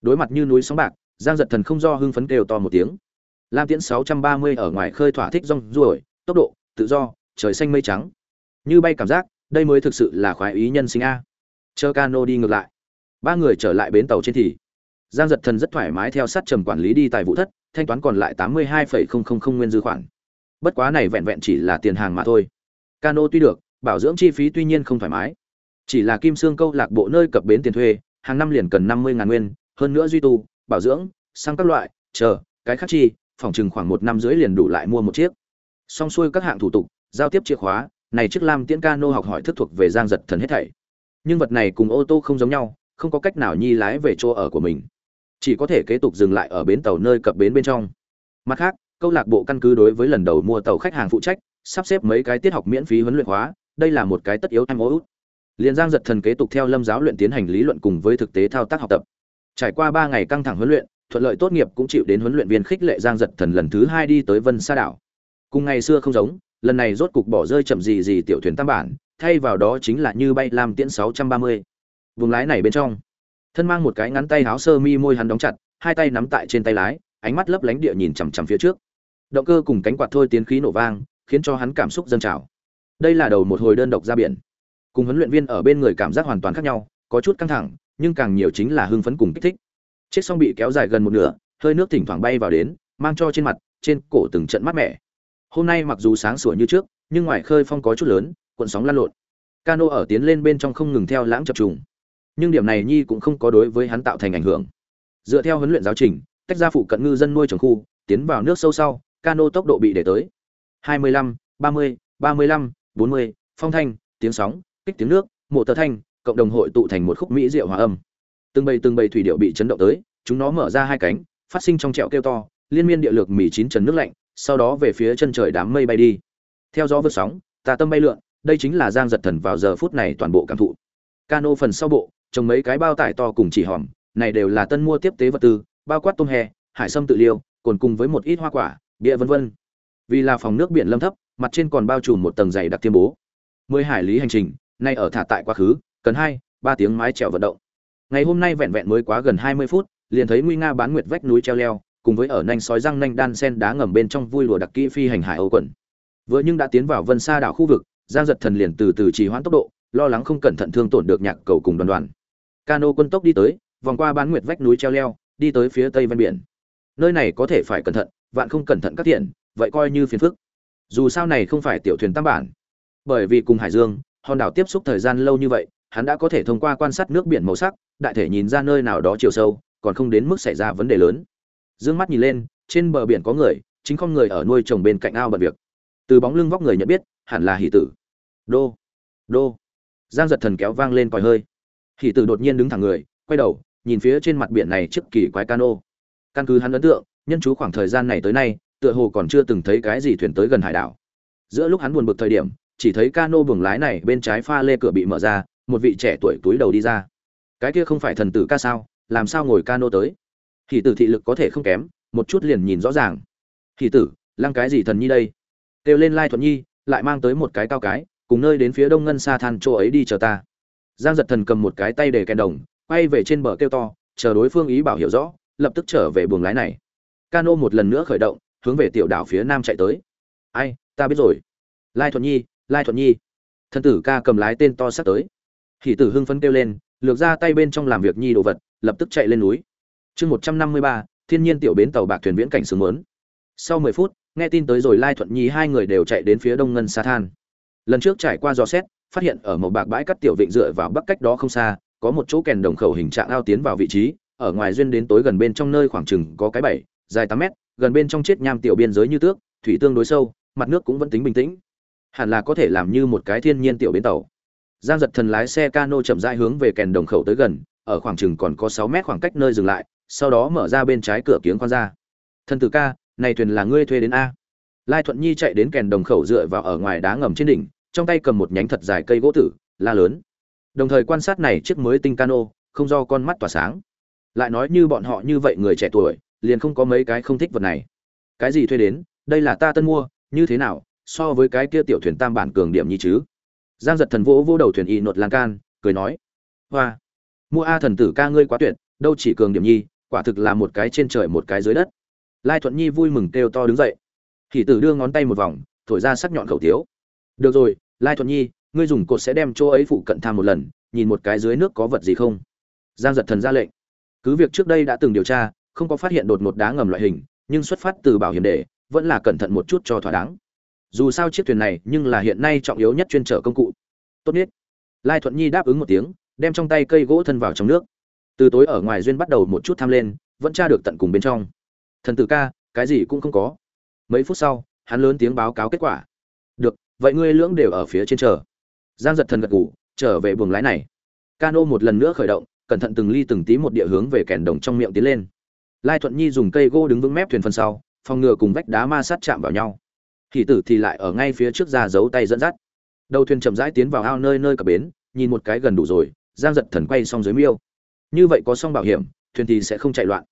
Đối mặt như núi sóng bạc, Giang Giật Thần không do hưng phấn kêu to một tiếng. Lam Tiễn 630 ở ngoài khơi thỏa thích rong ruổi, tốc độ, tự do, trời xanh mây trắng. Như bay cảm giác, đây mới thực sự là khoái ý nhân sinh a. Chờ cano đi ngược lại. Ba người trở lại bến tàu trên thì Giang Giật Thần rất thoải mái theo sát trầm quản lý đi tài vụ thất, thanh toán còn lại 82,000 nguyên dư khoản. Bất quá này vẹn vẹn chỉ là tiền hàng mà thôi. Cano tuy được, bảo dưỡng chi phí tuy nhiên không thoải mái. Chỉ là Kim Sương câu lạc bộ nơi cập bến tiền thuê, hàng năm liền cần 50 ngàn nguyên, hơn nữa duy tu, bảo dưỡng, sang các loại, chờ, cái khác chi, phòng chừng khoảng một năm rưỡi liền đủ lại mua một chiếc. Xong xuôi các hạng thủ tục, giao tiếp chìa khóa, này chiếc Lam Tiễn Cano học hỏi thức thuộc về Giang Giật Thần hết thảy. Nhưng vật này cùng ô tô không giống nhau, không có cách nào nhi lái về chỗ ở của mình. Chỉ có thể kế tục dừng lại ở bến tàu nơi cập bến bên trong. Mặt khác, câu lạc bộ căn cứ đối với lần đầu mua tàu khách hàng phụ trách, sắp xếp mấy cái tiết học miễn phí huấn luyện hóa, đây là một cái tất yếu em út. Liên Giang giật thần kế tục theo Lâm giáo luyện tiến hành lý luận cùng với thực tế thao tác học tập. Trải qua ba ngày căng thẳng huấn luyện, thuận lợi tốt nghiệp cũng chịu đến huấn luyện viên khích lệ Giang giật thần lần thứ hai đi tới Vân Sa đảo. Cùng ngày xưa không giống, lần này rốt cục bỏ rơi chậm gì gì tiểu thuyền tam bản, thay vào đó chính là như bay làm tiễn 630. Vùng lái này bên trong, thân mang một cái ngắn tay áo sơ mi môi hắn đóng chặt, hai tay nắm tại trên tay lái, ánh mắt lấp lánh địa nhìn chằm chằm phía trước. Động cơ cùng cánh quạt thôi tiến khí nổ vang, khiến cho hắn cảm xúc dâng trào. Đây là đầu một hồi đơn độc ra biển. Cùng huấn luyện viên ở bên người cảm giác hoàn toàn khác nhau, có chút căng thẳng, nhưng càng nhiều chính là hưng phấn cùng kích thích. chết xong bị kéo dài gần một nửa, hơi nước thỉnh thoảng bay vào đến, mang cho trên mặt, trên cổ từng trận mát mẻ. Hôm nay mặc dù sáng sủa như trước, nhưng ngoài khơi phong có chút lớn, cuộn sóng lăn lộn. Cano ở tiến lên bên trong không ngừng theo lãng chập trùng. Nhưng điểm này Nhi cũng không có đối với hắn tạo thành ảnh hưởng. Dựa theo huấn luyện giáo trình, tách ra phụ cận ngư dân nuôi trồng khu, tiến vào nước sâu sau, cano tốc độ bị để tới 25, 30, 35, 40, phong thanh, tiếng sóng, kích tiếng nước, mộ tờ thanh, cộng đồng hội tụ thành một khúc mỹ diệu hòa âm. Từng bầy từng bầy thủy điệu bị chấn động tới, chúng nó mở ra hai cánh, phát sinh trong trẹo kêu to, liên miên địa lược mỉ chín trần nước lạnh, sau đó về phía chân trời đám mây bay đi. Theo gió vượt sóng, tà tâm bay lượn, đây chính là Giang Giật Thần vào giờ phút này toàn bộ cảm thụ. Cano phần sau bộ, trồng mấy cái bao tải to cùng chỉ hòm, này đều là tân mua tiếp tế vật tư, bao quát tôm hè, hải sâm tự liêu, còn cùng với một ít hoa quả, bia vân vân. Vì là phòng nước biển lâm thấp, mặt trên còn bao trùm một tầng dày đặc tiêm bố. Mười hải lý hành trình, nay ở thả tại quá khứ, cần hai, ba tiếng mái trèo vận động. Ngày hôm nay vẹn vẹn mới quá gần hai mươi phút, liền thấy nguy nga bán nguyệt vách núi treo leo, cùng với ở nanh sói răng nanh đan sen đá ngầm bên trong vui lùa đặc kỹ phi hành hải âu quần. Vừa nhưng đã tiến vào Vân xa đảo khu vực, Giang Giật Thần liền từ từ trì hoãn tốc độ, lo lắng không cẩn thận thương tổn được nhạc cầu cùng đoàn đoàn. Cano quân tốc đi tới, vòng qua bán nguyệt vách núi treo leo, đi tới phía tây ven biển. Nơi này có thể phải cẩn thận, vạn không cẩn thận các tiện, vậy coi như phiền phức. Dù sao này không phải tiểu thuyền tam bản, bởi vì cùng Hải Dương, hòn đảo tiếp xúc thời gian lâu như vậy, hắn đã có thể thông qua quan sát nước biển màu sắc, đại thể nhìn ra nơi nào đó chiều sâu, còn không đến mức xảy ra vấn đề lớn. Dương mắt nhìn lên, trên bờ biển có người, chính con người ở nuôi trồng bên cạnh ao bận việc. Từ bóng lưng vóc người nhận biết, hẳn là hỷ tử. Đô, đô. Giang giật thần kéo vang lên còi hơi. Hỷ tử đột nhiên đứng thẳng người, quay đầu, nhìn phía trên mặt biển này trước kỳ quái cano. Căn cứ hắn ấn tượng, nhân chú khoảng thời gian này tới nay, tựa hồ còn chưa từng thấy cái gì thuyền tới gần hải đảo. Giữa lúc hắn buồn bực thời điểm, chỉ thấy cano buồng lái này bên trái pha lê cửa bị mở ra, một vị trẻ tuổi túi đầu đi ra. Cái kia không phải thần tử ca sao, làm sao ngồi cano tới? hỷ tử thị lực có thể không kém, một chút liền nhìn rõ ràng. hỷ tử, lăng cái gì thần nhi đây? Kêu lên Lai Thuận Nhi, lại mang tới một cái cao cái, cùng nơi đến phía đông ngân xa than chỗ ấy đi chờ ta. Giang giật thần cầm một cái tay để kèn đồng, quay về trên bờ kêu to, chờ đối phương ý bảo hiểu rõ, lập tức trở về buồng lái này. Cano một lần nữa khởi động, hướng về tiểu đảo phía nam chạy tới. Ai, ta biết rồi. Lai Thuận Nhi, Lai Thuận Nhi. Thân tử ca cầm lái tên to sắp tới. Hỷ tử hưng phấn kêu lên, lược ra tay bên trong làm việc nhi đồ vật, lập tức chạy lên núi. Chương một trăm năm mươi ba, Thiên nhiên tiểu bến tàu bạc thuyền viễn cảnh sướng muốn. Sau mười phút, nghe tin tới rồi Lai Thuận Nhi hai người đều chạy đến phía đông ngân sa than. Lần trước trải qua dò xét, phát hiện ở một bạc bãi cắt tiểu vịnh dựa vào bắc cách đó không xa, có một chỗ kèn đồng khẩu hình trạng ao tiến vào vị trí, ở ngoài duyên đến tối gần bên trong nơi khoảng chừng có cái bảy, dài tám mét, gần bên trong chết nham tiểu biên giới như tước, thủy tương đối sâu, mặt nước cũng vẫn tính bình tĩnh. Hẳn là có thể làm như một cái thiên nhiên tiểu bến tàu. Giang giật thần lái xe cano chậm rãi hướng về kèn đồng khẩu tới gần, ở khoảng chừng còn có sáu mét khoảng cách nơi dừng lại, sau đó mở ra bên trái cửa kiếng khoan ra thần tử ca này thuyền là ngươi thuê đến a lai thuận nhi chạy đến kèn đồng khẩu dựa vào ở ngoài đá ngầm trên đỉnh, trong tay cầm một nhánh thật dài cây gỗ tử, la lớn. Đồng thời quan sát này chiếc mới tinh cano, không do con mắt tỏa sáng. Lại nói như bọn họ như vậy người trẻ tuổi, liền không có mấy cái không thích vật này. Cái gì thuê đến, đây là ta tân mua, như thế nào, so với cái kia tiểu thuyền tam bản cường điểm nhi chứ? Giang giật thần vỗ vỗ đầu thuyền y nột lan can, cười nói, hoa, mua a thần tử ca ngươi quá tuyệt, đâu chỉ cường điểm nhi, quả thực là một cái trên trời một cái dưới đất. Lai thuận nhi vui mừng kêu to đứng dậy hỷ tử đưa ngón tay một vòng, thổi ra sắc nhọn khẩu tiếu. Được rồi, lai thuận nhi, ngươi dùng cột sẽ đem chỗ ấy phụ cận tham một lần, nhìn một cái dưới nước có vật gì không? Giang giật thần ra lệnh. Cứ việc trước đây đã từng điều tra, không có phát hiện đột ngột đá ngầm loại hình, nhưng xuất phát từ bảo hiểm để, vẫn là cẩn thận một chút cho thỏa đáng. Dù sao chiếc thuyền này nhưng là hiện nay trọng yếu nhất chuyên trở công cụ. Tốt nhất. Lai thuận nhi đáp ứng một tiếng, đem trong tay cây gỗ thân vào trong nước. Từ tối ở ngoài duyên bắt đầu một chút tham lên, vẫn tra được tận cùng bên trong. Thần tử ca, cái gì cũng không có mấy phút sau, hắn lớn tiếng báo cáo kết quả. Được, vậy ngươi lưỡng đều ở phía trên chờ. Giang giật thần gật ngủ trở về buồng lái này. Cano một lần nữa khởi động, cẩn thận từng ly từng tí một địa hướng về kèn đồng trong miệng tiến lên. Lai thuận nhi dùng cây gỗ đứng vững mép thuyền phần sau, phòng ngừa cùng vách đá ma sát chạm vào nhau. Hỷ tử thì lại ở ngay phía trước ra giấu tay dẫn dắt. Đầu thuyền chậm rãi tiến vào ao nơi nơi cập bến, nhìn một cái gần đủ rồi, giang giật thần quay xong dưới miêu. Như vậy có xong bảo hiểm, thuyền thì sẽ không chạy loạn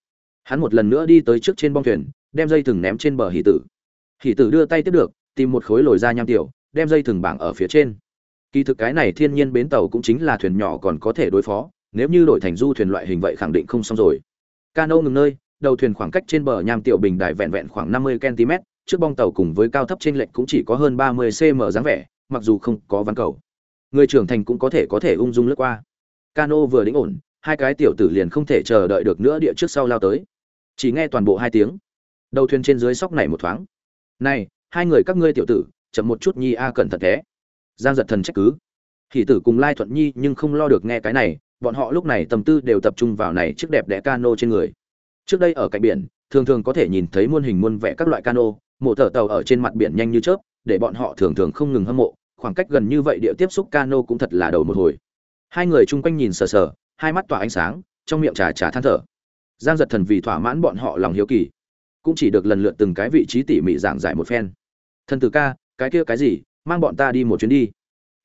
hắn một lần nữa đi tới trước trên bong thuyền, đem dây thừng ném trên bờ hỷ tử. Hỷ tử đưa tay tiếp được, tìm một khối lồi ra nham tiểu, đem dây thừng bảng ở phía trên. Kỳ thực cái này thiên nhiên bến tàu cũng chính là thuyền nhỏ còn có thể đối phó, nếu như đổi thành du thuyền loại hình vậy khẳng định không xong rồi. Cano ngừng nơi, đầu thuyền khoảng cách trên bờ nham tiểu bình đài vẹn vẹn khoảng năm mươi cm trước bong tàu cùng với cao thấp trên lệch cũng chỉ có hơn ba mươi cm dáng vẻ, mặc dù không có ván cầu. Người trưởng thành cũng có thể có thể ung dung lướt qua. Cano vừa đĩnh ổn, hai cái tiểu tử liền không thể chờ đợi được nữa địa trước sau lao tới chỉ nghe toàn bộ hai tiếng. Đầu thuyền trên dưới sóc này một thoáng. Này, hai người các ngươi tiểu tử, chậm một chút nhi a cẩn thận thế. Giang giật thần trách cứ. Hỷ tử cùng lai thuận nhi nhưng không lo được nghe cái này, bọn họ lúc này tâm tư đều tập trung vào này chiếc đẹp đẽ cano trên người. Trước đây ở cạnh biển, thường thường có thể nhìn thấy muôn hình muôn vẻ các loại cano mộ thở tàu ở trên mặt biển nhanh như chớp, để bọn họ thường thường không ngừng hâm mộ, khoảng cách gần như vậy địa tiếp xúc cano cũng thật là đầu một hồi. Hai người chung quanh nhìn sờ sờ, hai mắt tỏa ánh sáng, trong miệng trà trà than thở giang giật thần vì thỏa mãn bọn họ lòng hiếu kỳ, cũng chỉ được lần lượt từng cái vị trí tỉ mỉ giảng giải một phen. Thần tử ca, cái kia cái gì? Mang bọn ta đi một chuyến đi.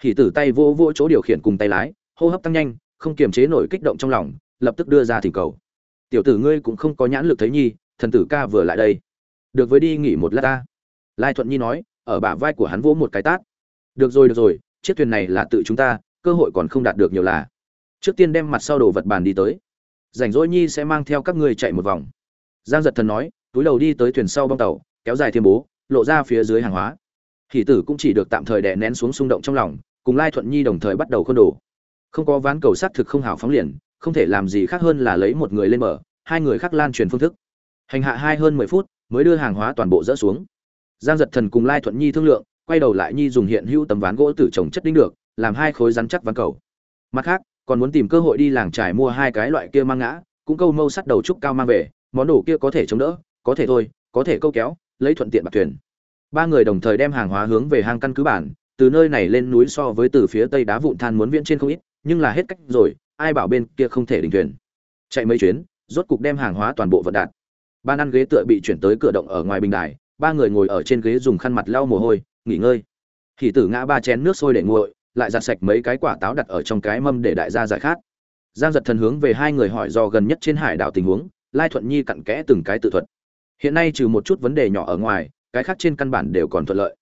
Hỉ tử tay vô vô chỗ điều khiển cùng tay lái, hô hấp tăng nhanh, không kiềm chế nổi kích động trong lòng, lập tức đưa ra thỉnh cầu. Tiểu tử ngươi cũng không có nhãn lực thấy nhi, thần tử ca vừa lại đây. Được với đi nghỉ một lát ta. Lai thuận nhi nói, ở bả vai của hắn vỗ một cái tát. Được rồi được rồi, chiếc thuyền này là tự chúng ta, cơ hội còn không đạt được nhiều là. Trước tiên đem mặt sau đồ vật bàn đi tới rảnh rỗi nhi sẽ mang theo các ngươi chạy một vòng. Giang giật thần nói, túi đầu đi tới thuyền sau bong tàu, kéo dài thêm bố, lộ ra phía dưới hàng hóa. Hỷ tử cũng chỉ được tạm thời đè nén xuống xung động trong lòng, cùng lai thuận nhi đồng thời bắt đầu khôn đồ. Không có ván cầu xác thực không hào phóng liền, không thể làm gì khác hơn là lấy một người lên mở hai người khác lan truyền phương thức. Hành hạ hai hơn mười phút, mới đưa hàng hóa toàn bộ dỡ xuống. Giang giật thần cùng lai thuận nhi thương lượng, quay đầu lại nhi dùng hiện hữu tấm ván gỗ tử trồng chất đinh được, làm hai khối rắn chắc ván cầu. Mặt khác còn muốn tìm cơ hội đi làng trải mua hai cái loại kia mang ngã, cũng câu mâu sắt đầu trúc cao mang về, món đồ kia có thể chống đỡ, có thể thôi, có thể câu kéo, lấy thuận tiện bạc thuyền. Ba người đồng thời đem hàng hóa hướng về hang căn cứ bản, từ nơi này lên núi so với từ phía tây đá vụn than muốn viễn trên không ít, nhưng là hết cách rồi, ai bảo bên kia không thể đình thuyền. Chạy mấy chuyến, rốt cục đem hàng hóa toàn bộ vận đạt. Ban ăn ghế tựa bị chuyển tới cửa động ở ngoài bình đài, ba người ngồi ở trên ghế dùng khăn mặt lau mồ hôi, nghỉ ngơi. Thì tử ngã ba chén nước sôi để nguội lại giặt sạch mấy cái quả táo đặt ở trong cái mâm để đại gia giải khát. Giang giật thần hướng về hai người hỏi do gần nhất trên hải đảo tình huống, lai thuận nhi cặn kẽ từng cái tự thuật. Hiện nay trừ một chút vấn đề nhỏ ở ngoài, cái khác trên căn bản đều còn thuận lợi.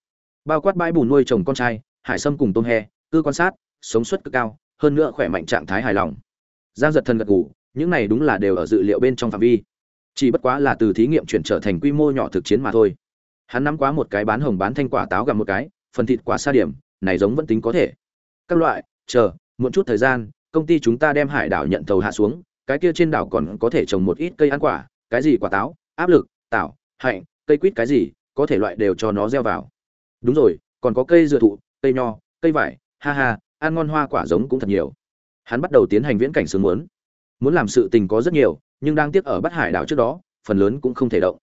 Bao quát bãi bùn nuôi trồng con trai, hải sâm cùng tôm he, cư quan sát, sống suất cực cao, hơn nữa khỏe mạnh trạng thái hài lòng. Giang giật thần gật gù, những này đúng là đều ở dự liệu bên trong phạm vi. Chỉ bất quá là từ thí nghiệm chuyển trở thành quy mô nhỏ thực chiến mà thôi. Hắn nắm quá một cái bán hồng bán thanh quả táo gặp một cái, phần thịt quả xa điểm, này giống vẫn tính có thể các loại, chờ, muộn chút thời gian, công ty chúng ta đem hải đảo nhận thầu hạ xuống, cái kia trên đảo còn có thể trồng một ít cây ăn quả, cái gì quả táo, áp lực, tảo, hạnh, cây quýt cái gì, có thể loại đều cho nó gieo vào. Đúng rồi, còn có cây dừa thụ, cây nho, cây vải, ha ha, ăn ngon hoa quả giống cũng thật nhiều. Hắn bắt đầu tiến hành viễn cảnh sướng muốn. Muốn làm sự tình có rất nhiều, nhưng đang tiếc ở bắt hải đảo trước đó, phần lớn cũng không thể động.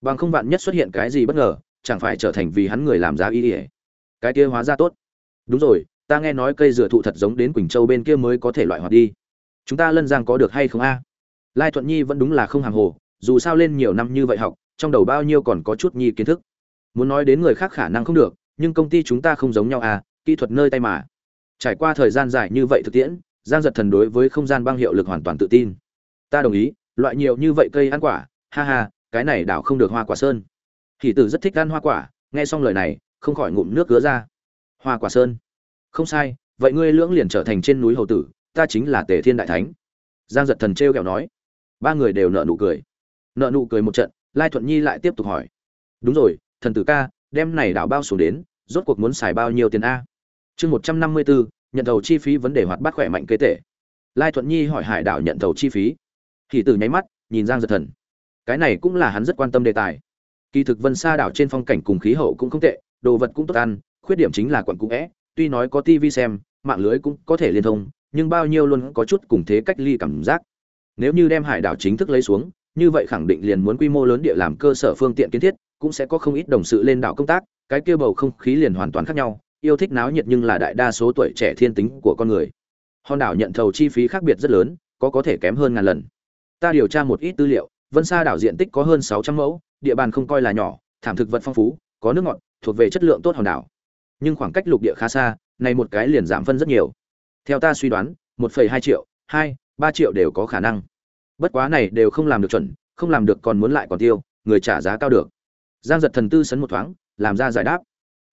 Bằng không vạn nhất xuất hiện cái gì bất ngờ, chẳng phải trở thành vì hắn người làm giá ý ỉa cái kia hóa ra tốt. Đúng rồi ta nghe nói cây dừa thụ thật giống đến quỳnh châu bên kia mới có thể loại hoạt đi. Chúng ta lân giang có được hay không a? Lai thuận nhi vẫn đúng là không hàng hồ, dù sao lên nhiều năm như vậy học, trong đầu bao nhiêu còn có chút nhi kiến thức. Muốn nói đến người khác khả năng không được, nhưng công ty chúng ta không giống nhau à kỹ thuật nơi tay mà. Trải qua thời gian dài như vậy thực tiễn, giang giật thần đối với không gian băng hiệu lực hoàn toàn tự tin. Ta đồng ý, loại nhiều như vậy cây ăn quả, ha ha, cái này đảo không được hoa quả sơn. Thì tử rất thích ăn hoa quả, nghe xong lời này, không khỏi ngụm nước cứa ra. Hoa quả sơn không sai, vậy ngươi lưỡng liền trở thành trên núi hầu tử, ta chính là tề thiên đại thánh. Giang giật thần trêu ghẹo nói. Ba người đều nợ nụ cười. Nợ nụ cười một trận, lai thuận nhi lại tiếp tục hỏi. Đúng rồi, thần tử ca, đem này đảo bao xuống đến, rốt cuộc muốn xài bao nhiêu tiền a? Chương một trăm năm mươi bốn nhận thầu chi phí vấn đề hoạt bát khỏe mạnh kế tể lai thuận nhi hỏi hải đảo nhận thầu chi phí. Thì từ nháy mắt, nhìn giang giật thần. Cái này cũng là hắn rất quan tâm đề tài. Kỳ thực vân xa đảo trên phong cảnh cùng khí hậu cũng không tệ, đồ vật cũng tốt ăn, khuyết điểm chính là quận cũ vẽ tuy nói có tivi xem, mạng lưới cũng có thể liên thông, nhưng bao nhiêu luôn có chút cùng thế cách ly cảm giác. Nếu như đem hải đảo chính thức lấy xuống, như vậy khẳng định liền muốn quy mô lớn địa làm cơ sở phương tiện kiến thiết, cũng sẽ có không ít đồng sự lên đảo công tác, cái kia bầu không khí liền hoàn toàn khác nhau, yêu thích náo nhiệt nhưng là đại đa số tuổi trẻ thiên tính của con người. Hòn đảo nhận thầu chi phí khác biệt rất lớn, có có thể kém hơn ngàn lần. Ta điều tra một ít tư liệu, vân sa đảo diện tích có hơn sáu trăm mẫu, địa bàn không coi là nhỏ, thảm thực vật phong phú, có nước ngọt, thuộc về chất lượng tốt hòn đảo nhưng khoảng cách lục địa khá xa, này một cái liền giảm phân rất nhiều. Theo ta suy đoán, một hai triệu, hai, ba triệu đều có khả năng. Bất quá này đều không làm được chuẩn, không làm được còn muốn lại còn tiêu, người trả giá cao được. Giang giật thần tư sấn một thoáng, làm ra giải đáp.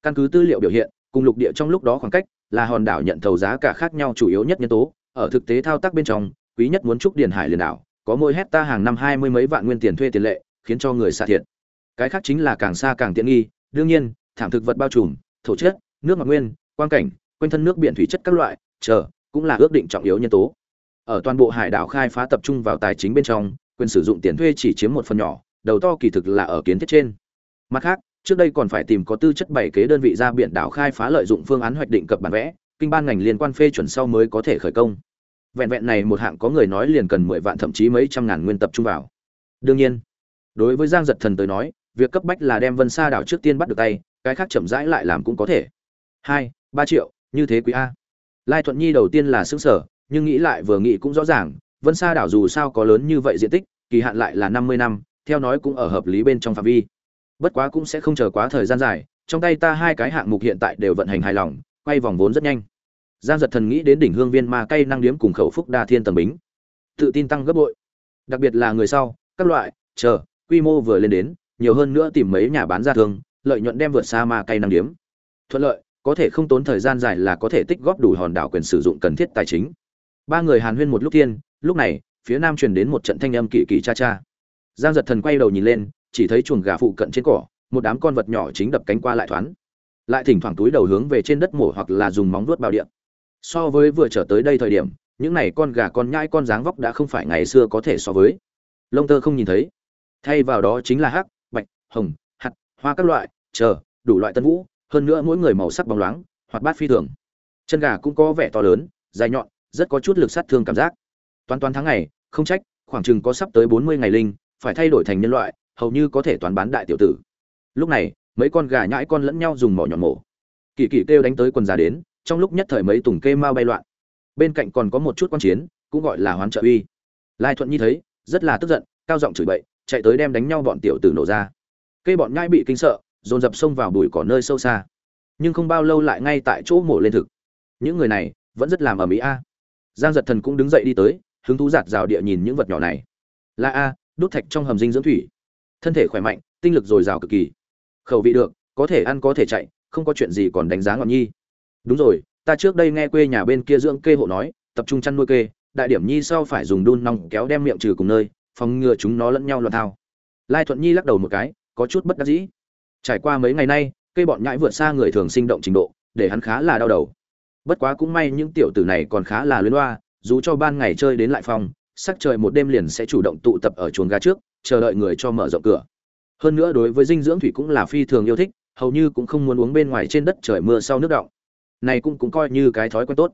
Căn cứ tư liệu biểu hiện, cùng lục địa trong lúc đó khoảng cách, là hòn đảo nhận thầu giá cả khác nhau chủ yếu nhất nhân tố, ở thực tế thao tác bên trong, quý nhất muốn trúc điền hải liền đảo, có mỗi hecta hàng năm hai mươi mấy vạn nguyên tiền thuê tiền lệ, khiến cho người xa thiệt. Cái khác chính là càng xa càng tiện nghi, đương nhiên, thảm thực vật bao trùm thổ chất, nước mặt nguyên, quang cảnh, quanh thân nước biển thủy chất các loại, chờ, cũng là ước định trọng yếu nhân tố. Ở toàn bộ hải đảo khai phá tập trung vào tài chính bên trong, quyền sử dụng tiền thuê chỉ chiếm một phần nhỏ, đầu to kỳ thực là ở kiến thiết trên. Mặt khác, trước đây còn phải tìm có tư chất bảy kế đơn vị ra biển đảo khai phá lợi dụng phương án hoạch định cập bản vẽ, kinh ban ngành liên quan phê chuẩn sau mới có thể khởi công. Vẹn vẹn này một hạng có người nói liền cần mười vạn thậm chí mấy trăm ngàn nguyên tập trung vào. Đương nhiên, đối với giang giật thần tới nói, việc cấp bách là đem vân sa đảo trước tiên bắt được tay cái khác chậm rãi lại làm cũng có thể. Hai, ba triệu, như thế quý a. Lai thuận nhi đầu tiên là xứng sở nhưng nghĩ lại vừa nghĩ cũng rõ ràng, vân sa đảo dù sao có lớn như vậy diện tích, kỳ hạn lại là năm mươi năm, theo nói cũng ở hợp lý bên trong phạm vi. Bất quá cũng sẽ không chờ quá thời gian dài, trong tay ta hai cái hạng mục hiện tại đều vận hành hài lòng, quay vòng vốn rất nhanh. Giang giật thần nghĩ đến đỉnh hương viên ma cây năng điếm cùng khẩu phúc đa thiên tầm bính. Tự tin tăng gấp bội. Đặc biệt là người sau, các loại, chờ, quy mô vừa lên đến, nhiều hơn nữa tìm mấy nhà bán ra thương lợi nhuận đem vượt xa ma cây năng điếm. Thuận lợi, có thể không tốn thời gian dài là có thể tích góp đủ hòn đảo quyền sử dụng cần thiết tài chính. Ba người hàn huyên một lúc thiên, lúc này, phía nam truyền đến một trận thanh âm kỳ kỳ cha cha. Giang giật thần quay đầu nhìn lên, chỉ thấy chuồng gà phụ cận trên cỏ, một đám con vật nhỏ chính đập cánh qua lại thoáng. Lại thỉnh thoảng túi đầu hướng về trên đất mổ hoặc là dùng móng vuốt bao điện. So với vừa trở tới đây thời điểm, những này con gà con nhãi con dáng vóc đã không phải ngày xưa có thể so với. Lông tơ không nhìn thấy. Thay vào đó chính là hắc, bạch, hồng hoa các loại, chờ, đủ loại tân vũ, hơn nữa mỗi người màu sắc bóng loáng, hoạt bát phi thường. Chân gà cũng có vẻ to lớn, dài nhọn, rất có chút lực sát thương cảm giác. Toán toán tháng ngày, không trách, khoảng chừng có sắp tới bốn mươi ngày linh, phải thay đổi thành nhân loại, hầu như có thể toán bán đại tiểu tử. Lúc này, mấy con gà nhãi con lẫn nhau dùng mỏ nhọn mổ. Kỳ kỳ kêu đánh tới quần già đến, trong lúc nhất thời mấy tùng kê mau bay loạn. Bên cạnh còn có một chút quan chiến, cũng gọi là hoán trợ uy. Lai thuận nhi thấy, rất là tức giận, cao giọng chửi bậy, chạy tới đem đánh nhau bọn tiểu tử nổ ra cây bọn nhai bị kinh sợ, dồn dập xông vào bụi cỏ nơi sâu xa. Nhưng không bao lâu lại ngay tại chỗ mổ lên thực. Những người này, vẫn rất làm ở mỹ a. Giang giật thần cũng đứng dậy đi tới, hứng thú giạt rào địa nhìn những vật nhỏ này. Là a, đốt thạch trong hầm dinh dưỡng thủy. Thân thể khỏe mạnh, tinh lực dồi dào cực kỳ. Khẩu vị được, có thể ăn có thể chạy, không có chuyện gì còn đánh giá ngọn nhi. Đúng rồi, ta trước đây nghe quê nhà bên kia dưỡng kê hộ nói, tập trung chăn nuôi kê, đại điểm nhi sau phải dùng đun nòng kéo đem miệng trừ cùng nơi, phòng ngừa chúng nó lẫn nhau loạn thao. Lai thuận nhi lắc đầu một cái có chút bất đắc dĩ. Trải qua mấy ngày nay, cây bọn nhãi vượt xa người thường sinh động trình độ, để hắn khá là đau đầu. Bất quá cũng may những tiểu tử này còn khá là luyến loa dù cho ban ngày chơi đến lại phòng, sắc trời một đêm liền sẽ chủ động tụ tập ở chuồng gà trước, chờ đợi người cho mở rộng cửa. Hơn nữa đối với dinh dưỡng thủy cũng là phi thường yêu thích, hầu như cũng không muốn uống bên ngoài trên đất trời mưa sau nước động. Này cũng cũng coi như cái thói quen tốt.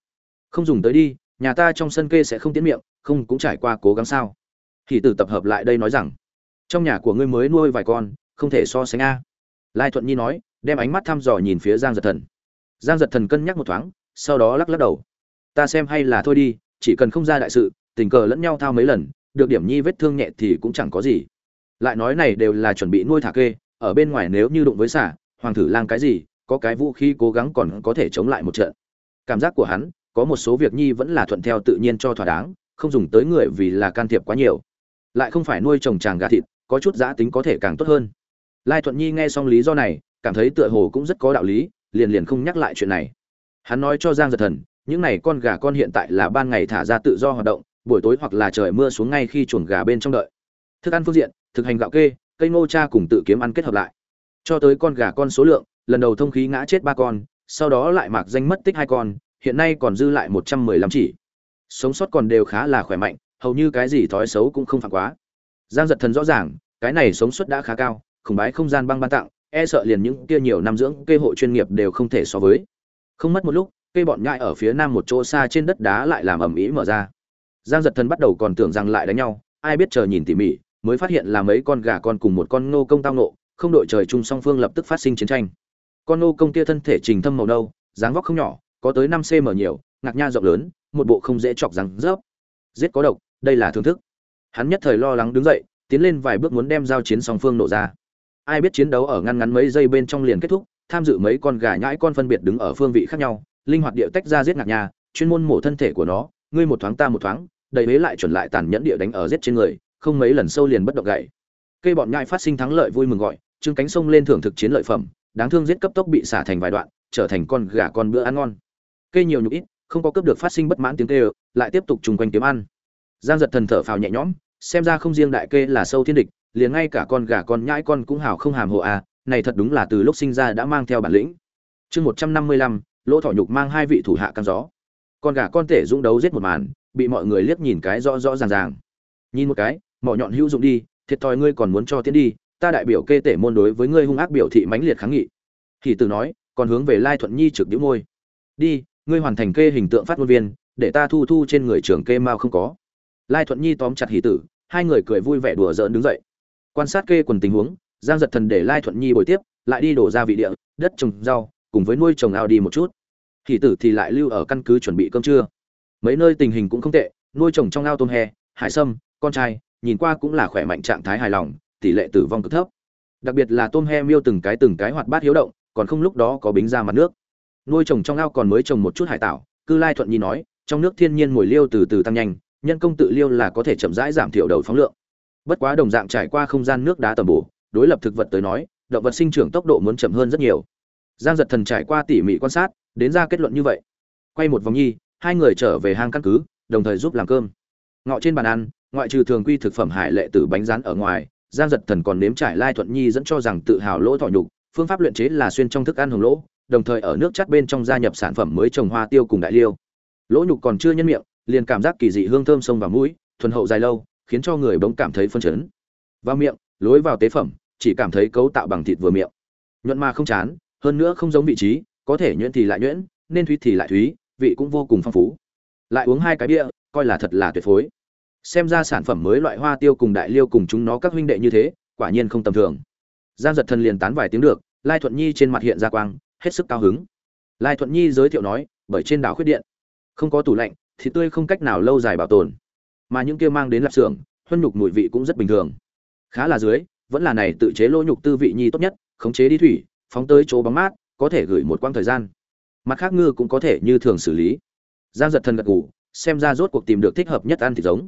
Không dùng tới đi, nhà ta trong sân kê sẽ không tiến miệng, không cũng trải qua cố gắng sao? Thì từ tập hợp lại đây nói rằng, trong nhà của ngươi mới nuôi vài con không thể so sánh a. Lai thuận nhi nói, đem ánh mắt thăm dò nhìn phía giang giật thần. Giang giật thần cân nhắc một thoáng, sau đó lắc lắc đầu. Ta xem hay là thôi đi, chỉ cần không ra đại sự, tình cờ lẫn nhau thao mấy lần, được điểm nhi vết thương nhẹ thì cũng chẳng có gì. Lại nói này đều là chuẩn bị nuôi thả kê, ở bên ngoài nếu như đụng với xả, hoàng thử lang cái gì, có cái vũ khí cố gắng còn có thể chống lại một trận. Cảm giác của hắn, có một số việc nhi vẫn là thuận theo tự nhiên cho thỏa đáng, không dùng tới người vì là can thiệp quá nhiều. Lại không phải nuôi trồng tràng gà thịt, có chút giã tính có thể càng tốt hơn lai thuận nhi nghe xong lý do này, cảm thấy tựa hồ cũng rất có đạo lý, liền liền không nhắc lại chuyện này. Hắn nói cho giang giật thần, những này con gà con hiện tại là ban ngày thả ra tự do hoạt động, buổi tối hoặc là trời mưa xuống ngay khi chuồng gà bên trong đợi. Thức ăn phương diện, thực hành gạo kê, cây ngô cha cùng tự kiếm ăn kết hợp lại. Cho tới con gà con số lượng, lần đầu thông khí ngã chết ba con, sau đó lại mặc danh mất tích hai con, hiện nay còn dư lại một trăm mười lăm chỉ. Sống sót còn đều khá là khỏe mạnh, hầu như cái gì thói xấu cũng không phản quá. Giang giật thần rõ ràng, cái này sống sót đã khá cao khủng bái không gian băng ban tặng e sợ liền những kia nhiều năm dưỡng cây hộ chuyên nghiệp đều không thể so với. Không mất một lúc cây bọn nhại ở phía nam một chỗ xa trên đất đá lại làm ầm ĩ mở ra. Giang giật thần bắt đầu còn tưởng rằng lại đánh nhau, ai biết chờ nhìn tỉ mỉ, mới phát hiện là mấy con gà con cùng một con nô công tao nộ không đội trời chung song phương lập tức phát sinh chiến tranh. Con nô công kia thân thể trình thâm màu nâu, dáng vóc không nhỏ, có tới năm cm nhiều, ngạc nha rộng lớn, một bộ không dễ chọc răng rớp giết có độc, đây là thưởng thức. Hắn nhất thời lo lắng đứng dậy, tiến lên vài bước muốn đem giao chiến song phương nổ ra ai biết chiến đấu ở ngăn ngắn mấy giây bên trong liền kết thúc, tham dự mấy con gà nhãi con phân biệt đứng ở phương vị khác nhau, linh hoạt địa tách ra giết ngạc nhà. chuyên môn mổ thân thể của nó, ngươi một thoáng ta một thoáng, đầy mấy lại chuẩn lại tàn nhẫn địa đánh ở giết trên người, không mấy lần sâu liền bất động gậy cây bọn nhãi phát sinh thắng lợi vui mừng gọi trưng cánh sông lên thưởng thực chiến lợi phẩm, đáng thương giết cấp tốc bị xả thành vài đoạn, trở thành con gà con bữa ăn ngon cây nhiều nhục ít, không có cướp được phát sinh bất mãn tiếng kêu lại tiếp tục trùng quanh kiếm ăn giang giật thần thở phào nhẹ nhõm, xem ra không riêng đại kê là sâu thiên địch liền ngay cả con gà con nhãi con cũng hào không hàm hộ à này thật đúng là từ lúc sinh ra đã mang theo bản lĩnh. Chương một trăm năm mươi lăm, lỗ thỏ nhục mang hai vị thủ hạ căng gió. Con gà con tể dũng đấu giết một màn, bị mọi người liếc nhìn cái rõ rõ ràng ràng. Nhìn một cái, mỏ nhọn hữu dụng đi, thiệt thòi ngươi còn muốn cho tiến đi, ta đại biểu kê tể môn đối với ngươi hung ác biểu thị mãnh liệt kháng nghị. Thì từ nói, còn hướng về lai thuận nhi trực nhíu môi. Đi, ngươi hoàn thành kê hình tượng phát ngôn viên, để ta thu thu trên người trưởng kê mao không có. Lai thuận nhi tóm chặt Hỉ tử, hai người cười vui vẻ đùa giỡn đứng dậy quan sát kê quần tình huống, giang giật thần để lai thuận nhi bồi tiếp, lại đi đổ ra vị địa, đất trồng rau, cùng với nuôi trồng ao đi một chút. Hỷ tử thì lại lưu ở căn cứ chuẩn bị cơm trưa. Mấy nơi tình hình cũng không tệ, nuôi trồng trong ao tôm he hải sâm, con trai, nhìn qua cũng là khỏe mạnh trạng thái hài lòng, tỷ lệ tử vong cực thấp. Đặc biệt là tôm he miêu từng cái từng cái hoạt bát hiếu động, còn không lúc đó có bính ra mặt nước. Nuôi trồng trong ao còn mới trồng một chút hải tảo, cư lai thuận nhi nói, trong nước thiên nhiên mùi liêu từ từ tăng nhanh, nhân công tự liêu là có thể chậm rãi giảm thiểu đầu phóng lượng bất quá đồng dạng trải qua không gian nước đá tầm bổ, đối lập thực vật tới nói, động vật sinh trưởng tốc độ muốn chậm hơn rất nhiều. Giang giật thần trải qua tỉ mỉ quan sát, đến ra kết luận như vậy. Quay một vòng nhi, hai người trở về hang căn cứ, đồng thời giúp làm cơm. Ngọ trên bàn ăn, ngoại trừ thường quy thực phẩm hải lệ từ bánh rán ở ngoài, giang giật thần còn nếm trải lai thuận nhi dẫn cho rằng tự hào lỗ thọ nhục, phương pháp luyện chế là xuyên trong thức ăn hồng lỗ, đồng thời ở nước chắt bên trong gia nhập sản phẩm mới trồng hoa tiêu cùng đại liêu. Lỗ nhục còn chưa nhân miệng, liền cảm giác kỳ dị hương thơm sông vào mũi, thuần hậu dài lâu khiến cho người bỗng cảm thấy phân chấn. Vào miệng, lối vào tế phẩm, chỉ cảm thấy cấu tạo bằng thịt vừa miệng. Nhuận mà không chán, hơn nữa không giống vị trí, có thể nhuyễn thì lại nhuyễn, nên thúy thì lại thúy, vị cũng vô cùng phong phú. Lại uống hai cái bia, coi là thật là tuyệt phối. Xem ra sản phẩm mới loại hoa tiêu cùng đại liêu cùng chúng nó các huynh đệ như thế, quả nhiên không tầm thường. Giang giật thần liền tán vài tiếng được, lai thuận nhi trên mặt hiện ra quang, hết sức cao hứng. Lai thuận nhi giới thiệu nói, bởi trên đảo khuyết điện, không có tủ lạnh, thì tươi không cách nào lâu dài bảo tồn mà những kia mang đến lạp xưởng, huân nhục mùi vị cũng rất bình thường. Khá là dưới, vẫn là này tự chế lỗ nhục tư vị nhi tốt nhất, khống chế đi thủy, phóng tới chỗ bóng mát, có thể gửi một quãng thời gian. Mặt khác ngư cũng có thể như thường xử lý. Giang giật thần gật ngủ xem ra rốt cuộc tìm được thích hợp nhất ăn thịt giống.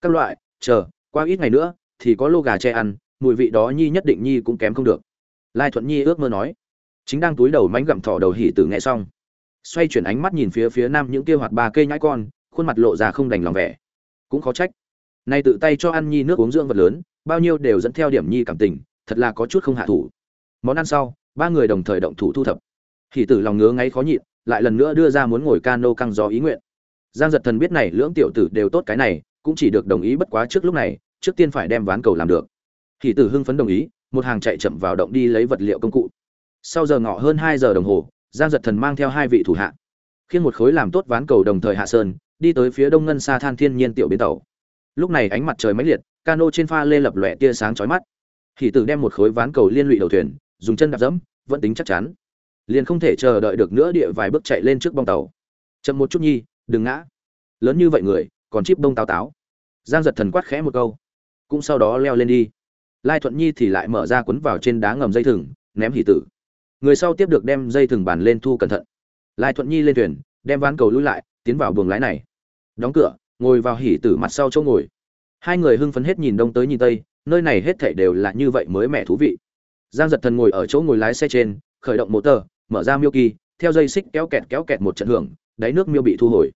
Các loại, chờ, qua ít ngày nữa, thì có lô gà che ăn, mùi vị đó nhi nhất định nhi cũng kém không được. Lai thuận nhi ước mơ nói. Chính đang túi đầu mánh gặm thỏ đầu hỉ tử nghe xong. Xoay chuyển ánh mắt nhìn phía phía nam những kia hoạt ba cây nhãi con, khuôn mặt lộ ra không đành lòng vẻ cũng khó trách. Nay tự tay cho ăn nhi nước uống dưỡng vật lớn, bao nhiêu đều dẫn theo điểm nhi cảm tình, thật là có chút không hạ thủ. Món ăn sau, ba người đồng thời động thủ thu thập. Hỉ tử lòng ngứa ngáy khó nhịn, lại lần nữa đưa ra muốn ngồi cano căng gió ý nguyện. Giang giật thần biết này lưỡng tiểu tử đều tốt cái này, cũng chỉ được đồng ý bất quá trước lúc này, trước tiên phải đem ván cầu làm được. Hỉ tử hưng phấn đồng ý, một hàng chạy chậm vào động đi lấy vật liệu công cụ. Sau giờ ngọ hơn hai giờ đồng hồ, giang giật thần mang theo hai vị thủ hạ. Khiến một khối làm tốt ván cầu đồng thời hạ sơn đi tới phía đông ngân xa than thiên nhiên tiểu bến tàu. Lúc này ánh mặt trời mãnh liệt, cano trên pha lê lập lòe tia sáng chói mắt. Hỉ tử đem một khối ván cầu liên lụy đầu thuyền, dùng chân đạp dẫm, vẫn tính chắc chắn. Liền không thể chờ đợi được nữa địa vài bước chạy lên trước bong tàu. Chậm một chút nhi, đừng ngã. Lớn như vậy người, còn chip bông táo táo. Giang giật thần quát khẽ một câu. Cũng sau đó leo lên đi. Lai thuận nhi thì lại mở ra quấn vào trên đá ngầm dây thừng, ném hỷ tử. Người sau tiếp được đem dây thừng bàn lên thu cẩn thận. Lai thuận nhi lên thuyền, đem ván cầu lui lại tiến vào buồng lái này. Đóng cửa ngồi vào hỉ tử mặt sau chỗ ngồi. Hai người hưng phấn hết nhìn đông tới nhìn tây nơi này hết thảy đều là như vậy mới mẻ thú vị. Giang giật thần ngồi ở chỗ ngồi lái xe trên khởi động motor mở ra miêu kỳ theo dây xích kéo kẹt kéo kẹt một trận hưởng đáy nước miêu bị thu hồi.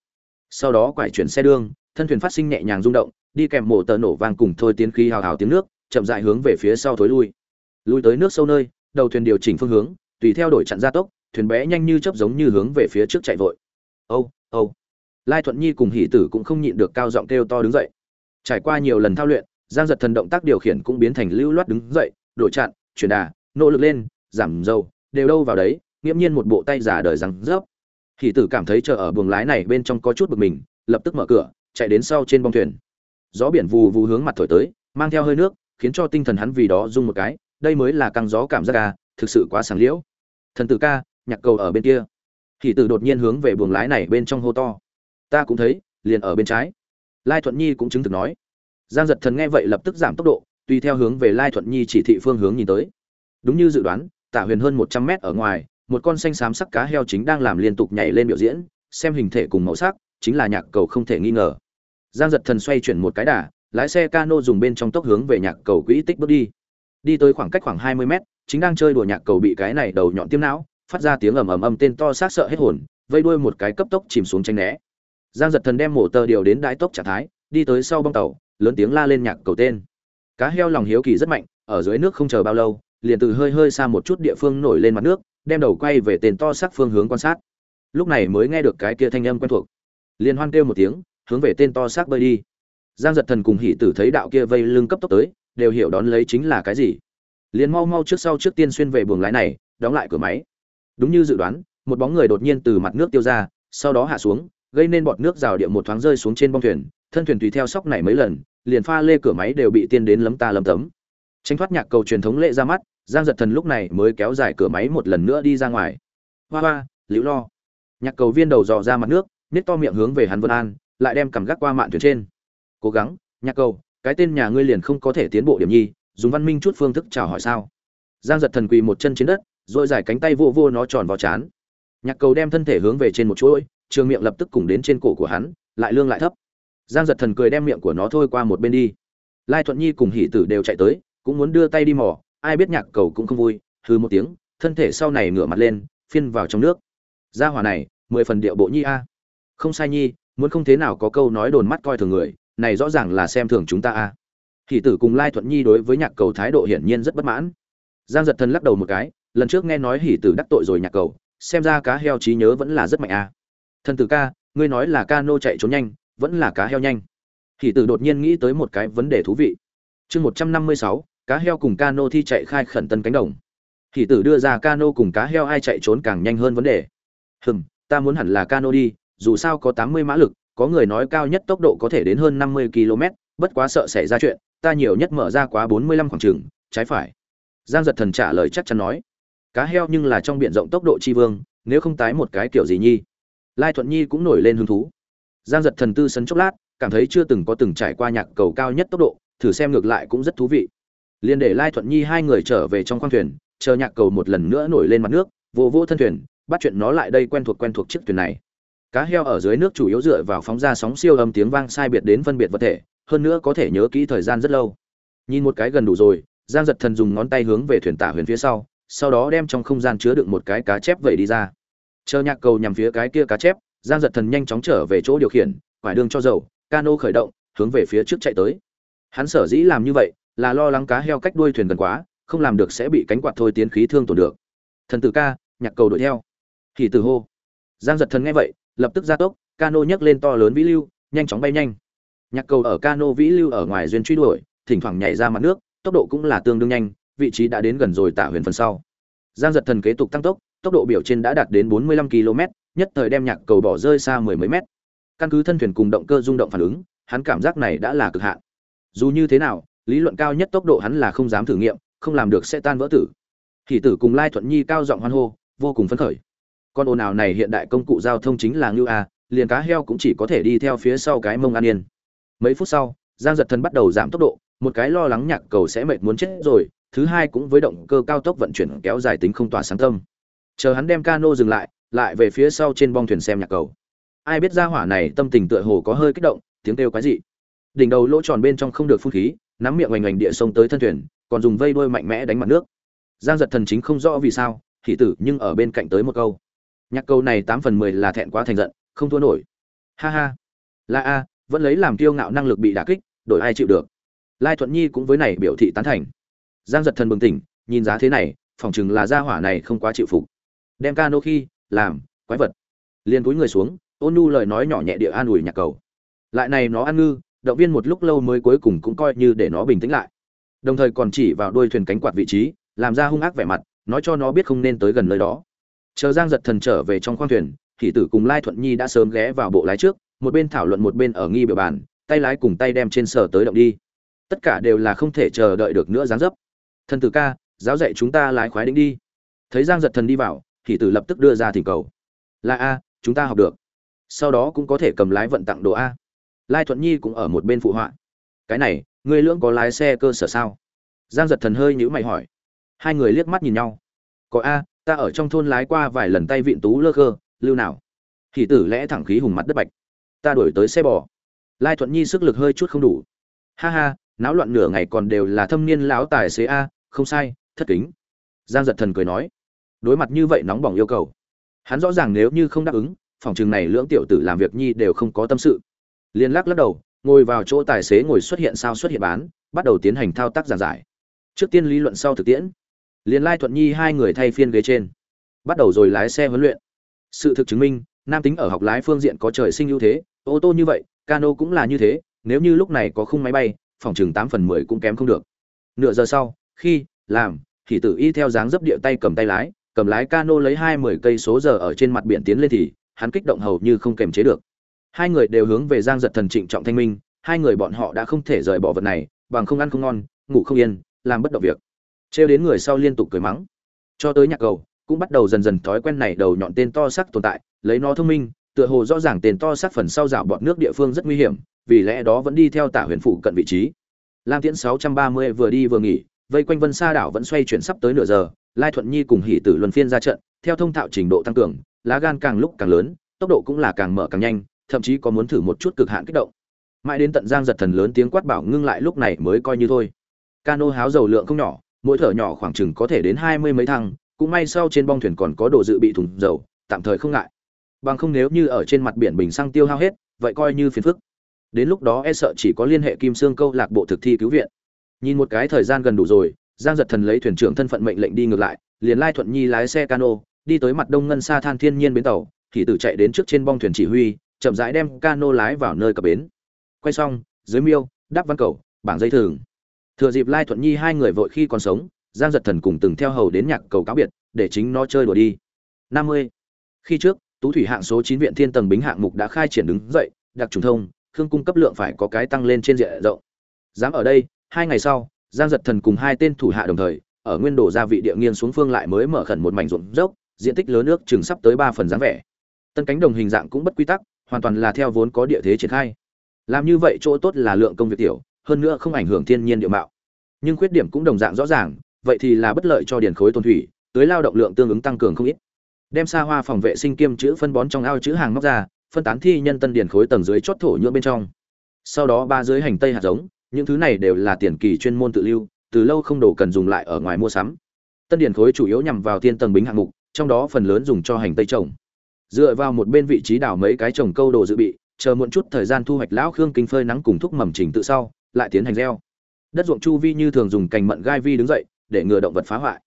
Sau đó quải chuyển xe đương thân thuyền phát sinh nhẹ nhàng rung động đi kèm mổ tờ nổ vang cùng thôi tiến khí hào hào tiếng nước chậm dại hướng về phía sau thối lui. Lui tới nước sâu nơi đầu thuyền điều chỉnh phương hướng tùy theo đổi chặn gia tốc thuyền bé nhanh như chớp giống như hướng về phía trước chạy vội. Âu、oh, âu、oh lai thuận nhi cùng hỷ tử cũng không nhịn được cao giọng kêu to đứng dậy. Trải qua nhiều lần thao luyện, giang giật thần động tác điều khiển cũng biến thành lưu loát đứng dậy đổi chặn, chuyển đà, nỗ lực lên, giảm dầu, đều đâu vào đấy, nghiễm nhiên một bộ tay giả đời răng rớp. Hỷ tử cảm thấy chờ ở buồng lái này bên trong có chút bực mình, lập tức mở cửa, chạy đến sau trên bong thuyền. Gió biển vù vù hướng mặt thổi tới, mang theo hơi nước, khiến cho tinh thần hắn vì đó rung một cái, đây mới là căng gió cảm giác ca thực sự quá sáng liễu. Thần tử ca, nhạc cầu ở bên kia. Hỷ tử đột nhiên hướng về buồng lái này bên trong hô to ta cũng thấy, liền ở bên trái. Lai thuận nhi cũng chứng thực nói. Giang giật thần nghe vậy lập tức giảm tốc độ, tùy theo hướng về lai thuận nhi chỉ thị phương hướng nhìn tới. Đúng như dự đoán tả huyền hơn một trăm mét ở ngoài, một con xanh xám sắc cá heo chính đang làm liên tục nhảy lên biểu diễn, xem hình thể cùng màu sắc, chính là nhạc cầu không thể nghi ngờ. Giang giật thần xoay chuyển một cái đà, lái xe cano dùng bên trong tốc hướng về nhạc cầu quỹ tích bước đi. Đi tới khoảng cách khoảng hai mươi mét, chính đang chơi đùa nhạc cầu bị cái này đầu nhọn tiêm não, phát ra tiếng ầm ầm âm tên to xác sợ hết hồn, vây đuôi một cái cấp tốc chìm xuống tranh né giang giật thần đem mổ tờ điều đến đái tốc trạng thái, đi tới sau bong tàu, lớn tiếng la lên nhạc cầu tên. Cá heo lòng hiếu kỳ rất mạnh, ở dưới nước không chờ bao lâu, liền từ hơi hơi xa một chút địa phương nổi lên mặt nước, đem đầu quay về tên to sắc phương hướng quan sát. Lúc này mới nghe được cái kia thanh âm quen thuộc. Liền hoan kêu một tiếng, hướng về tên to xác bơi đi. Giang giật thần cùng hỷ tử thấy đạo kia vây lưng cấp tốc tới, đều hiểu đón lấy chính là cái gì. Liền mau mau trước sau trước tiên xuyên về buồng lái này, đóng lại cửa máy. Đúng như dự đoán, một bóng người đột nhiên từ mặt nước tiêu ra, sau đó hạ xuống gây nên bọt nước rào địa một thoáng rơi xuống trên bong thuyền, thân thuyền tùy theo sóc này mấy lần, liền pha lê cửa máy đều bị tiên đến lấm ta lấm tấm. Tránh thoát nhạc cầu truyền thống lệ ra mắt, giang giật thần lúc này mới kéo dài cửa máy một lần nữa đi ra ngoài. Hoa hoa, liễu lo. Nhạc cầu viên đầu dò ra mặt nước nít to miệng hướng về hắn vân an, lại đem cảm gác qua mạn thuyền trên. Cố gắng, nhạc cầu, cái tên nhà ngươi liền không có thể tiến bộ điểm nhi, dùng văn minh chút phương thức chào hỏi sao? Giang giật thần quỳ một chân trên đất, rồi giải cánh tay vô vô nó tròn vào chán nhạc cầu đem thân thể hướng về trên một chuỗi trường miệng lập tức cùng đến trên cổ của hắn, lại lương lại thấp. Giang giật thần cười đem miệng của nó thôi qua một bên đi. Lai thuận nhi cùng hỷ tử đều chạy tới, cũng muốn đưa tay đi mò, ai biết nhạc cầu cũng không vui hư một tiếng, thân thể sau này ngửa mặt lên, phiên vào trong nước. Gia hỏa này, mười phần điệu bộ nhi a. Không sai nhi, muốn không thế nào có câu nói đồn mắt coi thường người, này rõ ràng là xem thường chúng ta a. Hỷ tử cùng lai thuận nhi đối với nhạc cầu thái độ hiển nhiên rất bất mãn. Giang giật thần lắc đầu một cái, lần trước nghe nói hỷ tử đắc tội rồi nhạc cầu, xem ra cá heo trí nhớ vẫn là rất mạnh a thần tử ca, ngươi nói là ca nô chạy trốn nhanh, vẫn là cá heo nhanh. Hỷ tử đột nhiên nghĩ tới một cái vấn đề thú vị. Chương một trăm năm mươi sáu, cá heo cùng ca nô thi chạy khai khẩn tân cánh đồng. Hỷ tử đưa ra ca nô cùng cá heo ai chạy trốn càng nhanh hơn vấn đề. Hừm, ta muốn hẳn là ca nô đi, dù sao có tám mươi mã lực, có người nói cao nhất tốc độ có thể đến hơn năm mươi km, bất quá sợ xảy ra chuyện, ta nhiều nhất mở ra quá bốn mươi lăm khoảng trừng trái phải. Giang giật thần trả lời chắc chắn nói, cá heo nhưng là trong biển rộng tốc độ tri vương, nếu không tái một cái kiểu gì nhi? Lai thuận nhi cũng nổi lên hứng thú. Giang giật thần tư sấn chốc lát, cảm thấy chưa từng có từng trải qua nhạc cầu cao nhất tốc độ, thử xem ngược lại cũng rất thú vị. Liền để lai thuận nhi hai người trở về trong khoang thuyền, chờ nhạc cầu một lần nữa nổi lên mặt nước, vô vô thân thuyền, bắt chuyện nó lại đây quen thuộc quen thuộc chiếc thuyền này. Cá heo ở dưới nước chủ yếu dựa vào phóng ra sóng siêu âm tiếng vang sai biệt đến phân biệt vật thể, hơn nữa có thể nhớ kỹ thời gian rất lâu. Nhìn một cái gần đủ rồi, giang giật thần dùng ngón tay hướng về thuyền tả huyền phía sau sau đó đem trong không gian chứa đựng một cái cá chép vẩy đi ra chờ nhạc cầu nhằm phía cái kia cá chép, giang giật thần nhanh chóng trở về chỗ điều khiển, quải đường cho dầu, cano khởi động, hướng về phía trước chạy tới. Hắn sở dĩ làm như vậy, là lo lắng cá heo cách đuôi thuyền gần quá, không làm được sẽ bị cánh quạt thôi tiến khí thương tổn được. Thần tử ca, nhạc cầu đuổi theo. Thì từ hô. Giang giật thần nghe vậy, lập tức ra tốc, cano nhấc lên to lớn vĩ lưu, nhanh chóng bay nhanh. Nhạc cầu ở cano vĩ lưu ở ngoài duyên truy đuổi, thỉnh thoảng nhảy ra mặt nước, tốc độ cũng là tương đương nhanh, vị trí đã đến gần rồi tạ huyền phần sau. Giang giật thần kế tục tăng tốc tốc độ biểu trên đã đạt đến 45 km, nhất thời đem nhạc cầu bỏ rơi xa mười mấy mét. Căn cứ thân thuyền cùng động cơ rung động phản ứng, hắn cảm giác này đã là cực hạn. Dù như thế nào, lý luận cao nhất tốc độ hắn là không dám thử nghiệm, không làm được sẽ tan vỡ tử. Thì tử cùng lai thuận nhi cao giọng hoan hô, vô cùng phấn khởi. Con ồn nào này hiện đại công cụ giao thông chính là ngưu a, liền cá heo cũng chỉ có thể đi theo phía sau cái mông an yên. Mấy phút sau, giang giật thần bắt đầu giảm tốc độ, một cái lo lắng nhạc cầu sẽ mệt muốn chết rồi, thứ hai cũng với động cơ cao tốc vận chuyển kéo dài tính không tỏa sáng tâm chờ hắn đem cano dừng lại lại về phía sau trên bong thuyền xem nhạc cầu. Ai biết ra hỏa này tâm tình tựa hồ có hơi kích động, tiếng kêu quái dị. Đỉnh đầu lỗ tròn bên trong không được phun khí, nắm miệng oành oành địa sông tới thân thuyền, còn dùng vây đuôi mạnh mẽ đánh mặt nước. Giang giật thần chính không rõ vì sao thị tử nhưng ở bên cạnh tới một câu. Nhạc câu này tám phần mười là thẹn quá thành giận, không thua nổi. Ha ha. La a, vẫn lấy làm kiêu ngạo năng lực bị đả kích, đổi ai chịu được. Lai thuận nhi cũng với này biểu thị tán thành. Giang giật thần bừng tỉnh, nhìn giá thế này, phỏng chừng là gia hỏa này không quá chịu phục đem ca nô khi, làm, quái vật. Liền túi người xuống, ôn nhu lời nói nhỏ nhẹ địa an ủi nhạc cầu. Lại này nó ăn ngư, động viên một lúc lâu mới cuối cùng cũng coi như để nó bình tĩnh lại. Đồng thời còn chỉ vào đuôi thuyền cánh quạt vị trí, làm ra hung ác vẻ mặt, nói cho nó biết không nên tới gần nơi đó. Chờ giang giật thần trở về trong khoang thuyền, thì tử cùng lai thuận nhi đã sớm ghé vào bộ lái trước, một bên thảo luận một bên ở nghi biểu bàn, tay lái cùng tay đem trên sở tới động đi. Tất cả đều là không thể chờ đợi được nữa dáng dấp thần tử ca, giáo dạy chúng ta lái khoái đĩnh đi. Thấy giang giật thần đi vào thì tử lập tức đưa ra thỉnh cầu. Là a, chúng ta học được. Sau đó cũng có thể cầm lái vận tặng đồ a. Lai thuận nhi cũng ở một bên phụ họa. Cái này, ngươi lưỡng có lái xe cơ sở sao? Giang giật thần hơi nhữ mày hỏi. Hai người liếc mắt nhìn nhau. Có a, ta ở trong thôn lái qua vài lần tay vịn tú lơ khơ, lưu nào? Thì tử lẽ thẳng khí hùng mặt đất bạch. Ta đổi tới xe bò. Lai thuận nhi sức lực hơi chút không đủ. Ha ha, náo loạn nửa ngày còn đều là thâm niên lão tài xế a, không sai, thất kính. Giang giật thần cười nói đối mặt như vậy nóng bỏng yêu cầu. Hắn rõ ràng nếu như không đáp ứng, phòng trường này lưỡng tiểu tử làm việc nhi đều không có tâm sự. Liên lắc lắc đầu, ngồi vào chỗ tài xế ngồi xuất hiện sao xuất hiện bán, bắt đầu tiến hành thao tác giảng giải. Trước tiên lý luận sau thực tiễn. Liên lai thuận nhi hai người thay phiên ghế trên. Bắt đầu rồi lái xe huấn luyện. Sự thực chứng minh, nam tính ở học lái phương diện có trời sinh ưu thế, ô tô như vậy, cano cũng là như thế, nếu như lúc này có khung máy bay, phòng chừng tám phần mười cũng kém không được. Nửa giờ sau, khi, làm, thì tử y theo dáng dấp địa tay cầm tay lái cầm lái cano lấy hai mươi cây số giờ ở trên mặt biển tiến lên thì, hắn kích động hầu như không kềm chế được. Hai người đều hướng về giang giật thần trịnh trọng thanh minh, hai người bọn họ đã không thể rời bỏ vật này, bằng không ăn không ngon, ngủ không yên, làm bất động việc. Trêu đến người sau liên tục cười mắng. Cho tới nhạc cầu, cũng bắt đầu dần dần thói quen này đầu nhọn tên to sắc tồn tại, lấy nó thông minh, tựa hồ rõ ràng tên to sắc phần sau rào bọn nước địa phương rất nguy hiểm, vì lẽ đó vẫn đi theo tả huyền phụ cận vị trí. Lam tiễn 630 vừa đi vừa nghỉ, vây quanh vân sa đảo vẫn xoay chuyển sắp tới nửa giờ lai thuận nhi cùng hỷ tử luân phiên ra trận, theo thông thạo trình độ tăng cường, lá gan càng lúc càng lớn, tốc độ cũng là càng mở càng nhanh, thậm chí có muốn thử một chút cực hạn kích động. Mãi đến tận giang giật thần lớn tiếng quát bảo ngưng lại lúc này mới coi như thôi. Cano háo dầu lượng không nhỏ, mỗi thở nhỏ khoảng chừng có thể đến hai mươi mấy thăng, cũng may sau trên bong thuyền còn có đồ dự bị thùng dầu, tạm thời không ngại. Bằng không nếu như ở trên mặt biển bình xăng tiêu hao hết, vậy coi như phiền phức. Đến lúc đó e sợ chỉ có liên hệ kim sương câu lạc bộ thực thi cứu viện. Nhìn một cái thời gian gần đủ rồi giang giật thần lấy thuyền trưởng thân phận mệnh lệnh đi ngược lại, liền lai thuận nhi lái xe cano, đi tới mặt đông ngân xa than thiên nhiên bến tàu. Thì tử chạy đến trước trên bong thuyền chỉ huy, chậm rãi đem cano lái vào nơi cập bến. Quay xong, dưới miêu, đắp văn cầu, bảng dây thường thừa dịp lai thuận nhi hai người vội khi còn sống, giang giật thần cùng từng theo hầu đến nhạc cầu cáo biệt, để chính nó chơi đùa đi. Năm mươi. Khi trước, tú thủy hạng số chín viện thiên tầng bính hạng mục đã khai triển đứng dậy, đặc trùng thông, khương cung cấp lượng phải có cái tăng lên trên diện rộng. Dám ở đây, hai ngày sau giang giật thần cùng hai tên thủ hạ đồng thời, ở nguyên đồ gia vị địa nghiêng xuống phương lại mới mở khẩn một mảnh ruộng dốc, diện tích lớn nước chừng sắp tới ba phần dáng vẻ. Tân cánh đồng hình dạng cũng bất quy tắc, hoàn toàn là theo vốn có địa thế triển khai. Làm như vậy chỗ tốt là lượng công việc tiểu, hơn nữa không ảnh hưởng thiên nhiên địa mạo. Nhưng khuyết điểm cũng đồng dạng rõ ràng, vậy thì là bất lợi cho điển khối tôn thủy tới lao động lượng tương ứng tăng cường không ít. Đem xa hoa phòng vệ sinh kiêm chữ phân bón trong ao chữ hàng móc ra, phân tán thi nhân tân điển khối tầng dưới chót thổ nhưỡng bên trong. Sau đó ba dưới hành tây hạt giống những thứ này đều là tiền kỳ chuyên môn tự lưu, từ lâu không đủ cần dùng lại ở ngoài mua sắm. Tân điển khối chủ yếu nhằm vào thiên tầng bính hạng mục, trong đó phần lớn dùng cho hành tây trồng. Dựa vào một bên vị trí đảo mấy cái trồng câu đồ dự bị, chờ muộn chút thời gian thu hoạch lão khương kinh phơi nắng cùng thúc mầm trình tự sau, lại tiến hành gieo. Đất ruộng chu vi như thường dùng cành mận gai vi đứng dậy, để ngừa động vật phá hoại.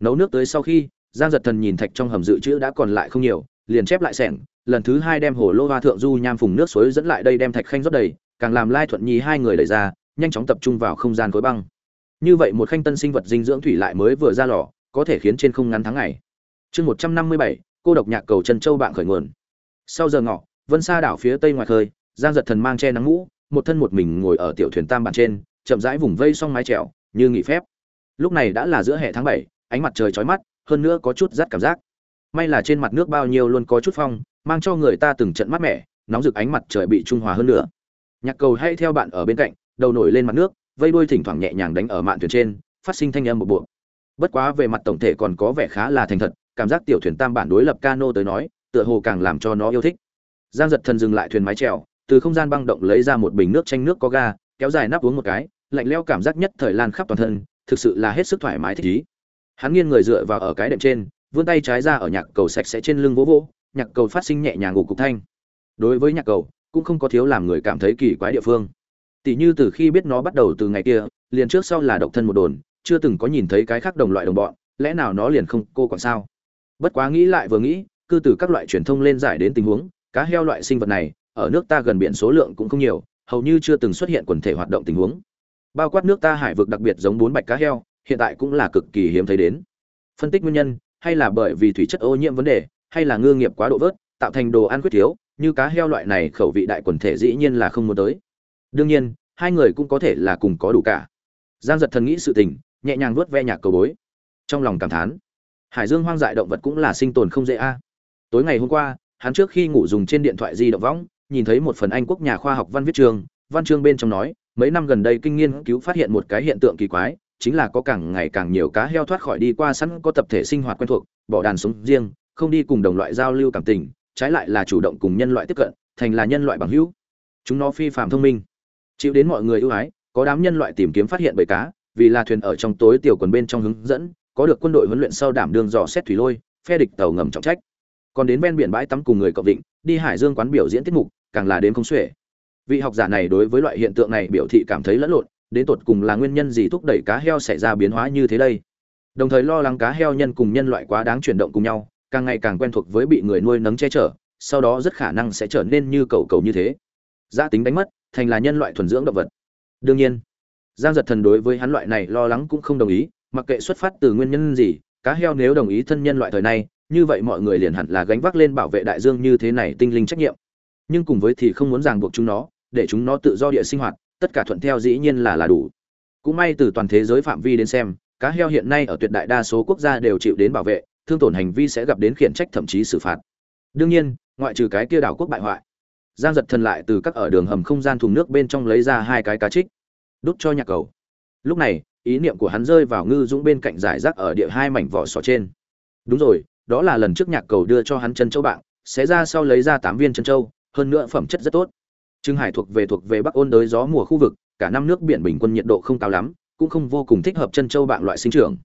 Nấu nước tới sau khi, giang giật thần nhìn thạch trong hầm dự trữ đã còn lại không nhiều, liền chép lại sẻng, lần thứ hai đem hồ lô hoa thượng du nham phùng nước suối dẫn lại đây đem thạch khanh rót đầy, càng làm lai thuận nhi hai người đẩy ra nhanh chóng tập trung vào không gian khối băng. Như vậy một khanh tân sinh vật dinh dưỡng thủy lại mới vừa ra lò, có thể khiến trên không ngắn tháng ngày. Chương một trăm năm mươi bảy, cô độc nhạc cầu chân châu bạn khởi nguồn. Sau giờ ngọ, vân xa đảo phía tây ngoài khơi, giang giật thần mang che nắng mũ, một thân một mình ngồi ở tiểu thuyền tam bản trên, chậm rãi vùng vây xong mái trèo như nghỉ phép. Lúc này đã là giữa hè tháng bảy, ánh mặt trời chói mắt, hơn nữa có chút rát cảm giác. May là trên mặt nước bao nhiêu luôn có chút phong, mang cho người ta từng trận mát mẻ, nóng rực ánh mặt trời bị trung hòa hơn nữa. Nhạc cầu hay theo bạn ở bên cạnh đầu nổi lên mặt nước vây đuôi thỉnh thoảng nhẹ nhàng đánh ở mạn thuyền trên phát sinh thanh âm một bộ bất quá về mặt tổng thể còn có vẻ khá là thành thật cảm giác tiểu thuyền tam bản đối lập cano tới nói tựa hồ càng làm cho nó yêu thích. Giang giật thần dừng lại thuyền mái trèo, từ không gian băng động lấy ra một bình nước chanh nước có ga kéo dài nắp uống một cái lạnh leo cảm giác nhất thời lan khắp toàn thân thực sự là hết sức thoải mái thích ý. Hắn nghiêng người dựa vào ở cái đệm trên vươn tay trái ra ở nhạc cầu sạch sẽ trên lưng vỗ vỗ nhạc cầu phát sinh nhẹ nhàng ngủ cục thanh. Đối với nhạc cầu cũng không có thiếu làm người cảm thấy kỳ quái địa phương tỷ như từ khi biết nó bắt đầu từ ngày kia, liền trước sau là độc thân một đồn, chưa từng có nhìn thấy cái khác đồng loại đồng bọn, lẽ nào nó liền không cô còn sao? Bất quá nghĩ lại vừa nghĩ, cư từ các loại truyền thông lên giải đến tình huống, cá heo loại sinh vật này, ở nước ta gần biển số lượng cũng không nhiều, hầu như chưa từng xuất hiện quần thể hoạt động tình huống. Bao quát nước ta hải vực đặc biệt giống bốn bạch cá heo, hiện tại cũng là cực kỳ hiếm thấy đến. Phân tích nguyên nhân, hay là bởi vì thủy chất ô nhiễm vấn đề, hay là ngư nghiệp quá độ vớt, tạo thành đồ ăn khuyết thiếu, như cá heo loại này khẩu vị đại quần thể dĩ nhiên là không muốn tới đương nhiên hai người cũng có thể là cùng có đủ cả. Giang giật thần nghĩ sự tình nhẹ nhàng vuốt ve nhạc cầu bối. Trong lòng cảm thán hải dương hoang dại động vật cũng là sinh tồn không dễ a. Tối ngày hôm qua hắn trước khi ngủ dùng trên điện thoại di động võng nhìn thấy một phần anh quốc nhà khoa học văn viết trường, văn chương bên trong nói mấy năm gần đây kinh nghiên cứu phát hiện một cái hiện tượng kỳ quái chính là có càng ngày càng nhiều cá heo thoát khỏi đi qua sẵn có tập thể sinh hoạt quen thuộc bỏ đàn sống riêng không đi cùng đồng loại giao lưu cảm tình trái lại là chủ động cùng nhân loại tiếp cận thành là nhân loại bằng hữu. Chúng nó phi phạm thông minh chịu đến mọi người ưu ái, có đám nhân loại tìm kiếm phát hiện bầy cá, vì là thuyền ở trong tối tiểu quần bên trong hướng dẫn, có được quân đội huấn luyện sau đảm đương dò xét thủy lôi, phe địch tàu ngầm trọng trách. Còn đến ven biển bãi tắm cùng người cộng định đi hải dương quán biểu diễn tiết mục, càng là đến không xuể. Vị học giả này đối với loại hiện tượng này biểu thị cảm thấy lẫn lộn, đến tột cùng là nguyên nhân gì thúc đẩy cá heo xảy ra biến hóa như thế đây? Đồng thời lo lắng cá heo nhân cùng nhân loại quá đáng chuyển động cùng nhau, càng ngày càng quen thuộc với bị người nuôi nấng che chở, sau đó rất khả năng sẽ trở nên như cầu cầu như thế. Gia tính đánh mất thành là nhân loại thuần dưỡng động vật. Đương nhiên, giang giật thần đối với hắn loại này lo lắng cũng không đồng ý, mặc kệ xuất phát từ nguyên nhân gì, cá heo nếu đồng ý thân nhân loại thời này như vậy mọi người liền hẳn là gánh vác lên bảo vệ đại dương như thế này tinh linh trách nhiệm. Nhưng cùng với thì không muốn ràng buộc chúng nó, để chúng nó tự do địa sinh hoạt, tất cả thuận theo dĩ nhiên là là đủ. Cũng may từ toàn thế giới phạm vi đến xem, cá heo hiện nay ở tuyệt đại đa số quốc gia đều chịu đến bảo vệ, thương tổn hành vi sẽ gặp đến khiển trách thậm chí xử phạt. Đương nhiên, ngoại trừ cái kia đảo quốc bại hoại giang giật thần lại từ các ở đường hầm không gian thùng nước bên trong lấy ra hai cái cá trích, đút cho nhạc cầu. Lúc này, ý niệm của hắn rơi vào ngư dũng bên cạnh giải rác ở địa hai mảnh vỏ sò trên. Đúng rồi, đó là lần trước nhạc cầu đưa cho hắn chân châu bạn, sẽ ra sau lấy ra tám viên chân châu, hơn nữa phẩm chất rất tốt. Trương hải thuộc về thuộc về bắc ôn đới gió mùa khu vực, cả năm nước biển bình quân nhiệt độ không cao lắm, cũng không vô cùng thích hợp chân châu bạn loại sinh trưởng.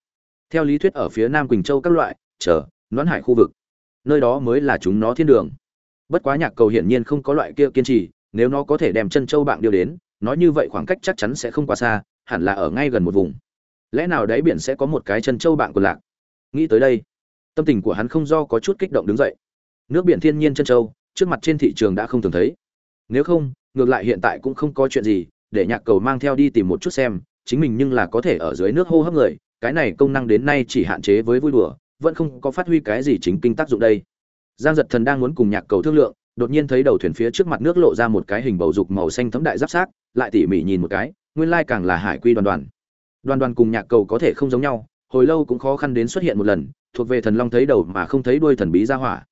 Theo lý thuyết ở phía nam quỳnh châu các loại, chờ nón hải khu vực, nơi đó mới là chúng nó thiên đường bất quá nhạc cầu hiển nhiên không có loại kia kiên trì, nếu nó có thể đem chân châu bạn điều đến, nói như vậy khoảng cách chắc chắn sẽ không quá xa, hẳn là ở ngay gần một vùng. Lẽ nào đáy biển sẽ có một cái chân châu bạn của lạc? Nghĩ tới đây, tâm tình của hắn không do có chút kích động đứng dậy. Nước biển thiên nhiên chân châu, trước mặt trên thị trường đã không thường thấy. Nếu không, ngược lại hiện tại cũng không có chuyện gì, để nhạc cầu mang theo đi tìm một chút xem, chính mình nhưng là có thể ở dưới nước hô hấp người, cái này công năng đến nay chỉ hạn chế với vui đùa, vẫn không có phát huy cái gì chính kinh tác dụng đây giang giật thần đang muốn cùng nhạc cầu thương lượng, đột nhiên thấy đầu thuyền phía trước mặt nước lộ ra một cái hình bầu dục màu xanh thấm đại giáp sát, lại tỉ mỉ nhìn một cái, nguyên lai càng là hải quy đoàn đoàn. Đoàn đoàn cùng nhạc cầu có thể không giống nhau, hồi lâu cũng khó khăn đến xuất hiện một lần, thuộc về thần long thấy đầu mà không thấy đuôi thần bí ra hỏa.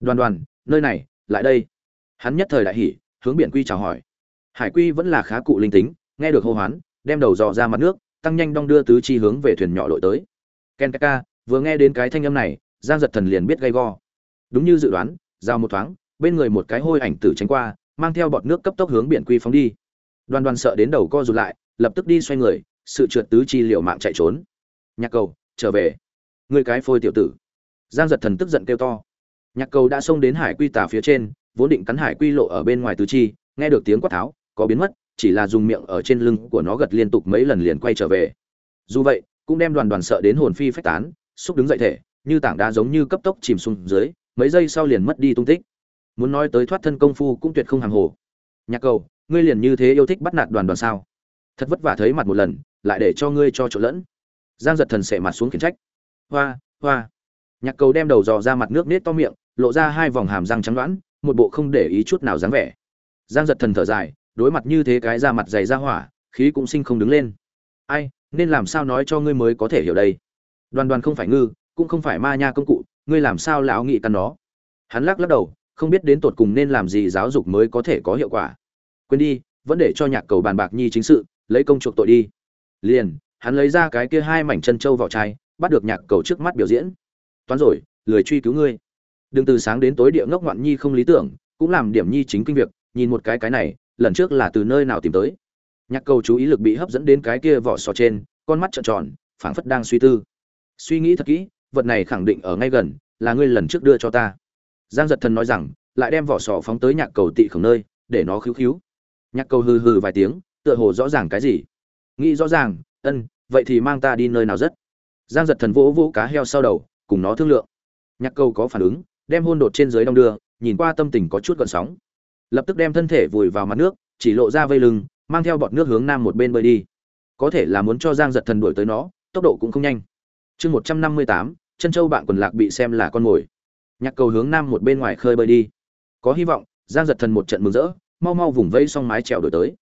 Đoàn đoàn, nơi này, lại đây. Hắn nhất thời đại hỉ, hướng biển quy chào hỏi. Hải quy vẫn là khá cụ linh tính, nghe được hô hoán, đem đầu dò ra mặt nước, tăng nhanh đong đưa tứ chi hướng về thuyền nhỏ lội tới. Ken ka vừa nghe đến cái thanh âm này, giang giật thần liền biết gay go đúng như dự đoán, giao một thoáng, bên người một cái hôi ảnh tử tránh qua, mang theo bọt nước cấp tốc hướng biển quy phóng đi. Đoàn đoàn sợ đến đầu co rụt lại, lập tức đi xoay người, sự trượt tứ chi liệu mạng chạy trốn. Nhạc cầu, trở về. Người cái phôi tiểu tử. Giang giật thần tức giận kêu to. Nhạc cầu đã xông đến hải quy tà phía trên, vốn định cắn hải quy lộ ở bên ngoài tứ chi, nghe được tiếng quát tháo, có biến mất, chỉ là dùng miệng ở trên lưng của nó gật liên tục mấy lần liền quay trở về. Dù vậy, cũng đem đoàn đoàn sợ đến hồn phi phách tán, xúc đứng dậy thể, như tảng đá giống như cấp tốc chìm xuống dưới mấy giây sau liền mất đi tung tích. Muốn nói tới thoát thân công phu cũng tuyệt không hàng hồ. Nhạc cầu, ngươi liền như thế yêu thích bắt nạt đoàn đoàn sao? Thật vất vả thấy mặt một lần, lại để cho ngươi cho chỗ lẫn. Giang giật thần sệ mặt xuống khiển trách. Hoa hoa. Nhạc cầu đem đầu dò ra mặt nước nết to miệng, lộ ra hai vòng hàm răng trắng đoãn một bộ không để ý chút nào dáng vẻ. Giang giật thần thở dài, đối mặt như thế cái ra mặt dày ra hỏa, khí cũng sinh không đứng lên. Ai, nên làm sao nói cho ngươi mới có thể hiểu đây? Đoàn đoàn không phải ngư, cũng không phải ma nha công cụ ngươi làm sao lão nghị căn nó? Hắn lắc lắc đầu, không biết đến tột cùng nên làm gì giáo dục mới có thể có hiệu quả. Quên đi, vẫn để cho nhạc cầu bàn bạc nhi chính sự, lấy công chuộc tội đi. Liền, hắn lấy ra cái kia hai mảnh chân trâu vỏ chai, bắt được nhạc cầu trước mắt biểu diễn. Toán rồi, lười truy cứu ngươi. Đừng từ sáng đến tối địa ngốc ngoạn nhi không lý tưởng, cũng làm điểm nhi chính kinh việc, nhìn một cái cái này, lần trước là từ nơi nào tìm tới. Nhạc cầu chú ý lực bị hấp dẫn đến cái kia vỏ sò trên, con mắt trợn tròn, phảng phất đang suy tư. Suy nghĩ thật kỹ vật này khẳng định ở ngay gần, là ngươi lần trước đưa cho ta. Giang giật thần nói rằng, lại đem vỏ sò phóng tới nhạc cầu tị khổng nơi, để nó khíu khíu. Nhạc cầu hừ hừ vài tiếng, tựa hồ rõ ràng cái gì. Nghĩ rõ ràng, ân, vậy thì mang ta đi nơi nào rất? Giang giật thần vỗ vỗ cá heo sau đầu, cùng nó thương lượng. Nhạc cầu có phản ứng, đem hôn đột trên dưới đong đưa, nhìn qua tâm tình có chút gợn sóng. Lập tức đem thân thể vùi vào mặt nước, chỉ lộ ra vây lưng, mang theo bọt nước hướng nam một bên bơi đi. Có thể là muốn cho giang giật thần đuổi tới nó, tốc độ cũng không nhanh. Chương một trăm năm mươi tám chân châu bạn quần lạc bị xem là con mồi. Nhạc cầu hướng nam một bên ngoài khơi bơi đi. Có hy vọng, giang giật thần một trận mừng rỡ, mau mau vùng vây xong mái trèo đổi tới.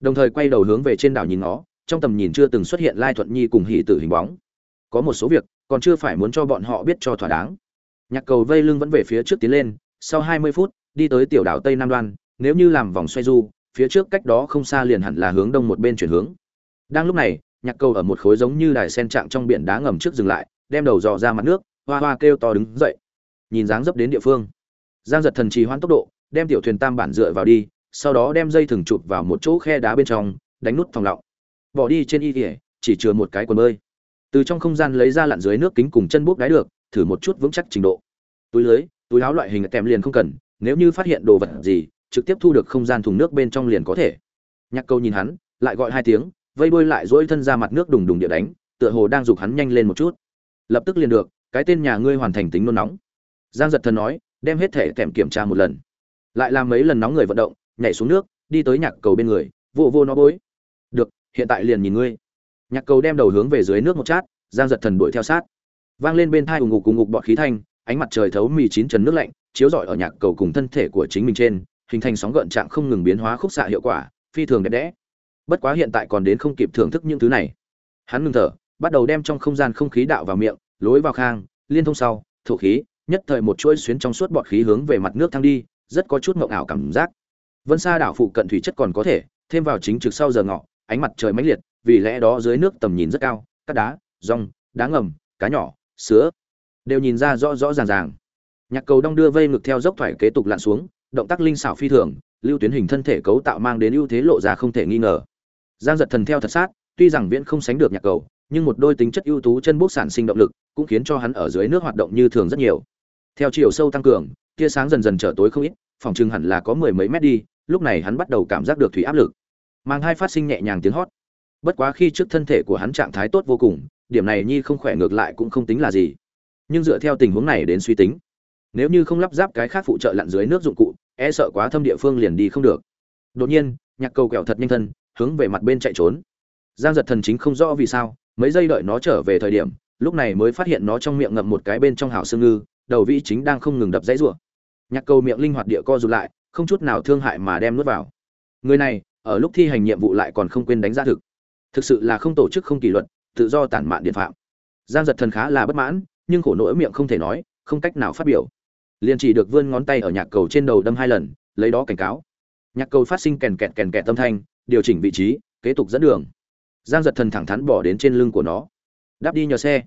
Đồng thời quay đầu hướng về trên đảo nhìn nó trong tầm nhìn chưa từng xuất hiện lai thuận nhi cùng hỷ tử hình bóng. Có một số việc, còn chưa phải muốn cho bọn họ biết cho thỏa đáng. Nhạc cầu vây lưng vẫn về phía trước tiến lên, sau hai mươi phút, đi tới tiểu đảo tây nam đoan, nếu như làm vòng xoay du, phía trước cách đó không xa liền hẳn là hướng đông một bên chuyển hướng. Đang lúc này, nhạc cầu ở một khối giống như đài sen trạng trong biển đá ngầm trước dừng lại đem đầu dò ra mặt nước, hoa hoa kêu to đứng dậy. Nhìn dáng dấp đến địa phương. Giang giật thần trì hoãn tốc độ, đem tiểu thuyền tam bản dựa vào đi, sau đó đem dây thừng chụp vào một chỗ khe đá bên trong, đánh nút thòng lọng. Bỏ đi trên y kỉa chỉ chừa một cái quần bơi. Từ trong không gian lấy ra lặn dưới nước kính cùng chân búp đáy được, thử một chút vững chắc trình độ. Túi lưới, túi áo loại hình tèm liền không cần, nếu như phát hiện đồ vật gì, trực tiếp thu được không gian thùng nước bên trong liền có thể. Nhạc câu nhìn hắn, lại gọi hai tiếng, vây đuôi lại dỗi thân ra mặt nước đùng đùng địa đánh, tựa hồ đang giục hắn nhanh lên một chút lập tức liền được, cái tên nhà ngươi hoàn thành tính nôn nóng. Giang giật thần nói, đem hết thể thèm kiểm tra một lần. Lại làm mấy lần nóng người vận động, nhảy xuống nước, đi tới nhạc cầu bên người, vô vô nó bối. Được, hiện tại liền nhìn ngươi. Nhạc cầu đem đầu hướng về dưới nước một chát, giang giật thần đuổi theo sát. Vang lên bên thai ù ngục ù ngục bọt khí thanh, ánh mặt trời thấu mì chín trần nước lạnh, chiếu rọi ở nhạc cầu cùng thân thể của chính mình trên, hình thành sóng gợn trạng không ngừng biến hóa khúc xạ hiệu quả, phi thường đẹp đẽ. Bất quá hiện tại còn đến không kịp thưởng thức những thứ này. Hắn ngừng thở bắt đầu đem trong không gian không khí đạo vào miệng, lối vào khang, liên thông sau, thổ khí, nhất thời một chuỗi xuyến trong suốt bọt khí hướng về mặt nước thăng đi, rất có chút mộng ảo cảm giác. Vân xa đảo phụ cận thủy chất còn có thể, thêm vào chính trực sau giờ ngọ, ánh mặt trời mãnh liệt, vì lẽ đó dưới nước tầm nhìn rất cao các đá, rong, đá ngầm, cá nhỏ, sứa, đều nhìn ra rõ rõ ràng ràng. Nhạc cầu đong đưa vây ngực theo dốc thoải kế tục lặn xuống, động tác linh xảo phi thường, lưu tuyến hình thân thể cấu tạo mang đến ưu thế lộ ra không thể nghi ngờ. Giang giật thần theo thật sát, tuy rằng viễn không sánh được nhạc cầu nhưng một đôi tính chất ưu tú chân bốc sản sinh động lực cũng khiến cho hắn ở dưới nước hoạt động như thường rất nhiều. Theo chiều sâu tăng cường, tia sáng dần dần trở tối không ít, phòng chừng hẳn là có mười mấy mét đi, lúc này hắn bắt đầu cảm giác được thủy áp lực. Mang hai phát sinh nhẹ nhàng tiếng hót. Bất quá khi trước thân thể của hắn trạng thái tốt vô cùng, điểm này nhi không khỏe ngược lại cũng không tính là gì. Nhưng dựa theo tình huống này đến suy tính, nếu như không lắp ráp cái khác phụ trợ lặn dưới nước dụng cụ e sợ quá thâm địa phương liền đi không được. Đột nhiên, nhạc cầu kẹo thật nhanh thân, hướng về mặt bên chạy trốn. Giang giật thần chính không rõ vì sao mấy giây đợi nó trở về thời điểm, lúc này mới phát hiện nó trong miệng ngậm một cái bên trong hào xương ngư, đầu vĩ chính đang không ngừng đập dãy rủa. Nhạc cầu miệng linh hoạt địa co rụt lại, không chút nào thương hại mà đem nuốt vào. Người này, ở lúc thi hành nhiệm vụ lại còn không quên đánh giá thực. Thực sự là không tổ chức không kỷ luật, tự do tản mạn điện phạm. Giang giật thần khá là bất mãn, nhưng khổ nỗi miệng không thể nói, không cách nào phát biểu. Liền chỉ được vươn ngón tay ở nhạc cầu trên đầu đâm hai lần, lấy đó cảnh cáo. Nhạc cầu phát sinh kèn kẹt kèn kẹt tâm thanh, điều chỉnh vị trí, kế tục dẫn đường giang giật thần thẳng thắn bỏ đến trên lưng của nó. Đáp đi nhờ xe.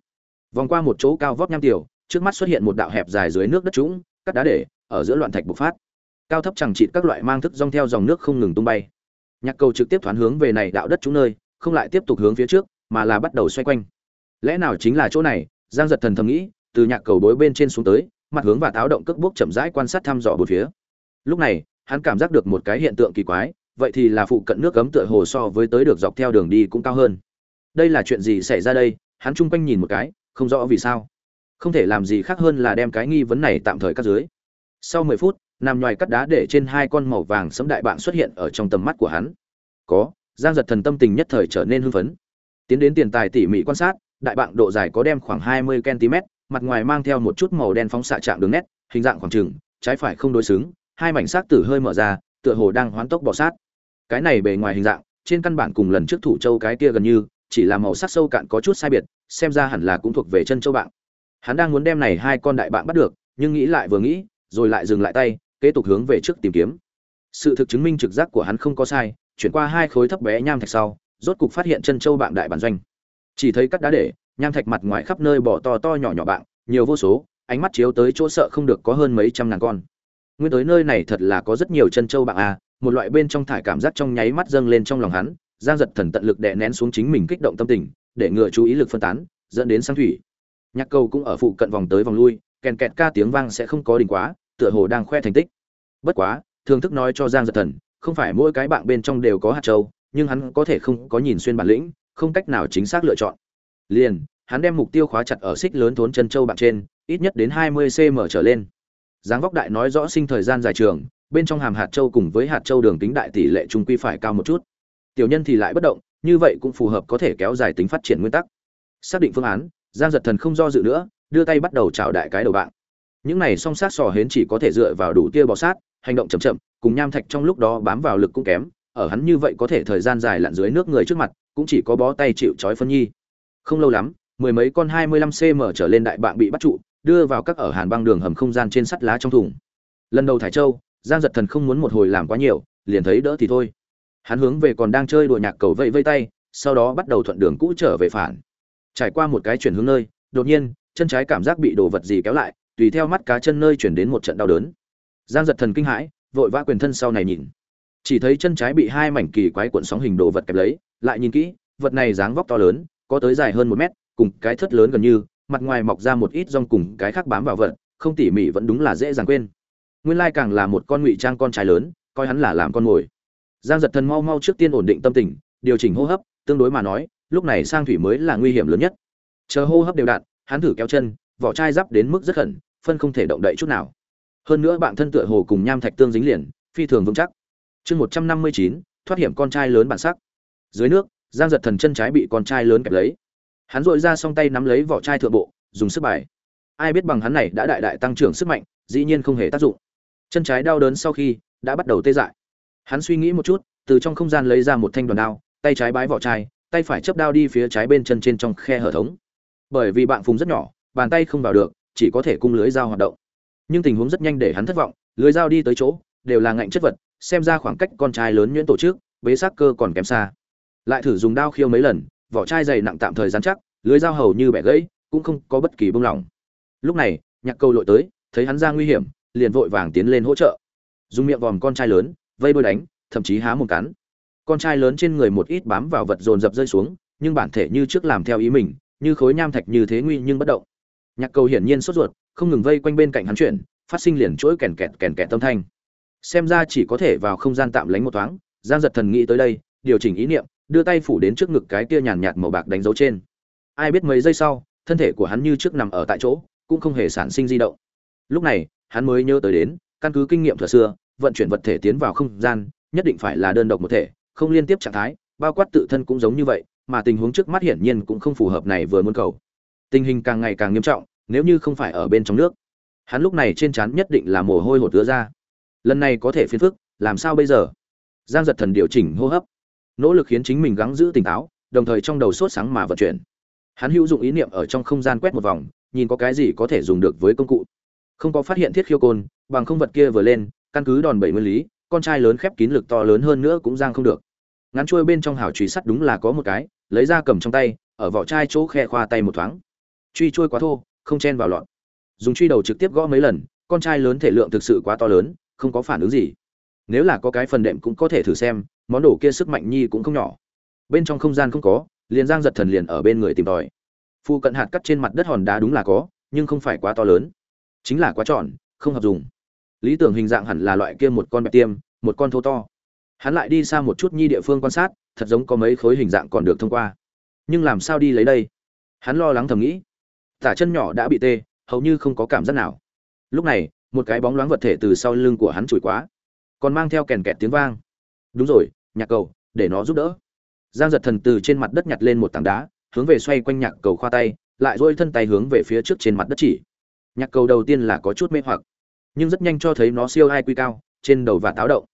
Vòng qua một chỗ cao vóc nham tiểu, trước mắt xuất hiện một đạo hẹp dài dưới nước đất trũng, cắt đá để, ở giữa loạn thạch bộc phát. Cao thấp chẳng trịt các loại mang thức rong theo dòng nước không ngừng tung bay. Nhạc cầu trực tiếp thoáng hướng về này đạo đất trũng nơi, không lại tiếp tục hướng phía trước, mà là bắt đầu xoay quanh. Lẽ nào chính là chỗ này? Giang giật thần thầm nghĩ, từ nhạc cầu đối bên trên xuống tới, mặt hướng và táo động cước bước chậm rãi quan sát thăm dò bốn phía. Lúc này, hắn cảm giác được một cái hiện tượng kỳ quái vậy thì là phụ cận nước cấm tựa hồ so với tới được dọc theo đường đi cũng cao hơn. Đây là chuyện gì xảy ra đây? Hắn chung quanh nhìn một cái, không rõ vì sao. Không thể làm gì khác hơn là đem cái nghi vấn này tạm thời cắt dưới. Sau mười phút, nằm ngoài cắt đá để trên hai con màu vàng sẫm đại bạn xuất hiện ở trong tầm mắt của hắn. Có, giang giật thần tâm tình nhất thời trở nên hưng phấn. Tiến đến tiền tài tỉ mỉ quan sát, đại bạn độ dài có đem khoảng hai mươi cm mặt ngoài mang theo một chút màu đen phóng xạ trạng đường nét, hình dạng khoảng trừng trái phải không đối xứng, hai mảnh xác tử hơi mở ra, tựa hồ đang hoán tốc bọ sát cái này bề ngoài hình dạng, trên căn bản cùng lần trước thủ châu cái kia gần như, chỉ là màu sắc sâu cạn có chút sai biệt, xem ra hẳn là cũng thuộc về chân châu bạn. Hắn đang muốn đem này hai con đại bạn bắt được, nhưng nghĩ lại vừa nghĩ, rồi lại dừng lại tay, kế tục hướng về trước tìm kiếm. Sự thực chứng minh trực giác của hắn không có sai, chuyển qua hai khối thấp bé nham thạch sau, rốt cục phát hiện chân châu bạn đại bản doanh. Chỉ thấy cắt đá để, nham thạch mặt ngoài khắp nơi bỏ to to nhỏ nhỏ bạn, nhiều vô số, ánh mắt chiếu tới chỗ sợ không được có hơn mấy trăm ngàn con. Nguyên tới nơi này thật là có rất nhiều chân châu bạn a một loại bên trong thải cảm giác trong nháy mắt dâng lên trong lòng hắn, giang giật thần tận lực đè nén xuống chính mình kích động tâm tình, để ngừa chú ý lực phân tán, dẫn đến sang thủy. Nhạc cầu cũng ở phụ cận vòng tới vòng lui, kèn kẹt ca tiếng vang sẽ không có đỉnh quá, tựa hồ đang khoe thành tích. Bất quá thường thức nói cho giang giật thần, không phải mỗi cái bạn bên trong đều có hạt châu, nhưng hắn có thể không có nhìn xuyên bản lĩnh, không cách nào chính xác lựa chọn. Liền, hắn đem mục tiêu khóa chặt ở xích lớn thốn chân châu bạn trên, ít nhất đến 20 cm trở lên. Dáng vóc đại nói rõ sinh thời gian dài trường bên trong hàm hạt châu cùng với hạt châu đường tính đại tỷ lệ trung quy phải cao một chút. Tiểu nhân thì lại bất động, như vậy cũng phù hợp có thể kéo dài tính phát triển nguyên tắc. Xác định phương án, giang giật thần không do dự nữa, đưa tay bắt đầu chào đại cái đầu bạn những này song sát sò hến chỉ có thể dựa vào đủ tia bò sát, hành động chậm chậm, cùng nham thạch trong lúc đó bám vào lực cũng kém, ở hắn như vậy có thể thời gian dài lặn dưới nước người trước mặt, cũng chỉ có bó tay chịu trói phân nhi. Không lâu lắm, mười mấy con 25 cm trở lên đại bạn bị bắt trụ, đưa vào các ở hàn băng đường hầm không gian trên sắt lá trong thùng. Lần đầu thải châu giang giật thần không muốn một hồi làm quá nhiều, liền thấy đỡ thì thôi. Hắn hướng về còn đang chơi đùa nhạc cầu vây vây tay, sau đó bắt đầu thuận đường cũ trở về phản. Trải qua một cái chuyển hướng nơi, đột nhiên, chân trái cảm giác bị đồ vật gì kéo lại, tùy theo mắt cá chân nơi chuyển đến một trận đau đớn. Giang giật thần kinh hãi, vội vã quyền thân sau này nhìn. Chỉ thấy chân trái bị hai mảnh kỳ quái cuộn sóng hình đồ vật kẹp lấy, lại nhìn kỹ, vật này dáng vóc to lớn, có tới dài hơn một mét, cùng cái thất lớn gần như, mặt ngoài mọc ra một ít rong cùng cái khác bám vào vật, không tỉ mỉ vẫn đúng là dễ dàng quên nguyên lai càng là một con ngụy trang con trai lớn, coi hắn là làm con mồi. Giang giật thần mau mau trước tiên ổn định tâm tình, điều chỉnh hô hấp, tương đối mà nói, lúc này sang thủy mới là nguy hiểm lớn nhất. Chờ hô hấp đều đặn, hắn thử kéo chân, vỏ chai giáp đến mức rất khẩn, phân không thể động đậy chút nào. Hơn nữa bạn thân tựa hồ cùng nham thạch tương dính liền, phi thường vững chắc. Chương một trăm năm mươi chín, thoát hiểm con trai lớn bản sắc. Dưới nước, giang giật thần chân trái bị con trai lớn kẹp lấy. Hắn dội ra song tay nắm lấy vỏ chai thượng bộ, dùng sức bài. Ai biết bằng hắn này đã đại đại tăng trưởng sức mạnh, dĩ nhiên không hề tác dụng chân trái đau đớn sau khi đã bắt đầu tê dại. Hắn suy nghĩ một chút, từ trong không gian lấy ra một thanh đoàn đao, tay trái bái vỏ chai, tay phải chấp đao đi phía trái bên chân trên trong khe hở thống. Bởi vì bạn phùng rất nhỏ, bàn tay không vào được, chỉ có thể cung lưới dao hoạt động. Nhưng tình huống rất nhanh để hắn thất vọng, lưới dao đi tới chỗ, đều là ngạnh chất vật, xem ra khoảng cách con trai lớn nhuyễn tổ chức, bế xác cơ còn kém xa. Lại thử dùng đao khiêu mấy lần, vỏ chai dày nặng tạm thời dán chắc, lưới dao hầu như bẻ gãy, cũng không có bất kỳ bông lỏng. Lúc này, nhạc câu lội tới, thấy hắn ra nguy hiểm liền vội vàng tiến lên hỗ trợ. Dùng miệng vòm con trai lớn, vây đôi đánh, thậm chí há một cắn. Con trai lớn trên người một ít bám vào vật dồn dập rơi xuống, nhưng bản thể như trước làm theo ý mình, như khối nham thạch như thế nguy nhưng bất động. Nhạc cầu hiển nhiên sốt ruột, không ngừng vây quanh bên cạnh hắn chuyển, phát sinh liền chuỗi kèn kẹt kèn kẹt tâm thanh. Xem ra chỉ có thể vào không gian tạm lánh một thoáng, giang giật thần nghĩ tới đây, điều chỉnh ý niệm, đưa tay phủ đến trước ngực cái kia nhàn nhạt màu bạc đánh dấu trên. Ai biết mấy giây sau, thân thể của hắn như trước nằm ở tại chỗ, cũng không hề sản sinh di động. Lúc này hắn mới nhớ tới đến, căn cứ kinh nghiệm thừa xưa, vận chuyển vật thể tiến vào không gian, nhất định phải là đơn độc một thể, không liên tiếp trạng thái, bao quát tự thân cũng giống như vậy, mà tình huống trước mắt hiển nhiên cũng không phù hợp này vừa muốn cầu. Tình hình càng ngày càng nghiêm trọng, nếu như không phải ở bên trong nước, hắn lúc này trên trán nhất định là mồ hôi hột tứa ra. Lần này có thể phiền phức, làm sao bây giờ? Giang giật thần điều chỉnh hô hấp, nỗ lực khiến chính mình gắng giữ tỉnh táo, đồng thời trong đầu sốt sáng mà vận chuyển. Hắn hữu dụng ý niệm ở trong không gian quét một vòng, nhìn có cái gì có thể dùng được với công cụ không có phát hiện thiết khiêu côn, bằng không vật kia vừa lên, căn cứ đòn bảy nguyên lý, con trai lớn khép kín lực to lớn hơn nữa cũng giang không được. Ngắn trôi bên trong hào truy sắt đúng là có một cái, lấy ra cầm trong tay, ở vỏ chai chỗ khe khoa tay một thoáng. Truy trôi quá thô, không chen vào lọt. Dùng truy đầu trực tiếp gõ mấy lần, con trai lớn thể lượng thực sự quá to lớn, không có phản ứng gì. Nếu là có cái phần đệm cũng có thể thử xem, món đồ kia sức mạnh nhi cũng không nhỏ. Bên trong không gian không có, liền giang giật thần liền ở bên người tìm tòi. Phu cận hạt cắt trên mặt đất hòn đá đúng là có, nhưng không phải quá to lớn chính là quá tròn, không hợp dùng. Lý tưởng hình dạng hẳn là loại kia một con bẹp tiêm, một con thô to. Hắn lại đi xa một chút nhi địa phương quan sát, thật giống có mấy khối hình dạng còn được thông qua. Nhưng làm sao đi lấy đây? Hắn lo lắng thầm nghĩ. Tả chân nhỏ đã bị tê, hầu như không có cảm giác nào. Lúc này, một cái bóng loáng vật thể từ sau lưng của hắn chùi quá. Còn mang theo kèn kẹt tiếng vang. Đúng rồi, nhạc cầu, để nó giúp đỡ. Giang giật thần từ trên mặt đất nhặt lên một tảng đá, hướng về xoay quanh nhạc cầu khoa tay, lại dôi thân tay hướng về phía trước trên mặt đất chỉ nhạc cầu đầu tiên là có chút mê hoặc, nhưng rất nhanh cho thấy nó siêu ai quy cao, trên đầu và táo động.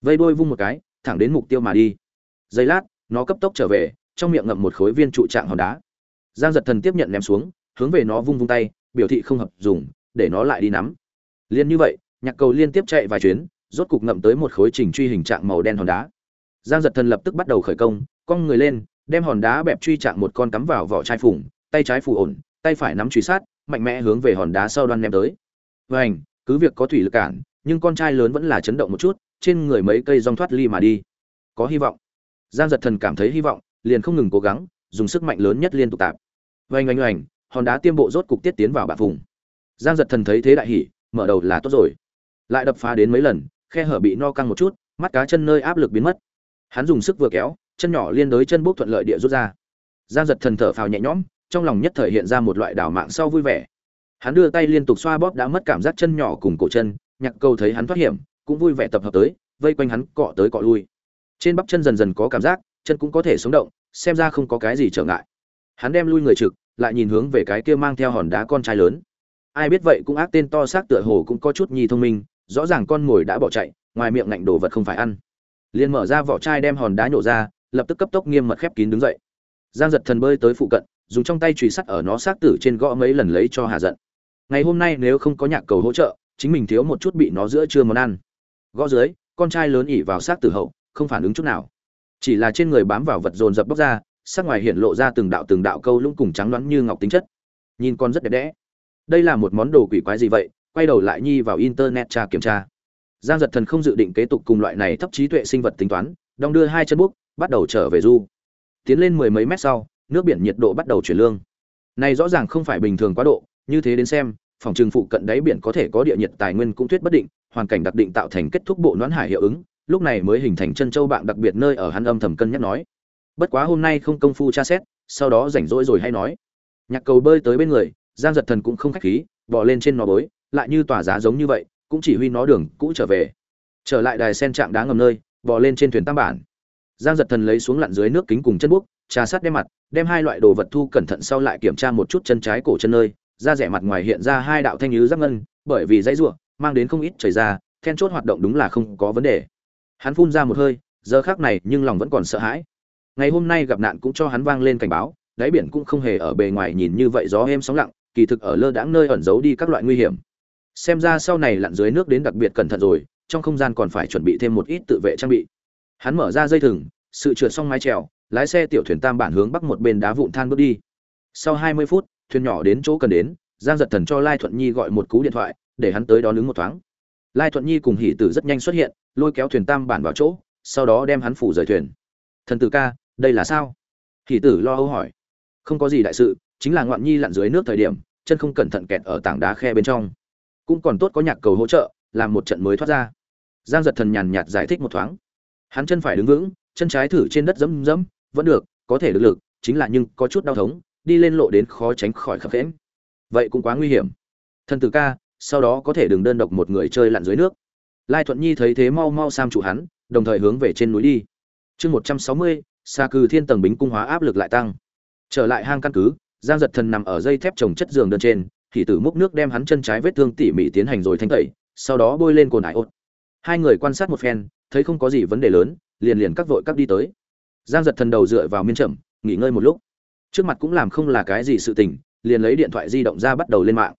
Vây đôi vung một cái, thẳng đến mục tiêu mà đi. Giây lát, nó cấp tốc trở về, trong miệng ngậm một khối viên trụ trạng hòn đá. Giang giật thần tiếp nhận ném xuống, hướng về nó vung vung tay, biểu thị không hợp dùng, để nó lại đi nắm. Liên như vậy, nhạc cầu liên tiếp chạy vài chuyến, rốt cục ngậm tới một khối trình truy hình trạng màu đen hòn đá. Giang giật thần lập tức bắt đầu khởi công, cong người lên, đem hòn đá bẹp truy chạm một con cắm vào vỏ chai phủng, tay trái phù ổn, tay phải nắm truy sát mạnh mẽ hướng về hòn đá sau đoan ném tới. Vảnh cứ việc có thủy lực cản, nhưng con trai lớn vẫn là chấn động một chút, trên người mấy cây rong thoát ly mà đi. Có hy vọng. Giang giật thần cảm thấy hy vọng, liền không ngừng cố gắng, dùng sức mạnh lớn nhất liên tục tạp. Vành oanh oanh hòn đá tiêm bộ rốt cục tiết tiến vào bạ vùng. Giang giật thần thấy thế đại hỉ, mở đầu là tốt rồi. Lại đập phá đến mấy lần, khe hở bị no căng một chút, mắt cá chân nơi áp lực biến mất. Hắn dùng sức vừa kéo, chân nhỏ liên đối chân bốc thuận lợi địa rút ra. Giang giật thần thở phào nhẹ nhõm trong lòng nhất thời hiện ra một loại đảo mạng sau vui vẻ. Hắn đưa tay liên tục xoa bóp đã mất cảm giác chân nhỏ cùng cổ chân, nhạc câu thấy hắn thoát hiểm, cũng vui vẻ tập hợp tới, vây quanh hắn cọ tới cọ lui. Trên bắp chân dần dần có cảm giác, chân cũng có thể sống động, xem ra không có cái gì trở ngại. Hắn đem lui người trực, lại nhìn hướng về cái kia mang theo hòn đá con trai lớn. Ai biết vậy cũng ác tên to xác tựa hồ cũng có chút nhi thông minh, rõ ràng con mồi đã bỏ chạy, ngoài miệng ngạnh đồ vật không phải ăn. Liền mở ra vỏ chai đem hòn đá nhổ ra, lập tức cấp tốc nghiêm mật khép kín đứng dậy giang giật thần bơi tới phụ cận, dùng trong tay chùy sắt ở nó xác tử trên gõ mấy lần lấy cho hạ giận. Ngày hôm nay nếu không có nhạc cầu hỗ trợ, chính mình thiếu một chút bị nó giữa chưa món ăn. Gõ dưới, con trai lớn ỉ vào xác tử hậu, không phản ứng chút nào. Chỉ là trên người bám vào vật dồn dập bóc ra, sắc ngoài hiện lộ ra từng đạo từng đạo câu lũng cùng trắng loãng như ngọc tính chất. Nhìn con rất đẹp đẽ. Đây là một món đồ quỷ quái gì vậy? Quay đầu lại nhi vào internet tra kiểm tra. Giang giật thần không dự định kế tục cùng loại này thấp trí tuệ sinh vật tính toán, đong đưa hai chân bút, bắt đầu trở về du tiến lên mười mấy mét sau, nước biển nhiệt độ bắt đầu chuyển lương. Này rõ ràng không phải bình thường quá độ, như thế đến xem, phòng trường phụ cận đáy biển có thể có địa nhiệt tài nguyên cũng thuyết bất định, hoàn cảnh đặc định tạo thành kết thúc bộ noãn hải hiệu ứng, lúc này mới hình thành chân châu bạn đặc biệt nơi ở hắn âm thầm cân nhắc nói. Bất quá hôm nay không công phu tra xét, sau đó rảnh rỗi rồi hay nói. Nhạc cầu bơi tới bên người, giang giật thần cũng không khách khí bỏ lên trên nó bối, lại như tỏa giá giống như vậy, cũng chỉ huy nó đường cũ trở về. Trở lại đài sen trạng đá ngầm nơi bỏ lên trên thuyền tam bản giang giật thần lấy xuống lặn dưới nước kính cùng chân buốc trà sát đem mặt, đem hai loại đồ vật thu cẩn thận sau lại kiểm tra một chút chân trái cổ chân nơi, da rẻ mặt ngoài hiện ra hai đạo thanh nhứ giáp ngân, bởi vì dãy ruộng, mang đến không ít trời ra, then chốt hoạt động đúng là không có vấn đề. Hắn phun ra một hơi, giờ khác này nhưng lòng vẫn còn sợ hãi. Ngày hôm nay gặp nạn cũng cho hắn vang lên cảnh báo, đáy biển cũng không hề ở bề ngoài nhìn như vậy gió êm sóng lặng, kỳ thực ở lơ đãng nơi ẩn giấu đi các loại nguy hiểm. Xem ra sau này lặn dưới nước đến đặc biệt cẩn thận rồi, trong không gian còn phải chuẩn bị thêm một ít tự vệ trang bị hắn mở ra dây thừng, sự trượt xong mái trèo lái xe tiểu thuyền tam bản hướng bắc một bên đá vụn than bước đi. Sau hai mươi phút, thuyền nhỏ đến chỗ cần đến, giang giật thần cho lai thuận nhi gọi một cú điện thoại, để hắn tới đón ứng một thoáng. Lai thuận nhi cùng hỷ tử rất nhanh xuất hiện, lôi kéo thuyền tam bản vào chỗ, sau đó đem hắn phủ rời thuyền. Thần tử ca, đây là sao? Hỷ tử lo âu hỏi. Không có gì đại sự, chính là ngoạn nhi lặn dưới nước thời điểm, chân không cẩn thận kẹt ở tảng đá khe bên trong. Cũng còn tốt có nhạc cầu hỗ trợ, làm một trận mới thoát ra. Giang giật thần nhàn nhạt giải thích một thoáng hắn chân phải đứng vững, chân trái thử trên đất dẫm dẫm, vẫn được, có thể lực lực, chính là nhưng có chút đau thống, đi lên lộ đến khó tránh khỏi khập khẽn. Vậy cũng quá nguy hiểm. Thần tử ca, sau đó có thể đừng đơn độc một người chơi lặn dưới nước. Lai thuận nhi thấy thế mau mau sam trụ hắn, đồng thời hướng về trên núi đi. Chương một trăm sáu mươi xa cư thiên tầng bính cung hóa áp lực lại tăng. Trở lại hang căn cứ, giang giật thần nằm ở dây thép trồng chất giường đơn trên, thì tử múc nước đem hắn chân trái vết thương tỉ mỉ tiến hành rồi thanh tẩy, sau đó bôi lên cồn ải ốt hai người quan sát một phen thấy không có gì vấn đề lớn liền liền các vội các đi tới. Giang giật thần đầu dựa vào miên chậm nghỉ ngơi một lúc. Trước mặt cũng làm không là cái gì sự tình liền lấy điện thoại di động ra bắt đầu lên mạng.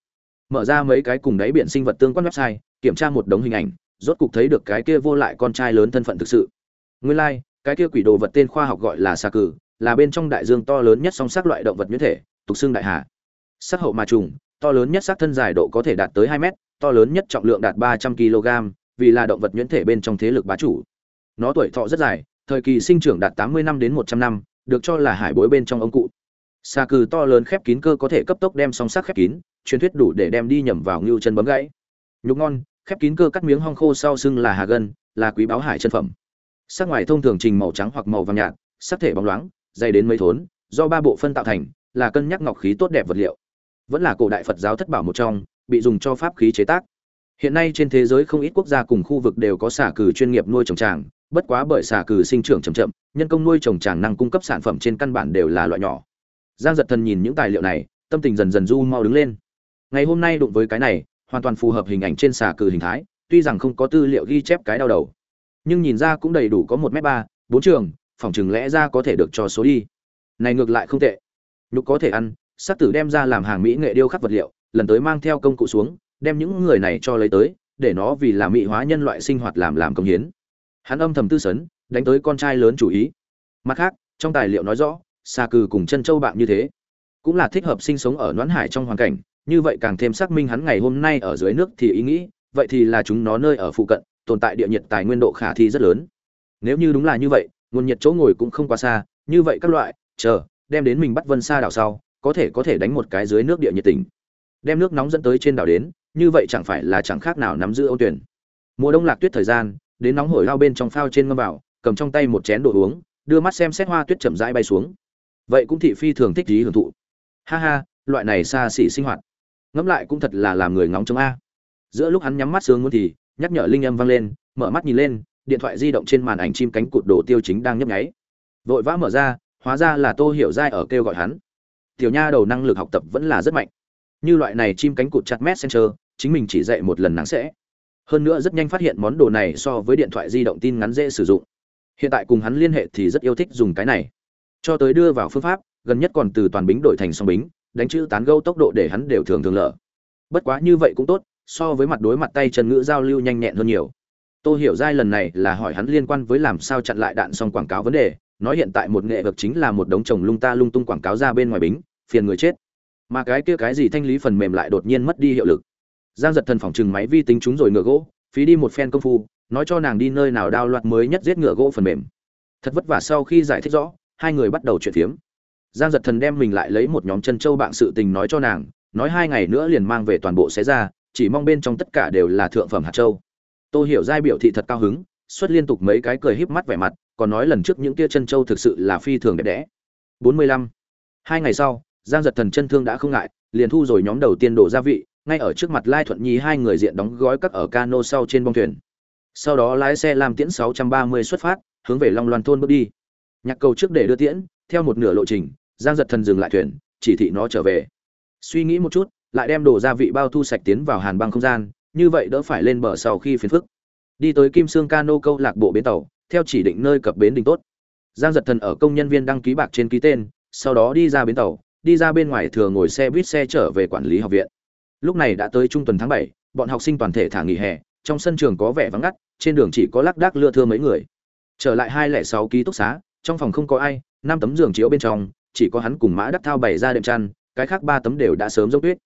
Mở ra mấy cái cùng đáy biển sinh vật tương quan website kiểm tra một đống hình ảnh rốt cục thấy được cái kia vô lại con trai lớn thân phận thực sự. Nguyên lai、like, cái kia quỷ đồ vật tên khoa học gọi là xà cử là bên trong đại dương to lớn nhất song sắc loại động vật nhuyễn thể tục xương đại hà. Sắc hậu mà trùng to lớn nhất sắc thân dài độ có thể đạt tới hai mét to lớn nhất trọng lượng đạt ba trăm kg vì là động vật nhuyễn thể bên trong thế lực bá chủ. Nó tuổi thọ rất dài, thời kỳ sinh trưởng đạt tám mươi năm đến một trăm năm, được cho là hải bối bên trong ông cụ. Sa cừ to lớn khép kín cơ có thể cấp tốc đem song sắc khép kín, truyền thuyết đủ để đem đi nhầm vào ngưu chân bấm gãy. Nhục ngon, khép kín cơ cắt miếng hong khô sau xưng là hà gân, là quý báo hải chân phẩm. Sắc ngoài thông thường trình màu trắng hoặc màu vàng nhạt, sắc thể bóng loáng, dày đến mấy thốn, do ba bộ phân tạo thành, là cân nhắc ngọc khí tốt đẹp vật liệu. Vẫn là cổ đại phật giáo thất bảo một trong, bị dùng cho pháp khí chế tác hiện nay trên thế giới không ít quốc gia cùng khu vực đều có xả cừ chuyên nghiệp nuôi trồng tràng, bất quá bởi xả cừ sinh trưởng chậm chậm, nhân công nuôi trồng tràng năng cung cấp sản phẩm trên căn bản đều là loại nhỏ. Giang giật thần nhìn những tài liệu này, tâm tình dần dần du mau đứng lên. Ngày hôm nay đụng với cái này, hoàn toàn phù hợp hình ảnh trên xả cừ hình thái, tuy rằng không có tư liệu ghi chép cái đau đầu. Nhưng nhìn ra cũng đầy đủ có một m ba, bốn trường, phòng chừng lẽ ra có thể được cho số đi. Này ngược lại không tệ. Nhục có thể ăn, sát tử đem ra làm hàng mỹ nghệ điêu khắc vật liệu, lần tới mang theo công cụ xuống đem những người này cho lấy tới, để nó vì là mỹ hóa nhân loại sinh hoạt làm làm công hiến. Hắn âm thầm tư sấn, đánh tới con trai lớn chủ ý. Mặt khác, trong tài liệu nói rõ xa cừ cùng chân châu bạn như thế. Cũng là thích hợp sinh sống ở noãn hải trong hoàn cảnh, như vậy càng thêm xác minh hắn ngày hôm nay ở dưới nước thì ý nghĩ, vậy thì là chúng nó nơi ở phụ cận, tồn tại địa nhiệt tài nguyên độ khả thi rất lớn. Nếu như đúng là như vậy, nguồn nhiệt chỗ ngồi cũng không quá xa, như vậy các loại, chờ, đem đến mình bắt vân xa đảo sau, có thể có thể đánh một cái dưới nước địa nhiệt tỉnh. Đem nước nóng dẫn tới trên đảo đến như vậy chẳng phải là chẳng khác nào nắm giữ âu tuyển. Mùa đông lạc tuyết thời gian, đến nóng hổi lao bên trong phao trên ngâm vào, cầm trong tay một chén đồ uống, đưa mắt xem xét hoa tuyết chậm rãi bay xuống. Vậy cũng thị phi thường thích trí hưởng thụ. Ha ha, loại này xa xỉ sinh hoạt. Ngẫm lại cũng thật là làm người ngóng trông a. Giữa lúc hắn nhắm mắt sướng muốn thì, nhắc nhở linh âm vang lên, mở mắt nhìn lên, điện thoại di động trên màn ảnh chim cánh cụt đồ tiêu chính đang nhấp nháy. Vội vã mở ra, hóa ra là tô hiểu giai ở kêu gọi hắn. Tiểu nha đầu năng lực học tập vẫn là rất mạnh. Như loại này chim cánh cụt chặt messenger chính mình chỉ dạy một lần nắng sẽ. Hơn nữa rất nhanh phát hiện món đồ này so với điện thoại di động tin ngắn dễ sử dụng. Hiện tại cùng hắn liên hệ thì rất yêu thích dùng cái này. Cho tới đưa vào phương pháp, gần nhất còn từ toàn bính đổi thành song bính, đánh chữ tán gâu tốc độ để hắn đều thường thường lở. Bất quá như vậy cũng tốt, so với mặt đối mặt tay chân ngữ giao lưu nhanh nhẹn hơn nhiều. Tôi hiểu giai lần này là hỏi hắn liên quan với làm sao chặn lại đạn xong quảng cáo vấn đề, nói hiện tại một nghệ vực chính là một đống chồng lung ta lung tung quảng cáo ra bên ngoài bính, phiền người chết. Mà cái kia cái gì thanh lý phần mềm lại đột nhiên mất đi hiệu lực giang giật thần phòng chừng máy vi tính chúng rồi ngựa gỗ, phí đi một phen công phu, nói cho nàng đi nơi nào đao loạt mới nhất giết ngựa gỗ phần mềm. Thật vất vả sau khi giải thích rõ, hai người bắt đầu chuyện phiếm. Giang giật thần đem mình lại lấy một nhóm chân châu bạn sự tình nói cho nàng, nói hai ngày nữa liền mang về toàn bộ xé ra, chỉ mong bên trong tất cả đều là thượng phẩm hạt châu. Tô hiểu giai biểu thị thật cao hứng, xuất liên tục mấy cái cười híp mắt vẻ mặt, còn nói lần trước những tia chân châu thực sự là phi thường đẹp đẽ. 45. hai ngày sau, giang giật thần chân thương đã không ngại, liền thu rồi nhóm đầu tiên đổ gia vị ngay ở trước mặt lai thuận nhi hai người diện đóng gói các ở cano sau trên bông thuyền. Sau đó lái xe làm tiễn 630 xuất phát, hướng về long loan thôn bước đi. Nhạc cầu trước để đưa tiễn, theo một nửa lộ trình, giang giật thần dừng lại thuyền, chỉ thị nó trở về. Suy nghĩ một chút, lại đem đồ gia vị bao thu sạch tiến vào hàn băng không gian, như vậy đỡ phải lên bờ sau khi phiền phức. Đi tới kim sương cano câu lạc bộ bến tàu, theo chỉ định nơi cập bến đình tốt. Giang giật thần ở công nhân viên đăng ký bạc trên ký tên, sau đó đi ra bến tàu, đi ra bên ngoài thừa ngồi xe buýt xe trở về quản lý học viện lúc này đã tới trung tuần tháng bảy, bọn học sinh toàn thể thả nghỉ hè, trong sân trường có vẻ vắng ngắt, trên đường chỉ có lác đác lưa thưa mấy người. Trở lại hai lẻ sáu ký túc xá, trong phòng không có ai, năm tấm giường chiếu bên trong, chỉ có hắn cùng mã đắc thao bày ra đệm chăn, cái khác ba tấm đều đã sớm dốc tuyết.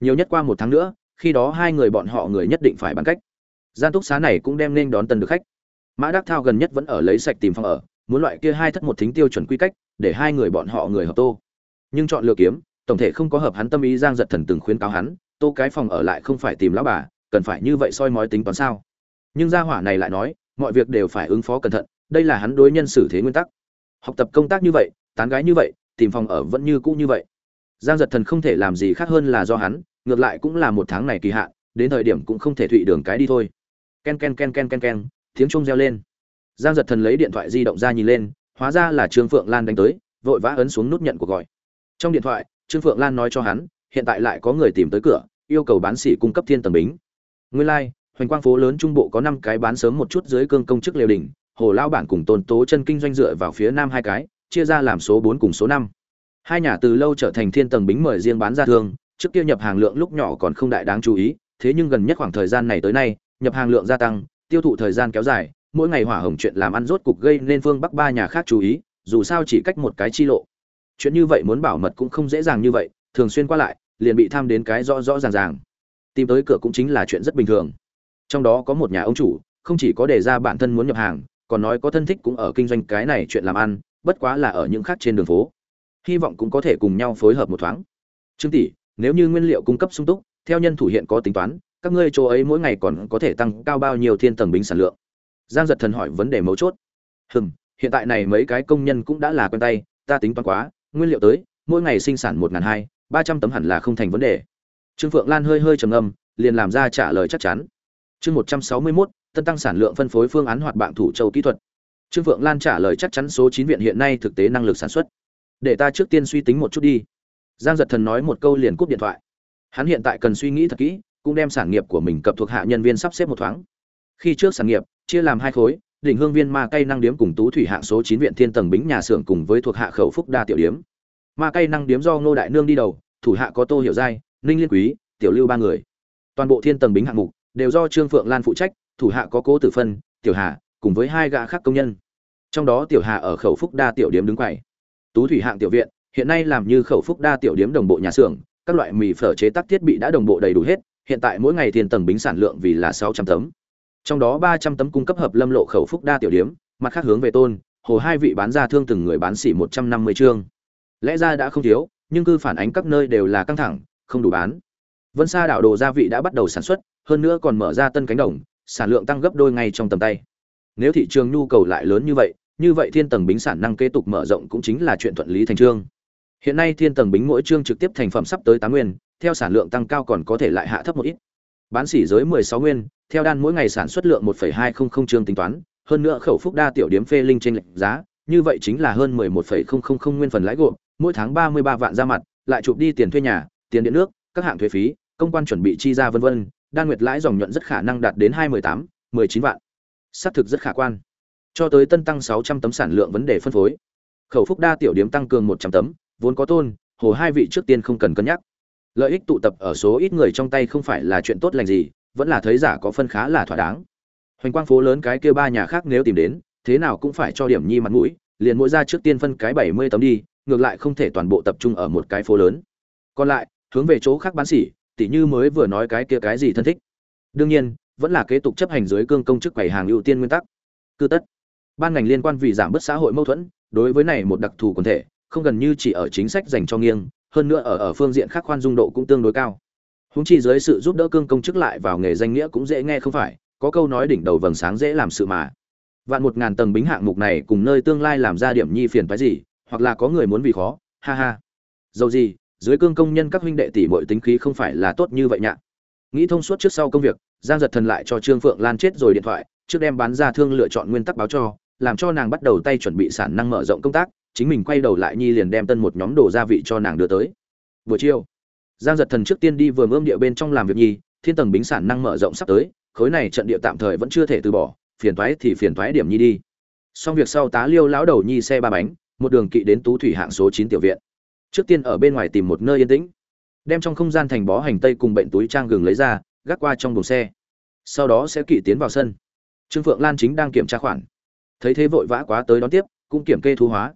Nhiều nhất qua một tháng nữa, khi đó hai người bọn họ người nhất định phải bán cách. Gian túc xá này cũng đem nên đón tần được khách. Mã đắc thao gần nhất vẫn ở lấy sạch tìm phòng ở, muốn loại kia hai thất một thính tiêu chuẩn quy cách, để hai người bọn họ người hợp tô. Nhưng chọn lựa kiếm, tổng thể không có hợp hắn tâm ý giang giật thần từng khuyến cáo hắn tô cái phòng ở lại không phải tìm lão bà, cần phải như vậy soi mói tính toán sao? Nhưng gia hỏa này lại nói, mọi việc đều phải ứng phó cẩn thận, đây là hắn đối nhân xử thế nguyên tắc. Học tập công tác như vậy, tán gái như vậy, tìm phòng ở vẫn như cũ như vậy. Giang giật thần không thể làm gì khác hơn là do hắn, ngược lại cũng là một tháng này kỳ hạn, đến thời điểm cũng không thể thụy đường cái đi thôi. Ken ken ken ken ken ken, tiếng chuông reo lên. Giang giật thần lấy điện thoại di động ra nhìn lên, hóa ra là trương phượng lan đánh tới, vội vã ấn xuống nút nhận cuộc gọi. Trong điện thoại, trương phượng lan nói cho hắn hiện tại lại có người tìm tới cửa yêu cầu bán xỉ cung cấp thiên tầng bính. Nguyên lai、like, hoành quang phố lớn trung bộ có năm cái bán sớm một chút dưới cương công chức liều đình hồ lao bản cùng tôn tố chân kinh doanh dựa vào phía nam hai cái chia ra làm số bốn cùng số năm. Hai nhà từ lâu trở thành thiên tầng bính mời riêng bán ra thương trước kia nhập hàng lượng lúc nhỏ còn không đại đáng chú ý thế nhưng gần nhất khoảng thời gian này tới nay nhập hàng lượng gia tăng tiêu thụ thời gian kéo dài mỗi ngày hỏa hồng chuyện làm ăn rốt cục gây nên phương bắc ba nhà khác chú ý dù sao chỉ cách một cái chi lộ. Chuyện như vậy muốn bảo mật cũng không dễ dàng như vậy thường xuyên qua lại, liền bị tham đến cái rõ rõ ràng ràng. Tìm tới cửa cũng chính là chuyện rất bình thường. Trong đó có một nhà ông chủ, không chỉ có đề ra bản thân muốn nhập hàng, còn nói có thân thích cũng ở kinh doanh cái này chuyện làm ăn, bất quá là ở những khác trên đường phố. Hy vọng cũng có thể cùng nhau phối hợp một thoáng. Trương tỷ, nếu như nguyên liệu cung cấp sung túc, theo nhân thủ hiện có tính toán, các ngươi chỗ ấy mỗi ngày còn có thể tăng cao bao nhiêu thiên tầng bính sản lượng? Giang giật thần hỏi vấn đề mấu chốt. Hừm, hiện tại này mấy cái công nhân cũng đã là quen tay, ta tính toán quá, nguyên liệu tới, mỗi ngày sinh sản một ngàn hai ba trăm tấm hẳn là không thành vấn đề. Trương phượng lan hơi hơi trầm âm liền làm ra trả lời chắc chắn. Chương một trăm sáu mươi mốt, tân tăng sản lượng phân phối phương án hoạt bạn thủ châu kỹ thuật. Trương phượng lan trả lời chắc chắn số chín viện hiện nay thực tế năng lực sản xuất. Để ta trước tiên suy tính một chút đi. Giang giật thần nói một câu liền cúp điện thoại. Hắn hiện tại cần suy nghĩ thật kỹ, cũng đem sản nghiệp của mình cập thuộc hạ nhân viên sắp xếp một thoáng. Khi trước sản nghiệp, chia làm hai khối, đỉnh hương viên ma cây năng điếm cùng tú thủy hạng số chín viện thiên tầng bính nhà xưởng cùng với thuộc hạ khẩu phúc đa tiểu điếm ma cây năng điếm do ngô đại nương đi đầu thủ hạ có tô hiểu giai ninh liên quý tiểu lưu ba người. Toàn bộ thiên tầng bính hạng mục đều do trương phượng lan phụ trách thủ hạ có cố tử phân tiểu hà, cùng với hai gã khác công nhân. Trong đó tiểu hà ở khẩu phúc đa tiểu điếm đứng quầy. Tú thủy hạng tiểu viện hiện nay làm như khẩu phúc đa tiểu điếm đồng bộ nhà xưởng các loại mì phở chế tác thiết bị đã đồng bộ đầy đủ hết hiện tại mỗi ngày thiên tầng bính sản lượng vì là sáu trăm tấm. Trong đó ba trăm tấm cung cấp hợp lâm lộ khẩu phúc đa tiểu điếm mặt khác hướng về tôn hồ hai vị bán ra thương từng người bán xỉ một trăm năm mươi chương lẽ ra đã không thiếu nhưng cư phản ánh các nơi đều là căng thẳng không đủ bán. Vân sa đảo đồ gia vị đã bắt đầu sản xuất hơn nữa còn mở ra tân cánh đồng sản lượng tăng gấp đôi ngay trong tầm tay. Nếu thị trường nhu cầu lại lớn như vậy như vậy thiên tầng bính sản năng kế tục mở rộng cũng chính là chuyện thuận lý thành trương. Hiện nay thiên tầng bính mỗi chương trực tiếp thành phẩm sắp tới tám nguyên theo sản lượng tăng cao còn có thể lại hạ thấp một ít. Bán xỉ giới 16 nguyên theo đan mỗi ngày sản xuất lượng 1,200 chương tính toán hơn nữa khẩu phúc đa tiểu điếm phê linh trên lệnh giá như vậy chính là hơn 11,000 nguyên phần lãi gộp mỗi tháng 33 vạn ra mặt lại chụp đi tiền thuê nhà tiền điện nước các hạng thuế phí công quan chuẩn bị chi ra vân vân đan nguyệt lãi dòng nhuận rất khả năng đạt đến 218, 19 vạn. Xác thực rất khả quan. Cho tới tân tăng 600 tấm sản lượng vấn đề phân phối. Khẩu phúc đa tiểu điểm tăng cường 100 tấm vốn có tôn hồ hai vị trước tiên không cần cân nhắc. Lợi ích tụ tập ở số ít người trong tay không phải là chuyện tốt lành gì vẫn là thấy giả có phân khá là thỏa đáng. Hoành quang phố lớn cái kia ba nhà khác nếu tìm đến thế nào cũng phải cho điểm nhi mặt mũi, liền mỗi ra trước tiên phân cái bảy mươi tấm đi, ngược lại không thể toàn bộ tập trung ở một cái phố lớn. Còn lại, hướng về chỗ khác bán xỉ tỉ như mới vừa nói cái kia cái gì thân thích. Đương nhiên, vẫn là kế tục chấp hành dưới cương công chức quầy hàng ưu tiên nguyên tắc. Cư tất. Ban ngành liên quan vì giảm bớt xã hội mâu thuẫn, đối với này một đặc thù quần thể, không gần như chỉ ở chính sách dành cho nghiêng, hơn nữa ở ở phương diện khác khoan dung độ cũng tương đối cao. Húng chi dưới sự giúp đỡ cương công chức lại vào nghề danh nghĩa cũng dễ nghe không phải, có câu nói đỉnh đầu vầng sáng dễ làm sự mà vạn một ngàn tầng bính hạng mục này cùng nơi tương lai làm ra điểm nhi phiền phái gì, hoặc là có người muốn vì khó, ha ha. Dầu gì, dưới cương công nhân các huynh đệ tỷ mọi tính khí không phải là tốt như vậy nhạ. Nghĩ thông suốt trước sau công việc, giang giật thần lại cho trương phượng lan chết rồi điện thoại, trước đem bán ra thương lựa chọn nguyên tắc báo cho, làm cho nàng bắt đầu tay chuẩn bị sản năng mở rộng công tác, chính mình quay đầu lại nhi liền đem tân một nhóm đồ gia vị cho nàng đưa tới. Buổi chiều, giang giật thần trước tiên đi vừa ươm địa bên trong làm việc nhi, thiên tầng bính sản năng mở rộng sắp tới, khối này trận địa tạm thời vẫn chưa thể từ bỏ phiền thoái thì phiền thoái điểm nhi đi. Xong việc sau tá liêu lão đầu nhi xe ba bánh, một đường kỵ đến tú thủy hạng số chín tiểu viện. Trước tiên ở bên ngoài tìm một nơi yên tĩnh. Đem trong không gian thành bó hành tây cùng bệnh túi trang gừng lấy ra, gác qua trong buồng xe. Sau đó sẽ kỵ tiến vào sân. Trương phượng lan chính đang kiểm tra khoản. Thấy thế vội vã quá tới đón tiếp, cũng kiểm kê thu hóa.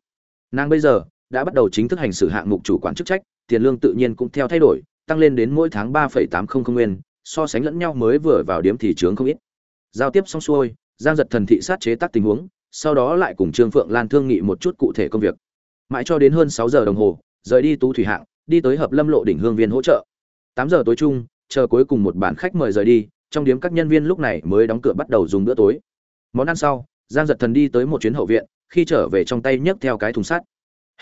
Nàng bây giờ đã bắt đầu chính thức hành xử hạng mục chủ quản chức trách, tiền lương tự nhiên cũng theo thay đổi, tăng lên đến mỗi tháng ba tám trăm linh nguyên, so sánh lẫn nhau mới vừa vào điểm thị trường không ít. Giao tiếp xong xuôi giang giật thần thị sát chế tác tình huống, sau đó lại cùng trương phượng lan thương nghị một chút cụ thể công việc. Mãi cho đến hơn sáu giờ đồng hồ, rời đi tú thủy hạng, đi tới hợp lâm lộ đỉnh hương viên hỗ trợ. Tám giờ tối chung, chờ cuối cùng một bản khách mời rời đi, trong điếm các nhân viên lúc này mới đóng cửa bắt đầu dùng bữa tối. Món ăn sau, giang giật thần đi tới một chuyến hậu viện, khi trở về trong tay nhấc theo cái thùng sắt.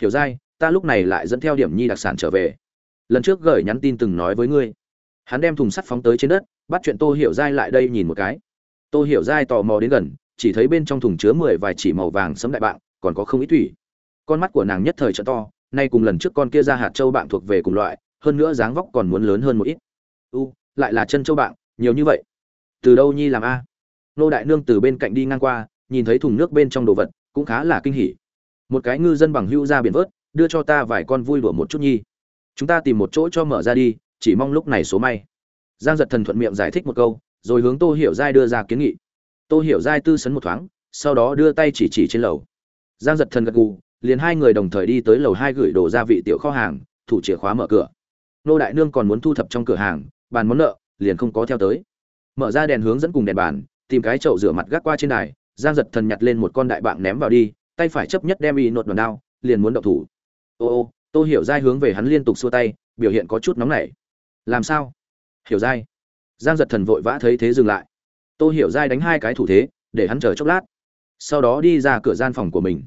Hiểu dai, ta lúc này lại dẫn theo điểm nhi đặc sản trở về. Lần trước gửi nhắn tin từng nói với ngươi. Hắn đem thùng sắt phóng tới trên đất, bắt chuyện tô hiểu dai lại đây nhìn một cái tô hiểu dai tò mò đến gần, chỉ thấy bên trong thùng chứa mười vài chỉ màu vàng sẫm đại bạn còn có không ít thủy. Con mắt của nàng nhất thời trợ to, nay cùng lần trước con kia ra hạt châu bạn thuộc về cùng loại, hơn nữa dáng vóc còn muốn lớn hơn một ít. U, lại là chân châu bạn nhiều như vậy. Từ đâu nhi làm a? Nô đại nương từ bên cạnh đi ngang qua, nhìn thấy thùng nước bên trong đồ vật, cũng khá là kinh hỉ. Một cái ngư dân bằng hữu ra biển vớt, đưa cho ta vài con vui đùa một chút nhi. Chúng ta tìm một chỗ cho mở ra đi, chỉ mong lúc này số may. Giang giật thần thuận miệng giải thích một câu rồi hướng tô hiểu giai đưa ra kiến nghị. Tô hiểu giai tư sấn một thoáng, sau đó đưa tay chỉ chỉ trên lầu. Giang giật thần gật gù, liền hai người đồng thời đi tới lầu hai gửi đồ gia vị tiểu kho hàng, thủ chìa khóa mở cửa. Nô đại nương còn muốn thu thập trong cửa hàng, bàn món nợ, liền không có theo tới. Mở ra đèn hướng dẫn cùng đèn bàn, tìm cái chậu rửa mặt gác qua trên đài, giang giật thần nhặt lên một con đại bạn ném vào đi, tay phải chấp nhất đem y nột đòn đao, liền muốn động thủ. Ô ô, tô hiểu dai hướng về hắn liên tục xua tay, biểu hiện có chút nóng nảy. Làm sao? Hiểu dai giang giật thần vội vã thấy thế dừng lại. Tô hiểu giai đánh hai cái thủ thế, để hắn chờ chốc lát. Sau đó đi ra cửa gian phòng của mình.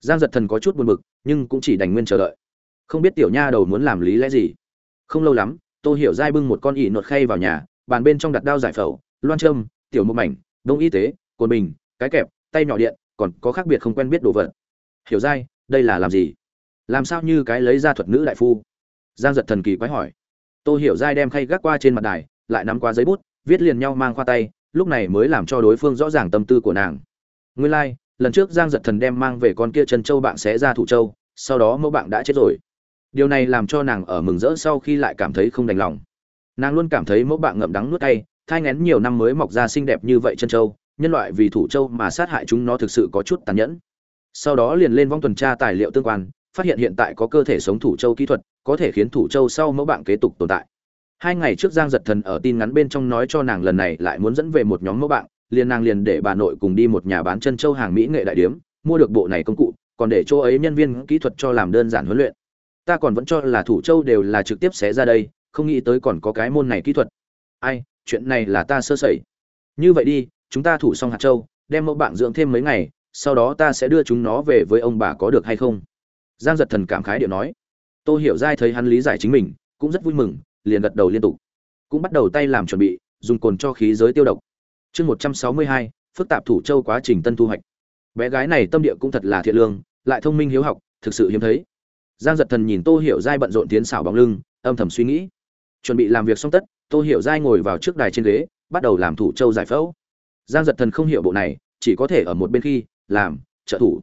Giang giật thần có chút buồn bực, nhưng cũng chỉ đành nguyên chờ đợi. Không biết tiểu nha đầu muốn làm lý lẽ gì. Không lâu lắm, tô hiểu giai bưng một con ỉ nột khay vào nhà, bàn bên trong đặt đao giải phẫu, loan trâm tiểu một mảnh, đông y tế, cồn bình, cái kẹp, tay nhỏ điện, còn có khác biệt không quen biết đồ vật. Hiểu giai, đây là làm gì? Làm sao như cái lấy ra thuật nữ đại phu? Giang giật thần kỳ quái hỏi. Tô hiểu giai đem khay gác qua trên mặt đài lại nắm qua giấy bút viết liền nhau mang khoa tay lúc này mới làm cho đối phương rõ ràng tâm tư của nàng. Nguyên lai、like, lần trước giang giật thần đem mang về con kia chân châu bạn sẽ ra thủ châu sau đó mẫu bạn đã chết rồi. Điều này làm cho nàng ở mừng rỡ sau khi lại cảm thấy không đành lòng. Nàng luôn cảm thấy mẫu bạn ngậm đắng nuốt tay thai ngén nhiều năm mới mọc ra xinh đẹp như vậy chân châu nhân loại vì thủ châu mà sát hại chúng nó thực sự có chút tàn nhẫn. Sau đó liền lên vong tuần tra tài liệu tương quan phát hiện hiện tại có cơ thể sống thủ châu kỹ thuật có thể khiến thủ châu sau mẫu bạn kế tục tồn tại hai ngày trước giang giật thần ở tin ngắn bên trong nói cho nàng lần này lại muốn dẫn về một nhóm mẫu bạn, liền nàng liền để bà nội cùng đi một nhà bán chân châu hàng mỹ nghệ đại điếm, mua được bộ này công cụ, còn để chỗ ấy nhân viên kỹ thuật cho làm đơn giản huấn luyện. Ta còn vẫn cho là thủ châu đều là trực tiếp xé ra đây, không nghĩ tới còn có cái môn này kỹ thuật. Ai, chuyện này là ta sơ sẩy. Như vậy đi, chúng ta thủ xong hạt châu, đem mẫu bạn dưỡng thêm mấy ngày, sau đó ta sẽ đưa chúng nó về với ông bà có được hay không? Giang giật thần cảm khái điệu nói. Tôi hiểu dai thấy hắn lý giải chính mình, cũng rất vui mừng liền gật đầu liên tục. Cũng bắt đầu tay làm chuẩn bị, dùng cồn cho khí giới tiêu độc. Chương một trăm sáu mươi hai, phức tạp thủ châu quá trình tân thu hoạch. Bé gái này tâm địa cũng thật là thiện lương, lại thông minh hiếu học, thực sự hiếm thấy. Giang giật thần nhìn tô hiểu giai bận rộn tiến xảo bóng lưng, âm thầm suy nghĩ. Chuẩn bị làm việc xong tất, tô hiểu giai ngồi vào trước đài trên ghế, bắt đầu làm thủ châu giải phẫu. Giang giật thần không hiểu bộ này, chỉ có thể ở một bên khi, làm, trợ thủ.